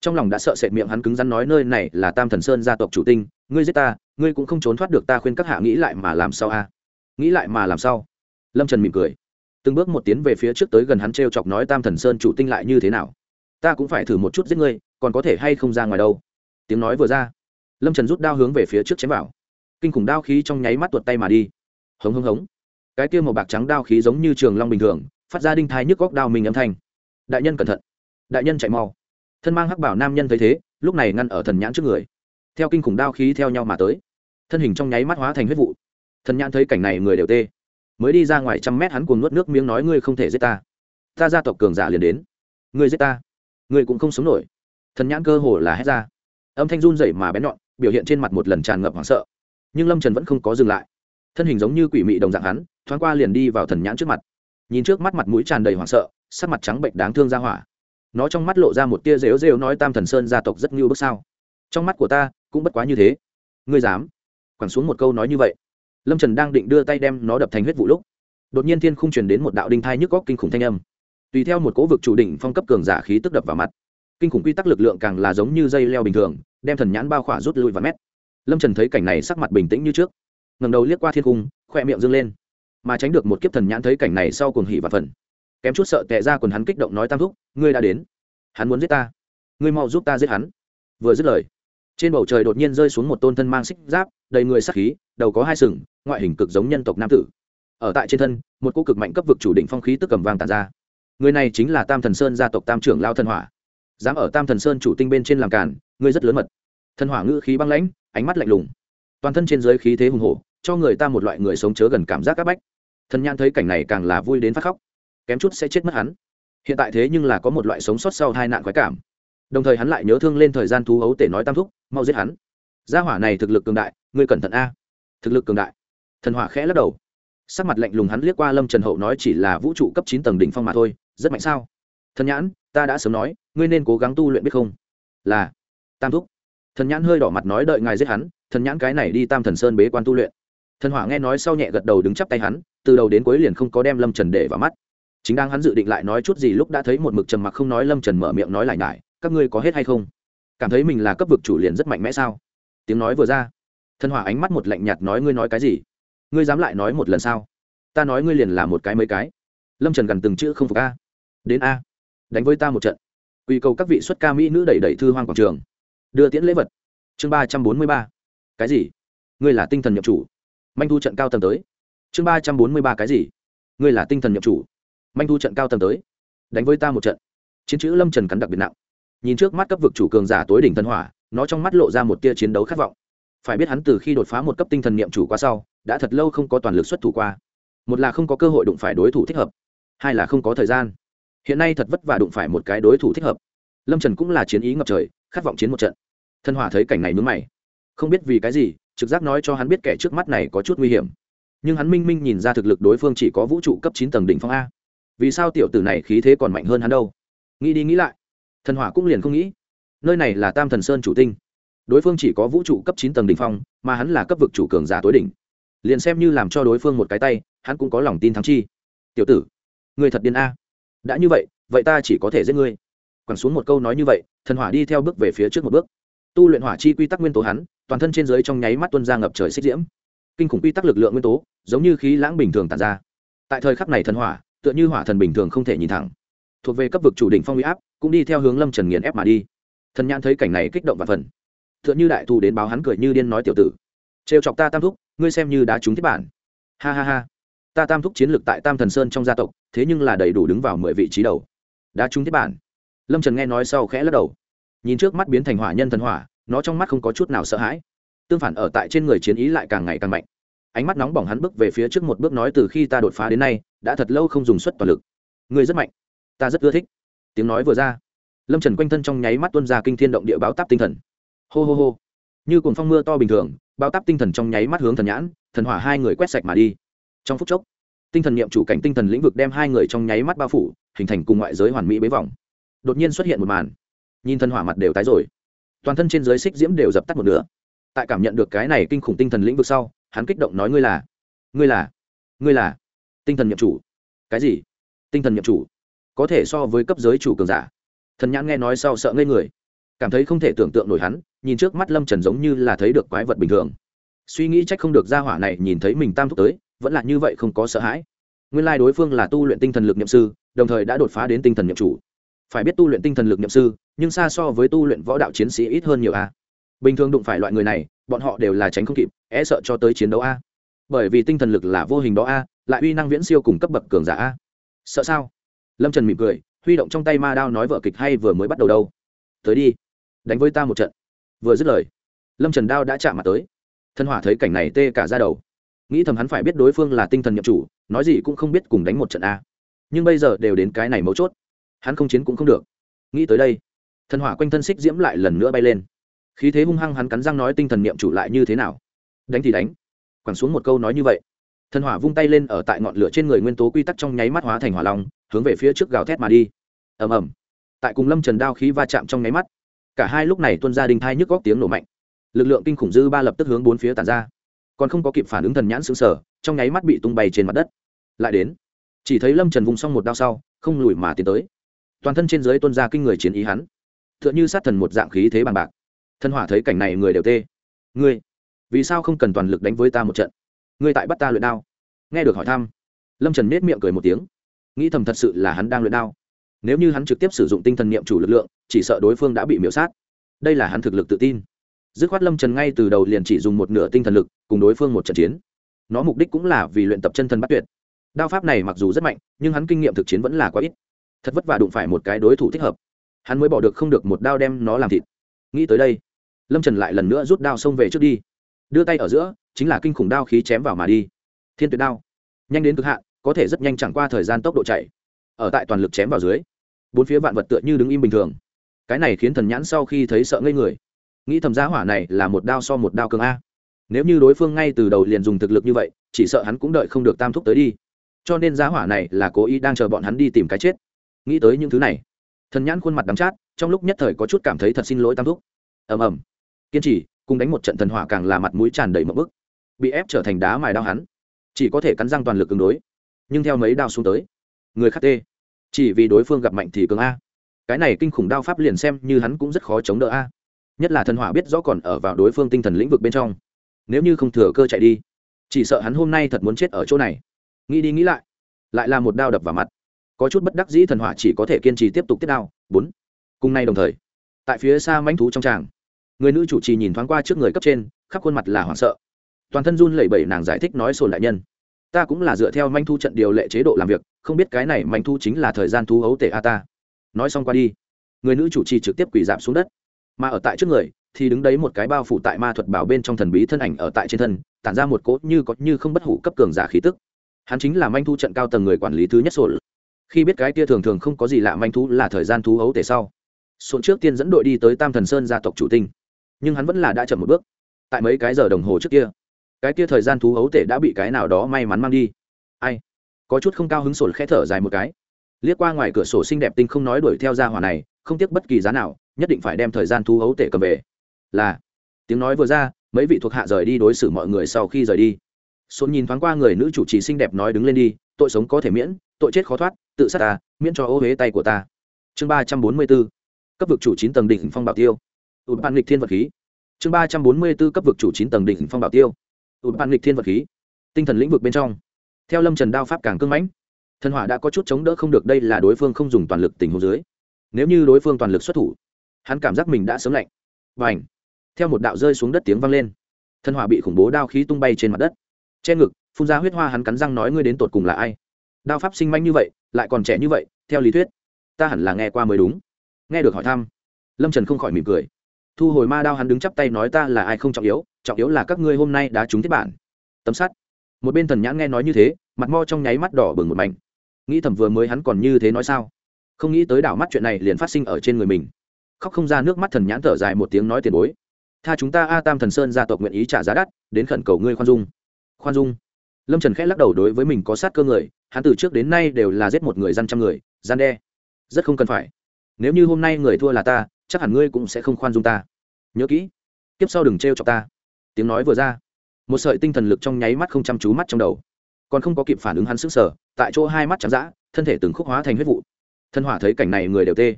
Trong lòng đã sợ sệt miệng hắn cứng rắn nói nơi này là tam thần sơn gia tộc chủ tinh ngươi giết ta, ngươi cũng không trốn thoát được ta khuyên các hạ nghĩ lại mà làm sao a? Nghĩ lại mà làm sao? Lâm trần mỉm cười. Từng bước một tiến về phía trước tới gần hắn t r e o chọc nói tam thần sơn chủ tinh lại như thế nào? Ta cũng phải thử một chút giết ngươi, còn có thể hay không ra ngoài đâu? Tiếng nói vừa ra, lâm trần rút đao hướng về phía trước chém vào. Kinh khủng đao khí trong nháy mắt tuột tay mà đi. Hống hống hống. Cái kia màu bạc trắng đao khí giống như trường long bình thường, phát ra đinh thai nhức góc đao mình âm thanh. Đại nhân cẩn thận. Đại nhân chạy mau. Thân mang hắc bảo nam nhân thấy thế, lúc này ngăn ở thần nhãn trước người theo kinh khủng đao khí theo nhau mà tới. Thân hình trong nháy mắt hóa thành huyết vụ. Thần nhãn thấy cảnh này người đều tê. Mới đi ra ngoài trăm mét hắn cuồng nuốt nước miếng nói ngươi không thể giết ta. Ta gia tộc cường giả liền đến. Ngươi giết ta. Ngươi cũng không sống nổi. Thần nhãn cơ hồ là hét ra. Âm thanh run rẩy mà bén nhọn, biểu hiện trên mặt một lần tràn ngập hoảng sợ. Nhưng lâm trần vẫn không có dừng lại. Thân hình giống như quỷ mị đồng dạng hắn, thoáng qua liền đi vào thần nhãn trước mặt. Nhìn trước mắt mặt mũi tràn đầy hoảng sợ, sắc mặt trắng bệnh đáng thương ra hỏa. Nó trong mắt lộ ra một tia rêu rêu nói tam thần sơn gia tộc rất ngưu bước sao? Trong mắt của ta, cũng bất quá như thế. Ngươi dám? Quẳng xuống một câu nói như vậy. Lâm trần đang định đưa tay đem nó đập thành huyết vụ lúc, đột nhiên thiên không truyền đến một đạo đinh thai nhức góc kinh khủng thanh âm. Tùy theo một cố vực chủ đỉnh phong cấp cường giả khí tức đập vào mặt, kinh khủng quy tắc lực lượng càng là giống như dây leo bình thường, đem thần nhãn bao khỏa rút lui và mét. Lâm trần thấy cảnh này sắc mặt bình tĩnh như trước ngầm đầu liếc qua thiên cung khoe miệng dâng lên. Mà tránh được một kiếp thần nhãn thấy cảnh này sau cùng hỉ và phần, kém chút sợ tệ ra quần hắn kích động nói tam thúc, ngươi đã đến. Hắn muốn giết ta. Ngươi mau giúp ta giết hắn. Vừa dứt lời trên bầu trời đột nhiên rơi xuống một tôn thân mang xích giáp, đầy người sắc khí, đầu có hai sừng, ngoại hình cực giống nhân tộc nam tử. Ở tại trên thân, một cô cực mạnh cấp vực chủ định phong khí tức cầm vàng tàn ra. Người này chính là tam thần sơn gia tộc tam trưởng lao thần hỏa. Dám ở tam thần sơn chủ tinh bên trên làm cản ngươi rất lớn mật. Thần hỏa ngữ khí băng lãnh, ánh mắt lạnh lùng. Toàn thân trên dưới khí thế hùng hổ, cho người ta một loại người sống chớ gần cảm giác áp bách. Thần nhan thấy cảnh này càng là vui đến phát khóc. Kém chút sẽ chết mất hắn. Hiện tại thế nhưng là có một loại sống sót sau hai nạn khoái cảm đồng thời hắn lại nhớ thương lên thời gian thú hấu tể nói tam thúc, mau giết hắn. Gia hỏa này thực lực cường đại, ngươi cẩn thận a. Thực lực cường đại. Thần hỏa khẽ lắc đầu. Sắc mặt lạnh lùng hắn liếc qua lâm trần hậu nói chỉ là vũ trụ cấp chín tầng đỉnh phong mà thôi, rất mạnh sao? Thần nhãn, ta đã sớm nói, ngươi nên cố gắng tu luyện biết không? Là. Tam thúc. Thần nhãn hơi đỏ mặt nói đợi ngài giết hắn, thần nhãn cái này đi tam thần sơn bế quan tu luyện. Thần hỏa nghe nói sau nhẹ gật đầu đứng chắp tay hắn, từ đầu đến cuối liền không có đem lâm trần để vào mắt. Chính đang hắn dự định lại nói chút gì lúc đã thấy một mực trầm mặc không nói, lâm trần mở miệng nói lại ngại các ngươi có hết hay không? Cảm thấy mình là cấp vực chủ liền rất mạnh mẽ sao? Tiếng nói vừa ra, thân hỏa ánh mắt một lạnh nhạt nói, ngươi nói cái gì? Ngươi dám lại nói một lần sao? Ta nói ngươi liền là một cái mấy cái. Lâm trần gần từng chữ không phục a. Đến a, đánh với ta một trận. Quy cầu các vị xuất ca mỹ nữ đẩy đẩy thư hoang quảng trường. Đưa tiễn lễ vật. Chương ba trăm bốn mươi ba. Cái gì? Ngươi là tinh thần nhập chủ. Manh thu trận cao tầng tới. Chương ba trăm bốn mươi ba, cái gì? Ngươi là tinh thần nhập chủ. Manh thu trận cao tầng tới. Đánh với ta một trận. Chiến chữ lâm trần cắn đặc biệt nặng nhìn trước mắt cấp vực chủ cường giả tối đỉnh thần hỏa, nó trong mắt lộ ra một tia chiến đấu khát vọng. Phải biết hắn từ khi đột phá một cấp tinh thần niệm chủ qua sau, đã thật lâu không có toàn lực xuất thủ qua. Một là không có cơ hội đụng phải đối thủ thích hợp, hai là không có thời gian. Hiện nay thật vất vả đụng phải một cái đối thủ thích hợp. Lâm trần cũng là chiến ý ngập trời, khát vọng chiến một trận. Thân hỏa thấy cảnh này mướn mày. Không biết vì cái gì, trực giác nói cho hắn biết kẻ trước mắt này có chút nguy hiểm. Nhưng hắn minh minh nhìn ra thực lực đối phương chỉ có vũ trụ cấp chín tầng đỉnh phong a. Vì sao tiểu tử này khí thế còn mạnh hơn hắn đâu? Nghĩ đi nghĩ lại thần hỏa cũng liền không nghĩ, nơi này là tam thần sơn chủ tinh. Đối phương chỉ có vũ trụ cấp chín tầng đ ỉ n h phong, mà hắn là cấp vực chủ cường giả tối đỉnh. Liền xem như làm cho đối phương một cái tay, hắn cũng có lòng tin thắng chi. Tiểu tử người thật điên a. Đã như vậy vậy ta chỉ có thể giết ngươi. Quẳng xuống một câu nói như vậy, thần hỏa đi theo bước về phía trước một bước. Tu luyện hỏa chi quy tắc nguyên tố hắn, toàn thân trên dưới trong nháy mắt tuân ra ngập trời xích diễm. Kinh khủng quy tắc lực lượng nguyên tố, giống như khí lãng bình thường tàn ra. Tại thời khắc này thần hỏa, tựa như hỏa thần bình thường không thể nhìn thẳng thuộc về cấp vực chủ đỉnh phong uy áp, cũng đi theo hướng lâm trần nghiền ép mà đi. Thần nhãn thấy cảnh này kích động và phần t h ư ợ n h ư đại thù đến báo hắn cười như điên nói tiểu tử. Trêu chọc ta tam thúc, ngươi xem như đã trúng thiết bản. Ha ha ha. Ta tam thúc chiến lược tại tam thần sơn trong gia tộc, thế nhưng là đầy đủ đứng vào mười vị trí đầu. Đã trúng thiết bản. Lâm trần nghe nói sau khẽ lắc đầu. Nhìn trước mắt biến thành hỏa nhân thần hỏa, nó trong mắt không có chút nào sợ hãi. Tương phản ở tại trên người chiến ý lại càng ngày càng mạnh. Ánh mắt nóng bỏng hắn bước về phía trước một bước nói, từ khi ta đột phá đến nay, đã thật lâu không dùng suất toàn lực. Ngươi rất mạnh ta rất ưa thích tiếng nói vừa ra lâm trần quanh thân trong nháy mắt tuân ra kinh thiên động địa báo táp tinh thần hô hô hô như cuồng phong mưa to bình thường báo táp tinh thần trong nháy mắt hướng thần nhãn thần hỏa hai người quét sạch mà đi trong phút chốc tinh thần niệm chủ cảnh tinh thần lĩnh vực đem hai người trong nháy mắt bao phủ hình thành cùng ngoại giới hoàn mỹ bế vòng đột nhiên xuất hiện một màn nhìn thần hỏa mặt đều tái rồi toàn thân trên giới xích diễm đều dập tắt một nửa tại cảm nhận được cái này kinh khủng tinh thần lĩnh vực sau hắn kích động nói ngươi là ngươi là ngươi là tinh thần nhậm chủ cái gì tinh thần nhậm chủ có thể so với cấp giới chủ cường giả. Thần nhãn nghe nói sau sợ ngây người. Cảm thấy không thể tưởng tượng nổi hắn, nhìn trước mắt lâm trần giống như là thấy được quái vật bình thường. Suy nghĩ trách không được ra hỏa này nhìn thấy mình tam thúc tới, vẫn là như vậy không có sợ hãi. Nguyên lai đối phương là tu luyện tinh thần lực nhậm sư, đồng thời đã đột phá đến tinh thần nhậm chủ. Phải biết tu luyện tinh thần lực nhậm sư, nhưng xa so với tu luyện võ đạo chiến sĩ ít hơn nhiều a. Bình thường đụng phải loại người này, bọn họ đều là tránh không kịp é sợ cho tới chiến đấu a. Bởi vì tinh thần lực là vô hình đó a, lại uy năng viễn siêu cùng cấp bậc cường giả a. Sợ sao? Lâm trần mỉm cười, huy động trong tay ma đao nói vợ kịch hay vừa mới bắt đầu đâu. Tới đi, đánh với ta một trận. Vừa dứt lời, lâm trần đao đã chạm mặt tới. Thân hỏa thấy cảnh này tê cả ra đầu. Nghĩ thầm hắn phải biết đối phương là tinh thần nhập chủ, nói gì cũng không biết cùng đánh một trận a. Nhưng bây giờ đều đến cái này mấu chốt. Hắn không chiến cũng không được. Nghĩ tới đây Thân hỏa quanh thân xích diễm lại lần nữa bay lên. Khí thế hung hăng hắn cắn răng nói tinh thần niệm chủ lại như thế nào? Đánh thì đánh. Quẳng xuống một câu nói như vậy. Thân hỏa vung tay lên ở tại ngọn lửa trên người nguyên tố quy tắc trong nháy mắt hóa thành hỏa long hướng về phía trước gào thét mà đi. Ầm ầm. Tại cùng lâm trần đao khí va chạm trong nháy mắt, cả hai lúc này tuân ra đình thai nhức góc tiếng nổ mạnh. Lực lượng kinh khủng dư ba lập tức hướng bốn phía tàn ra. Còn không có kịp phản ứng thần nhãn xứng sở trong nháy mắt bị tung bay trên mặt đất. Lại đến, chỉ thấy lâm trần vùng xong một đao sau, không lùi mà tiến tới. Toàn thân trên dưới tuân ra kinh người chiến ý hắn. T h ư ợ n h ư sát thần một dạng khí thế bằng bạc. Thân hỏa thấy cảnh này người đều tê. Ngươi, vì sao không cần toàn lực đánh với ta một trận? Ngươi tại bắt ta luyện đao. Nghe được hỏi thăm, lâm trần nết miệng cười một tiếng nghĩ thầm thật sự là hắn đang luyện đao. Nếu như hắn trực tiếp sử dụng tinh thần niệm chủ lực lượng, chỉ sợ đối phương đã bị miễu sát. Đây là hắn thực lực tự tin. Dứt khoát lâm trần ngay từ đầu liền chỉ dùng một nửa tinh thần lực, cùng đối phương một trận chiến. Nó mục đích cũng là vì luyện tập chân thần bắt tuyệt. Đao pháp này mặc dù rất mạnh, nhưng hắn kinh nghiệm thực chiến vẫn là quá ít. Thật vất vả đụng phải một cái đối thủ thích hợp. Hắn mới bỏ được không được một đao đem nó làm thịt. Nghĩ tới đây, lâm trần lại lần nữa rút đao xông về trước đi. Đưa tay ở giữa, chính là kinh khủng đao khí chém vào mà đi. Thiên tuyệt đao. Nhanh đến cực hạn có thể rất nhanh chẳng qua thời gian tốc độ chạy, ở tại toàn lực chém vào dưới, bốn phía vạn vật tựa như đứng im bình thường. Cái này khiến thần nhãn sau khi thấy sợ ngây người. Nghĩ thầm giá hỏa này là một đao so một đao cường a. Nếu như đối phương ngay từ đầu liền dùng thực lực như vậy, chỉ sợ hắn cũng đợi không được tam thúc tới đi. Cho nên giá hỏa này là cố ý đang chờ bọn hắn đi tìm cái chết. Nghĩ tới những thứ này, thần nhãn khuôn mặt đắm chát, trong lúc nhất thời có chút cảm thấy thật xin lỗi tam thúc. Ầm ầm. Kiên trì, cùng đánh một trận thần hỏa càng là mặt mũi tràn đầy mậm bức, bị ép trở thành đá mài đao hắn. Chỉ có thể cắn răng toàn lực ứng đối nhưng theo mấy đao xuống tới, người khắc tê. Chỉ vì đối phương gặp mạnh thì cường a. Cái này kinh khủng đao pháp liền xem như hắn cũng rất khó chống đỡ a. Nhất là thần hỏa biết rõ còn ở vào đối phương tinh thần lĩnh vực bên trong. Nếu như không thừa cơ chạy đi, chỉ sợ hắn hôm nay thật muốn chết ở chỗ này. Nghĩ đi nghĩ lại lại là một đao đập vào mặt. Có chút bất đắc dĩ thần hỏa chỉ có thể kiên trì tiếp tục tiếp đao. Bốn. Cùng nay đồng thời, tại phía xa mãnh thú trong tràng, người nữ chủ trì nhìn thoáng qua trước người cấp trên, khắp khuôn mặt là hoảng sợ. Toàn thân run lẩy bẩy nàng giải thích nói sồn đại nhân ta cũng là dựa theo manh thu trận điều lệ chế độ làm việc, không biết cái này manh thu chính là thời gian thu hấu tể a ta. Nói xong qua đi, người nữ chủ trì trực tiếp quỳ giảm xuống đất. Mà ở tại trước người, thì đứng đấy một cái bao phủ tại ma thuật bảo bên trong thần bí thân ảnh ở tại trên thân, tản ra một cốt như có như không bất hủ cấp cường giả khí tức. Hắn chính là manh thu trận cao tầng người quản lý thứ nhất sổ. Khi biết cái kia thường thường không có gì lạ manh thú là thời gian thú ấu tể sau sộn trước tiên dẫn đội đi tới tam thần sơn gia tộc chủ tinh. Nhưng hắn vẫn là đã chậm một bước. Tại mấy cái giờ đồng hồ trước kia cái kia thời gian thú ấu tể đã bị cái nào đó may mắn mang đi ai có chút không cao hứng sổ khẽ thở dài một cái liếc qua ngoài cửa sổ xinh đẹp tinh không nói đuổi theo gia hỏa này không tiếc bất kỳ giá nào nhất định phải đem thời gian thú ấu tể cầm về là tiếng nói vừa ra mấy vị thuộc hạ rời đi đối xử mọi người sau khi rời đi Sốn nhìn thoáng qua người nữ chủ trì xinh đẹp nói đứng lên đi, tội sống có thể miễn, tội chết khó thoát, tự sát ta, miễn cho ô huế tay của ta. Chương ba trăm bốn mươi 344. Cấp vực chủ chín tầng đỉnh phong bảo tiêu. Tụt ban lịch thiên vật khí. Chương ba trăm bốn mươi 344 cấp vực chủ chín tầng đỉnh phong bảo tiêu ụt ban nghịch thiên vật khí. Tinh thần lĩnh vực bên trong. Theo Lâm Trần đao pháp càng cưng mãnh, thần hỏa đã có chút chống đỡ không được đây là đối phương không dùng toàn lực tình huống dưới. Nếu như đối phương toàn lực xuất thủ, hắn cảm giác mình đã sớm lạnh. Bành! Theo một đạo rơi xuống đất tiếng vang lên, thần hỏa bị khủng bố đao khí tung bay trên mặt đất che ngực phun ra huyết hoa hắn cắn răng nói ngươi đến tột cùng là ai đao pháp sinh manh như vậy lại còn trẻ như vậy theo lý thuyết ta hẳn là nghe qua mới đúng nghe được hỏi thăm lâm trần không khỏi mỉm cười thu hồi ma đao hắn đứng chắp tay nói ta là ai không trọng yếu trọng yếu là các ngươi hôm nay đã trúng thiết bản. Tấm sắt. Một bên thần nhãn nghe nói như thế, mặt mo trong nháy mắt đỏ bừng một mảnh. Nghĩ thầm vừa mới hắn còn như thế nói sao? Không nghĩ tới đảo mắt chuyện này liền phát sinh ở trên người mình. Khóc không ra nước mắt thần nhãn thở dài một tiếng nói tiền bối. Tha chúng ta a tam thần sơn gia tộc nguyện ý trả giá đắt, đến khẩn cầu ngươi khoan dung. Khoan dung. Lâm trần khẽ lắc đầu đối với mình có sát cơ người, hắn từ trước đến nay đều là giết một người dân trăm người, gian đe. Rất không cần phải. Nếu như hôm nay người thua là ta chắc hẳn ngươi cũng sẽ không khoan dung ta. Nhớ kỹ tiếp sau đừng t r chọc ta. Tiếng nói vừa ra, một sợi tinh thần lực trong nháy mắt không chăm chú mắt trong đầu. Còn không có kịp phản ứng hắn sức sở tại chỗ hai mắt chạm rã thân thể từng khúc hóa thành huyết vụ. Thân hỏa thấy cảnh này người đều tê.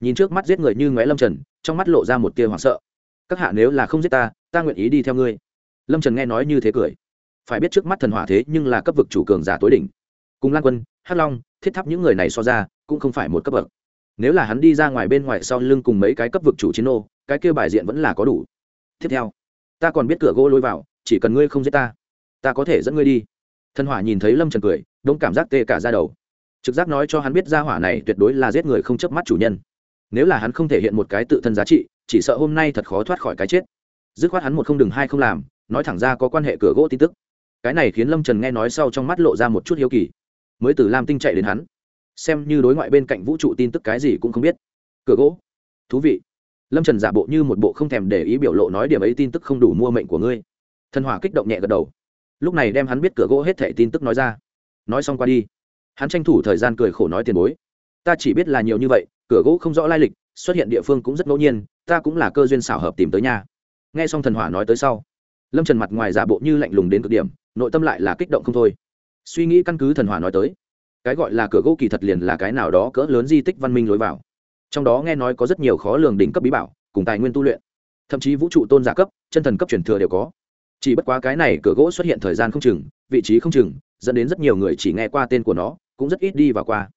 Nhìn trước mắt giết người như ngoé lâm trần, trong mắt lộ ra một tia hoảng sợ. Các hạ nếu là không giết ta ta nguyện ý đi theo ngươi. Lâm trần nghe nói như thế cười. Phải biết trước mắt thần hỏa thế nhưng là cấp vực chủ cường giả tối đỉnh. Cùng lan quân, hắc long, thiết tháp những người này so ra, cũng không phải một cấp bậc nếu là hắn đi ra ngoài bên ngoài sau lưng cùng mấy cái cấp vực chủ chiến ô cái kia bài diện vẫn là có đủ. Tiếp theo, ta còn biết cửa gỗ lôi vào, chỉ cần ngươi không giết ta ta có thể dẫn ngươi đi. Thần hỏa nhìn thấy lâm trần cười, đông cảm giác tê cả ra đầu. Trực giác nói cho hắn biết ra hỏa này tuyệt đối là giết người không chớp mắt chủ nhân. Nếu là hắn không thể hiện một cái tự thân giá trị, chỉ sợ hôm nay thật khó thoát khỏi cái chết. Dứt khoát hắn một không đừng hai không làm, nói thẳng ra có quan hệ cửa gỗ tin tức. Cái này khiến lâm trần nghe nói sau trong mắt lộ ra một chút hiếu kỳ. Mới từ lam tinh chạy đến hắn xem như đối ngoại bên cạnh vũ trụ tin tức cái gì cũng không biết. Cửa gỗ. Thú vị. Lâm trần giả bộ như một bộ không thèm để ý biểu lộ nói điểm ấy tin tức không đủ mua mệnh của ngươi. Thần hỏa kích động nhẹ gật đầu. Lúc này đem hắn biết cửa gỗ hết thẻ tin tức nói ra. Nói xong qua đi. Hắn tranh thủ thời gian cười khổ nói tiền bối. Ta chỉ biết là nhiều như vậy, cửa gỗ không rõ lai lịch, xuất hiện địa phương cũng rất ngẫu nhiên, ta cũng là cơ duyên xảo hợp tìm tới nhà. Nghe xong thần hỏa nói tới sau, lâm trần mặt ngoài giả bộ như lạnh lùng đến cực điểm, nội tâm lại là kích động không thôi. Suy nghĩ căn cứ thần hỏa nói tới cái gọi là cửa gỗ kỳ thật liền là cái nào đó cỡ lớn di tích văn minh lối vào. Trong đó nghe nói có rất nhiều khó lường đỉnh cấp bí bảo, cùng tài nguyên tu luyện. Thậm chí vũ trụ tôn giả cấp, chân thần cấp truyền thừa đều có. Chỉ bất quá cái này cửa gỗ xuất hiện thời gian không chừng, vị trí không chừng, dẫn đến rất nhiều người chỉ nghe qua tên của nó, cũng rất ít đi vào qua.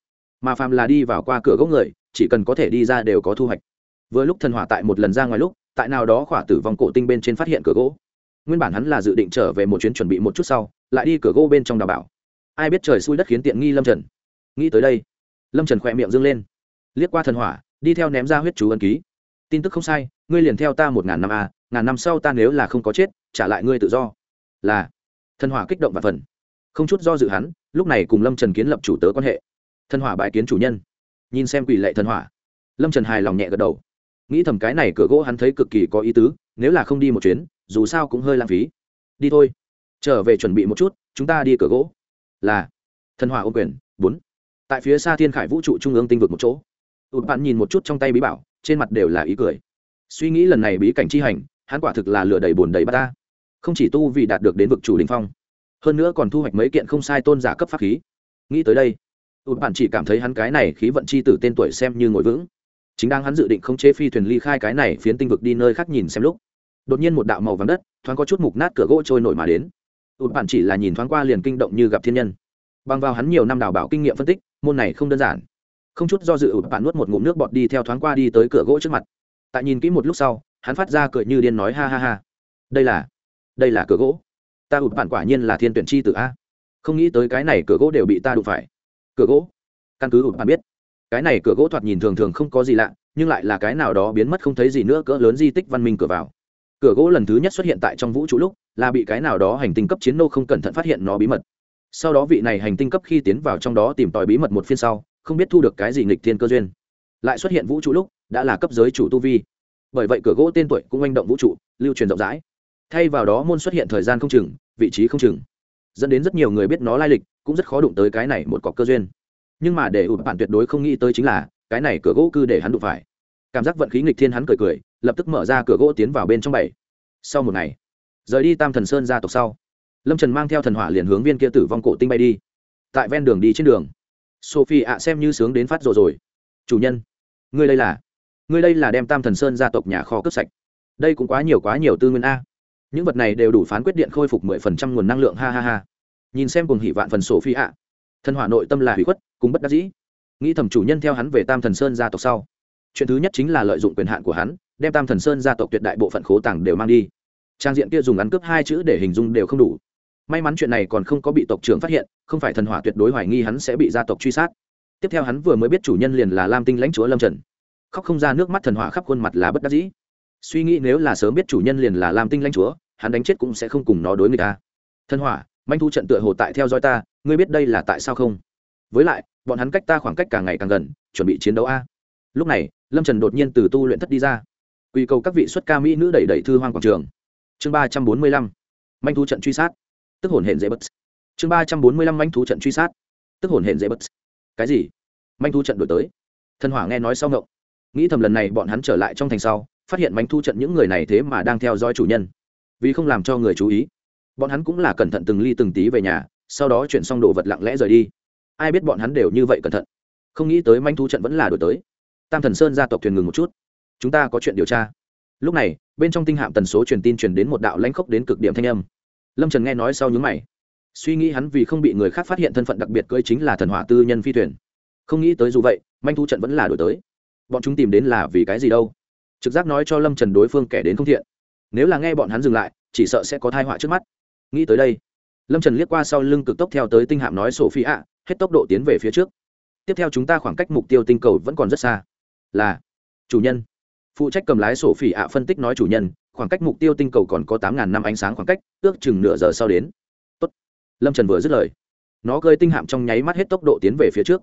Mà phàm là đi vào qua cửa gỗ người, chỉ cần có thể đi ra đều có thu hoạch. Vừa lúc thần hỏa tại một lần ra ngoài lúc, tại nào đó khỏa tử vong cổ tinh bên trên phát hiện cửa gỗ. Nguyên bản hắn là dự định trở về một chuyến chuẩn bị một chút sau, lại đi cửa gỗ bên trong đào bảo ai biết trời xui đất khiến tiện nghi lâm trần nghĩ tới đây lâm trần khỏe miệng dâng lên liếc qua thần hỏa đi theo ném ra huyết chú ân ký tin tức không sai ngươi liền theo ta một ngàn năm a ngàn năm sau ta nếu là không có chết trả lại ngươi tự do là thần hỏa kích động và phần không chút do dự hắn lúc này cùng lâm trần kiến lập chủ tớ quan hệ thần hỏa bãi kiến chủ nhân nhìn xem quỷ lệ thần hỏa lâm trần hài lòng nhẹ gật đầu nghĩ thầm cái này cửa gỗ hắn thấy cực kỳ có ý tứ nếu là không đi một chuyến dù sao cũng hơi lãng phí đi thôi trở về chuẩn bị một chút chúng ta đi cửa gỗ là thần hỏa ô quyền, bốn. Tại phía xa thiên khải vũ trụ trung ương tinh vực một chỗ. Ụt bạn nhìn một chút trong tay bí bảo, trên mặt đều là ý cười. Suy nghĩ lần này bí cảnh chi hành, hắn quả thực là lừa đầy bồn đầy bát ta. Không chỉ tu vì đạt được đến vực chủ đình phong, hơn nữa còn thu hoạch mấy kiện không sai tôn giả cấp pháp khí. Nghĩ tới đây, ụt bạn chỉ cảm thấy hắn cái này khí vận chi tử tên tuổi xem như ngồi vững. Chính đang hắn dự định không chế phi thuyền ly khai cái này phiến tinh vực đi nơi khác nhìn xem lúc, đột nhiên một đạo màu vàng đất, thoáng có chút mục nát cửa gỗ trôi nổi mà đến ụt bạn chỉ là nhìn thoáng qua liền kinh động như gặp thiên nhân. Bằng vào hắn nhiều năm đào bảo kinh nghiệm phân tích, môn này không đơn giản. Không chút do dự ụt bạn nuốt một ngụm nước bọt đi theo thoáng qua đi tới cửa gỗ trước mặt. Tại nhìn kỹ một lúc sau, hắn phát ra cười như điên nói ha ha ha. Đây là đây là cửa gỗ. Ta ụt bạn quả nhiên là thiên tuyển chi tử a. Không nghĩ tới cái này cửa gỗ đều bị ta đụng phải. Cửa gỗ? Căn cứ ụt bạn biết. Cái này cửa gỗ thoạt nhìn thường thường không có gì lạ, nhưng lại là cái nào đó biến mất không thấy gì nữa, cỡ lớn di tích văn minh cửa vào cửa gỗ lần thứ nhất xuất hiện tại trong vũ trụ lúc, là bị cái nào đó hành tinh cấp chiến nô không cẩn thận phát hiện nó bí mật. Sau đó vị này hành tinh cấp khi tiến vào trong đó tìm tòi bí mật một phiên sau, không biết thu được cái gì nghịch thiên cơ duyên. Lại xuất hiện vũ trụ lúc, đã là cấp giới chủ tu vi. Bởi vậy cửa gỗ tên tuổi cũng manh động vũ trụ, lưu truyền rộng rãi. Thay vào đó môn xuất hiện thời gian không chừng, vị trí không chừng. Dẫn đến rất nhiều người biết nó lai lịch, cũng rất khó đụng tới cái này một cọc cơ duyên. Nhưng mà để ụt bạn tuyệt đối không nghĩ tới chính là, cái này cửa gỗ cư để hắn đụng phải cảm giác vận khí nghịch thiên hắn cười cười, lập tức mở ra cửa gỗ tiến vào bên trong bảy. Sau một ngày, rời đi tam thần sơn gia tộc sau, lâm trần mang theo thần hỏa liền hướng viên kia tử vong cổ tinh bay đi. Tại ven đường đi trên đường, sophie ạ xem như sướng đến phát rồi rồi. Chủ nhân, ngươi đây là, ngươi đây là đem tam thần sơn gia tộc nhà kho cướp sạch. Đây cũng quá nhiều quá nhiều tư nguyên a. Những vật này đều đủ phán quyết điện khôi phục mười phần trăm nguồn năng lượng, ha ha ha. Nhìn xem cùng hỷ vạn phần sophie ạ, thần hỏa nội tâm là hủy khuất, cùng bất đắc dĩ. Nghĩ thầm chủ nhân theo hắn về tam thần sơn gia tộc sau chuyện thứ nhất chính là lợi dụng quyền hạn của hắn, đem tam thần sơn gia tộc tuyệt đại bộ phận khố tàng đều mang đi. Trang diện kia dùng ngắn cướp hai chữ để hình dung đều không đủ. May mắn chuyện này còn không có bị tộc trưởng phát hiện, không phải thần hỏa tuyệt đối hoài nghi hắn sẽ bị gia tộc truy sát. Tiếp theo hắn vừa mới biết chủ nhân liền là lam tinh lãnh chúa lâm trần. Khóc không ra nước mắt thần hỏa khắp khuôn mặt là bất đắc dĩ. Suy nghĩ nếu là sớm biết chủ nhân liền là lam tinh lãnh chúa, hắn đánh chết cũng sẽ không cùng nó đối người ta à. thần hỏa, manh thu trận tựa hồ tại theo dõi ta, ngươi biết đây là tại sao không? Với lại, bọn hắn cách ta khoảng cách càng ngày càng gần, chuẩn bị chiến đấu a lúc này, lâm trần đột nhiên từ tu luyện thất đi ra. Quy cầu các vị xuất ca mỹ nữ đẩy đẩy thư hoang quảng trường. Chương ba trăm bốn mươi lăm, manh thu trận truy sát. Tức hồn hển dễ bất chương ba trăm bốn mươi lăm, manh thu trận truy sát. Tức hồn hển dễ bất cái gì? Manh thu trận đổi tới. Thần hỏa nghe nói sau ngộng. Nghĩ thầm lần này bọn hắn trở lại trong thành sau, phát hiện manh thu trận những người này thế mà đang theo dõi chủ nhân. Vì không làm cho người chú ý, bọn hắn cũng là cẩn thận từng ly từng tí về nhà, sau đó chuyển xong đồ vật lặng lẽ rời đi. Ai biết bọn hắn đều như vậy cẩn thận. Không nghĩ tới manh thu trận vẫn là đổi tới tam thần sơn gia tộc thuyền ngừng một chút. Chúng ta có chuyện điều tra. Lúc này, bên trong tinh hạm tần số truyền tin truyền đến một đạo lãnh khốc đến cực điểm thanh âm. Lâm trần nghe nói sau nhúng mày. Suy nghĩ hắn vì không bị người khác phát hiện thân phận đặc biệt cưỡi chính là thần hỏa tư nhân phi thuyền. Không nghĩ tới dù vậy, manh thu trận vẫn là đổi tới. Bọn chúng tìm đến là vì cái gì đâu? Trực giác nói cho lâm trần đối phương kẻ đến không thiện. Nếu là nghe bọn hắn dừng lại, chỉ sợ sẽ có thai họa trước mắt. Nghĩ tới đây, lâm trần liếc qua sau lưng cực tốc theo tới tinh hạm nói sổ phi ạ hết tốc độ tiến về phía trước. Tiếp theo chúng ta khoảng cách mục tiêu tinh cầu vẫn còn rất xa là chủ nhân. Phụ trách cầm lái sổ phỉ ạ phân tích nói chủ nhân, khoảng cách mục tiêu tinh cầu còn có tám ngàn năm ánh sáng khoảng cách, ước chừng nửa giờ sau đến. Tốt. lâm trần vừa dứt lời. Nó cơi tinh hạm trong nháy mắt hết tốc độ tiến về phía trước.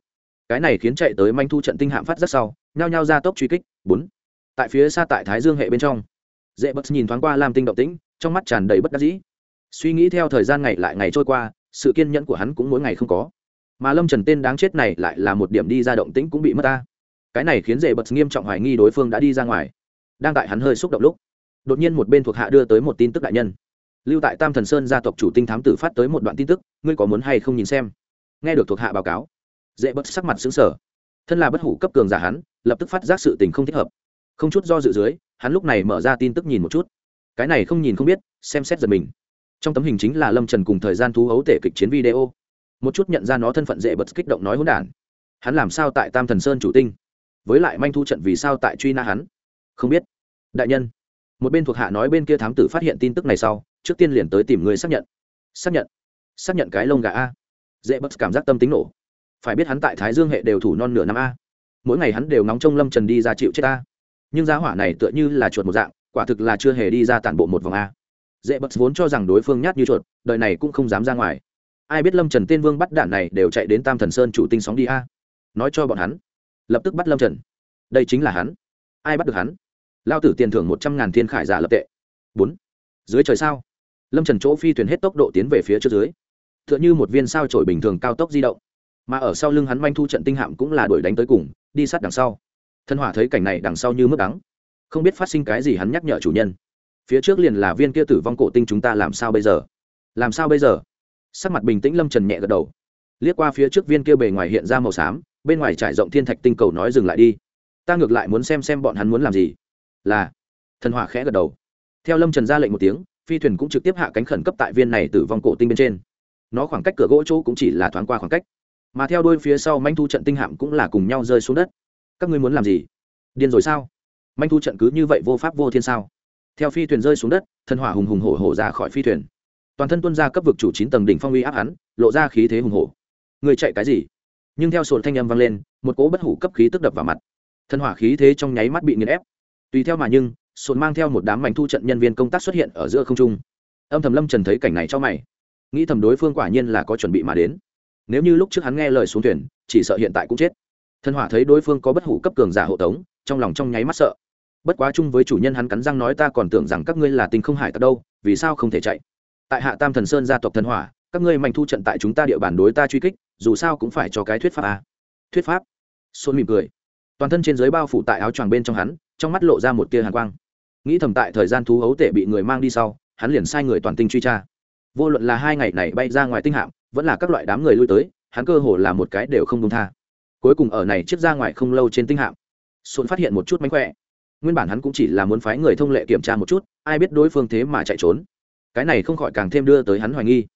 Cái này khiến chạy tới manh thu trận tinh hạm phát rất sau, nhao nhao ra tốc truy kích. Bốn. Tại phía xa tại thái dương hệ bên trong, dễ bất nhìn thoáng qua làm tinh động tĩnh, trong mắt tràn đầy bất đắc dĩ. Suy nghĩ theo thời gian ngày lại ngày trôi qua, sự kiên nhẫn của hắn cũng mỗi ngày không có. Mà lâm trần tên đáng chết này lại là một điểm đi ra động tĩnh cũng bị mất ta cái này khiến dễ bật nghiêm trọng hoài nghi đối phương đã đi ra ngoài. Đang tại hắn hơi xúc động lúc, đột nhiên một bên thuộc hạ đưa tới một tin tức đại nhân. Lưu tại tam thần sơn gia tộc chủ tinh thám tử phát tới một đoạn tin tức, ngươi có muốn hay không nhìn xem? Nghe được thuộc hạ báo cáo dễ bật sắc mặt xứng sở thân là bất hủ cấp cường giả hắn, lập tức phát giác sự tình không thích hợp. Không chút do dự dưới, hắn lúc này mở ra tin tức nhìn một chút. Cái này không nhìn không biết, xem xét giật mình. Trong tấm hình chính là lâm trần cùng thời gian thú hấu tể kịch chiến video. Một chút nhận ra nó thân phận dễ bật kích động nói hỗn đản. Hắn làm sao tại tam thần sơn chủ tinh? Với lại manh thu trận vì sao tại truy na hắn? Không biết. Đại nhân, một bên thuộc hạ nói bên kia thám tử phát hiện tin tức này sau, trước tiên liền tới tìm người xác nhận. Xác nhận? Xác nhận cái lông gà a. Dễ bất cảm giác tâm tính nổ. Phải biết hắn tại thái dương hệ đều thủ non nửa năm a. Mỗi ngày hắn đều nóng trông lâm trần đi ra chịu chết a. Nhưng giá hỏa này tựa như là chuột một dạng, quả thực là chưa hề đi ra tản bộ một vòng a. Dễ bất vốn cho rằng đối phương nhát như chuột, đời này cũng không dám ra ngoài. Ai biết lâm trần tiên vương bắt đạn này đều chạy đến tam thần sơn chủ tinh sóng đi a. Nói cho bọn hắn lập tức bắt lâm trần đây chính là hắn ai bắt được hắn lao tử tiền thưởng một trăm ngàn thiên khải giả lập tệ bốn dưới trời sao lâm trần chỗ phi thuyền hết tốc độ tiến về phía trước dưới t h ư ợ n h ư một viên sao trổi bình thường cao tốc di động mà ở sau lưng hắn manh thu trận tinh hạm cũng là đuổi đánh tới cùng đi sát đằng sau thân hỏa thấy cảnh này đằng sau như mức đắng không biết phát sinh cái gì hắn nhắc nhở chủ nhân phía trước liền là viên kia tử vong cổ tinh chúng ta làm sao bây giờ làm sao bây giờ sắc mặt bình tĩnh lâm trần nhẹ gật đầu liếc qua phía trước viên kia bề ngoài hiện ra màu xám, bên ngoài trải rộng thiên thạch tinh cầu nói dừng lại đi. Ta ngược lại muốn xem xem bọn hắn muốn làm gì. Là, thần hỏa khẽ gật đầu. Theo lâm trần ra lệnh một tiếng, phi thuyền cũng trực tiếp hạ cánh khẩn cấp tại viên này tử vong cổ tinh bên trên. Nó khoảng cách cửa gỗ chỗ cũng chỉ là thoáng qua khoảng cách. Mà theo đôi phía sau manh thu trận tinh hạm cũng là cùng nhau rơi xuống đất. Các ngươi muốn làm gì? Điên rồi sao? Manh thu trận cứ như vậy vô pháp vô thiên sao? Theo phi thuyền rơi xuống đất, thần hỏa hùng hùng hổ hổ ra khỏi phi thuyền. Toàn thân tuân ra cấp vực chủ chín tầng đỉnh phong uy áp hắn, lộ ra khí thế hùng hổ người chạy cái gì? Nhưng theo sồn thanh âm vang lên, một cỗ bất hủ cấp khí tức đập vào mặt. Thân hỏa khí thế trong nháy mắt bị nghiền ép. Tùy theo mà nhưng, sồn mang theo một đám mảnh thu trận nhân viên công tác xuất hiện ở giữa không trung. Âm thầm lâm trần thấy cảnh này cho mày. Nghĩ thầm đối phương quả nhiên là có chuẩn bị mà đến. Nếu như lúc trước hắn nghe lời xuống thuyền, chỉ sợ hiện tại cũng chết. Thân hỏa thấy đối phương có bất hủ cấp cường giả hộ tống, trong lòng trong nháy mắt sợ. Bất quá chung với chủ nhân hắn cắn răng nói ta còn tưởng rằng các ngươi là tình không hải tặc đâu, vì sao không thể chạy? Tại hạ tam thần sơn gia tộc thần hỏa các ngươi mạnh thu trận tại chúng ta địa bàn đối ta truy kích, dù sao cũng phải cho cái thuyết pháp à. thuyết pháp? Xôn mỉm cười. Toàn thân trên giới bao phủ tại áo choàng bên trong hắn, trong mắt lộ ra một tia hàn quang. Nghĩ thầm tại thời gian thú hấu tể bị người mang đi sau, hắn liền sai người toàn tinh truy tra. Vô luận là hai ngày này bay ra ngoài tinh hạm, vẫn là các loại đám người lui tới, hắn cơ hồ là một cái đều không công tha. Cuối cùng ở này chiếc ra ngoài không lâu trên tinh hạm xuân phát hiện một chút mánh khỏe. Nguyên bản hắn cũng chỉ là muốn phái người thông lệ kiểm tra một chút, ai biết đối phương thế mà chạy trốn. Cái này không khỏi càng thêm đưa tới hắn hoài nghi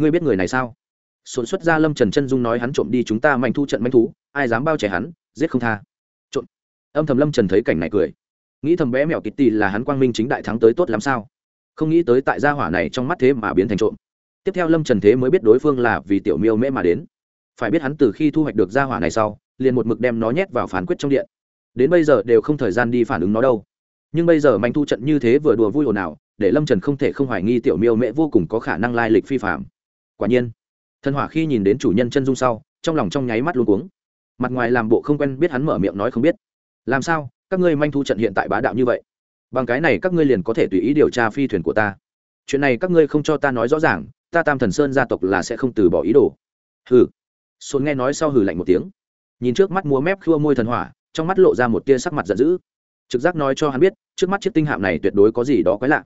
ngươi biết người này sao? Xuân xuất ra lâm trần chân dung nói hắn trộm đi chúng ta manh thu trận manh thú, ai dám bao trẻ hắn, giết không tha. Trộm. Âm thầm lâm trần thấy cảnh này cười. Nghĩ thầm bé mẹo kitty là hắn quang minh chính đại thắng tới tốt lắm sao? Không nghĩ tới tại gia hỏa này trong mắt thế mà biến thành trộm. Tiếp theo lâm trần thế mới biết đối phương là vì tiểu miêu mễ mà đến. Phải biết hắn từ khi thu hoạch được gia hỏa này sau, liền một mực đem nó nhét vào phán quyết trong điện. Đến bây giờ đều không thời gian đi phản ứng nó đâu. Nhưng bây giờ manh thu trận như thế vừa đùa vui ồn ào, để lâm trần không thể không hoài nghi tiểu miêu mễ vô cùng có khả năng lai lịch phi phạm quả nhiên. Thần hỏa khi nhìn đến chủ nhân chân dung sau, trong lòng trong nháy mắt luôn cuống. Mặt ngoài làm bộ không quen biết hắn mở miệng nói không biết. Làm sao, các ngươi manh thu trận hiện tại bá đạo như vậy? Bằng cái này các ngươi liền có thể tùy ý điều tra phi thuyền của ta. Chuyện này các ngươi không cho ta nói rõ ràng, ta tam thần sơn gia tộc là sẽ không từ bỏ ý đồ. Hừ. Xuân nghe nói sau hừ lạnh một tiếng. Nhìn trước mắt múa mép khua môi thần hỏa, trong mắt lộ ra một tia sắc mặt giận dữ. Trực giác nói cho hắn biết, trước mắt chiếc tinh hạm này tuyệt đối có gì đó quái lạ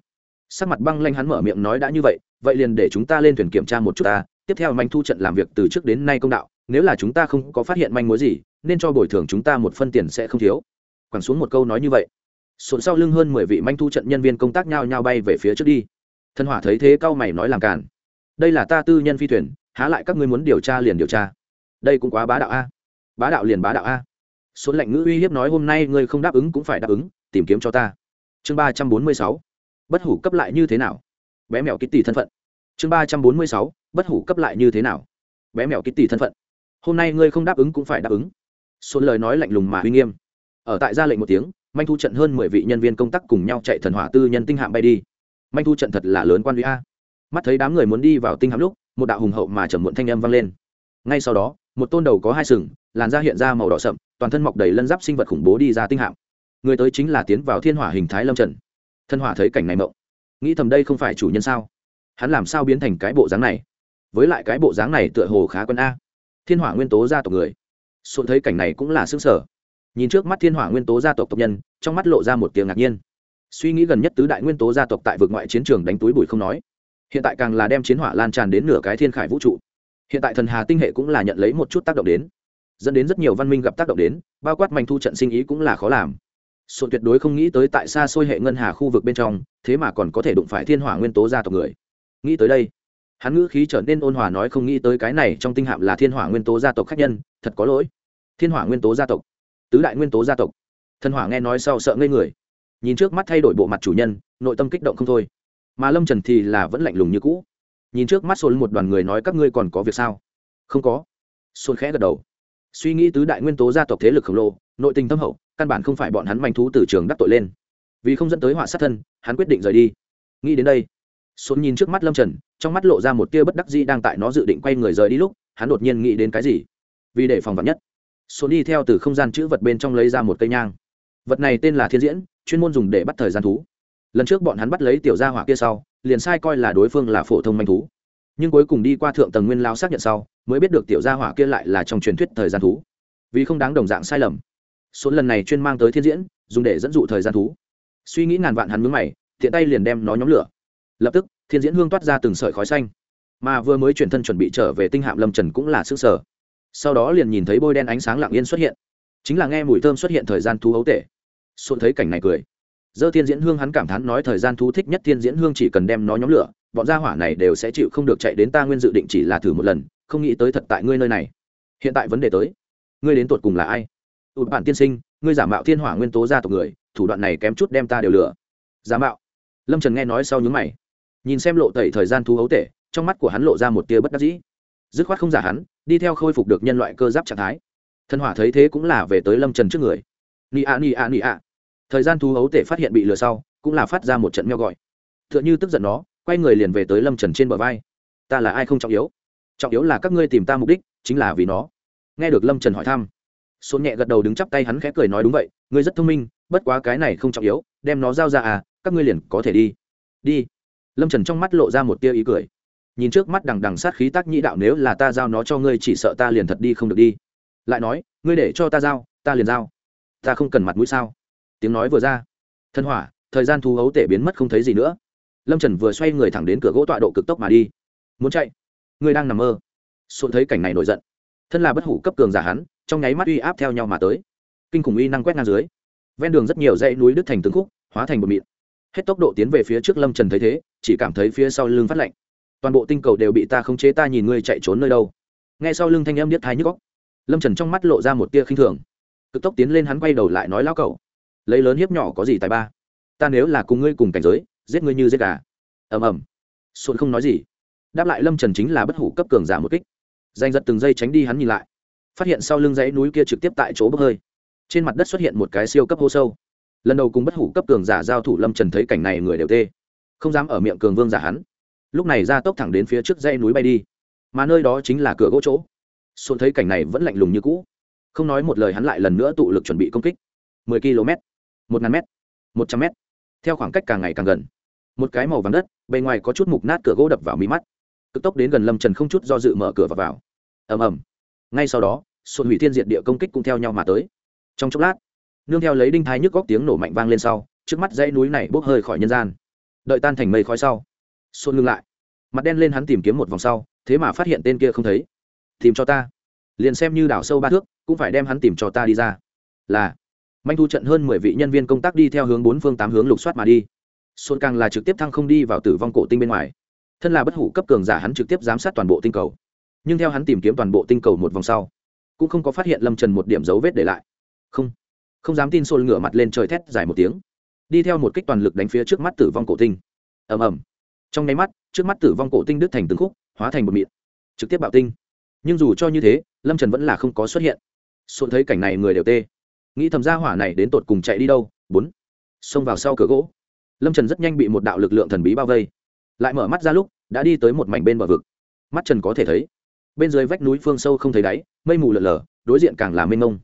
sắc mặt băng lanh hắn mở miệng nói đã như vậy vậy liền để chúng ta lên thuyền kiểm tra một chút ta, tiếp theo manh thu trận làm việc từ trước đến nay công đạo, nếu là chúng ta không có phát hiện manh mối gì, nên cho bồi thường chúng ta một phân tiền sẽ không thiếu. Quẳng xuống một câu nói như vậy. Sộn sau lưng hơn mười vị manh thu trận nhân viên công tác nhao nhao bay về phía trước đi. Thân hỏa thấy thế cao mày nói làm cản đây là ta tư nhân phi thuyền, há lại các ngươi muốn điều tra liền điều tra. Đây cũng quá bá đạo a. Bá đạo liền bá đạo a. Xuân lệnh ngữ uy hiếp nói hôm nay ngươi không đáp ứng cũng phải đáp ứng, tìm kiếm cho ta. Chương ba trăm bốn mươi sáu bất hủ cấp lại như thế nào? Bé mèo kitty thân phận. Chương ba trăm bốn mươi sáu, bất hủ cấp lại như thế nào? Bé mèo kitty thân phận. Hôm nay ngươi không đáp ứng cũng phải đáp ứng. Xuân lời nói lạnh lùng mà uy nghiêm. Ở tại ra lệnh một tiếng, manh thu trận hơn mười vị nhân viên công tác cùng nhau chạy thần hỏa tư nhân tinh hạm bay đi. Manh thu trận thật là lớn quan huy a. Mắt thấy đám người muốn đi vào tinh hạm lúc, một đạo hùng hậu mà chở muộn thanh âm vang lên. Ngay sau đó, một tôn đầu có hai sừng, làn da hiện ra màu đỏ sậm, toàn thân mọc đầy lân giáp sinh vật khủng bố đi ra tinh hạm. Người tới chính là tiến vào thiên hỏa hình thái lâm trần thân hỏa thấy cảnh này mộng. Nghĩ thầm đây không phải chủ nhân sao? Hắn làm sao biến thành cái bộ dáng này? Với lại cái bộ dáng này tựa hồ khá quân a. Thiên hỏa nguyên tố gia tộc người. Xuân thấy cảnh này cũng là xương sở nhìn trước mắt thiên hỏa nguyên tố gia tộc tộc nhân, trong mắt lộ ra một tiếng ngạc nhiên. Suy nghĩ gần nhất tứ đại nguyên tố gia tộc tại vực ngoại chiến trường đánh túi bụi không nói. Hiện tại càng là đem chiến hỏa lan tràn đến nửa cái thiên khải vũ trụ. Hiện tại thần hà tinh hệ cũng là nhận lấy một chút tác động đến. Dẫn đến rất nhiều văn minh gặp tác động đến, bao quát manh thu trận sinh ý cũng là khó làm sộn tuyệt đối không nghĩ tới tại xa xôi hệ ngân hà khu vực bên trong, thế mà còn có thể đụng phải thiên hỏa nguyên tố gia tộc người. Nghĩ tới đây, hắn ngữ khí trở nên ôn hòa nói không nghĩ tới cái này trong tinh hạm là thiên hỏa nguyên tố gia tộc khách nhân, thật có lỗi. Thiên hỏa nguyên tố gia tộc, tứ đại nguyên tố gia tộc. Thần hỏa nghe nói sau sợ ngây người. Nhìn trước mắt thay đổi bộ mặt chủ nhân, nội tâm kích động không thôi. Mà lâm trần thì là vẫn lạnh lùng như cũ. Nhìn trước mắt xôn một đoàn người nói các ngươi còn có việc sao? Không có. Xôn khẽ gật đầu. Suy nghĩ tứ đại nguyên tố gia tộc thế lực khổng lồ, nội tình tâm hậu căn bản không phải bọn hắn manh thú từ trường đắc tội lên. Vì không dẫn tới họa sát thân, hắn quyết định rời đi. Nghĩ đến đây xôn nhìn trước mắt lâm trần, trong mắt lộ ra một tia bất đắc dĩ đang tại nó dự định quay người rời đi lúc, hắn đột nhiên nghĩ đến cái gì? Vì để phòng vật nhất xôn đi theo từ không gian chữ vật bên trong lấy ra một cây nhang. Vật này tên là thiên diễn, chuyên môn dùng để bắt thời gian thú. Lần trước bọn hắn bắt lấy tiểu gia hỏa kia sau, liền sai coi là đối phương là phổ thông manh thú. Nhưng cuối cùng đi qua thượng tầng nguyên lao xác nhận sau, mới biết được tiểu gia hỏa kia lại là trong truyền thuyết thời gian thú. Vì không đáng đồng dạng sai lầm số lần này chuyên mang tới thiên diễn, dùng để dẫn dụ thời gian thú. Suy nghĩ ngàn vạn hắn mướn mày thiện tay liền đem nó nhóm lửa. Lập tức, thiên diễn hương toát ra từng sợi khói xanh. Mà vừa mới chuyển thân chuẩn bị trở về tinh hạm lâm trần cũng là xương sở sau đó liền nhìn thấy bôi đen ánh sáng lặng yên xuất hiện. Chính là nghe mùi thơm xuất hiện thời gian thú ấu tể. Xuân thấy cảnh này cười. Dơ thiên diễn hương hắn cảm thán nói thời gian thú thích nhất thiên diễn hương chỉ cần đem nó nhóm lửa, bọn gia hỏa này đều sẽ chịu không được chạy đến ta nguyên dự định chỉ là thử một lần, không nghĩ tới thật tại ngươi nơi này. Hiện tại vấn đề tới. Ngươi đến tột cùng là ai? Ụt bản tiên sinh, ngươi giả mạo thiên hỏa nguyên tố gia tộc người, thủ đoạn này kém chút đem ta đều lửa giả mạo. Lâm trần nghe nói sau nhúng mày. Nhìn xem lộ tẩy thời gian thu hấu tể, trong mắt của hắn lộ ra một tia bất đắc dĩ. Dứt khoát không giả hắn, đi theo khôi phục được nhân loại cơ giáp trạng thái. Thân hỏa thấy thế cũng là về tới lâm trần trước người. Nị ạ nị ạ nị ạ. Thời gian thu hấu tể phát hiện bị lừa sau, cũng là phát ra một trận meo gọi. T h ư ợ n h ư tức giận nó, quay người liền về tới lâm trần trên bờ vai. Ta là ai không trọng yếu? Trọng yếu là các ngươi tìm ta mục đích, chính là vì nó. Nghe được lâm trần hỏi thăm số nhẹ gật đầu đứng chắp tay hắn khẽ cười nói đúng vậy, ngươi rất thông minh, bất quá cái này không trọng yếu, đem nó giao ra à các ngươi liền có thể đi. Đi. Lâm trần trong mắt lộ ra một tia ý cười. Nhìn trước mắt đằng đằng sát khí tác nhĩ đạo nếu là ta giao nó cho ngươi chỉ sợ ta liền thật đi không được đi. Lại nói, ngươi để cho ta giao, ta liền giao. Ta không cần mặt mũi sao? Tiếng nói vừa ra, thân hỏa, thời gian thu hấu tể biến mất không thấy gì nữa. Lâm trần vừa xoay người thẳng đến cửa gỗ tọa độ cực tốc mà đi. Muốn chạy? Ngươi đang nằm mơ. Xuân thấy cảnh này nổi giận. Thân là bất hủ cấp cường giả hắn trong nháy mắt uy áp theo nhau mà tới. Kinh khủng uy năng quét ngang dưới. Ven đường rất nhiều dãy núi đứt thành từng khúc, hóa thành bột mịn. Hết tốc độ tiến về phía trước lâm trần thấy thế, chỉ cảm thấy phía sau lưng phát lạnh. Toàn bộ tinh cầu đều bị ta khống chế, ta nhìn ngươi chạy trốn nơi đâu. Nghe sau lưng thanh âm điếc thái nhức góc lâm trần trong mắt lộ ra một tia khinh thường. Cực tốc tiến lên hắn quay đầu lại nói lao cậu lấy lớn hiếp nhỏ có gì tài ba? Ta nếu là cùng ngươi cùng cảnh giới, giết ngươi như giết gà. Ầm ầm. Xuân không nói gì. Đáp lại lâm trần chính là bất hủ cấp cường giả một kích. Danh giật từng giây tránh đi hắn nhìn lại phát hiện sau lưng dãy núi kia trực tiếp tại chỗ bốc hơi. Trên mặt đất xuất hiện một cái siêu cấp hô sâu. Lần đầu cùng bất hủ cấp cường giả giao thủ lâm trần thấy cảnh này người đều tê. Không dám ở miệng cường vương giả hắn. Lúc này ra tốc thẳng đến phía trước dãy núi bay đi. Mà nơi đó chính là cửa gỗ chỗ. Xuân thấy cảnh này vẫn lạnh lùng như cũ. Không nói một lời hắn lại lần nữa tụ lực chuẩn bị công kích. 10 km, một ngàn m 100 m theo khoảng cách càng ngày càng gần. Một cái màu vàng đất, bề ngoài có chút mục nát cửa gỗ đập vào mí mắt. Cực tốc đến gần lâm trần không chút do dự mở cửa và vào. Ầm ầm ngay sau đó xuân hủy thiên diệt địa công kích cũng theo nhau mà tới. Trong chốc lát, nương theo lấy đinh thái nhức góc tiếng nổ mạnh vang lên sau, trước mắt dãy núi này bốc hơi khỏi nhân gian. Đợi tan thành mây khói sau xuân ngưng lại. Mặt đen lên hắn tìm kiếm một vòng sau, thế mà phát hiện tên kia không thấy. Tìm cho ta. Liền xem như đảo sâu ba thước, cũng phải đem hắn tìm cho ta đi ra. Là, manh thu trận hơn mười vị nhân viên công tác đi theo hướng bốn phương tám hướng lục soát mà đi. Xuân càng là trực tiếp thăng không đi vào tử vong cổ tinh bên ngoài. Thân là bất hủ cấp cường giả hắn trực tiếp giám sát toàn bộ tinh cầu nhưng theo hắn tìm kiếm toàn bộ tinh cầu một vòng sau, cũng không có phát hiện lâm trần một điểm dấu vết để lại. Không không dám tin xôn ngửa mặt lên trời thét dài một tiếng, đi theo một kích toàn lực đánh phía trước mắt tử vong cổ tinh. Ầm ầm. Trong nháy mắt, trước mắt tử vong cổ tinh đứt thành từng khúc, hóa thành một mịn, trực tiếp bạo tinh. Nhưng dù cho như thế, lâm trần vẫn là không có xuất hiện. Xôn thấy cảnh này người đều tê. Nghĩ thầm gia hỏa này đến tột cùng chạy đi đâu? Bốn. Xông vào sau cửa gỗ. Lâm trần rất nhanh bị một đạo lực lượng thần bí bao vây. Lại mở mắt ra lúc, đã đi tới một mảnh bên bờ vực. Mắt trần có thể thấy bên dưới vách núi phương sâu không thấy đáy, mây mù lở lờ đối diện càng là mênh mông.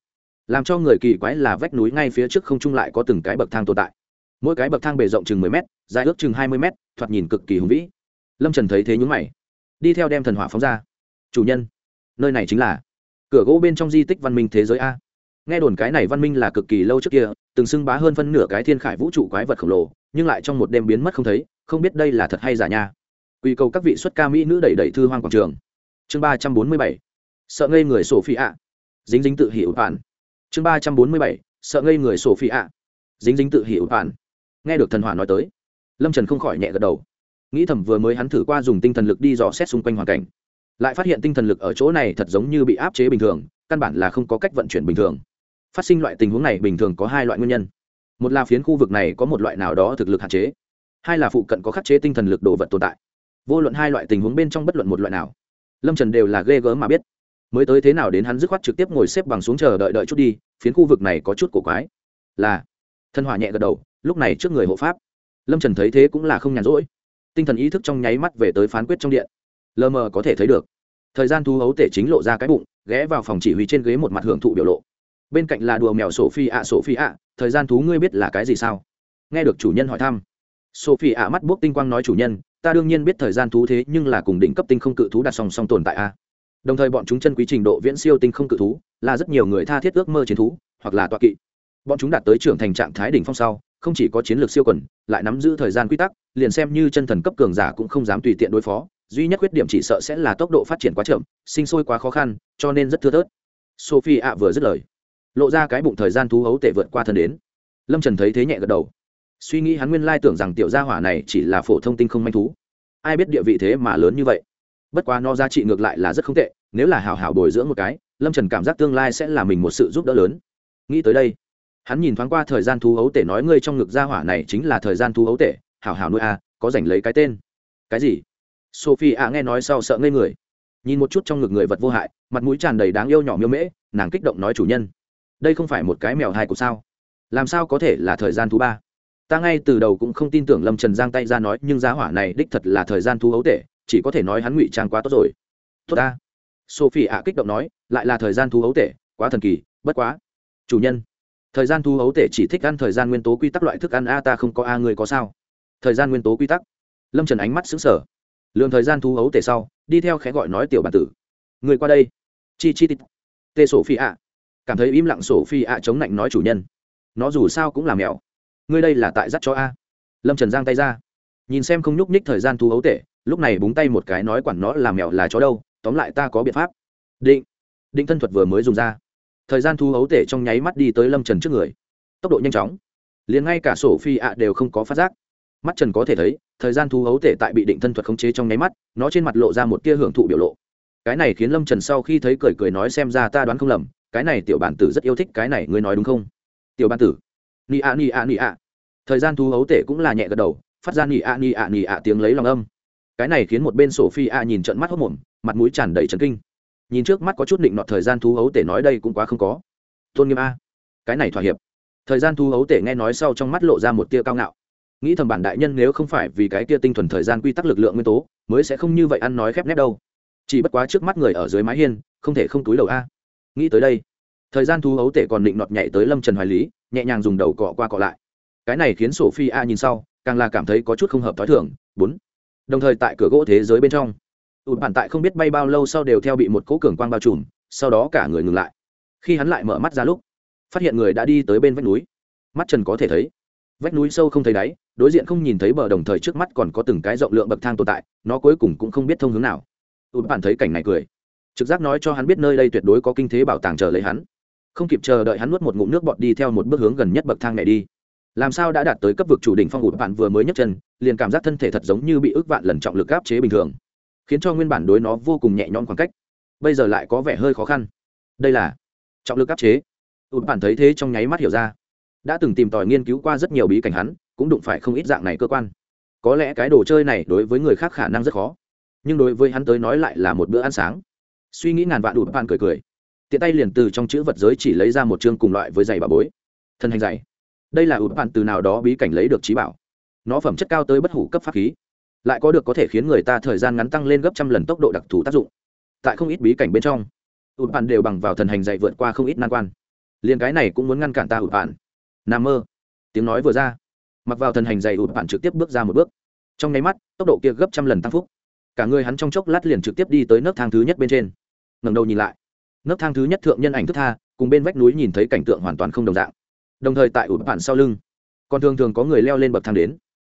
Làm cho người kỳ quái là vách núi ngay phía trước không trung lại có từng cái bậc thang tồn tại. Mỗi cái bậc thang bề rộng chừng mười m dài ước chừng hai mươi m thoạt nhìn cực kỳ hùng vĩ. Lâm trần thấy thế nhúng mày. Đi theo đem thần hỏa phóng ra. Chủ nhân, nơi này chính là cửa gỗ bên trong di tích văn minh thế giới a. Nghe đồn cái này văn minh là cực kỳ lâu trước kia, từng xưng bá hơn phân nửa cái thiên khải vũ trụ quái vật khổng lồ, nhưng lại trong một đêm biến mất không thấy, không biết đây là thật hay giả nha. Quy cầu các vị xuất ca mỹ nữ đẩy đẩy thư hoang quảng trường chương ba trăm bốn mươi bảy, sợ ngây người sổ phi ạ. Dính dính tự hiểu bản chương ba trăm bốn mươi bảy, sợ ngây người sổ phi ạ. Dính dính tự hiểu bản nghe được thần hỏa nói tới, lâm trần không khỏi nhẹ gật đầu. Nghĩ thầm vừa mới hắn thử qua dùng tinh thần lực đi dò xét xung quanh hoàn cảnh, lại phát hiện tinh thần lực ở chỗ này thật giống như bị áp chế bình thường, căn bản là không có cách vận chuyển bình thường. Phát sinh loại tình huống này bình thường có hai loại nguyên nhân. Một là phiến khu vực này có một loại nào đó thực lực hạn chế, hai là phụ cận có khắc chế tinh thần lực đồ vật tồn tại. Vô luận hai loại tình huống bên trong bất luận một loại nào lâm trần đều là ghê gớm mà biết. Mới tới thế nào đến hắn dứt khoát trực tiếp ngồi xếp bằng xuống chờ đợi đợi chút đi, phiến khu vực này có chút cổ quái. Là thân hỏa nhẹ gật đầu, lúc này trước người hộ pháp. Lâm trần thấy thế cũng là không nhàn rỗi. Tinh thần ý thức trong nháy mắt về tới phán quyết trong điện. Lờ mờ có thể thấy được. Thời gian thu hấu tể chính lộ ra cái bụng, ghé vào phòng chỉ huy trên ghế một mặt hưởng thụ biểu lộ. Bên cạnh là đùa mèo sổ phi ạ sổ phi ạ thời gian thú ngươi biết là cái gì sao? Nghe được chủ nhân hỏi thăm. Sophie ạ mắt buốc tinh quang nói chủ nhân ta đương nhiên biết thời gian thú thế, nhưng là cùng đỉnh cấp tinh không cự thú đặt song song tồn tại a. Đồng thời bọn chúng chân quý trình độ viễn siêu tinh không cự thú, là rất nhiều người tha thiết ước mơ chiến thú, hoặc là tọa kỵ. Bọn chúng đạt tới trưởng thành trạng thái đỉnh phong sau, không chỉ có chiến lược siêu quần, lại nắm giữ thời gian quy tắc, liền xem như chân thần cấp cường giả cũng không dám tùy tiện đối phó, duy nhất khuyết điểm chỉ sợ sẽ là tốc độ phát triển quá chậm, sinh sôi quá khó khăn, cho nên rất thưa thớt. Sophie ạ vừa dứt lời, lộ ra cái bụng thời gian thú hấu tệ vượt qua thân đến. Lâm trần thấy thế nhẹ gật đầu suy nghĩ hắn nguyên lai tưởng rằng tiểu gia hỏa này chỉ là phổ thông tinh không manh thú. Ai biết địa vị thế mà lớn như vậy. Bất quá nó giá trị ngược lại là rất không tệ, nếu là hảo hảo bồi dưỡng một cái, lâm trần cảm giác tương lai sẽ là mình một sự giúp đỡ lớn. Nghĩ tới đây, hắn nhìn thoáng qua thời gian thú hấu tể nói ngươi trong ngực gia hỏa này chính là thời gian thú hấu tể, hảo hảo nuôi a, có dành lấy cái tên. Cái gì? Sophie ạ nghe nói sau sợ ngây người. Nhìn một chút trong ngực người vật vô hại, mặt mũi tràn đầy đáng yêu nhỏ miêu mễ, nàng kích động nói chủ nhân. Đây không phải một cái mèo hai của sao? Làm sao có thể là thời gian thú ba? Ta ngay từ đầu cũng không tin tưởng lâm trần giang tay ra nói, nhưng giá hỏa này đích thật là thời gian thu hấu tệ, chỉ có thể nói hắn ngụy trang quá tốt rồi. Tốt ta. Sophie ạ kích động nói, lại là thời gian thu hấu tệ, quá thần kỳ, bất quá. Chủ nhân, thời gian thu hấu tệ chỉ thích ăn thời gian nguyên tố quy tắc loại thức ăn a, ta không có a người có sao? Thời gian nguyên tố quy tắc. Lâm trần ánh mắt xứng sở lượng thời gian thu hấu tệ sau, đi theo khẽ gọi nói tiểu bản tử. Người qua đây. Chi chi tít. Tê sổ phi ạ. Cảm thấy im lặng sổ phi ạ chống lạnh nói chủ nhân. Nó dù sao cũng là mèo ngươi đây là tại dắt cho a. Lâm trần giang tay ra. Nhìn xem không nhúc nhích thời gian thu ấu tệ, lúc này búng tay một cái nói quản nó là mèo là chó đâu, tóm lại ta có biện pháp. Định. Định thân thuật vừa mới dùng ra. Thời gian thu ấu tệ trong nháy mắt đi tới lâm trần trước người. Tốc độ nhanh chóng. Liền ngay cả sổ phi ạ đều không có phát giác. Mắt trần có thể thấy, thời gian thu ấu tệ tại bị định thân thuật khống chế trong nháy mắt, nó trên mặt lộ ra một tia hưởng thụ biểu lộ. Cái này khiến lâm trần sau khi thấy cười cười nói xem ra ta đoán không lầm, cái này tiểu bản tử rất yêu thích cái này, ngươi nói đúng không? Tiểu bản tử nị ạ nị ạ nị ạ. Thời gian thu hấu tể cũng là nhẹ gật đầu, phát ra nị ạ nị ạ nị ạ tiếng lấy lòng âm. Cái này khiến một bên sổ phi ạ nhìn trận mắt hốc mồm, mặt mũi tràn đầy trấn kinh. Nhìn trước mắt có chút định nọ thời gian thu hấu tể nói đây cũng quá không có. Tôn nghiêm a. Cái này thỏa hiệp. Thời gian thu hấu tể nghe nói sau trong mắt lộ ra một tia cao ngạo. Nghĩ thầm bản đại nhân nếu không phải vì cái tia tinh thuần thời gian quy tắc lực lượng nguyên tố, mới sẽ không như vậy ăn nói khép nép đâu. Chỉ bất quá trước mắt người ở dưới mái hiên, không thể không túi đầu a. Nghĩ tới đây thời gian thú ấu tể còn định nọt nhảy tới lâm trần hoài lý, nhẹ nhàng dùng đầu cọ qua cọ lại. Cái này khiến sổ phi a nhìn sau, càng là cảm thấy có chút không hợp t h ó i thường. Bốn. Đồng thời tại cửa gỗ thế giới bên trong ụt bản tại không biết bay bao lâu sau đều theo bị một cỗ cường quang bao trùm, sau đó cả người ngừng lại. Khi hắn lại mở mắt ra lúc, phát hiện người đã đi tới bên vách núi. Mắt trần có thể thấy, vách núi sâu không thấy đáy, đối diện không nhìn thấy bờ đồng thời trước mắt còn có từng cái rộng lượng bậc thang tồn tại, nó cuối cùng cũng không biết thông hướng nào. Ụt bản thấy cảnh này cười, trực giác nói cho hắn biết nơi đây tuyệt đối có kinh thế bảo tàng chờ lấy hắn không kịp chờ đợi hắn nuốt một ngụm nước bọt đi theo một bước hướng gần nhất bậc thang này đi. Làm sao đã đạt tới cấp vực chủ đỉnh phong ụt bạn vừa mới nhấc chân, liền cảm giác thân thể thật giống như bị ước vạn lần trọng lực áp chế bình thường, khiến cho nguyên bản đối nó vô cùng nhẹ nhõm khoảng cách, bây giờ lại có vẻ hơi khó khăn. Đây là trọng lực áp chế. Ụt bạn thấy thế trong nháy mắt hiểu ra. Đã từng tìm tòi nghiên cứu qua rất nhiều bí cảnh hắn, cũng đụng phải không ít dạng này cơ quan. Có lẽ cái đồ chơi này đối với người khác khả năng rất khó, nhưng đối với hắn tới nói lại là một bữa ăn sáng. Suy nghĩ ngàn vạn ụt bạn cười cười tiện tay liền từ trong chữ vật giới chỉ lấy ra một chương cùng loại với giày bà bối. Thân hành giày. Đây là ụt bạn từ nào đó bí cảnh lấy được trí bảo. Nó phẩm chất cao tới bất hủ cấp pháp khí. Lại có được có thể khiến người ta thời gian ngắn tăng lên gấp trăm lần tốc độ đặc thù tác dụng. Tại không ít bí cảnh bên trong, ụt bạn đều bằng vào thần hành dạy vượt qua không ít nan quan. Liền cái này cũng muốn ngăn cản ta ụt bạn. N mơ. Tiếng nói vừa ra. Mặc vào thần hành dạy ụt bạn trực tiếp bước ra một bước. Trong nháy mắt, tốc độ kia gấp trăm lần tăng phúc. Cả người hắn trong chốc lát liền trực tiếp đi tới nấc thang thứ nhất bên trên. Ngầm đầu nhìn lại nấc thang thứ nhất thượng nhân ảnh thức tha, cùng bên vách núi nhìn thấy cảnh tượng hoàn toàn không đồng dạng. Đồng thời tại ụt bản sau lưng, còn thường thường có người leo lên bậc thang đến.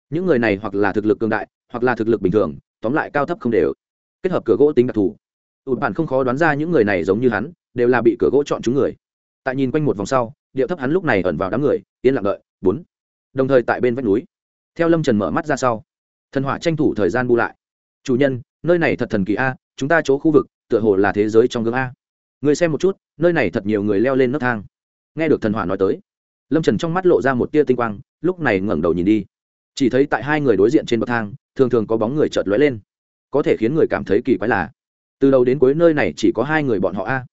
Những người này hoặc là thực lực cường đại, hoặc là thực lực bình thường, tóm lại cao thấp không đều. Kết hợp cửa gỗ tính đặc thù. Ụt bản không khó đoán ra những người này giống như hắn, đều là bị cửa gỗ chọn chúng người. Tại nhìn quanh một vòng sau, điệu thấp hắn lúc này ẩn vào đám người, yên lặng đợi. Bốn. Đồng thời tại bên vách núi. Theo lâm trần mở mắt ra sau, thần hỏa tranh thủ thời gian bu lại. Chủ nhân, nơi này thật thần kỳ a, chúng ta chỗ khu vực tựa hồ là thế giới trong gương a người xem một chút, nơi này thật nhiều người leo lên nấc thang. Nghe được thần hỏa nói tới, lâm trần trong mắt lộ ra một tia tinh quang, lúc này ngẩng đầu nhìn đi. Chỉ thấy tại hai người đối diện trên bậc thang, thường thường có bóng người chợt lóe lên. Có thể khiến người cảm thấy kỳ quái là, từ đầu đến cuối nơi này chỉ có hai người bọn họ a.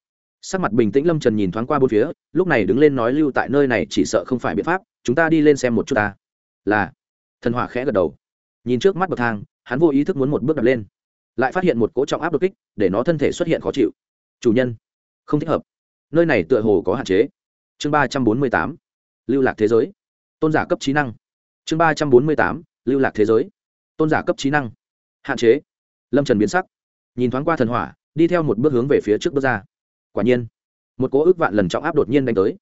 Sắc mặt bình tĩnh lâm trần nhìn thoáng qua bốn phía, lúc này đứng lên nói lưu tại nơi này chỉ sợ không phải biện pháp, chúng ta đi lên xem một chút ta. Là, thần hỏa khẽ gật đầu. Nhìn trước mắt bậc thang, hắn vô ý thức muốn một bước đập lên. Lại phát hiện một cỗ trọng áp đột kích, để nó thân thể xuất hiện khó chịu. Chủ nhân không thích hợp. Nơi này tựa hồ có hạn chế. Chương ba trăm bốn mươi tám, lưu lạc thế giới. Tôn giả cấp trí năng. Chương ba trăm bốn mươi tám, lưu lạc thế giới. Tôn giả cấp trí năng. Hạn chế. Lâm trần biến sắc. Nhìn thoáng qua thần hỏa, đi theo một bước hướng về phía trước bước ra. Quả nhiên, một cỗ ước vạn lần trọng áp đột nhiên đánh tới.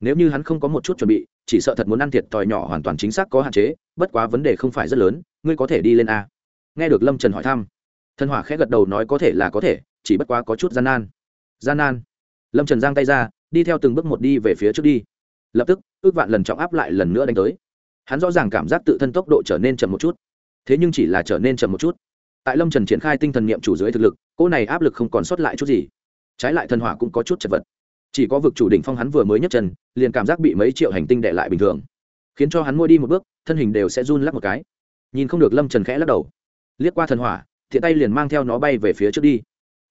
Nếu như hắn không có một chút chuẩn bị, chỉ sợ thật muốn ăn thiệt thòi nhỏ hoàn toàn chính xác có hạn chế, bất quá vấn đề không phải rất lớn, ngươi có thể đi lên a. Nghe được lâm trần hỏi thăm, thần hỏa khẽ gật đầu nói có thể là có thể, chỉ bất quá có chút gian nan. Gian nan? Lâm trần giang tay ra, đi theo từng bước một đi về phía trước đi. Lập tức, ước vạn lần trọng áp lại lần nữa đánh tới. Hắn rõ ràng cảm giác tự thân tốc độ trở nên chậm một chút. Thế nhưng chỉ là trở nên chậm một chút. Tại lâm trần triển khai tinh thần n i ệ m chủ dưới thực lực, cỗ này áp lực không còn sót lại chút gì. Trái lại thần hỏa cũng có chút chật vật. Chỉ có vực chủ đỉnh phong hắn vừa mới nhấc chân, liền cảm giác bị mấy triệu hành tinh đệ lại bình thường. Khiến cho hắn mua đi một bước, thân hình đều sẽ run lắc một cái. Nhìn không được lâm trần khẽ lắc đầu. Liếc qua thần hỏa thiện tay liền mang theo nó bay về phía trước đi.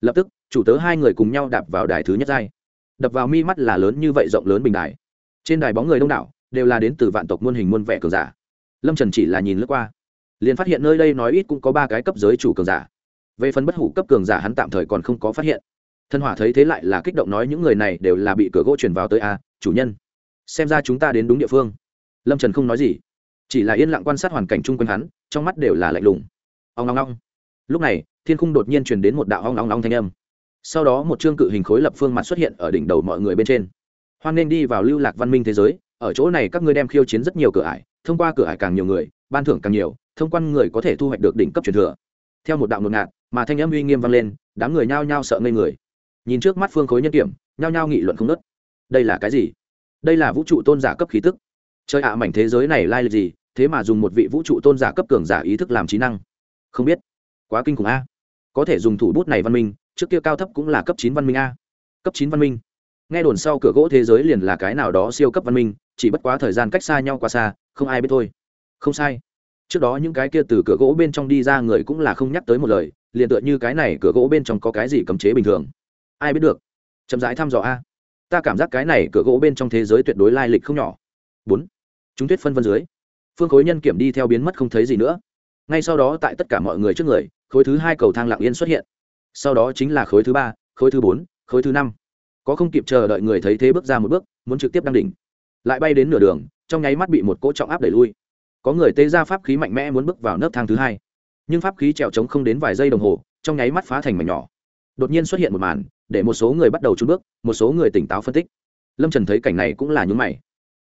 Lập tức chủ tớ hai người cùng nhau đạp vào đài thứ nhất giai. Đập vào mi mắt là lớn như vậy, rộng lớn bình đài. Trên đài bóng người đông đảo, đều là đến từ vạn tộc muôn hình muôn vẻ cường giả. Lâm trần chỉ là nhìn lướt qua, liền phát hiện nơi đây nói ít cũng có ba cái cấp giới chủ cường giả. Về phần bất hủ cấp cường giả hắn tạm thời còn không có phát hiện. Thân hỏa thấy thế lại là kích động nói những người này đều là bị cửa gỗ chuyển vào tới a, chủ nhân. Xem ra chúng ta đến đúng địa phương. Lâm trần không nói gì, chỉ là yên lặng quan sát hoàn cảnh chung quanh hắn, trong mắt đều là lạnh lùng. Ông long long lúc này, thiên khung đột nhiên truyền đến một đạo ong long long thanh âm sau đó một chương cự hình khối lập phương mặt xuất hiện ở đỉnh đầu mọi người bên trên. Hoan nên đi vào lưu lạc văn minh thế giới, ở chỗ này các ngươi đem khiêu chiến rất nhiều cửa ải, thông qua cửa ải càng nhiều người, ban thưởng càng nhiều, thông quan người có thể thu hoạch được đỉnh cấp truyền thừa. Theo một đạo ngột ngạt, mà thanh âm uy nghiêm vang lên, đám người nhao nhao sợ ngây người. Nhìn trước mắt phương khối nhân kiểm, nhao nhao nghị luận không nớt đây là cái gì? Đây là vũ trụ tôn giả cấp khí tức. Chơi ạ, mảnh thế giới này lai lịch gì? Thế mà dùng một vị vũ trụ tôn giả cấp cường giả ý thức làm trí năng. Không biết. Quá kinh khủng a. Có thể dùng thủ bút này văn minh trước kia cao thấp cũng là cấp chín văn minh a. Cấp chín văn minh. Nghe đồn sau cửa gỗ thế giới liền là cái nào đó siêu cấp văn minh, chỉ bất quá thời gian cách xa nhau quá xa, không ai biết thôi. Không sai. Trước đó những cái kia từ cửa gỗ bên trong đi ra người cũng là không nhắc tới một lời, liền tựa như cái này cửa gỗ bên trong có cái gì cấm chế bình thường. Ai biết được? Chậm rãi thăm dò a. Ta cảm giác cái này cửa gỗ bên trong thế giới tuyệt đối lai lịch không nhỏ. Bốn. Chúng tuyết phân vân dưới. Phương khối nhân kiểm đi theo biến mất không thấy gì nữa. Ngay sau đó tại tất cả mọi người trước người, khối thứ hai cầu thang lặng yên xuất hiện sau đó chính là khối thứ ba, khối thứ bốn, khối thứ năm. Có không kịp chờ đợi người thấy thế bước ra một bước, muốn trực tiếp đăng đỉnh. Lại bay đến nửa đường, trong nháy mắt bị một cỗ trọng áp đẩy lui. Có người tê ra pháp khí mạnh mẽ muốn bước vào nấc thang thứ hai. Nhưng pháp khí trèo trống không đến vài giây đồng hồ, trong nháy mắt phá thành mảnh nhỏ. Đột nhiên xuất hiện một màn, để một số người bắt đầu trốn bước, một số người tỉnh táo phân tích. Lâm trần thấy cảnh này cũng là nhúng mày.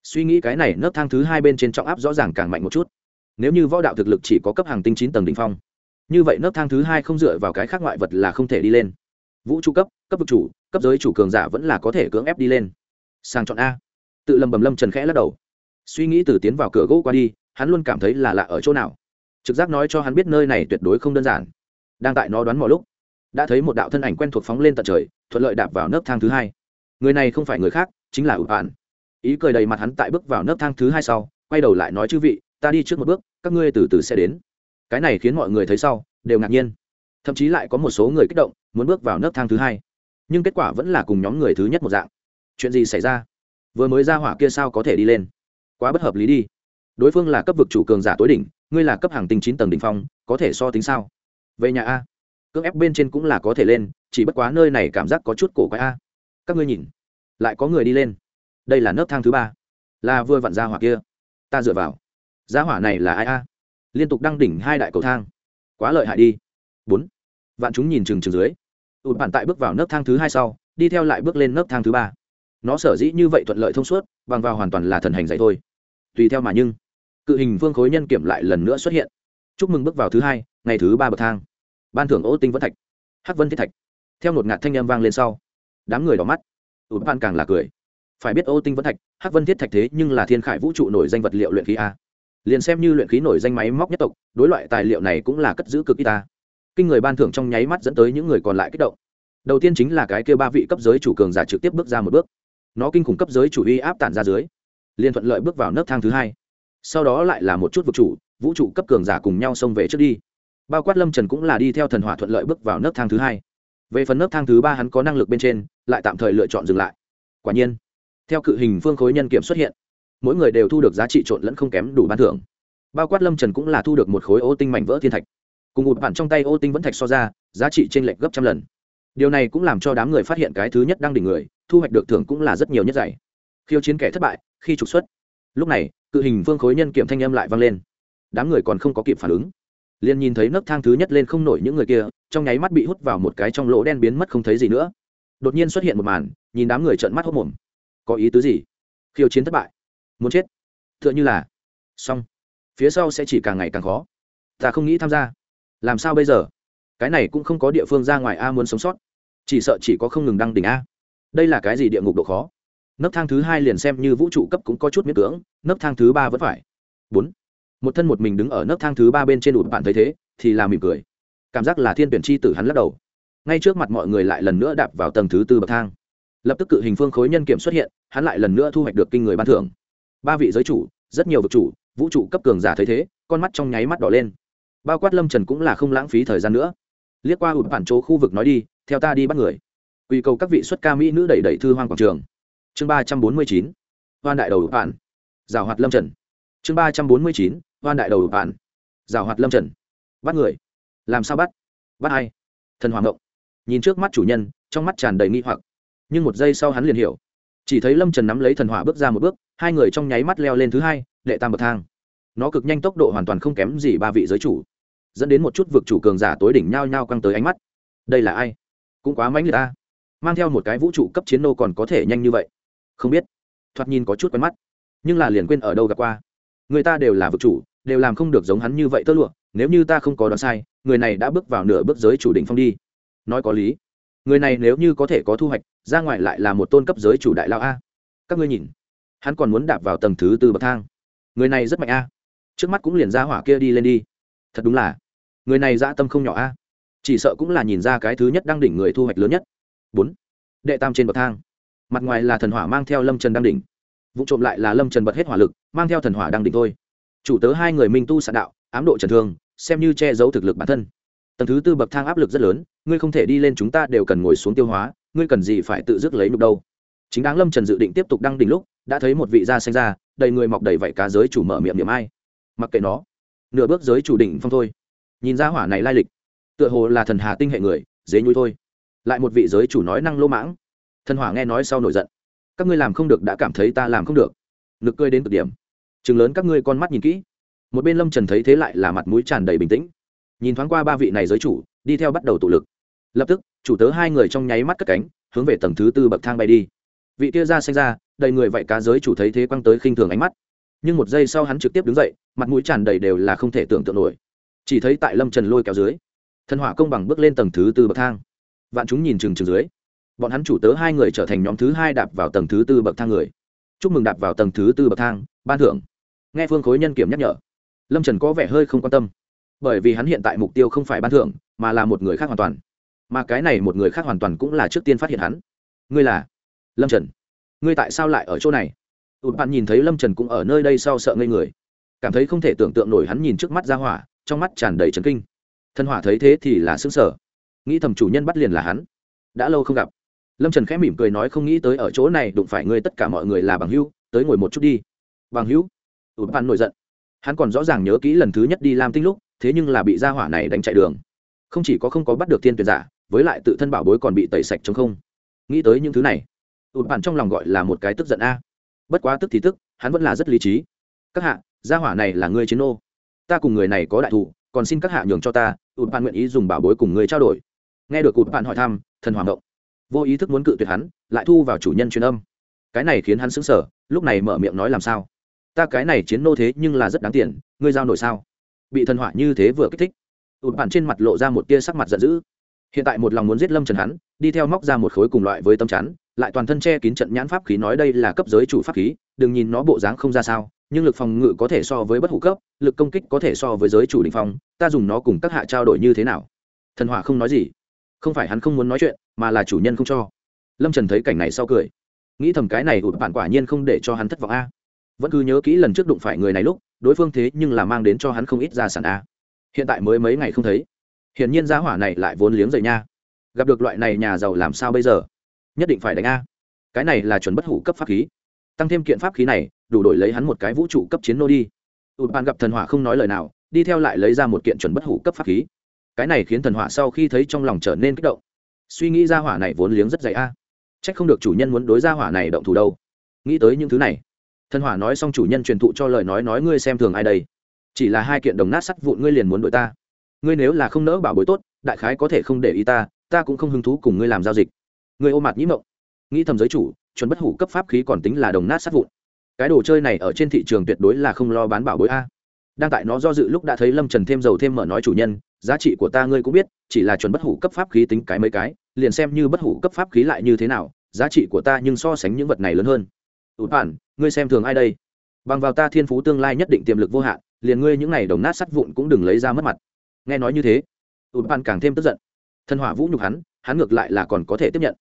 Suy nghĩ cái này nấc thang thứ hai bên trên trọng áp rõ ràng càng mạnh một chút. Nếu như võ đạo thực lực chỉ có cấp hàng tinh chín tầng đ ỉ n h phong như vậy nấc thang thứ hai không dựa vào cái khác ngoại vật là không thể đi lên. Vũ trụ cấp cấp vực chủ, cấp giới chủ cường giả vẫn là có thể cưỡng ép đi lên. Sang chọn a. Tự lầm bầm lâm trần khẽ lắc đầu. Suy nghĩ từ tiến vào cửa gỗ qua đi, hắn luôn cảm thấy là lạ ở chỗ nào. Trực giác nói cho hắn biết nơi này tuyệt đối không đơn giản. Đang tại nó đoán mọi lúc, đã thấy một đạo thân ảnh quen thuộc phóng lên tận trời, thuận lợi đạp vào nấc thang thứ hai. Người này không phải người khác, chính là ụp bạn ý cười đầy mặt hắn tại bước vào nấc thang thứ hai sau, quay đầu lại nói, chư vị, ta đi trước một bước, các ngươi từ từ sẽ đến cái này khiến mọi người thấy sau, đều ngạc nhiên. Thậm chí lại có một số người kích động, muốn bước vào nấc thang thứ hai. Nhưng kết quả vẫn là cùng nhóm người thứ nhất một dạng. Chuyện gì xảy ra? Vừa mới ra hỏa kia sao có thể đi lên? Quá bất hợp lý đi. Đối phương là cấp vực chủ cường giả tối đỉnh, ngươi là cấp hàng tinh chín tầng đ ỉ n h phong, có thể so tính sao? Về nhà a. Cước ép bên trên cũng là có thể lên, chỉ bất quá nơi này cảm giác có chút cổ quái a. Các ngươi nhìn. Lại có người đi lên. Đây là nấc thang thứ ba. Là vừa vặn ra hỏa kia. Ta dựa vào. Giá hỏa này là ai a? Liên tục đăng đỉnh hai đại cầu thang. Quá lợi hại đi. Bốn. Vạn chúng nhìn chừng chừng dưới. Ụt bản tại bước vào nấc thang thứ hai sau, đi theo lại bước lên nấc thang thứ ba. Nó sở dĩ như vậy thuận lợi thông suốt, bằng vào hoàn toàn là thần hành dạy thôi. Tùy theo mà nhưng, cự hình vương khối nhân kiểm lại lần nữa xuất hiện. Chúc mừng bước vào thứ hai, ngày thứ ba bậc thang. Ban thưởng ô tinh vẫn thạch, hắc vân thiết thạch. Theo một ngạt thanh â m vang lên sau, đám người đỏ mắt. Ụt bản càng là cười. Phải biết ô tinh vẫn thạch, hắc vân thiết thạch thế nhưng là thiên khải vũ trụ nổi danh vật liệu luyện khí a liền xem như luyện khí nổi danh máy móc nhất tộc, đối loại tài liệu này cũng là cất giữ cực y ta. Kinh người ban thưởng trong nháy mắt dẫn tới những người còn lại kích động. Đầu tiên chính là cái kêu ba vị cấp giới chủ cường giả trực tiếp bước ra một bước. Nó kinh khủng cấp giới chủ uy áp tản ra dưới, liền thuận lợi bước vào nấc thang thứ hai. Sau đó lại là một chút vực chủ, vũ trụ cấp cường giả cùng nhau xông về trước đi. Bao quát lâm trần cũng là đi theo thần hỏa thuận lợi bước vào nấc thang thứ hai. Về phần nấc thang thứ ba hắn có năng lực bên trên, lại tạm thời lựa chọn dừng lại. Quả nhiên, theo cự hình phương khối nhân kiểm xuất hiện mỗi người đều thu được giá trị trộn lẫn không kém đủ ban thưởng. Bao quát lâm trần cũng là thu được một khối ô tinh mảnh vỡ thiên thạch. Cùng một bản trong tay ô tinh vẫn thạch so ra, giá trị t r ê n lệch gấp trăm lần. Điều này cũng làm cho đám người phát hiện cái thứ nhất đang đỉnh người, thu hoạch được thưởng cũng là rất nhiều nhất dạy. Khiêu chiến kẻ thất bại, khi trục xuất. Lúc này, cự hình phương khối nhân kiểm thanh âm lại vang lên. Đám người còn không có kịp phản ứng. Liền nhìn thấy nấc thang thứ nhất lên không nổi những người kia, trong nháy mắt bị hút vào một cái trong lỗ đen biến mất không thấy gì nữa. Đột nhiên xuất hiện một màn, nhìn đám người trợn mắt hốc mồm. Có ý tứ gì? Khiêu chiến thất bại muốn chết. T h ư ợ n h ư là, xong. Phía sau sẽ chỉ càng ngày càng khó. Ta không nghĩ tham gia. Làm sao bây giờ? Cái này cũng không có địa phương ra ngoài a muốn sống sót. Chỉ sợ chỉ có không ngừng đăng đỉnh a. Đây là cái gì địa ngục độ khó? Nấc thang thứ hai liền xem như vũ trụ cấp cũng có chút miễn cưỡng, nấc thang thứ ba vẫn phải. Bốn. Một thân một mình đứng ở nấc thang thứ ba bên trên ụt bạn thấy thế, thì là mỉm cười. Cảm giác là thiên tuyển chi tử hắn lắc đầu. Ngay trước mặt mọi người lại lần nữa đạp vào tầng thứ tư bậc thang. Lập tức cự hình phương khối nhân kiểm xuất hiện, hắn lại lần nữa thu hoạch được kinh người ban thưởng ba vị giới chủ, rất nhiều vực chủ, vũ trụ cấp cường giả thấy thế, con mắt trong nháy mắt đỏ lên. Bao quát lâm trần cũng là không lãng phí thời gian nữa. Liếc qua ụt bản chỗ khu vực nói đi, theo ta đi bắt người. Quy cầu các vị xuất ca mỹ nữ đẩy đẩy thư hoang quảng trường. Chương ba trăm bốn mươi chín, hoan đại đầu hụt bản. Rào hoạt lâm trần. Chương ba trăm bốn mươi chín, hoan đại đầu hụt bản. Rào hoạt lâm trần. Bắt người. Làm sao bắt? Bắt ai? Thần hoàng ngộng. Nhìn trước mắt chủ nhân, trong mắt tràn đầy nghi hoặc. Nhưng một giây sau hắn liền hiểu. Chỉ thấy lâm trần nắm lấy thần hỏa bước ra một bước hai người trong nháy mắt leo lên thứ hai, đệ tam bậc thang. Nó cực nhanh tốc độ hoàn toàn không kém gì ba vị giới chủ. Dẫn đến một chút vực chủ cường giả tối đỉnh nhao nhao căng tới ánh mắt. Đây là ai? Cũng quá mãnh người ta. Mang theo một cái vũ trụ cấp chiến nô còn có thể nhanh như vậy? Không biết. Thoạt nhìn có chút quen mắt. Nhưng là liền quên ở đâu gặp qua. Người ta đều là vực chủ, đều làm không được giống hắn như vậy tơ lụa. Nếu như ta không có đoán sai, người này đã bước vào nửa bước giới chủ đỉnh phong đi. Nói có lý. Người này nếu như có thể có thu hoạch, ra ngoài lại là một tôn cấp giới chủ đại lao a. Các ngươi nhìn hắn còn muốn đạp vào tầng thứ tư bậc thang. Người này rất mạnh a. Trước mắt cũng liền ra hỏa kia đi lên đi. Thật đúng là. Người này dã tâm không nhỏ a. Chỉ sợ cũng là nhìn ra cái thứ nhất đang đỉnh người thu hoạch lớn nhất. Bốn. Đệ tam trên bậc thang. Mặt ngoài là thần hỏa mang theo lâm trần đăng đỉnh. Vụ trộm lại là lâm trần bật hết hỏa lực, mang theo thần hỏa đăng đỉnh thôi. Chủ tớ hai người minh tu sạn đạo, ám độ trần thương, xem như che giấu thực lực bản thân. Tầng thứ tư bậc thang áp lực rất lớn, ngươi không thể đi lên chúng ta đều cần ngồi xuống tiêu hóa, ngươi cần gì phải tự dứt lấy nhục đâu. Chính đáng lâm trần dự định tiếp tục đăng đỉnh lúc đã thấy một vị da xanh ra, đầy người mọc đầy vảy cá giới chủ mở miệng niệm ai. Mặc kệ nó, nửa bước giới chủ đỉnh phong thôi. Nhìn ra hỏa này lai lịch, tựa hồ là thần hà tinh hệ người, dế nhui thôi. Lại một vị giới chủ nói năng lô mãng. Thần hỏa nghe nói sau nổi giận. Các ngươi làm không được đã cảm thấy ta làm không được. Nực cười đến cực điểm. Chừng lớn các ngươi con mắt nhìn kỹ. Một bên lâm trần thấy thế lại là mặt mũi tràn đầy bình tĩnh. Nhìn thoáng qua ba vị này giới chủ, đi theo bắt đầu tụ lực. Lập tức, chủ tớ hai người trong nháy mắt cất cánh, hướng về tầng thứ tư bậc thang bay đi vị kia ra xanh ra, đầy người vậy cá giới chủ thấy thế quăng tới khinh thường ánh mắt. Nhưng một giây sau hắn trực tiếp đứng dậy, mặt mũi tràn đầy đều là không thể tưởng tượng nổi. Chỉ thấy tại lâm trần lôi kéo dưới, thần hỏa công bằng bước lên tầng thứ tư bậc thang. Vạn chúng nhìn chừng chừng dưới, bọn hắn chủ tớ hai người trở thành nhóm thứ hai đạp vào tầng thứ tư bậc thang người. Chúc mừng đạp vào tầng thứ tư bậc thang, ban thưởng. Nghe phương khối nhân kiểm nhắc nhở, lâm trần có vẻ hơi không quan tâm. Bởi vì hắn hiện tại mục tiêu không phải ban thưởng, mà là một người khác hoàn toàn. Mà cái này một người khác hoàn toàn cũng là trước tiên phát hiện hắn. Ngươi là? Lâm trần ngươi tại sao lại ở chỗ này ụt bạn nhìn thấy lâm trần cũng ở nơi đây sau sợ ngây người cảm thấy không thể tưởng tượng nổi hắn nhìn trước mắt ra hỏa trong mắt tràn đầy trấn kinh thân hỏa thấy thế thì là xứng sở nghĩ thầm chủ nhân bắt liền là hắn đã lâu không gặp lâm trần khẽ mỉm cười nói không nghĩ tới ở chỗ này đụng phải ngươi tất cả mọi người là bằng hữu tới ngồi một chút đi bằng hữu ụt bạn nổi giận hắn còn rõ ràng nhớ kỹ lần thứ nhất đi lam tinh lúc thế nhưng là bị gia hỏa này đánh chạy đường không chỉ có không có bắt được thiên tuyệt giả với lại tự thân bảo bối còn bị tẩy sạch chống không nghĩ tới những thứ này ụt bản trong lòng gọi là một cái tức giận a. Bất quá tức thì tức, hắn vẫn là rất lý trí. Các hạ, gia hỏa này là người chiến ô ta cùng người này có đại thụ còn xin các hạ nhường cho ta, ụt bản nguyện ý dùng bảo bối cùng người trao đổi. Nghe được ụt bản hỏi thăm, thần hoàng động. Vô ý thức muốn cự tuyệt hắn, lại thu vào chủ nhân truyền âm. Cái này khiến hắn sững sờ, lúc này mở miệng nói làm sao? Ta cái này chiến nô thế nhưng là rất đáng tiền, ngươi giao nổi sao? Bị thần hỏa như thế vừa kích thích. Ụt bản trên mặt lộ ra một tia sắc mặt giận dữ. Hiện tại một lòng muốn giết lâm trần hắn, đi theo móc ra một khối cùng loại với tâm chắn lại toàn thân che kín trận nhãn pháp khí nói đây là cấp giới chủ pháp khí, đừng nhìn nó bộ dáng không ra sao, nhưng lực phòng ngự có thể so với bất hủ cấp, lực công kích có thể so với giới chủ đình phong, ta dùng nó cùng các hạ trao đổi như thế nào? Thần hỏa không nói gì. Không phải hắn không muốn nói chuyện, mà là chủ nhân không cho. Lâm trần thấy cảnh này sau cười. Nghĩ thầm cái này ụt bạn quả nhiên không để cho hắn thất vọng a. Vẫn cứ nhớ kỹ lần trước đụng phải người này lúc, đối phương thế nhưng là mang đến cho hắn không ít gia sản a. Hiện tại mới mấy ngày không thấy. Hiển nhiên giá hỏa này lại vốn liếng dậy nha. Gặp được loại này nhà giàu làm sao bây giờ? Nhất định phải đánh a. Cái này là chuẩn bất hủ cấp pháp khí. Tăng thêm kiện pháp khí này, đủ đổi lấy hắn một cái vũ trụ cấp chiến nô đi. Ụt bạn gặp thần hỏa không nói lời nào, đi theo lại lấy ra một kiện chuẩn bất hủ cấp pháp khí. Cái này khiến thần hỏa sau khi thấy trong lòng trở nên kích động. Suy nghĩ ra hỏa này vốn liếng rất dày a. C h ắ c không được chủ nhân muốn đối ra hỏa này động thủ đâu. Nghĩ tới những thứ này, thần hỏa nói xong chủ nhân truyền thụ cho lời nói nói ngươi xem thường ai đây. Chỉ là hai kiện đồng nát sắt vụn ngươi liền muốn đội ta. Ngươi nếu là không nỡ bảo bối tốt, đại khái có thể không để ý ta ta cũng không hứng thú cùng ngươi làm giao dịch ngươi ô mặt nhĩ mộng. Nghĩ thầm giới chủ, chuẩn bất hủ cấp pháp khí còn tính là đồng nát sát vụn. Cái đồ chơi này ở trên thị trường tuyệt đối là không lo bán bảo bối a. Đang tại nó do dự lúc đã thấy lâm trần thêm dầu thêm mở nói chủ nhân, giá trị của ta ngươi cũng biết, chỉ là chuẩn bất hủ cấp pháp khí tính cái mấy cái, liền xem như bất hủ cấp pháp khí lại như thế nào, giá trị của ta nhưng so sánh những vật này lớn hơn. Ụt bản ngươi xem thường ai đây? Bằng vào ta thiên phú tương lai nhất định tiềm lực vô hạn, liền ngươi những n à y đồng nát sắt vụn cũng đừng lấy ra mất mặt. Nghe nói như thế ụt bản càng thêm tức giận. Thân hỏa vũ nhục hắn hắn ngược lại là còn có thể tiếp nhận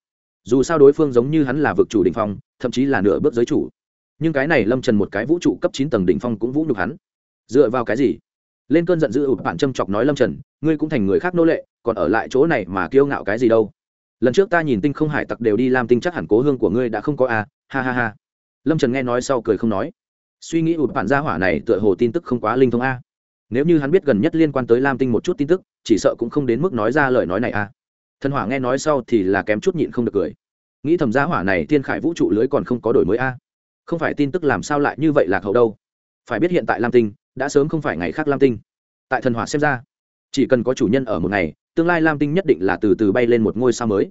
dù sao đối phương giống như hắn là vực chủ đ ỉ n h phong, thậm chí là nửa bước giới chủ. Nhưng cái này lâm trần một cái vũ trụ cấp chín tầng đ ỉ n h phong cũng vũ nhục hắn. Dựa vào cái gì? Lên cơn giận dữ ụt bản châm chọc nói lâm trần, ngươi cũng thành người khác nô lệ, còn ở lại chỗ này mà kiêu ngạo cái gì đâu? Lần trước ta nhìn tinh không hải tặc đều đi làm tinh chắc hẳn cố hương của ngươi đã không có à? ha ha ha. Lâm trần nghe nói sau cười không nói. Suy nghĩ ụt bản gia hỏa này tựa hồ tin tức không quá linh thông a. Nếu như hắn biết gần nhất liên quan tới lam tinh một chút tin tức, chỉ sợ cũng không đến mức nói ra lời nói này a thần hỏa nghe nói sau thì là kém chút nhịn không được cười. Nghĩ thầm giá hỏa này thiên khải vũ trụ lưới còn không có đổi mới a. Không phải tin tức làm sao lại như vậy lạc hậu đâu. Phải biết hiện tại lam tinh, đã sớm không phải ngày khác lam tinh. Tại thần hỏa xem ra, chỉ cần có chủ nhân ở một ngày, tương lai lam tinh nhất định là từ từ bay lên một ngôi sao mới.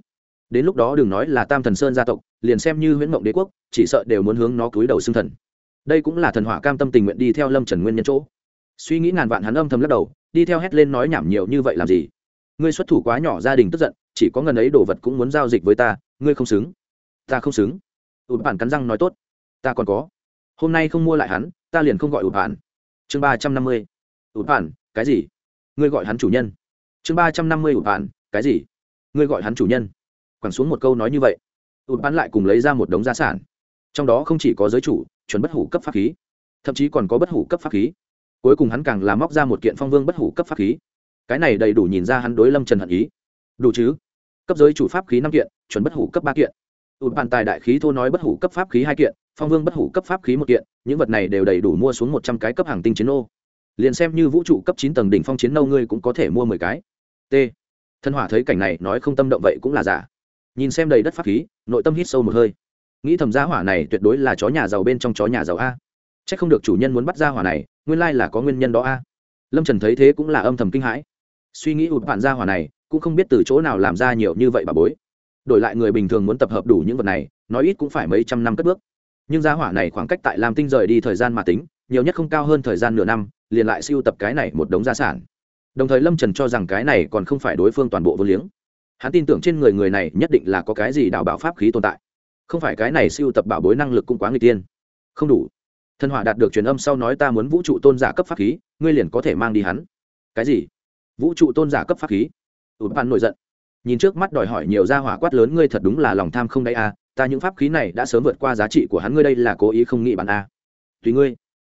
Đến lúc đó đừng nói là tam thần sơn gia tộc, liền xem như huyễn mộng đế quốc, chỉ sợ đều muốn hướng nó cúi đầu xưng thần. Đây cũng là thần hỏa cam tâm tình nguyện đi theo lâm trần nguyên nhân chỗ. Suy nghĩ ngàn vạn hắn âm thầm lắc đầu, đi theo hét lên nói nhảm nhiều như vậy làm gì? Ngươi xuất thủ quá nhỏ gia đình tức giận, chỉ có ngần ấy đồ vật cũng muốn giao dịch với ta, ngươi không xứng. Ta không xứng. Ụt bản cắn răng nói tốt. Ta còn có. Hôm nay không mua lại hắn, ta liền không gọi ụt bản. Chương ba trăm năm mươi. Ụt bản, cái gì? Ngươi gọi hắn chủ nhân. Chương ba trăm năm mươi, ụt bản, cái gì? Ngươi gọi hắn chủ nhân. Quẳng xuống một câu nói như vậy, ụt bản lại cùng lấy ra một đống gia sản. Trong đó không chỉ có giới chủ, chuẩn bất hủ cấp pháp khí, thậm chí còn có bất hủ cấp pháp khí. Cuối cùng hắn càng làm móc ra một kiện phong vương bất hủ cấp pháp khí cái này đầy đủ nhìn ra hắn đối lâm trần hận ý. Đủ chứ? Cấp giới chủ pháp khí năm kiện, chuẩn bất hủ cấp ba kiện. Ụt bàn tài đại khí thô nói bất hủ cấp pháp khí hai kiện, phong vương bất hủ cấp pháp khí một kiện, những vật này đều đầy đủ mua xuống một trăm cái cấp hàng tinh chiến ô liền xem như vũ trụ cấp chín tầng đỉnh phong chiến nâu ngươi cũng có thể mua mười cái. T. Thân hỏa thấy cảnh này nói không tâm động vậy cũng là giả. Nhìn xem đầy đất pháp khí, nội tâm hít sâu một hơi. Nghĩ thầm gia hỏa này tuyệt đối là chó nhà giàu bên trong chó nhà giàu a. C h ắ c không được chủ nhân muốn bắt gia hỏa này, nguyên lai là có nguyên nhân đó a. Lâm trần thấy thế cũng là âm thầm kinh hãi suy nghĩ ụt bạn gia hỏa này, cũng không biết từ chỗ nào làm ra nhiều như vậy bà bối. Đổi lại người bình thường muốn tập hợp đủ những vật này, nói ít cũng phải mấy trăm năm cất bước. Nhưng gia hỏa này khoảng cách tại làm tinh rời đi thời gian mà tính, nhiều nhất không cao hơn thời gian nửa năm, liền lại siêu tập cái này một đống gia sản. Đồng thời lâm trần cho rằng cái này còn không phải đối phương toàn bộ vô liếng. Hắn tin tưởng trên người người này nhất định là có cái gì đào bảo pháp khí tồn tại. Không phải cái này siêu tập bảo bối năng lực cũng quá người tiên. Không đủ. Thần hỏa đạt được truyền âm sau nói ta muốn vũ trụ tôn giả cấp pháp khí, ngươi liền có thể mang đi hắn. Cái gì? Vũ trụ tôn giả cấp pháp khí. Ụt pan nổi giận. Nhìn trước mắt đòi hỏi nhiều ra hỏa quát lớn ngươi thật đúng là lòng tham không đ ấ y à, ta những pháp khí này đã sớm vượt qua giá trị của hắn ngươi đây là cố ý không nghĩ bản a. À. tùy ngươi.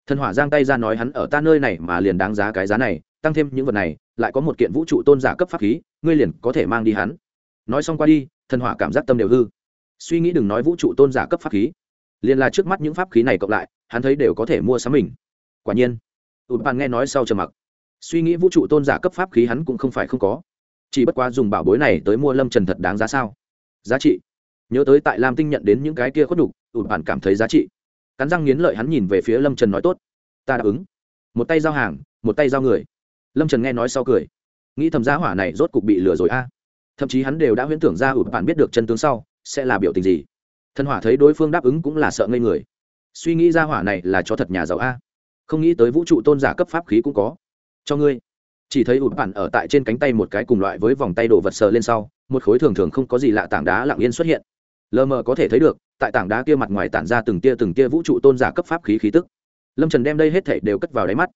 Thần hỏa giang tay ra nói hắn ở ta nơi này mà liền đáng giá cái giá này tăng thêm những vật này lại có một kiện vũ trụ tôn giả cấp pháp khí ngươi liền có thể mang đi hắn. Nói xong qua đi thần hỏa cảm giác tâm đều hư. Suy nghĩ đừng nói vũ trụ tôn giả cấp pháp khí. Liền là trước mắt những pháp khí này cộng lại hắn thấy đều có thể mua sắm mình. Quả nhiên ụt bàn nghe nói sau trầm mặc suy nghĩ vũ trụ tôn giả cấp pháp khí hắn cũng không phải không có. Chỉ bất quá dùng bảo bối này tới mua lâm trần thật đáng giá sao? Giá trị. Nhớ tới tại lam tinh nhận đến những cái kia khuất đục ụt bản cảm thấy giá trị. Cắn răng nghiến lợi hắn nhìn về phía lâm trần nói tốt. Ta đáp ứng. Một tay giao hàng, một tay giao người. Lâm trần nghe nói sau cười. Nghĩ thầm giá hỏa này rốt cục bị lừa rồi a. Thậm chí hắn đều đã huyễn tưởng ra ụt bản biết được chân tướng sau, sẽ là biểu tình gì. Thân hỏa thấy đối phương đáp ứng cũng là sợ ngây người. Suy nghĩ ra hỏa này là cho thật nhà giàu a. Không nghĩ tới vũ trụ tôn giả cấp pháp khí cũng có cho ngươi. Chỉ thấy ụt bản ở tại trên cánh tay một cái cùng loại với vòng tay đồ vật sờ lên sau, một khối thường thường không có gì lạ tảng đá lặng yên xuất hiện. Lờ mờ có thể thấy được, tại tảng đá kia mặt ngoài tản ra từng tia từng tia vũ trụ tôn giả cấp pháp khí khí tức. Lâm trần đem đây hết thể đều cất vào đáy mắt.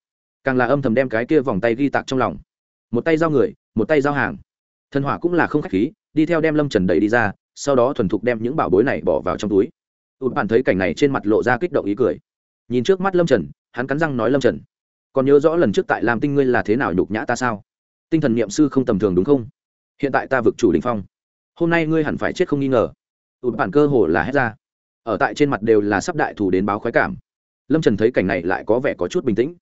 Càng là âm thầm đem cái kia vòng tay ghi tạc trong lòng. Một tay giao người, một tay giao hàng. Thần hỏa cũng là không k h á c h khí, đi theo đem lâm trần đẩy đi ra, sau đó thuần thục đem những bảo bối này bỏ vào trong túi. Ụt bản thấy cảnh này trên mặt lộ ra kích động ý cười. Nhìn trước mắt lâm trần, hắn cắn răng nói lâm trần còn nhớ rõ lần trước tại làm tinh ngươi là thế nào nhục nhã ta sao? Tinh thần n i ệ m sư không tầm thường đúng không? Hiện tại ta vực chủ đình phong. Hôm nay ngươi hẳn phải chết không nghi ngờ. Ụt bản cơ hồ là hết ra. Ở tại trên mặt đều là sắp đại thủ đến báo khoái cảm. Lâm trần thấy cảnh này lại có vẻ có chút bình tĩnh,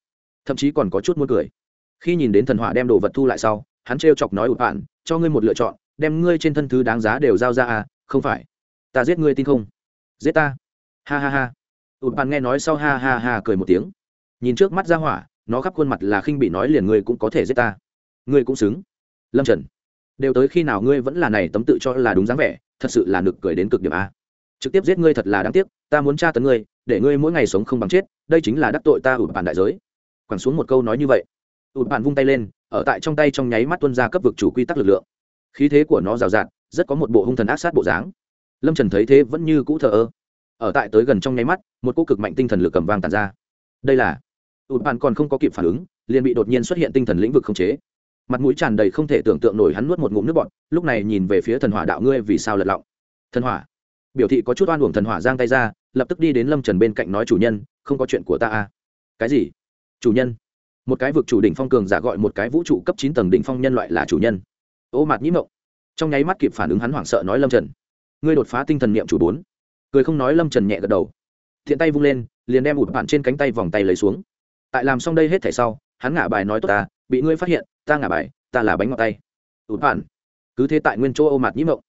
thậm chí còn có chút muốn cười. Khi nhìn đến thần hỏa đem đồ vật thu lại sau, hắn trêu chọc nói ụt bản, cho ngươi một lựa chọn, đem ngươi trên thân thứ đáng giá đều giao ra à không phải. Ta giết ngươi tin không? Giết ta. Ha ha ha. Ụt bản nghe nói sau ha ha ha cười một tiếng. Nhìn trước mắt ra hỏa nó khắp khuôn mặt là khinh bị nói liền ngươi cũng có thể giết ta. Ngươi cũng xứng. Lâm trần, đều tới khi nào ngươi vẫn là này tấm tự cho là đúng dáng vẻ, thật sự là nực cười đến cực điểm a. Trực tiếp giết ngươi thật là đáng tiếc, ta muốn tra tấn ngươi, để ngươi mỗi ngày sống không bằng chết, đây chính là đắc tội ta ụt bản đại giới. Quẳng xuống một câu nói như vậy ụt bản vung tay lên, ở tại trong tay trong nháy mắt tuân ra cấp vực chủ quy tắc lực lượng. Khí thế của nó rào rạt, rất có một bộ hung thần ác sát bộ dáng. Lâm trần thấy thế vẫn như cũ thờ ơ. Ở tại tới gần trong nháy mắt, một cô cực mạnh tinh thần lực cầm vang tàn ra. Đây là ụt bạn còn không có kịp phản ứng, liền bị đột nhiên xuất hiện tinh thần lĩnh vực không chế. Mặt mũi tràn đầy không thể tưởng tượng nổi hắn nuốt một ngụm nước bọt, lúc này nhìn về phía thần hỏa đạo ngươi vì sao lật lọng. Thần hỏa? Biểu thị có chút oan uổng thần hỏa giang tay ra, lập tức đi đến lâm trần bên cạnh nói, chủ nhân, không có chuyện của ta à? Cái gì? Chủ nhân. Một cái vực chủ đỉnh phong cường giả gọi một cái vũ trụ cấp chín tầng đỉnh phong nhân loại là chủ nhân. Ô mạt nhĩ mộng. Trong nháy mắt kịp phản ứng hắn hoảng sợ nói, lâm trần, ngươi đột phá tinh thần niệm chủ bốn. Cười không nói, lâm trần nhẹ gật đầu. Thiện tay vung lên, liền đem ụt bạn trên cánh tay vòng tay lấy xuống tại làm xong đây hết thảy sau, hắn ngả bài nói tốt ta, bị ngươi phát hiện, ta ngả bài, ta là bánh ngọt tay. Ụt bạn cứ thế tại nguyên chỗ ô mạt nhĩ mộng.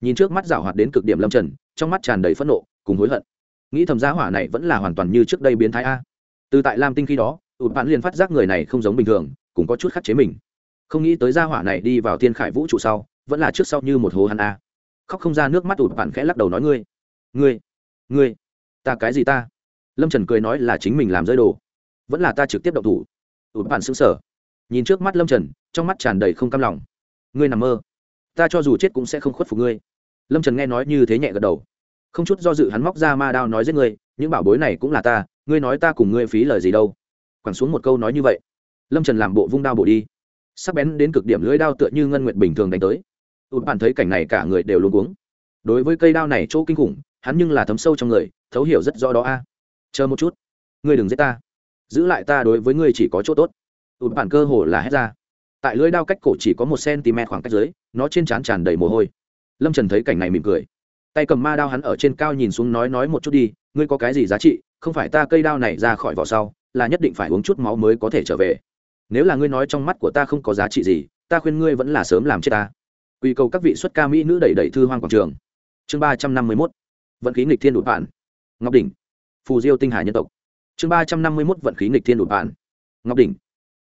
Nhìn trước mắt rảo hoạt đến cực điểm lâm trần, trong mắt tràn đầy phẫn nộ, cùng hối hận. Nghĩ thầm giá hỏa này vẫn là hoàn toàn như trước đây biến thái a. Từ tại lam tinh khi đó ụt bạn liền phát giác người này không giống bình thường, cũng có chút khắc chế mình. Không nghĩ tới gia hỏa này đi vào thiên khải vũ trụ sau, vẫn là trước sau như một hố hắn a. Khóc không ra nước mắt ụt bạn khẽ lắc đầu nói ngươi ngươi ngươi, ta cái gì ta? Lâm trần cười nói là chính mình làm rơi đồ vẫn là ta trực tiếp động thủ. Ụt bạn xứng sở nhìn trước mắt lâm trần, trong mắt tràn đầy không cam lòng. Ngươi nằm mơ. Ta cho dù chết cũng sẽ không khuất phục ngươi. Lâm trần nghe nói như thế nhẹ gật đầu. Không chút do dự hắn móc ra ma đao nói giết ngươi, những bảo bối này cũng là ta, ngươi nói ta cùng ngươi phí lời gì đâu. Quẳng xuống một câu nói như vậy, lâm trần làm bộ vung đao bổ đi. Sắc bén đến cực điểm lưỡi đao tựa như ngân nguyệt bình thường đánh tới. Ụt bạn thấy cảnh này cả người đều luôn cuống. Đối với cây đao này chỗ kinh khủng, hắn nhưng là thấm sâu trong người, thấu hiểu rất rõ đó a. Chờ một chút. Ngươi đừng giết ta giữ lại ta đối với ngươi chỉ có chỗ tốt. Ụt bản cơ hồ là hết ra. Tại lưỡi đao cách cổ chỉ có một cm khoảng cách dưới, nó trên trán tràn đầy mồ hôi. Lâm trần thấy cảnh này mỉm cười. Tay cầm ma đao hắn ở trên cao nhìn xuống nói nói một chút đi, ngươi có cái gì giá trị, không phải ta cây đao này ra khỏi vỏ sau, là nhất định phải uống chút máu mới có thể trở về. Nếu là ngươi nói trong mắt của ta không có giá trị gì, ta khuyên ngươi vẫn là sớm làm chết ta. Quy cầu các vị xuất ca mỹ nữ đẩy đẩy thư hoang quảng trường. Chương ba trăm năm mươi mốt. Vận khí nghịch thiên đột bản ngọc đỉnh. Phù diêu tinh hà nhân tộc chương ba trăm năm mươi mốt vận khí nghịch thiên đột bản ngọc đỉnh,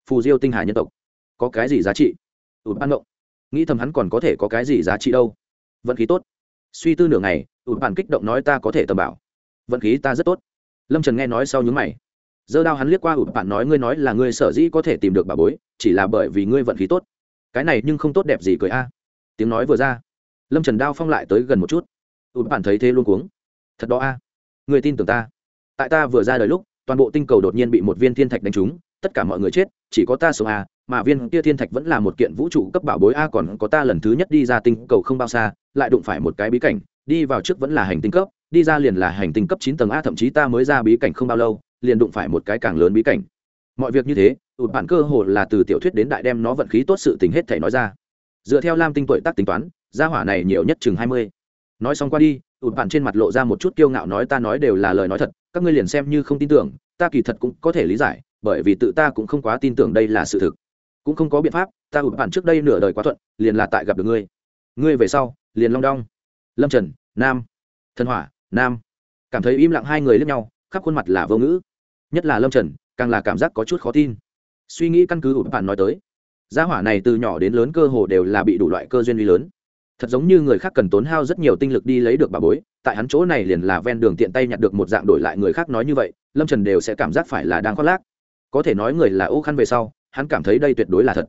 phù diêu tinh hà nhân tộc. Có cái gì giá trị? Ụt ban ngộng nghĩ thầm hắn còn có thể có cái gì giá trị đâu? Vận khí tốt. Suy tư nửa ngày ụt bản kích động nói ta có thể tầm bảo. Vận khí ta rất tốt. Lâm trần nghe nói sau nhúng mày. Dơ đao hắn liếc qua ụt bản nói ngươi nói là ngươi sở dĩ có thể tìm được bà bối, chỉ là bởi vì ngươi vận khí tốt. Cái này nhưng không tốt đẹp gì cười a. Tiếng nói vừa ra, lâm trần đao phong lại tới gần một chút. Ụt bản thấy thế luôn cuống. Thật đó a. Người tin tưởng ta. Tại ta vừa ra đời lúc toàn bộ tinh cầu đột nhiên bị một viên thiên thạch đánh trúng, tất cả mọi người chết, chỉ có ta sống a mà viên kia thiên thạch vẫn là một kiện vũ trụ cấp bảo bối a, còn có ta lần thứ nhất đi ra tinh cầu không bao xa, lại đụng phải một cái bí cảnh, đi vào trước vẫn là hành tinh cấp, đi ra liền là hành tinh cấp chín tầng a, thậm chí ta mới ra bí cảnh không bao lâu, liền đụng phải một cái càng lớn bí cảnh. Mọi việc như thế, ụt bản cơ hồ là từ tiểu thuyết đến đại đem nó vận khí tốt sự tình hết thể nói ra. Dựa theo lam tinh tuổi tác tính toán, gia hỏa này nhiều nhất chừng hai mươi. Nói xong qua đi ụt bản trên mặt lộ ra một chút kiêu ngạo nói ta nói đều là lời nói thật, các ngươi liền xem như không tin tưởng, ta kỳ thật cũng có thể lý giải, bởi vì tự ta cũng không quá tin tưởng đây là sự thực. Cũng không có biện pháp, ta ụt bản trước đây nửa đời quá thuận, liền là tại gặp được ngươi. Ngươi về sau, liền long đong, lâm trần, nam, thần hỏa, nam. Cảm thấy im lặng hai người lướt nhau, khắp khuôn mặt là vô ngữ. Nhất là lâm trần, càng là cảm giác có chút khó tin. Suy nghĩ căn cứ ụt bản nói tới, gia hỏa này từ nhỏ đến lớn cơ hồ đều là bị đủ loại cơ duyên uy lớn thật giống như người khác cần tốn hao rất nhiều tinh lực đi lấy được bà bối, tại hắn chỗ này liền là ven đường tiện tay nhặt được một dạng đổi lại người khác nói như vậy, lâm trần đều sẽ cảm giác phải là đang khoác lác. Có thể nói người là ô khăn về sau, hắn cảm thấy đây tuyệt đối là thật.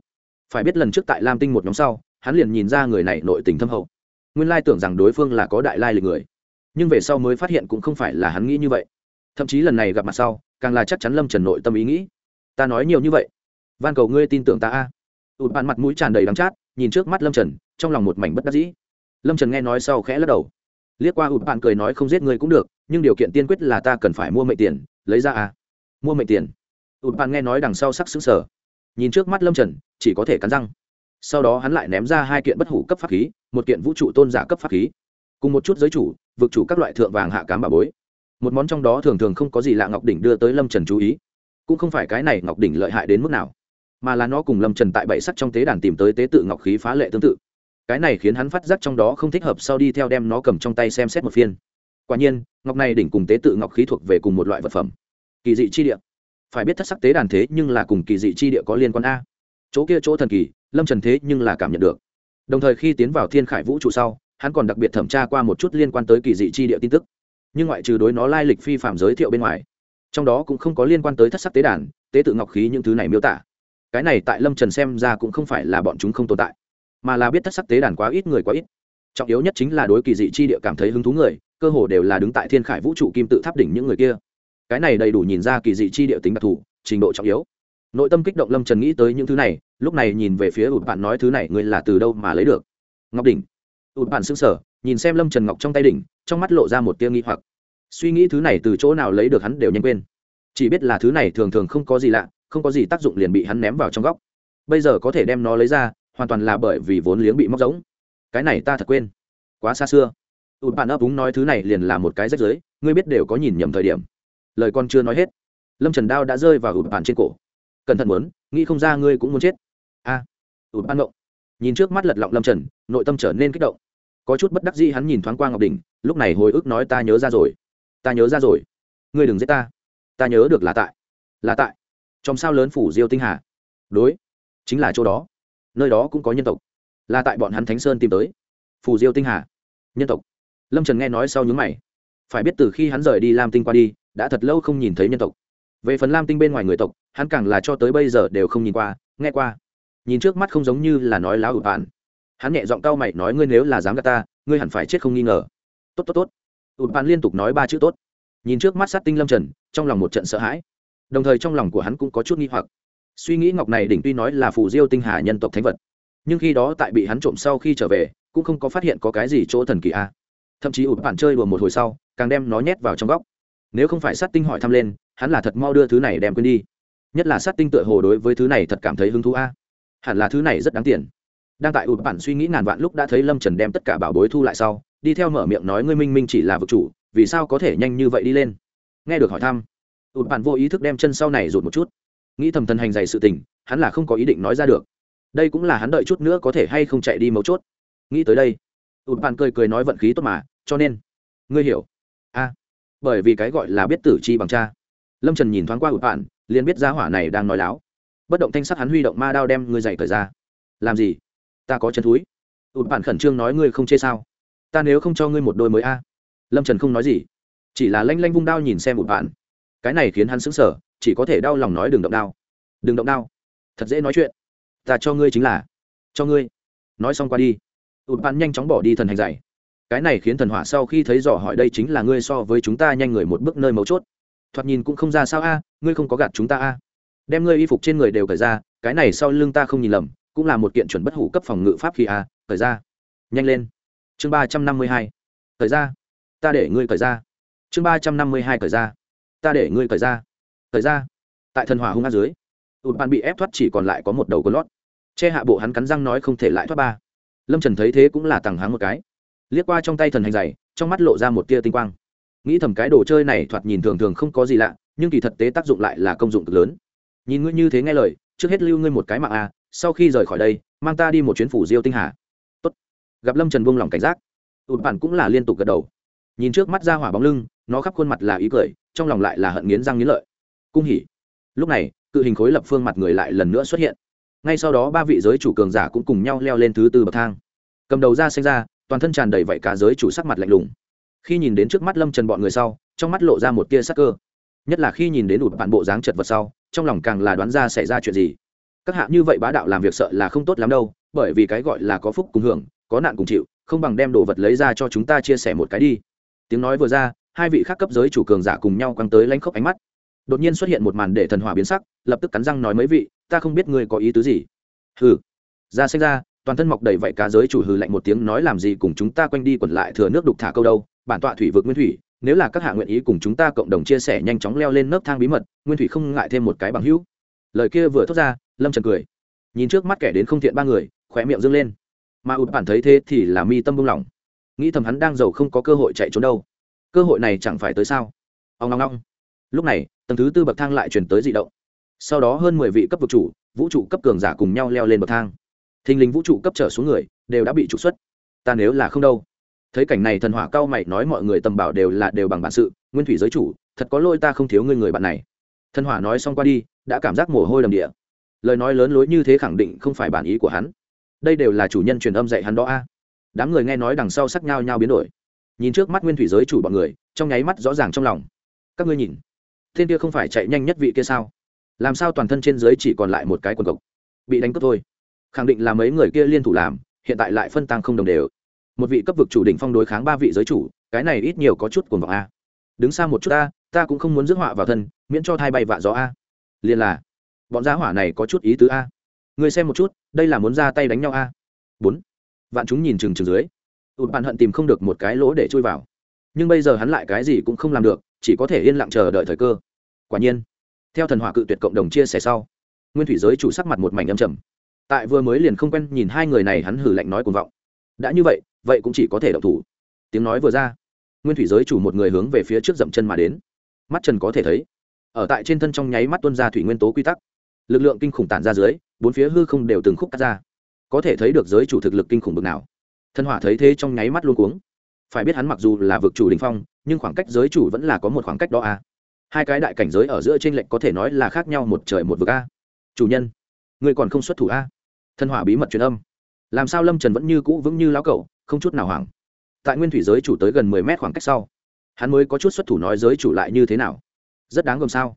Phải biết lần trước tại lam tinh một nhóm sau, hắn liền nhìn ra người này nội tình thâm hậu. Nguyên lai tưởng rằng đối phương là có đại lai lịch người, nhưng về sau mới phát hiện cũng không phải là hắn nghĩ như vậy. Thậm chí lần này gặp mặt sau, càng là chắc chắn lâm trần nội tâm ý nghĩ. Ta nói nhiều như vậy, van cầu ngươi tin tưởng ta a. Tụt bạn mặt mũi tràn đầy đắng chát, nhìn trước mắt lâm trần trong lòng một mảnh bất đắc dĩ. Lâm trần nghe nói sau khẽ lắc đầu. Liếc qua ụt bạn cười nói không giết người cũng được nhưng điều kiện tiên quyết là ta cần phải mua mệnh tiền lấy ra à, mua mệnh tiền. Ụt bạn nghe nói đằng sau sắc xứng sở nhìn trước mắt lâm trần chỉ có thể cắn răng. Sau đó hắn lại ném ra hai kiện bất hủ cấp pháp khí một kiện vũ trụ tôn giả cấp pháp khí. Cùng một chút giới chủ vực chủ các loại thượng vàng hạ cám bà bối. Một món trong đó thường thường không có gì lạ ngọc đỉnh đưa tới lâm trần chú ý. Cũng không phải cái này ngọc đỉnh lợi hại đến mức nào mà là nó cùng lâm trần tại bảy sắc trong tế đàn tìm tới tế tự ngọc khí phá lệ tương tự cái này khiến hắn phát giác trong đó không thích hợp sau đi theo đem nó cầm trong tay xem xét một phiên. Quả nhiên, ngọc này đỉnh cùng tế tự ngọc khí thuộc về cùng một loại vật phẩm. Kỳ dị chi địa. Phải biết thất sắc tế đàn thế nhưng là cùng kỳ dị chi địa có liên quan a. Chỗ kia chỗ thần kỳ, lâm trần thế nhưng là cảm nhận được. Đồng thời khi tiến vào thiên khải vũ trụ sau, hắn còn đặc biệt thẩm tra qua một chút liên quan tới kỳ dị chi địa tin tức. Nhưng ngoại trừ đối nó lai lịch phi phạm giới thiệu bên ngoài, trong đó cũng không có liên quan tới thất sắc tế đàn, tế tự ngọc khí những thứ này miêu tả. Cái này tại lâm trần xem ra cũng không phải là bọn chúng không tồn tại mà là biết thất sắc tế đàn quá ít, người quá ít. Trọng yếu nhất chính là đối kỳ dị chi địa cảm thấy hứng thú người, cơ hồ đều là đứng tại thiên khải vũ trụ kim tự tháp đỉnh những người kia. Cái này đầy đủ nhìn ra kỳ dị chi địa tính đặc thù, trình độ trọng yếu. Nội tâm kích động lâm trần nghĩ tới những thứ này, lúc này nhìn về phía ụt bạn nói, thứ này ngươi là từ đâu mà lấy được? Ngọc đỉnh. Ụt bạn xứng sở nhìn xem lâm trần ngọc trong tay đỉnh, trong mắt lộ ra một tia nghi hoặc. Suy nghĩ thứ này từ chỗ nào lấy được hắn đều nhanh quên. Chỉ biết là thứ này thường thường không có gì lạ, không có gì tác dụng liền bị hắn ném vào trong góc. Bây giờ có thể đem nó lấy ra hoàn toàn là bởi vì vốn liếng bị móc giống. Cái này ta thật quên. Quá xa xưa. Ụt bạn ấp úng nói thứ này liền là một cái rách giới ngươi biết đều có nhìn nhầm thời điểm. Lời con chưa nói hết lâm trần đao đã rơi vào ụt bạn trên cổ. Cẩn thận muốn nghĩ không ra ngươi cũng muốn chết. A à, ụt bạn ngộng. Nhìn trước mắt lật lọng lâm trần nội tâm trở nên kích động. Có chút bất đắc dĩ hắn nhìn thoáng qua ngọc đình lúc này hồi ức nói ta nhớ ra rồi. Ta nhớ ra rồi. Ngươi đừng giết ta. Ta nhớ được là tại. Là tại. Trong sao lớn phủ diêu tinh hà. Đối chính là chỗ đó nơi đó cũng có nhân tộc. Là tại bọn hắn thánh sơn tìm tới. Phù diêu tinh hà. Nhân tộc. Lâm trần nghe nói sau nhúng mày. Phải biết từ khi hắn rời đi lam tinh qua đi, đã thật lâu không nhìn thấy nhân tộc. Về phần lam tinh bên ngoài người tộc, hắn càng là cho tới bây giờ đều không nhìn qua, nghe qua. Nhìn trước mắt không giống như là nói láo ụt bạn hắn nhẹ giọng cau mày nói, ngươi nếu là dám gạt ta, ngươi hẳn phải chết không nghi ngờ. Tốt tốt tốt. Ụt bạn liên tục nói ba chữ tốt. Nhìn trước mắt sát tinh lâm trần, trong lòng một trận sợ hãi. Đồng thời trong lòng của hắn cũng có chút nghi hoặc suy nghĩ ngọc này đỉnh tuy nói là phù diêu tinh hà nhân tộc thánh vật, nhưng khi đó tại bị hắn trộm sau khi trở về, cũng không có phát hiện có cái gì chỗ thần kỳ a. Thậm chí ụt bạn chơi đùa một hồi sau, càng đem nó nhét vào trong góc. Nếu không phải sát tinh hỏi thăm lên, hắn là thật mau đưa thứ này đem quên đi. Nhất là sát tinh tựa hồ đối với thứ này thật cảm thấy hứng thú a. Hẳn là thứ này rất đáng tiền. Đang tại ụt bản suy nghĩ ngàn vạn lúc đã thấy lâm trần đem tất cả bảo bối thu lại sau, đi theo mở miệng nói ngươi minh minh chỉ là vực chủ, vì sao có thể nhanh như vậy đi lên? Nghe được hỏi thăm, ụt bản vô ý thức đem chân sau này rụt một chút nghĩ thầm thần hành dày sự tình, hắn là không có ý định nói ra được. Đây cũng là hắn đợi chút nữa có thể hay không chạy đi mấu chốt. Nghĩ tới đây, ụt bạn cười cười nói vận khí tốt mà, cho nên, ngươi hiểu. A, bởi vì cái gọi là biết tử chi bằng cha. Lâm trần nhìn thoáng qua ụt bạn liền biết giá hỏa này đang nói láo. Bất động thanh sắc hắn huy động ma đao đem ngươi dày cởi ra. Làm gì? Ta có chân thúi. Ụt bạn khẩn trương nói ngươi không chê sao? Ta nếu không cho ngươi một đôi mới a. Lâm trần không nói gì, chỉ là lanh lanh vung đao nhìn xem ụt bạn cái này khiến hắn sững sờ chỉ có thể đau lòng nói đừng động đao đừng động đao thật dễ nói chuyện. Ta cho ngươi chính là, cho ngươi. Nói xong qua đi. Ụt bạn nhanh chóng bỏ đi thần hành dạy. Cái này khiến thần hỏa sau khi thấy dò hỏi đây chính là ngươi so với chúng ta nhanh người một bước nơi mấu chốt. Thoạt nhìn cũng không ra sao a, ngươi không có gạt chúng ta a. Đem ngươi y phục trên người đều cởi ra, cái này sau lưng ta không nhìn lầm, cũng là một kiện chuẩn bất hủ cấp phòng ngự pháp khi a, cởi ra. Nhanh lên. Chương ba trăm năm mươi hai. Cởi ra. Ta để ngươi cởi ra. Chương ba trăm năm mươi hai cởi ra. Ta để ngươi cởi ra thời ra, tại thần hỏa hung ác dưới ụt bạn bị ép thoát chỉ còn lại có một đầu con lót. Che hạ bộ hắn cắn răng nói không thể lại thoát ba. Lâm trần thấy thế cũng là tằng háng một cái. Liếc qua trong tay thần hành dày, trong mắt lộ ra một tia tinh quang. Nghĩ thầm cái đồ chơi này thoạt nhìn thường thường không có gì lạ, nhưng kỳ thực tế tác dụng lại là công dụng cực lớn. Nhìn ngươi như thế nghe lời, trước hết lưu ngươi một cái mạng a, sau khi rời khỏi đây, mang ta đi một chuyến phủ diêu tinh hà. Tốt. gặp lâm trần buông lỏng cảnh giác. Ụt bản cũng là liên tục gật đầu. Nhìn trước mắt ra hỏa bóng lưng, nó khắp khuôn mặt là ý cười, trong lòng lại là hận nghiến răng nghiến lợi cung hỉ. Lúc này, cự hình khối lập phương mặt người lại lần nữa xuất hiện. Ngay sau đó ba vị giới chủ cường giả cũng cùng nhau leo lên thứ tư bậc thang. Cầm đầu ra xanh ra, toàn thân tràn đầy vảy cá giới chủ sắc mặt lạnh lùng. Khi nhìn đến trước mắt lâm trần bọn người sau, trong mắt lộ ra một tia sắc cơ. Nhất là khi nhìn đến ụt bạn bộ dáng chật vật sau, trong lòng càng là đoán ra xảy ra chuyện gì. Các hạ như vậy bá đạo làm việc sợ là không tốt lắm đâu, bởi vì cái gọi là có phúc cùng hưởng, có nạn cùng chịu, không bằng đem đồ vật lấy ra cho chúng ta chia sẻ một cái đi. Tiếng nói vừa ra, hai vị khác cấp giới chủ cường giả cùng nhau quăng tới lánh khóc ánh mắt đột nhiên xuất hiện một màn để thần hỏa biến sắc, lập tức cắn răng nói mấy vị, ta không biết ngươi có ý tứ gì. Hừ. Ra xanh ra, toàn thân mọc đầy vậy cá giới chủ hừ lạnh một tiếng nói, làm gì cùng chúng ta quanh đi quẩn lại thừa nước đục thả câu đâu, bản tọa thủy vực nguyên thủy, nếu là các hạ nguyện ý cùng chúng ta cộng đồng chia sẻ nhanh chóng leo lên nấc thang bí mật, nguyên thủy không ngại thêm một cái bằng hữu. Lời kia vừa thốt ra, lâm trần cười. Nhìn trước mắt kẻ đến không thiện ba người, khóe miệng dâng lên. Mà ụt bản thấy thế thì là mi tâm buông lỏng. Nghĩ thầm hắn đang giàu không có cơ hội chạy trốn đâu. Cơ hội này chẳng phải tới sao? Ông long long lúc này tầng thứ tư bậc thang lại chuyển tới dị động. Sau đó hơn mười vị cấp vực chủ, vũ trụ cấp cường giả cùng nhau leo lên bậc thang. Thình lình vũ trụ cấp trở xuống người, đều đã bị trục xuất. Ta nếu là không đâu. Thấy cảnh này thần hỏa cao mày nói mọi người tầm bảo đều là đều bằng bản sự, nguyên thủy giới chủ, thật có lỗi ta không thiếu ngươi người bạn này. Thần hỏa nói xong qua đi, đã cảm giác mồ hôi đầm địa. Lời nói lớn lối như thế khẳng định không phải bản ý của hắn. Đây đều là chủ nhân truyền âm dạy hắn đó a. Đám người nghe nói đằng sau sắc nhau nhau biến đổi. Nhìn trước mắt nguyên thủy giới chủ bọn người, trong nháy mắt rõ ràng trong lòng. Các ngươi nhìn thiên kia không phải chạy nhanh nhất vị kia sao? Làm sao toàn thân trên dưới chỉ còn lại một cái quần cộc bị đánh cướp thôi. Khẳng định là mấy người kia liên thủ làm, hiện tại lại phân tăng không đồng đều. Một vị cấp vực chủ đỉnh phong đối kháng ba vị giới chủ, cái này ít nhiều có chút cuồng vọng a. Đứng xa một chút a ta cũng không muốn rước họa vào thân, miễn cho thai bay vạ gió a. Liền là, bọn giá hỏa này có chút ý tứ a. Người xem một chút, đây là muốn ra tay đánh nhau a. Bốn. Vạn chúng nhìn chừng chừng dưới. Tụt bạn hận tìm không được một cái lỗ để chui vào. Nhưng bây giờ hắn lại cái gì cũng không làm được chỉ có thể yên lặng chờ đợi thời cơ. Quả nhiên, theo thần hỏa cự tuyệt cộng đồng chia sẻ sau, nguyên thủy giới chủ sắc mặt một mảnh âm trầm. Tại vừa mới liền không quen nhìn hai người này, hắn hử lạnh nói cuồng vọng. Đã như vậy vậy cũng chỉ có thể động thủ. Tiếng nói vừa ra, nguyên thủy giới chủ một người hướng về phía trước dậm chân mà đến. Mắt trần có thể thấy, ở tại trên thân trong nháy mắt tuân ra thủy nguyên tố quy tắc. Lực lượng kinh khủng tản ra dưới, bốn phía hư không đều từng khúc cắt ra. Có thể thấy được giới chủ thực lực kinh khủng bực nào. Thân hỏa thấy thế trong nháy mắt luôn cuống. Phải biết hắn mặc dù là vực chủ đình phong nhưng khoảng cách giới chủ vẫn là có một khoảng cách đó a hai cái đại cảnh giới ở giữa t r ê n lệnh có thể nói là khác nhau một trời một vực a. Chủ nhân người còn không xuất thủ a? Thân hỏa bí mật truyền âm. Làm sao lâm trần vẫn như cũ vững như lão cẩu, không chút nào hoảng. Tại nguyên thủy giới chủ tới gần mười mét khoảng cách sau, hắn mới có chút xuất thủ nói giới chủ lại như thế nào. Rất đáng gồm sao?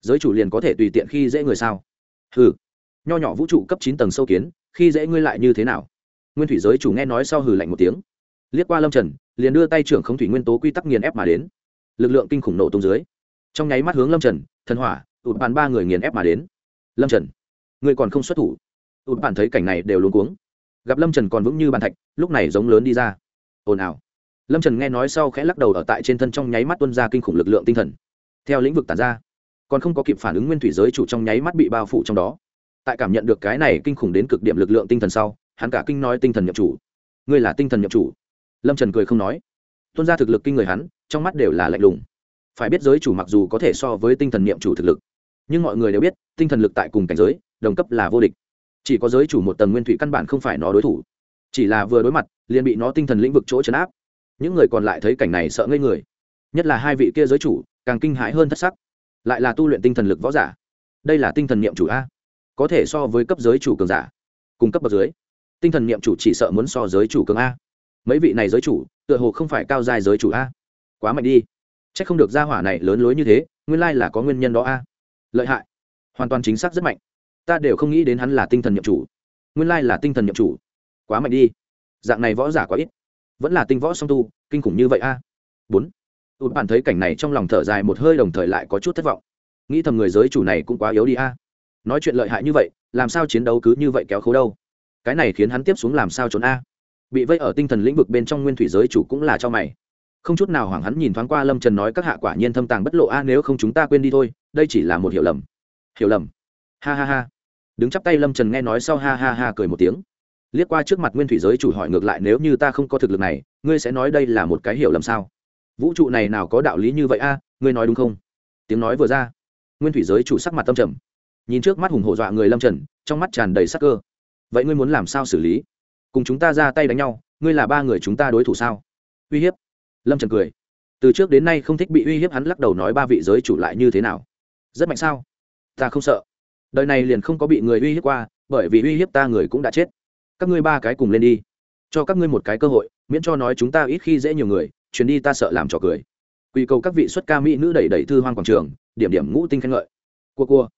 Giới chủ liền có thể tùy tiện khi dễ người sao? Hừ. Nho nhỏ vũ trụ cấp chín tầng sâu kiến, khi dễ ngươi lại như thế nào? Nguyên thủy giới chủ nghe nói sau hừ lạnh một tiếng liếc qua lâm trần, liền đưa tay trưởng không thủy nguyên tố quy tắc nghiền ép mà đến. Lực lượng kinh khủng nổ tung dưới, trong nháy mắt hướng lâm trần, thần hỏa, ụt bàn ba người nghiền ép mà đến. Lâm trần, người còn không xuất thủ. Ụt bàn thấy cảnh này đều luống cuống. Gặp lâm trần còn vững như bàn thạch, lúc này giống lớn đi ra. Ồn ào. Lâm trần nghe nói sau khẽ lắc đầu ở tại trên thân trong nháy mắt tuân ra kinh khủng lực lượng tinh thần. Theo lĩnh vực tàn ra, còn không có kịp phản ứng nguyên thủy giới chủ trong nháy mắt bị bao phủ trong đó. Tại cảm nhận được cái này kinh khủng đến cực điểm lực lượng tinh thần sau, hắn cả kinh nói tinh thần nhập chủ. Ngươi là tinh thần nhập chủ lâm trần cười không nói. Tuân ra thực lực kinh người hắn, trong mắt đều là lạnh lùng. Phải biết giới chủ mặc dù có thể so với tinh thần niệm chủ thực lực, nhưng mọi người đều biết, tinh thần lực tại cùng cảnh giới, đồng cấp là vô địch. Chỉ có giới chủ một tầng nguyên thủy căn bản không phải nó đối thủ. Chỉ là vừa đối mặt, liền bị nó tinh thần lĩnh vực chỗ chấn áp. Những người còn lại thấy cảnh này sợ ngây người. Nhất là hai vị kia giới chủ, càng kinh hãi hơn thất sắc. Lại là tu luyện tinh thần lực võ giả. Đây là tinh thần niệm chủ a. Có thể so với cấp giới chủ cường giả. Cùng cấp bậc dưới. Tinh thần niệm chủ chỉ sợ muốn so giới chủ cường a mấy vị này giới chủ, tựa hồ không phải cao dài giới chủ a. Quá mạnh đi. C h ắ c không được gia hỏa này lớn lối như thế, nguyên lai là có nguyên nhân đó a. Lợi hại. Hoàn toàn chính xác rất mạnh. Ta đều không nghĩ đến hắn là tinh thần nhiệm chủ. Nguyên lai là tinh thần nhiệm chủ. Quá mạnh đi. Dạng này võ giả quá ít. Vẫn là tinh võ song tu, kinh khủng như vậy a. Bốn. Tụt bạn thấy cảnh này trong lòng thở dài một hơi đồng thời lại có chút thất vọng. Nghĩ thầm người giới chủ này cũng quá yếu đi a. Nói chuyện lợi hại như vậy, làm sao chiến đấu cứ như vậy kéo khấu đâu? Cái này khiến hắn tiếp xuống làm sao trốn a? Bị vây ở tinh thần lĩnh vực bên trong nguyên thủy giới chủ cũng là cho mày. Không chút nào hoảng hắn nhìn thoáng qua lâm trần nói các hạ quả nhiên thâm tàng bất lộ, a, nếu không chúng ta quên đi thôi, đây chỉ là một hiểu lầm. Hiểu lầm? Ha ha ha. Đứng chắp tay lâm trần nghe nói sau ha ha ha cười một tiếng. Liếc qua trước mặt nguyên thủy giới chủ hỏi ngược lại, nếu như ta không có thực lực này, ngươi sẽ nói đây là một cái hiểu lầm sao? Vũ trụ này nào có đạo lý như vậy, a, ngươi nói đúng không? Tiếng nói vừa ra, nguyên thủy giới chủ sắc mặt tâm trầm. Nhìn trước mắt hùng hổ dọa người lâm trần, trong mắt tràn đầy sắc cơ. Vậy ngươi muốn làm sao xử lý? Cùng chúng ta ra tay đánh nhau, ngươi là ba người chúng ta đối thủ sao? Uy hiếp. Lâm trần cười. Từ trước đến nay không thích bị uy hiếp, hắn lắc đầu nói ba vị giới chủ lại như thế nào? Rất mạnh sao? Ta không sợ. Đời này liền không có bị người uy hiếp qua, bởi vì uy hiếp ta người cũng đã chết. Các ngươi ba cái cùng lên đi. Cho các ngươi một cái cơ hội, miễn cho nói chúng ta ít khi dễ nhiều người chuyến đi ta sợ làm trò cười. Quy cầu các vị xuất ca mỹ nữ đẩy đẩy thư hoang quảng trường, điểm điểm ngũ tinh khen ngợi. Cua cua.